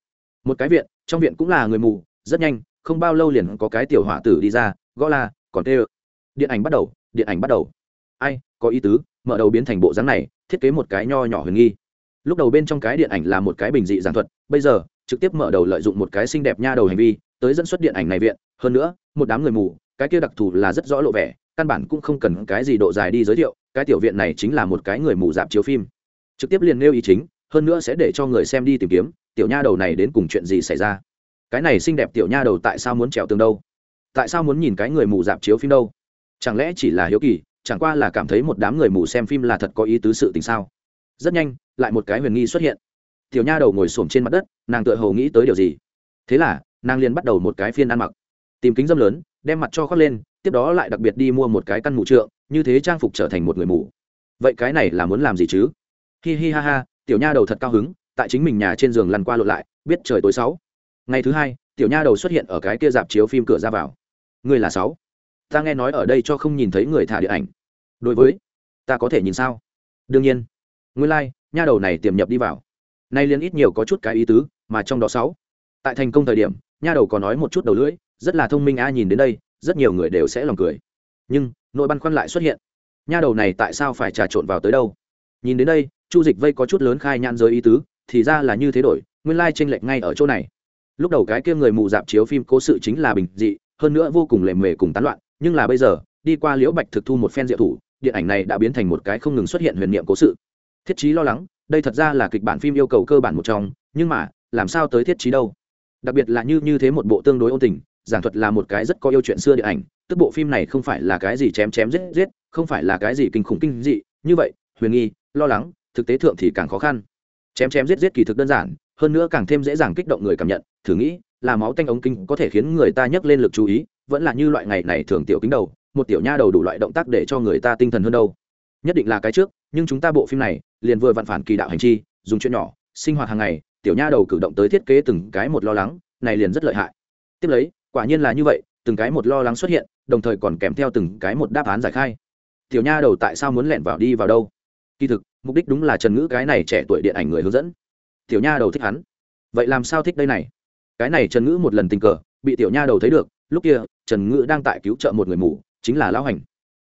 Một cái viện, trong viện cũng là người mù, rất nhanh, không bao lâu liền có cái tiểu hỏa tử đi ra, gõ là còn tê ơ. Điện ảnh bắt đầu, điện ảnh bắt đầu. Ai, có ý tứ, mở đầu biến thành bộ dáng này, thiết kế một cái nho nhỏ huyền nghi. Lúc đầu bên trong cái điện ảnh là một cái bình dị giảng thuật, bây giờ, trực tiếp mở đầu lợi dụng một cái xinh đẹp nha đầu hành vi, tới dẫn xuất điện ảnh này viện. Hơn nữa, một đám người mù, cái kia đặc thù là rất rõ lộ vẻ, căn bản cũng không cần cái gì độ dài đi giới thiệu, cái tiểu viện này chính là một cái người mù dạp chiếu phim. Trực tiếp liền nêu ý chính hơn nữa sẽ để cho người xem đi tìm kiếm, tiểu nha đầu này đến cùng chuyện gì xảy ra? Cái này xinh đẹp tiểu nha đầu tại sao muốn trèo tường đâu? Tại sao muốn nhìn cái người mù dạp chiếu phim đâu? Chẳng lẽ chỉ là hiếu kỳ, chẳng qua là cảm thấy một đám người mù xem phim là thật có ý tứ sự tình sao? Rất nhanh, lại một cái huyền nghi xuất hiện. Tiểu nha đầu ngồi xổm trên mặt đất, nàng tựa hồ nghĩ tới điều gì? Thế là, nàng liền bắt đầu một cái phiên ăn mặc. Tìm kính dâm lớn, đem mặt cho khoác lên, tiếp đó lại đặc biệt đi mua một cái căn mù trượng, như thế trang phục trở thành một người mù. Vậy cái này là muốn làm gì chứ? Hi hi ha ha tiểu nha đầu thật cao hứng tại chính mình nhà trên giường lăn qua lộn lại biết trời tối sáu. Ngày thứ hai tiểu nha đầu xuất hiện ở cái kia dạp chiếu phim cửa ra vào. Người là sáu. Ta nghe nói ở đây cho không nhìn thấy người thả điện ảnh. Đối với ta có thể nhìn sao? Đương nhiên. Nguyên lai、like, nha đầu này tiềm nhập đi vào. Nay liên ít nhiều có chút cái ý tứ mà trong đó sáu. Tại thành công thời điểm nha đầu có nói một chút đầu lưỡi rất là thông minh a nhìn đến đây rất nhiều người đều sẽ lòng cười. Nhưng nội băn khoăn lại xuất hiện. Nha đầu này tại sao phải trà trộn vào tới đâu? Nhìn đến đây chu dịch vây có chút lớn khai nhãn giới ý tứ, thì ra là như thế đổi, nguyên lai tranh lệch ngay ở chỗ này. Lúc đầu cái kia người mù dạp chiếu phim cố sự chính là bình dị, hơn nữa vô cùng lề mề cùng tán loạn, nhưng là bây giờ, đi qua liễu bạch thực thu một phen diệu thủ, điện ảnh này đã biến thành một cái không ngừng xuất hiện huyền niệm cố sự. Thiết chí lo lắng, đây thật ra là kịch bản phim yêu cầu cơ bản một trong, nhưng mà, làm sao tới thiết chí đâu? Đặc biệt là như như thế một bộ tương đối ôn tình, giảng thuật là một cái rất có yêu chuyện xưa điện ảnh, tức bộ phim này không phải là cái gì chém chém giết giết, không phải là cái gì kinh khủng kinh dị, như vậy, huyền nghi, lo lắng thực tế thượng thì càng khó khăn. Chém chém giết giết kỳ thực đơn giản, hơn nữa càng thêm dễ dàng kích động người cảm nhận. Thử nghĩ, là máu tanh ống kinh có thể khiến người ta nhấc lên lực chú ý, vẫn là như loại ngày này thường tiểu kính đầu, một tiểu nha đầu đủ loại động tác để cho người ta tinh thần hơn đâu. Nhất định là cái trước, nhưng chúng ta bộ phim này, liền vừa vặn phản kỳ đạo hành chi, dùng chuyện nhỏ, sinh hoạt hàng ngày, tiểu nha đầu cử động tới thiết kế từng cái một lo lắng, này liền rất lợi hại. Tiếp lấy, quả nhiên là như vậy, từng cái một lo lắng xuất hiện, đồng thời còn kèm theo từng cái một đáp án giải khai. Tiểu nha đầu tại sao muốn lẻn vào đi vào đâu? Kỳ thực, mục đích đúng là trần ngữ cái này trẻ tuổi điện ảnh người hướng dẫn. Tiểu nha đầu thích hắn. Vậy làm sao thích đây này? Cái này trần ngữ một lần tình cờ, bị tiểu nha đầu thấy được, lúc kia, trần ngữ đang tại cứu trợ một người mù, chính là lão hành.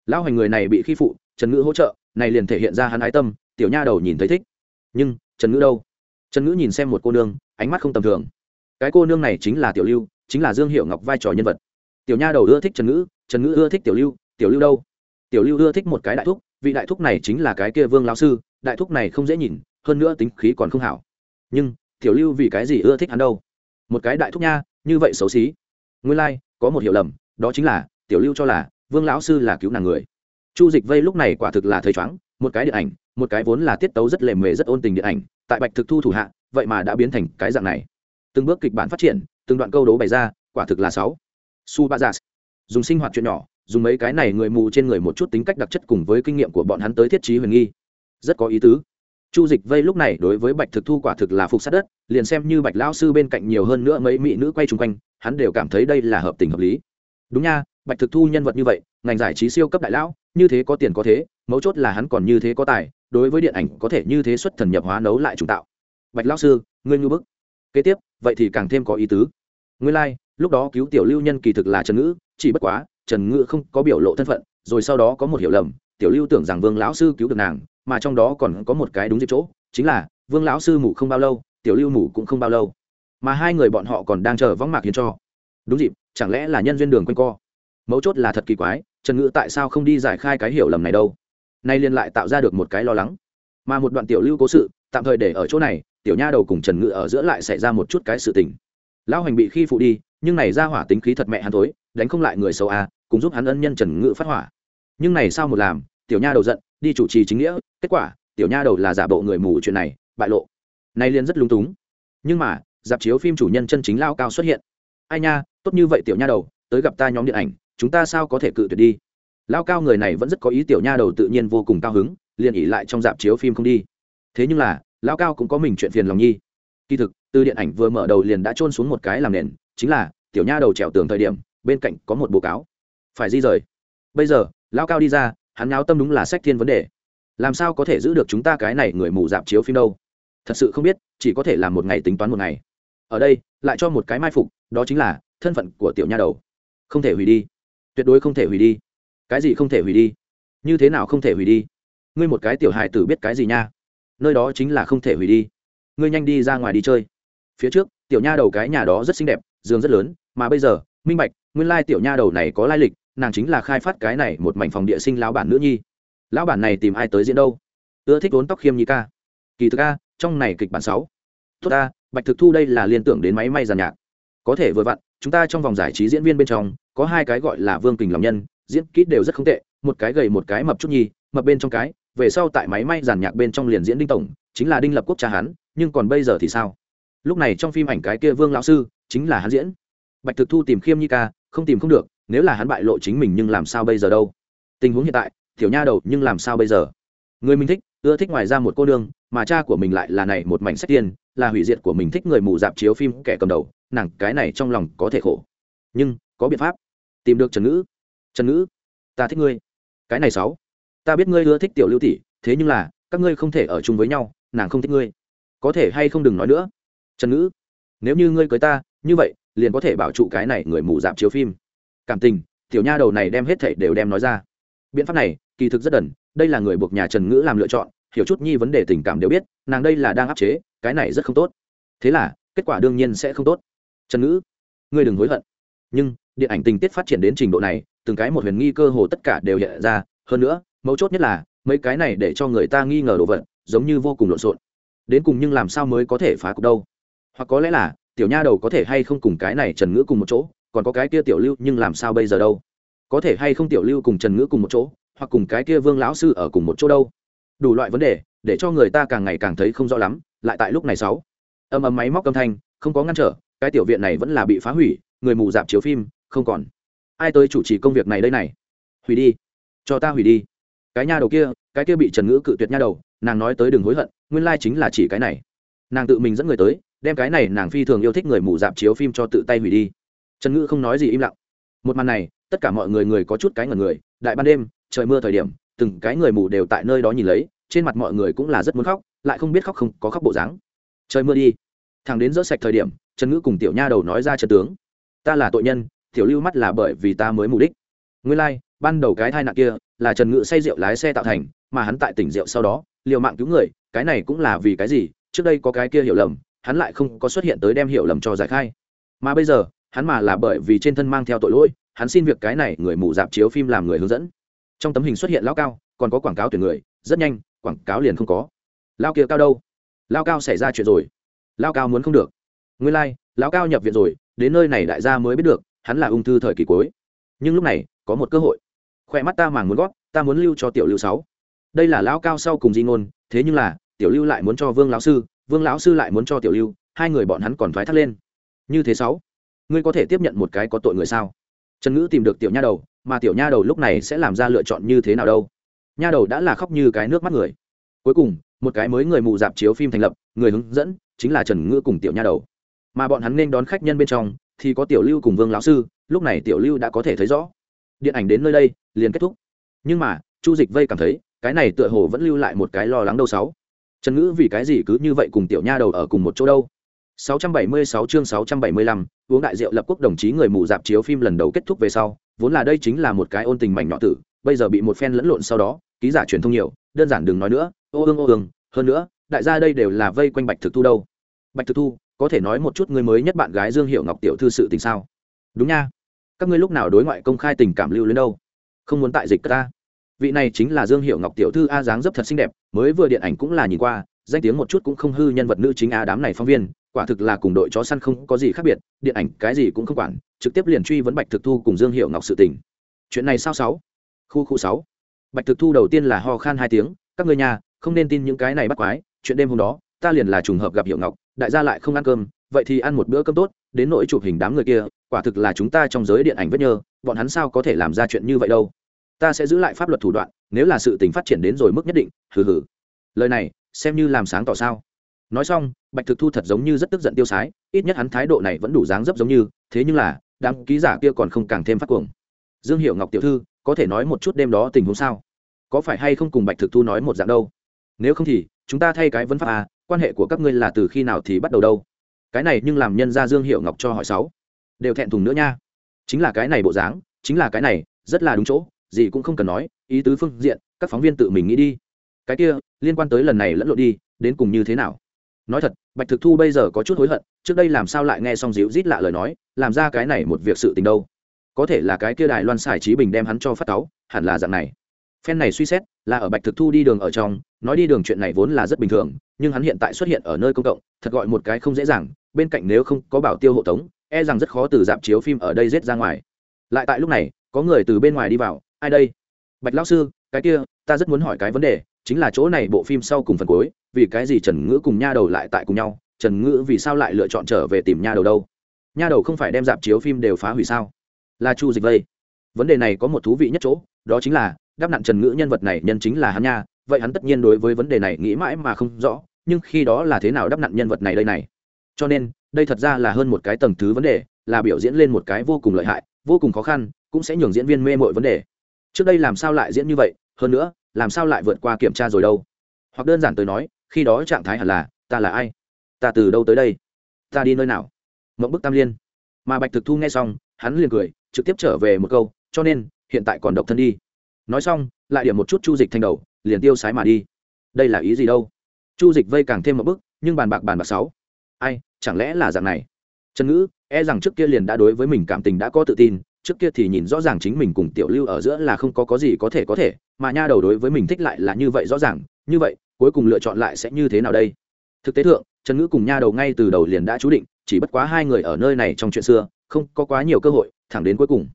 Lão hành người này bị khi phụ, trần ngữ hỗ trợ, này liền thể hiện ra hắn ái tâm, tiểu nha đầu nhìn thấy thích. Nhưng, trần ngữ đâu? Trần ngữ nhìn xem một cô nương, ánh mắt không tầm thường. Cái cô nương này chính là tiểu lưu, chính là dương hiệu ngọc vai trò nhân vật. Tiểu nha đầu ưa thích trần ngữ trần ngữ ưa thích tiểu lưu tiểu lưu đâu? Tiểu lưu ưa thích một cái đại thúc vị đại thúc này chính là cái kia vương lão sư đại thúc này không dễ nhìn hơn nữa tính khí còn không hảo. Nhưng tiểu lưu vì cái gì ưa thích hắn đâu? Một cái đại thúc nha như vậy xấu xí. Nguyên lai、like, có một hiểu lầm đó chính là tiểu lưu cho là vương lão sư là cứu nàng người. Chu dịch vây lúc này quả thực là thấy chóng một cái điện ảnh một cái vốn là tiết tấu rất lề mề rất ôn tình điện ảnh tại bạch thực thu thủ hạ vậy mà đã biến thành cái dạng này. Từng bước kịch bản phát triển từng đoạn câu đố bày ra quả thực là sáu. Su ba giả dùng sinh hoạt chuyện nhỏ dùng mấy cái này người mù trên người một chút tính cách đặc chất cùng với kinh nghiệm của bọn hắn tới thiết trí huyền nghi. Rất có ý tứ. Chu dịch vây lúc này đối với bạch thực thu quả thực là phục sát đất liền xem như bạch lao sư bên cạnh nhiều hơn nữa mấy mỹ nữ quay chung quanh hắn đều cảm thấy đây là hợp tình hợp lý. Đúng nha bạch thực thu nhân vật như vậy ngành giải trí siêu cấp đại lão như thế có tiền có thế mấu chốt là hắn còn như thế có tài đối với điện ảnh có thể như thế xuất thần nhập hóa nấu lại trùng tạo. Bạch lao sư ngươi ngư bức. Kế tiếp vậy thì càng thêm có ý tứ. Nguyên lai、like, lúc đó cứu tiểu lưu nhân kỳ thực là trần ngữ chỉ bất quá trần ngự không có biểu lộ thân phận, rồi sau đó có một hiểu lầm, tiểu lưu tưởng rằng vương lão sư cứu được nàng, mà trong đó còn có một cái đúng dịp chỗ, chính là, vương lão sư mủ không bao lâu, tiểu lưu mủ cũng không bao lâu. Mà hai người bọn họ còn đang chờ võng mạc hiến cho. Đúng dịp, chẳng lẽ là nhân duyên đường quanh co? Mấu chốt là thật kỳ quái, trần ngự tại sao không đi giải khai cái hiểu lầm này đâu? Nay liên lại tạo ra được một cái lo lắng. Mà một đoạn tiểu lưu cố sự, tạm thời để ở chỗ này, tiểu nha đầu cùng trần ngự ở giữa lại xảy ra một chút cái sự tình. Lão hành bị khi phụ đi, nhưng này ra hỏa tính khí thật mẹ hắn thối đánh không lại người xấu a à, cùng giúp hắn ân nhân trần ngự phát hỏa. Nhưng này sao một làm tiểu nha đầu giận đi chủ trì chính nghĩa kết quả tiểu nha đầu là giả bộ người mù chuyện này bại lộ. Nay liền rất lung túng. Nhưng mà dạp chiếu phim chủ nhân chân chính lao cao xuất hiện. Ai nha tốt như vậy tiểu nha đầu tới gặp ta nhóm điện ảnh chúng ta sao có thể cự tuyệt đi? Lao cao người này vẫn rất có ý tiểu nha đầu tự nhiên vô cùng cao hứng liền ỉ lại trong dạp chiếu phim không đi. Thế nhưng là lao cao cũng có mình chuyện phiền lòng nhi. Kỳ thực từ điện ảnh vừa mở đầu liền đã trôn xuống một cái làm nền chính là tiểu nha đầu trèo tường thời điểm bên cạnh có một bố cáo. Phải di rời. Bây giờ lao cao đi ra, hắn náo tâm đúng là sách thiên vấn đề. Làm sao có thể giữ được chúng ta cái này người mù dạp chiếu phim đâu? Thật sự không biết, chỉ có thể làm một ngày tính toán một ngày. Ở đây, lại cho một cái mai phục, đó chính là thân phận của tiểu nha đầu. Không thể hủy đi. Tuyệt đối không thể hủy đi. Cái gì không thể hủy đi? Như thế nào không thể hủy đi? Ngươi một cái tiểu hài tử biết cái gì nha? Nơi đó chính là không thể hủy đi. Ngươi nhanh đi ra ngoài đi chơi. Phía trước, tiểu nha đầu cái nhà đó rất xinh đẹp, giường rất lớn, mà bây giờ minh bạch, nguyên lai tiểu nha đầu này có lai lịch, nàng chính là khai phát cái này một mảnh phòng địa sinh lão bản nữ nhi. Lão bản này tìm ai tới diễn đâu? Ưa thích vốn tóc khiêm nhi ca. Kỳ thực ca trong này kịch bản sáu. Tốt ta bạch thực thu đây là liên tưởng đến máy may giàn nhạc. Có thể vừa vặn, chúng ta trong vòng giải trí diễn viên bên trong, có hai cái gọi là vương kình lòng nhân, diễn kỹ đều rất không tệ, một cái gầy một cái mập chút nhi, mập bên trong cái, về sau tại máy may giàn nhạc bên trong liền diễn đinh tổng, chính là đinh lập quốc cha hắn, nhưng còn bây giờ thì sao? Lúc này trong phim ảnh cái kia vương lão sư, chính là hắn diễn bạch thực thu tìm khiêm nhi ca, không tìm không được, nếu là hắn bại lộ chính mình nhưng làm sao bây giờ đâu? Tình huống hiện tại, tiểu nha đầu nhưng làm sao bây giờ? Người mình thích, ưa thích ngoài ra một cô nương, mà cha của mình lại là này một mảnh sách tiên, là hủy diệt của mình thích người mù dạp chiếu phim kẻ cầm đầu, nàng cái này trong lòng có thể khổ. Nhưng, có biện pháp. Tìm được trần ngữ. Trần ngữ, ta thích ngươi. Cái này sáu. Ta biết ngươi ưa thích tiểu lưu tỷ, thế nhưng là, các ngươi không thể ở chung với nhau, nàng không thích ngươi. Có thể hay không đừng nói nữa. Trần ngữ, nếu như ngươi cưới ta, như vậy liền có thể bảo trụ cái này người mù dạp chiếu phim. Cảm tình, tiểu nha đầu này đem hết thảy đều đem nói ra. Biện pháp này, kỳ thực rất đần, đây là người buộc nhà trần ngữ làm lựa chọn, hiểu chút nhi vấn đề tình cảm đều biết, nàng đây là đang áp chế, cái này rất không tốt. Thế là, kết quả đương nhiên sẽ không tốt. Trần ngữ, ngươi đừng hối hận. Nhưng, điện ảnh tình tiết phát triển đến trình độ này, từng cái một huyền nghi cơ hồ tất cả đều hiện ra. Hơn nữa, mấu chốt nhất là, mấy cái này để cho người ta nghi ngờ đồ vật, giống như vô cùng lộn xộn. Đến cùng nhưng làm sao mới có thể phá cục đâu? Hoặc có lẽ là tiểu nha đầu có thể hay không cùng cái này trần ngữ cùng một chỗ, còn có cái kia tiểu lưu nhưng làm sao bây giờ đâu? Có thể hay không tiểu lưu cùng trần ngữ cùng một chỗ, hoặc cùng cái kia vương lão sư ở cùng một chỗ đâu? Đủ loại vấn đề, để cho người ta càng ngày càng thấy không rõ lắm, lại tại lúc này sáu. Âm ầm máy móc âm thanh, không có ngăn trở, cái tiểu viện này vẫn là bị phá hủy, người mù dạp chiếu phim, không còn. Ai tới chủ trì công việc này đây này? Hủy đi. Cho ta hủy đi. Cái nha đầu kia, cái kia bị trần ngữ cự tuyệt nha đầu, nàng nói tới đừng hối hận, nguyên lai chính là chỉ cái này. Nàng tự mình dẫn người tới đem cái này nàng phi thường yêu thích người mù dạp chiếu phim cho tự tay hủy đi. Trần ngữ không nói gì im lặng. Một màn này tất cả mọi người người có chút cái ngần người đại ban đêm trời mưa thời điểm từng cái người mù đều tại nơi đó nhìn lấy trên mặt mọi người cũng là rất muốn khóc lại không biết khóc không có khóc bộ dáng. Trời mưa đi. Thằng đến rỡ sạch thời điểm trần ngữ cùng tiểu nha đầu nói ra trận tướng. Ta là tội nhân tiểu lưu mắt là bởi vì ta mới mù đích. Nguyên lai、like, ban đầu cái thai nạn kia là trần ngữ say rượu lái xe tạo thành mà hắn tại tỉnh rượu sau đó liều mạng cứu người cái này cũng là vì cái gì? Trước đây có cái kia hiểu lầm hắn lại không có xuất hiện tới đem hiểu lầm cho giải khai. Mà bây giờ hắn mà là bởi vì trên thân mang theo tội lỗi hắn xin việc cái này người mù dạp chiếu phim làm người hướng dẫn. Trong tấm hình xuất hiện lao cao còn có quảng cáo tuyển người rất nhanh quảng cáo liền không có. Lao kia cao đâu? Lao cao xảy ra chuyện rồi. Lao cao muốn không được. Nguyên lai、like, lao cao nhập viện rồi đến nơi này đại gia mới biết được hắn là ung thư thời kỳ cuối. Nhưng lúc này có một cơ hội. Khoe mắt ta màng muốn gót ta muốn lưu cho tiểu lưu sáu. Đây là lão cao sau cùng di ngôn thế nhưng là tiểu lưu lại muốn cho vương lão sư vương lão sư lại muốn cho tiểu lưu, hai người bọn hắn còn thoái thác lên. Như thế sáu, ngươi có thể tiếp nhận một cái có tội người sao? Trần ngữ tìm được tiểu nha đầu, mà tiểu nha đầu lúc này sẽ làm ra lựa chọn như thế nào đâu? Nha đầu đã là khóc như cái nước mắt người. Cuối cùng, một cái mới người mù dạp chiếu phim thành lập, người hướng dẫn chính là trần ngữ cùng tiểu nha đầu. Mà bọn hắn nên đón khách nhân bên trong, thì có tiểu lưu cùng vương lão sư, lúc này tiểu lưu đã có thể thấy rõ. Điện ảnh đến nơi đây, liền kết thúc. Nhưng mà, chu dịch vây cảm thấy, cái này tựa hồ vẫn lưu lại một cái lo lắng đâu sáu trần ngữ vì cái gì cứ như vậy cùng tiểu nha đầu ở cùng một chỗ đâu 676 chương 675, uống đại rượu lập quốc đồng chí người mù dạp chiếu phim lần đầu kết thúc về sau, vốn là đây chính là một cái ôn tình mảnh nhỏ tử, bây giờ bị một phen lẫn lộn sau đó, ký giả truyền thông nhiều, đơn giản đừng nói nữa, ô ương ô ương, hơn nữa, đại gia đây đều là vây quanh Bạch Thực Thu đâu. Bạch Thực Thu, có thể nói một chút người mới nhất bạn gái Dương Hiểu Ngọc tiểu thư sự tình sao? Đúng nha. Các ngươi lúc nào đối ngoại công khai tình cảm lưu lên đâu? Không muốn tại dịch ta. Vị này chính là Dương Hiệu Ngọc tiểu thư a dáng dấp thật xinh đẹp, mới vừa điện ảnh cũng là nhìn qua, danh tiếng một chút cũng không hư nhân vật nữ chính a đám này phóng viên, quả thực là cùng đội chó săn không có gì khác biệt điện ảnh cái gì cũng không quản trực tiếp liền truy vấn bạch thực thu cùng dương hiệu ngọc sự tình. Chuyện này sao sáu? Khu khu sáu. Bạch thực thu đầu tiên là ho khan hai tiếng các người nhà không nên tin những cái này bắt quái chuyện đêm hôm đó ta liền là trùng hợp gặp hiệu ngọc đại gia lại không ăn cơm vậy thì ăn một bữa cơm tốt đến nỗi chụp hình đám người kia quả thực là chúng ta trong giới điện ảnh vết nhơ bọn hắn sao có thể làm ra chuyện như vậy đâu? Ta sẽ giữ lại pháp luật thủ đoạn, nếu là sự tình phát triển đến rồi mức nhất định, hừ hừ. Lời này, xem như làm sáng tỏ sao? Nói xong, bạch thực thu thật giống như rất tức giận tiêu sái, ít nhất hắn thái độ này vẫn đủ dáng dấp giống như, thế nhưng là, đám ký giả kia còn không càng thêm phát cuồng. Dương hiệu ngọc tiểu thư, có thể nói một chút đêm đó tình huống sao? Có phải hay không cùng bạch thực thu nói một dạng đâu? Nếu không thì, chúng ta thay cái vấn pháp à quan hệ của các ngươi là từ khi nào thì bắt đầu đâu? Cái này nhưng làm nhân gia dương hiệu ngọc cho hỏi sáu. Đều thẹn thùng nữa nha. Chính là cái này bộ dáng, chính là cái này, rất là đúng chỗ gì cũng không cần nói, ý tứ phương diện, các phóng viên tự mình nghĩ đi. Cái kia, liên quan tới lần này lẫn lộn đi, đến cùng như thế nào? Nói thật, bạch thực thu bây giờ có chút hối hận, trước đây làm sao lại nghe xong dịu rít lạ lời nói, làm ra cái này một việc sự tình đâu. Có thể là cái kia đài loan xài trí bình đem hắn cho phát táo hẳn là dạng này. Phen này suy xét, là ở bạch thực thu đi đường ở trong, nói đi đường chuyện này vốn là rất bình thường, nhưng hắn hiện tại xuất hiện ở nơi công cộng, thật gọi một cái không dễ dàng, bên cạnh nếu không có bảo tiêu hộ tống e rằng rất khó từ dạp chiếu phim ở đây rết ra ngoài. Lại tại lúc này, có người từ bên ngoài đi vào ai đây? Bạch lão sư, cái kia, ta rất muốn hỏi cái vấn đề, chính là chỗ này bộ phim sau cùng phần cuối, vì cái gì trần ngữ cùng nha đầu lại tại cùng nhau? Trần ngữ vì sao lại lựa chọn trở về tìm nha đầu đâu? Nha đầu không phải đem dạp chiếu phim đều phá hủy sao? Là chu dịch vây. Vấn đề này có một thú vị nhất chỗ, đó chính là, đáp nạn trần ngữ nhân vật này nhân chính là hắn nha, vậy hắn tất nhiên đối với vấn đề này nghĩ mãi mà không rõ, nhưng khi đó là thế nào đáp nạn nhân vật này đây này? Cho nên, đây thật ra là hơn một cái tầng thứ vấn đề, là biểu diễn lên một cái vô cùng lợi hại, vô cùng khó khăn, cũng sẽ nhường diễn viên mê mội vấn đề trước đây làm sao lại diễn như vậy, hơn nữa, làm sao lại vượt qua kiểm tra rồi đâu? Hoặc đơn giản tới nói, khi đó trạng thái hẳn là, ta là ai? Ta từ đâu tới đây? Ta đi nơi nào? Mộng bức tam liên. Mà bạch thực thu nghe xong, hắn liền cười, trực tiếp trở về một câu, cho nên, hiện tại còn độc thân đi. Nói xong, lại điểm một chút chu dịch thanh đầu, liền tiêu sái mà đi. Đây là ý gì đâu? Chu dịch vây càng thêm một bức nhưng bàn bạc bàn bạc sáu. Ai, chẳng lẽ là dạng này? Trần ngữ e rằng trước kia liền đã đối với mình cảm tình đã có tự tin trước kia thì nhìn rõ ràng chính mình cùng tiểu lưu ở giữa là không có có gì có thể có thể, mà nha đầu đối với mình thích lại là như vậy rõ ràng, như vậy, cuối cùng lựa chọn lại sẽ như thế nào đây? Thực tế thượng, trần ngữ cùng nha đầu ngay từ đầu liền đã chú định, chỉ bất quá hai người ở nơi này trong chuyện xưa, không có quá nhiều cơ hội, thẳng đến cuối cùng.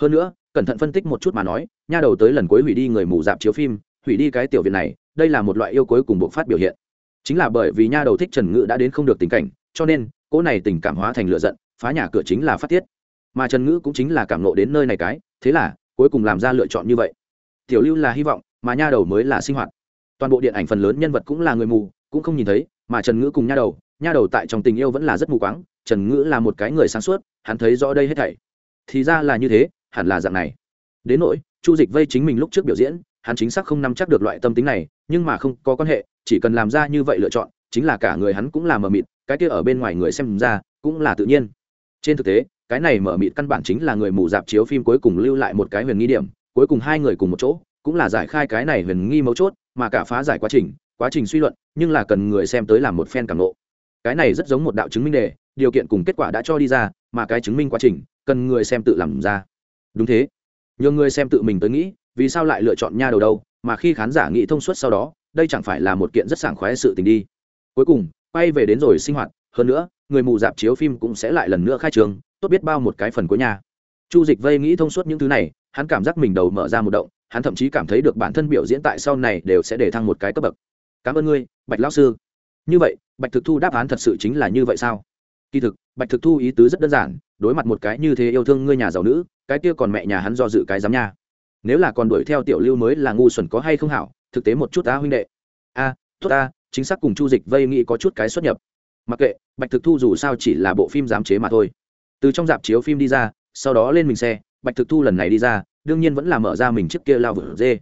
Hơn nữa, cẩn thận phân tích một chút mà nói, nha đầu tới lần cuối hủy đi người mù dạp chiếu phim, hủy đi cái tiểu viện này, đây là một loại yêu cuối cùng bộc phát biểu hiện. Chính là bởi vì nha đầu thích trần ngữ đã đến không được tình cảnh, cho nên, cỗ này tình cảm hóa thành lựa giận, phá nhà cửa chính là phát tiết mà trần ngữ cũng chính là cảm nộ đến nơi này cái, thế là, cuối cùng làm ra lựa chọn như vậy. Tiểu lưu là hy vọng, mà nha đầu mới là sinh hoạt. Toàn bộ điện ảnh phần lớn nhân vật cũng là người mù, cũng không nhìn thấy, mà trần ngữ cùng nha đầu nha đầu tại trong tình yêu vẫn là rất mù quáng, trần ngữ là một cái người sáng suốt, hắn thấy rõ đây hết thảy. Thì ra là như thế, hẳn là dạng này. Đến nỗi, chu dịch vây chính mình lúc trước biểu diễn, hắn chính xác không nắm chắc được loại tâm tính này, nhưng mà không có quan hệ, chỉ cần làm ra như vậy lựa chọn, chính là cả người hắn cũng là mờ mịt, cái kia ở bên ngoài người xem ra, cũng là tự nhiên. Trên thực tế cái này mở mịt căn bản chính là người mù dạp chiếu phim cuối cùng lưu lại một cái huyền nghi điểm, cuối cùng hai người cùng một chỗ, cũng là giải khai cái này huyền nghi mấu chốt, mà cả phá giải quá trình quá trình suy luận, nhưng là cần người xem tới làm một phen cảm lộ cái này rất giống một đạo chứng minh đề, điều kiện cùng kết quả đã cho đi ra, mà cái chứng minh quá trình, cần người xem tự làm ra. Đúng thế. Nhiều người xem tự mình tới nghĩ, vì sao lại lựa chọn nha đầu đâu, mà khi khán giả nghĩ thông suốt sau đó, đây chẳng phải là một kiện rất sảng khoái sự tình đi. Cuối cùng, quay về đến rồi sinh hoạt, hơn nữa người mù dạp chiếu phim cũng sẽ lại lần nữa khai trường, tốt biết bao một cái phần của nhà chu dịch vây nghĩ thông suốt những thứ này, hắn cảm giác mình đầu mở ra một động, hắn thậm chí cảm thấy được bản thân biểu diễn tại sau này đều sẽ để thăng một cái cấp bậc. Cảm ơn ngươi, bạch lão sư. Như vậy, bạch thực thu đáp án thật sự chính là như vậy sao? Kỳ thực, bạch thực thu ý tứ rất đơn giản, đối mặt một cái như thế yêu thương ngươi nhà giàu nữ, cái kia còn mẹ nhà hắn do dự cái giám nha. Nếu là còn đuổi theo tiểu lưu mới là ngu xuẩn có hay không hảo, thực tế một chút ta huynh đệ. A, tốt ta, chính xác cùng chu dịch vây nghĩ có chút cái xuất nhập mặc kệ, bạch thực thu dù sao chỉ là bộ phim giám chế mà thôi. Từ trong dạp chiếu phim đi ra, sau đó lên mình xe, bạch thực thu lần này đi ra, đương nhiên vẫn là mở ra mình trước kia lao vở dê.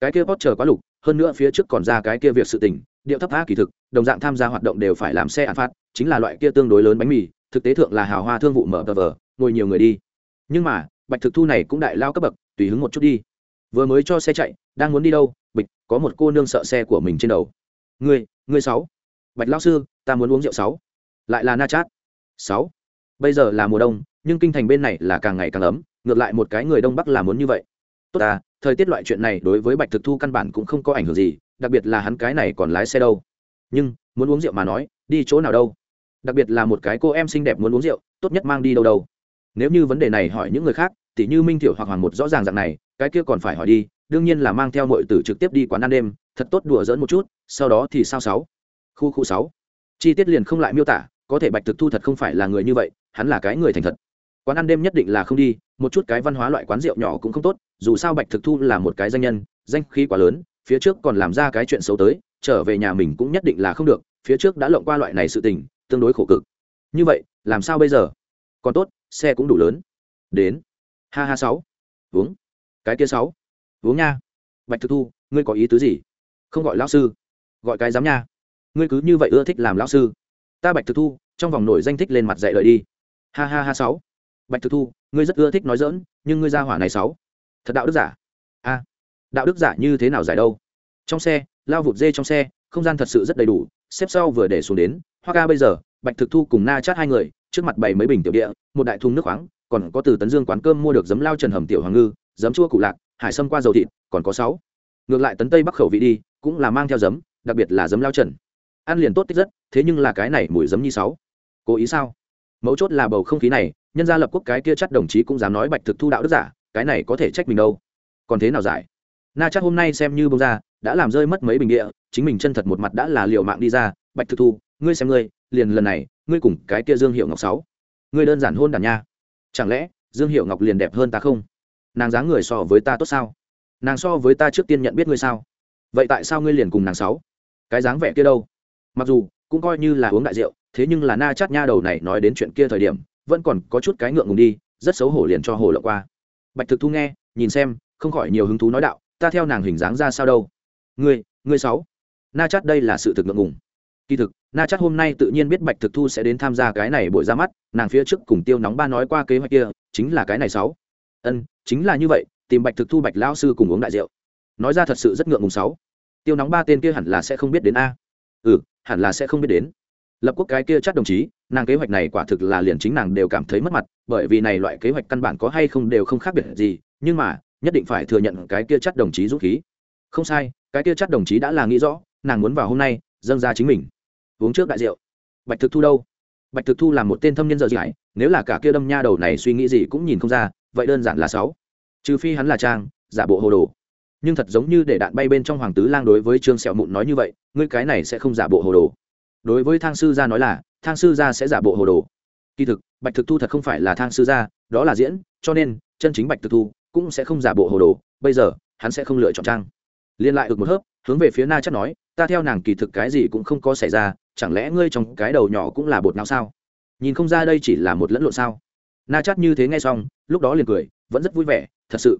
Cái kia post chờ quá lục, hơn nữa phía trước còn ra cái kia việc sự tình, điệu thấp tha kỳ thực, đồng dạng tham gia hoạt động đều phải làm xe ăn phát, chính là loại kia tương đối lớn bánh mì, thực tế thượng là hào hoa thương vụ mở tờ vờ, ngồi nhiều người đi. Nhưng mà, bạch thực thu này cũng đại lao cấp bậc, tùy hứng một chút đi. Vừa mới cho xe chạy, đang muốn đi đâu, bịch, có một cô nương sợ xe của mình trên đầu. Ngươi ngươi sáu. Bạch lao sư ta muốn uống rượu sáu. Lại là na chát. Sáu. Bây giờ là mùa đông, nhưng kinh thành bên này là càng ngày càng ấm, ngược lại một cái người đông bắc là muốn như vậy. Tốt à thời tiết loại chuyện này đối với bạch thực thu căn bản cũng không có ảnh hưởng gì, đặc biệt là hắn cái này còn lái xe đâu. Nhưng, muốn uống rượu mà nói, đi chỗ nào đâu? Đặc biệt là một cái cô em xinh đẹp muốn uống rượu, tốt nhất mang đi đâu đâu. Nếu như vấn đề này hỏi những người khác, tỉ như minh thiểu hoặc hoàng một rõ ràng dạng này, cái kia còn phải hỏi đi, đương nhiên là mang theo mọi tử trực tiếp đi quán ăn đêm, thật tốt đùa dỡn một chút, sau đó thì sao sáu? Khu khu sáu chi tiết liền không lại miêu tả, có thể bạch thực thu thật không phải là người như vậy, hắn là cái người thành thật. Quán ăn đêm nhất định là không đi, một chút cái văn hóa loại quán rượu nhỏ cũng không tốt, dù sao bạch thực thu là một cái danh nhân, danh khí quá lớn, phía trước còn làm ra cái chuyện xấu tới, trở về nhà mình cũng nhất định là không được, phía trước đã lộng qua loại này sự tình, tương đối khổ cực. Như vậy, làm sao bây giờ? Còn tốt, xe cũng đủ lớn. Đến. Ha ha sáu. Uống. Cái kia sáu. Uống nha. Bạch thực thu, ngươi có ý tứ gì? Không gọi lão sư, gọi cái giám nha ngươi cứ như vậy ưa thích làm lão sư. Ta bạch thực thu, trong vòng nổi danh thích lên mặt dạy lợi đi. Ha ha ha sáu. Bạch thực thu, ngươi rất ưa thích nói dỡn nhưng ngươi ra hỏa này sáu. Thật đạo đức giả. A. Đạo đức giả như thế nào giải đâu? Trong xe, lao vụt dê trong xe, không gian thật sự rất đầy đủ, xếp sau vừa để xuống đến, hoa ca bây giờ, bạch thực thu cùng na chát hai người, trước mặt bày mấy bình tiểu địa, một đại thùng nước khoáng, còn có từ tấn dương quán cơm mua được giấm lao trần hầm tiểu hoàng ngư, giấm chua cụ lạc, hải sâm qua dầu thịt, còn có sáu. Ngược lại tấn tây bắc khẩu vị đi, cũng là mang theo giấm, đặc biệt là giấm lao trần ăn liền tốt tích rất, thế nhưng là cái này mùi giấm như sáu. Cố ý sao? Mấu chốt là bầu không khí này, nhân gia lập quốc cái kia chắc đồng chí cũng dám nói bạch thực thu đạo đức giả, cái này có thể trách mình đâu. Còn thế nào giải? Na chắc hôm nay xem như bông ra, đã làm rơi mất mấy bình địa, chính mình chân thật một mặt đã là liều mạng đi ra, bạch thực thu, ngươi xem ngươi, liền lần này, ngươi cùng cái kia dương hiệu ngọc sáu. Ngươi đơn giản hôn đàn nha. Chẳng lẽ, dương hiệu ngọc liền đẹp hơn ta không? Nàng dáng người so với ta tốt sao? Nàng so với ta trước tiên nhận biết ngươi sao? Vậy tại sao ngươi liền cùng nàng sáu? Cái dáng vẻ kia đâu? Mặc dù, cũng coi như là uống đại rượu, thế nhưng là na chát nha đầu này nói đến chuyện kia thời điểm, vẫn còn có chút cái ngượng ngùng đi, rất xấu hổ liền cho hồ lộ qua. Bạch thực thu nghe, nhìn xem, không khỏi nhiều hứng thú nói đạo, ta theo nàng hình dáng ra sao đâu? Ngươi ngươi sáu na chát đây là sự thực ngượng ngùng. Kỳ thực, na chát hôm nay tự nhiên biết bạch thực thu sẽ đến tham gia cái này buổi ra mắt, nàng phía trước cùng tiêu nóng ba nói qua kế hoạch kia, chính là cái này sáu ân, chính là như vậy, tìm bạch thực thu bạch lão sư cùng uống đại rượu. Nói ra thật sự rất ngượng ngùng sáu tiêu nóng ba tên kia hẳn là sẽ không biết đến a ừ hẳn là sẽ không biết đến. Lập quốc cái kia chắc đồng chí, nàng kế hoạch này quả thực là liền chính nàng đều cảm thấy mất mặt, bởi vì này loại kế hoạch căn bản có hay không đều không khác biệt gì, nhưng mà, nhất định phải thừa nhận cái kia chắc đồng chí dũng khí. Không sai, cái kia chắc đồng chí đã là nghĩ rõ, nàng muốn vào hôm nay, dâng ra chính mình. Uống trước đại rượu. Bạch thực thu đâu? Bạch thực thu là một tên thâm nhân dợ dãi nếu là cả kia đâm nha đầu này suy nghĩ gì cũng nhìn không ra, vậy đơn giản là sáu. Trừ phi hắn là trang, giả bộ hồ đồ nhưng thật giống như để đạn bay bên trong hoàng tứ lang đối với trương sẹo mụn nói như vậy, ngươi cái này sẽ không giả bộ hồ đồ. Đối với thang sư gia nói là, thang sư gia sẽ giả bộ hồ đồ. Kỳ thực, bạch thực thu thật không phải là thang sư gia, đó là diễn, cho nên, chân chính bạch thực thu cũng sẽ không giả bộ hồ đồ, bây giờ, hắn sẽ không lựa chọn trang. Liên lại được một hớp, hướng về phía na chắc nói, ta theo nàng kỳ thực cái gì cũng không có xảy ra, chẳng lẽ ngươi trong cái đầu nhỏ cũng là bột não sao? Nhìn không ra đây chỉ là một lẫn lộn sao? Na chắc như thế nghe xong, lúc đó liền cười, vẫn rất vui vẻ, thật sự.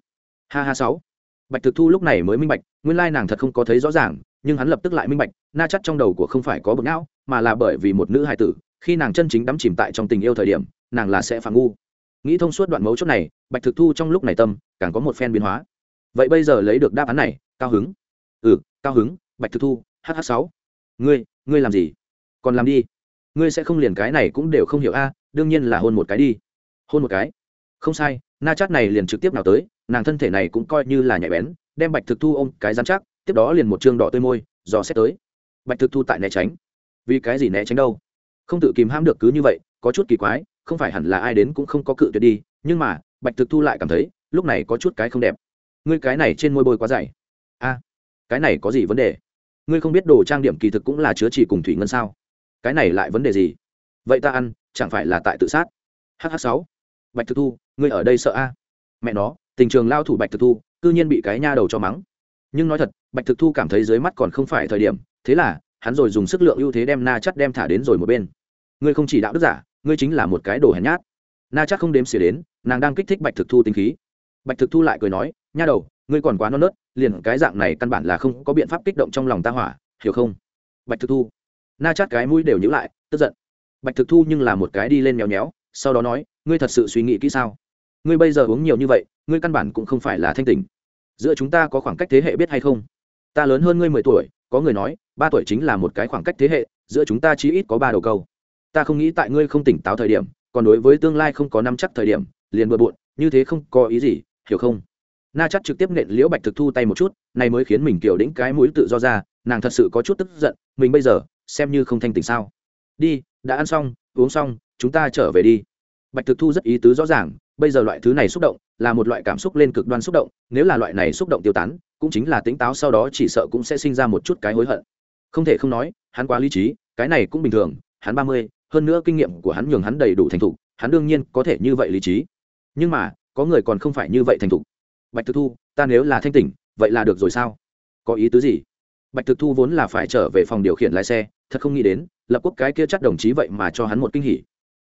Ha ha sáu bạch thực thu lúc này mới minh bạch, nguyên lai nàng thật không có thấy rõ ràng, nhưng hắn lập tức lại minh bạch, na chắc trong đầu của không phải có bực não, mà là bởi vì một nữ hài tử, khi nàng chân chính đắm chìm tại trong tình yêu thời điểm, nàng là sẽ phản ngu. Nghĩ thông suốt đoạn mấu chốt này, bạch thực thu trong lúc này tâm, càng có một phen biến hóa. Vậy bây giờ lấy được đáp án này, cao hứng. Ừ cao hứng, bạch thực thu hh sáu. Ngươi ngươi làm gì? Còn làm đi. Ngươi sẽ không liền cái này cũng đều không hiểu a, đương nhiên là hôn một cái đi. Hôn một cái. Không sai na chát này liền trực tiếp nào tới, nàng thân thể này cũng coi như là nhạy bén, đem bạch thực thu ôm cái dán chắc, tiếp đó liền một chương đỏ tươi môi, dò xét tới. Bạch thực thu tại né tránh. Vì cái gì né tránh đâu? Không tự kìm hãm được cứ như vậy, có chút kỳ quái, không phải hẳn là ai đến cũng không có cự tuyệt đi, nhưng mà, bạch thực thu lại cảm thấy, lúc này có chút cái không đẹp. Ngươi cái này trên môi bôi quá dày. A, cái này có gì vấn đề? Ngươi không biết đồ trang điểm kỳ thực cũng là chứa chỉ cùng thủy ngân sao? Cái này lại vấn đề gì? Vậy ta ăn, chẳng phải là tại tự sát? Hh sáu. Bạch thực thu ngươi ở đây sợ a? Mẹ nó tình trường lao thủ bạch thực thu cư nhiên bị cái nha đầu cho mắng. Nhưng nói thật bạch thực thu cảm thấy dưới mắt còn không phải thời điểm thế là hắn rồi dùng sức lượng ưu thế đem na chắt đem thả đến rồi một bên. Ngươi không chỉ đạo đức giả ngươi chính là một cái đồ hèn nhát. Na chắc không đếm xỉa đến nàng đang kích thích bạch thực thu tính khí. Bạch thực thu lại cười nói nha đầu ngươi còn quá non nớt liền cái dạng này căn bản là không có biện pháp kích động trong lòng ta hỏa hiểu không? Bạch thực thu. Na chát cái mũi đều nhữ lại tức giận. Bạch thực thu nhưng là một cái đi lên nhéo nhéo, sau đó nói ngươi thật sự suy nghĩ kỹ sao? Ngươi bây giờ uống nhiều như vậy, ngươi căn bản cũng không phải là thanh tình giữa chúng ta có khoảng cách thế hệ biết hay không? Ta lớn hơn ngươi mười tuổi, có người nói, ba tuổi chính là một cái khoảng cách thế hệ, giữa chúng ta chí ít có ba đầu câu. Ta không nghĩ tại ngươi không tỉnh táo thời điểm, còn đối với tương lai không có năm chắc thời điểm, liền bừa bộn, như thế không có ý gì, hiểu không? Na chắc trực tiếp nện liễu bạch thực thu tay một chút, này mới khiến mình kiểu đĩnh cái mũi tự do ra, nàng thật sự có chút tức giận, mình bây giờ, xem như không thanh tỉnh sao. Đi, đã ăn xong, uống xong, chúng ta trở về đi. Bạch thực thu rất ý tứ rõ ràng bây giờ loại thứ này xúc động, là một loại cảm xúc lên cực đoan xúc động, nếu là loại này xúc động tiêu tán, cũng chính là tính táo sau đó chỉ sợ cũng sẽ sinh ra một chút cái hối hận. Không thể không nói, hắn quá lý trí, cái này cũng bình thường, hắn ba mươi, hơn nữa kinh nghiệm của hắn nhường hắn đầy đủ thành thục, hắn đương nhiên có thể như vậy lý trí. Nhưng mà, có người còn không phải như vậy thành thục. Bạch thực thu, ta nếu là thanh tỉnh, vậy là được rồi sao? Có ý tứ gì? Bạch thực thu vốn là phải trở về phòng điều khiển lái xe, thật không nghĩ đến, lập quốc cái kia chắc đồng chí vậy mà cho hắn một kinh hỉ.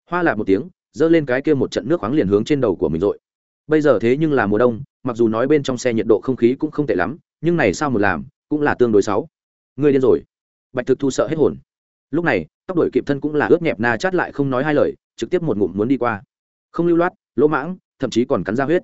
Hoa lạc một tiếng giơ lên cái kia một trận nước khoáng liền hướng trên đầu của mình rồi. Bây giờ thế nhưng là mùa đông, mặc dù nói bên trong xe nhiệt độ không khí cũng không tệ lắm, nhưng này sao một làm, cũng là tương đối xấu ngươi điên rồi. Bạch thực thu sợ hết hồn. Lúc này, tóc đổi kịp thân cũng là ướt nhẹp na chát lại không nói hai lời, trực tiếp một ngụm muốn đi qua. Không lưu loát, lỗ mãng, thậm chí còn cắn ra huyết.